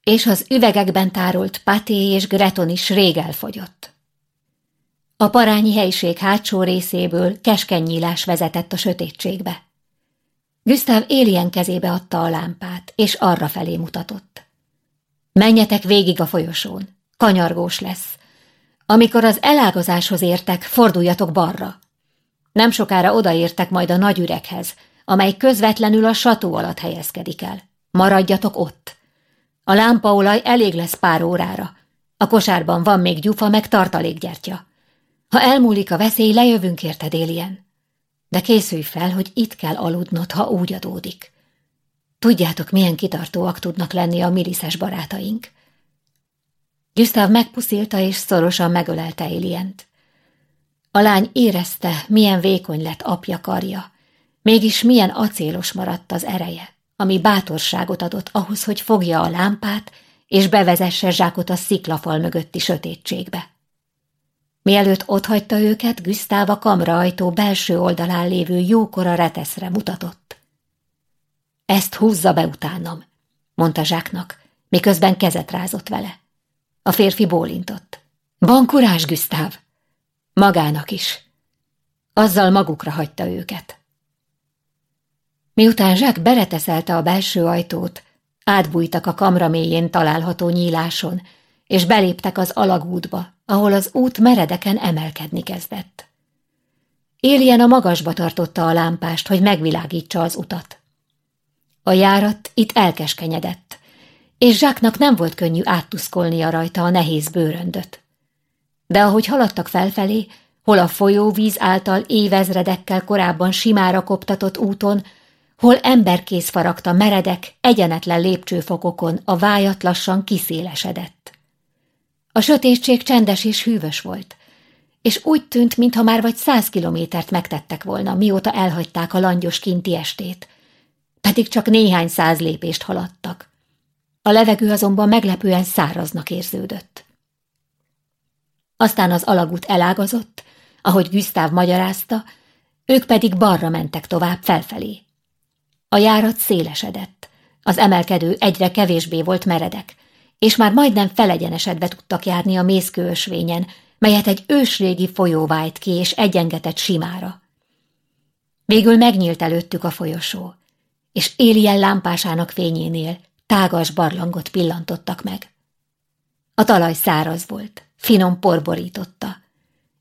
és az üvegekben tárolt paté és greton is rég elfogyott. A parányi helység hátsó részéből keskeny nyílás vezetett a sötétségbe. Gustav Élien kezébe adta a lámpát, és arra felé mutatott. Menjetek végig a folyosón, kanyargós lesz. Amikor az elágazáshoz értek, forduljatok balra. Nem sokára odaértek majd a nagy üreghez, amely közvetlenül a sató alatt helyezkedik el. Maradjatok ott. A lámpaolaj elég lesz pár órára. A kosárban van még gyufa, meg tartalékgyertya. Ha elmúlik a veszély, lejövünk érted, Élien. De készülj fel, hogy itt kell aludnod, ha úgy adódik. Tudjátok, milyen kitartóak tudnak lenni a miliszes barátaink. Gustav megpuszilta és szorosan megölelte Élient. A lány érezte, milyen vékony lett apja karja, mégis milyen acélos maradt az ereje, ami bátorságot adott ahhoz, hogy fogja a lámpát, és bevezesse zsákot a sziklafal mögötti sötétségbe. Mielőtt otthagyta őket, Gusztáv a kamraajtó belső oldalán lévő jókora reteszre mutatott. Ezt húzza be utánam, mondta Zsáknak, miközben kezet rázott vele. A férfi bólintott. Van kurás, Gusztáv? Magának is. Azzal magukra hagyta őket. Miután Zsák bereteszelte a belső ajtót, átbújtak a kamra mélyén található nyíláson, és beléptek az alagútba, ahol az út meredeken emelkedni kezdett. Éljen a magasba tartotta a lámpást, hogy megvilágítsa az utat. A járat itt elkeskenyedett, és Zsáknak nem volt könnyű áttuszkolnia rajta a nehéz bőröndöt. De ahogy haladtak felfelé, hol a folyóvíz által évezredekkel korábban simára koptatott úton, hol emberkész faragta meredek, egyenetlen lépcsőfokokon a vájat lassan kiszélesedett. A sötétség csendes és hűvös volt, és úgy tűnt, mintha már vagy száz kilométert megtettek volna, mióta elhagyták a langyos kinti estét, pedig csak néhány száz lépést haladtak. A levegő azonban meglepően száraznak érződött. Aztán az alagút elágazott, ahogy Güsztáv magyarázta, ők pedig balra mentek tovább felfelé. A járat szélesedett, az emelkedő egyre kevésbé volt meredek, és már majdnem felegyenesedve tudtak járni a mészkőösvényen, melyet egy ősrégi folyó vájt ki, és egyengetett simára. Végül megnyílt előttük a folyosó, és Élien lámpásának fényénél tágas barlangot pillantottak meg. A talaj száraz volt, finom porborította,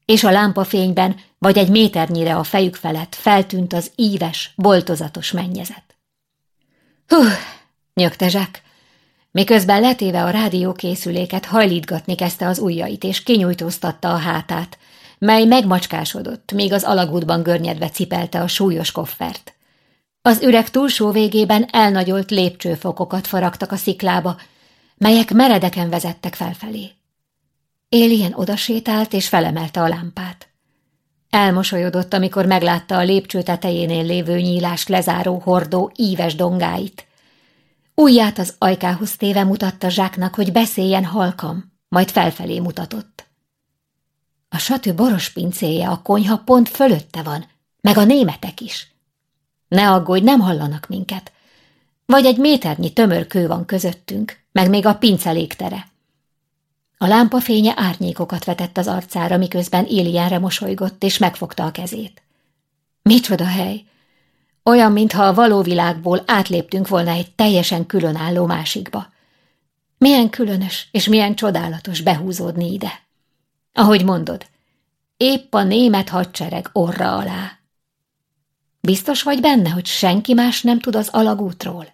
és a lámpafényben vagy egy méternyire a fejük felett feltűnt az íves, boltozatos mennyezet. Hú, nyögte Zsák, miközben letéve a rádiókészüléket hajlítgatni kezdte az ujjait, és kinyújtóztatta a hátát, mely megmacskásodott, még az alagútban görnyedve cipelte a súlyos koffert. Az üreg túlsó végében elnagyolt lépcsőfokokat faragtak a sziklába, melyek meredeken vezettek felfelé. Élien odasétált és felemelte a lámpát. Elmosolyodott, amikor meglátta a lépcső tetejénél lévő nyílást lezáró hordó íves dongáit. Ujját az ajkához téve mutatta Zsáknak, hogy beszéljen halkam, majd felfelé mutatott. A satű boros pincéje a konyha pont fölötte van, meg a németek is. Ne aggódj, nem hallanak minket. Vagy egy méternyi tömör kő van közöttünk, meg még a pince légtere. A lámpa fénye árnyékokat vetett az arcára, miközben Éliánre mosolygott, és megfogta a kezét. Micsoda hely! Olyan, mintha a való világból átléptünk volna egy teljesen különálló másikba. Milyen különös és milyen csodálatos behúzódni ide. Ahogy mondod, épp a német hadsereg orra alá. Biztos vagy benne, hogy senki más nem tud az alagútról?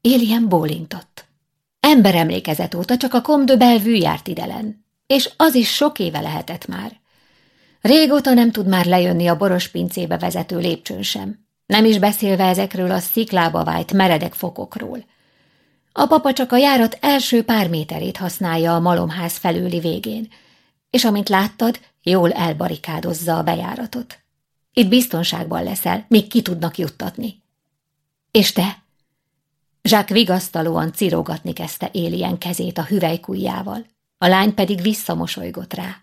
Élien bólintott. Ember emlékezet óta csak a Comte Bellevue járt idelen, és az is sok éve lehetett már. Régóta nem tud már lejönni a boros pincébe vezető lépcsőn sem, nem is beszélve ezekről a sziklába vájt meredek fokokról. A papa csak a járat első pár méterét használja a malomház felőli végén, és amint láttad, jól elbarikádozza a bejáratot. Itt biztonságban leszel, még ki tudnak juttatni. És te? Zsák vigasztalóan cirogatni kezdte Élien kezét a hüvelykujjával, a lány pedig visszamosolygott rá.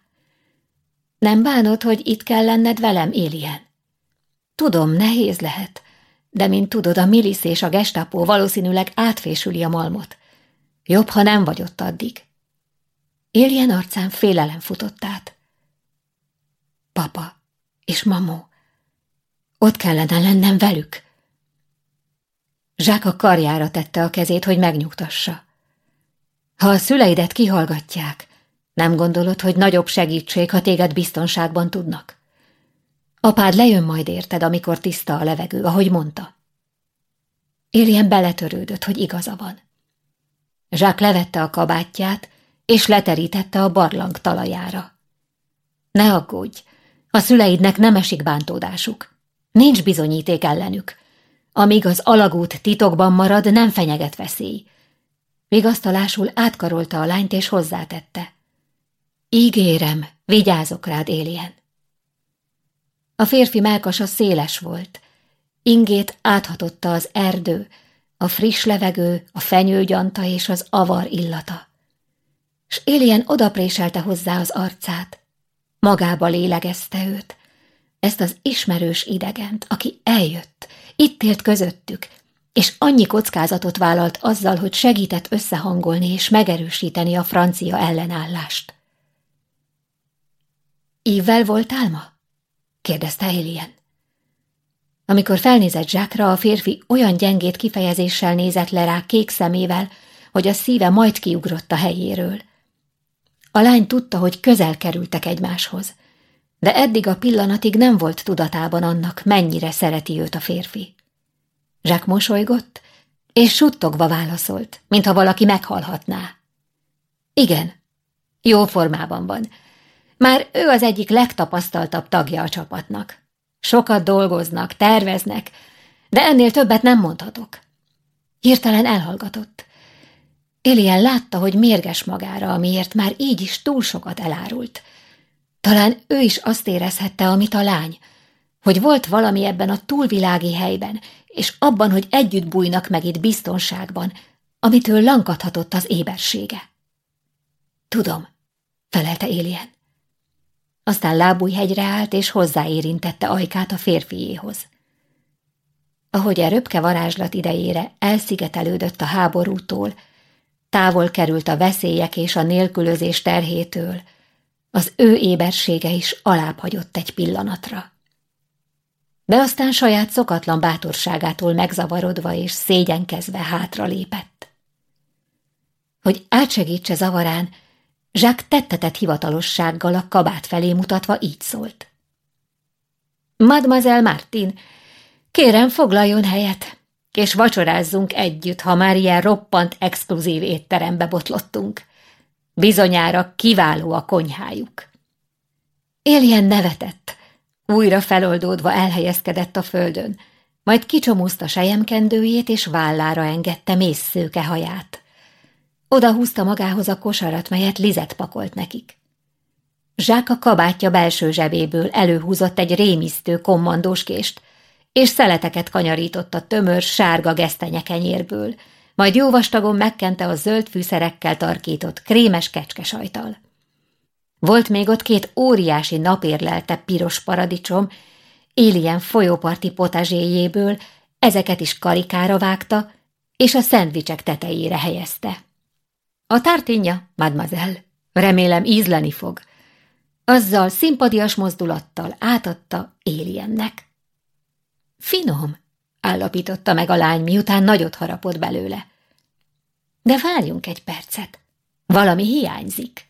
Nem bánod, hogy itt kell lenned velem, Élien? Tudom, nehéz lehet, de mint tudod, a milisz és a gestapo valószínűleg átfésüli a malmot. Jobb, ha nem vagy ott addig. Éljen arcán félelem futott át. Papa és mamó, ott kellene lennem velük. Zsák a karjára tette a kezét, hogy megnyugtassa. Ha a szüleidet kihallgatják, nem gondolod, hogy nagyobb segítség, ha téged biztonságban tudnak? Apád lejön majd érted, amikor tiszta a levegő, ahogy mondta. Éljen beletörődött, hogy igaza van. Zsák levette a kabátját, és leterítette a barlang talajára. Ne aggódj, a szüleidnek nem esik bántódásuk. Nincs bizonyíték ellenük. Amíg az alagút titokban marad, nem fenyeget veszély. Vigasztalásul átkarolta a lányt és hozzátette. Ígérem, vigyázok rád, Élien. A férfi melkasa széles volt. Ingét áthatotta az erdő, a friss levegő, a fenyőgyanta és az avar illata. S Élien odapréselte hozzá az arcát. Magába lélegezte őt, ezt az ismerős idegent, aki eljött, itt élt közöttük, és annyi kockázatot vállalt azzal, hogy segített összehangolni és megerősíteni a francia ellenállást. Ívvel voltál ma? kérdezte Alien. Amikor felnézett Zsákra, a férfi olyan gyengét kifejezéssel nézett le rá kék szemével, hogy a szíve majd kiugrott a helyéről. A lány tudta, hogy közel kerültek egymáshoz, de eddig a pillanatig nem volt tudatában annak, mennyire szereti őt a férfi. Zsák mosolygott, és suttogva válaszolt, mintha valaki meghalhatná. Igen, jó formában van, már ő az egyik legtapasztaltabb tagja a csapatnak. Sokat dolgoznak, terveznek, de ennél többet nem mondhatok. Hirtelen elhallgatott. Élien látta, hogy mérges magára, amiért már így is túl sokat elárult. Talán ő is azt érezhette, amit a lány, hogy volt valami ebben a túlvilági helyben, és abban, hogy együtt bújnak meg itt biztonságban, amitől lankadhatott az ébersége. Tudom, felelte Élien. Aztán lábújhegyre állt, és hozzáérintette ajkát a férfiéhoz. Ahogy a röpke varázslat idejére elszigetelődött a háborútól, távol került a veszélyek és a nélkülözés terhétől, az ő ébersége is alább egy pillanatra. De aztán saját szokatlan bátorságától megzavarodva és szégyenkezve hátra lépett. Hogy átsegítse zavarán, Zsák tettetett hivatalossággal a kabát felé mutatva így szólt. Mademoiselle Martin, kérem foglaljon helyet, és vacsorázzunk együtt, ha már ilyen roppant exkluzív étterembe botlottunk. Bizonyára kiváló a konyhájuk. Éljen nevetett, újra feloldódva elhelyezkedett a földön, majd kicsomózta sejemkendőjét, és vállára engedte mész szőke haját. Oda húzta magához a kosarat, melyet Lizet pakolt nekik. Zsák a kabátja belső zsebéből előhúzott egy rémisztő kommandóskést, és szeleteket kanyarított a tömör, sárga gesztenyekenyérből, majd jó vastagon megkente a zöld fűszerekkel tarkított krémes kecskesajtal. Volt még ott két óriási napérlelte piros paradicsom, élien folyóparti potazséjéből, ezeket is karikára vágta, és a szendvicsek tetejére helyezte. A tárténja, mademoiselle, remélem ízleni fog. Azzal szimpadias mozdulattal átadta Éliennek. Finom, állapította meg a lány, miután nagyot harapott belőle. De várjunk egy percet, valami hiányzik.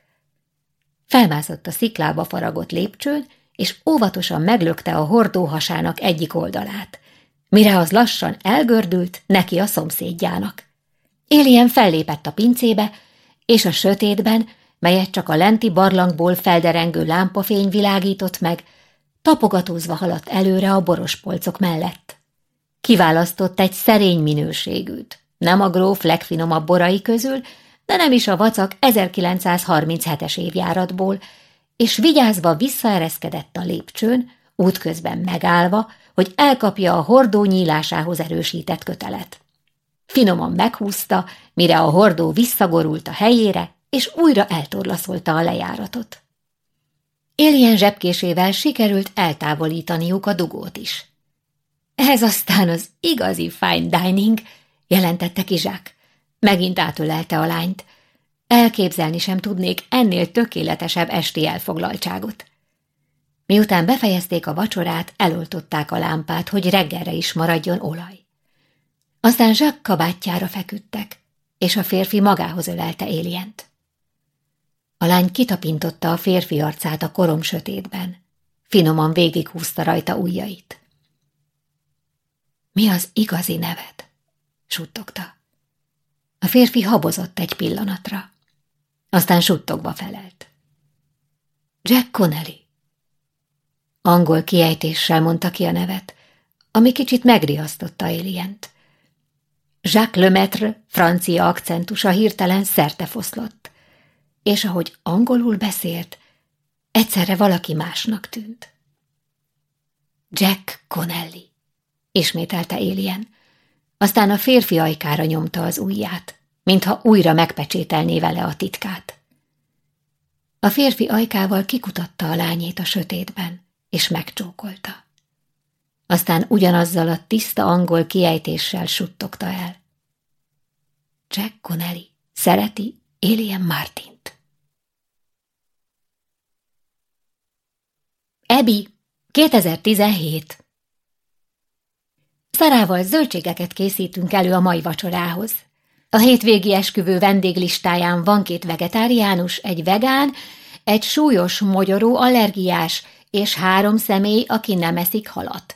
Felmászott a sziklába faragott lépcsőn, és óvatosan meglökte a hordóhasának egyik oldalát, mire az lassan elgördült neki a szomszédjának. Élien fellépett a pincébe, és a sötétben melyet csak a lenti barlangból felderengő lámpafény világított meg, tapogatózva haladt előre a borospolcok mellett. Kiválasztott egy szerény minőségűt, nem a gróf legfinomabb borai közül, de nem is a vacak 1937-es évjáratból, és vigyázva visszaereszkedett a lépcsőn, útközben megállva, hogy elkapja a hordó nyílásához erősített kötelet. Finoman meghúzta, mire a hordó visszagorult a helyére, és újra eltorlaszolta a lejáratot. Alien zsebkésével sikerült eltávolítaniuk a dugót is. Ez aztán az igazi fine dining, jelentette Kizsák. Megint átölelte a lányt. Elképzelni sem tudnék ennél tökéletesebb esti elfoglaltságot. Miután befejezték a vacsorát, eloltották a lámpát, hogy reggelre is maradjon olaj. Aztán Zsák kabátjára feküdtek, és a férfi magához ölelte Élient. A lány kitapintotta a férfi arcát a korom sötétben. Finoman végighúzta rajta ujjait. Mi az igazi neved? Suttogta. A férfi habozott egy pillanatra. Aztán suttogva felelt. Jack Connelly. Angol kiejtéssel mondta ki a nevet, ami kicsit megriasztotta Alient. Jacques Lemaitre francia akcentusa hirtelen foszlott, és ahogy angolul beszélt, egyszerre valaki másnak tűnt. Jack Connelly, ismételte Alien, aztán a férfi ajkára nyomta az ujját, mintha újra megpecsételné vele a titkát. A férfi ajkával kikutatta a lányét a sötétben, és megcsókolta. Aztán ugyanazzal a tiszta angol kiejtéssel suttogta el. Jack Connelly szereti Alien Martint. Ebi, 2017 Szarával zöldségeket készítünk elő a mai vacsorához. A hétvégi esküvő vendéglistáján van két vegetáriánus, egy vegán, egy súlyos mogyoró allergiás és három személy, aki nem eszik halat.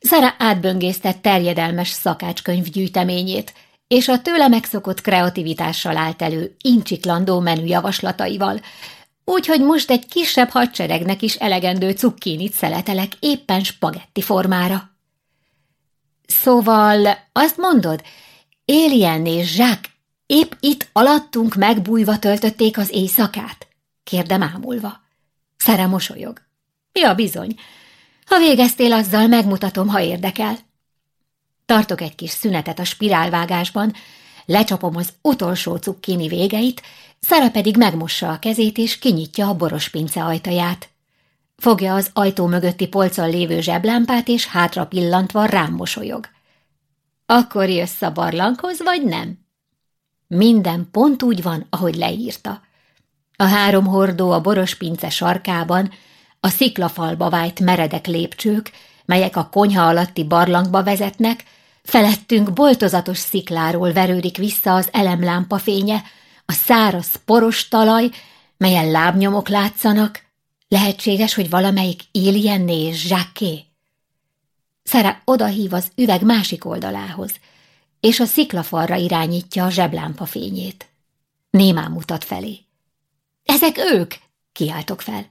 Szara átböngésztett terjedelmes szakácskönyv gyűjteményét, és a tőle megszokott kreativitással állt elő incsiklandó menü javaslataival, úgyhogy most egy kisebb hadseregnek is elegendő cukkínit szeletelek éppen spagetti formára. Szóval azt mondod, Alien és Jacques épp itt alattunk megbújva töltötték az éjszakát? kérdem ámulva. Szere mosolyog. Ja, bizony. Ha végeztél azzal, megmutatom, ha érdekel. Tartok egy kis szünetet a spirálvágásban, lecsapom az utolsó cukkini végeit, Szara pedig megmossa a kezét és kinyitja a boros pince ajtaját. Fogja az ajtó mögötti polcon lévő zseblámpát, és hátra pillantva rám mosolyog. Akkor jössz a barlanghoz, vagy nem? Minden pont úgy van, ahogy leírta. A három hordó a boros pince sarkában, a sziklafalba vájt meredek lépcsők, melyek a konyha alatti barlangba vezetnek, felettünk boltozatos szikláról verődik vissza az elemlámpa fénye, a száraz poros talaj, melyen lábnyomok látszanak, Lehetséges, hogy valamelyik Élienné és Zsáké? Szere odahív az üveg másik oldalához, és a sziklafalra irányítja a zseblámpa fényét. Némán mutat felé. Ezek ők! kiáltok fel.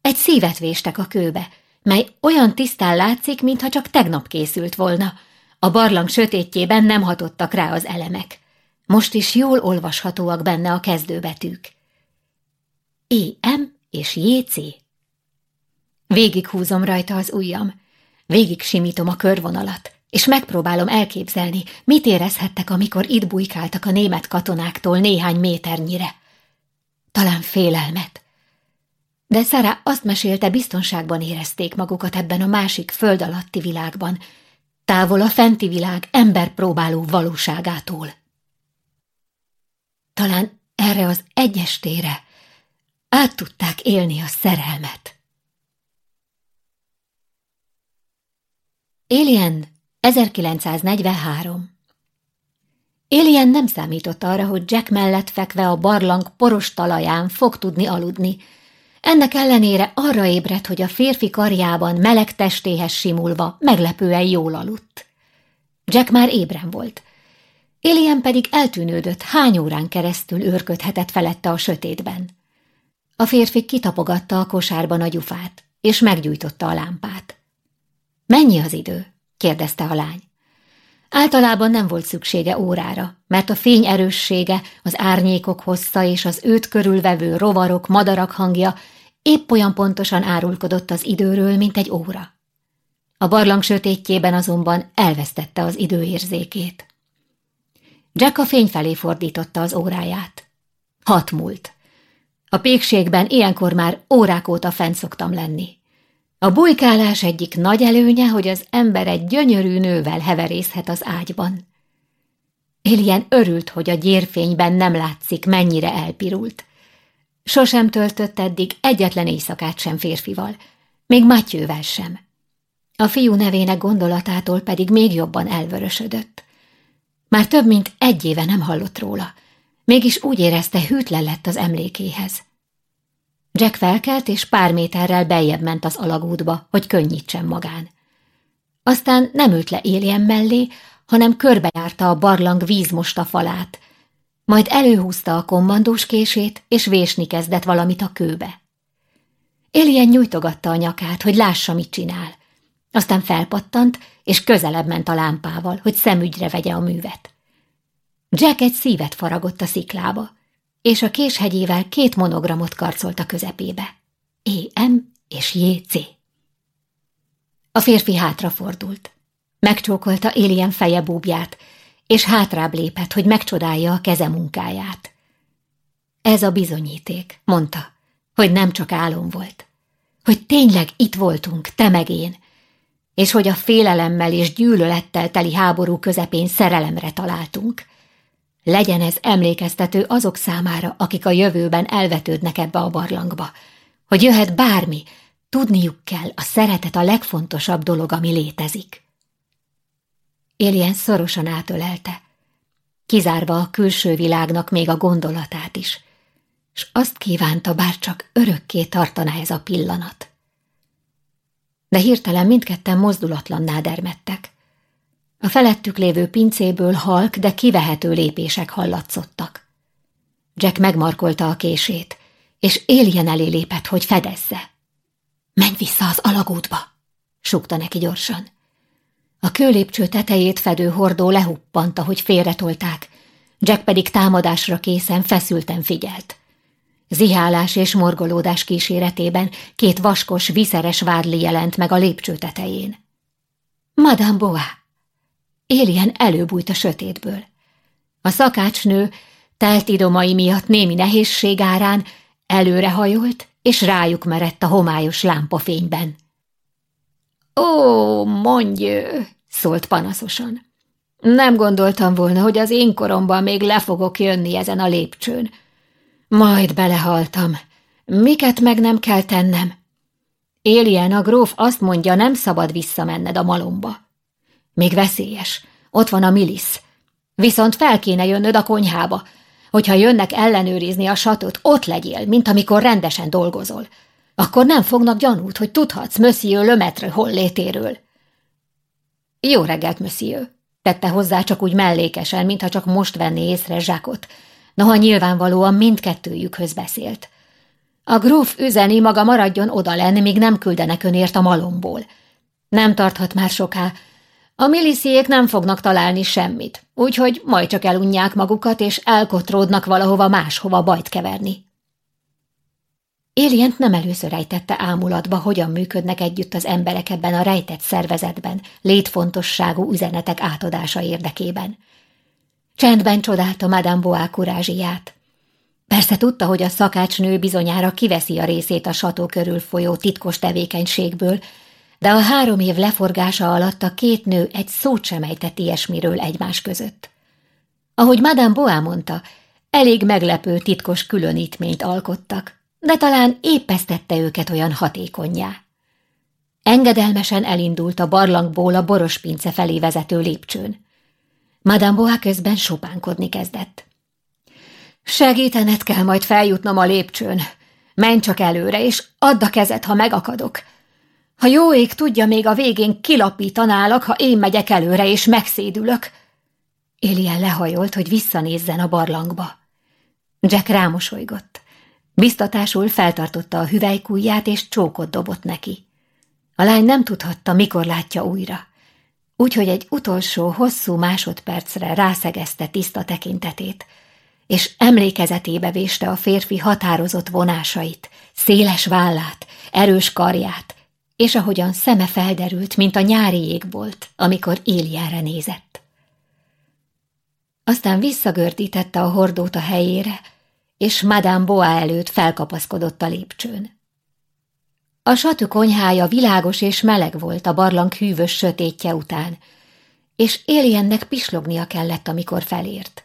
Egy szívet véstek a kőbe, mely olyan tisztán látszik, mintha csak tegnap készült volna. A barlang sötétjében nem hatottak rá az elemek. Most is jól olvashatóak benne a kezdőbetűk. E.M és JC. Végighúzom rajta az ujjam, végig simítom a körvonalat, és megpróbálom elképzelni, mit érezhettek, amikor itt bujkáltak a német katonáktól néhány méternyire. Talán félelmet. De Szara azt mesélte, biztonságban érezték magukat ebben a másik föld alatti világban, távol a fenti világ emberpróbáló valóságától. Talán erre az egyestére át tudták élni a szerelmet. Alien 1943 Alien nem számított arra, hogy Jack mellett fekve a barlang poros talaján fog tudni aludni. Ennek ellenére arra ébredt, hogy a férfi karjában meleg testéhez simulva meglepően jól aludt. Jack már ébren volt. Élien pedig eltűnődött, hány órán keresztül őrködhetett felette a sötétben. A férfi kitapogatta a kosárban a gyufát, és meggyújtotta a lámpát. Mennyi az idő? kérdezte a lány. Általában nem volt szüksége órára, mert a fény erőssége, az árnyékok hossza és az őt körülvevő rovarok, madarak hangja épp olyan pontosan árulkodott az időről, mint egy óra. A barlang sötétjében azonban elvesztette az időérzékét. Jack a fény felé fordította az óráját. Hat múlt. A pékségben ilyenkor már órák óta fent szoktam lenni. A bujkálás egyik nagy előnye, hogy az ember egy gyönyörű nővel heverészhet az ágyban. Élien örült, hogy a gyérfényben nem látszik, mennyire elpirult. Sosem töltött eddig egyetlen éjszakát sem férfival, még Matyővel sem. A fiú nevének gondolatától pedig még jobban elvörösödött. Már több mint egy éve nem hallott róla, mégis úgy érezte hűtlen lett az emlékéhez. Jack felkelt, és pár méterrel beljebb ment az alagútba, hogy könnyítsen magán. Aztán nem ült le Élien mellé, hanem körbejárta a barlang vízmosta falát, majd előhúzta a kommandós kését, és vésni kezdett valamit a kőbe. Élien nyújtogatta a nyakát, hogy lássa, mit csinál. Aztán felpattant, és közelebb ment a lámpával, hogy szemügyre vegye a művet. Jack egy szívet faragott a sziklába, és a késhegyével két monogramot karcolt a közepébe. E-M és J-C. A férfi hátrafordult. Megcsókolta Élien feje búbját, és hátrább lépett, hogy megcsodálja a keze munkáját. Ez a bizonyíték, mondta, hogy nem csak álom volt, hogy tényleg itt voltunk, te meg én, és hogy a félelemmel és gyűlölettel teli háború közepén szerelemre találtunk. Legyen ez emlékeztető azok számára, akik a jövőben elvetődnek ebbe a barlangba, hogy jöhet bármi, tudniuk kell, a szeretet a legfontosabb dolog, ami létezik. Éljen szorosan átölelte, kizárva a külső világnak még a gondolatát is, és azt kívánta, bár csak örökké tartaná ez a pillanat. De hirtelen mindketten mozdulatlanná dermedtek. A felettük lévő pincéből halk, de kivehető lépések hallatszottak. Jack megmarkolta a kését, és éljen elé lépett, hogy fedezze. Menj vissza az alagútba, súgta neki gyorsan. A kőlépcső tetejét fedő hordó lehuppant, ahogy félretolták, Jack pedig támadásra készen feszülten figyelt. Zihálás és morgolódás kíséretében két vaskos, viszeres vádli jelent meg a lépcső tetején. Madame Bois! Éljen előbújt a sötétből. A szakácsnő telt idomai miatt némi nehézség árán előrehajolt, és rájuk merett a homályos lámpafényben. Ó, mondj, szólt panaszosan. Nem gondoltam volna, hogy az én koromban még le fogok jönni ezen a lépcsőn. Majd belehaltam. Miket meg nem kell tennem? Éljen, a gróf azt mondja, nem szabad visszamenned a malomba. Még veszélyes. Ott van a milisz. Viszont fel kéne jönnöd a konyhába. Hogyha jönnek ellenőrizni a satot, ott legyél, mint amikor rendesen dolgozol. Akkor nem fognak gyanút, hogy tudhatsz Monsieur Lemaitre hol létéről. Jó reggelt, Monsieur, tette hozzá csak úgy mellékesen, mintha csak most venné észre Zsákot, noha nyilvánvalóan mindkettőjükhöz beszélt. A gróf üzeni maga maradjon oda lenni, míg nem küldenek önért a malomból. Nem tarthat már soká, a milisziék nem fognak találni semmit, úgyhogy majd csak elunják magukat, és elkotródnak valahova máshova bajt keverni. Élient nem először ejtette ámulatba, hogyan működnek együtt az emberek ebben a rejtett szervezetben, létfontosságú üzenetek átadása érdekében. Csendben csodálta Madame Bois kurázsiát. Persze tudta, hogy a szakácsnő bizonyára kiveszi a részét a sató körül folyó titkos tevékenységből, de a három év leforgása alatt a két nő egy szót sem ejtett ilyesmiről egymás között. Ahogy Madame Bois mondta, elég meglepő titkos különítményt alkottak, de talán épp ezt tette őket olyan hatékonyá. Engedelmesen elindult a barlangból a borospince felé vezető lépcsőn. Madame Bois közben sopánkodni kezdett. Segítened kell majd feljutnom a lépcsőn. Menj csak előre, és add a kezed, ha megakadok. Ha jó ég tudja, még a végén kilapítanálak, ha én megyek előre és megszédülök. Élien lehajolt, hogy visszanézzen a barlangba. Jack rámosolygott. Biztatásul feltartotta a hüvelykújját, és csókot dobott neki. A lány nem tudhatta, mikor látja újra. Úgyhogy egy utolsó, hosszú másodpercre rászegezte tiszta tekintetét, és emlékezetébe véste a férfi határozott vonásait, széles vállát, erős karját, és ahogyan szeme felderült, mint a nyári ég volt, amikor Éliára nézett. Aztán visszagördítette a hordót a helyére, és Madame Boa előtt felkapaszkodott a lépcsőn. A satű konyhája világos és meleg volt a barlang hűvös sötétje után, és Éliennek pislognia kellett, amikor felért.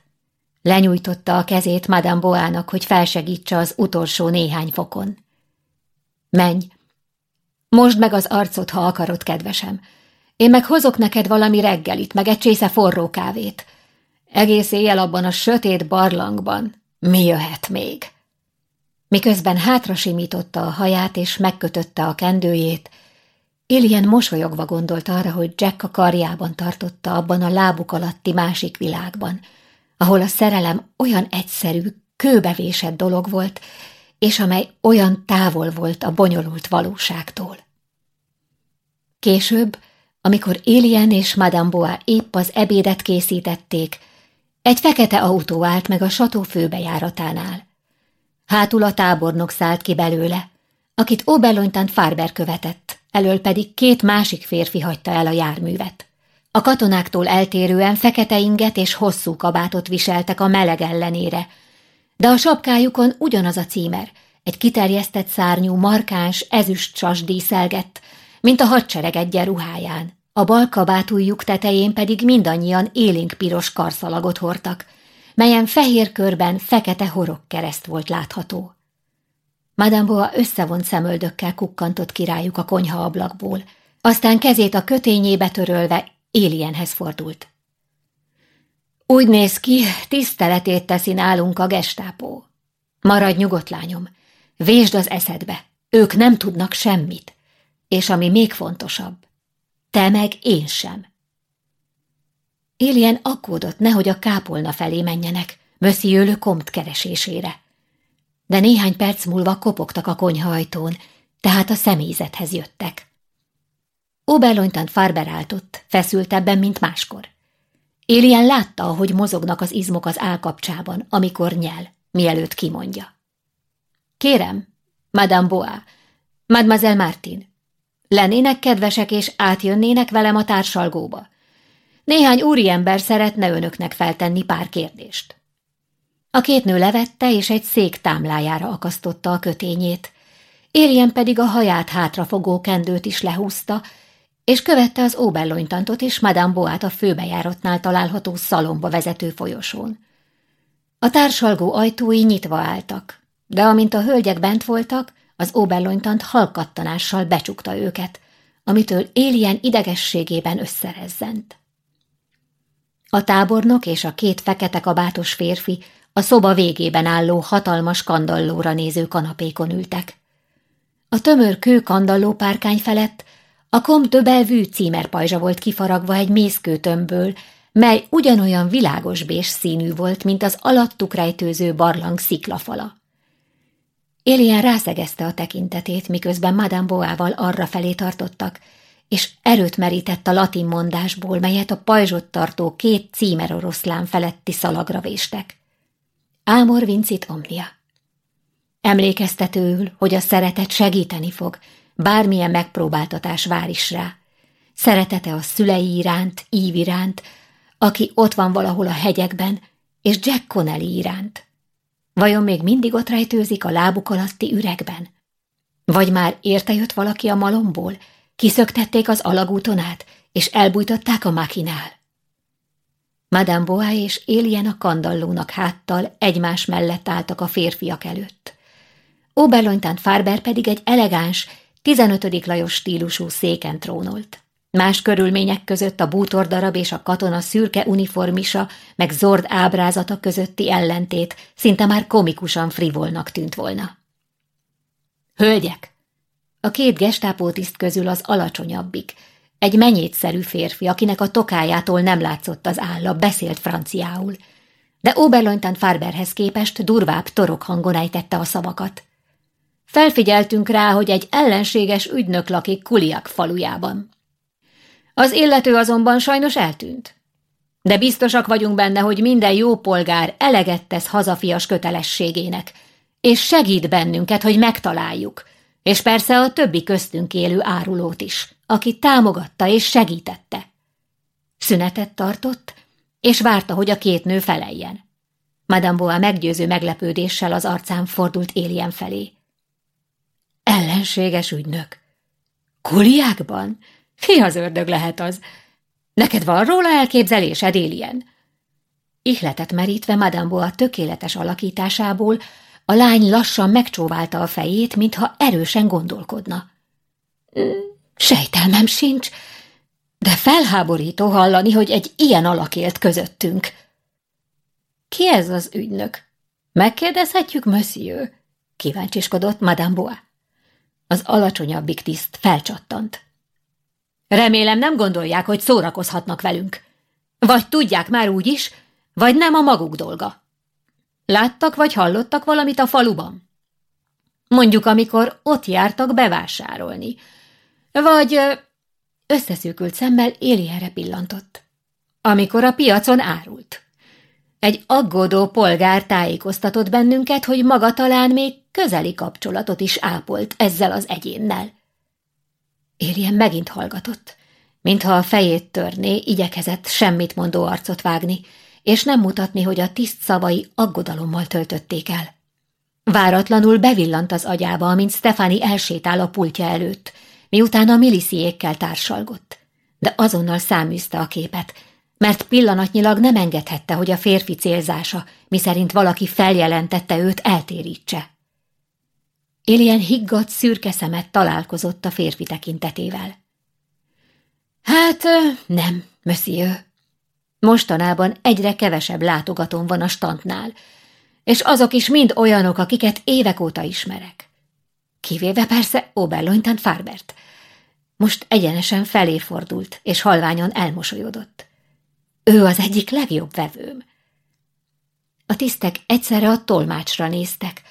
Lenyújtotta a kezét Madame Boának, hogy felsegítse az utolsó néhány fokon. Menj! Mosd meg az arcot, ha akarod, kedvesem. Én meg hozok neked valami reggelit, meg egy csésze forró kávét. Egész éjjel abban a sötét barlangban. Mi jöhet még? Miközben hátra simította a haját és megkötötte a kendőjét, Alien mosolyogva gondolt arra, hogy Jack a karjában tartotta abban a lábuk alatti másik világban, ahol a szerelem olyan egyszerű, kőbevésett dolog volt, és amely olyan távol volt a bonyolult valóságtól. Később, amikor Alien és Madame Boa épp az ebédet készítették, egy fekete autó állt meg a sató főbejáratánál. Hátul a tábornok szállt ki belőle, akit Oberlonytant Farber követett, elől pedig két másik férfi hagyta el a járművet. A katonáktól eltérően fekete inget és hosszú kabátot viseltek a meleg ellenére, de a sapkájukon ugyanaz a címer, egy kiterjesztett szárnyú, markáns, ezüst csas díszelgett, mint a hadsereg egyenruháján. A bal kabátújjuk tetején pedig mindannyian élénk piros karszalagot hordtak, melyen fehér körben fekete horog kereszt volt látható. Madame Boa összevont szemöldökkel kukkantott királyuk a konyha ablakból, aztán kezét a kötényébe törölve Élienhez fordult. Úgy néz ki, tiszteletét teszi nálunk a gestápó. Maradj nyugodt, lányom, vésd az eszedbe, ők nem tudnak semmit, és ami még fontosabb, te meg én sem. Élien akkódott, nehogy a kápolna felé menjenek, le Comte keresésére. De néhány perc múlva kopogtak a konyhajtón, tehát a személyzethez jöttek. Oberlonytant Farber áltott, feszültebben, mint máskor. Élien látta, hogy mozognak az izmok az állkapcsában, amikor nyel, mielőtt kimondja. Kérem, Madame Boa, Mademoiselle Martin, lennének kedvesek és átjönnének velem a társalgóba. Néhány úriember szeretne önöknek feltenni pár kérdést. A két nő levette, és egy szék támlájára akasztotta a kötényét. Érjen pedig a haját hátrafogó kendőt is lehúzta, és követte az óbellonytantot és Madame Boát a főbejáratnál található szalomba vezető folyosón. A társalgó ajtói nyitva álltak, de amint a hölgyek bent voltak, az óbellonytant halkattanással becsukta őket, amitől Élien idegességében összerezzent. A tábornok és a két fekete kabátos férfi a szoba végében álló hatalmas kandallóra néző kanapékon ültek. A tömör kő kandalló párkány felett a de Bellevue címerpajzsa volt kifaragva egy mészkőtömbből, mely ugyanolyan világos bés színű volt, mint az alattuk rejtőző barlang sziklafala. Élien rászegezte a tekintetét, miközben Madame Boával arra felé tartottak, és erőt merített a latin mondásból, melyet a pajzsot tartó két címer oroszlán feletti szalagra véstek. Ámor vincit omnia. Emlékeztetőül, hogy a szeretet segíteni fog, bármilyen megpróbáltatás vár is rá. Szeretete a szülei iránt, Ív iránt, aki ott van valahol a hegyekben, és Jack Connelly iránt. Vajon még mindig ott rejtőzik a lábuk alatti üregben? Vagy már érte valaki a malomból, kiszöktették az alagúton át, és elbújtották a makinál? Madame Boa és Élien a kandallónak háttal egymás mellett álltak a férfiak előtt. Oberlonytán Farber pedig egy elegáns, 15. Lajos stílusú széken trónolt. Más körülmények között a bútordarab és a katona szürke uniformisa, meg zord ábrázata közötti ellentét szinte már komikusan frivolnak tűnt volna. Hölgyek! A két gestápótiszt közül az alacsonyabbik, egy menyétszerű férfi, akinek a tokájától nem látszott az álla, beszélt franciául. De Oberleutnant Farberhez képest durvább torok hangon ejtette a szavakat. Felfigyeltünk rá, hogy egy ellenséges ügynök lakik Kuliak falujában. Az illető azonban sajnos eltűnt. De biztosak vagyunk benne, hogy minden jó polgár eleget tesz hazafias kötelességének, és segít bennünket, hogy megtaláljuk, és persze a többi köztünk élő árulót is, aki támogatta és segítette. Szünetet tartott, és várta, hogy a két nő feleljen. Madame Boa meggyőző meglepődéssel az arcán fordult Élien felé. Ellenséges ügynök. Kuliákban? Mi az ördög lehet az? Neked van róla elképzelésed, Élien? Ihletet merítve Madame Boa tökéletes alakításából, a lány lassan megcsóválta a fejét, mintha erősen gondolkodna. Sejtelmem sincs, de felháborító hallani, hogy egy ilyen alak élt közöttünk. Ki ez az ügynök? Megkérdezhetjük, monsieur? Kíváncsiskodott Madame Bois. Az alacsonyabbik tiszt felcsattant. Remélem nem gondolják, hogy szórakozhatnak velünk. Vagy tudják már úgy is, vagy nem a maguk dolga. Láttak vagy hallottak valamit a faluban? Mondjuk, amikor ott jártak bevásárolni. Vagy összeszűkült szemmel Éliára pillantott. Amikor a piacon árult. Egy aggódó polgár tájékoztatott bennünket, hogy maga talán még közeli kapcsolatot is ápolt ezzel az egyénnel. Élien megint hallgatott, mintha a fejét törné, igyekezett semmit mondó arcot vágni, és nem mutatni, hogy a tiszt szavai aggodalommal töltötték el. Váratlanul bevillant az agyába, amint Stefani elsétál a pultja előtt, miután a milisziékkel társalgott. De azonnal száműzte a képet, mert pillanatnyilag nem engedhette, hogy a férfi célzása, miszerint valaki feljelentette őt, eltérítse. Élien higgadt, szürke szemet találkozott a férfi tekintetével. Hát nem, monsieur. Mostanában egyre kevesebb látogatón van a stantnál, és azok is mind olyanok, akiket évek óta ismerek. Kivéve persze Oberleutnant Farbert. Most egyenesen felé fordult, és halványon elmosolyodott. Ő az egyik legjobb vevőm. A tisztek egyszerre a tolmácsra néztek,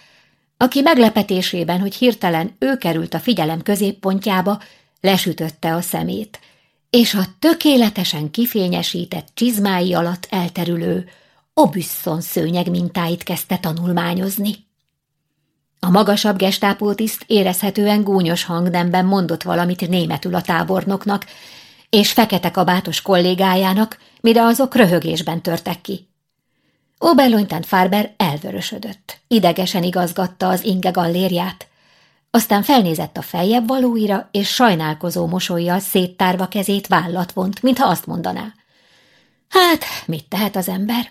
aki meglepetésében, hogy hirtelen ő került a figyelem középpontjába, lesütötte a szemét, és a tökéletesen kifényesített csizmái alatt elterülő obüsszon szőnyeg mintáit kezdte tanulmányozni. A magasabb gestápótiszt érezhetően gúnyos hangnemben mondott valamit németül a tábornoknak, és fekete kabátos kollégájának, mire azok röhögésben törtek ki. Oberleutnant Farber elvörösödött, idegesen igazgatta az inge gallériát, aztán felnézett a feljebb valóira, és sajnálkozó mosolyjal széttárva kezét vállat vont, mintha azt mondaná. Hát, mit tehet az ember?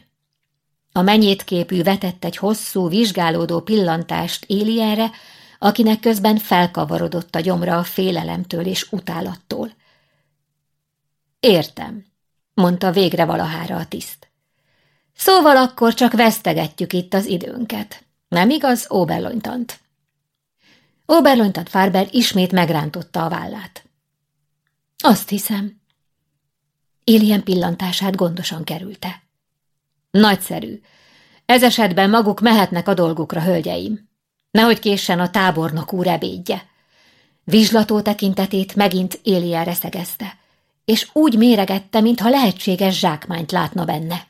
A menyétképű vetett egy hosszú, vizsgálódó pillantást Élienre, akinek közben felkavarodott a gyomra a félelemtől és utálattól. Értem, mondta végre valahára a tiszt. Szóval akkor csak vesztegetjük itt az időnket. Nem igaz, Oberlonytant? Oberlonytant Farber ismét megrántotta a vállát. Azt hiszem. Élien pillantását gondosan kerülte. Nagyszerű. Ez esetben maguk mehetnek a dolgukra, hölgyeim. Nehogy késsen a tábornok úr ebédje. Vizslató tekintetét megint Élien reszegezte, és úgy méregette, mintha lehetséges zsákmányt látna benne.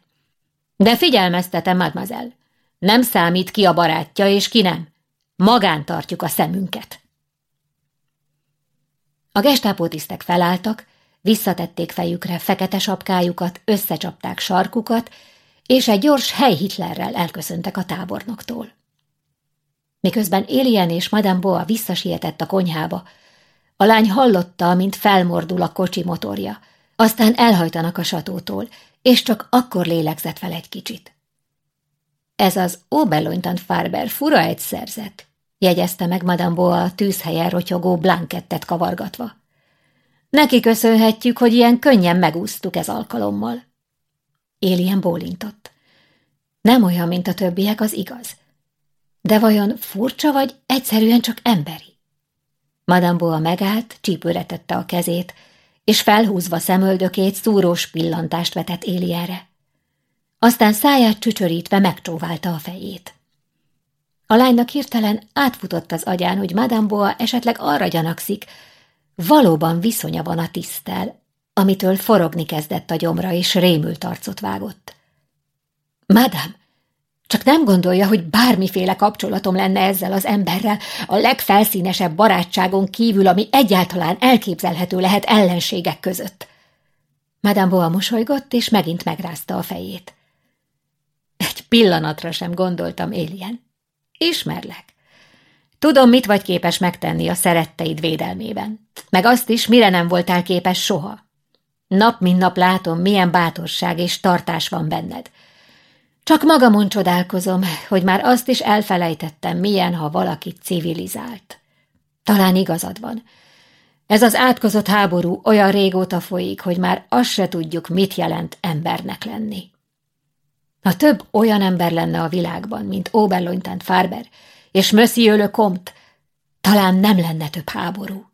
De figyelmeztetem, mademoiselle, nem számít ki a barátja, és ki nem. Magán tartjuk a szemünket. A gestápótisztek felálltak, visszatették fejükre fekete sapkájukat, összecsapták sarkukat, és egy gyors hely Hitlerrel elköszöntek a tábornoktól. Miközben Alien és Madame Boa visszasietett a konyhába, a lány hallotta, mint felmordul a kocsi motorja, aztán elhajtanak a satótól, és csak akkor lélegzett fel egy kicsit. Ez az Oberleutenant Farber fura egy szerzet, jegyezte meg Madame Boa a tűzhelyen rotyogó blankettet kavargatva. Neki köszönhetjük, hogy ilyen könnyen megúsztuk ez alkalommal. Élien bólintott. Nem olyan, mint a többiek, az igaz. De vajon furcsa, vagy egyszerűen csak emberi? Madame Boa megállt, csípőre tette a kezét, és felhúzva szemöldökét szúrós pillantást vetett Éliára. Aztán száját csücsörítve megcsóválta a fejét. A lánynak hirtelen átfutott az agyán, hogy Madame Boa esetleg arra gyanakszik, valóban viszonya van a tisztel, amitől forogni kezdett a gyomra, és rémült arcot vágott. Madame, csak nem gondolja, hogy bármiféle kapcsolatom lenne ezzel az emberrel, a legfelszínesebb barátságon kívül, ami egyáltalán elképzelhető lehet ellenségek között. Madame Boa mosolygott, és megint megrázta a fejét. Egy pillanatra sem gondoltam, Élien. Ismerlek. Tudom, mit vagy képes megtenni a szeretteid védelmében. Meg azt is, mire nem voltál képes soha. Nap mint nap látom, milyen bátorság és tartás van benned. Csak magamon csodálkozom, hogy már azt is elfelejtettem, milyen, ha valaki civilizált. Talán igazad van. Ez az átkozott háború olyan régóta folyik, hogy már azt se tudjuk, mit jelent embernek lenni. Ha több olyan ember lenne a világban, mint Oberleutenant Farber és Monsieur le Comte, talán nem lenne több háború.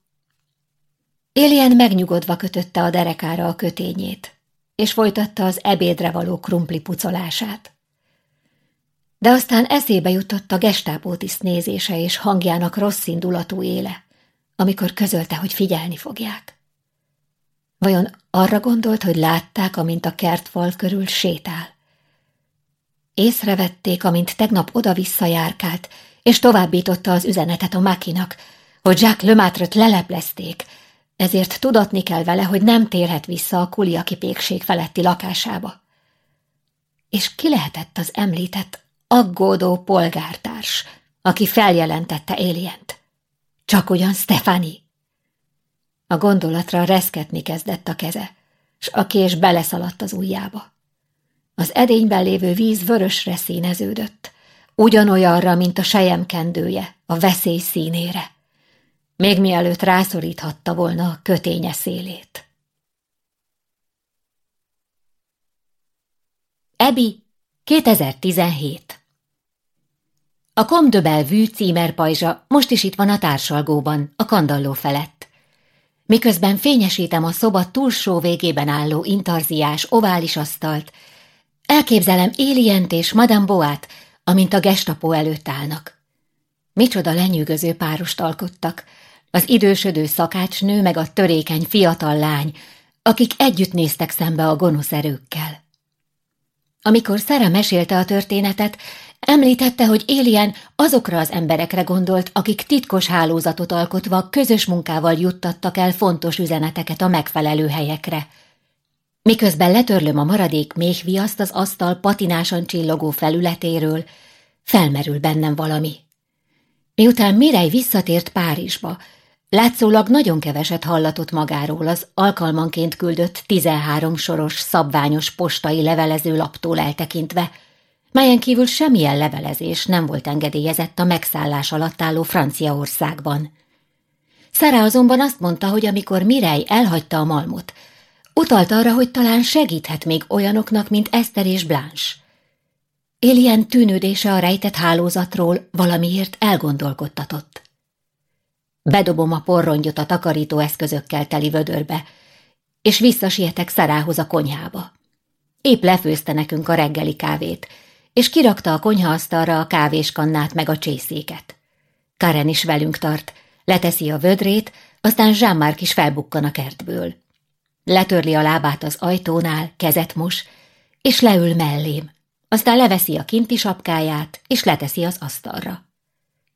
Alien megnyugodva kötötte a derekára a kötényét, és folytatta az ebédre való krumpli pucolását. De aztán eszébe jutott a gestápótiszt nézése és hangjának rossz indulatú éle, amikor közölte, hogy figyelni fogják. Vajon arra gondolt, hogy látták, amint a kertfal körül sétál? Észrevették, amint tegnap oda-vissza járkált, és továbbította az üzenetet a Makinak, hogy Jacques Lemaitre-t leleplezték, ezért tudatni kell vele, hogy nem térhet vissza a kuliaki pékség feletti lakásába. És ki lehetett az említett aggódó polgártárs, aki feljelentette Élient? Csak ugyan Stefani. A gondolatra reszketni kezdett a keze, s a kés beleszaladt az ujjába. Az edényben lévő víz vörösre színeződött, ugyanolyanra, mint a sejemkendője, a veszély színére még mielőtt rászoríthatta volna a köténye szélét. Ebi, 2017 A Comme de címerpajzsa most is itt van a társalgóban, a kandalló felett. Miközben fényesítem a szoba túlsó végében álló intarziás ovális asztalt, elképzelem Élient és Madame Boát, amint a gestapo előtt állnak. Micsoda lenyűgöző párost alkottak, az idősödő szakácsnő meg a törékeny fiatal lány, akik együtt néztek szembe a gonosz erőkkel. Amikor Szere mesélte a történetet, említette, hogy Élien azokra az emberekre gondolt, akik titkos hálózatot alkotva közös munkával juttattak el fontos üzeneteket a megfelelő helyekre. Miközben letörlöm a maradék méhviaszt az asztal patinásan csillogó felületéről, felmerül bennem valami. Miután Mirej visszatért Párizsba, Látszólag nagyon keveset hallatott magáról az alkalmanként küldött 13 soros, szabványos postai levelező laptól eltekintve, melyen kívül semmilyen levelezés nem volt engedélyezett a megszállás alatt álló Franciaországban. Szere azonban azt mondta, hogy amikor Mirej elhagyta a malmot, utalt arra, hogy talán segíthet még olyanoknak, mint Eszter és Blanche. Élien tűnődése a rejtett hálózatról valamiért elgondolkodtatott. Bedobom a porrongyot a takarító eszközökkel teli vödörbe, és visszasietek Szarához a konyhába. Épp lefőzte nekünk a reggeli kávét, és kirakta a konyhaasztalra a kávéskannát meg a csészéket. Karen is velünk tart, leteszi a vödrét, aztán Zsámárk is felbukkan a kertből. Letörli a lábát az ajtónál, kezet mos, és leül mellém. Aztán leveszi a kinti sapkáját, és leteszi az asztalra.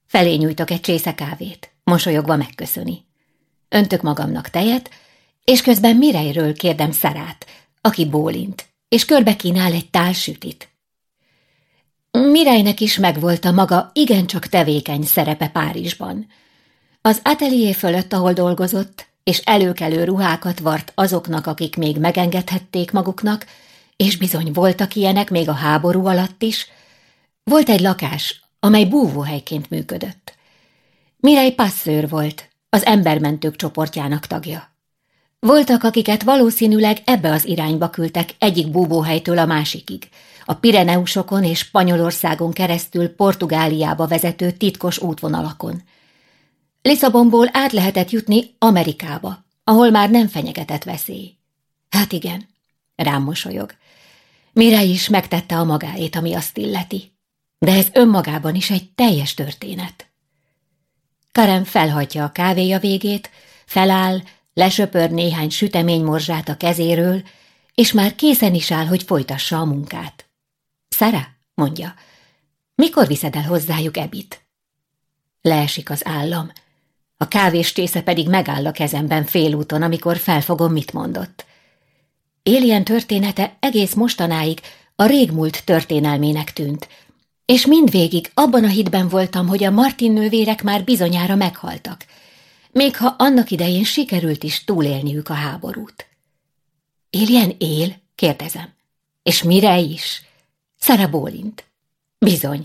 Felé nyújtok egy csésze kávét. Mosolyogva megköszöni. Öntök magamnak tejet, és közben Mirejről kérdem Szarát, aki bólint, és körbe kínál egy tál sütit. Mirejnek is megvolt a maga igencsak tevékeny szerepe Párizsban. Az atelié fölött, ahol dolgozott, és előkelő ruhákat vart azoknak, akik még megengedhették maguknak, és bizony voltak ilyenek még a háború alatt is, volt egy lakás, amely búvóhelyként működött. Mirej passzőr volt, az embermentők csoportjának tagja. Voltak, akiket valószínűleg ebbe az irányba küldtek egyik búvóhelytől a másikig, a Pireneusokon és Spanyolországon keresztül Portugáliába vezető titkos útvonalakon. Lisszabonból át lehetett jutni Amerikába, ahol már nem fenyegetett veszély. Hát igen, rám mosolyog. Mire is megtette a magáét, ami azt illeti. De ez önmagában is egy teljes történet. Karen felhagyja a kávéja végét, feláll, lesöpör néhány süteménymorzsát a kezéről, és már készen is áll, hogy folytassa a munkát. Szara, mondja, mikor viszed el hozzájuk Ebit? Leesik az állam. A kávés tésze pedig megáll a kezemben félúton, amikor felfogom, mit mondott. Alien története egész mostanáig a régmúlt történelmének tűnt, és mindvégig abban a hitben voltam, hogy a Martin nővérek már bizonyára meghaltak, még ha annak idején sikerült is túlélniük a háborút. Alien él? kérdezem. És mire is? Szara bólint. Bizony,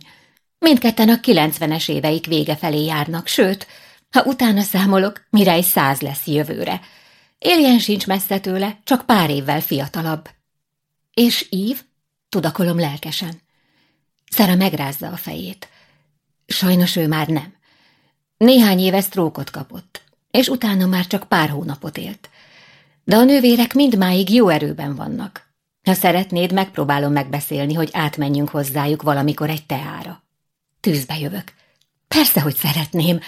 mindketten a kilencvenes éveik vége felé járnak, sőt, ha utána számolok, mire is száz lesz jövőre – Éljen sincs messze tőle, csak pár évvel fiatalabb. És Ív? Tudakolom lelkesen. Szara megrázza a fejét. Sajnos ő már nem. Néhány éve sztrókot kapott, és utána már csak pár hónapot élt. De a nővérek mindmáig jó erőben vannak. Ha szeretnéd, megpróbálom megbeszélni, hogy átmenjünk hozzájuk valamikor egy teára. Tűzbe jövök. Persze, hogy szeretném.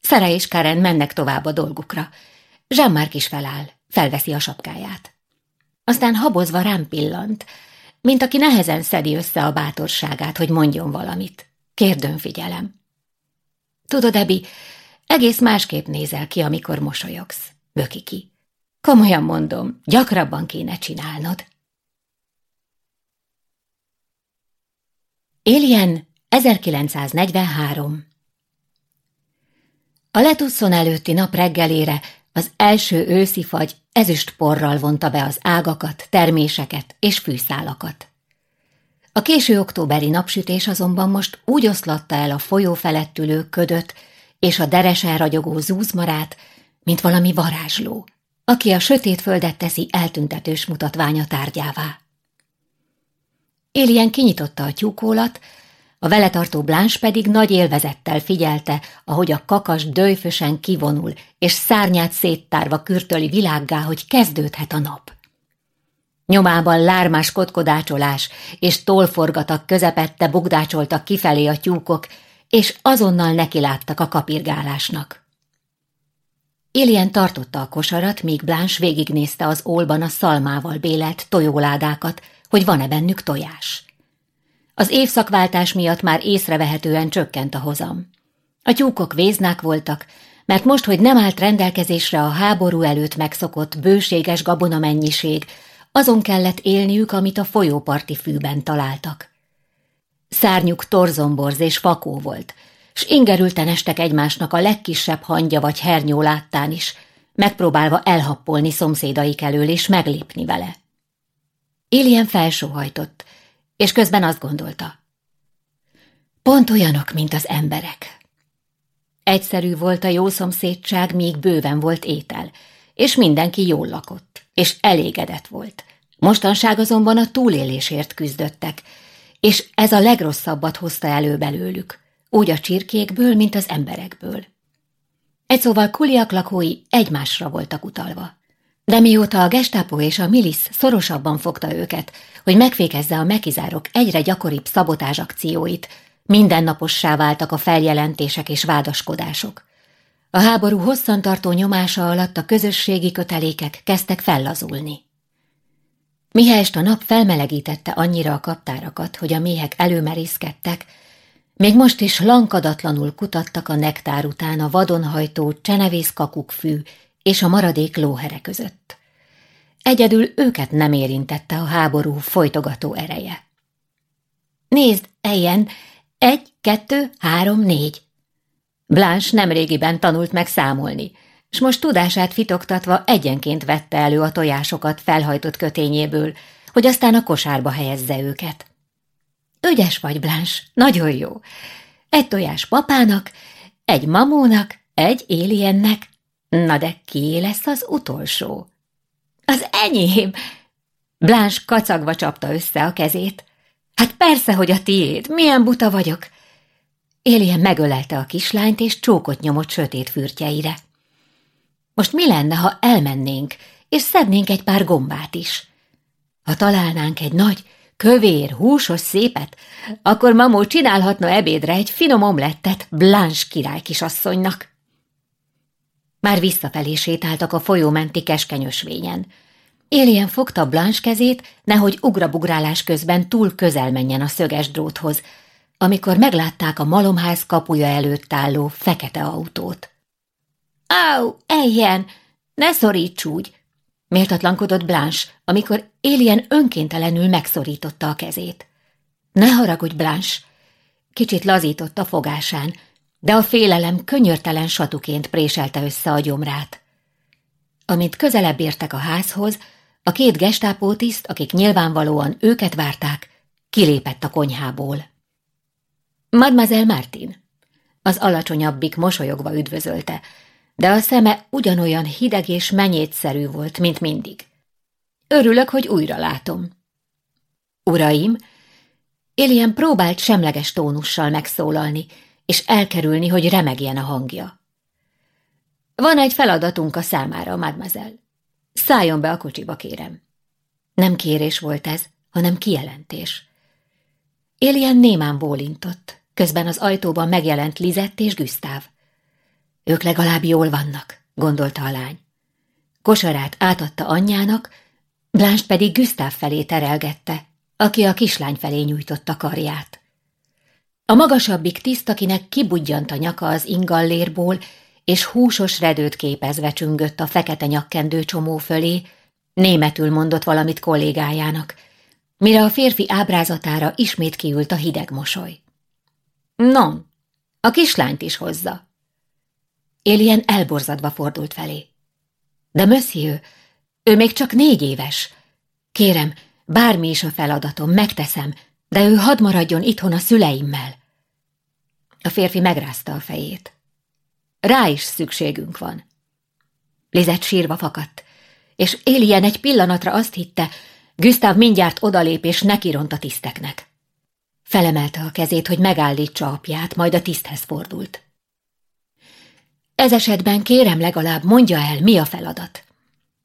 Szere és Karen mennek tovább a dolgukra. Jean-Marc is feláll, felveszi a sapkáját. Aztán habozva rám pillant, mint aki nehezen szedi össze a bátorságát, hogy mondjon valamit. Kérdőn figyelem. Tudod, Ebi, egész másképp nézel ki, amikor mosolyogsz. Böki ki. Komolyan mondom, gyakrabban kéne csinálnod. Alien 1943 A letusszon előtti nap reggelére az első őszi fagy ezüst porral vonta be az ágakat, terméseket és fűszálakat. A késő októberi napsütés azonban most úgy oszlatta el a folyó felett ülő ködöt és a deresen ragyogó zúzmarát, mint valami varázsló, aki a sötét földet teszi eltüntetős mutatványa tárgyává. Élien kinyitotta a tyúkólat, a vele tartó Blanche pedig nagy élvezettel figyelte, ahogy a kakas dőfösen kivonul, és szárnyát széttárva kürtöli világgá, hogy kezdődhet a nap. Nyomában lármás kotkodácsolás és tolforgatak közepette bugdácsoltak kifelé a tyúkok, és azonnal nekiláttak a kapirgálásnak. Ilien tartotta a kosarat, míg Blanche végignézte az ólban a szalmával bélelt tojóládákat, hogy van-e bennük tojás. Az évszakváltás miatt már észrevehetően csökkent a hozam. A tyúkok véznák voltak, mert most, hogy nem állt rendelkezésre a háború előtt megszokott bőséges gabona mennyiség, azon kellett élniük, amit a folyóparti fűben találtak. Szárnyuk torzomborz és fakó volt, s ingerülten estek egymásnak a legkisebb hangya vagy hernyó láttán is, megpróbálva elhappolni szomszédaik elől és meglépni vele. Élien felsóhajtott, és közben azt gondolta. Pont olyanok, mint az emberek. Egyszerű volt a jó szomszédság, míg bőven volt étel, és mindenki jól lakott, és elégedett volt. Mostanság azonban a túlélésért küzdöttek, és ez a legrosszabbat hozta elő belőlük, úgy a csirkékből, mint az emberekből. Egy szóval kuliak lakói egymásra voltak utalva. De mióta a gestápó és a milisz szorosabban fogta őket, hogy megfékezze a mekizárok egyre gyakoribb szabotázs akcióit, mindennapossá váltak a feljelentések és vádaskodások. A háború hosszantartó nyomása alatt a közösségi kötelékek kezdtek fellazulni. Mihelyest a nap felmelegítette annyira a kaptárakat, hogy a méhek előmerészkedtek, még most is lankadatlanul kutattak a nektár után a vadonhajtó csenevész kakukkfű és a maradék lóhere között. Egyedül őket nem érintette a háború folytogató ereje. Nézd, Ejen, egy, kettő, három, négy. Blanche nemrégiben tanult meg számolni, s most tudását fitoktatva egyenként vette elő a tojásokat felhajtott kötényéből, hogy aztán a kosárba helyezze őket. Ügyes vagy, Blanche, nagyon jó. Egy tojás papának, egy mamónak, egy éliennek, Na de ki lesz az utolsó? Az enyém! Blanche kacagva csapta össze a kezét. Hát persze, hogy a tiéd, milyen buta vagyok. Élien megölelte a kislányt, és csókot nyomott sötét fürtjeire. Most mi lenne, ha elmennénk, és szednénk egy pár gombát is? Ha találnánk egy nagy, kövér, húsos szépet, akkor mamó csinálhatna ebédre egy finom omlettet Blanche király kisasszonynak. Már visszafelé sétáltak a folyómenti keskenyösvényen. Élien fogta Blanche kezét, nehogy ugrabugrálás közben túl közel menjen a szöges dróthoz, amikor meglátták a malomház kapuja előtt álló fekete autót. Áú, eljen! Ne szoríts úgy! Méltatlankodott Blanche, amikor Élien önkéntelenül megszorította a kezét. Ne haragudj, Blanche! Kicsit lazított a fogásán, de a félelem könyörtelen satuként préselte össze a gyomrát. Amint közelebb értek a házhoz, a két gestápótiszt, akik nyilvánvalóan őket várták, kilépett a konyhából. Mademoiselle Martin. Az alacsonyabbik mosolyogva üdvözölte, de a szeme ugyanolyan hideg és menyétszerű volt, mint mindig. Örülök, hogy újra látom. Uraim, Élien próbált semleges tónussal megszólalni, és elkerülni, hogy remegjen a hangja. Van egy feladatunk a számára, mademoiselle. Szálljon be a kocsiba, kérem. Nem kérés volt ez, hanem kijelentés. Élien némán bólintott, közben az ajtóban megjelent Lizett és Güsztáv. Ők legalább jól vannak, gondolta a lány. Kosarát átadta anyjának, Blanche pedig Güsztáv felé terelgette, aki a kislány felé nyújtotta karját. A magasabbik tiszt, akinek kibudjant a nyaka az ingallérból, és húsos redőt képezve csüngött a fekete nyakkendő csomó fölé, németül mondott valamit kollégájának, mire a férfi ábrázatára ismét kiült a hideg mosoly. Non, a kislányt is hozza. Élien elborzadva fordult felé. De monsieur, ő még csak négy éves. Kérem, bármi is a feladatom, megteszem, de ő hadd maradjon itthon a szüleimmel. A férfi megrázta a fejét. Rá is szükségünk van. Lizett sírva fakadt, és Élien egy pillanatra azt hitte, Gustav mindjárt odalép és nekiront a tiszteknek. Felemelte a kezét, hogy megállítsa apját, majd a tiszthez fordult. Ez esetben kérem legalább mondja el, mi a feladat.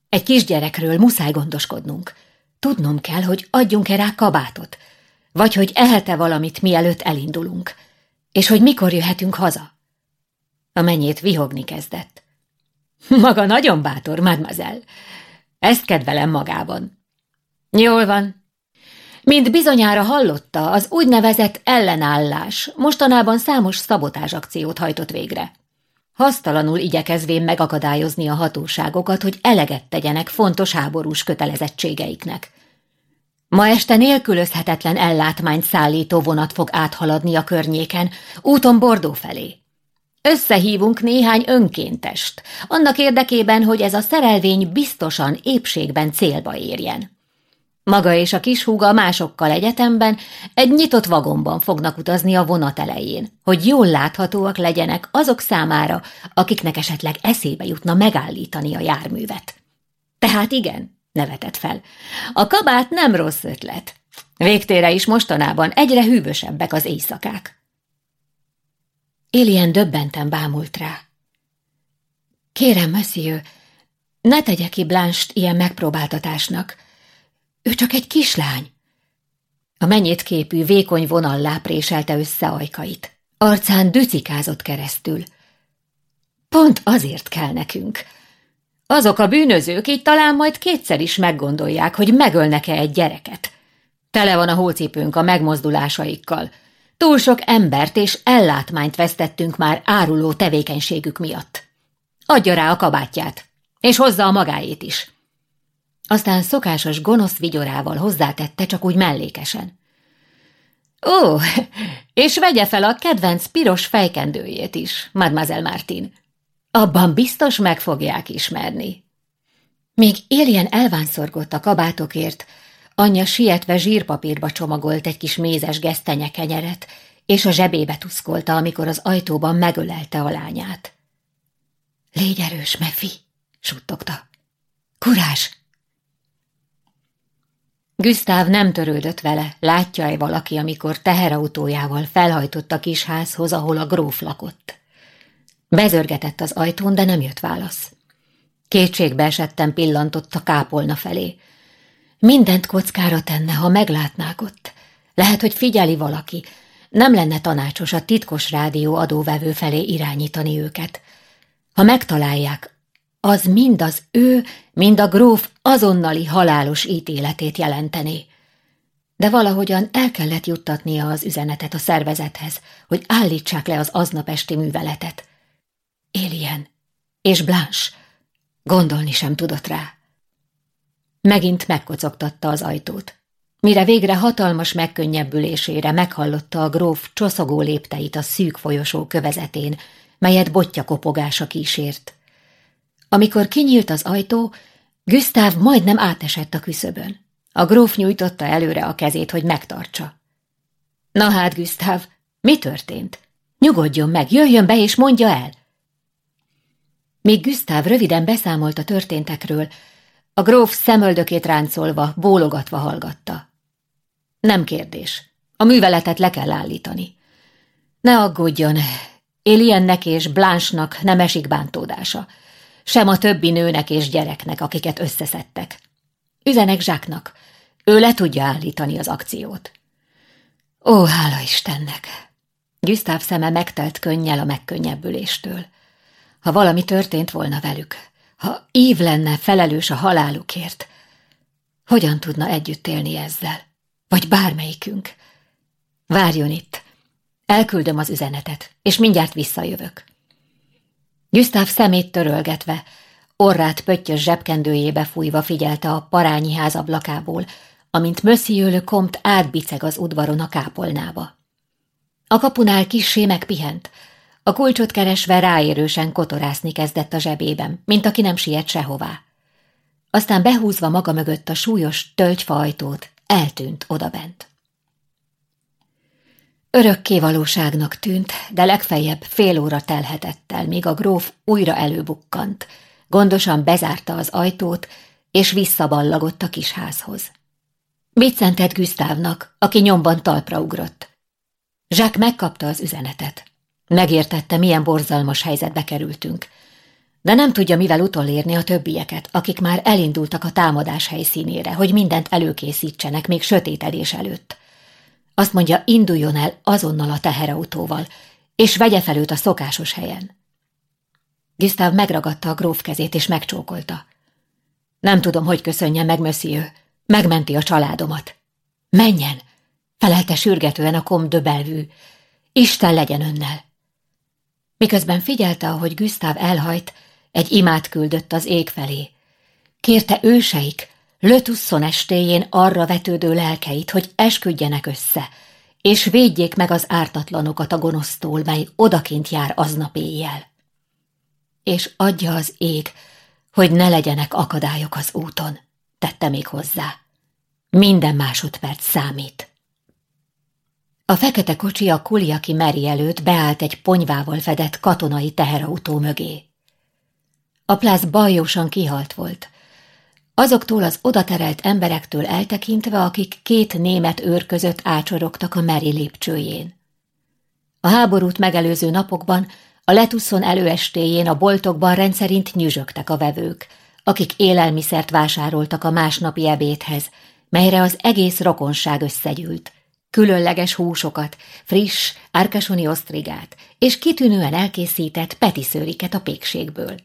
Egy kisgyerekről muszáj gondoskodnunk. Tudnom kell, hogy adjunk-e rá kabátot, vagy hogy ehet-e valamit, mielőtt elindulunk, és hogy mikor jöhetünk haza. A mennyét vihogni kezdett. Maga nagyon bátor, mademoiselle. Ezt kedvelem magában. Jól van. Mint bizonyára hallotta, az úgynevezett ellenállás mostanában számos szabotás akciót hajtott végre hasztalanul igyekezvén megakadályozni a hatóságokat, hogy eleget tegyenek fontos háborús kötelezettségeiknek. Ma este nélkülözhetetlen ellátmányt szállító vonat fog áthaladni a környéken, úton Bordó felé. Összehívunk néhány önkéntest, annak érdekében, hogy ez a szerelvény biztosan épségben célba érjen. Maga és a húga másokkal egyetemben egy nyitott vagonban fognak utazni a vonat elején, hogy jól láthatóak legyenek azok számára, akiknek esetleg eszébe jutna megállítani a járművet. Tehát igen, nevetett fel. A kabát nem rossz ötlet. Végtére is mostanában egyre hűvösebbek az éjszakák. Élien döbbenten bámult rá. Kérem, monsieur, ne tegye ki Blanche-t ilyen megpróbáltatásnak – ő csak egy kislány. A menyét képű, vékony vonallá préselte össze ajkait. Arcán dücikázott keresztül. Pont azért kell nekünk. Azok a bűnözők így talán majd kétszer is meggondolják, hogy megölnek-e egy gyereket. Tele van a hócipőnk a megmozdulásaikkal. Túl sok embert és ellátmányt vesztettünk már áruló tevékenységük miatt. Adja rá a kabátját, és hozza a magáét is. Aztán szokásos gonosz vigyorával hozzátette csak úgy mellékesen. Ó, és vegye fel a kedvenc piros fejkendőjét is, Mademoiselle Martin. Abban biztos meg fogják ismerni. Még Éljen elvánszorgott a kabátokért, anyja sietve zsírpapírba csomagolt egy kis mézes gesztenye kenyeret, és a zsebébe tuszkolta, amikor az ajtóban megölelte a lányát. Légy erős, Mefi, suttogta. Kurás! Gusztáv nem törődött vele, látja-e valaki, amikor teherautójával felhajtott a kis házhoz, ahol a gróf lakott. Bezörgetett az ajtón, de nem jött válasz. Kétségbe esettem pillantott a kápolna felé. Mindent kockára tenne, ha meglátnák ott. Lehet, hogy figyeli valaki. Nem lenne tanácsos a titkos rádió adóvevő felé irányítani őket. Ha megtalálják, az mind az ő, mind a gróf azonnali halálos ítéletét jelenteni. De valahogyan el kellett juttatnia az üzenetet a szervezethez, hogy állítsák le az aznap esti műveletet. Élien és Blanche gondolni sem tudott rá. Megint megkocogtatta az ajtót. Mire végre hatalmas megkönnyebbülésére meghallotta a gróf csoszogó lépteit a szűk folyosó kövezetén, melyet botja kopogása kísért. Amikor kinyílt az ajtó, Gustav majdnem átesett a küszöbön. A gróf nyújtotta előre a kezét, hogy megtartsa. Na hát, Gustav, mi történt? Nyugodjon meg, jöjjön be és mondja el! Míg Gustav röviden beszámolt a történtekről, a gróf szemöldökét ráncolva, bólogatva hallgatta. Nem kérdés. A műveletet le kell állítani. Ne aggódjon, Éliennek és Blanche-nak nem esik bántódása. Sem a többi nőnek és gyereknek, akiket összeszedtek. Üzenek Zsáknak. Ő le tudja állítani az akciót. Ó, hála Istennek! Gustav szeme megtelt könnyel a megkönnyebbüléstől. Ha valami történt volna velük, ha Ív lenne felelős a halálukért, hogyan tudna együtt élni ezzel? Vagy bármelyikünk? Várjon itt, elküldöm az üzenetet, és mindjárt visszajövök. Gustav szemét törölgetve, orrát pöttyös zsebkendőjébe fújva figyelte a parányi ház ablakából, amint le Comte átbiceg az udvaron a kápolnába. A kapunál kissé megpihent, a kulcsot keresve ráérősen kotorászni kezdett a zsebében, mint aki nem siet sehová. Aztán behúzva maga mögött a súlyos tölgyfajtót, eltűnt odabent. Örökké valóságnak tűnt, de legfeljebb fél óra telhetett el, míg a gróf újra előbukkant, gondosan bezárta az ajtót, és visszaballagott a kisházhoz. Viccentett Güsztávnak, aki nyomban talpra ugrott. Zsák megkapta az üzenetet. Megértette, milyen borzalmas helyzetbe kerültünk. De nem tudja, mivel utolérni a többieket, akik már elindultak a támadás helyszínére, hogy mindent előkészítsenek még sötétedés előtt. Azt mondja, induljon el azonnal a teherautóval, és vegye fel őt a szokásos helyen. Gustav megragadta a gróf kezét, és megcsókolta. Nem tudom, hogy köszönjem meg, monsieur. Megmenti a családomat. Menjen! Felelte sürgetően a kom döbelvű. Isten legyen önnel! Miközben figyelte, ahogy Gustav elhajt, egy imát küldött az ég felé. Kérte őseik, Lötusszon estéjén arra vetődő lelkeit, hogy esküdjenek össze, és védjék meg az ártatlanokat a gonosztól, mely odakint jár aznap éjjel. És adja az ég, hogy ne legyenek akadályok az úton, tette még hozzá. Minden másodperc számít. A fekete kocsi a kuliaki meri előtt beállt egy ponyvával fedett katonai teherautó mögé. A plász bajosan kihalt volt. Azoktól az odaterelt emberektől eltekintve, akik két német őr között ácsorogtak a meri lépcsőjén. A háborút megelőző napokban a letuszon előestéjén a boltokban rendszerint nyüzsögtek a vevők, akik élelmiszert vásároltak a másnapi ebédhez, melyre az egész rokonság összegyűlt, különleges húsokat, friss, árkasoni osztrigát és kitűnően elkészített petiszőriket a pékségből.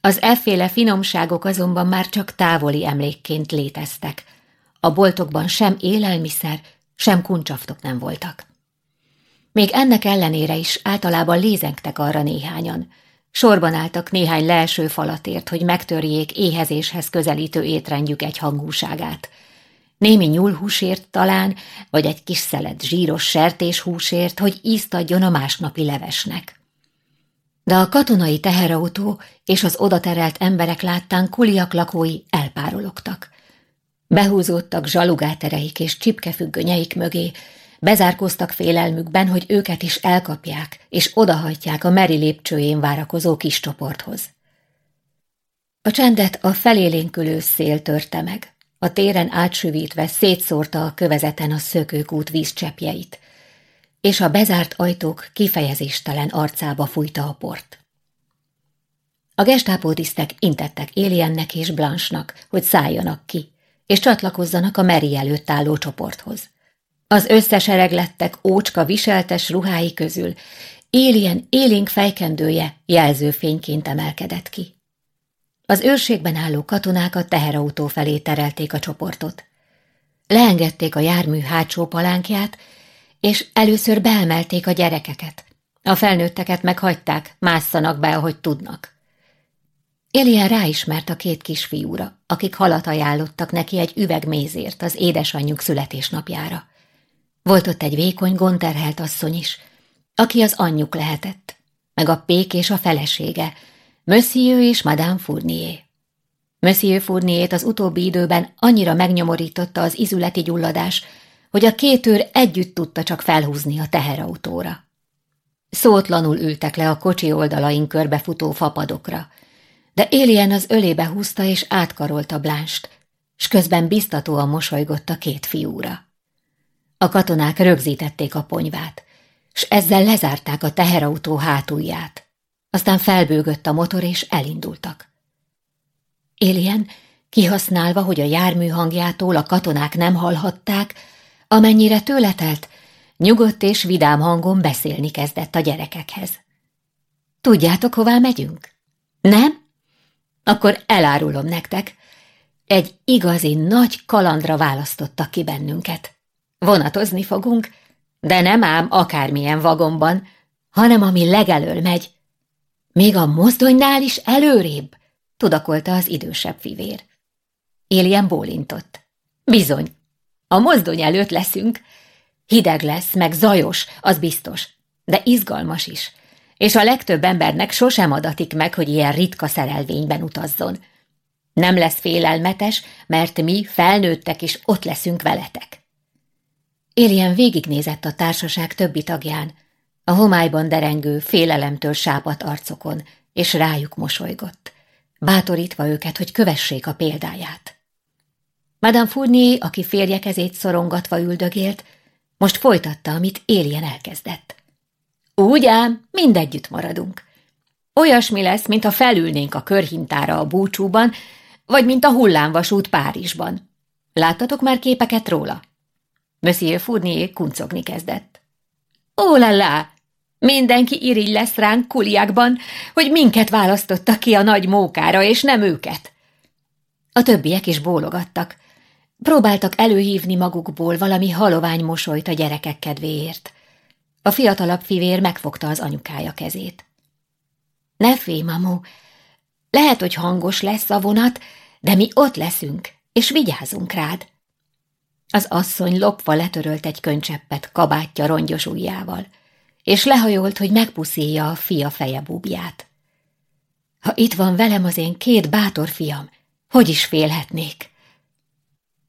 Az efféle finomságok azonban már csak távoli emlékként léteztek. A boltokban sem élelmiszer, sem kuncsaftok nem voltak. Még ennek ellenére is általában lézengtek arra néhányan. Sorban álltak néhány leeső falatért, hogy megtörjék éhezéshez közelítő étrendjük egy hangúságát – némi nyúlhúsért talán, vagy egy kis szelet zsíros sertéshúsért, hogy ízt adjon a másnapi levesnek. De a katonai teherautó és az odaterelt emberek láttán kuliak lakói elpárologtak. Behúzódtak zsalugátereik és csipkefüggönyeik mögé, bezárkóztak félelmükben, hogy őket is elkapják, és odahajtják a meri lépcsőjén várakozó kis csoporthoz. A csendet a felélénkülő szél törte meg. A téren átsüvítve szétszórta a kövezeten a szökőkút vízcsepjeit, és a bezárt ajtók kifejezéstelen arcába fújta a port. A gestápótisztek intettek Éliennek és Blanche-nak, hogy szálljanak ki, és csatlakozzanak a Meri előtt álló csoporthoz. Az összesereglettek ócska viseltes ruhái közül Élien élénk fejkendője jelzőfényként emelkedett ki. Az őrségben álló katonák a teherautó felé terelték a csoportot. Leengedték a jármű hátsó palánkját, és először beemelték a gyerekeket. A felnőtteket meghagyták, másszanak be, ahogy tudnak. Élien ráismert a két kisfiúra, akik halat ajánlottak neki egy üveg mézért az édesanyjuk születésnapjára. Volt ott egy vékony, gonterhelt asszony is, aki az anyjuk lehetett, meg a pék és a felesége, Monsieur és Madame Fournier. Monsieur Fournier az utóbbi időben annyira megnyomorította az izületi gyulladás, hogy a két őr együtt tudta csak felhúzni a teherautóra. Szótlanul ültek le a kocsi oldalain körbefutó fapadokra, de Élien az ölébe húzta és átkarolta Blánst, s közben biztatóan mosolygott a két fiúra. A katonák rögzítették a ponyvát, s ezzel lezárták a teherautó hátulját. Aztán felbőgött a motor, és elindultak. Élien, kihasználva, hogy a jármű hangjától a katonák nem hallhatták, amennyire tőle telt, nyugodt és vidám hangon beszélni kezdett a gyerekekhez. Tudjátok, hová megyünk? Nem? Akkor elárulom nektek. Egy igazi nagy kalandra választottak ki bennünket. Vonatozni fogunk, de nem ám akármilyen vagomban, hanem ami legelől megy. Még a mozdonynál is előrébb, tudakolta az idősebb fivér. Éljen bólintott. Bizony, a mozdony előtt leszünk. Hideg lesz, meg zajos, az biztos, de izgalmas is. És a legtöbb embernek sosem adatik meg, hogy ilyen ritka szerelvényben utazzon. Nem lesz félelmetes, mert mi felnőttek is ott leszünk veletek. Éljen végignézett a társaság többi tagján, a homályban derengő, félelemtől sápat arcokon, és rájuk mosolygott, bátorítva őket, hogy kövessék a példáját. Madame Fournier, aki férje kezét szorongatva üldögélt, most folytatta, amit Éljen elkezdett. Úgy ám, mindegyütt maradunk. Olyasmi lesz, mintha felülnénk a körhintára a búcsúban, vagy mint a hullámvasút Párizsban. Láttatok már képeket róla? Monsieur Fournier kuncogni kezdett. Ó, lá, Mindenki irigy lesz ránk kuliákban, hogy minket választottak ki a nagy mókára, és nem őket. A többiek is bólogattak. Próbáltak előhívni magukból valami halovány mosolyt a gyerekek kedvéért. A fiatalabb fivér megfogta az anyukája kezét. Ne félj, mamó, lehet, hogy hangos lesz a vonat, de mi ott leszünk, és vigyázunk rád. Az asszony lopva letörölt egy könycseppet kabátja rongyos ujjával, és lehajolt, hogy megpuszíja a fia feje búbját. Ha itt van velem az én két bátor fiam, hogy is félhetnék?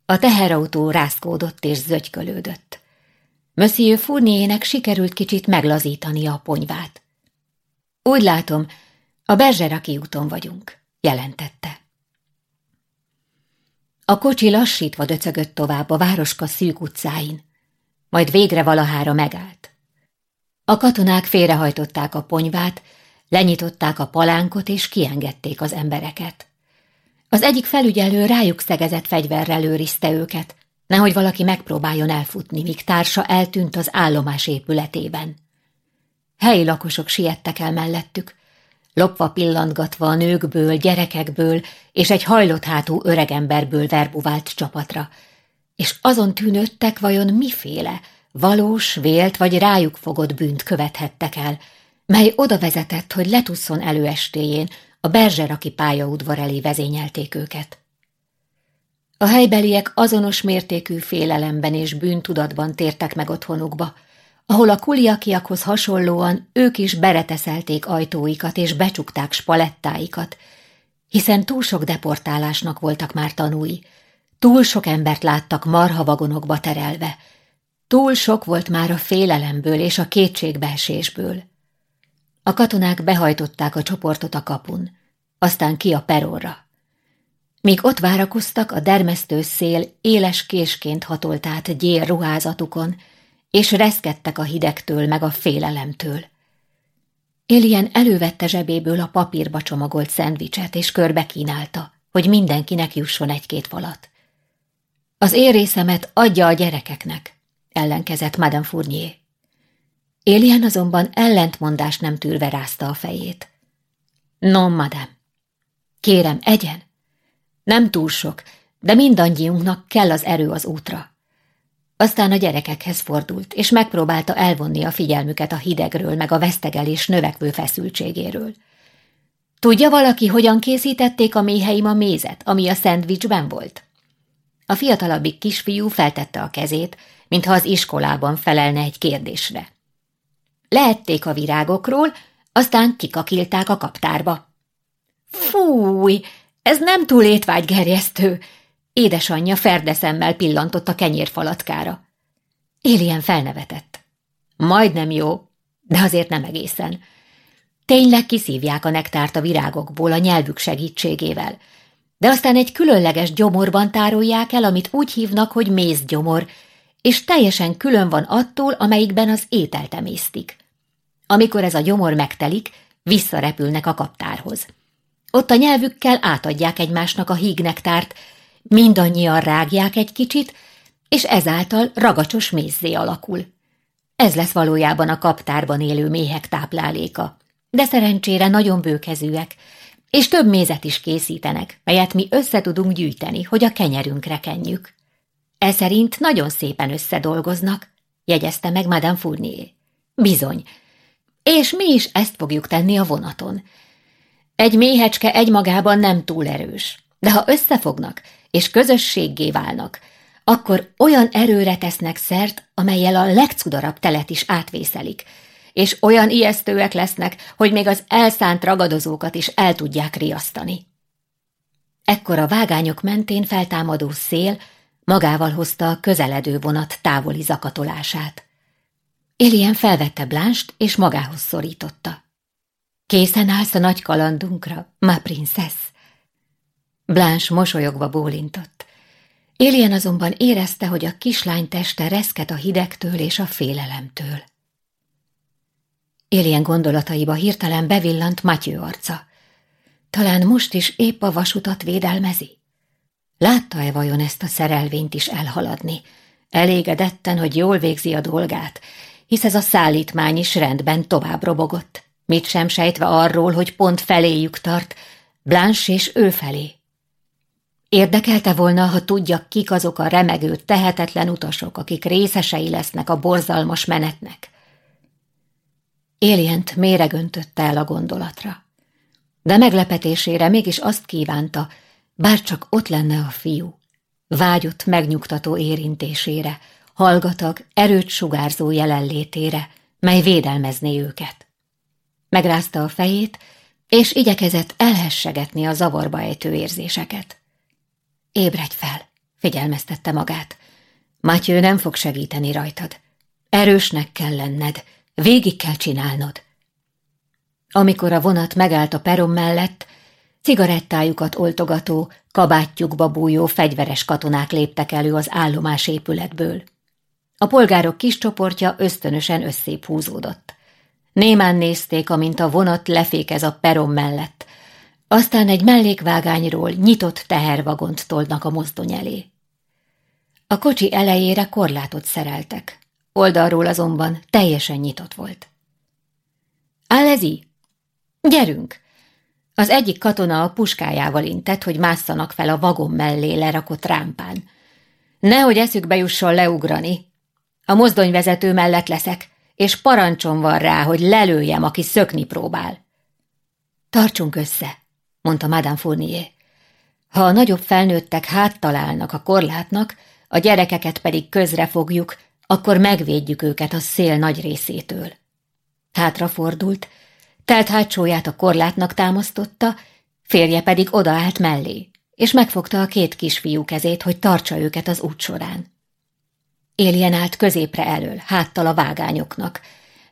A teherautó rászkódott és zögykölődött. Monsieur Fourniernek sikerült kicsit meglazítani a ponyvát. Úgy látom, a Berzseraki úton vagyunk, jelentette. A kocsi lassítva döcögött tovább a városka szűk utcáin, majd végre valahára megállt. A katonák félrehajtották a ponyvát, lenyitották a palánkot és kiengedték az embereket. Az egyik felügyelő rájuk szegezett fegyverrel őrizte őket, nehogy valaki megpróbáljon elfutni, míg társa eltűnt az állomás épületében. Helyi lakosok siettek el mellettük, lopva pillantgatva a nőkből, gyerekekből és egy hajlott hátú öregemberből verbuvált csapatra, és azon tűnődtek vajon miféle, valós, vélt vagy rájuk fogott bűnt követhettek el, mely oda vezetett, hogy letusszon előestéjén a Berzseraki pályaudvar elé vezényelték őket. A helybeliek azonos mértékű félelemben és bűntudatban tértek meg otthonukba, ahol a kuliakiakhoz hasonlóan ők is bereteszelték ajtóikat és becsukták spalettáikat, hiszen túl sok deportálásnak voltak már tanúi, túl sok embert láttak marha vagonokba terelve, túl sok volt már a félelemből és a kétségbeesésből. A katonák behajtották a csoportot a kapun, aztán ki a perorra. Míg ott várakoztak, a dermesztő szél éles késként hatolt át gyér ruházatukon, és reszkedtek a hidegtől meg a félelemtől. Élien elővette zsebéből a papírba csomagolt szendvicset, és körbe kínálta, hogy mindenkinek jusson egy-két falat. Az érészemet adja a gyerekeknek, ellenkezett Madame Fournier. Élien azonban ellentmondást nem tűrve rázta a fejét. Non, madame. Kérem, egyen. Nem túl sok, de mindannyiunknak kell az erő az útra. Aztán a gyerekekhez fordult, és megpróbálta elvonni a figyelmüket a hidegről, meg a vesztegelés növekvő feszültségéről. Tudja valaki, hogyan készítették a méheim a mézet, ami a szendvicsben volt? A fiatalabbik kisfiú feltette a kezét, mintha az iskolában felelne egy kérdésre. Lehették a virágokról, aztán kikakilták a kaptárba. Fúj, ez nem túl étvágygerjesztő, Édesanyja ferdeszemmel pillantott a kenyérfalatkára. Élien felnevetett. Majdnem jó, de azért nem egészen. Tényleg kiszívják a nektárt a virágokból a nyelvük segítségével, de aztán egy különleges gyomorban tárolják el, amit úgy hívnak, hogy mézgyomor, és teljesen külön van attól, amelyikben az ételt emésztik. Amikor ez a gyomor megtelik, visszarepülnek a kaptárhoz. Ott a nyelvükkel átadják egymásnak a hígnektárt, mindannyian rágják egy kicsit, és ezáltal ragacsos mézzé alakul. Ez lesz valójában a kaptárban élő méhek tápláléka, de szerencsére nagyon bőkezűek, és több mézet is készítenek, melyet mi össze tudunk gyűjteni, hogy a kenyerünkre kenjük. E szerint nagyon szépen összedolgoznak, jegyezte meg Madame Fournier. Bizony, és mi is ezt fogjuk tenni a vonaton. Egy méhecske egymagában nem túl erős, de ha összefognak, és közösséggé válnak, akkor olyan erőre tesznek szert, amelyel a legcudarabb telet is átvészelik, és olyan ijesztőek lesznek, hogy még az elszánt ragadozókat is el tudják riasztani. Ekkor a vágányok mentén feltámadó szél magával hozta a közeledő vonat távoli zakatolását. Élien felvette Blánst, és magához szorította. Készen állsz a nagy kalandunkra, ma princesz? Blanche mosolyogva bólintott. Élien azonban érezte, hogy a kislány teste reszket a hidegtől és a félelemtől. Élien gondolataiba hirtelen bevillant Matyő arca. Talán most is épp a vasutat védelmezi? Látta-e vajon ezt a szerelvényt is elhaladni? Elégedetten, hogy jól végzi a dolgát, hisz ez a szállítmány is rendben tovább robogott, mit sem sejtve arról, hogy pont feléjük tart, Blanche és ő felé. Érdekelte volna, ha tudja, kik azok a remegő, tehetetlen utasok, akik részesei lesznek a borzalmas menetnek. Élient méregöntötte el a gondolatra. De meglepetésére mégis azt kívánta, bár csak ott lenne a fiú. Vágyott megnyugtató érintésére, hallgatag, erőt sugárzó jelenlétére, mely védelmezné őket. Megrázta a fejét, és igyekezett elhessegetni a zavarba ejtő érzéseket. Ébredj fel, figyelmeztette magát. Matyő nem fog segíteni rajtad. Erősnek kell lenned, végig kell csinálnod. Amikor a vonat megállt a perom mellett, cigarettájukat oltogató, kabátjukba bújó fegyveres katonák léptek elő az állomás épületből. A polgárok kis csoportja ösztönösen összép húzódott. Némán nézték, amint a vonat lefékez a perom mellett, aztán egy mellékvágányról nyitott tehervagont tolnak a mozdony elé. A kocsi elejére korlátot szereltek, oldalról azonban teljesen nyitott volt. Álezi, gyerünk! Az egyik katona a puskájával intett, hogy másszanak fel a vagon mellé lerakott rámpán. Nehogy eszükbe jusson leugrani. A mozdonyvezető mellett leszek, és parancsom van rá, hogy lelőjem, aki szökni próbál. Tartsunk össze, mondta Madame Fournier. Ha a nagyobb felnőttek háttalálnak a korlátnak, a gyerekeket pedig közre fogjuk, akkor megvédjük őket a szél nagy részétől. Hátrafordult, telt hátsóját a korlátnak támasztotta, férje pedig odaállt mellé, és megfogta a két kisfiú kezét, hogy tartsa őket az út során. Éljen állt középre elől, háttal a vágányoknak,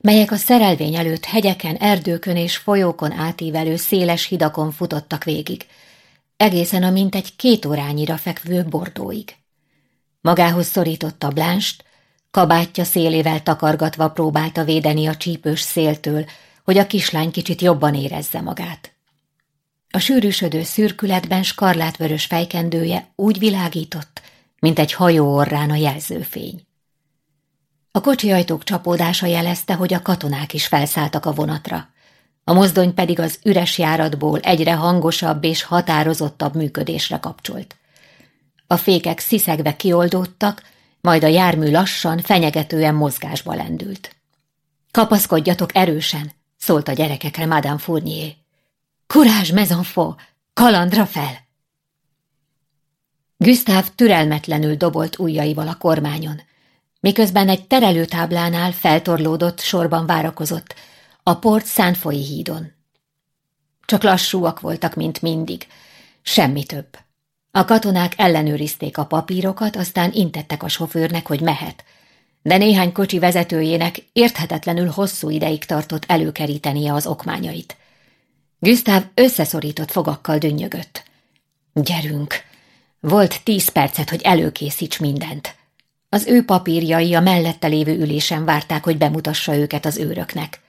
melyek a szerelvény előtt hegyeken, erdőkön és folyókon átívelő széles hidakon futottak végig, egészen a mintegy két órányira fekvő bordóig. Magához szorította Blánst, kabátja szélével takargatva próbálta védeni a csípős széltől, hogy a kislány kicsit jobban érezze magát. A sűrűsödő szürkületben skarlátvörös fejkendője úgy világított, mint egy hajó orrán a jelzőfény. A kocsi ajtók csapódása jelezte, hogy a katonák is felszálltak a vonatra, a mozdony pedig az üres járatból egyre hangosabb és határozottabb működésre kapcsolt. A fékek sziszegve kioldódtak, majd a jármű lassan, fenyegetően mozgásba lendült. Kapaszkodjatok erősen, szólt a gyerekekre Madame Fournier. Kurázs, mezonfó, kalandra fel! Gustav türelmetlenül dobolt ujjaival a kormányon, miközben egy terelőtáblánál feltorlódott sorban várakozott, a port Szánfoly hídon. Csak lassúak voltak, mint mindig, semmi több. A katonák ellenőrizték a papírokat, aztán intettek a sofőrnek, hogy mehet, de néhány kocsi vezetőjének érthetetlenül hosszú ideig tartott előkerítenie az okmányait. Gustav összeszorított fogakkal dünnyögött. Gyerünk! Volt tíz percet, hogy előkészíts mindent. Az ő papírjai a mellette lévő ülésen várták, hogy bemutassa őket az őröknek.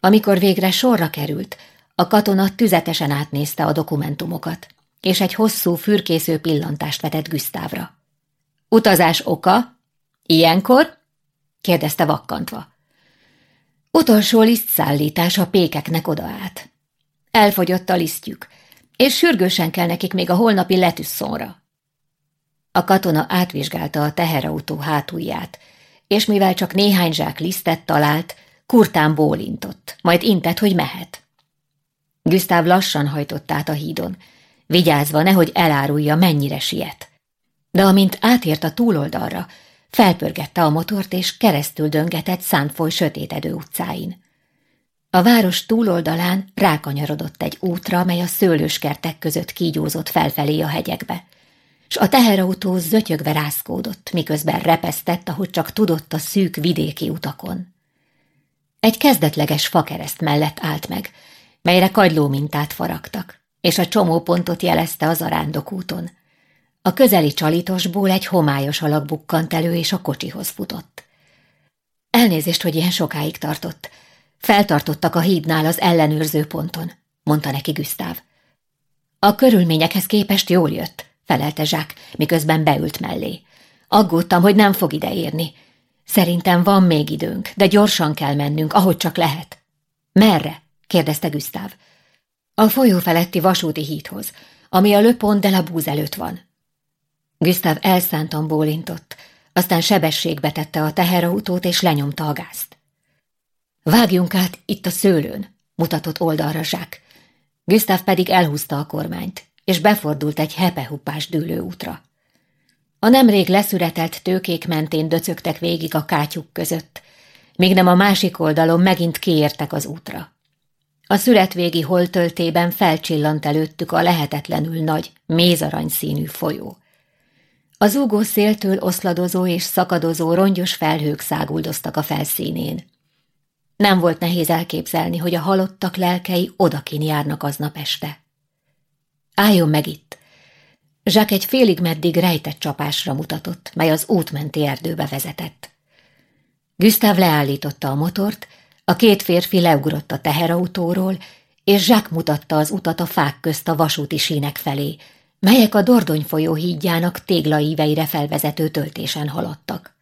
Amikor végre sorra került, a katona tüzetesen átnézte a dokumentumokat, és egy hosszú, fürkésző pillantást vetett Güsztávra. Utazás oka? Ilyenkor? kérdezte vakkantva. Utolsó lisztszállítás a pékeknek odaállt. Elfogyott a lisztjük, és sürgősen kell nekik még a holnapi letüsszonra. A katona átvizsgálta a teherautó hátulját, és mivel csak néhány zsák lisztet talált, kurtán bólintott, majd intett, hogy mehet. Gusztáv lassan hajtott át a hídon, vigyázva nehogy elárulja, mennyire siet. De amint átért a túloldalra, felpörgette a motort és keresztül döngetett Szántfoly sötétedő utcáin. A város túloldalán rákanyarodott egy útra, mely a szőlőskertek között kígyózott felfelé a hegyekbe, s a teherautó zötyögve rászkódott, miközben repesztett, ahogy csak tudott a szűk vidéki utakon. Egy kezdetleges fakereszt mellett állt meg, melyre kagyló mintát faragtak, és a csomópontot jelezte az arándokúton. A közeli csalitosból egy homályos alak bukkant elő, és a kocsihoz futott. Elnézést, hogy ilyen sokáig tartott. Feltartottak a hídnál az ellenőrző ponton, mondta neki Güsztáv. A körülményekhez képest jól jött, felelte Zsák, miközben beült mellé. Aggódtam, hogy nem fog ideérni, Szerintem van még időnk, de gyorsan kell mennünk, ahogy csak lehet. Merre? kérdezte Gusztáv. A folyó feletti vasúti hídhoz, ami a Löpont de la Búz előtt van. Gusztáv elszántan bólintott, aztán sebességbe tette a teherautót és lenyomta a gázt. Vágjunk át itt a szőlőn, mutatott oldalra Zsák. Gusztáv pedig elhúzta a kormányt, és befordult egy hepehuppás dűlőútra. A nemrég leszüretelt tőkék mentén döcögtek végig a kátyuk között, még nem a másik oldalon megint kiértek az útra. A születvégi holtöltében felcsillant előttük a lehetetlenül nagy, mézarany színű folyó. Az úgó széltől oszladozó és szakadozó rongyos felhők száguldoztak a felszínén. Nem volt nehéz elképzelni, hogy a halottak lelkei odakin járnak aznap este. Álljon meg itt, Zsák egy félig meddig rejtett csapásra mutatott, mely az útmenti erdőbe vezetett. Gustav leállította a motort, a két férfi leugrott a teherautóról, és Zsák mutatta az utat a fák közt a vasúti sínek felé, melyek a Dordony folyó hídjának téglaíveire felvezető töltésen haladtak.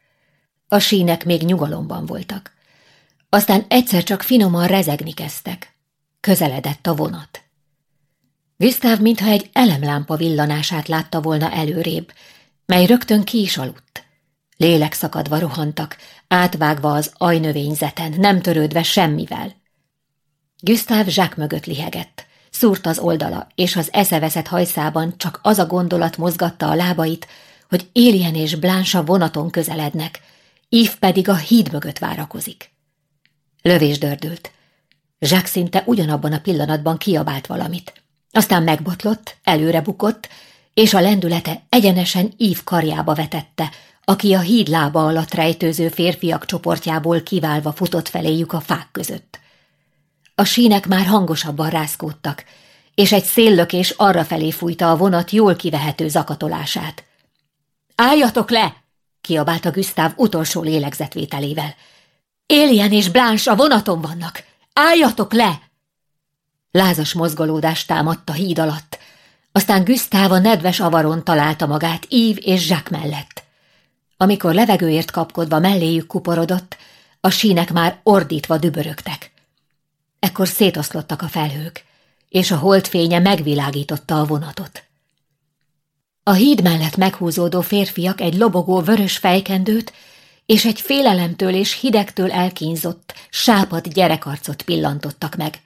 A sínek még nyugalomban voltak. Aztán egyszer csak finoman rezegni kezdtek. Közeledett a vonat. Gustav mintha egy elemlámpa villanását látta volna előrébb, mely rögtön ki is aludt. Lélek szakadva rohantak, átvágva az ajnövényzeten, nem törődve semmivel. Gustav zsák mögött lihegett. Szúrt az oldala, és az eszeveszett hajszában csak az a gondolat mozgatta a lábait, hogy Élien és Blánsa vonaton közelednek, Ív pedig a híd mögött várakozik. Lövés dördült. Zsák szinte ugyanabban a pillanatban kiabált valamit. Aztán megbotlott, előre bukott, és a lendülete egyenesen ív karjába vetette, aki a híd lába alatt rejtőző férfiak csoportjából kiválva futott feléjük a fák között. A sínek már hangosabban rázkódtak, és egy széllökés arrafelé fújta a vonat jól kivehető zakatolását. – Álljatok le! – kiabálta Güsztáv utolsó lélegzetvételével. – Éljen és Blanche a vonaton vannak! Álljatok le! Lázas mozgolódást támadt a híd alatt, aztán Gusztáv a nedves avaron találta magát Ív és Zsák mellett. Amikor levegőért kapkodva melléjük kuporodott, a sínek már ordítva dübörögtek. Ekkor szétoszlottak a felhők, és a holdfénye megvilágította a vonatot. A híd mellett meghúzódó férfiak egy lobogó vörös fejkendőt és egy félelemtől és hidegtől elkínzott, sápad gyerekarcot pillantottak meg.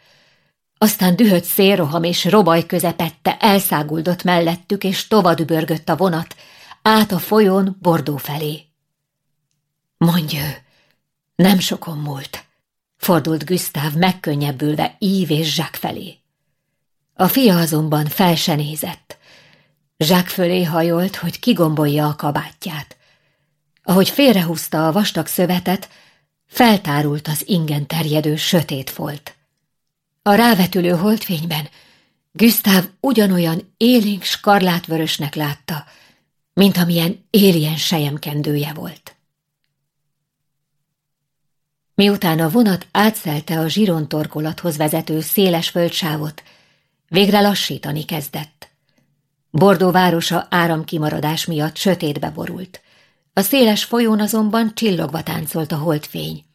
Aztán dühött szélroham és robaj közepette elszáguldott mellettük, és tovadübörgött a vonat, át a folyón Bordó felé. Mondj ő, nem sokon múlt, fordult Gusztáv megkönnyebbülve Ív és Zsák felé. A fia azonban fel se nézett. Zsák fölé hajolt, hogy kigombolja a kabátját. Ahogy félrehúzta a vastag szövetet, feltárult az ingen terjedő sötét folt. A rávetülő holdfényben Gusztáv ugyanolyan élénk skarlátvörösnek látta, mint amilyen éljen sejemkendője volt. Miután a vonat átszelte a zsirontorkolathoz vezető széles földsávot, végre lassítani kezdett. Bordó városa áramkimaradás miatt sötétbe borult. A széles folyón azonban csillogva táncolt a holdfény,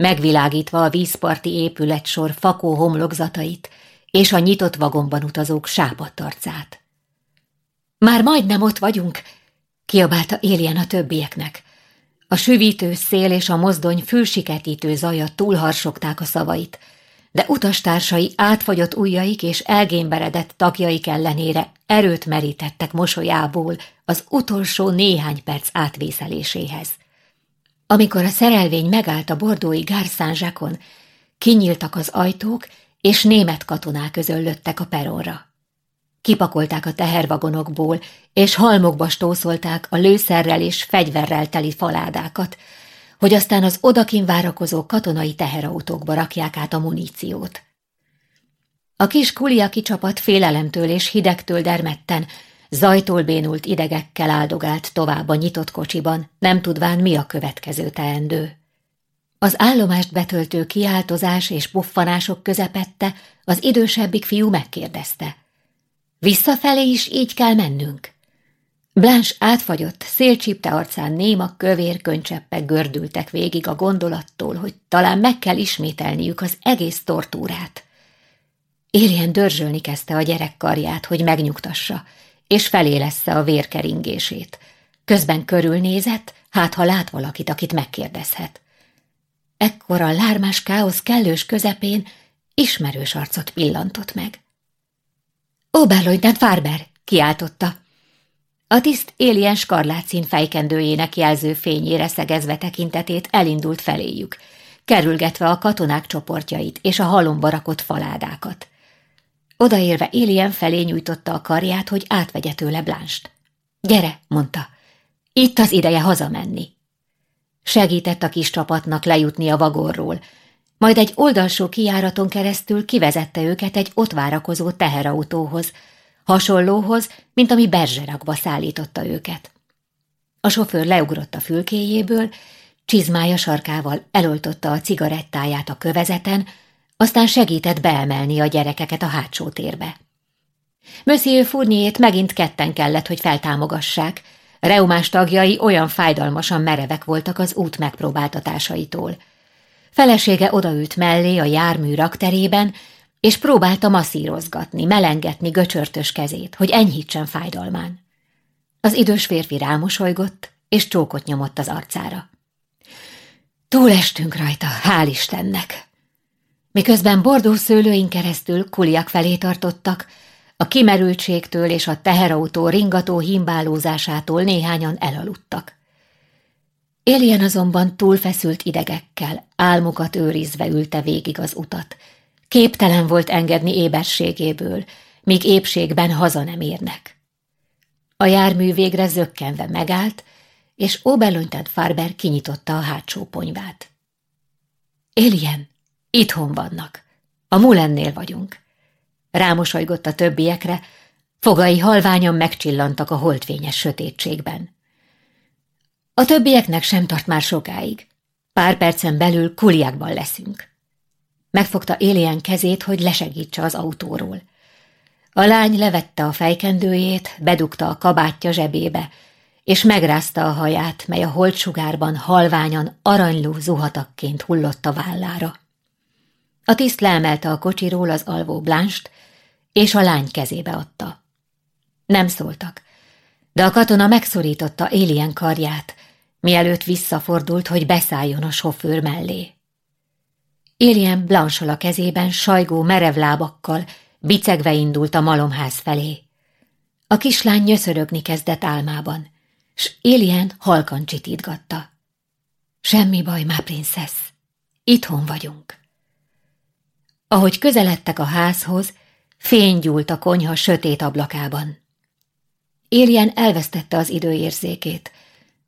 megvilágítva a vízparti épületsor fakó homlokzatait és a nyitott vagonban utazók sápadt arcát. Már majdnem ott vagyunk, kiabálta Éljen a többieknek. A süvítő szél és a mozdony fülsiketítő zaja túlharsogták a szavait, de utastársai átfagyott ujjaik és elgémberedett tagjaik ellenére erőt merítettek mosolyából az utolsó néhány perc átvészeléséhez. Amikor a szerelvény megállt a bordói gárszánzsákon, kinyíltak az ajtók, és német katonák közöllöttek a peronra. Kipakolták a tehervagonokból, és halmokba stószolták a lőszerrel és fegyverrel teli faládákat, hogy aztán az odakin várakozó katonai teherautókba rakják át a muníciót. A kis kuliaki csapat félelemtől és hidegtől dermedten, zajtól bénult idegekkel áldogált tovább a nyitott kocsiban, nem tudván mi a következő teendő. Az állomást betöltő kiáltozás és buffanások közepette az idősebbik fiú megkérdezte. Visszafelé is így kell mennünk? Blanche átfagyott, szélcsípte arcán néma kövér könycseppek gördültek végig a gondolattól, hogy talán meg kell ismételniük az egész tortúrát. Éljen dörzsölni kezdte a gyerek karját, hogy megnyugtassa, és felé lesz a vérkeringését. Közben körülnézett, hát ha lát valakit, akit megkérdezhet. Ekkor a lármás káosz kellős közepén ismerős arcot pillantott meg. Oberleutnant Farber, kiáltotta. A tiszt élien skarlátszín fejkendőjének jelző fényére szegezve tekintetét elindult feléjük, kerülgetve a katonák csoportjait és a halomba rakott faládákat. Odaérve Élien felé nyújtotta a karját, hogy átvegye tőle Blánst. Gyere, mondta, itt az ideje hazamenni. Segített a kis csapatnak lejutni a vagorról, majd egy oldalsó kijáraton keresztül kivezette őket egy ott várakozó teherautóhoz, hasonlóhoz, mint ami Berzserakba szállította őket. A sofőr leugrott a fülkéjéből, csizmája sarkával eloltotta a cigarettáját a kövezeten, aztán segített beemelni a gyerekeket a hátsó térbe. Monsieur Fournier-t megint ketten kellett, hogy feltámogassák. Reumás tagjai olyan fájdalmasan merevek voltak az út megpróbáltatásaitól. Felesége odaült mellé a jármű rakterében, és próbálta masszírozgatni, melengetni göcsörtös kezét, hogy enyhítsen fájdalmán. Az idős férfi rámosolygott, és csókot nyomott az arcára. Túlestünk rajta, hál' Istennek! Miközben bordó szőlőin keresztül kuliak felé tartottak, a kimerültségtől és a teherautó ringató himbálózásától néhányan elaludtak. Éljen azonban túlfeszült idegekkel, álmokat őrizve ülte végig az utat. Képtelen volt engedni éberségéből, míg épségben haza nem érnek. A jármű végre zökkenve megállt, és Oberlöntet Farber kinyitotta a hátsó ponyvát. Éljen, itthon vannak. A mulennél vagyunk. Rámosolygott a többiekre, fogai halványan megcsillantak a holdfényes sötétségben. A többieknek sem tart már sokáig. Pár percen belül kuliákban leszünk. Megfogta Élien kezét, hogy lesegítse az autóról. A lány levette a fejkendőjét, bedugta a kabátja zsebébe, és megrázta a haját, mely a holtsugárban halványan aranyló zuhatakként hullott a vállára. A tiszt leemelte a kocsiról az alvó blánst, és a lány kezébe adta. Nem szóltak, de a katona megszorította Élien karját, mielőtt visszafordult, hogy beszálljon a sofőr mellé. Élien Blanchol a kezében sajgó merev lábakkal bicegve indult a malomház felé. A kislány nyöszörögni kezdett álmában, s Élien halkan csitítgatta. Semmi baj, má princesz, itthon vagyunk. Ahogy közeledtek a házhoz, fény gyúlt a konyha sötét ablakában. Éljen elvesztette az időérzékét,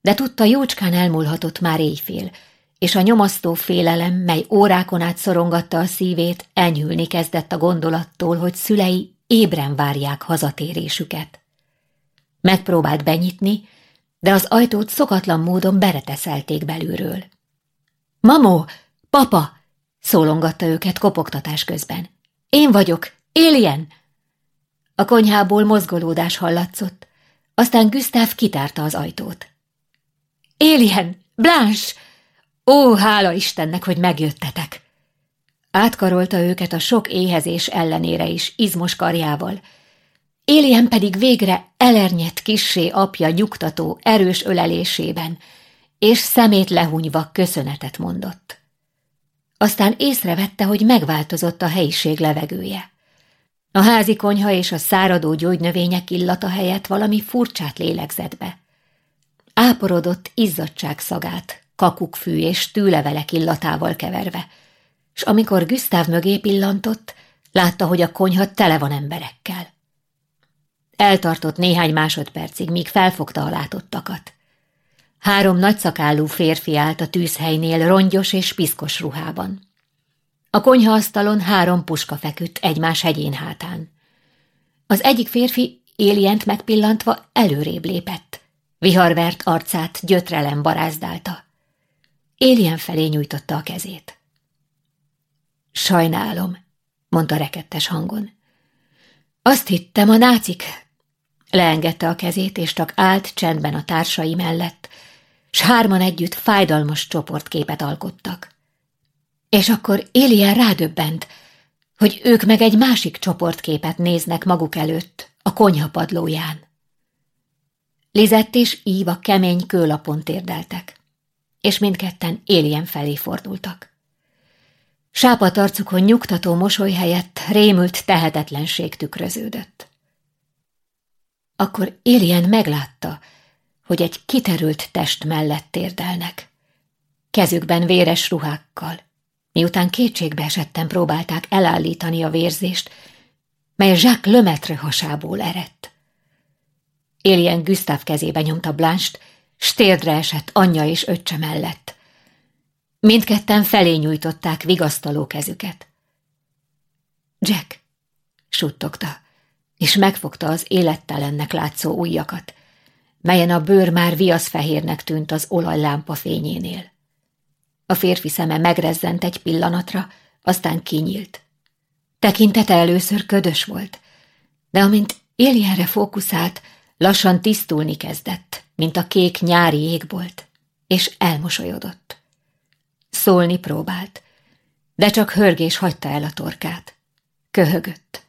de tudta, jócskán elmúlhatott már éjfél, és a nyomasztó félelem, mely órákon át szorongatta a szívét, enyhülni kezdett a gondolattól, hogy szülei ébren várják hazatérésüket. Megpróbált benyitni, de az ajtót szokatlan módon bereteszelték belülről. – Mamó! Papa! – szólongatta őket kopogtatás közben. – Én vagyok! Éljen! A konyhából mozgolódás hallatszott, aztán Gustav kitárta az ajtót. Éljen! Blanche! Ó, hála Istennek, hogy megjöttetek! Átkarolta őket a sok éhezés ellenére is, izmos karjával. Éljen pedig végre elernyett kissé apja nyugtató, erős ölelésében, és szemét lehunyva köszönetet mondott. Aztán észrevette, hogy megváltozott a helyiség levegője. A házi konyha és a száradó gyógynövények illata helyett valami furcsát lélegzett be. Áporodott izzadság szagát, kakukkfű és tűlevelek illatával keverve, és amikor Gustav mögé pillantott, látta, hogy a konyha tele van emberekkel. Eltartott néhány másodpercig, míg felfogta a látottakat. Három nagyszakállú férfi állt a tűzhelynél rongyos és piszkos ruhában. A konyhaasztalon három puska feküdt egymás hegyén hátán. Az egyik férfi élient megpillantva előrébb lépett. Viharvert arcát gyötrelem barázdálta. Élien felé nyújtotta a kezét. Sajnálom, mondta rekettes hangon. Azt hittem, a nácik... Leengedte a kezét, és csak állt csendben a társai mellett, s hárman együtt fájdalmas csoportképet alkottak. És akkor Élien rádöbbent, hogy ők meg egy másik csoportképet néznek maguk előtt, a konyha padlóján. Lizett és Íva kemény kőlapon térdeltek, és mindketten Élien felé fordultak. Sápat arcukon nyugtató mosoly helyett rémült tehetetlenség tükröződött. Akkor Élien meglátta, hogy egy kiterült test mellett térdelnek, kezükben véres ruhákkal, miután kétségbe esetten próbálták elállítani a vérzést, mely Jacques Lemaitre hasából eredt. Éljen Gustav kezébe nyomta Blanche-t, s esett anyja és öccse mellett. Mindketten felé nyújtották vigasztaló kezüket. Jack, suttogta, és megfogta az élettelennek látszó ujjakat, melyen a bőr már viaszfehérnek tűnt az olajlámpa fényénél. A férfi szeme megrezzent egy pillanatra, aztán kinyílt. Tekintete először ködös volt, de amint Éljenre fókuszált, lassan tisztulni kezdett, mint a kék nyári égbolt, és elmosolyodott. Szólni próbált, de csak hörgés hagyta el a torkát. Köhögött.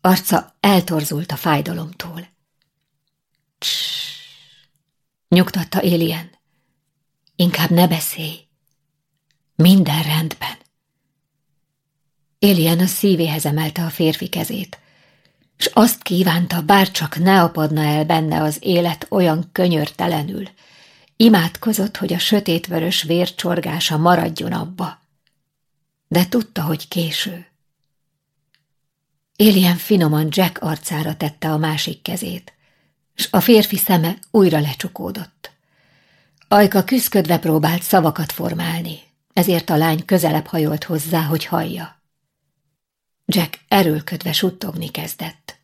Arca eltorzult a fájdalomtól. Css! Nyugtatta Élien. Inkább ne beszélj. Minden rendben. Élien a szívéhez emelte a férfi kezét, és azt kívánta, bárcsak ne apadna el benne az élet olyan könyörtelenül. Imádkozott, hogy a sötétvörös vércsorgása maradjon abba. De tudta, hogy késő. Élien finoman Jack arcára tette a másik kezét, és a férfi szeme újra lecsukódott. Ajka küszködve próbált szavakat formálni, ezért a lány közelebb hajolt hozzá, hogy hallja. Jack erőlködve suttogni kezdett.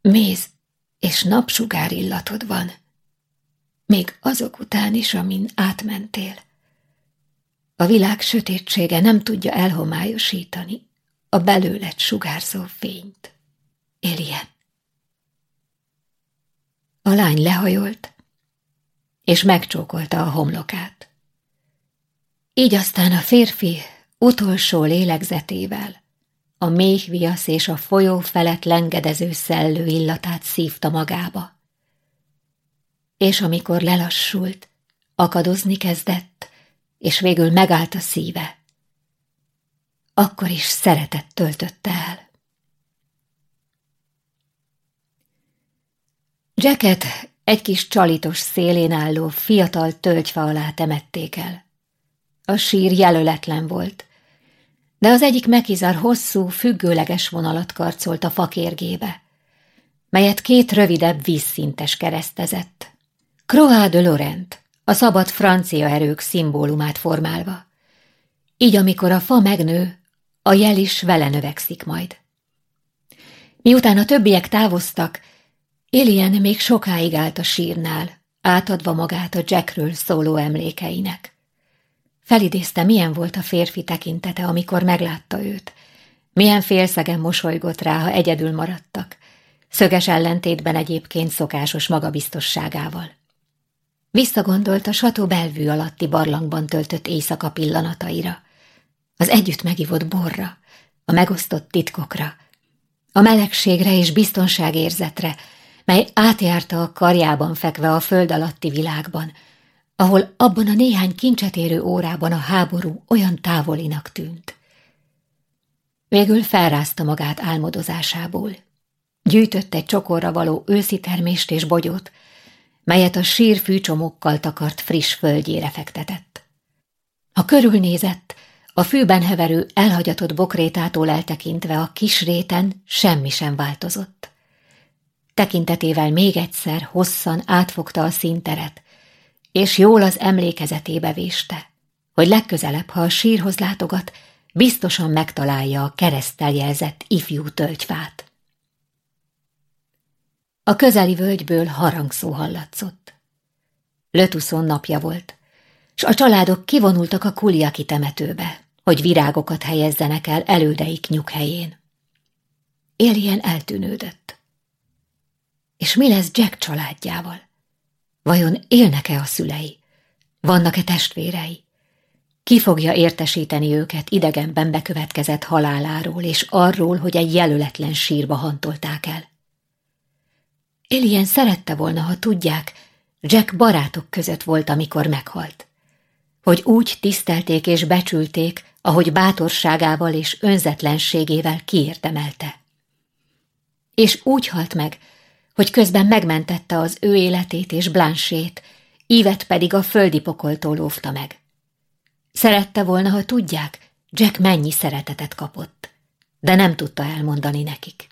Méz és napsugár illatod van, még azok után is, amin átmentél. A világ sötétsége nem tudja elhomályosítani a belőled sugárzó fényt. Éljen. A lány lehajolt, és megcsókolta a homlokát. Így aztán a férfi utolsó lélegzetével a méh viasz és a folyó felett lengedező szellő illatát szívta magába. És amikor lelassult, akadozni kezdett, és végül megállt a szíve, akkor is szeretet töltötte el. Jacket egy kis csalitos szélén álló fiatal tölgyfa alá temették el. A sír jelöletlen volt, de az egyik mekizar hosszú, függőleges vonalat karcolt a fakérgébe, melyet két rövidebb vízszintes keresztezett. Croix de Laurent, a szabad francia erők szimbólumát formálva. Így amikor a fa megnő, a jel is vele növekszik majd. Miután a többiek távoztak, Alien még sokáig állt a sírnál, átadva magát a Jackről szóló emlékeinek. Felidézte, milyen volt a férfi tekintete, amikor meglátta őt. Milyen félszegen mosolygott rá, ha egyedül maradtak. Szöges ellentétben egyébként szokásos magabiztosságával. Visszagondolt a sató belvű alatti barlangban töltött éjszaka pillanataira. Az együtt megivott borra, a megosztott titkokra, a melegségre és biztonságérzetre, mely átjárta a karjában fekve a föld alatti világban, ahol abban a néhány kincset érő órában a háború olyan távolinak tűnt. Végül felrázta magát álmodozásából. Gyűjtött egy csokorra való őszi termést és bogyót, melyet a sír fűcsomokkal takart friss földjére fektetett. Ha körülnézett, a fűben heverő elhagyatott bokrétától eltekintve a kis réten semmi sem változott. Tekintetével még egyszer hosszan átfogta a színteret, és jól az emlékezetébe véste, hogy legközelebb, ha a sírhoz látogat, biztosan megtalálja a keresztel jelzett ifjú tölgyfát. A közeli völgyből harangszó hallatszott. Lötuszon napja volt, s a családok kivonultak a kuliaki temetőbe, hogy virágokat helyezzenek el elődeik nyughelyén. Éljen eltűnődött. És mi lesz Jack családjával? Vajon élnek-e a szülei? Vannak-e testvérei? Ki fogja értesíteni őket idegenben bekövetkezett haláláról és arról, hogy egy jelöletlen sírba hantolták el? Alien szerette volna, ha tudják, Jack barátok között volt, amikor meghalt. Hogy úgy tisztelték és becsülték, ahogy bátorságával és önzetlenségével kiérdemelte. És úgy halt meg, hogy közben megmentette az ő életét és Blanchét, Ívet pedig a földi pokoltól óvta meg. Szerette volna, ha tudják, Jack mennyi szeretetet kapott, de nem tudta elmondani nekik.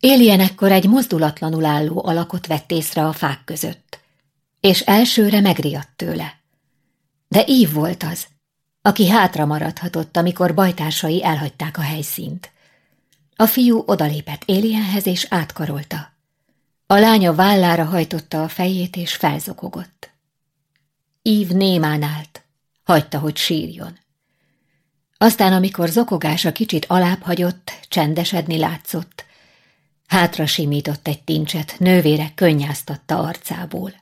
Alien ekkor egy mozdulatlanul álló alakot vett észre a fák között, és elsőre megriadt tőle. De Ív volt az, aki hátra maradhatott, amikor bajtársai elhagyták a helyszínt. A fiú odalépett Alienhez és átkarolta. A lánya vállára hajtotta a fejét, és felzokogott. Ív némán állt, hagyta, hogy sírjon. Aztán, amikor zokogása kicsit alább hagyott, csendesedni látszott, hátra simított egy tincset, nővére könnyáztatta arcából.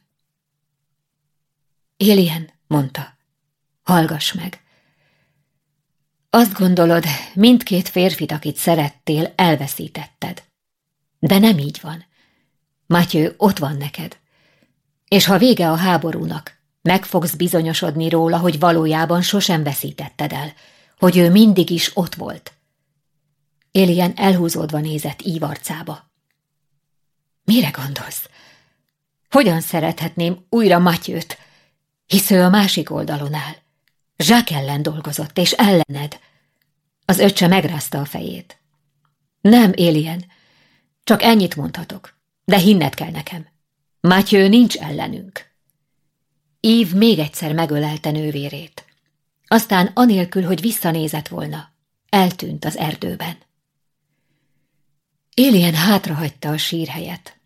Éljen, mondta, hallgass meg. Azt gondolod, mindkét férfit, akit szerettél, elveszítetted. De nem így van. Matyő, ott van neked. És ha vége a háborúnak, meg fogsz bizonyosodni róla, hogy valójában sosem veszítetted el, hogy ő mindig is ott volt. Élien elhúzódva nézett ívarcába. Mire gondolsz? Hogyan szerethetném újra Matyőt, hisz ő a másik oldalon áll. Zsák ellen dolgozott, és ellened. Az öccse megrázta a fejét. Nem, Élien, csak ennyit mondhatok. De hinned kell nekem. Mátyő nincs ellenünk. Ív még egyszer megölelte nővérét. Aztán anélkül, hogy visszanézett volna, eltűnt az erdőben. Élien hátrahagyta a sírhelyet,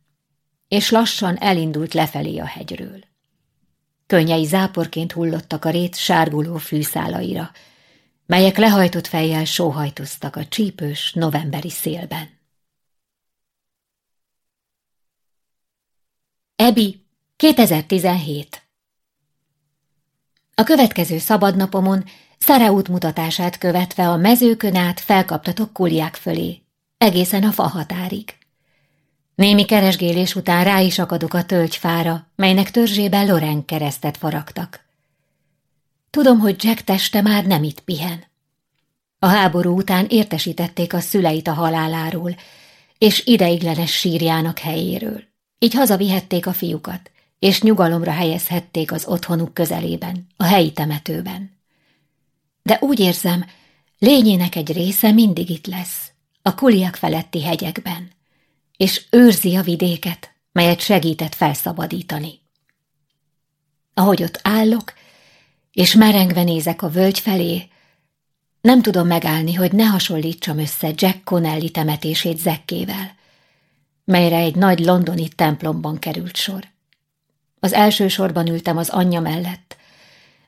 és lassan elindult lefelé a hegyről. könnyei záporként hullottak a rét sárguló fűszálaira, melyek lehajtott fejjel sóhajtoztak a csípős novemberi szélben. Ebi, 2017 A következő szabadnapomon Szara útmutatását követve a mezőkön át felkaptatok kuliák fölé, egészen a fahatárig. Némi keresgélés után rá is akadok a tölgyfára, melynek törzsében Loren keresztet faragtak. Tudom, hogy Jack teste már nem itt pihen. A háború után értesítették a szüleit a haláláról, és ideiglenes sírjának helyéről. Így hazavihették a fiúkat, és nyugalomra helyezhették az otthonuk közelében, a helyi temetőben. De úgy érzem, lényének egy része mindig itt lesz, a kuliak feletti hegyekben, és őrzi a vidéket, melyet segített felszabadítani. Ahogy ott állok, és merengve nézek a völgy felé, nem tudom megállni, hogy ne hasonlítsam össze Jack Connelly temetését Zekkével, melyre egy nagy londoni templomban került sor. Az első sorban ültem az anyja mellett,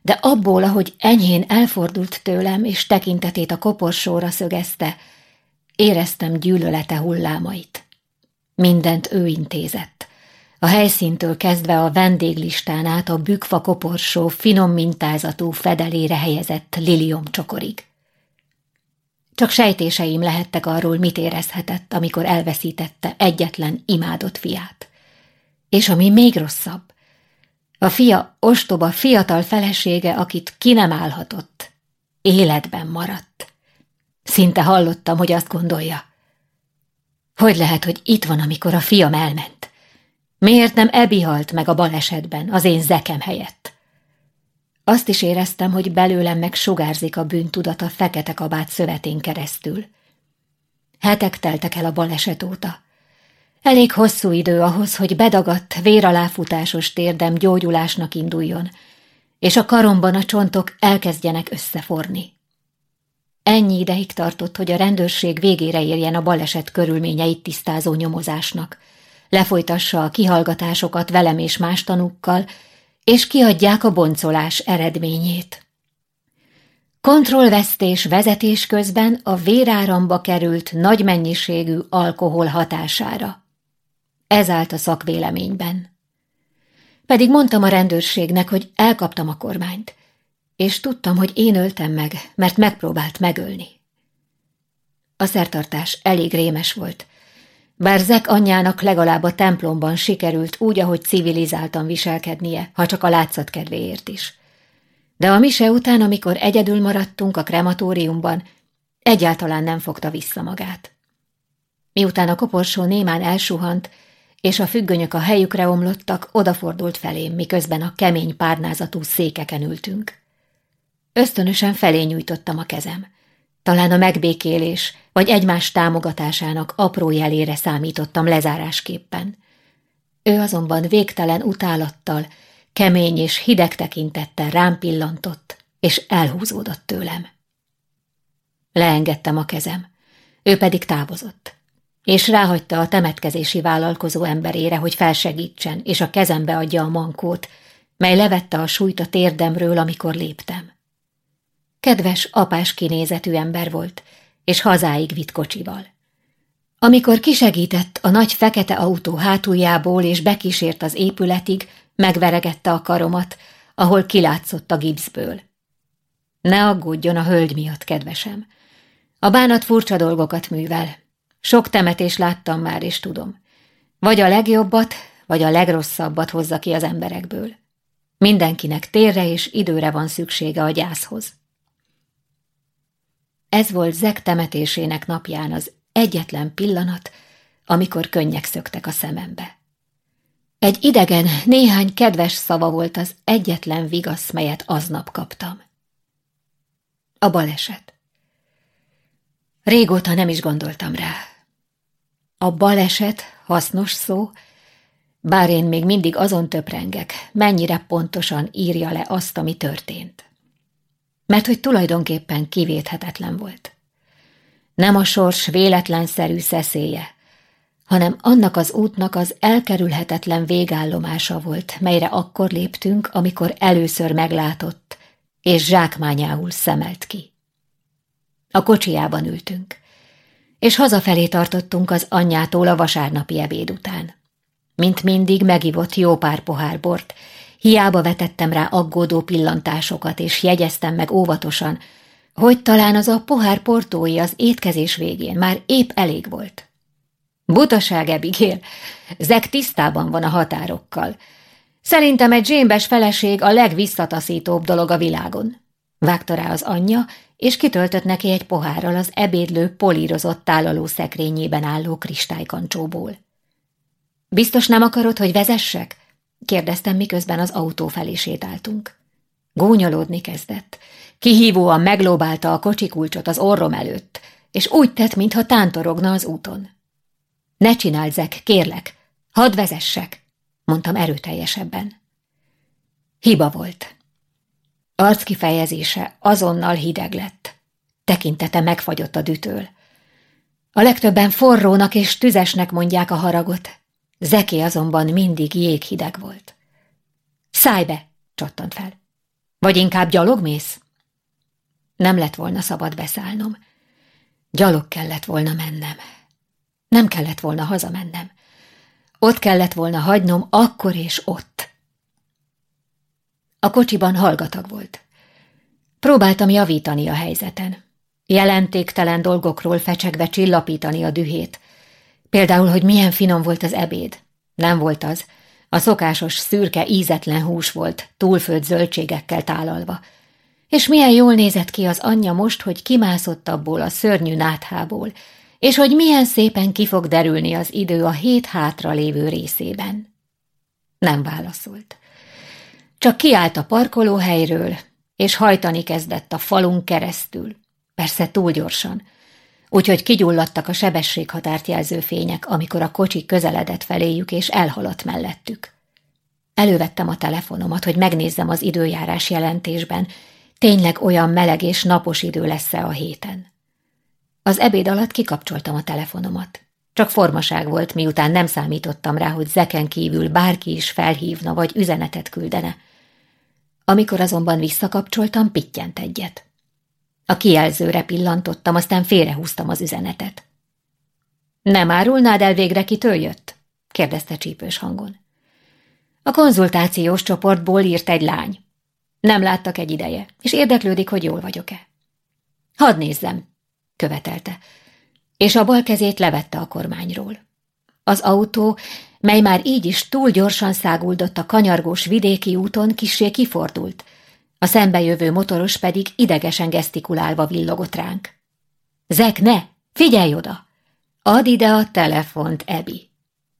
de abból, ahogy enyhén elfordult tőlem, és tekintetét a koporsóra szögezte, éreztem gyűlölete hullámait. Mindent ő intézett. A helyszíntől kezdve a vendéglistán át a bükfa koporsó finom mintázatú fedelére helyezett lilium csokorig. Csak sejtéseim lehettek arról, mit érezhetett, amikor elveszítette egyetlen imádott fiát. És ami még rosszabb, a fia ostoba fiatal felesége, akit ki nem állhatott, életben maradt. Szinte hallottam, hogy azt gondolja. Hogy lehet, hogy itt van, amikor a fiam elment? Miért nem Ebi halt meg a balesetben, az én zekem helyett? Azt is éreztem, hogy belőlem meg sugárzik a bűntudat a fekete kabát szövetén keresztül. Hetek teltek el a baleset óta. Elég hosszú idő ahhoz, hogy bedagadt, véraláfutásos térdem gyógyulásnak induljon, és a karomban a csontok elkezdjenek összeforni. Ennyi ideig tartott, hogy a rendőrség végére érjen a baleset körülményeit tisztázó nyomozásnak, lefolytassa a kihallgatásokat velem és más tanúkkal, és kiadják a boncolás eredményét. Kontrollvesztés vezetés közben a véráramba került nagy mennyiségű alkohol hatására. Ez állt a szakvéleményben. Pedig mondtam a rendőrségnek, hogy elkaptam a kormányt, és tudtam, hogy én öltem meg, mert megpróbált megölni. A szertartás elég rémes volt, bár Zek anyjának legalább a templomban sikerült úgy, ahogy civilizáltan viselkednie, ha csak a látszat kedvéért is. De a mise után, amikor egyedül maradtunk a krematóriumban, egyáltalán nem fogta vissza magát. Miután a koporsó némán elsuhant, és a függönyök a helyükre omlottak, odafordult felém, miközben a kemény párnázatú székeken ültünk. Ösztönösen felé nyújtottam a kezem. Talán a megbékélés vagy egymás támogatásának apró jelére számítottam lezárásképpen. Ő azonban végtelen utálattal, kemény és hideg tekintettel rám pillantott, és elhúzódott tőlem. Leengedtem a kezem, ő pedig távozott és ráhagyta a temetkezési vállalkozó emberére, hogy felsegítsen, és a kezembe adja a mankót, mely levette a súlyt a térdemről, amikor léptem. Kedves, apás kinézetű ember volt, és hazáig vitt kocsival. Amikor kisegített a nagy fekete autó hátuljából és bekísért az épületig, megveregette a karomat, ahol kilátszott a gipszből. Ne aggódjon a hölgy miatt, kedvesem. A bánat furcsa dolgokat művel, sok temetés láttam már, és tudom. Vagy a legjobbat, vagy a legrosszabbat hozza ki az emberekből. Mindenkinek térre és időre van szüksége a gyászhoz. Ez volt Zek temetésének napján az egyetlen pillanat, amikor könnyek szöktek a szemembe. Egy idegen, néhány kedves szava volt az egyetlen vigasz, melyet aznap kaptam. A baleset. Régóta nem is gondoltam rá. A baleset, hasznos szó, bár én még mindig azon töprengek, mennyire pontosan írja le azt, ami történt. Mert hogy tulajdonképpen kivéthetetlen volt. Nem a sors véletlenszerű szeszélye, hanem annak az útnak az elkerülhetetlen végállomása volt, melyre akkor léptünk, amikor először meglátott, és zsákmányául szemelt ki. A kocsiában ültünk, és hazafelé tartottunk az anyjától a vasárnapi ebéd után. Mint mindig megivott jó pár pohár bort, hiába vetettem rá aggódó pillantásokat, és jegyeztem meg óvatosan, hogy talán az a pohár portói az étkezés végén már épp elég volt. Butaság, Ebigél. Zek tisztában van a határokkal. Szerintem egy zsémbes feleség a legvisszataszítóbb dolog a világon. Vágta rá az anyja, és kitöltött neki egy pohárral az ebédlő polírozott tálaló szekrényében álló kristálykancsóból. Biztos nem akarod, hogy vezessek? Kérdeztem, miközben az autó felé sétáltunk. Gúnyolódni kezdett. Kihívóan meglóbálta a kocsikulcsot az orrom előtt, és úgy tett, mintha tántorogna az úton. Ne csináld, Zek, kérlek, hadd vezessek, mondtam erőteljesebben. Hiba volt. Arckifejezése azonnal hideg lett. Tekintete megfagyott a dütől. A legtöbben forrónak és tüzesnek mondják a haragot, Zeké azonban mindig jéghideg volt. Szállj be, csattant fel. Vagy inkább gyalog mész? Nem lett volna szabad beszállnom. Gyalog kellett volna mennem. Nem kellett volna hazamennem. Ott kellett volna hagynom akkor és ott. A kocsiban hallgatag volt. Próbáltam javítani a helyzeten. Jelentéktelen dolgokról fecsegve csillapítani a dühét. Például, hogy milyen finom volt az ebéd. Nem volt az. A szokásos, szürke, ízetlen hús volt, túlfőtt zöldségekkel tálalva. És milyen jól nézett ki az anyja most, hogy kimászott abból a szörnyű náthából, és hogy milyen szépen ki fog derülni az idő a hét hátra lévő részében. Nem válaszolt. Csak kiállt a parkolóhelyről, és hajtani kezdett a falunk keresztül. Persze túl gyorsan. Úgyhogy kigyulladtak a sebességhatárt jelző fények, amikor a kocsi közeledett feléjük és elhaladt mellettük. Elővettem a telefonomat, hogy megnézzem az időjárás jelentésben, tényleg olyan meleg és napos idő lesz-e a héten. Az ebéd alatt kikapcsoltam a telefonomat. Csak formaság volt, miután nem számítottam rá, hogy zeken kívül bárki is felhívna vagy üzenetet küldene. Amikor azonban visszakapcsoltam, pittyent egyet. A kijelzőre pillantottam, aztán félrehúztam az üzenetet. Nem árulnád el végre, kitől jött? kérdezte csípős hangon. A konzultációs csoportból írt egy lány. Nem láttak egy ideje, és érdeklődik, hogy jól vagyok-e. Hadd nézzem, követelte, és a bal kezét levette a kormányról. Az autó, mely már így is túl gyorsan száguldott a kanyargós vidéki úton, kissé kifordult, szembejövő motoros pedig idegesen gesztikulálva villogott ránk. Zek, ne! Figyelj oda! Add ide a telefont, Ebi!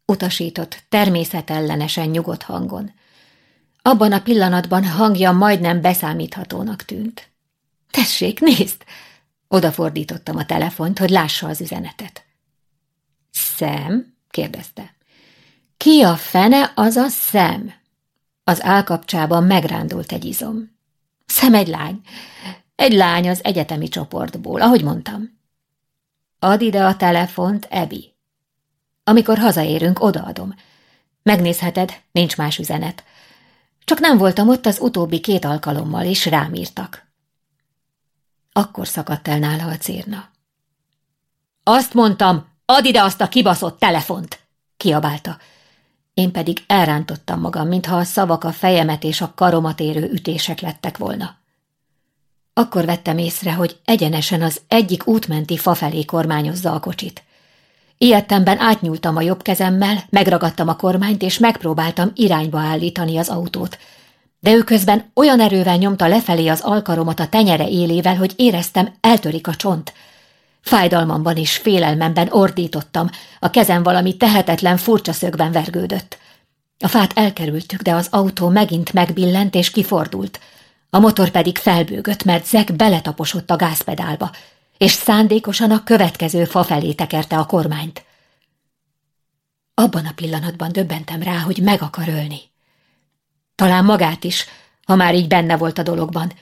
Utasított természetellenesen nyugodt hangon. Abban a pillanatban hangja majdnem beszámíthatónak tűnt. Tessék, nézd! Odafordítottam a telefont, hogy lássa az üzenetet. Szem? kérdezte. Ki a fene az a szem? Az állkapcsában megrándult egy izom. Szem egy lány. Egy lány az egyetemi csoportból, ahogy mondtam. Add ide a telefont, Ebi. Amikor hazaérünk, odaadom. Megnézheted, nincs más üzenet. Csak nem voltam ott az utóbbi két alkalommal, és rám írtak. Akkor szakadt el nála a cérna. Azt mondtam, add ide azt a kibaszott telefont! kiabálta. Én pedig elrántottam magam, mintha a szavak a fejemet és a karomat érő ütések lettek volna. Akkor vettem észre, hogy egyenesen az egyik útmenti fa felé kormányozza a kocsit. Ilyettemben átnyúltam a jobb kezemmel, megragadtam a kormányt, és megpróbáltam irányba állítani az autót – de ő közben olyan erővel nyomta lefelé az alkaromat a tenyere élével, hogy éreztem, eltörik a csont. Fájdalmamban és félelmemben ordítottam, a kezem valami tehetetlen furcsa szögben vergődött. A fát elkerültük, de az autó megint megbillent és kifordult. A motor pedig felbőgött, mert Zek beletaposott a gázpedálba, és szándékosan a következő fa felé tekerte a kormányt. Abban a pillanatban döbbentem rá, hogy meg akar ölni. Talán magát is, ha már így benne volt a dologban,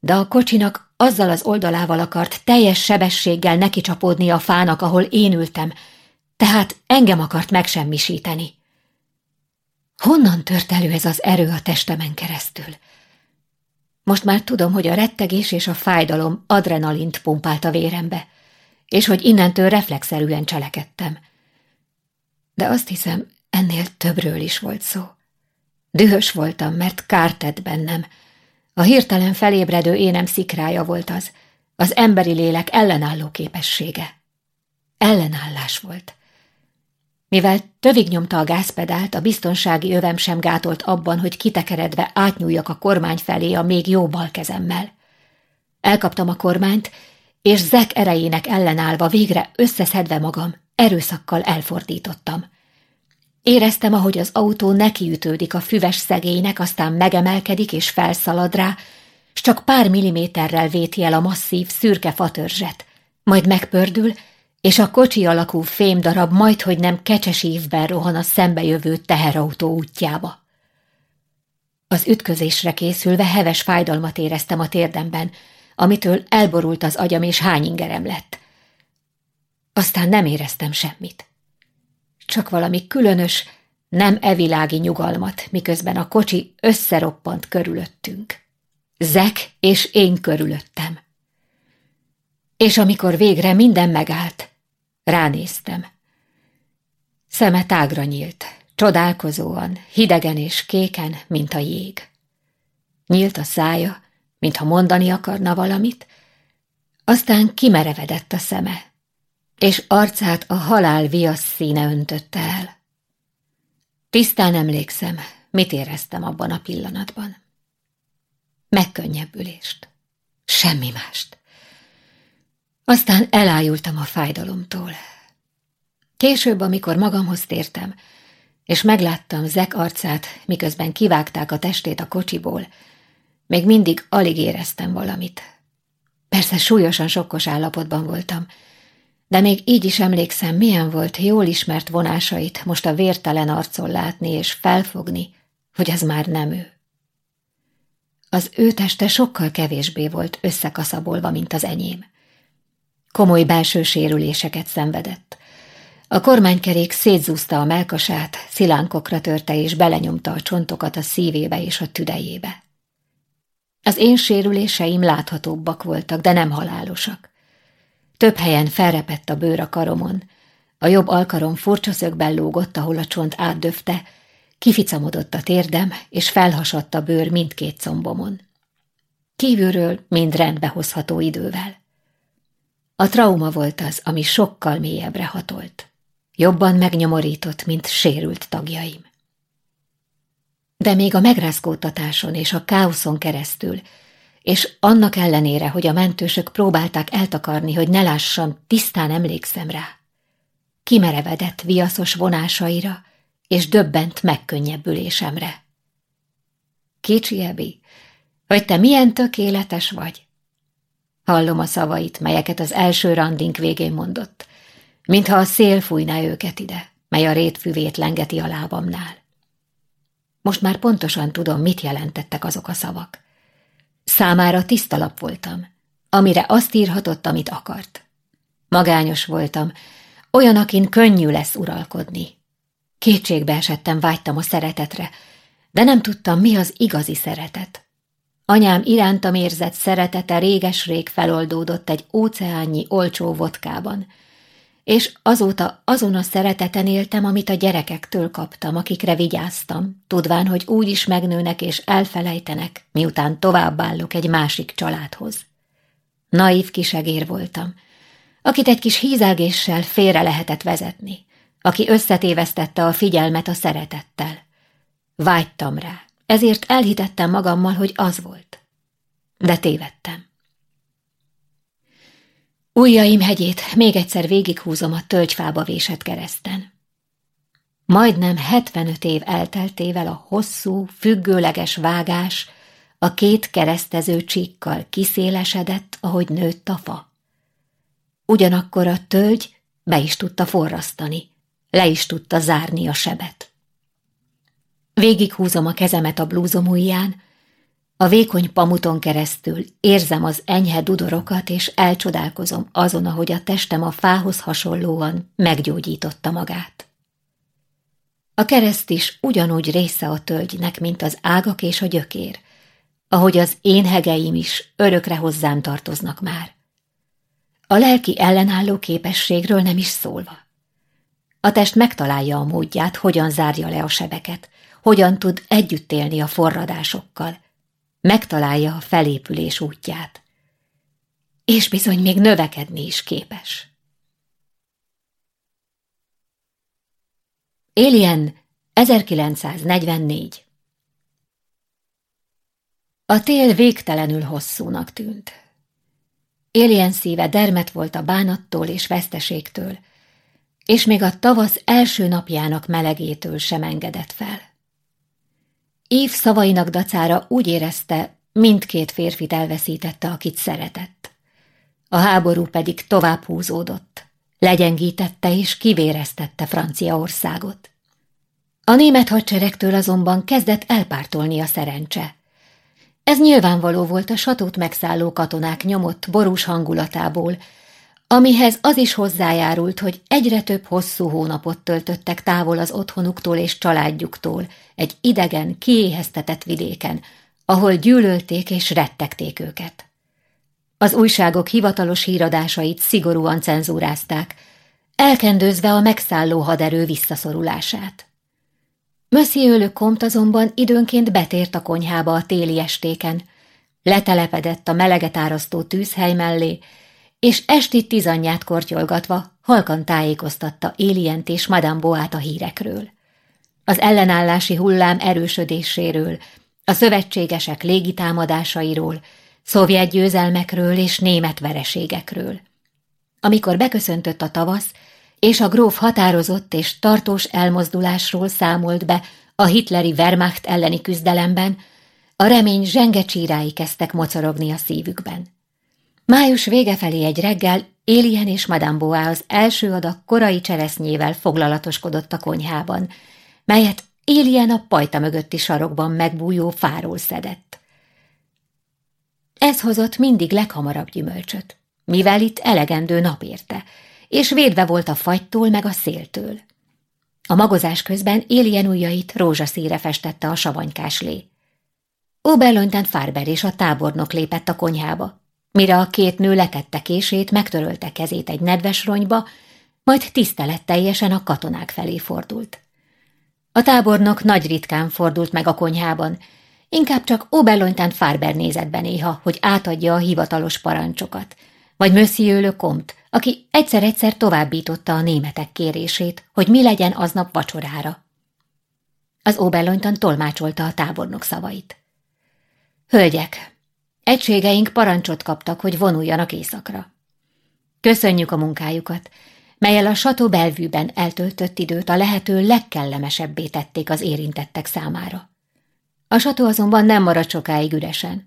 de a kocsinak azzal az oldalával akart teljes sebességgel neki csapódni a fának, ahol én ültem. Tehát engem akart megsemmisíteni. Honnan tört elő ez az erő a testemen keresztül? Most már tudom, hogy a rettegés és a fájdalom adrenalint pumpált a vérembe, és hogy innentől reflexzerűen cselekedtem. De azt hiszem, ennél többről is volt szó. Dühös voltam, mert kárt tett bennem. A hirtelen felébredő énem szikrája volt az, az emberi lélek ellenálló képessége. Ellenállás volt. Mivel tövig nyomta a gázpedált, a biztonsági övem sem gátolt abban, hogy kitekeredve átnyúljak a kormány felé a még jó bal kezemmel. Elkaptam a kormányt, és zek erejének ellenállva végre összeszedve magam, erőszakkal elfordítottam. Éreztem, ahogy az autó nekiütődik a füves szegélynek, aztán megemelkedik és felszalad rá, s csak pár milliméterrel véti el a masszív, szürke fatörzset, majd megpördül, és a kocsi alakú fémdarab majdhogy nem kecses évben rohan a szembejövő teherautó útjába. Az ütközésre készülve heves fájdalmat éreztem a térdemben, amitől elborult az agyam és hányingerem lett. Aztán nem éreztem semmit. Csak valami különös, nem evilági nyugalmat, miközben a kocsi összeroppant körülöttünk. Zek és én körülöttem. És amikor végre minden megállt, ránéztem. Szeme tágra nyílt, csodálkozóan, hidegen és kéken, mint a jég. Nyílt a szája, mintha mondani akarna valamit, aztán kimerevedett a szeme, és arcát a halál viasz színe öntötte el. Tisztán emlékszem, mit éreztem abban a pillanatban. Megkönnyebbülést. Semmi mást. Aztán elájultam a fájdalomtól. Később, amikor magamhoz tértem, és megláttam Zek arcát, miközben kivágták a testét a kocsiból, még mindig alig éreztem valamit. Persze súlyosan sokkos állapotban voltam, de még így is emlékszem, milyen volt jól ismert vonásait most a vértelen arcon látni és felfogni, hogy ez már nem ő. Az ő teste sokkal kevésbé volt összekaszabolva, mint az enyém. Komoly belső sérüléseket szenvedett. A kormánykerék szétzúzta a melkasát, szilánkokra törte és belenyomta a csontokat a szívébe és a tüdejébe. Az én sérüléseim láthatóbbak voltak, de nem halálosak. Több helyen felrepett a bőr a karomon, a jobb alkarom furcsa szögben lógott, ahol a csont átdöfte, kificamodott a térdem, és felhasadt a bőr mindkét combomon. Kívülről mind rendbe hozható idővel. A trauma volt az, ami sokkal mélyebbre hatolt. Jobban megnyomorított, mint sérült tagjaim. De még a megrázkódtatáson és a káoszon keresztül, és annak ellenére, hogy a mentősök próbálták eltakarni, hogy ne lássam, tisztán emlékszem rá. Kimerevedett viaszos vonásaira, és döbbent megkönnyebbülésemre. Kicsi Ebi, hogy te milyen tökéletes vagy, Hallom a szavait, melyeket az első randink végén mondott, mintha a szél fújná őket ide, mely a rétfüvét lengeti a lábamnál. Most már pontosan tudom, mit jelentettek azok a szavak. Számára tiszta lap voltam, amire azt írhatott, amit akart. Magányos voltam, olyan, akin könnyű lesz uralkodni. Kétségbe esettem, vágytam a szeretetre, de nem tudtam, mi az igazi szeretet. Anyám irántam érzett szeretete réges-rég feloldódott egy óceánnyi olcsó vodkában, és azóta azon a szereteten éltem, amit a gyerekektől kaptam, akikre vigyáztam, tudván, hogy úgy is megnőnek és elfelejtenek, miután továbbállok egy másik családhoz. Naív kisegér voltam, akit egy kis hízelgéssel félre lehetett vezetni, aki összetévesztette a figyelmet a szeretettel. Vágytam rá, ezért elhitettem magammal, hogy az volt. De tévedtem. Ujjaim hegyét még egyszer végighúzom a tölgyfába vésett kereszten. Majdnem 75 év elteltével a hosszú, függőleges vágás a két keresztező csíkkal kiszélesedett, ahogy nőtt a fa. Ugyanakkor a tölgy be is tudta forrasztani, le is tudta zárni a sebet. Végighúzom a kezemet a blúzom ujján, A vékony pamuton keresztül érzem az enyhe dudorokat, és elcsodálkozom azon, ahogy a testem a fához hasonlóan meggyógyította magát. A kereszt is ugyanúgy része a tölgynek, mint az ágak és a gyökér, ahogy az én hegeim is örökre hozzám tartoznak már. A lelki ellenálló képességről nem is szólva. A test megtalálja a módját, hogyan zárja le a sebeket, hogyan tud együtt élni a forradásokkal, megtalálja a felépülés útját. És bizony még növekedni is képes. Alien 1944 A tél végtelenül hosszúnak tűnt. Alien szíve dermet volt a bánattól és veszteségtől, és még a tavasz első napjának melegétől sem engedett fel. Év szavainak dacára úgy érezte, mindkét férfit elveszítette, akit szeretett. A háború pedig tovább húzódott, legyengítette és kivéreztette Franciaországot. A német hadseregtől azonban kezdett elpártolni a szerencse. Ez nyilvánvaló volt a satót megszálló katonák nyomott borús hangulatából, amihez az is hozzájárult, hogy egyre több hosszú hónapot töltöttek távol az otthonuktól és családjuktól, egy idegen, kiéheztetett vidéken, ahol gyűlölték és rettegték őket. Az újságok hivatalos híradásait szigorúan cenzúrázták, elkendőzve a megszálló haderő visszaszorulását. Monsieur Le Comte azonban időnként betért a konyhába a téli estéken, letelepedett a meleget árasztó tűzhely mellé, és esti tizanyját kortyolgatva halkan tájékoztatta Élient és Madame Boát a hírekről. Az ellenállási hullám erősödéséről, a szövetségesek légitámadásairól, szovjet győzelmekről és német vereségekről. Amikor beköszöntött a tavasz, és a gróf határozott és tartós elmozdulásról számolt be a hitleri Wehrmacht elleni küzdelemben, a remény zsenge csírái kezdtek mocorogni a szívükben. Május vége felé egy reggel Élien és Madame Boa az első adag korai cseresznyével foglalatoskodott a konyhában, melyet Élien a pajta mögötti sarokban megbújó fáról szedett. Ez hozott mindig leghamarabb gyümölcsöt, mivel itt elegendő nap érte, és védve volt a fagytól meg a széltől. A magozás közben Élien ujjait rózsaszíre festette a savanykás lé. Oberlönten Farber és a tábornok lépett a konyhába. Mire a két nő letette kését, megtörölte kezét egy nedves ronyba, majd tiszteletteljesen a katonák felé fordult. A tábornok nagy ritkán fordult meg a konyhában, inkább csak Oberlonytán Farber nézett be néha, hogy átadja a hivatalos parancsokat, vagy Monsieur Le Comte, aki egyszer-egyszer továbbította a németek kérését, hogy mi legyen aznap vacsorára. Az Oberlonytan tolmácsolta a tábornok szavait. Hölgyek, egységeink parancsot kaptak, hogy vonuljanak éjszakra. Köszönjük a munkájukat, melyel a sató belvűben eltöltött időt a lehető legkellemesebbé tették az érintettek számára. A sató azonban nem marad sokáig üresen.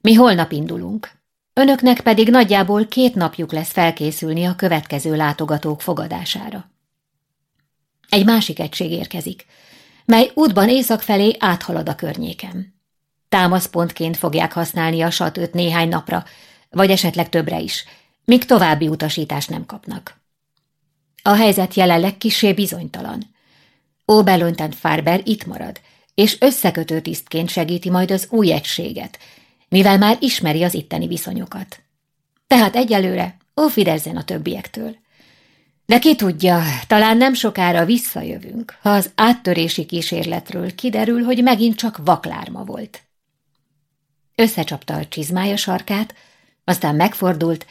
Mi holnap indulunk. Önöknek pedig nagyjából két napjuk lesz felkészülni a következő látogatók fogadására. Egy másik egység érkezik, mely útban észak felé áthalad a környéken. Támaszpontként fogják használni a satőt néhány napra, vagy esetleg többre is, míg további utasítást nem kapnak. A helyzet jelenleg kisé bizonytalan. Óbelontent Farber itt marad, és összekötő tisztként segíti majd az új egységet, mivel már ismeri az itteni viszonyokat. Tehát egyelőre ófiderzen a többiektől. De ki tudja, talán nem sokára visszajövünk, ha az áttörési kísérletről kiderül, hogy megint csak vaklárma volt. Összecsapta a csizmája sarkát, aztán megfordult,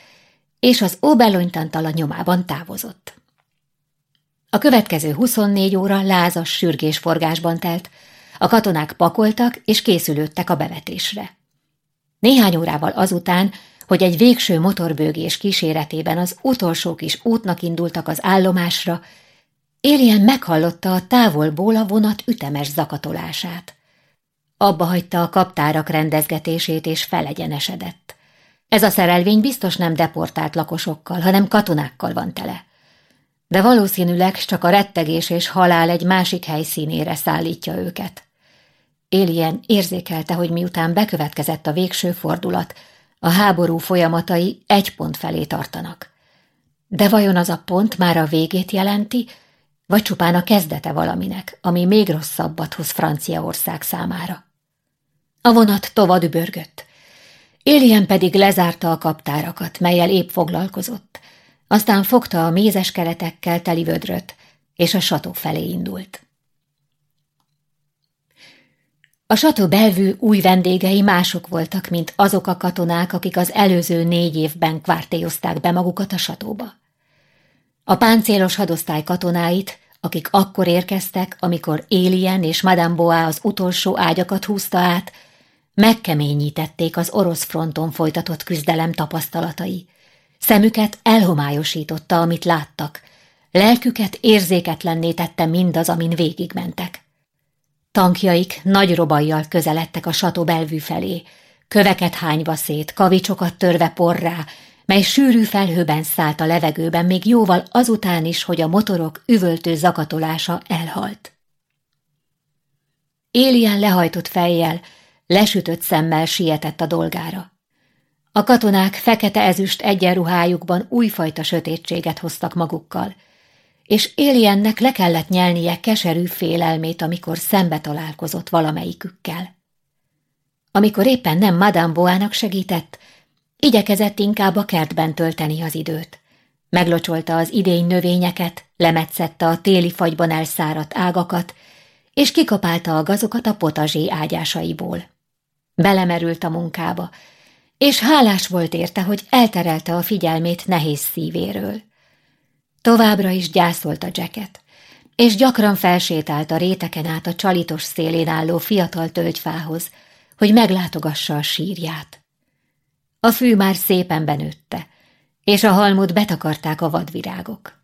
és az óbelonytantala nyomában távozott. A következő 24 óra lázas sürgésforgásban telt, a katonák pakoltak és készülődtek a bevetésre. Néhány órával azután, hogy egy végső motorbőgés kíséretében az utolsók is útnak indultak az állomásra, Élien meghallotta a távolból a vonat ütemes zakatolását. Abba hagyta a kaptárak rendezgetését és felegyenesedett. Ez a szerelvény biztos nem deportált lakosokkal, hanem katonákkal van tele de valószínűleg csak a rettegés és halál egy másik helyszínére szállítja őket. Élien érzékelte, hogy miután bekövetkezett a végső fordulat, a háború folyamatai egy pont felé tartanak. De vajon az a pont már a végét jelenti, vagy csupán a kezdete valaminek, ami még rosszabbat hoz Franciaország számára? A vonat tovább übörgött. Élien pedig lezárta a kaptárakat, melyel épp foglalkozott. Aztán fogta a mézes keretekkel teli vödröt, és a sató felé indult. A sató belvű új vendégei mások voltak, mint azok a katonák, akik az előző négy évben kvártéozták be magukat a satóba. A páncélos hadosztály katonáit, akik akkor érkeztek, amikor Élien és Madame Boa az utolsó ágyakat húzta át, megkeményítették az orosz fronton folytatott küzdelem tapasztalatai. Szemüket elhomályosította, amit láttak, lelküket érzéketlenné tette mindaz, amin végigmentek. Tankjaik nagy robajjal közeledtek a sató belvű felé, köveket hányva szét, kavicsokat törve porrá, mely sűrű felhőben szállt a levegőben még jóval azután is, hogy a motorok üvöltő zakatolása elhalt. Élien lehajtott fejjel, lesütött szemmel sietett a dolgára. A katonák fekete-ezüst egyenruhájukban újfajta sötétséget hoztak magukkal, és Éliennek le kellett nyelnie keserű félelmét, amikor szembe találkozott valamelyikükkel. Amikor éppen nem Madame Boának segített, igyekezett inkább a kertben tölteni az időt. Meglocsolta az idény növényeket, lemetszette a téli fagyban elszáradt ágakat, és kikapálta a gazokat a potazsé ágyásaiból. Belemerült a munkába, és hálás volt érte, hogy elterelte a figyelmét nehéz szívéről. Továbbra is gyászolta Jacket, és gyakran felsétált a réteken át a csalitos szélén álló fiatal tölgyfához, hogy meglátogassa a sírját. A fű már szépen benőtte, és a halmot betakarták a vadvirágok.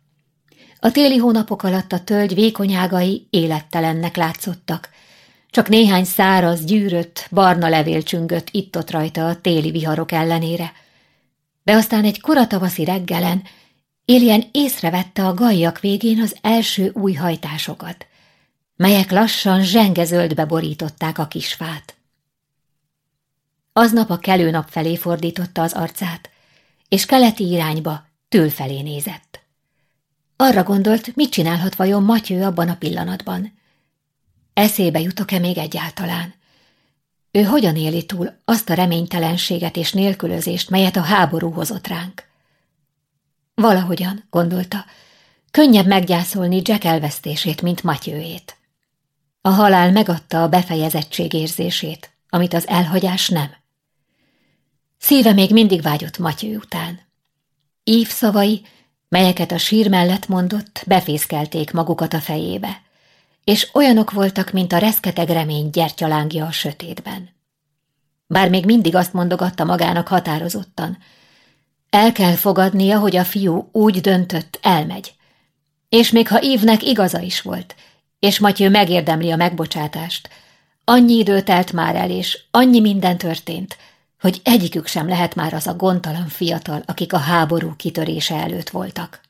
A téli hónapok alatt a tölgy vékonyágai élettelennek látszottak, csak néhány száraz, gyűrött, barna levél csüngött itt-ott rajta a téli viharok ellenére. De aztán egy koratavaszi reggelen Éljen észrevette a gajjak végén az első új hajtásokat, melyek lassan zsengezöldbe borították a kisfát. Aznap a kelő nap felé fordította az arcát, és keleti irányba, től felé nézett. Arra gondolt, mit csinálhat vajon Matyő abban a pillanatban. Eszébe jutok-e még egyáltalán? Ő hogyan éli túl azt a reménytelenséget és nélkülözést, melyet a háború hozott ránk? Valahogyan, gondolta, könnyebb meggyászolni Jack elvesztését, mint Matyőjét. A halál megadta a befejezettség érzését, amit az elhagyás nem. Szíve még mindig vágyott Matyő után. Ív szavai, melyeket a sír mellett mondott, befészkelték magukat a fejébe és olyanok voltak, mint a reszketeg remény gyertyalángja a sötétben. Bár még mindig azt mondogatta magának határozottan, el kell fogadnia, hogy a fiú úgy döntött, elmegy. És még ha Ívnek igaza is volt, és Matyő megérdemli a megbocsátást, annyi idő telt már el, és annyi minden történt, hogy egyikük sem lehet már az a gondtalan fiatal, akik a háború kitörése előtt voltak.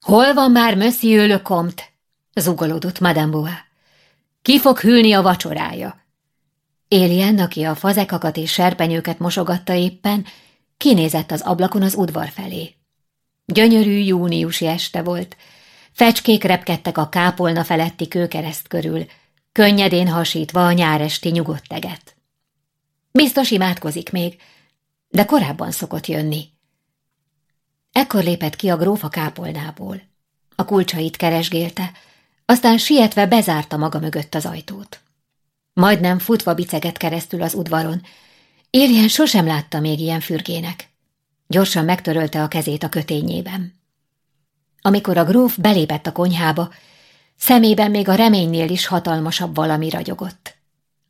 Hol van már Monsieur le Zugolódott Madame Bois. Ki fog hűlni a vacsorája? Élien, aki a fazekakat és serpenyőket mosogatta éppen, kinézett az ablakon az udvar felé. Gyönyörű júniusi este volt. Fecskék repkedtek a kápolna feletti kőkereszt körül, könnyedén hasítva a nyáresti nyugodt teget. Biztos imádkozik még, de korábban szokott jönni. Ekkor lépett ki a grófa kápolnából. A kulcsait keresgélte, aztán sietve bezárta maga mögött az ajtót. Majdnem futva biceget keresztül az udvaron. Éljen sosem látta még ilyen fürgének. Gyorsan megtörölte a kezét a kötényében. Amikor a gróf belépett a konyhába, szemében még a reménynél is hatalmasabb valami ragyogott.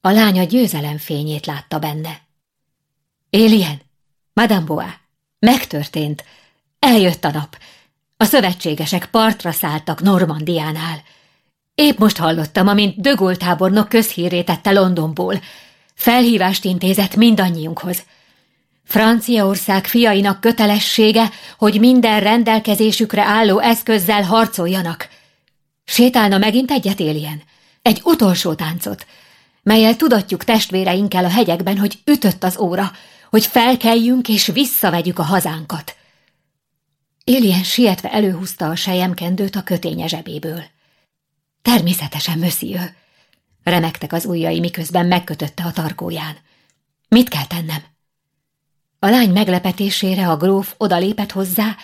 A lánya győzelem fényét látta benne. Éljen, Madame Bois, megtörtént, eljött a nap. A szövetségesek partra szálltak Normandiánál. Épp most hallottam, amint Dögol tábornok közhírét tette Londonból. Felhívást intézett mindannyiunkhoz. Franciaország fiainak kötelessége, hogy minden rendelkezésükre álló eszközzel harcoljanak. Sétálna megint egyet éljen? Egy utolsó táncot. melyel tudatjuk testvéreinkkel a hegyekben, hogy ütött az óra, hogy felkeljünk és visszavegyük a hazánkat. Élien sietve előhúzta a sejemkendőt a köténye zsebéből. Természetesen, monsieur, remektek az ujjai, miközben megkötötte a tarkóján. Mit kell tennem? A lány meglepetésére a gróf odalépett hozzá,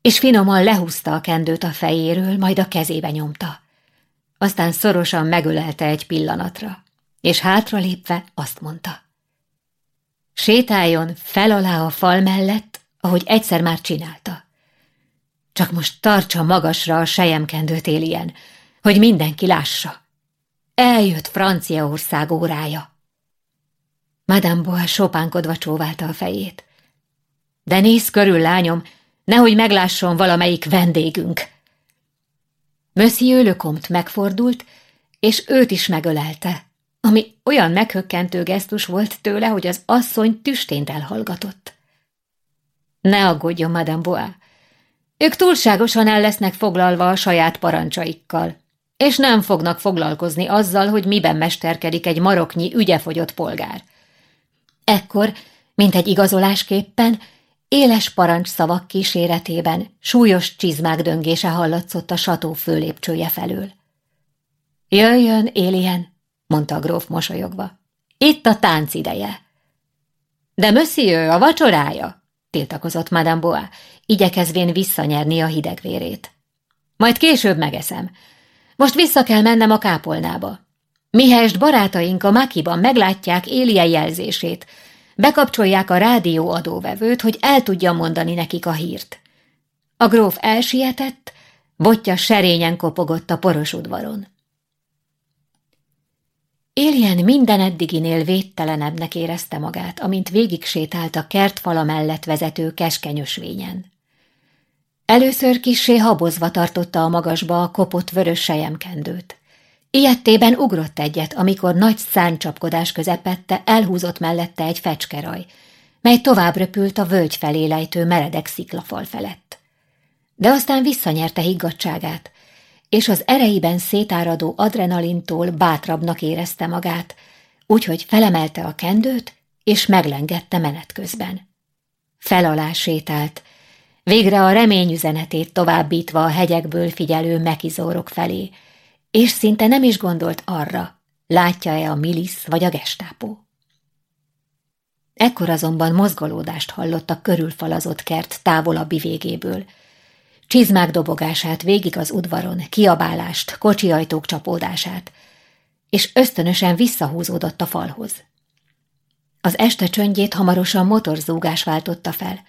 és finoman lehúzta a kendőt a fejéről, majd a kezébe nyomta. Aztán szorosan megölelte egy pillanatra, és hátralépve azt mondta. Sétáljon fel alá a fal mellett, ahogy egyszer már csinálta. Csak most tartsa magasra a sejemkendőt éljen, hogy mindenki lássa. Eljött Franciaország órája. Madame Bois sopánkodva csóválta a fejét. De nézz körül, lányom, nehogy meglásson valamelyik vendégünk. Monsieur Lecomte megfordult, és őt is megölelte, ami olyan meghökkentő gesztus volt tőle, hogy az asszony tüstént elhallgatott. Ne aggódjon, Madame Bois, ők túlságosan el lesznek foglalva a saját parancsaikkal, és nem fognak foglalkozni azzal, hogy miben mesterkedik egy maroknyi ügyefogyott polgár. Ekkor, mint egy igazolásképpen, éles parancs szavak kíséretében súlyos csizmák döngése hallatszott a sató főlépcsője felől. Jöjjön, Élien, mondta a gróf mosolyogva. Itt a tánc ideje. De monsieur, a vacsorája, tiltakozott Madame Bois, igyekezvén visszanyerni a hidegvérét. Majd később megeszem. Most vissza kell mennem a kápolnába. Mihelyest barátaink a Makiban meglátják Élie jelzését, bekapcsolják a rádió adóvevőt, hogy el tudja mondani nekik a hírt. A gróf elsietett, botja serényen kopogott a poros udvaron. Éljen minden eddiginél védtelenebbnek érezte magát, amint végig sétált a kertfala mellett vezető keskeny ösvényen. Először kissé habozva tartotta a magasba a kopott vörös sejemkendőt. Ilyettében ugrott egyet, amikor nagy száncsapkodás közepette elhúzott mellette egy fecskeraj, mely tovább röpült a völgy felé lejtő meredek sziklafal felett. De aztán visszanyerte higgadságát, és az ereiben szétáradó adrenalintól bátrabbnak érezte magát, úgyhogy felemelte a kendőt, és meglengette menet közben. Felalá sétált, végre a remény üzenetét továbbítva a hegyekből figyelő mekizórok felé, és szinte nem is gondolt arra, látja-e a milisz vagy a gestápó. Ekkor azonban mozgolódást hallott a körülfalazott kert távolabbi végéből, csizmák dobogását végig az udvaron, kiabálást, kocsiajtók csapódását, és ösztönösen visszahúzódott a falhoz. Az este csöndjét hamarosan motorzúgás váltotta fel,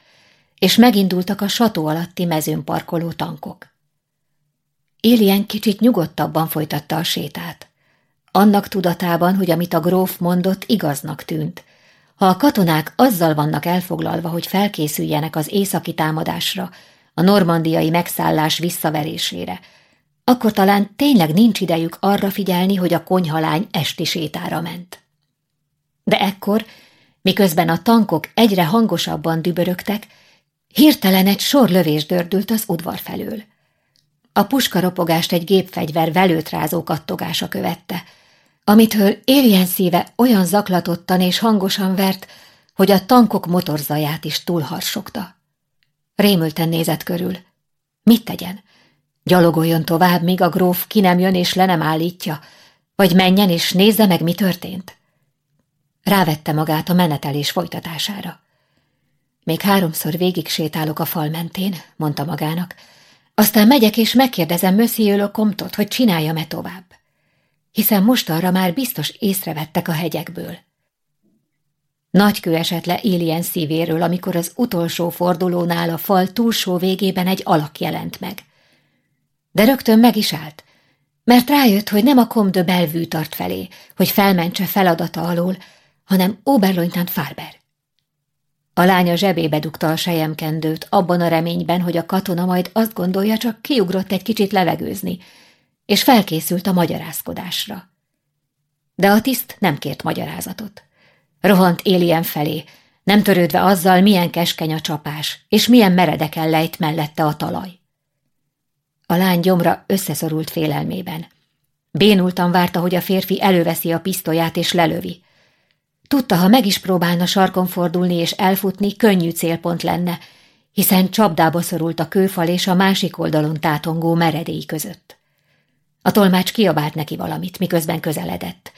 és megindultak a sató alatti mezőn parkoló tankok. Élien kicsit nyugodtabban folytatta a sétát. Annak tudatában, hogy amit a gróf mondott, igaznak tűnt. Ha a katonák azzal vannak elfoglalva, hogy felkészüljenek az északi támadásra, a normandiai megszállás visszaverésére, akkor talán tényleg nincs idejük arra figyelni, hogy a konyhalány esti sétára ment. De ekkor, miközben a tankok egyre hangosabban dübörögtek, hirtelen egy sor lövés dördült az udvar felől. A puskaropogást egy gépfegyver velőtrázó kattogása követte, amitől érjen szíve olyan zaklatottan és hangosan vert, hogy a tankok motorzaját is túlharsogta. Rémülten nézett körül. Mit tegyen? Gyalogoljon tovább, míg a gróf ki nem jön és le nem állítja, vagy menjen és nézze meg, mi történt? Rávette magát a menetelés folytatására. Még háromszor végig sétálok a fal mentén, mondta magának, aztán megyek és megkérdezem Monsieur Lecomtot, hogy csináljam-e tovább. Hiszen most arra már biztos észrevettek a hegyekből. Nagy kő esett le Alien szívéről, amikor az utolsó fordulónál a fal túlsó végében egy alak jelent meg. De rögtön meg is állt, mert rájött, hogy nem a de Bellevue tart felé, hogy felmentse feladata alól, hanem Oberleutnant Farber. A lánya zsebébe dugta a sejemkendőt, abban a reményben, hogy a katona majd azt gondolja, csak kiugrott egy kicsit levegőzni, és felkészült a magyarázkodásra. De a tiszt nem kért magyarázatot. Rohant Élien felé, nem törődve azzal, milyen keskeny a csapás, és milyen meredeken lejt mellette a talaj. A lány gyomra összeszorult félelmében. Bénultan várta, hogy a férfi előveszi a pisztolyát és lelövi. Tudta, ha meg is próbálna sarkon fordulni és elfutni, könnyű célpont lenne, hiszen csapdába szorult a kőfal és a másik oldalon tátongó meredély között. A tolmács kiabált neki valamit, miközben közeledett,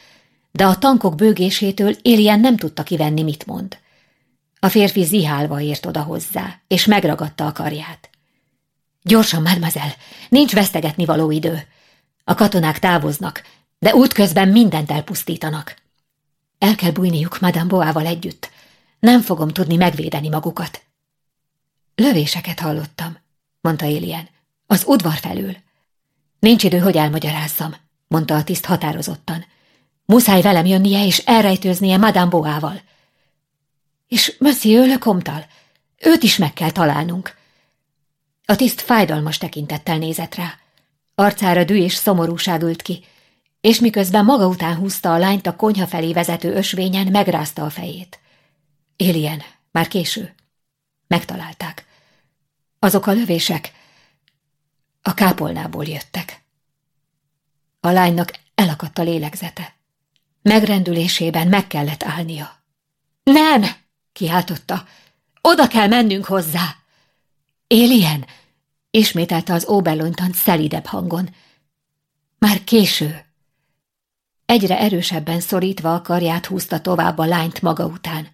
de a tankok bőgésétől Élien nem tudta kivenni, mit mond. A férfi zihálva ért oda hozzá, és megragadta a karját. Gyorsan, mademoiselle, nincs vesztegetni való idő. A katonák távoznak, de útközben mindent elpusztítanak. El kell bújniuk Madame Boával együtt. Nem fogom tudni megvédeni magukat. Lövéseket hallottam, mondta Élien. Az udvar felül. Nincs idő, hogy elmagyarázzam, mondta a tiszt határozottan. Muszáj velem jönnie és elrejtőznie Madame Boával. És Monsieur Le Comtal, őt is meg kell találnunk. A tiszt fájdalmas tekintettel nézett rá. Arcára dű és szomorúság ült ki, és miközben maga után húzta a lányt a konyha felé vezető ösvényen, megrázta a fejét. Élien, már késő. Megtalálták. Azok a lövések a kápolnából jöttek. A lánynak elakadt a lélegzete. Megrendülésében meg kellett állnia. Nem! kiáltotta. Oda kell mennünk hozzá! Élien! ismételte az óbellonytant szelidebb hangon. Már késő. Egyre erősebben szorítva a karját húzta tovább a lányt maga után.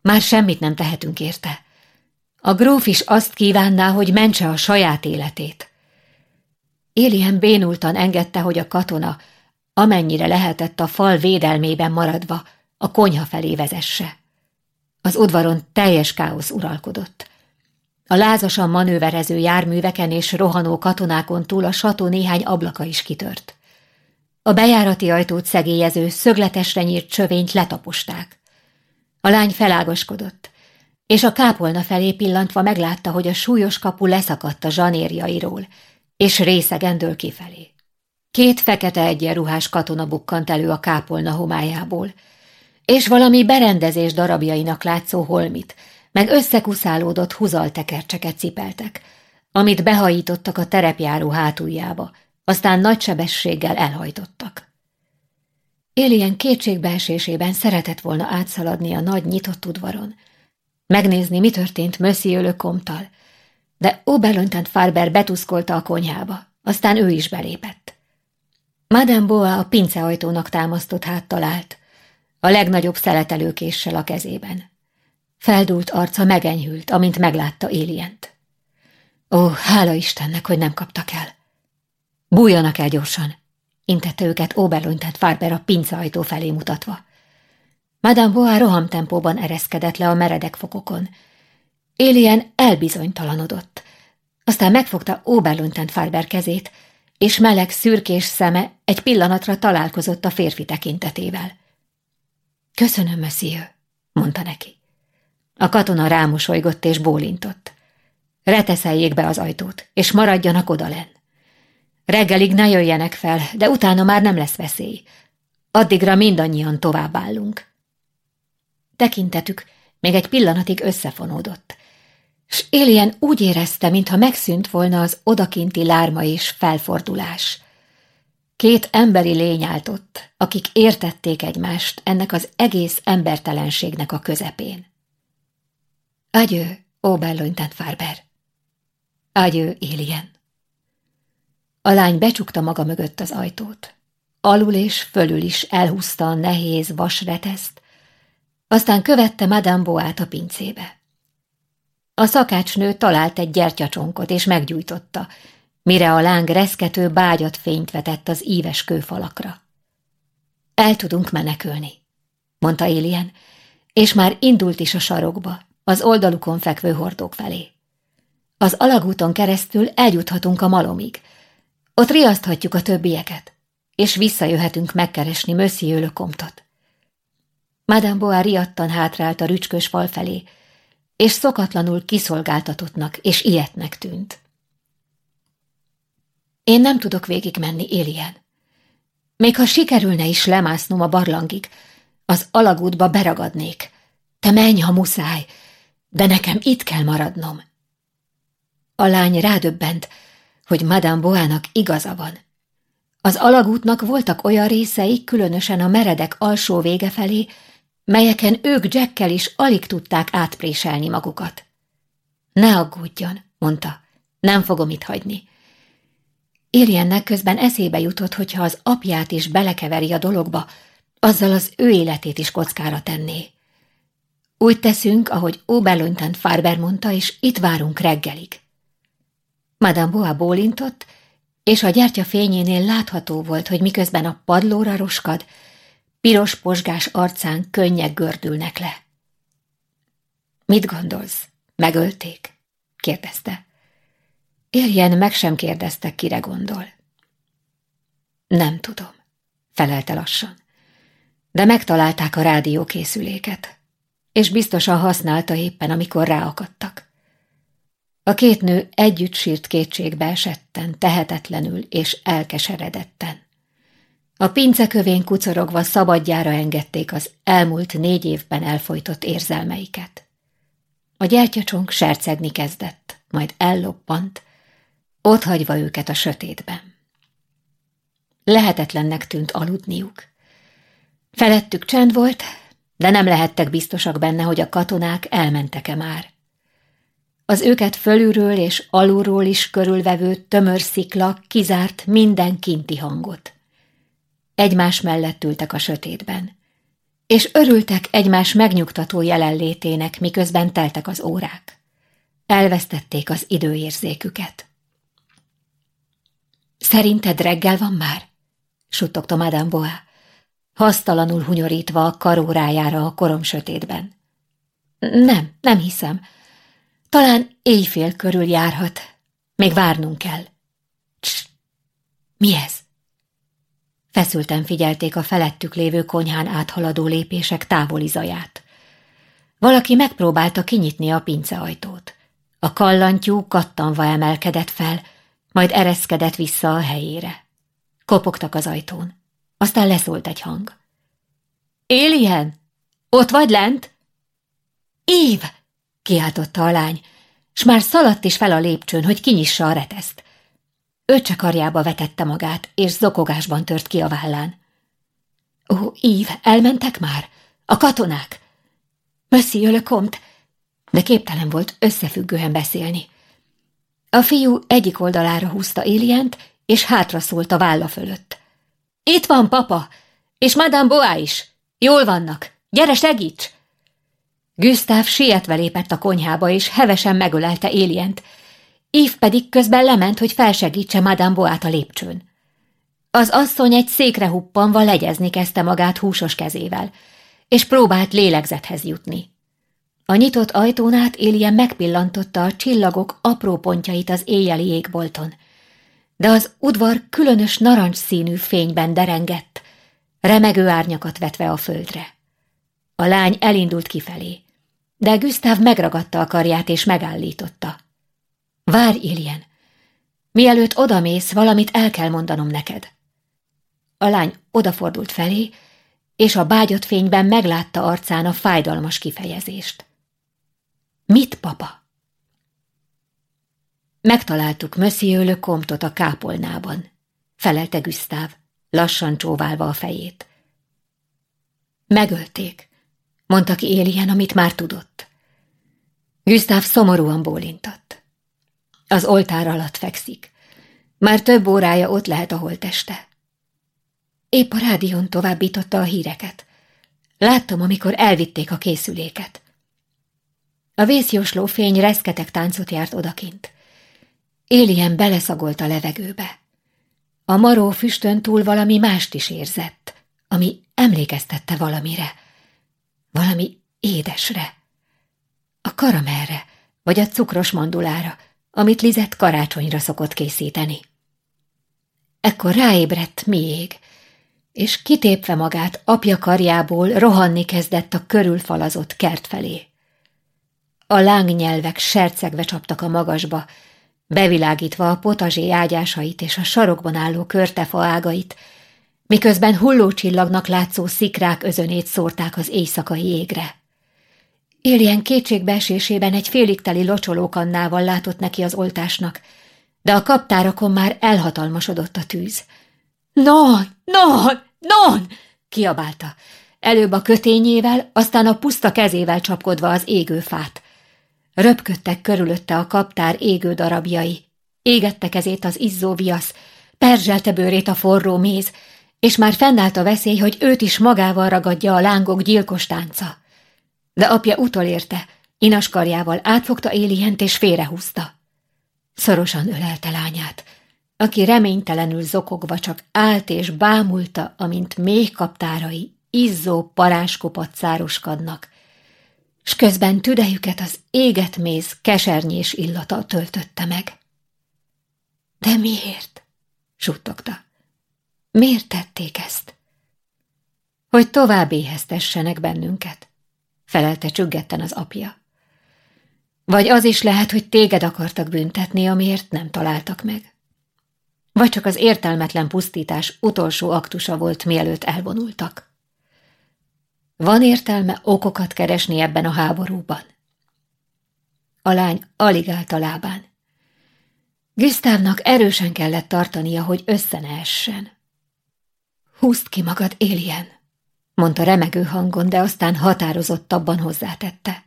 Már semmit nem tehetünk érte. A gróf is azt kívánná, hogy mentse a saját életét. Élien bénultan engedte, hogy a katona, amennyire lehetett a fal védelmében maradva, a konyha felé vezesse. Az udvaron teljes káosz uralkodott. A lázasan manőverező járműveken és rohanó katonákon túl a sató néhány ablaka is kitört. A bejárati ajtót szegélyező, szögletesre nyírt csövényt letaposták. A lány felágaskodott, és a kápolna felé pillantva meglátta, hogy a súlyos kapu leszakadt a zsanérjairól, és részegen kifelé. Két fekete egyenruhás katona bukkant elő a kápolna homályából, és valami berendezés darabjainak látszó holmit, meg összekuszálódott huzaltekercseket cipeltek, amit behajítottak a terepjáró hátuljába, aztán nagy sebességgel elhajtottak. Élien kétségbeesésében szeretett volna átszaladni a nagy nyitott udvaron, megnézni, mi történt Monsieur Le Comtal, de Oberlöntent Farber betuszkolta a konyhába, aztán ő is belépett. Madame Boa a pinceajtónak támasztott háttal állt, a legnagyobb szeletelőkéssel a kezében. Feldult arca megenyhült, amint meglátta Élient. Ó, hála Istennek, hogy nem kaptak el. Bújjanak el gyorsan, intette őket Oberlöntent Farber a pinceajtó felé mutatva. Madame Boa rohamtempóban ereszkedett le a meredek fokokon. Élien elbizonytalanodott. Aztán megfogta Oberlöntent Farber kezét, és meleg, szürkés szeme egy pillanatra találkozott a férfi tekintetével. Köszönöm, monsieur, mondta neki. A katona rámosolygott és bólintott. Reteszeljék be az ajtót, és maradjanak odalenn. Reggelig ne jöjjenek fel, de utána már nem lesz veszély. Addigra mindannyian továbbállunk. Tekintetük még egy pillanatig összefonódott, s Élien úgy érezte, mintha megszűnt volna az odakinti lárma és felfordulás. Két emberi lény állt ott, akik értették egymást ennek az egész embertelenségnek a közepén. Agyő, Oberlöntent Farber. Agyő, Élien. A lány becsukta maga mögött az ajtót. Alul és fölül is elhúzta a nehéz vasreteszt, aztán követte Madame Boát a pincébe. A szakácsnő talált egy gyertyacsonkot, és meggyújtotta, mire a láng reszkető bágyat fényt vetett az íves kőfalakra. El tudunk menekülni, mondta Élien, és már indult is a sarokba, az oldalukon fekvő hordók felé. Az alagúton keresztül eljuthatunk a malomig. Ott riaszthatjuk a többieket, és visszajöhetünk megkeresni Monsieur Le Comtot. Madame Boa riadtan hátrált a rücskös fal felé, és szokatlanul kiszolgáltatottnak és ilyetnek tűnt. Én nem tudok végigmenni, Élien. Még ha sikerülne is lemásznom a barlangig, az alagútba beragadnék. Te menj, ha muszáj, de nekem itt kell maradnom. A lány rádöbbent, hogy Madame Boának igaza van. Az alagútnak voltak olyan részei, különösen a meredek alsó vége felé, melyeken ők Jackkel is alig tudták átpréselni magukat. Ne aggódjon, mondta, nem fogom itt hagyni. Ériennek közben eszébe jutott, hogyha az apját is belekeveri a dologba, azzal az ő életét is kockára tenné. Úgy teszünk, ahogy Oberlönten Farber mondta, és itt várunk reggelig. Madame Boa bólintott, és a gyertya fényénél látható volt, hogy miközben a padlóra roskad, piros posgás arcán könnyek gördülnek le. Mit gondolsz? Megölték? kérdezte. Érjen meg sem kérdezte, kire gondol. Nem tudom, felelte lassan. De megtalálták a rádiókészüléket, és biztosan használta éppen, amikor ráakadtak. A két nő együtt sírt kétségbe esetten, tehetetlenül és elkeseredetten. A pincekövén kucorogva szabadjára engedték az elmúlt négy évben elfolytott érzelmeiket. A gyertyacsonk sercegni kezdett, majd elloppant, hagyva őket a sötétben. Lehetetlennek tűnt aludniuk. Felettük csend volt, de nem lehettek biztosak benne, hogy a katonák elmentek-e már. Az őket fölülről és alulról is körülvevő tömör szikla kizárt minden kinti hangot. Egymás mellett ültek a sötétben, és örültek egymás megnyugtató jelenlétének, miközben teltek az órák. Elvesztették az időérzéküket. Szerinted reggel van már? suttogta Madame Boa, hasztalanul hunyorítva a karórájára a korom sötétben. Nem, nem hiszem. Talán éjfél körül járhat. Még várnunk kell. Cs! Mi ez? Feszülten figyelték a felettük lévő konyhán áthaladó lépések távoli zaját. Valaki megpróbálta kinyitni a pinceajtót. A kallantyú kattanva emelkedett fel, majd ereszkedett vissza a helyére. Kopogtak az ajtón. Aztán leszólt egy hang. Élien! Ott vagy lent? Év! Kiáltotta a lány, s már szaladt is fel a lépcsőn, hogy kinyissa a reteszt. Ő csak karjába vetette magát, és zokogásban tört ki a vállán. Ó, Ív, elmentek már? A katonák? Le Comte, de képtelen volt összefüggően beszélni. A fiú egyik oldalára húzta Élient, és hátra szólt a válla fölött. Itt van papa, és Madame Boá is. Jól vannak. Gyere, segíts! Gustav sietve lépett a konyhába, és hevesen megölelte Élient. Ív pedig közben lement, hogy felsegítse Madame Boát a lépcsőn. Az asszony egy székre huppanva legyezni kezdte magát húsos kezével, és próbált lélegzethez jutni. A nyitott ajtón át Élien megpillantotta a csillagok apró pontjait az éjjeli égbolton, de az udvar különös narancs színű fényben derengett, remegő árnyakat vetve a földre. A lány elindult kifelé, de Gustav megragadta a karját és megállította. Várj, Élien! Mielőtt odamész, valamit el kell mondanom neked. A lány odafordult felé, és a bágyott fényben meglátta arcán a fájdalmas kifejezést. Mit, papa? Megtaláltuk Monsieur le Comtot a kápolnában, felelte Gustav, lassan csóválva a fejét. Megölték, mondta ki Élien, amit már tudott. Gustav szomorúan bólintott. Az oltár alatt fekszik. Már több órája ott lehet a holteste. Épp a rádión továbbította a híreket. Láttam, amikor elvitték a készüléket. A vészjósló fény reszketek táncot járt odakint. Élien beleszagolt a levegőbe. A maró füstön túl valami mást is érzett, ami emlékeztette valamire. Valami édesre. A karamelre, vagy a cukros mandulára, amit Lizett karácsonyra szokott készíteni. Ekkor ráébredt miég, és kitépve magát apja karjából rohanni kezdett a körülfalazott kert felé. A lángnyelvek sercegve csaptak a magasba, bevilágítva a potazsé ágyásait és a sarokban álló körtefa ágait, miközben hullócsillagnak látszó szikrák özönét szórták az éjszakai égre. Éljen kétségbeesésében egy félig teli locsolókannával látott neki az oltásnak, de a kaptárakon már elhatalmasodott a tűz. Non, non, non! kiabálta. Előbb a kötényével, aztán a puszta kezével csapkodva az égő fát. Röpködtek körülötte a kaptár égő darabjai. Égette kezét az izzó viasz, perzselte bőrét a forró méz, és már fennállt a veszély, hogy őt is magával ragadja a lángok gyilkos tánca. De apja utolérte, inaskarjával átfogta Élient és félrehúzta. Szorosan ölelte lányát, aki reménytelenül zokogva csak állt és bámulta, amint mély kaptárai izzó paráskopat szároskodnak, s közben tüdejüket az éget méz kesernyés illata töltötte meg. De miért? suttogta. Miért tették ezt? Hogy tovább éheztessenek bennünket, felelte csüggetten az apja. Vagy az is lehet, hogy téged akartak büntetni, amiért nem találtak meg. Vagy csak az értelmetlen pusztítás utolsó aktusa volt, mielőtt elvonultak. Van értelme okokat keresni ebben a háborúban? A lány alig állt a lábán. Gusztávnak erősen kellett tartania, hogy össze ne essen. Húzd ki magad, Élien, mondta remegő hangon, de aztán határozottabban hozzátette.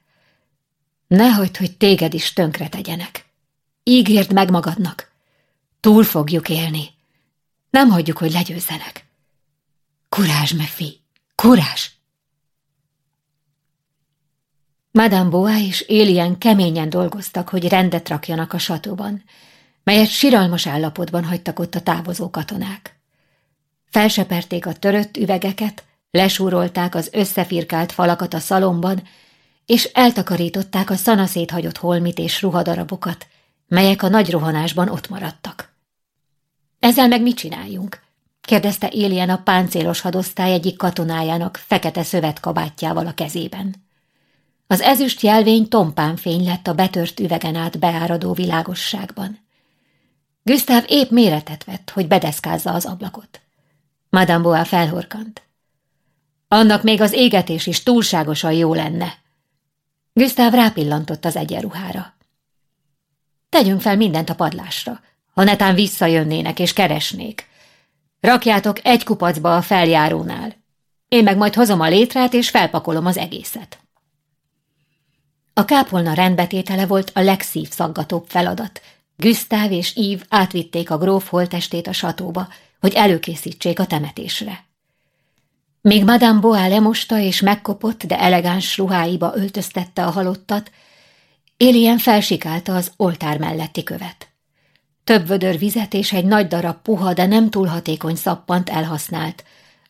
Ne hagyd, hogy téged is tönkre tegyenek. Ígérd meg magadnak. Túl fogjuk élni. Nem hagyjuk, hogy legyőzzenek. Kurázs, Mefi, kurázs! Madame Boa és Élien keményen dolgoztak, hogy rendet rakjanak a satóban, melyet siralmas állapotban hagytak ott a távozó katonák. Felseperték a törött üvegeket, lesúrolták az összefirkált falakat a szalomban, és eltakarították a szanaszét hagyott holmit és ruhadarabokat, melyek a nagy rohanásban ott maradtak. Ezzel meg mit csináljunk? kérdezte Élien a páncélos hadosztály egyik katonájának fekete szövetkabátjával a kezében. Az ezüst jelvény tompán fény lett a betört üvegen át beáradó világosságban. Gustav épp méretet vett, hogy bedeszkázza az ablakot. Madame Boa felhorkant. Annak még az égetés is túlságosan jó lenne. Gustav rápillantott az egyenruhára. Tegyünk fel mindent a padlásra, ha netán visszajönnének és keresnék. Rakjátok egy kupacba a feljárónál. Én meg majd hozom a létrát, és felpakolom az egészet. A kápolna rendbetétele volt a legszívszaggatóbb feladat. Gusztáv és Ív átvitték a gróf holtestét a satóba, hogy előkészítsék a temetésre. Még Madame Boa lemosta és megkopott, de elegáns ruháiba öltöztette a halottat, Élien felsikálta az oltár melletti követ. Több vödör vizet és egy nagy darab puha, de nem túl hatékony szappant elhasznált,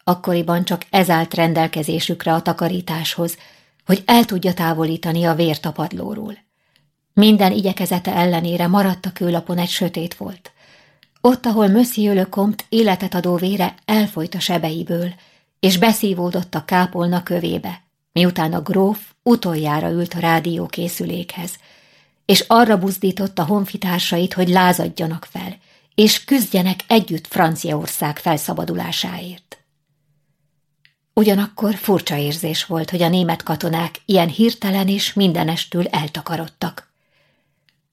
akkoriban csak ez állt rendelkezésükre a takarításhoz, hogy el tudja távolítani a vért a padlóról. Minden igyekezete ellenére maradt a kőlapon egy sötét volt. Ott, ahol Monsieur le Comte életet adó vére elfolyt a sebeiből, és beszívódott a kápolna kövébe, miután a gróf utoljára ült a rádiókészülékhez, és arra buzdította honfitársait, hogy lázadjanak fel, és küzdjenek együtt Franciaország felszabadulásáért. Ugyanakkor furcsa érzés volt, hogy a német katonák ilyen hirtelen és mindenestül eltakarodtak.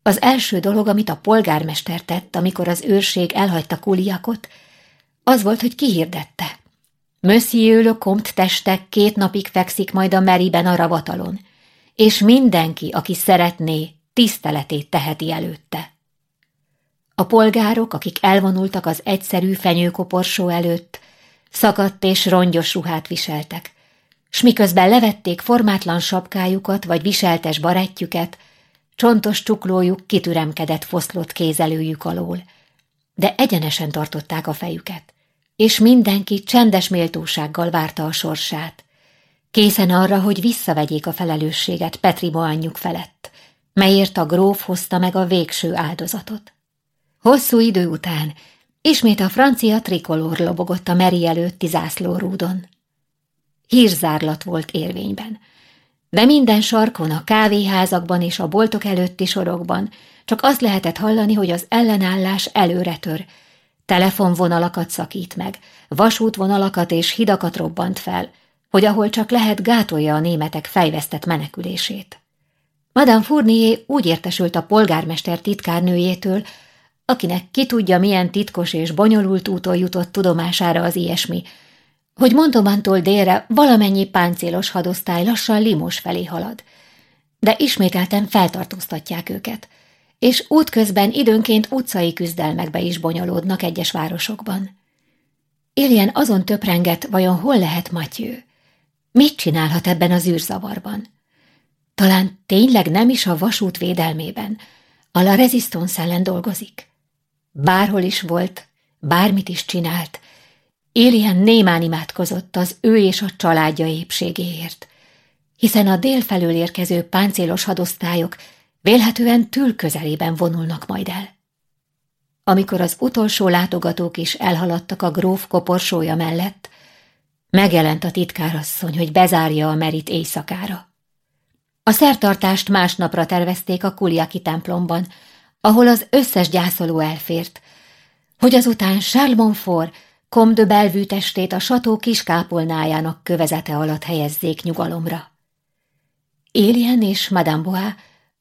Az első dolog, amit a polgármester tett, amikor az őrség elhagyta Kuliakot, az volt, hogy kihirdette. Monsieur le Comte teste két napig fekszik majd a meriben a ravatalon, és mindenki, aki szeretné, tiszteletét teheti előtte. A polgárok, akik elvonultak az egyszerű fenyőkoporsó előtt, szakadt és rongyos ruhát viseltek, s miközben levették formátlan sapkájukat vagy viseltes barettjüket, csontos csuklójuk kitüremkedett foszlott kézelőjük alól, de egyenesen tartották a fejüket, és mindenki csendes méltósággal várta a sorsát, készen arra, hogy visszavegyék a felelősséget Petri anyjuk felett, melyért a gróf hozta meg a végső áldozatot. Hosszú idő után Ismét a francia trikolór lobogott a meri előtti zászlórúdon. Hírzárlat volt érvényben, de minden sarkon, a kávéházakban és a boltok előtti sorokban csak azt lehetett hallani, hogy az ellenállás előre tör, telefonvonalakat szakít meg, vasútvonalakat és hidakat robbant fel, hogy ahol csak lehet gátolja a németek fejvesztett menekülését. Madame Fournier úgy értesült a polgármester titkárnőjétől, akinek ki tudja, milyen titkos és bonyolult úton jutott tudomására az ilyesmi, hogy Montomantól délre valamennyi páncélos hadosztály lassan Limos felé halad, de ismételten feltartóztatják őket, és útközben időnként utcai küzdelmekbe is bonyolódnak egyes városokban. Éljen azon töprenget, vajon hol lehet Matyő? Mit csinálhat ebben az űrzavarban? Talán tényleg nem is a vasút védelmében, a La Resistance ellen dolgozik. Bárhol is volt, bármit is csinált, Élien némán imádkozott az ő és a családja épségéért, hiszen a délfelől érkező páncélos hadosztályok vélhetően tül közelében vonulnak majd el. Amikor az utolsó látogatók is elhaladtak a gróf koporsója mellett, megjelent a titkárasszony, hogy bezárja a merit éjszakára. A szertartást másnapra tervezték a Kuliaki templomban, ahol az összes gyászoló elfért, hogy azután Charles Monfort Comte Bellevue testét a sató kiskápolnájának kövezete alatt helyezzék nyugalomra. Éljen és Madame Bois,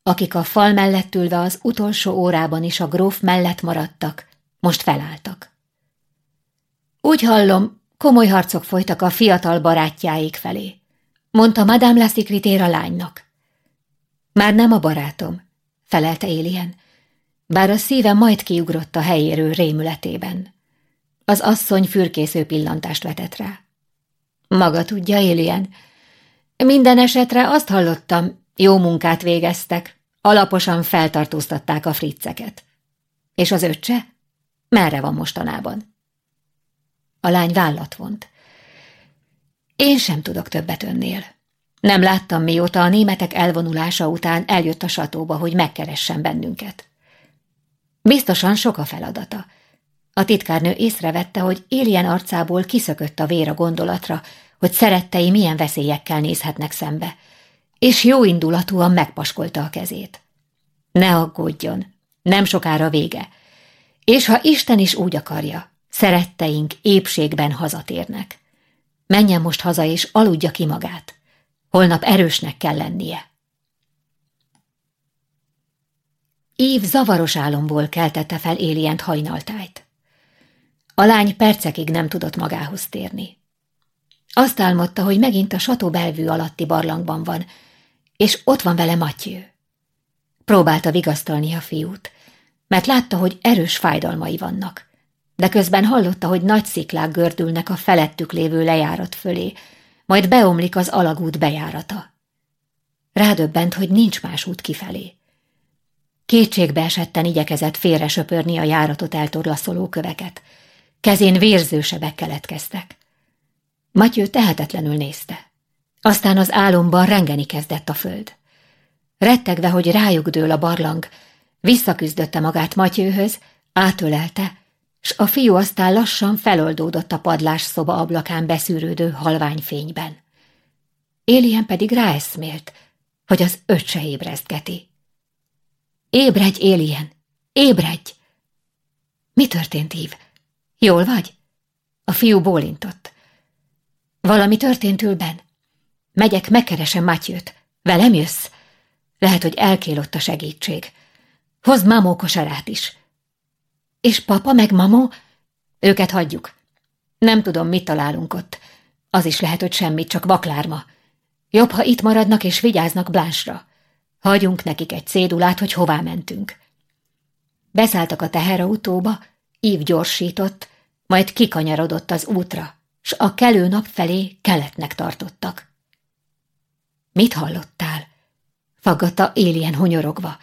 akik a fal mellett ülve az utolsó órában is a gróf mellett maradtak, most felálltak. Úgy hallom, komoly harcok folytak a fiatal barátjáik felé, mondta Madame Lassicritére a lánynak. Már nem a barátom, felelte Élien, bár a szíve majd kiugrott a helyéről rémületében. Az asszony fürkésző pillantást vetett rá. Maga tudja, Élien. Minden esetre azt hallottam, jó munkát végeztek, alaposan feltartóztatták a fricceket. És az öccse? Merre van mostanában? A lány vállat vont. Én sem tudok többet önnél. Nem láttam, mióta a németek elvonulása után eljött a satóba, hogy megkeressen bennünket. Biztosan sok a feladata. A titkárnő észrevette, hogy Élien arcából kiszökött a vér a gondolatra, hogy szerettei milyen veszélyekkel nézhetnek szembe, és jó indulatúan megpaskolta a kezét. Ne aggódjon, nem sokára vége, és ha Isten is úgy akarja, szeretteink épségben hazatérnek. Menjen most haza és aludja ki magát. Holnap erősnek kell lennie. Ív zavaros álomból keltette fel Élient hajnaltájt. A lány percekig nem tudott magához térni. Azt álmodta, hogy megint a sató belvű alatti barlangban van, és ott van vele Matyő. Próbálta vigasztalni a fiút, mert látta, hogy erős fájdalmai vannak, de közben hallotta, hogy nagy sziklák gördülnek a felettük lévő lejárat fölé, majd beomlik az alagút bejárata. Rádöbbent, hogy nincs más út kifelé. Kétségbe esetten igyekezett félre söpörni a járatot eltorlaszoló köveket. Kezén vérző sebek keletkeztek. Matyő tehetetlenül nézte. Aztán az álomban rengeni kezdett a föld. Rettegve, hogy rájuk dől a barlang, visszaküzdötte magát Matyőhöz, átölelte, s a fiú aztán lassan feloldódott a padlás szoba ablakán beszűrődő halvány fényben. Élien pedig ráeszmélt, hogy az öccse ébrezgeti. Ébredj, Élien! Ébredj! Mi történt, Ív? Jól vagy? A fiú bólintott. Valami történt ülben. Megyek, megkeresem Matyőt. Velem jössz? Lehet, hogy elkélott a segítség. Hozd mamó kosarát is. És papa meg mamó? Őket hagyjuk. Nem tudom, mit találunk ott. Az is lehet, hogy semmit, csak baklárma. Jobb, ha itt maradnak és vigyáznak Blánsra. Hagyjunk nekik egy cédulát, hogy hová mentünk. Beszálltak a teherautóba, Ív gyorsított, majd kikanyarodott az útra, s a kelő nap felé keletnek tartottak. Mit hallottál? Faggatta Élien hunyorogva,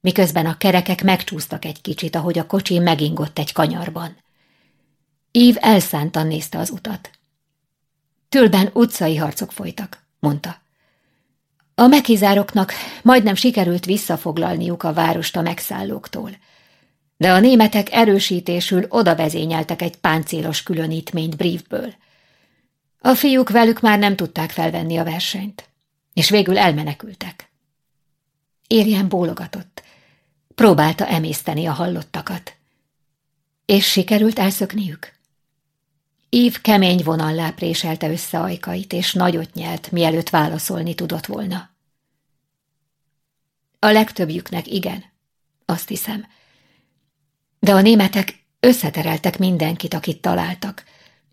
miközben a kerekek megcsúsztak egy kicsit, ahogy a kocsi megingott egy kanyarban. Ív elszántan nézte az utat. Tülben utcai harcok folytak, mondta. A mekizároknak majdnem sikerült visszafoglalniuk a várost a megszállóktól, de a németek erősítésül oda vezényeltek egy páncélos különítményt Briefből. A fiúk velük már nem tudták felvenni a versenyt, és végül elmenekültek. Érjen bólogatott. Próbálta emészteni a hallottakat. És sikerült elszökniük? Ív kemény vonallá préselte össze ajkait, és nagyot nyelt, mielőtt válaszolni tudott volna. A legtöbbjüknek igen, azt hiszem. De a németek összetereltek mindenkit, akit találtak.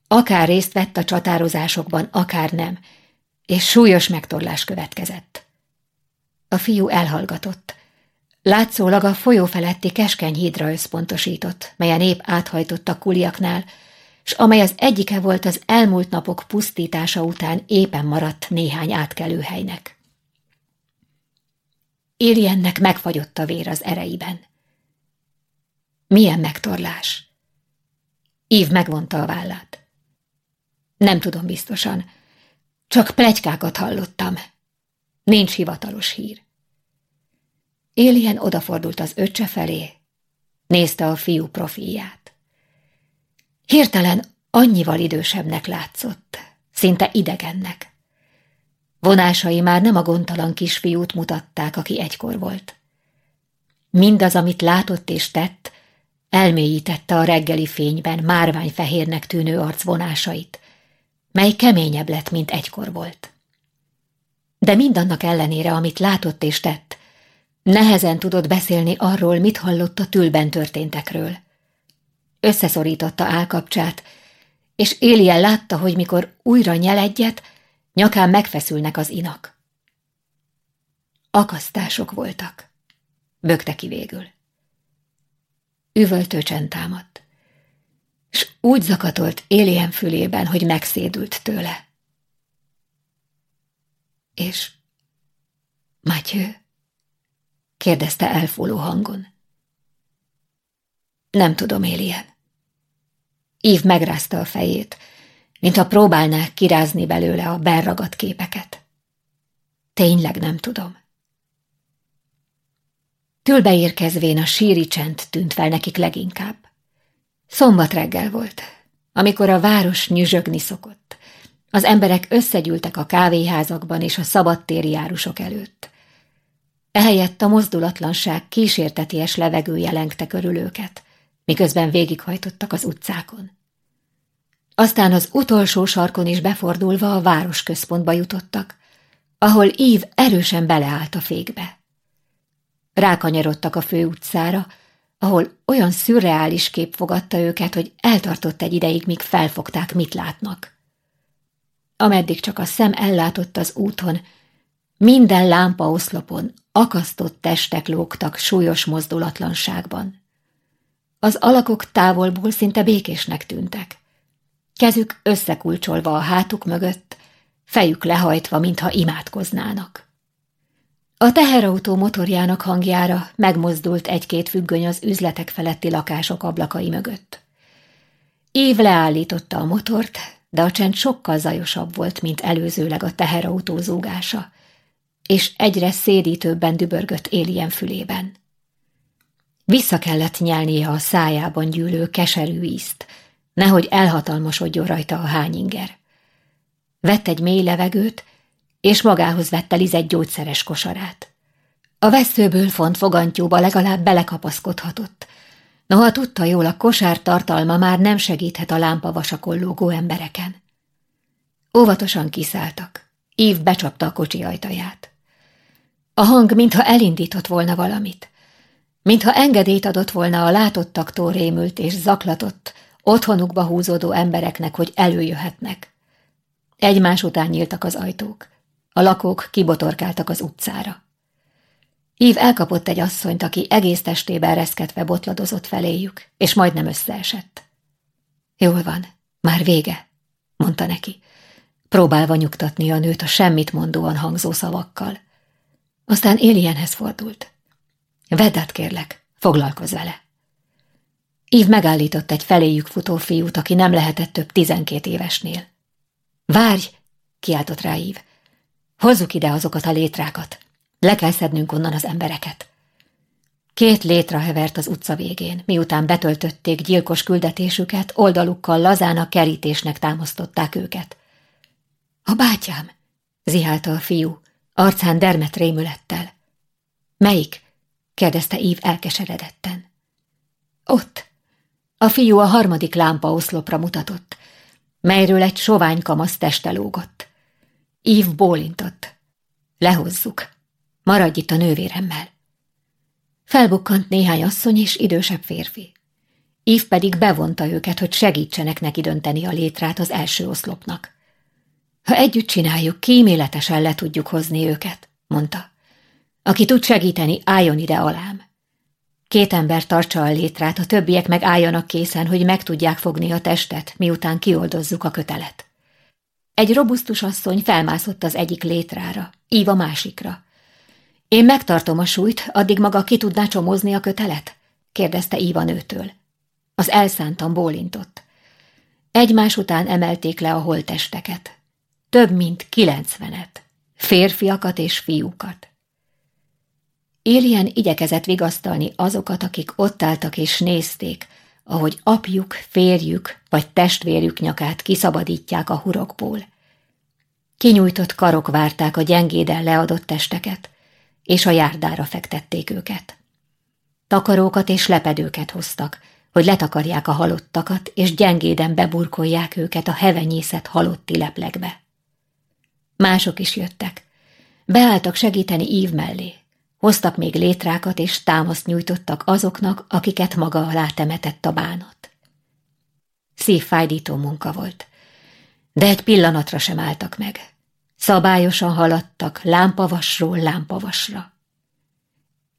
Akár részt vett a csatározásokban, akár nem, és súlyos megtorlás következett. A fiú elhallgatott. Látszólag a folyó feletti keskeny hídra összpontosított, melyen épp áthajtott a kuliaknál, s amely az egyike volt az elmúlt napok pusztítása után éppen maradt néhány átkelőhelynek. Ériennek megfagyott a vér az ereiben. Milyen megtorlás? Ív megvonta a vállát. Nem tudom biztosan, csak plegykákat hallottam. Nincs hivatalos hír. Élien odafordult az öccse felé, nézte a fiú profilját. Hirtelen annyival idősebbnek látszott, szinte idegennek. Vonásai már nem a gondtalan kisfiút mutatták, aki egykor volt. Mindaz, amit látott és tett, elmélyítette a reggeli fényben márványfehérnek tűnő arc vonásait, mely keményebb lett, mint egykor volt. De mindannak ellenére, amit látott és tett, nehezen tudott beszélni arról, mit hallott a tülben történtekről. Összeszorította állkapcsát, és Élien látta, hogy mikor újra nyel egyet, nyakán megfeszülnek az inak. Akasztások voltak. Bökte ki végül. Üvöltő csend támadt, s úgy zakatolt Élien fülében, hogy megszédült tőle. És Matyő? kérdezte elfúló hangon. Nem tudom, Élien. Ív megrázta a fejét, mintha próbálná kirázni belőle a berragadt képeket. Tényleg nem tudom. Tülbeérkezvén a síri csend tűnt fel nekik leginkább. Szombat reggel volt, amikor a város nyüzsögni szokott. Az emberek összegyűltek a kávéházakban és a szabadtéri járusok előtt. Ehelyett a mozdulatlanság kísérteties levegője lengte körül őket, miközben végighajtottak az utcákon. Aztán az utolsó sarkon is befordulva a városközpontba jutottak, ahol Ív erősen beleállt a fékbe. Rákanyarodtak a főutcára, ahol olyan szürreális kép fogadta őket, hogy eltartott egy ideig, míg felfogták, mit látnak. Ameddig csak a szem ellátott az úton, minden lámpa oszlopon akasztott testek lógtak súlyos mozdulatlanságban. Az alakok távolból szinte békésnek tűntek. Kezük összekulcsolva a hátuk mögött, fejük lehajtva, mintha imádkoznának. A teherautó motorjának hangjára megmozdult egy-két függöny az üzletek feletti lakások ablakai mögött. Év leállította a motort, de a csend sokkal zajosabb volt, mint előzőleg a teherautó zúgása, és egyre szédítőbben dübörgött Élien fülében. Vissza kellett nyelnie a szájában gyűlő keserű ízt, nehogy elhatalmasodjon rajta a hányinger. Vett egy mély levegőt, és magához vette Liz egy gyógyszeres kosarát. A veszőből font fogantyúba legalább belekapaszkodhatott, noha tudta jól, a kosár tartalma már nem segíthet a lámpa vasakon lógó embereken. Óvatosan kiszálltak. Ív becsapta a kocsi ajtaját. A hang, mintha elindított volna valamit. Mintha engedélyt adott volna a látottaktól rémült és zaklatott, otthonukba húzódó embereknek, hogy előjöhetnek. Egymás után nyíltak az ajtók. A lakók kibotorkáltak az utcára. Ív elkapott egy asszonyt, aki egész testében reszketve botladozott feléjük, és majdnem összeesett. Jól van, már vége, mondta neki, próbálva nyugtatni a nőt a semmit mondóan hangzó szavakkal. Aztán Élienhez fordult. Vedd át, kérlek, foglalkozz vele. Ív megállított egy feléjük futó fiút, aki nem lehetett több tizenkét évesnél. Várj, kiáltott rá Ív. Hozzuk ide azokat a létrákat. Le kell szednünk onnan az embereket. Két létra hevert az utca végén, miután betöltötték gyilkos küldetésüket, oldalukkal lazán a kerítésnek támasztották őket. A bátyám, zihálta a fiú, arcán dermet rémülettel. Melyik? kérdezte Ív elkeseredetten. Ott. A fiú a harmadik lámpa oszlopra mutatott, melyről egy sovány kamasz teste lógott. Ív bólintott. Lehozzuk. Maradj itt a nővéremmel. Felbukkant néhány asszony és idősebb férfi. Ív pedig bevonta őket, hogy segítsenek neki dönteni a létrát az első oszlopnak. Ha együtt csináljuk, kíméletesen le tudjuk hozni őket, mondta. Aki tud segíteni, álljon ide alám. Két ember tartsa a létrát, a többiek meg álljanak készen, hogy meg tudják fogni a testet, miután kioldozzuk a kötelet. Egy robusztus asszony felmászott az egyik létrára, Ív a másikra. Én megtartom a súlyt, addig maga ki tudná csomozni a kötelet? kérdezte Íva nőtől. Az elszántan bólintott. Egymás után emelték le a holtesteket. Több mint kilencvenet. Férfiakat és fiúkat. Élien igyekezett vigasztalni azokat, akik ott álltak és nézték, ahogy apjuk, férjük vagy testvérjük nyakát kiszabadítják a hurokból. Kinyújtott karok várták a gyengéden leadott testeket, és a járdára fektették őket. Takarókat és lepedőket hoztak, hogy letakarják a halottakat, és gyengéden beburkolják őket a hevenyészet halotti leplegbe. Mások is jöttek. Beálltak segíteni Ív mellé. Hoztak még létrákat, és támaszt nyújtottak azoknak, akiket maga alá temetett a bánat. Szívfájdító munka volt, de egy pillanatra sem álltak meg. Szabályosan haladtak lámpavasról lámpavasra.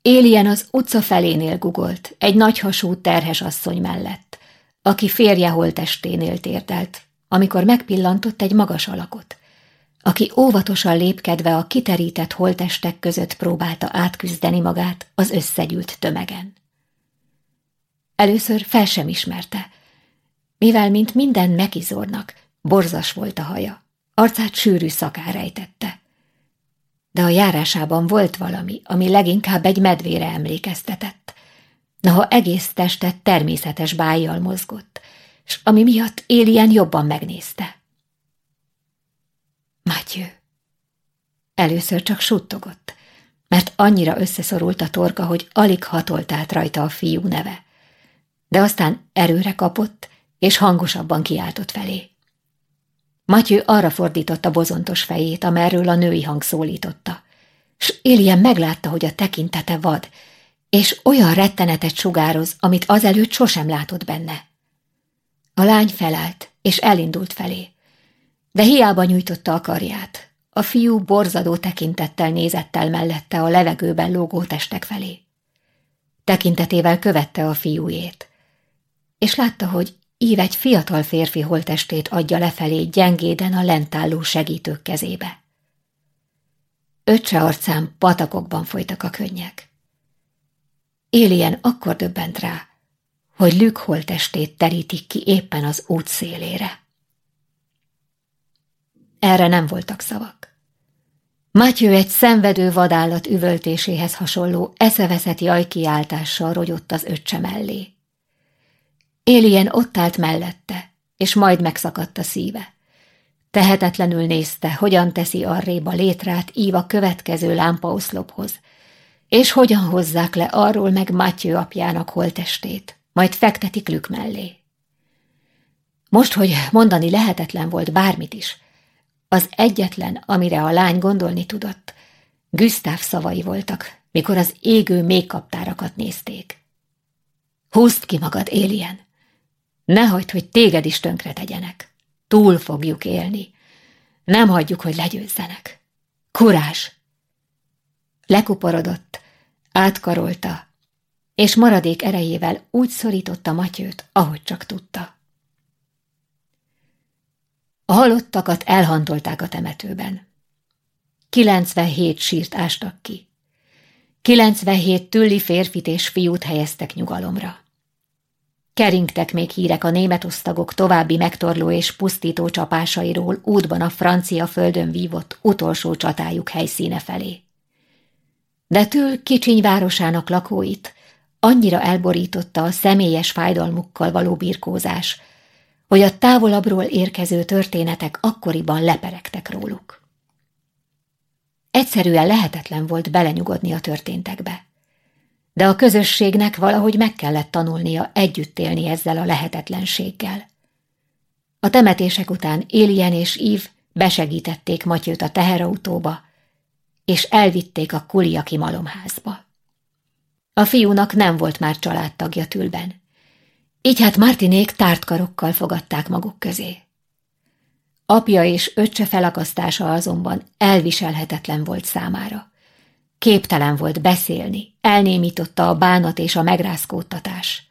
Élien az utca felénél gugolt, egy nagyhasú terhes asszony mellett, aki férje holtesténél térdelt, amikor megpillantott egy magas alakot, aki óvatosan lépkedve a kiterített holtestek között próbálta átküzdeni magát az összegyűlt tömegen. Először fel sem ismerte, mivel mint minden mekizornak, borzas volt a haja, arcát sűrű szakár rejtette de a járásában volt valami, ami leginkább egy medvére emlékeztetett. Naha egész testet természetes bájjal mozgott, s ami miatt Élien jobban megnézte. Mátyő. Először csak suttogott, mert annyira összeszorult a torka, hogy alig hatolt át rajta a fiú neve. De aztán erőre kapott, és hangosabban kiáltott felé. Matyő arra fordította bozontos fejét, amerről a női hang szólította. S Élien meglátta, hogy a tekintete vad, és olyan rettenetet sugároz, amit azelőtt sosem látott benne. A lány felállt, és elindult felé. De hiába nyújtotta a karját. A fiú borzadó tekintettel nézett el mellette a levegőben lógó testek felé. Tekintetével követte a fiújét, és látta, hogy Ív egy fiatal férfi holtestét adja lefelé gyengéden a lentálló segítők kezébe. Öccse arcán patakokban folytak a könnyek. Élien akkor döbbent rá, hogy Lük holtestét terítik ki éppen az út szélére. Erre nem voltak szavak. Mátyő egy szenvedő vadállat üvöltéséhez hasonló eszeveszeti ajkiáltással rogyott az öccse mellé. Élien ott állt mellette, és majd megszakadt a szíve. Tehetetlenül nézte, hogyan teszi arrébb a létrát Íva következő lámpaoszlophoz, és hogyan hozzák le arról meg Mátyő apjának holtestét, majd fektetik lük mellé. Most, hogy mondani lehetetlen volt bármit is, az egyetlen, amire a lány gondolni tudott, Güsztáv szavai voltak, mikor az égő méhkaptárakat nézték. Húzd ki magad, Élien! Ne hagyd, hogy téged is tönkre tegyenek. Túl fogjuk élni. Nem hagyjuk, hogy legyőzzenek. Kurás! Lekuporodott, átkarolta, és maradék erejével úgy szorította Matyőt, ahogy csak tudta. A halottakat elhantolták a temetőben. 97 sírt ástak ki. 97 tülli férfit és fiút helyeztek nyugalomra. Keringtek még hírek a német osztagok további megtorló és pusztító csapásairól útban a francia földön vívott utolsó csatájuk helyszíne felé. De től kicsiny városának lakóit annyira elborította a személyes fájdalmukkal való birkózás, hogy a távolabbról érkező történetek akkoriban leperegtek róluk. Egyszerűen lehetetlen volt belenyugodni a történtekbe de a közösségnek valahogy meg kellett tanulnia együtt élni ezzel a lehetetlenséggel. A temetések után Élien és Ív besegítették Matyőt a teherautóba, és elvitték a kuliaki malomházba. A fiúnak nem volt már családtagja tülben. Így hát Martinék tártkarokkal fogadták maguk közé. Apja és öccse felakasztása azonban elviselhetetlen volt számára. Képtelen volt beszélni, elnémította a bánat és a megrázkódtatás.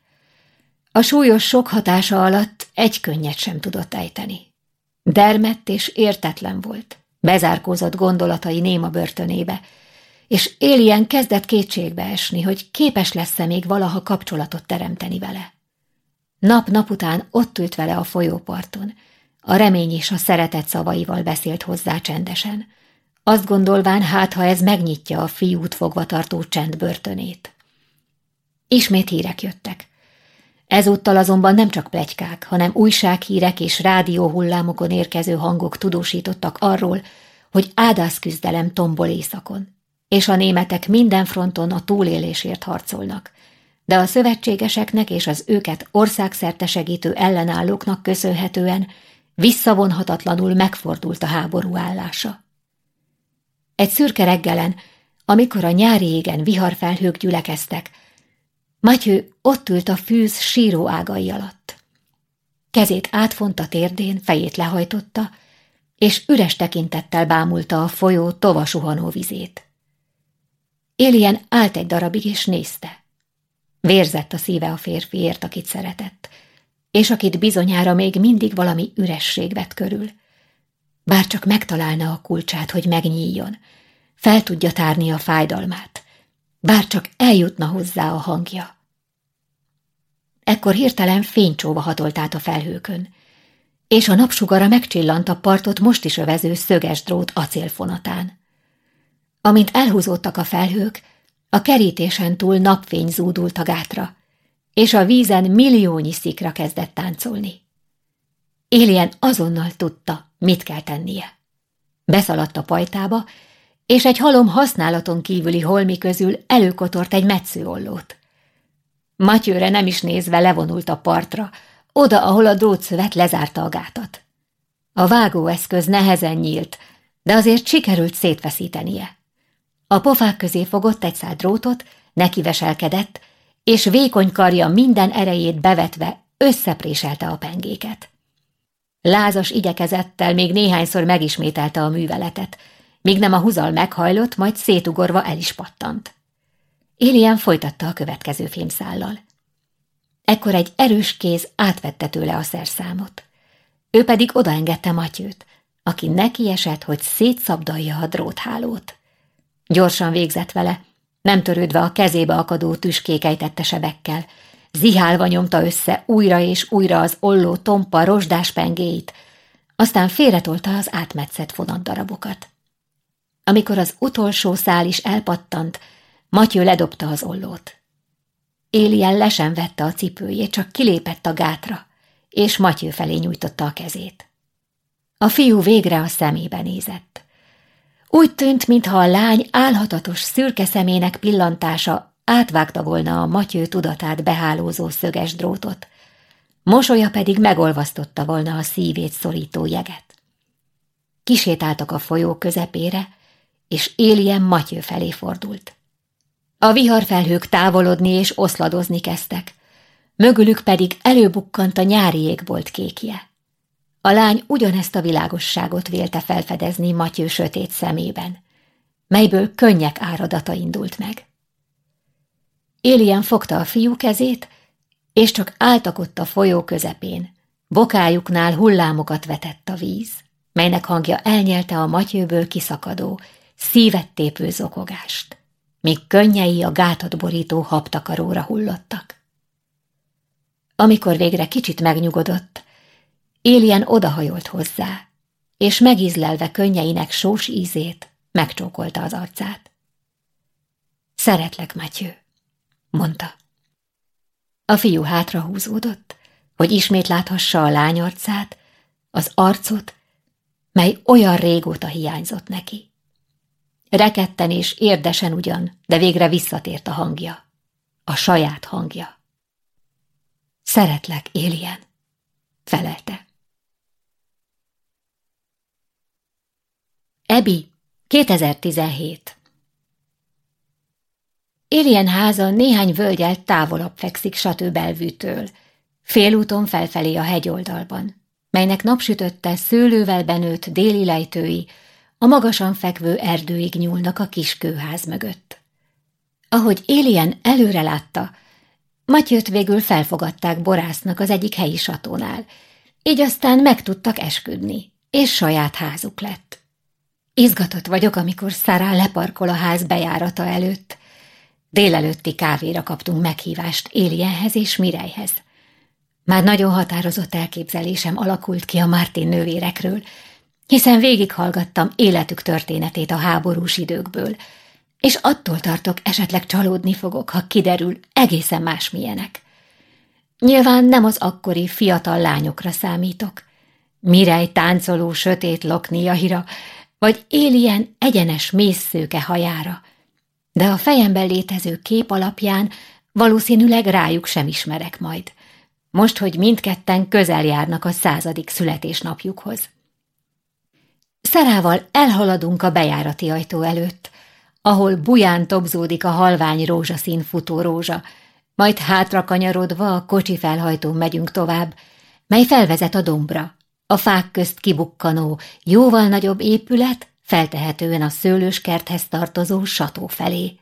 A súlyos sok hatása alatt egy könnyet sem tudott ejteni. Dermett és értetlen volt, bezárkózott gondolatai néma börtönébe, és Élien kezdett kétségbe esni, hogy képes lesz-e még valaha kapcsolatot teremteni vele. Nap-nap után ott ült vele a folyóparton, a remény és a szeretet szavaival beszélt hozzá csendesen, azt gondolván, hát ha ez megnyitja a fiút fogva tartó csend börtönét. Ismét hírek jöttek. Ezúttal azonban nem csak plegykák, hanem újsághírek és rádióhullámokon érkező hangok tudósítottak arról, hogy ádász küzdelem tombol éjszakon, és a németek minden fronton a túlélésért harcolnak, de a szövetségeseknek és az őket országszerte segítő ellenállóknak köszönhetően visszavonhatatlanul megfordult a háború állása. Egy szürke reggelen, amikor a nyári égen viharfelhők gyülekeztek, Matyő ott ült a fűz síró ágai alatt. Kezét átfonta térdén, fejét lehajtotta, és üres tekintettel bámulta a folyó tovasuhanó vizét. Élien állt egy darabig, és nézte. Vérzett a szíve a férfiért, akit szeretett, és akit bizonyára még mindig valami üresség vett körül. Bár csak megtalálna a kulcsát, hogy megnyíljon, fel tudja tárni a fájdalmát, bár csak eljutna hozzá a hangja. Ekkor hirtelen fénycsóva hatolt át a felhőkön, és a napsugara megcsillant a partot most is övező szöges drót acélfonatán. Amint elhúzódtak a felhők, a kerítésen túl napfény zúdult a gátra, és a vízen milliónyi szikra kezdett táncolni. Élien azonnal tudta, mit kell tennie. Beszaladt a pajtába, és egy halom használaton kívüli holmi közül előkotort egy metszőollót. Matyőre nem is nézve levonult a partra, oda, ahol a drótszövet lezárta a gátat. A vágóeszköz nehezen nyílt, de azért sikerült szétveszítenie. A pofák közé fogott egy szál drótot, nekiveselkedett, és vékony karja minden erejét bevetve összepréselte a pengéket. Lázas igyekezettel még néhányszor megismételte a műveletet, míg nem a huzal meghajlott, majd szétugorva el is pattant. Élien folytatta a következő fémszállal. Ekkor egy erős kéz átvette tőle a szerszámot. Ő pedig odaengedte Matyőt, aki neki esett, hogy szétszabdalja a dróthálót. Gyorsan végzett vele, nem törődve a kezébe akadó tüskékejtette sebekkel, zihálva nyomta össze újra és újra az olló tompa rozsdás pengéit, aztán félretolta az átmetszett fonatdarabokat. Amikor az utolsó szál is elpattant, Matyő ledobta az ollót. Élien lesen vette a cipőjét, csak kilépett a gátra, és Matyő felé nyújtotta a kezét. A fiú végre a szemébe nézett. Úgy tűnt, mintha a lány álhatatos szürke szemének pillantása átvágta volna a Matyő tudatát behálózó szöges drótot, mosolya pedig megolvasztotta volna a szívét szorító jeget. Kisétáltak a folyó közepére, és Élien Matyő felé fordult. A viharfelhők távolodni és oszladozni kezdtek, mögülük pedig előbukkant a nyári égbolt kékje. A lány ugyanezt a világosságot vélte felfedezni Matyő sötét szemében, melyből könnyek áradata indult meg. Élien fogta a fiú kezét, és csak álltak ott a folyó közepén. Bokájuknál hullámokat vetett a víz, melynek hangja elnyelte a matyőből kiszakadó, szívet tépő zokogást míg könnyei a gátat borító habtakaróra hullottak. Amikor végre kicsit megnyugodott, Élien odahajolt hozzá, és megízlelve könnyeinek sós ízét megcsókolta az arcát. Szeretlek, Matyő, mondta. A fiú hátra húzódott, hogy ismét láthassa a lány arcát, az arcot, mely olyan régóta hiányzott neki. Reketten és érdesen ugyan, de végre visszatért a hangja. A saját hangja. Szeretlek, Élien, felelte. Ebi, 2017 Élien háza néhány völgyel távolabb fekszik Satő belvűtől, Félúton felfelé a hegyoldalban, melynek napsütötte szőlővel benőtt déli lejtői a magasan fekvő erdőig nyúlnak a kis kőház mögött. Ahogy Élien előre látta, Matyőt végül felfogadták borásznak az egyik helyi satónál, így aztán meg esküdni, és saját házuk lett. Izgatott vagyok, amikor Szará leparkol a ház bejárata előtt. Délelőtti kávéra kaptunk meghívást Élienhez és Mirejhez. Már nagyon határozott elképzelésem alakult ki a Martin nővérekről, hiszen végighallgattam életük történetét a háborús időkből, és attól tartok, esetleg csalódni fogok, ha kiderül, egészen másmilyenek. Nyilván nem az akkori fiatal lányokra számítok. Mirej táncoló sötét lokniaira, vagy élien egyenes mészszőke hajára, de a fejemben létező kép alapján valószínűleg rájuk sem ismerek majd, most, hogy mindketten közel járnak a századik születésnapjukhoz. Szerával elhaladunk a bejárati ajtó előtt, ahol buján tobzódik a halvány rózsaszín futórózsa, majd hátra kanyarodva a kocsi felhajtón megyünk tovább, mely felvezet a dombra, a fák közt kibukkanó, jóval nagyobb épület, feltehetően a szőlőskerthez tartozó sató felé.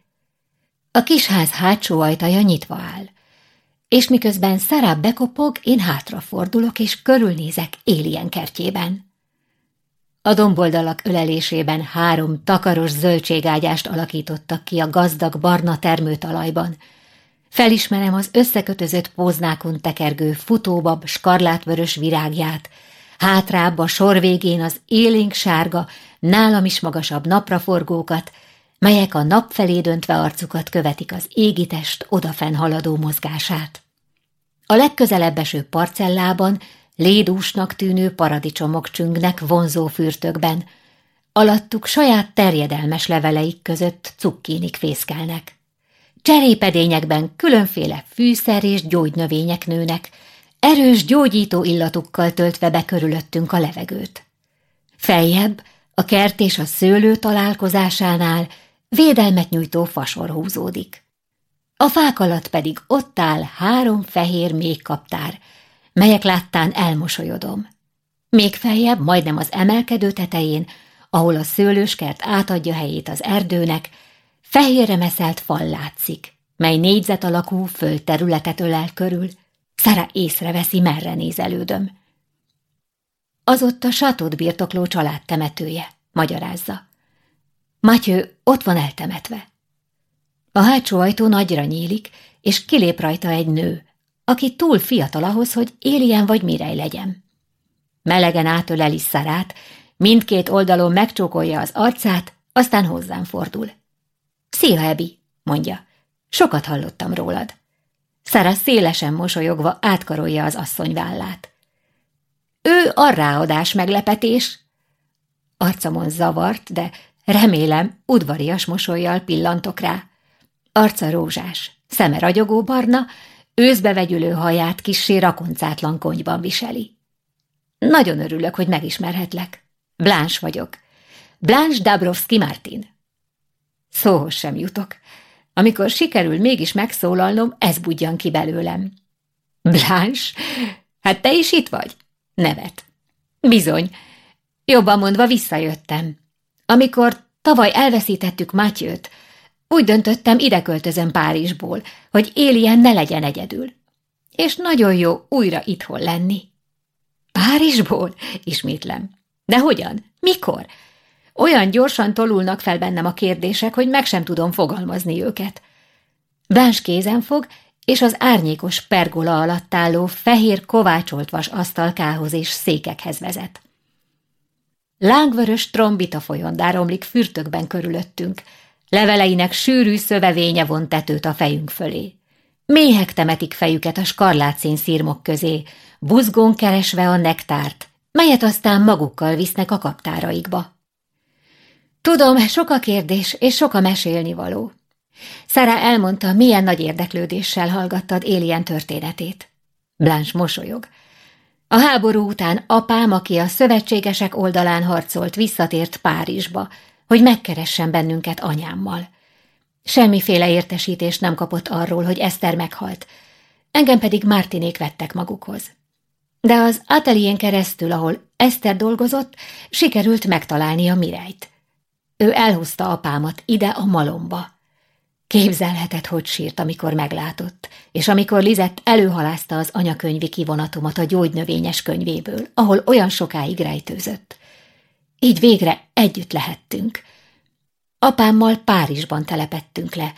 A kisház hátsó ajtaja nyitva áll, és miközben Szará bekopog, én hátrafordulok és körülnézek Élien kertjében. A domboldalak ölelésében három takaros zöldségágyást alakítottak ki a gazdag barna termőtalajban. Felismerem az összekötözött póznákon tekergő futóbab skarlátvörös virágját, hátrább a sor végén az élénk sárga, nálam is magasabb napraforgókat, melyek a nap felé döntve arcukat követik az égitest odafenn haladó mozgását. A legközelebb eső parcellában lédúsnak tűnő paradicsomok csüngnek vonzó fürtökben, alattuk saját terjedelmes leveleik között cukkinik fészkelnek. Cserépedényekben különféle fűszer és gyógynövények nőnek, erős gyógyító illatukkal töltve be körülöttünk a levegőt. Feljebb, a kert és a szőlő találkozásánál védelmet nyújtó fasor húzódik. A fák alatt pedig ott áll három fehér méhkaptár, melyek láttán elmosolyodom. Még feljebb, majdnem az emelkedő tetején, ahol a szőlőskert átadja helyét az erdőnek, fehérre meszelt fal látszik, mely négyzet alakú földterületet ölel körül, Szara észreveszi, merre nézelődöm. Az ott a satót birtokló család temetője, magyarázza. Matyő ott van eltemetve. A hátsó ajtó nagyra nyílik, és kilép rajta egy nő, aki túl fiatal ahhoz, hogy éljen vagy mirej legyen. Melegen átöleli szarát, mindkét oldalon megcsókolja az arcát, aztán hozzám fordul. Szia, Ebi, mondja. Sokat hallottam rólad. Szara szélesen mosolyogva átkarolja az asszony vállát. Ő a ráadás meglepetés. Arcamon zavart, de remélem udvarias mosolyjal pillantok rá. Arca rózsás, szeme ragyogó barna, őszbe vegyülő haját kissé rakoncátlan konyban viseli. Nagyon örülök, hogy megismerhetlek. Blanche vagyok. Blanche Dabrowski Martin. Szóhoz sem jutok. Amikor sikerül mégis megszólalnom, ez budjan ki belőlem. Blanche? Hát te is itt vagy? Nevet. Bizony. Jobban mondva visszajöttem. Amikor tavaly elveszítettük Mátyőt, úgy döntöttem, ide költözöm Párizsból, hogy Élien ne legyen egyedül. És nagyon jó újra itthon lenni. Párizsból? Ismétlem. De hogyan? Mikor? Olyan gyorsan tolulnak fel bennem a kérdések, hogy meg sem tudom fogalmazni őket. Báns kézen fog, és az árnyékos pergola alatt álló fehér kovácsolt vas asztalkához és székekhez vezet. Lángvörös trombita folyondár omlik fürtökben körülöttünk, leveleinek sűrű szövevénye von tetőt a fejünk fölé. Méhek temetik fejüket a skarlátszín szírmok közé, buzgón keresve a nektárt, melyet aztán magukkal visznek a kaptáraikba. Tudom, sok a kérdés, és sok a mesélni való. Szara elmondta, milyen nagy érdeklődéssel hallgattad Élien történetét. Blanche mosolyog. A háború után apám, aki a szövetségesek oldalán harcolt, visszatért Párizsba, hogy megkeressen bennünket anyámmal. Semmiféle értesítést nem kapott arról, hogy Eszter meghalt, engem pedig Mártinék vettek magukhoz. De az atelién keresztül, ahol Eszter dolgozott, sikerült megtalálni a Mirejt. Ő elhozta apámat ide a malomba. Képzelheted, hogy sírt, amikor meglátott, és amikor Lizett előhalázta az anyakönyvi kivonatomat a gyógynövényes könyvéből, ahol olyan sokáig rejtőzött. Így végre együtt lehettünk. Apámmal Párizsban telepettünk le,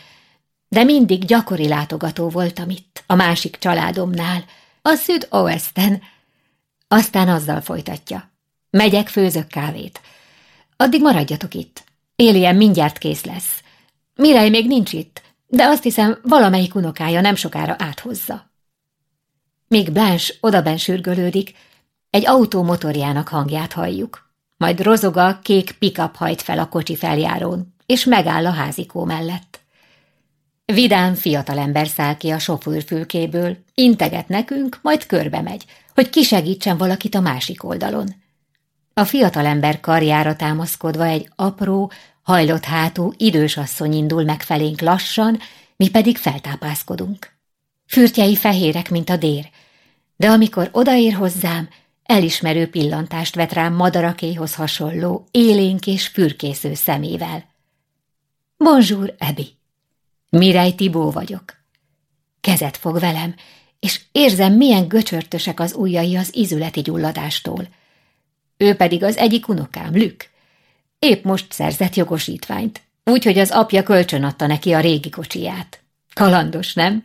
de mindig gyakori látogató voltam itt, a másik családomnál, a Szüd Oesten. Aztán azzal folytatja. Megyek, főzök kávét. Addig maradjatok itt. Élien mindjárt kész lesz. Mirej még nincs itt, de azt hiszem, valamelyik unokája nem sokára áthozza. Míg Blanche odaben sürgölődik, egy autó motorjának hangját halljuk. Majd rozoga kék pikap hajt fel a kocsi feljárón, és megáll a házikó mellett. Vidám fiatalember száll ki a sofőrfülkéből, integet nekünk, majd körbe megy, hogy kisegítsen valakit a másik oldalon. A fiatalember karjára támaszkodva egy apró, hajlott hátú idős asszony indul meg felénk lassan, mi pedig feltápászkodunk. Fürtjei fehérek, mint a dér, de amikor odaér hozzám, elismerő pillantást vet rám madarakéhoz hasonló, élénk és fürkésző szemével. Bonjour, Ebi! Mirej Tibó vagyok. Kezet fog velem, és érzem, milyen göcsörtösek az ujjai az izületi gyulladástól. Ő pedig az egyik unokám, Lük. Épp most szerzett jogosítványt, úgyhogy az apja kölcsönadta neki a régi kocsiját. Kalandos, nem?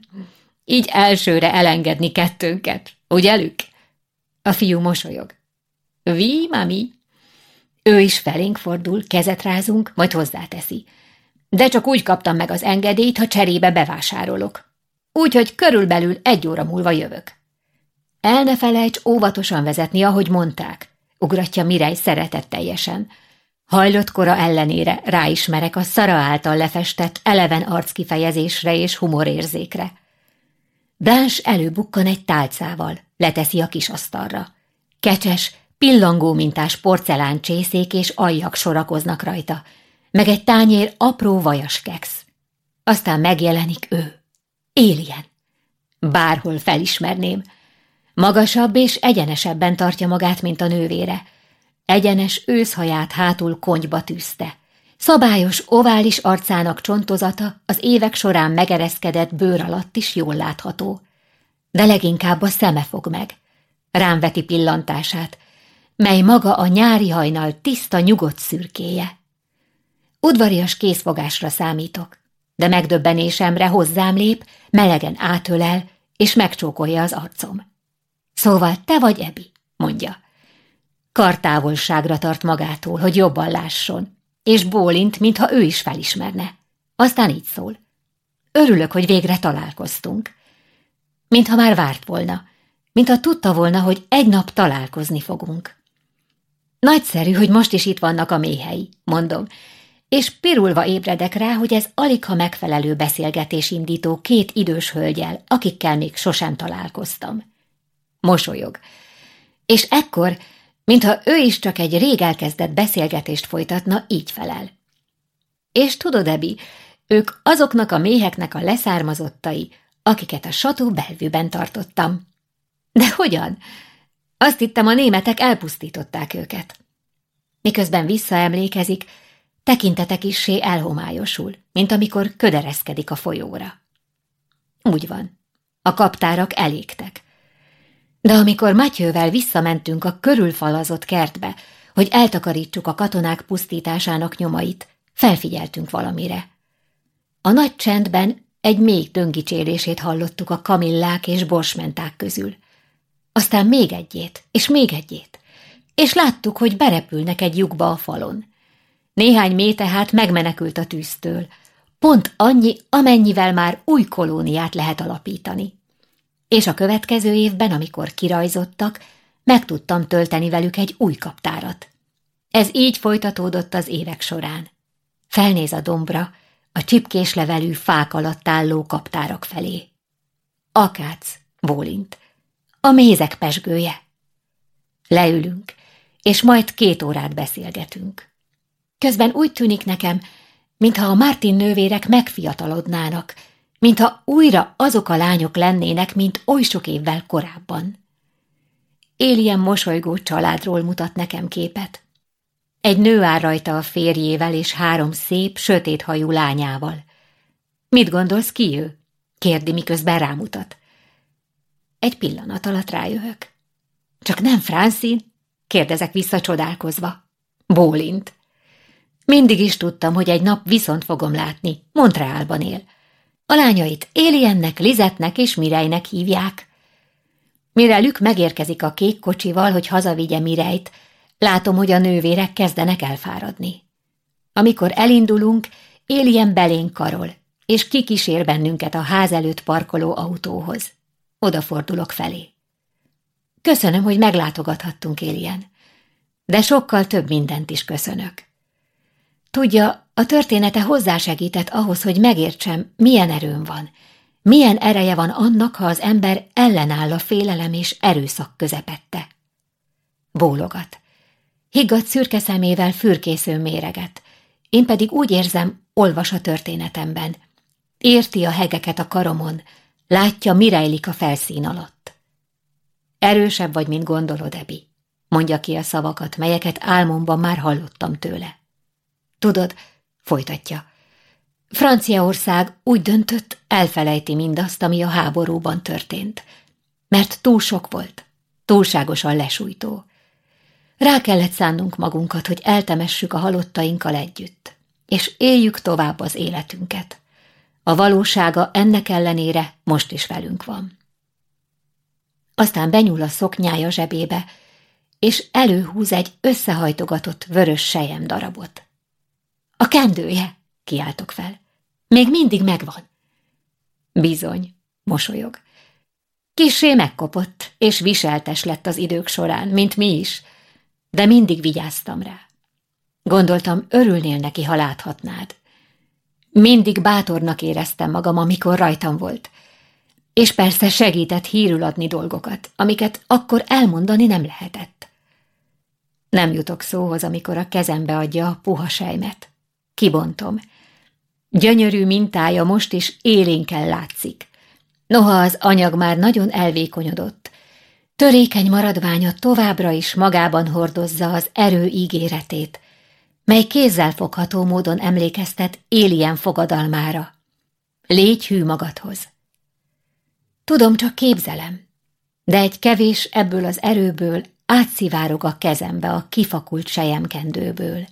Így elsőre elengedni kettőnket, ugye, Lük? A fiú mosolyog. Vi, mami? Ő is felénk fordul, kezet rázunk, majd hozzáteszi. De csak úgy kaptam meg az engedélyt, ha cserébe bevásárolok. Úgyhogy körülbelül egy óra múlva jövök. El ne felejts óvatosan vezetni, ahogy mondták, ugratja Mirej szeretetteljesen. Hajlott kora ellenére ráismerek a Szara által lefestett eleven arckifejezésre és humorérzékre. Blanche előbukkan egy tálcával, leteszi a kis asztalra. Kecses, pillangó mintás porcelán csészék és aljak sorakoznak rajta, meg egy tányér apró vajas keksz. Aztán megjelenik ő. Éljen. Bárhol felismerném. Magasabb és egyenesebben tartja magát, mint a nővére. Egyenes őszhaját hátul konyba tűzte. Szabályos, ovális arcának csontozata az évek során megereszkedett bőr alatt is jól látható. De leginkább a szeme fog meg. Rám veti pillantását, mely maga a nyári hajnal tiszta, nyugodt szürkéje. Udvarias készfogásra számítok, de megdöbbenésemre hozzám lép, melegen átölel, és megcsókolja az arcom. Szóval te vagy Ebi, mondja. Kartávolságra tart magától, hogy jobban lásson, és bólint, mintha ő is felismerne. Aztán így szól. Örülök, hogy végre találkoztunk. Mintha már várt volna, mintha tudta volna, hogy egy nap találkozni fogunk. Nagyszerű, hogy most is itt vannak a méhei, mondom, és pirulva ébredek rá, hogy ez alig ha megfelelő beszélgetés indító két idős hölgyel, akikkel még sosem találkoztam. Mosolyog. És ekkor, mintha ő is csak egy rég elkezdett beszélgetést folytatna, így felel. És tudod, Ebi, ők azoknak a méheknek a leszármazottai, akiket a sató belvűben tartottam. De hogyan? Azt hittem, a németek elpusztították őket. Miközben visszaemlékezik, tekintetek issé elhomályosul, mint amikor ködereszkedik a folyóra. Úgy van, a kaptárak elégtek. De amikor Matyővel visszamentünk a körülfalazott kertbe, hogy eltakarítsuk a katonák pusztításának nyomait, felfigyeltünk valamire. A nagy csendben egy még döngicsélését hallottuk a kamillák és borsmenták közül. Aztán még egyét, és még egyét, és láttuk, hogy berepülnek egy lyukba a falon. Néhány mély tehát megmenekült a tűztől. Pont annyi, amennyivel már új kolóniát lehet alapítani. És a következő évben, amikor kirajzottak, meg tudtam tölteni velük egy új kaptárat. Ez így folytatódott az évek során. Felnéz a dombra, a csipkés levelű fák alatt álló kaptárak felé. Akác, bólint, a mézek pesgője. Leülünk, és majd két órát beszélgetünk. Közben úgy tűnik nekem, mintha a Martin nővérek megfiatalodnának, mintha újra azok a lányok lennének, mint oly sok évvel korábban. Élien mosolygó családról mutat nekem képet. Egy nő áll rajta a férjével és három szép, sötét hajú lányával. Mit gondolsz, ki ő? kérdi, miközben rámutat. Egy pillanat alatt rájövök. Csak nem Francine? kérdezek vissza csodálkozva. Bólint. Mindig is tudtam, hogy egy nap viszont fogom látni. Montrealban él. A lányait Éliennek, Lizetnek és Mirejnek hívják. Mire Lük megérkezik a kék kocsival, hogy hazavigye Mirejt, látom, hogy a nővérek kezdenek elfáradni. Amikor elindulunk, Élien belénk karol, és kikísér bennünket a ház előtt parkoló autóhoz. Odafordulok felé. Köszönöm, hogy meglátogathattunk, Élien, de sokkal több mindent is köszönök. Tudja, a története hozzásegített ahhoz, hogy megértsem, milyen erőm van, milyen ereje van annak, ha az ember ellenáll a félelem és erőszak közepette. Bólogat. Higgadt szürke szemével fürkésző méreget. Én pedig úgy érzem, olvas a történetemben. Érti a hegeket a karomon, látja, mi a felszín alatt. Erősebb vagy, mint gondolod, Ebi, mondja ki a szavakat, melyeket álmomban már hallottam tőle. Tudod, folytatja, Franciaország úgy döntött, elfelejti mindazt, ami a háborúban történt, mert túl sok volt, túlságosan lesújtó. Rá kellett szánnunk magunkat, hogy eltemessük a halottainkkal együtt, és éljük tovább az életünket. A valósága ennek ellenére most is velünk van. Aztán benyúl a szoknyája zsebébe, és előhúz egy összehajtogatott vörös sejem darabot. A kendője, kiáltok fel. Még mindig megvan. Bizony, mosolyog. Kissé megkopott, és viseltes lett az idők során, mint mi is, de mindig vigyáztam rá. Gondoltam, örülnél neki, ha láthatnád. Mindig bátornak éreztem magam, amikor rajtam volt, és persze segített hírül adni dolgokat, amiket akkor elmondani nem lehetett. Nem jutok szóhoz, amikor a kezembe adja a puha sejmet. Kibontom. Gyönyörű mintája most is élénken látszik. Noha az anyag már nagyon elvékonyodott, törékeny maradványa továbbra is magában hordozza az erő ígéretét, mely kézzelfogható módon emlékeztet Élien fogadalmára. Légy hű magadhoz. Tudom, csak képzelem, de egy kevés ebből az erőből átszivárog a kezembe a kifakult sejemkendőből.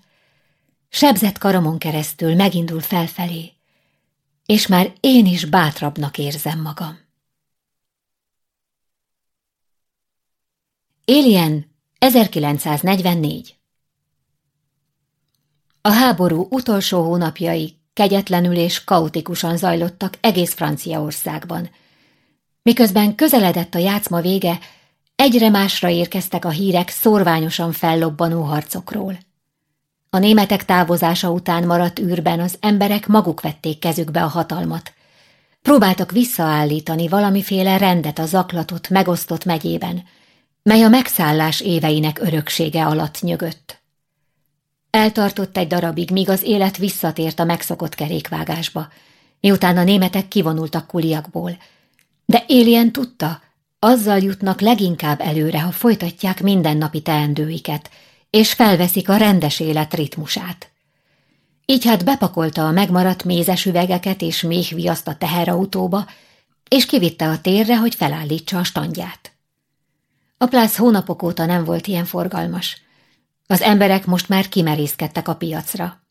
Sebzett karomon keresztül megindul felfelé, és már én is bátrabbnak érzem magam. Alien 1944 A háború utolsó hónapjai kegyetlenül és kaotikusan zajlottak egész Franciaországban. Miközben közeledett a játszma vége, egyre másra érkeztek a hírek szorványosan fellobbanó harcokról. A németek távozása után maradt űrben az emberek maguk vették kezükbe a hatalmat. Próbáltak visszaállítani valamiféle rendet a zaklatott, megosztott megyében, mely a megszállás éveinek öröksége alatt nyögött. Eltartott egy darabig, míg az élet visszatért a megszokott kerékvágásba, miután a németek kivonultak kuliakból. De Élien tudta, azzal jutnak leginkább előre, ha folytatják mindennapi teendőiket, és felveszik a rendes élet ritmusát. Így hát bepakolta a megmaradt mézes üvegeket és méhviaszt a teherautóba, és kivitte a térre, hogy felállítsa a standját. A plász hónapok óta nem volt ilyen forgalmas. Az emberek most már kimerészkedtek a piacra.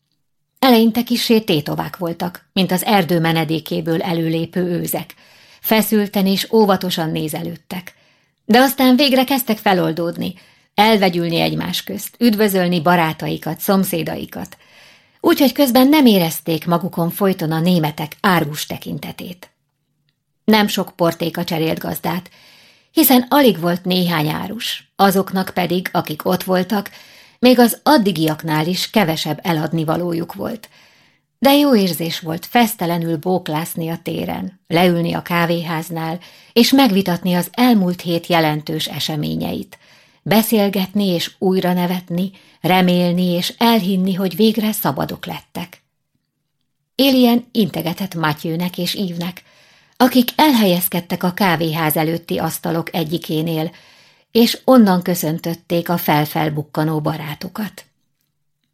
Eleinte kisé tétovák voltak, mint az erdő menedékéből előlépő őzek. Feszülten és óvatosan nézelődtek. De aztán végre kezdtek feloldódni, elvegyülni egymás közt, üdvözölni barátaikat, szomszédaikat, úgyhogy közben nem érezték magukon folyton a németek árgus tekintetét. Nem sok portéka cserélt gazdát, hiszen alig volt néhány árus, azoknak pedig, akik ott voltak, még az addigiaknál is kevesebb eladni valójuk volt. De jó érzés volt fesztelenül bóklászni a téren, leülni a kávéháznál, és megvitatni az elmúlt hét jelentős eseményeit – beszélgetni és újra nevetni, remélni és elhinni, hogy végre szabadok lettek. Élien integetett Matyőnek és Ívnek, akik elhelyezkedtek a kávéház előtti asztalok egyikénél, és onnan köszöntötték a felfelbukkanó barátokat.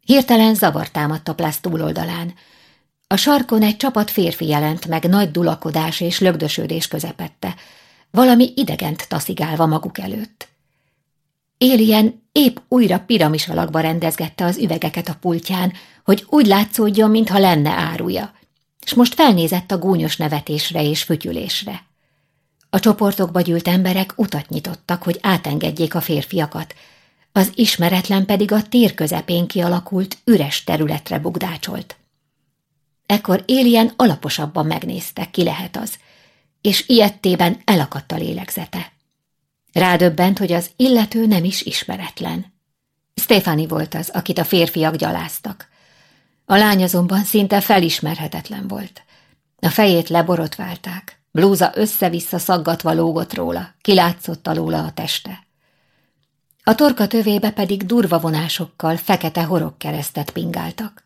Hirtelen zavar támadt a plász túloldalán. A sarkon egy csapat férfi jelent meg nagy dulakodás és lögdösödés közepette, valami idegent taszigálva maguk előtt. Élien épp újra piramis alakba rendezgette az üvegeket a pultján, hogy úgy látszódjon, mintha lenne áruja, és most felnézett a gúnyos nevetésre és fütyülésre. A csoportokba gyűlt emberek utat nyitottak, hogy átengedjék a férfiakat, az ismeretlen pedig a tér közepén kialakult üres területre bugdácsolt. Ekkor Élien alaposabban megnézte, ki lehet az, és ilyettében elakadt a lélegzete. Rádöbbent, hogy az illető nem is ismeretlen. Stefani volt az, akit a férfiak gyaláztak. A lány azonban szinte felismerhetetlen volt. A fejét leborotválták, blúza össze-vissza szaggatva lógott róla, kilátszott alóla a teste. A torka tövébe pedig durva vonásokkal fekete horogkeresztet pingáltak.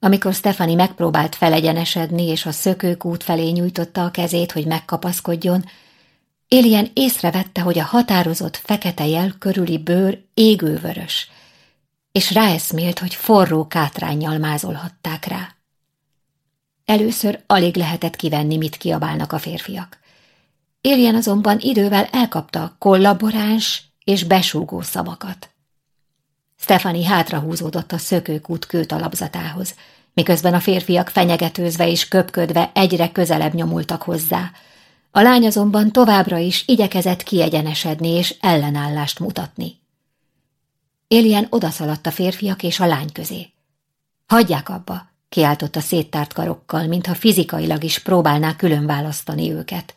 Amikor Stefani megpróbált felegyenesedni, és a szökőkút felé nyújtotta a kezét, hogy megkapaszkodjon, Élien észrevette, hogy a határozott fekete jel körüli bőr égővörös, és ráeszmélt, hogy forró kátrányjal mázolhatták rá. Először alig lehetett kivenni, mit kiabálnak a férfiak. Éljen azonban idővel elkapta a kollaboráns és besúgó szavakat. Stefani hátrahúzódott a szökőkút kőtalapzatához, miközben a férfiak fenyegetőzve és köpködve egyre közelebb nyomultak hozzá. A lány azonban továbbra is igyekezett kiegyenesedni és ellenállást mutatni. Éljen odaszaladt a férfiak és a lány közé. Hagyják abba, kiáltotta széttárt karokkal, mintha fizikailag is próbálná külön választani őket.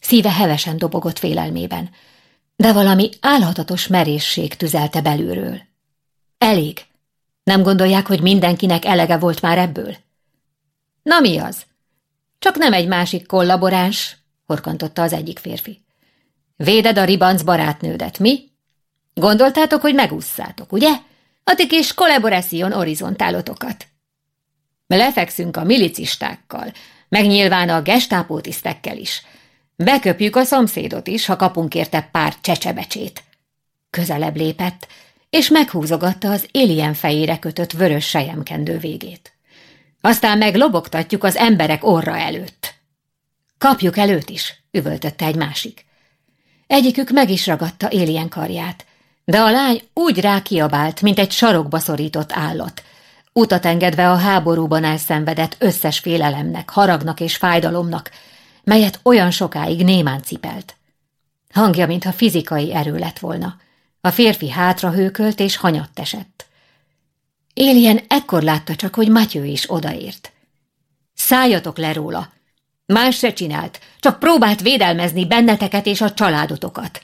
Szíve hevesen dobogott félelmében, de valami álhatatos merészség tüzelte belülről. Elég. Nem gondolják, hogy mindenkinek elege volt már ebből? Na mi az? Csak nem egy másik kollaboráns, horkantotta az egyik férfi. Véded a ribanc barátnődet, mi? Gondoltátok, hogy megússzátok, ugye? A ti kis kollaboráción horizontálotokat. Lefekszünk a milicistákkal, meg nyilván a gestápótisztekkel is. Beköpjük a szomszédot is, ha kapunk érte pár csecsebecsét. Közelebb lépett, és meghúzogatta az élien fejére kötött vörös sejemkendő végét. Aztán meglobogtatjuk az emberek orra előtt. Kapjuk előtt is, üvöltötte egy másik. Egyikük meg is ragadta élien karját, de a lány úgy rákiabált, mint egy sarokba szorított állat, utat engedve a háborúban elszenvedett összes félelemnek, haragnak és fájdalomnak, melyet olyan sokáig némán cipelt. Hangja, mintha fizikai erő lett volna. A férfi hátra hőkölt és hanyatt esett. Élien ekkor látta csak, hogy Matyő is odaért. Szálljatok le róla! Más se csinált, csak próbált védelmezni benneteket és a családotokat.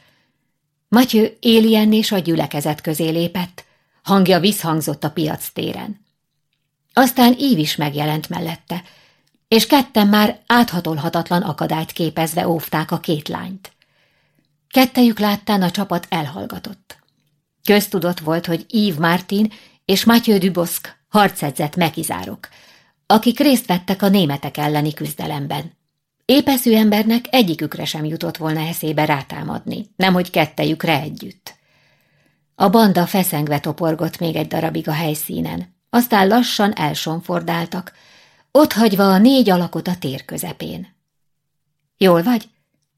Matyő Élien és a gyülekezet közé lépett, hangja visszhangzott a piac téren. Aztán Ív is megjelent mellette, és ketten már áthatolhatatlan akadályt képezve óvták a két lányt. Kettejük láttán a csapat elhallgatott. Köztudott volt, hogy Ív Martin és Mathieu Dubosk harcedzett megizárok, akik részt vettek a németek elleni küzdelemben. Épeszű embernek egyikükre sem jutott volna eszébe rátámadni, nemhogy kettejükre együtt. A banda feszengve toporgott még egy darabig a helyszínen, aztán lassan elsonfordáltak, ott hagyva a négy alakot a tér közepén. Jól vagy?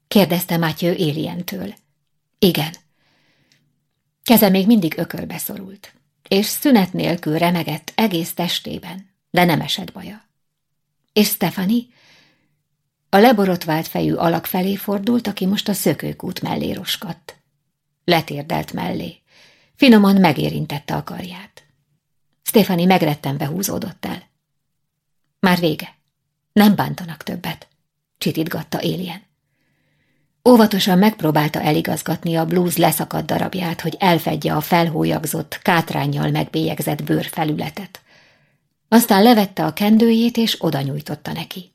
kérdezte Mátyő Élientől. Igen. Keze még mindig ökölbe szorult, és szünet nélkül remegett egész testében, de nem esett baja. És Stefani? A leborotvált fejű alak felé fordult, aki most a szökőkút mellé roskadt. Letérdelt mellé. Finoman megérintette a karját. Stefani megrettenve húzódott el. Már vége. Nem bántanak többet, csitítgatta Élien. Óvatosan megpróbálta eligazgatni a blúz leszakadt darabját, hogy elfedje a felhólyagzott, kátrányjal megbélyegzett bőrfelületet. Aztán levette a kendőjét, és oda nyújtotta neki.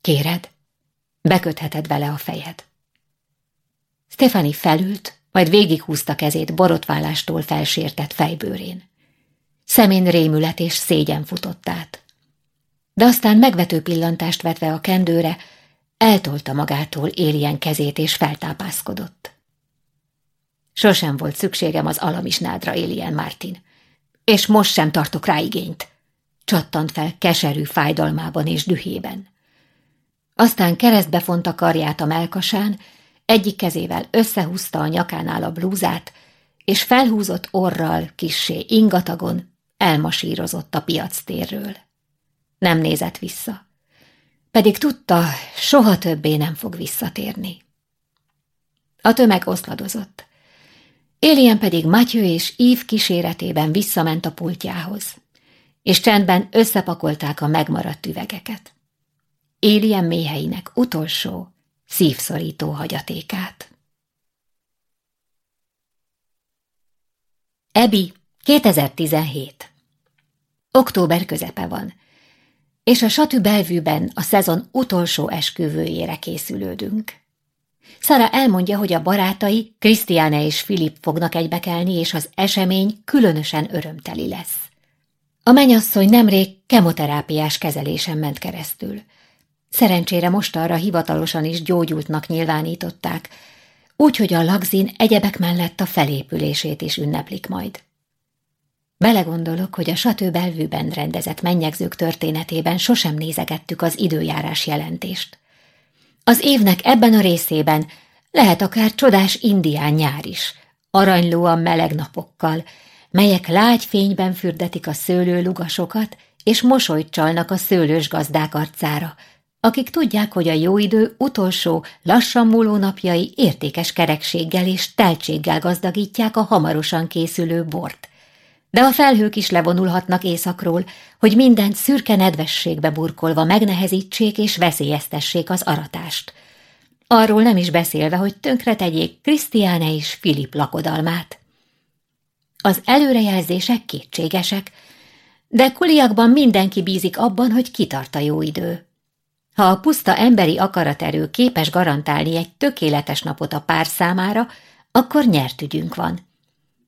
Kéred? Bekötheted vele a fejed. Stefani felült, majd végighúzta kezét borotválástól felsértett fejbőrén. Szemén rémület és szégyen futott át. De aztán megvető pillantást vetve a kendőre, eltolta magától Élien kezét és feltápászkodott. Sosem volt szükségem az alamisnádra, Élien Martin, és most sem tartok rá igényt, csattant fel keserű fájdalmában és dühében. Aztán keresztbe fonta karját a melkasán, egyik kezével összehúzta a nyakánál a blúzát, és felhúzott orral, kissé ingatagon, elmasírozott a piac térről. Nem nézett vissza. Pedig tudta, soha többé nem fog visszatérni. A tömeg oszladozott. Élien pedig Matyő és Ív kíséretében visszament a pultjához, és csendben összepakolták a megmaradt üvegeket. Élien méheinek utolsó, szívszorító hagyatékát. Ebi, 2017 Október közepe van, és a Satű belvűben a szezon utolsó esküvőjére készülődünk. Szara elmondja, hogy a barátai, Krisztiáne és Filip fognak egybekelni, és az esemény különösen örömteli lesz. A menyasszony nemrég kemoterápiás kezelésen ment keresztül. Szerencsére most arra hivatalosan is gyógyultnak nyilvánították, úgyhogy a lagzin egyebek mellett a felépülését is ünneplik majd. Belegondolok, hogy a Satő belvűben rendezett mennyegzők történetében sosem nézegettük az időjárás jelentést. Az évnek ebben a részében lehet akár csodás indián nyár is, aranylóan meleg napokkal, melyek lágy fényben fürdetik a szőlőlugasokat, és mosolyt csalnak a szőlős gazdák arcára, akik tudják, hogy a jó idő utolsó, lassan múló napjai értékes kerekséggel és teltséggel gazdagítják a hamarosan készülő bort de a felhők is levonulhatnak északról, hogy mindent szürke nedvességbe burkolva megnehezítsék és veszélyeztessék az aratást. Arról nem is beszélve, hogy tönkretegyék Krisztiáne és Filip lakodalmát. Az előrejelzések kétségesek, de kuliakban mindenki bízik abban, hogy kitart a jó idő. Ha a puszta emberi akaraterő képes garantálni egy tökéletes napot a pár számára, akkor nyert ügyünk van.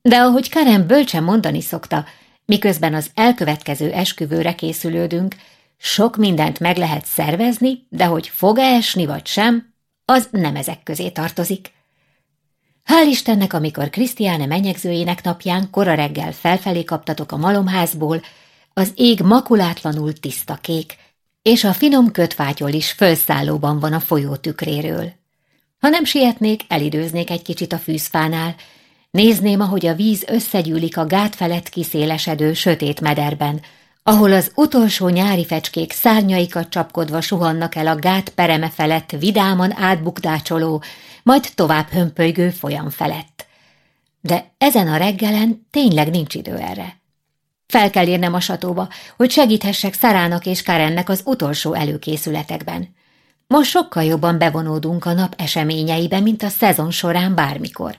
De ahogy Karen bölcsen mondani szokta, miközben az elkövetkező esküvőre készülődünk, sok mindent meg lehet szervezni, de hogy fog-e esni vagy sem, az nem ezek közé tartozik. Hál' Istennek, amikor Krisztiáne menyegzőjének napján kora reggel felfelé kaptatok a malomházból, az ég makulátlanul tiszta kék, és a finom kötvátyol is fölszállóban van a folyó tükréről. Ha nem sietnék, elidőznék egy kicsit a fűzfánál, Nézném, ahogy a víz összegyűlik a gát felett kiszélesedő sötét mederben, ahol az utolsó nyári fecskék szárnyaikat csapkodva suhannak el a gát pereme felett vidáman átbukdácsoló, majd tovább hömpölygő folyam felett. De ezen a reggelen tényleg nincs idő erre. Fel kell érnem a satóba, hogy segíthessek Szarának és Karennek az utolsó előkészületekben. Most sokkal jobban bevonódunk a nap eseményeibe, mint a szezon során bármikor.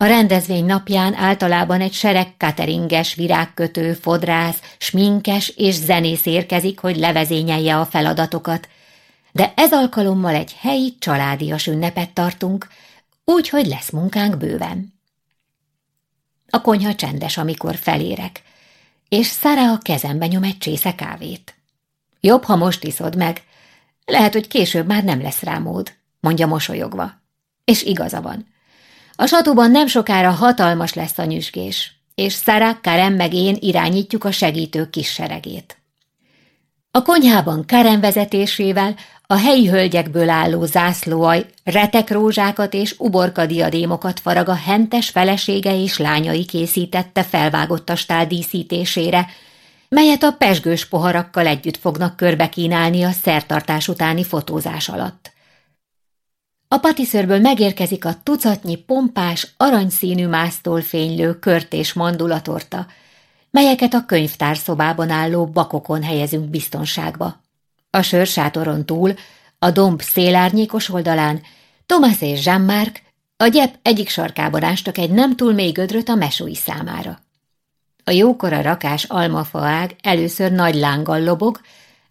A rendezvény napján általában egy sereg cateringes, virágkötő, fodrász, sminkes és zenész érkezik, hogy levezényelje a feladatokat, de ez alkalommal egy helyi családias ünnepet tartunk, úgyhogy lesz munkánk bőven. A konyha csendes, amikor felérek, és Szara a kezembe nyom egy csésze kávét. Jobb, ha most iszod meg. Lehet, hogy később már nem lesz rá mód, mondja mosolyogva. És igaza van. A satóban nem sokára hatalmas lesz a nyüzsgés, és Szara, Karen meg én irányítjuk a segítők kis seregét. A konyhában Karen vezetésével a helyi hölgyekből álló zászlóaj retekrózsákat és uborkadiadémokat farag a hentes felesége és lányai készítette felvágott díszítésére, melyet a pesgős poharakkal együtt fognak körbe kínálni a szertartás utáni fotózás alatt. A patiszörből megérkezik a tucatnyi pompás, aranyszínű másztól fénylő kört és mandulatorta, melyeket a könyvtárszobában álló bakokon helyezünk biztonságba. A sörsátoron túl, a domb szélárnyékos oldalán Thomas és Jean-Marc a gyep egyik sarkában ástak egy nem túl mély gödröt a mesói számára. A jókora rakás almafaág először nagy lánggal lobog,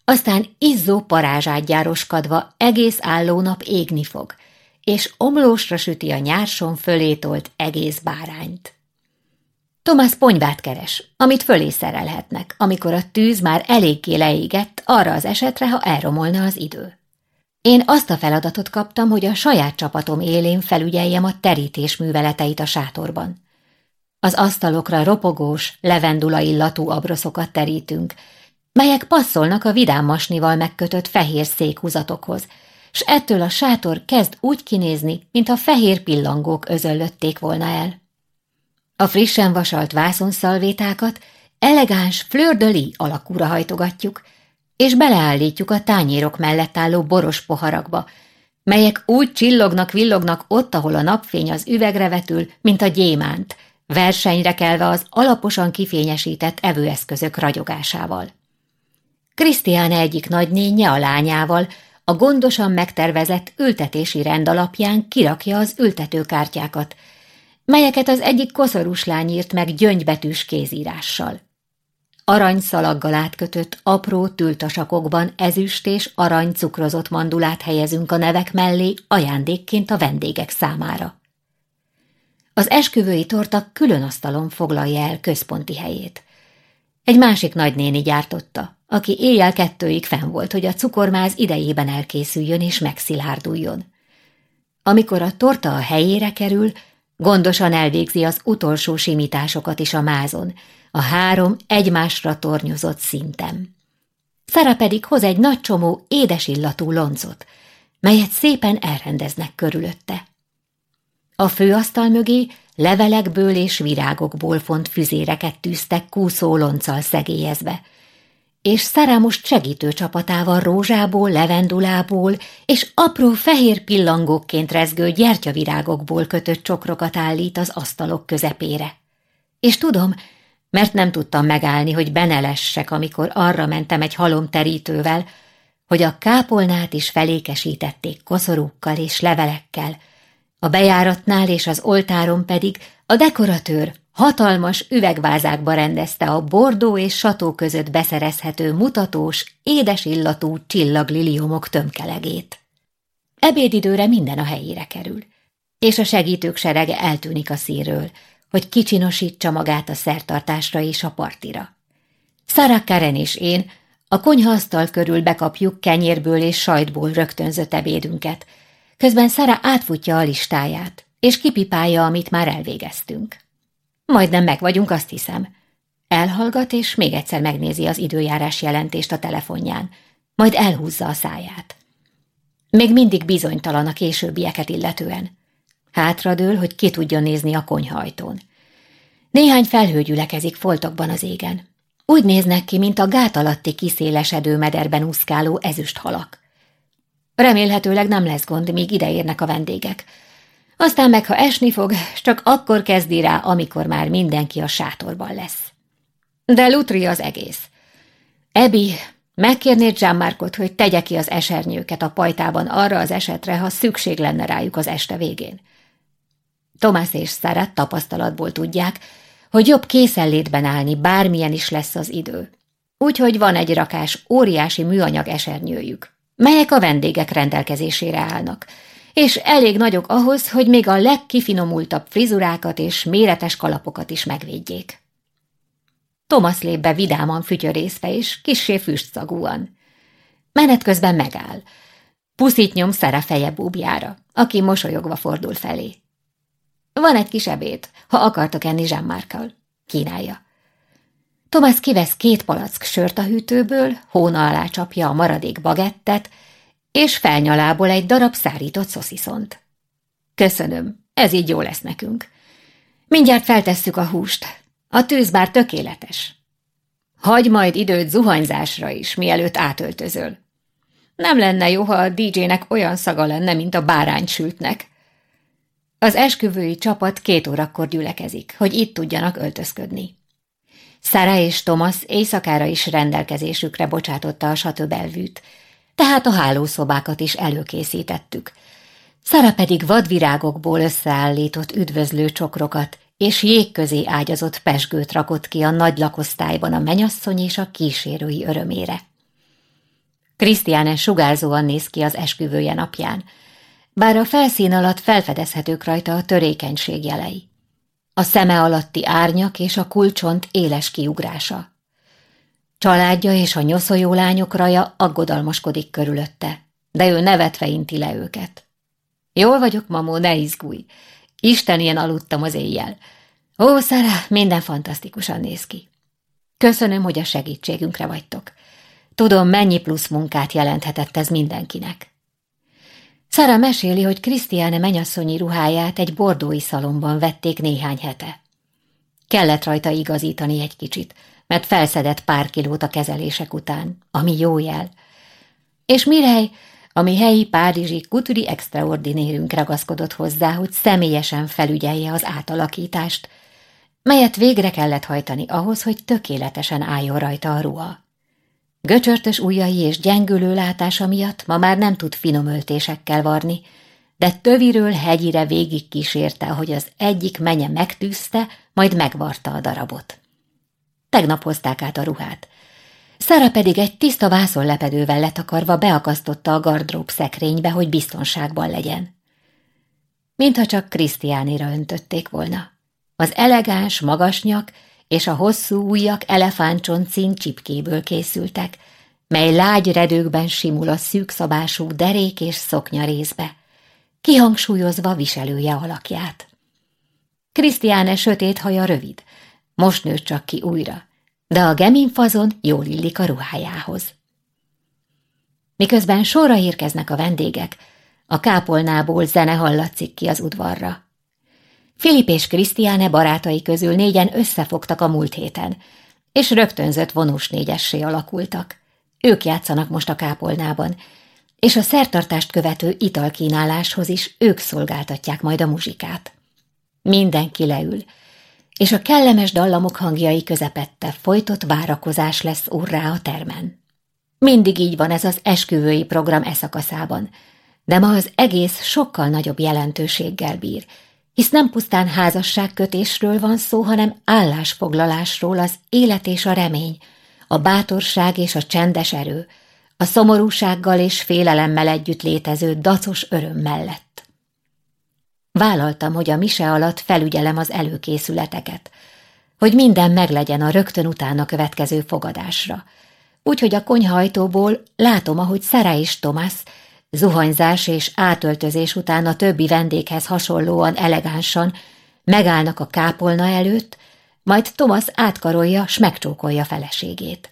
aztán izzó parázsát gyároskadva egész állónap égni fog – és omlósra süti a nyárson fölétolt egész bárányt. Thomas ponyvát keres, amit fölé szerelhetnek, amikor a tűz már eléggé leégett arra az esetre, ha elromolna az idő. Én azt a feladatot kaptam, hogy a saját csapatom élén felügyeljem a terítés műveleteit a sátorban. Az asztalokra ropogós, levendula illatú abroszokat terítünk, melyek passzolnak a vidám masnival megkötött fehér székhúzatokhoz, s ettől a sátor kezd úgy kinézni, mint a fehér pillangók özöllötték volna el. A frissen vasalt vászonszalvétákat elegáns lis alakúra hajtogatjuk, és beleállítjuk a tányérok mellett álló boros poharakba, melyek úgy csillognak-villognak ott, ahol a napfény az üvegre vetül, mint a gyémánt, versenyre kelve az alaposan kifényesített evőeszközök ragyogásával. Krisztián egyik nagynénye a lányával a gondosan megtervezett ültetési rend alapján kirakja az ültetőkártyákat, melyeket az egyik koszorús lány írt meg gyöngybetűs kézírással. Aranyszalaggal átkötött apró tültasakokban ezüst és arany cukrozott mandulát helyezünk a nevek mellé ajándékként a vendégek számára. Az esküvői torta külön asztalon foglalja el központi helyét. Egy másik nagynéni gyártotta, aki éjjel kettőig fenn volt, hogy a cukormáz idejében elkészüljön és megszilárduljon. Amikor a torta a helyére kerül, gondosan elvégzi az utolsó simításokat is a mázon, a három egymásra tornyozott szintem. Szara pedig hoz egy nagy csomó édes illatú loncot, melyet szépen elrendeznek körülötte. A főasztal mögé levelekből és virágokból font füzéreket tűztek kúszó lonccal szegélyezve, és szerámos segítő csapatával rózsából, levendulából és apró fehér pillangókként rezgő gyertyavirágokból kötött csokrokat állít az asztalok közepére. És tudom, mert nem tudtam megállni, hogy benelessek, amikor arra mentem egy halomterítővel, hogy a kápolnát is felékesítették koszorúkkal és levelekkel, a bejáratnál és az oltáron pedig a dekoratőr hatalmas üvegvázákba rendezte a bordó és sató között beszerezhető mutatós, édes illatú csillagliliomok tömkelegét. Ebédidőre minden a helyére kerül, és a segítők serege eltűnik a szíről, hogy kicsinosítsa magát a szertartásra és a partira. Sarah Karen és én a konyhaasztal körül bekapjuk kenyérből és sajtból rögtönzött ebédünket, közben Sarah átfutja a listáját, és kipipálja, amit már elvégeztünk. Majdnem meg vagyunk, azt hiszem. Elhallgat, és még egyszer megnézi az időjárás jelentést a telefonján, majd elhúzza a száját. Még mindig bizonytalan a későbbieket illetően. Hátradől, hogy ki tudjon nézni a konyhajtón. Néhány felhő gyülekezik foltokban az égen. Úgy néznek ki, mint a gát alatti kiszélesedő mederben úszkáló ezüst halak. Remélhetőleg nem lesz gond, míg ideérnek a vendégek. Aztán meg, ha esni fog, csak akkor kezdi rá, amikor már mindenki a sátorban lesz. De lutri az egész. Ebi, megkérnéd Gianmarkot, hogy tegye ki az esernyőket a pajtában arra az esetre, ha szükség lenne rájuk az este végén. Tomás és Szárat tapasztalatból tudják, hogy jobb készenlétben állni, bármilyen is lesz az idő. Úgyhogy van egy rakás óriási műanyag esernyőjük, melyek a vendégek rendelkezésére állnak, és elég nagyok ahhoz, hogy még a legkifinomultabb frizurákat és méretes kalapokat is megvédjék. Thomas lép be vidáman fütyörészve és kissé füstszagúan. Menet közben megáll. Puszit nyom Szere feje búbjára, aki mosolyogva fordul felé. Van egy kis ebéd, ha akartok enni Zsámmárkal. Kínálja. Thomas kivesz két palack sört a hűtőből, hóna alá csapja a maradék bagettet, és felnyalából egy darab szárított szosziszont. Köszönöm, ez így jó lesz nekünk. Mindjárt feltesszük a húst. A tűz bár tökéletes. Hagy majd időt zuhanyzásra is, mielőtt átöltözöl. Nem lenne jó, ha a DJ-nek olyan szaga lenne, mint a báránysültnek. Az esküvői csapat két órakor gyülekezik, hogy itt tudjanak öltözködni. Szára és Thomas éjszakára is rendelkezésükre bocsátotta a satöbelvűt, tehát a hálószobákat is előkészítettük. Szara pedig vadvirágokból összeállított üdvözlő csokrokat és jég közé ágyazott pesgőt rakott ki a nagy lakosztályban a menyasszony és a kísérői örömére. Krisztiánen sugárzóan néz ki az esküvője napján, bár a felszín alatt felfedezhetők rajta a törékenység jelei. A szeme alatti árnyak és a kulcsont éles kiugrása. Családja és a nyoszoló lányok raja aggodalmaskodik körülötte. de ő nevetve inti le őket. Jól vagyok, mamó, ne izgulj. Isten ilyen aludtam az éjjel. Ó, Szara, minden fantasztikusan néz ki. Köszönöm, hogy a segítségünkre vagytok. Tudom, mennyi plusz munkát jelenthetett ez mindenkinek. Szara meséli, hogy Krisztiáne menyasszonyi ruháját egy bordói szalomban vették néhány hete. Kellett rajta igazítani egy kicsit, mert felszedett pár kilót a kezelések után, ami jó jel. És Mirej, ami helyi párizsi kuturi extraordinérünk ragaszkodott hozzá, hogy személyesen felügyelje az átalakítást, melyet végre kellett hajtani ahhoz, hogy tökéletesen álljon rajta a ruha. Göcsörtös ujjai és gyengülő látása miatt ma már nem tud finom öltésekkel varni, de töviről hegyire végig kísérte, hogy az egyik menye megtűzte, majd megvarta a darabot. Tegnap hozták át a ruhát. Szára pedig egy tiszta vászonlepedővel letakarva beakasztotta a gardrób szekrénybe, hogy biztonságban legyen. Mintha csak Krisztiánira öntötték volna. Az elegáns, magas nyak és a hosszú ujjak elefántcsoncin csipkéből készültek, mely lágy redőkben simul a szűkszabású derék és szoknya részbe, kihangsúlyozva viselője alakját. Krisztiáne sötét haja rövid, most nőtt csak ki újra, de a geminfazon jól illik a ruhájához. Miközben sorra érkeznek a vendégek, a kápolnából zene hallatszik ki az udvarra. Filip és Krisztiáne barátai közül négyen összefogtak a múlt héten, és rögtönzött vonós négyessé alakultak. Ők játszanak most a kápolnában, és a szertartást követő italkínáláshoz is ők szolgáltatják majd a muzsikát. Mindenki leül, és a kellemes dallamok hangjai közepette folytott várakozás lesz urrá a termen. Mindig így van ez az esküvői program eszakaszában, de ma az egész sokkal nagyobb jelentőséggel bír, hisz nem pusztán házasságkötésről van szó, hanem állásfoglalásról az élet és a remény, a bátorság és a csendes erő, a szomorúsággal és félelemmel együtt létező dacos öröm mellett. Vállaltam, hogy a mise alatt felügyelem az előkészületeket, hogy minden meglegyen a rögtön utána következő fogadásra, úgyhogy a konyhajtóból látom, ahogy Szere és Thomas zuhanyzás és átöltözés után a többi vendéghez hasonlóan elegánsan megállnak a kápolna előtt, majd Thomas átkarolja, s megcsókolja feleségét.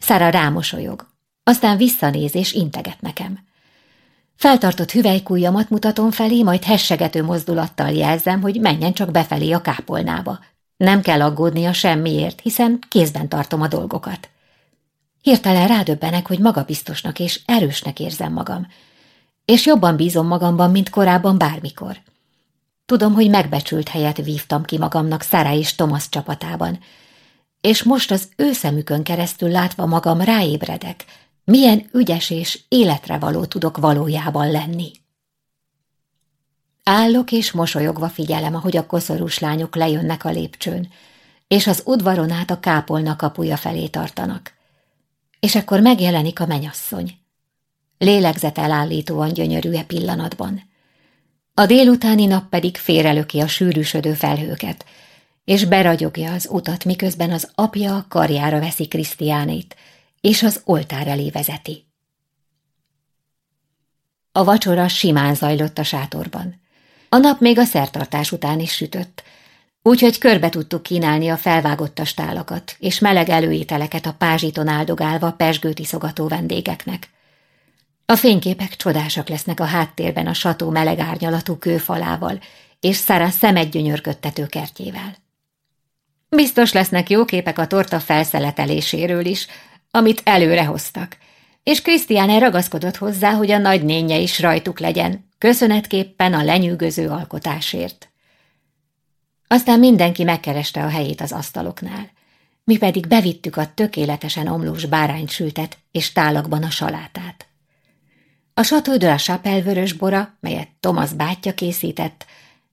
Szára rámosolyog, aztán visszanéz és integet nekem. Feltartott hüvelykújjamat mutatom felé, majd hessegető mozdulattal jelzem, hogy menjen csak befelé a kápolnába. Nem kell aggódnia semmiért, hiszen kézben tartom a dolgokat. Hirtelen rádöbbenek, hogy magabiztosnak és erősnek érzem magam, és jobban bízom magamban, mint korábban bármikor. Tudom, hogy megbecsült helyet vívtam ki magamnak Szára és Thomas csapatában, és most az ő szemükön keresztül látva magam ráébredek, milyen ügyes és életre való tudok valójában lenni. Állok és mosolyogva figyelem, ahogy a koszorús lányok lejönnek a lépcsőn, és az udvaron át a kápolna kapuja felé tartanak. És akkor megjelenik a menyasszony. Lélegzet elállítóan gyönyörű e pillanatban. A délutáni nap pedig félrelöki a sűrűsödő felhőket, és beragyogja az utat, miközben az apja karjára veszi Krisztiánét, és az oltár elé vezeti. A vacsora simán zajlott a sátorban. A nap még a szertartás után is sütött, úgyhogy körbe tudtuk kínálni a felvágott stálakat és meleg előételeket a pázsiton áldogálva pesgőt iszogató vendégeknek. A fényképek csodásak lesznek a háttérben a sató meleg árnyalatú kőfalával és Szara szemet gyönyörködtető kertjével. Biztos lesznek jó képek a torta felszeleteléséről is, amit előre hoztak, és Krisztián ragaszkodott hozzá, hogy a nagynénye is rajtuk legyen, köszönetképpen a lenyűgöző alkotásért. Aztán mindenki megkereste a helyét az asztaloknál. Mi pedig bevittük a tökéletesen omlós báránysültet és tálakban a salátát. A Chateau de la bora, melyet Thomas bátyja készített,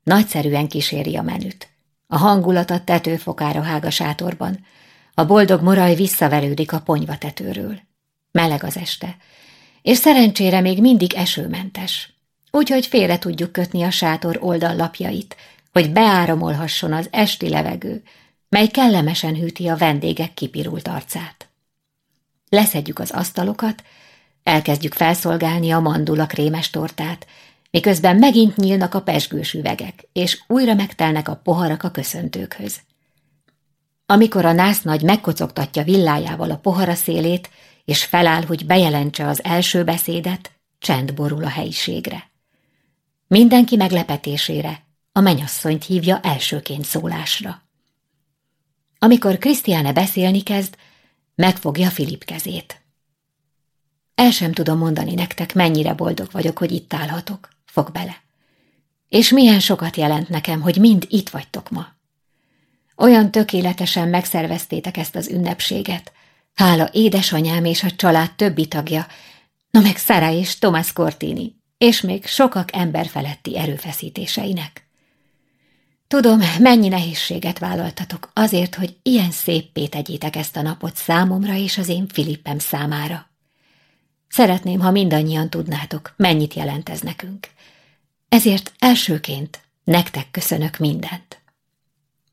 nagyszerűen kíséri a menüt. A hangulat a tetőfokára hág a sátorban. A boldog moraj visszaverődik a ponyva tetőről. Meleg az este, és szerencsére még mindig esőmentes. Úgyhogy félre tudjuk kötni a sátor oldallapjait, hogy beáramolhasson az esti levegő, mely kellemesen hűti a vendégek kipirult arcát. Leszedjük az asztalokat, elkezdjük felszolgálni a mandula krémes tortát, miközben megint nyílnak a pesgős üvegek, és újra megtelnek a poharak a köszöntőkhöz. Amikor a nász nagy megkocogtatja villájával a pohara szélét, és feláll, hogy bejelentse az első beszédet, csend borul a helyiségre. Mindenki meglepetésére a menyasszonyt hívja elsőként szólásra. Amikor Krisztiáne beszélni kezd, megfogja Filip kezét. El sem tudom mondani nektek, mennyire boldog vagyok, hogy itt állhatok. Fog bele. És milyen sokat jelent nekem, hogy mind itt vagytok ma. Olyan tökéletesen megszerveztétek ezt az ünnepséget. Hála édesanyám és a család többi tagja, na meg Szara és Thomas Cortini, és még sokak emberfeletti erőfeszítéseinek. Tudom, mennyi nehézséget vállaltatok azért, hogy ilyen széppé tegyétek ezt a napot számomra és az én Filippem számára. Szeretném, ha mindannyian tudnátok, mennyit jelent ez nekünk. Ezért elsőként nektek köszönök mindent.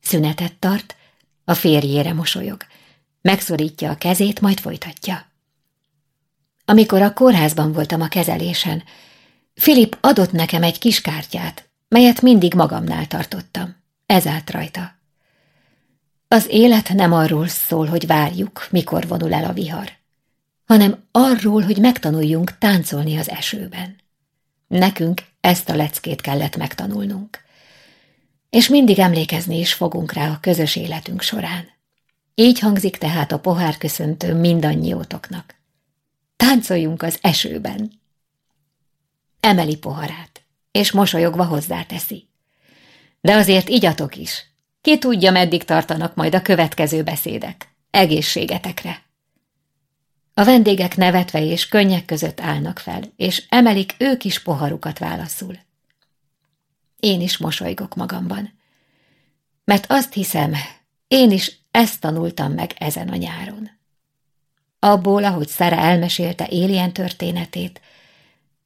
Szünetet tart, a férjére mosolyog. Megszorítja a kezét, majd folytatja. Amikor a kórházban voltam a kezelésen, Filip adott nekem egy kis kártyát, melyet mindig magamnál tartottam. Ez állt rajta. Az élet nem arról szól, hogy várjuk, mikor vonul el a vihar, hanem arról, hogy megtanuljunk táncolni az esőben. Nekünk ezt a leckét kellett megtanulnunk. És mindig emlékezni is fogunk rá a közös életünk során. Így hangzik tehát a pohárköszöntő mindannyiótoknak. Táncoljunk az esőben! Emeli poharát, és mosolyogva hozzáteszi. De azért igyatok is. Ki tudja, meddig tartanak majd a következő beszédek. Egészségetekre! A vendégek nevetve és könnyek között állnak fel, és emelik ők is poharukat válaszul. Én is mosolygok magamban. Mert azt hiszem, én is ezt tanultam meg ezen a nyáron. Abból, ahogy Szere elmesélte Élien történetét,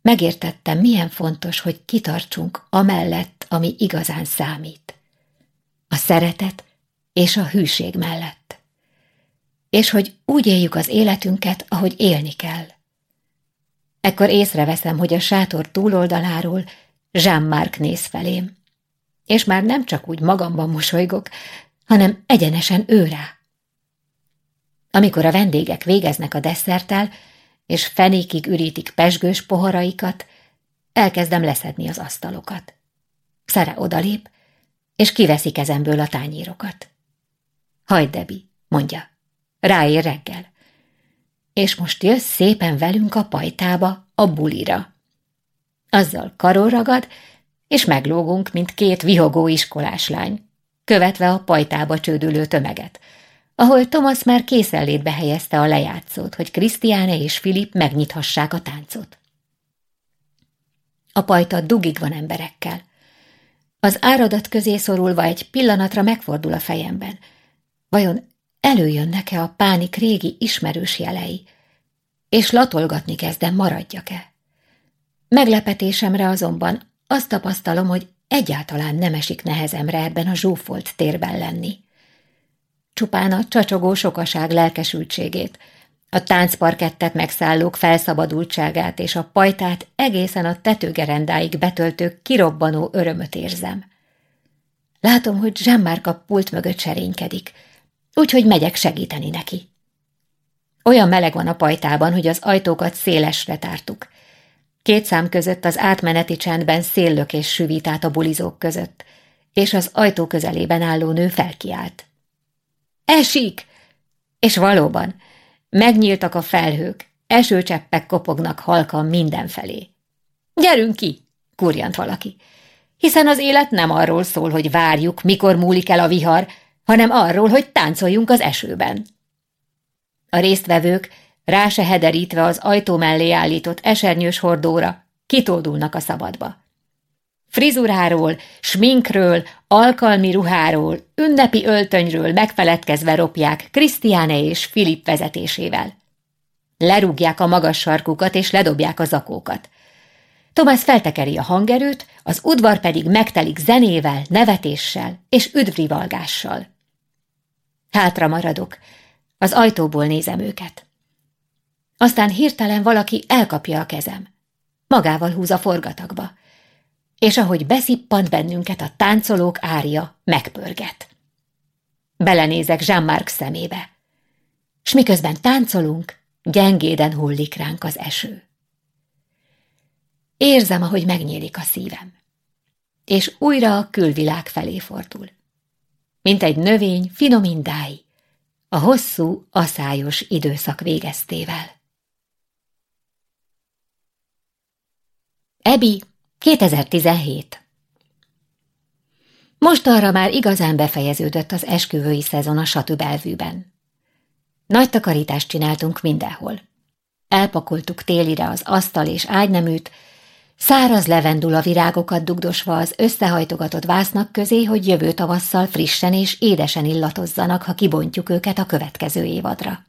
megértettem, milyen fontos, hogy kitartsunk amellett, ami igazán számít. A szeretet és a hűség mellett és hogy úgy éljük az életünket, ahogy élni kell. Ekkor észreveszem, hogy a sátor túloldaláról Jean-Marc néz felém, és már nem csak úgy magamban mosolygok, hanem egyenesen őrá. Amikor a vendégek végeznek a desszerttel, és fenékig ürítik pesgős poharaikat, elkezdem leszedni az asztalokat. Szere odalép, és kiveszi kezemből a tányérokat. Hagyd, Debi, mondja. Ráér reggel. És most jössz szépen velünk a pajtába, a bulira. Azzal karol ragad, és meglógunk, mint két vihogó iskolás lány, követve a pajtába csődülő tömeget, ahol Thomas már készenlétbe helyezte a lejátszót, hogy Krisztiáne és Filip megnyithassák a táncot. A pajta dugig van emberekkel. Az áradat közé szorulva egy pillanatra megfordul a fejemben. Vajon előjönnek-e a pánik régi ismerős jelei, és latolgatni kezdem, maradjak-e. Meglepetésemre azonban azt tapasztalom, hogy egyáltalán nem esik nehezemre ebben a zsúfolt térben lenni. Csupán a csacsogó sokaság lelkesültségét, a táncparkettet megszállók felszabadultságát és a pajtát egészen a tetőgerendáig betöltő kirobbanó örömöt érzem. Látom, hogy Zsámmárka pult mögött serénykedik, úgyhogy megyek segíteni neki. Olyan meleg van a pajtában, hogy az ajtókat szélesre tártuk. Két szám között az átmeneti csendben széllökés süvít át a bulizók között, és az ajtó közelében álló nő felkiált. Esik! És valóban, megnyíltak a felhők, esőcseppek kopognak halkan mindenfelé. Gyerünk ki! kurjant valaki. Hiszen az élet nem arról szól, hogy várjuk, mikor múlik el a vihar, hanem arról, hogy táncoljunk az esőben. A résztvevők, rá se hederítve az ajtó mellé állított esernyős hordóra, kitódulnak a szabadba. Frizuráról, sminkről, alkalmi ruháról, ünnepi öltönyről megfeledkezve ropják Krisztiáne és Filip vezetésével. Lerúgják a magas sarkukat és ledobják a zakókat. Tomás feltekeri a hangerőt, az udvar pedig megtelik zenével, nevetéssel és üdvrivalgással. Hátra maradok, az ajtóból nézem őket. Aztán hirtelen valaki elkapja a kezem. Magával húz a forgatagba. És ahogy beszippant bennünket a táncolók ária, megpörget. Belenézek Jean-Marc szemébe. S miközben táncolunk, gyengéden hullik ránk az eső. Érzem, ahogy megnyílik a szívem, és újra a külvilág felé fordul. Mint egy növény finom indái, a hosszú, aszályos időszak végeztével. Ebi, 2017 Most arra már igazán befejeződött az esküvői szezon a Satübelvűben. Nagy takarítást csináltunk mindenhol. Elpakoltuk télire az asztal és ágyneműt, száraz levendula virágokat dugdosva az összehajtogatott vásznak közé, hogy jövő tavasszal frissen és édesen illatozzanak, ha kibontjuk őket a következő évadra.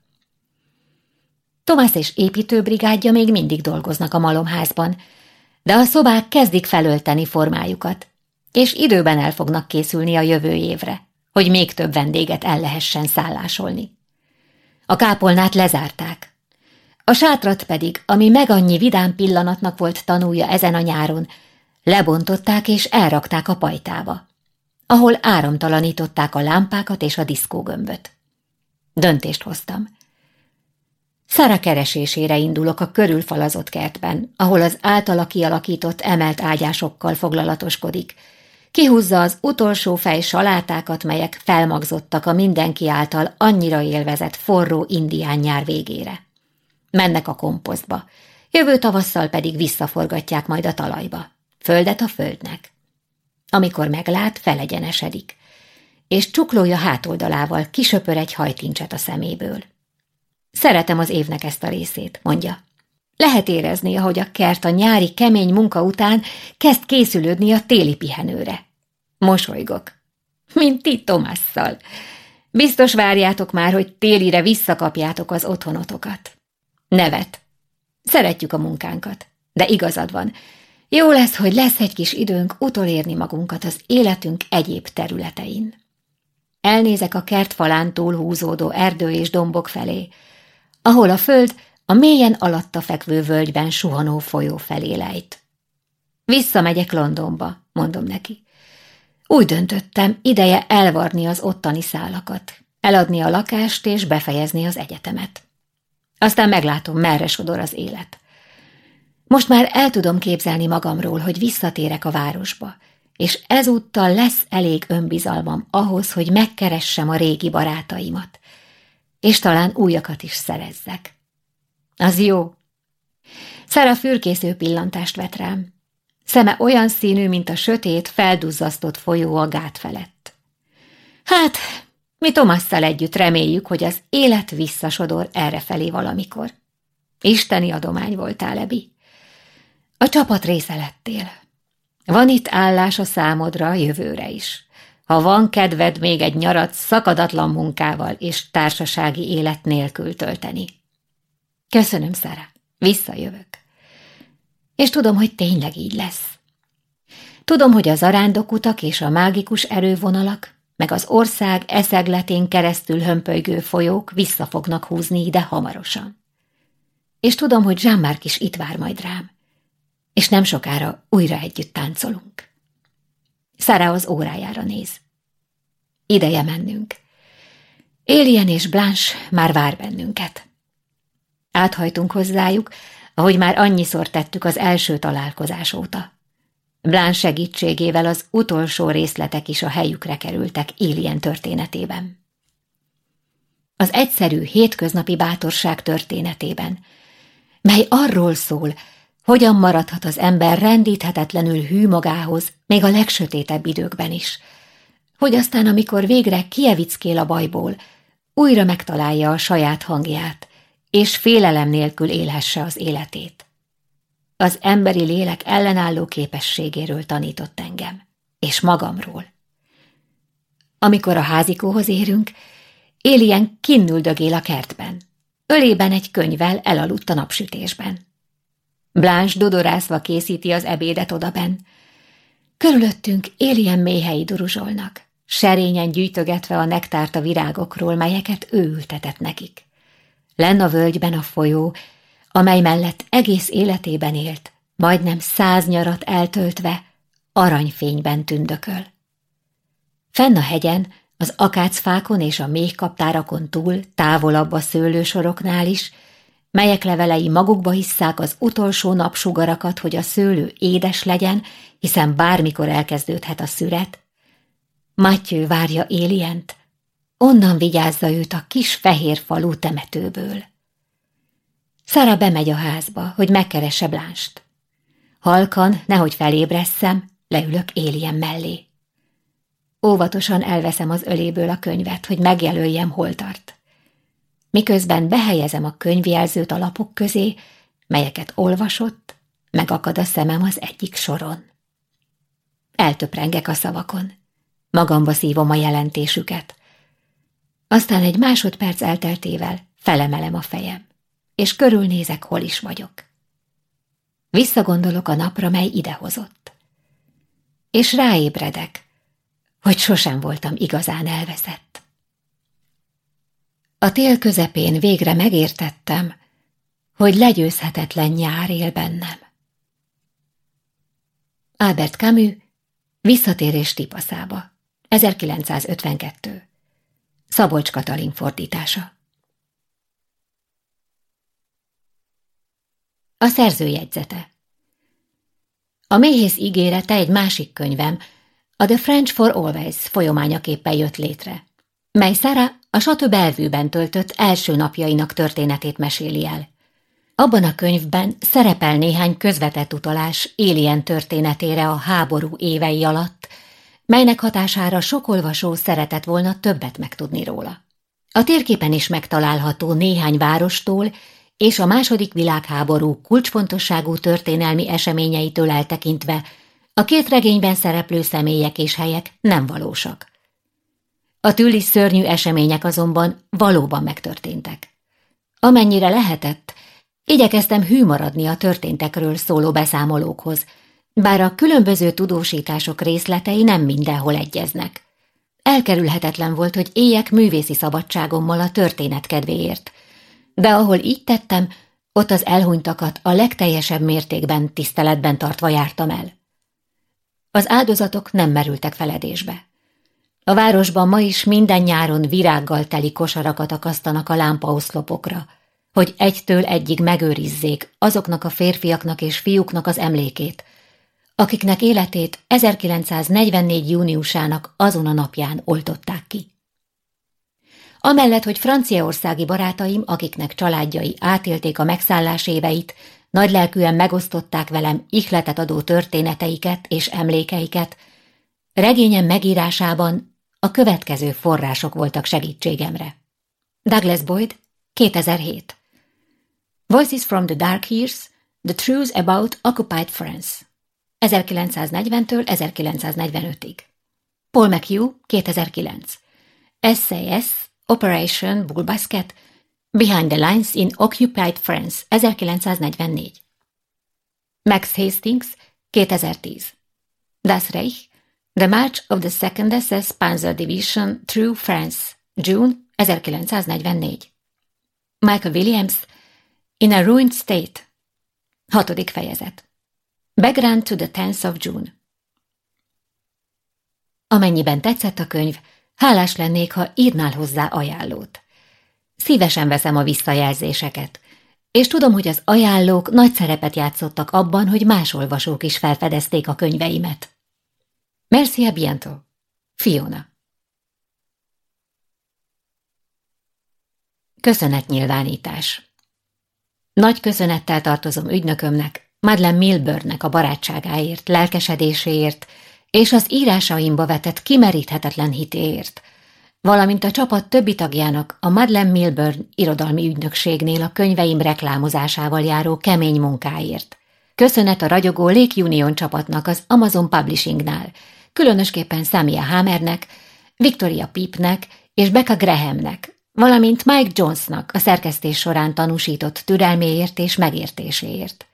Tomás és építőbrigádja még mindig dolgoznak a malomházban, de a szobák kezdik felölteni formájukat, és időben el fognak készülni a jövő évre, hogy még több vendéget el lehessen szállásolni. A kápolnát lezárták. A sátrat pedig, ami meg annyi vidám pillanatnak volt tanulja ezen a nyáron, lebontották és elrakták a pajtába, ahol áramtalanították a lámpákat és a diszkógömböt. Döntést hoztam. Szara keresésére indulok a körülfalazott kertben, ahol az általa kialakított emelt ágyásokkal foglalatoskodik, Kihúzza az utolsó fej salátákat, melyek felmagzottak a mindenki által annyira élvezett forró indián nyár végére. Mennek a komposztba, jövő tavasszal pedig visszaforgatják majd a talajba. Földet a földnek. Amikor meglát, felegyenesedik, és csuklója hátoldalával kisöpör egy hajtincset a szeméből. Szeretem az évnek ezt a részét, mondja. Lehet érezni, ahogy a kert a nyári kemény munka után kezd készülődni a téli pihenőre. Mosolygok. Mint ti Tomasszal. Biztos várjátok már, hogy télire visszakapjátok az otthonotokat. Nevet. Szeretjük a munkánkat, de igazad van. Jó lesz, hogy lesz egy kis időnk utolérni magunkat az életünk egyéb területein. Elnézek a kert falán túl húzódó erdő és dombok felé, ahol a föld a mélyen alatta fekvő völgyben suhanó folyó felé lejt. Visszamegyek Londonba, mondom neki. Úgy döntöttem, ideje elvarni az ottani szálakat, eladni a lakást és befejezni az egyetemet. Aztán meglátom, merre sodor az élet. Most már el tudom képzelni magamról, hogy visszatérek a városba, és ezúttal lesz elég önbizalmam ahhoz, hogy megkeressem a régi barátaimat, és talán újakat is szerezzek. Az jó. Szara fürkésző pillantást vet rám. Szeme olyan színű, mint a sötét, felduzzasztott folyó a gát felett. Hát, mi Tomasszal együtt reméljük, hogy az élet visszasodor errefelé valamikor. Isteni adomány voltál, Ebi. A csapat része lettél. Van itt állás a számodra a jövőre is. Ha van kedved még egy nyarat szakadatlan munkával és társasági élet nélkül tölteni. Köszönöm, Szara. Visszajövök. És tudom, hogy tényleg így lesz. Tudom, hogy az arándokutak és a mágikus erővonalak, meg az ország eszegletén keresztül hömpölygő folyók vissza fognak húzni ide hamarosan. És tudom, hogy jean is itt vár majd rám, és nem sokára újra együtt táncolunk. Szára az órájára néz. Ideje mennünk. Alien és Blanche már vár bennünket. Áthajtunk hozzájuk, ahogy már annyiszor tettük az első találkozás óta. Blán segítségével az utolsó részletek is a helyükre kerültek Alien történetében. Az egyszerű, hétköznapi bátorság történetében, mely arról szól, hogyan maradhat az ember rendíthetetlenül hű magához, még a legsötétebb időkben is, hogy aztán, amikor végre kievickél a bajból, újra megtalálja a saját hangját, és félelem nélkül élhesse az életét. Az emberi lélek ellenálló képességéről tanított engem, és magamról. Amikor a házikóhoz érünk, Élien kinnüldögél a kertben. Ölében egy könyvvel elaludt a napsütésben. Blanche dodorászva készíti az ebédet odaben. Körülöttünk Élien méhei duruzsolnak, serényen gyűjtögetve a nektárt a virágokról, melyeket ő ültetett nekik. Lenn a völgyben a folyó, amely mellett egész életében élt, majdnem száz nyarat eltöltve, aranyfényben tündököl. Fenn a hegyen, az akácfákon és a méhkaptárakon túl, távolabb a szőlősoroknál is, melyek levelei magukba hisszák az utolsó napsugarakat, hogy a szőlő édes legyen, hiszen bármikor elkezdődhet a szüret. Matyő várja Élient, onnan vigyázza őt a kis fehér falú temetőből. Szara bemegy a házba, hogy megkeresse Blánst. Halkan, nehogy felébresszem, leülök Élien mellé. Óvatosan elveszem az öléből a könyvet, hogy megjelöljem, hol tart. Miközben behelyezem a könyvjelzőt a lapok közé, melyeket olvasott, megakad a szemem az egyik soron. Eltöprengek a szavakon. Magamba szívom a jelentésüket. Aztán egy másodperc elteltével felemelem a fejem, és körülnézek, hol is vagyok. Visszagondolok a napra, mely idehozott. És ráébredek, hogy sosem voltam igazán elveszett. A tél közepén végre megértettem, hogy legyőzhetetlen nyár él bennem. Albert Camus Visszatérés tipaszába 1952 Szabolcs Katalin fordítása. A szerző jegyzete. A méhész ígérete egy másik könyvem, a The French for Always folyományaképpen jött létre, mely Szára a Satö belvűben töltött első napjainak történetét meséli el. Abban a könyvben szerepel néhány közvetett utalás Alien történetére a háború évei alatt, melynek hatására sok olvasó szeretett volna többet megtudni róla. A térképen is megtalálható néhány várostól és a második világháború kulcsfontosságú történelmi eseményeitől eltekintve a két regényben szereplő személyek és helyek nem valósak. A tűli szörnyű események azonban valóban megtörténtek. Amennyire lehetett, igyekeztem hű maradni a történtekről szóló beszámolókhoz, bár a különböző tudósítások részletei nem mindenhol egyeznek. Elkerülhetetlen volt, hogy éljek művészi szabadságommal a történet kedvéért, de ahol így tettem, ott az elhunytakat a legteljesebb mértékben tiszteletben tartva jártam el. Az áldozatok nem merültek feledésbe. A városban ma is minden nyáron virággal teli kosarakat akasztanak a lámpaoszlopokra, hogy egytől egyig megőrizzék azoknak a férfiaknak és fiúknak az emlékét, akiknek életét 1944. júniusának azon a napján oltották ki. Amellett, hogy franciaországi barátaim, akiknek családjai átélték a megszállás éveit, nagylelkűen megosztották velem ihletet adó történeteiket és emlékeiket, regényem megírásában a következő források voltak segítségemre. Douglas Boyd, 2007 Voices from the Dark Years, The Truth About Occupied France. 1940-től 1945-ig Paul McHugh, 2009 SAS Operation Bullbasket Behind the Lines in Occupied France 1944 Max Hastings 2010 Das Reich The March of the Second SS Panzer Division Through France June 1944 Michael Williams In a Ruined State Hatodik fejezet Background to the 10th of June Amennyiben tetszett a könyv, hálás lennék, ha írnál hozzá ajánlót. Szívesen veszem a visszajelzéseket, és tudom, hogy az ajánlók nagy szerepet játszottak abban, hogy más olvasók is felfedezték a könyveimet. Merci a bientôt. Fiona Köszönetnyilvánítás Nagy köszönettel tartozom ügynökömnek, Madeleine Milburnnek a barátságáért, lelkesedéséért és az írásaimba vetett kimeríthetetlen hitéért, valamint a csapat többi tagjának a Madeleine Milburn irodalmi ügynökségnél a könyveim reklámozásával járó kemény munkáért. Köszönet a ragyogó Lake Union csapatnak az Amazon Publishingnál, különösképpen Samia Hammernek, Victoria Pipnek és Becca Grahamnek, valamint Mike Jonesnak a szerkesztés során tanúsított türelméért és megértéséért.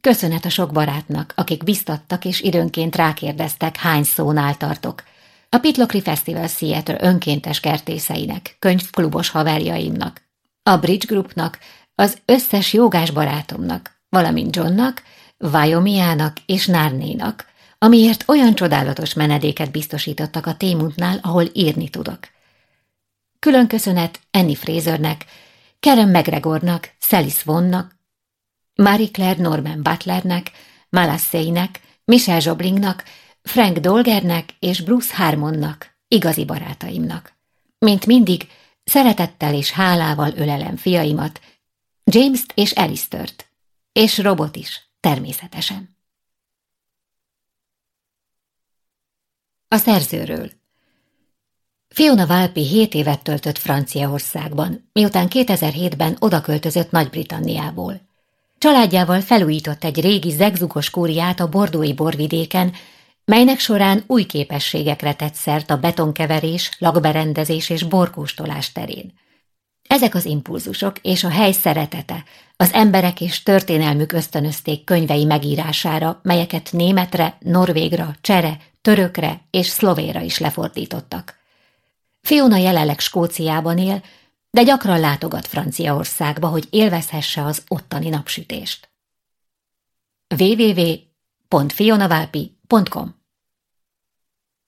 Köszönet a sok barátnak, akik biztattak és időnként rákérdeztek, hány szónál tartok. A Pitlokri Festival Theater önkéntes kertészeinek, könyvklubos haverjaimnak, a Bridge Groupnak, az összes jogás barátomnak, valamint Johnnak, Vajomiának és Nárnénak, amiért olyan csodálatos menedéket biztosítottak a témuntnál, ahol írni tudok. Külön köszönet Annie Frasernek, Karen McGregornak, Sally Swannak, Marie Claire Norman Butlernek, Malasseinek, Michelle Joblingnak, Frank Dolgernek és Bruce Harmonnak, igazi barátaimnak. Mint mindig, szeretettel és hálával ölelem fiaimat, James-t és Alistair-t, és Robot is, természetesen. A szerzőről Fiona Valpi 7 évet töltött Franciaországban, miután 2007-ben odaköltözött Nagy-Britanniából. Családjával felújított egy régi zegzugos kúriát a bordói borvidéken, melynek során új képességekre tett szert a betonkeverés, lakberendezés és borkóstolás terén. Ezek az impulzusok és a hely szeretete, az emberek és történelmük ösztönözték könyvei megírására, melyeket németre, norvégra, csere, törökre és szlovéra is lefordítottak. Fiona jelenleg Skóciában él, de gyakran látogat Franciaországba, hogy élvezhesse az ottani napsütést. www.fionavalpi.com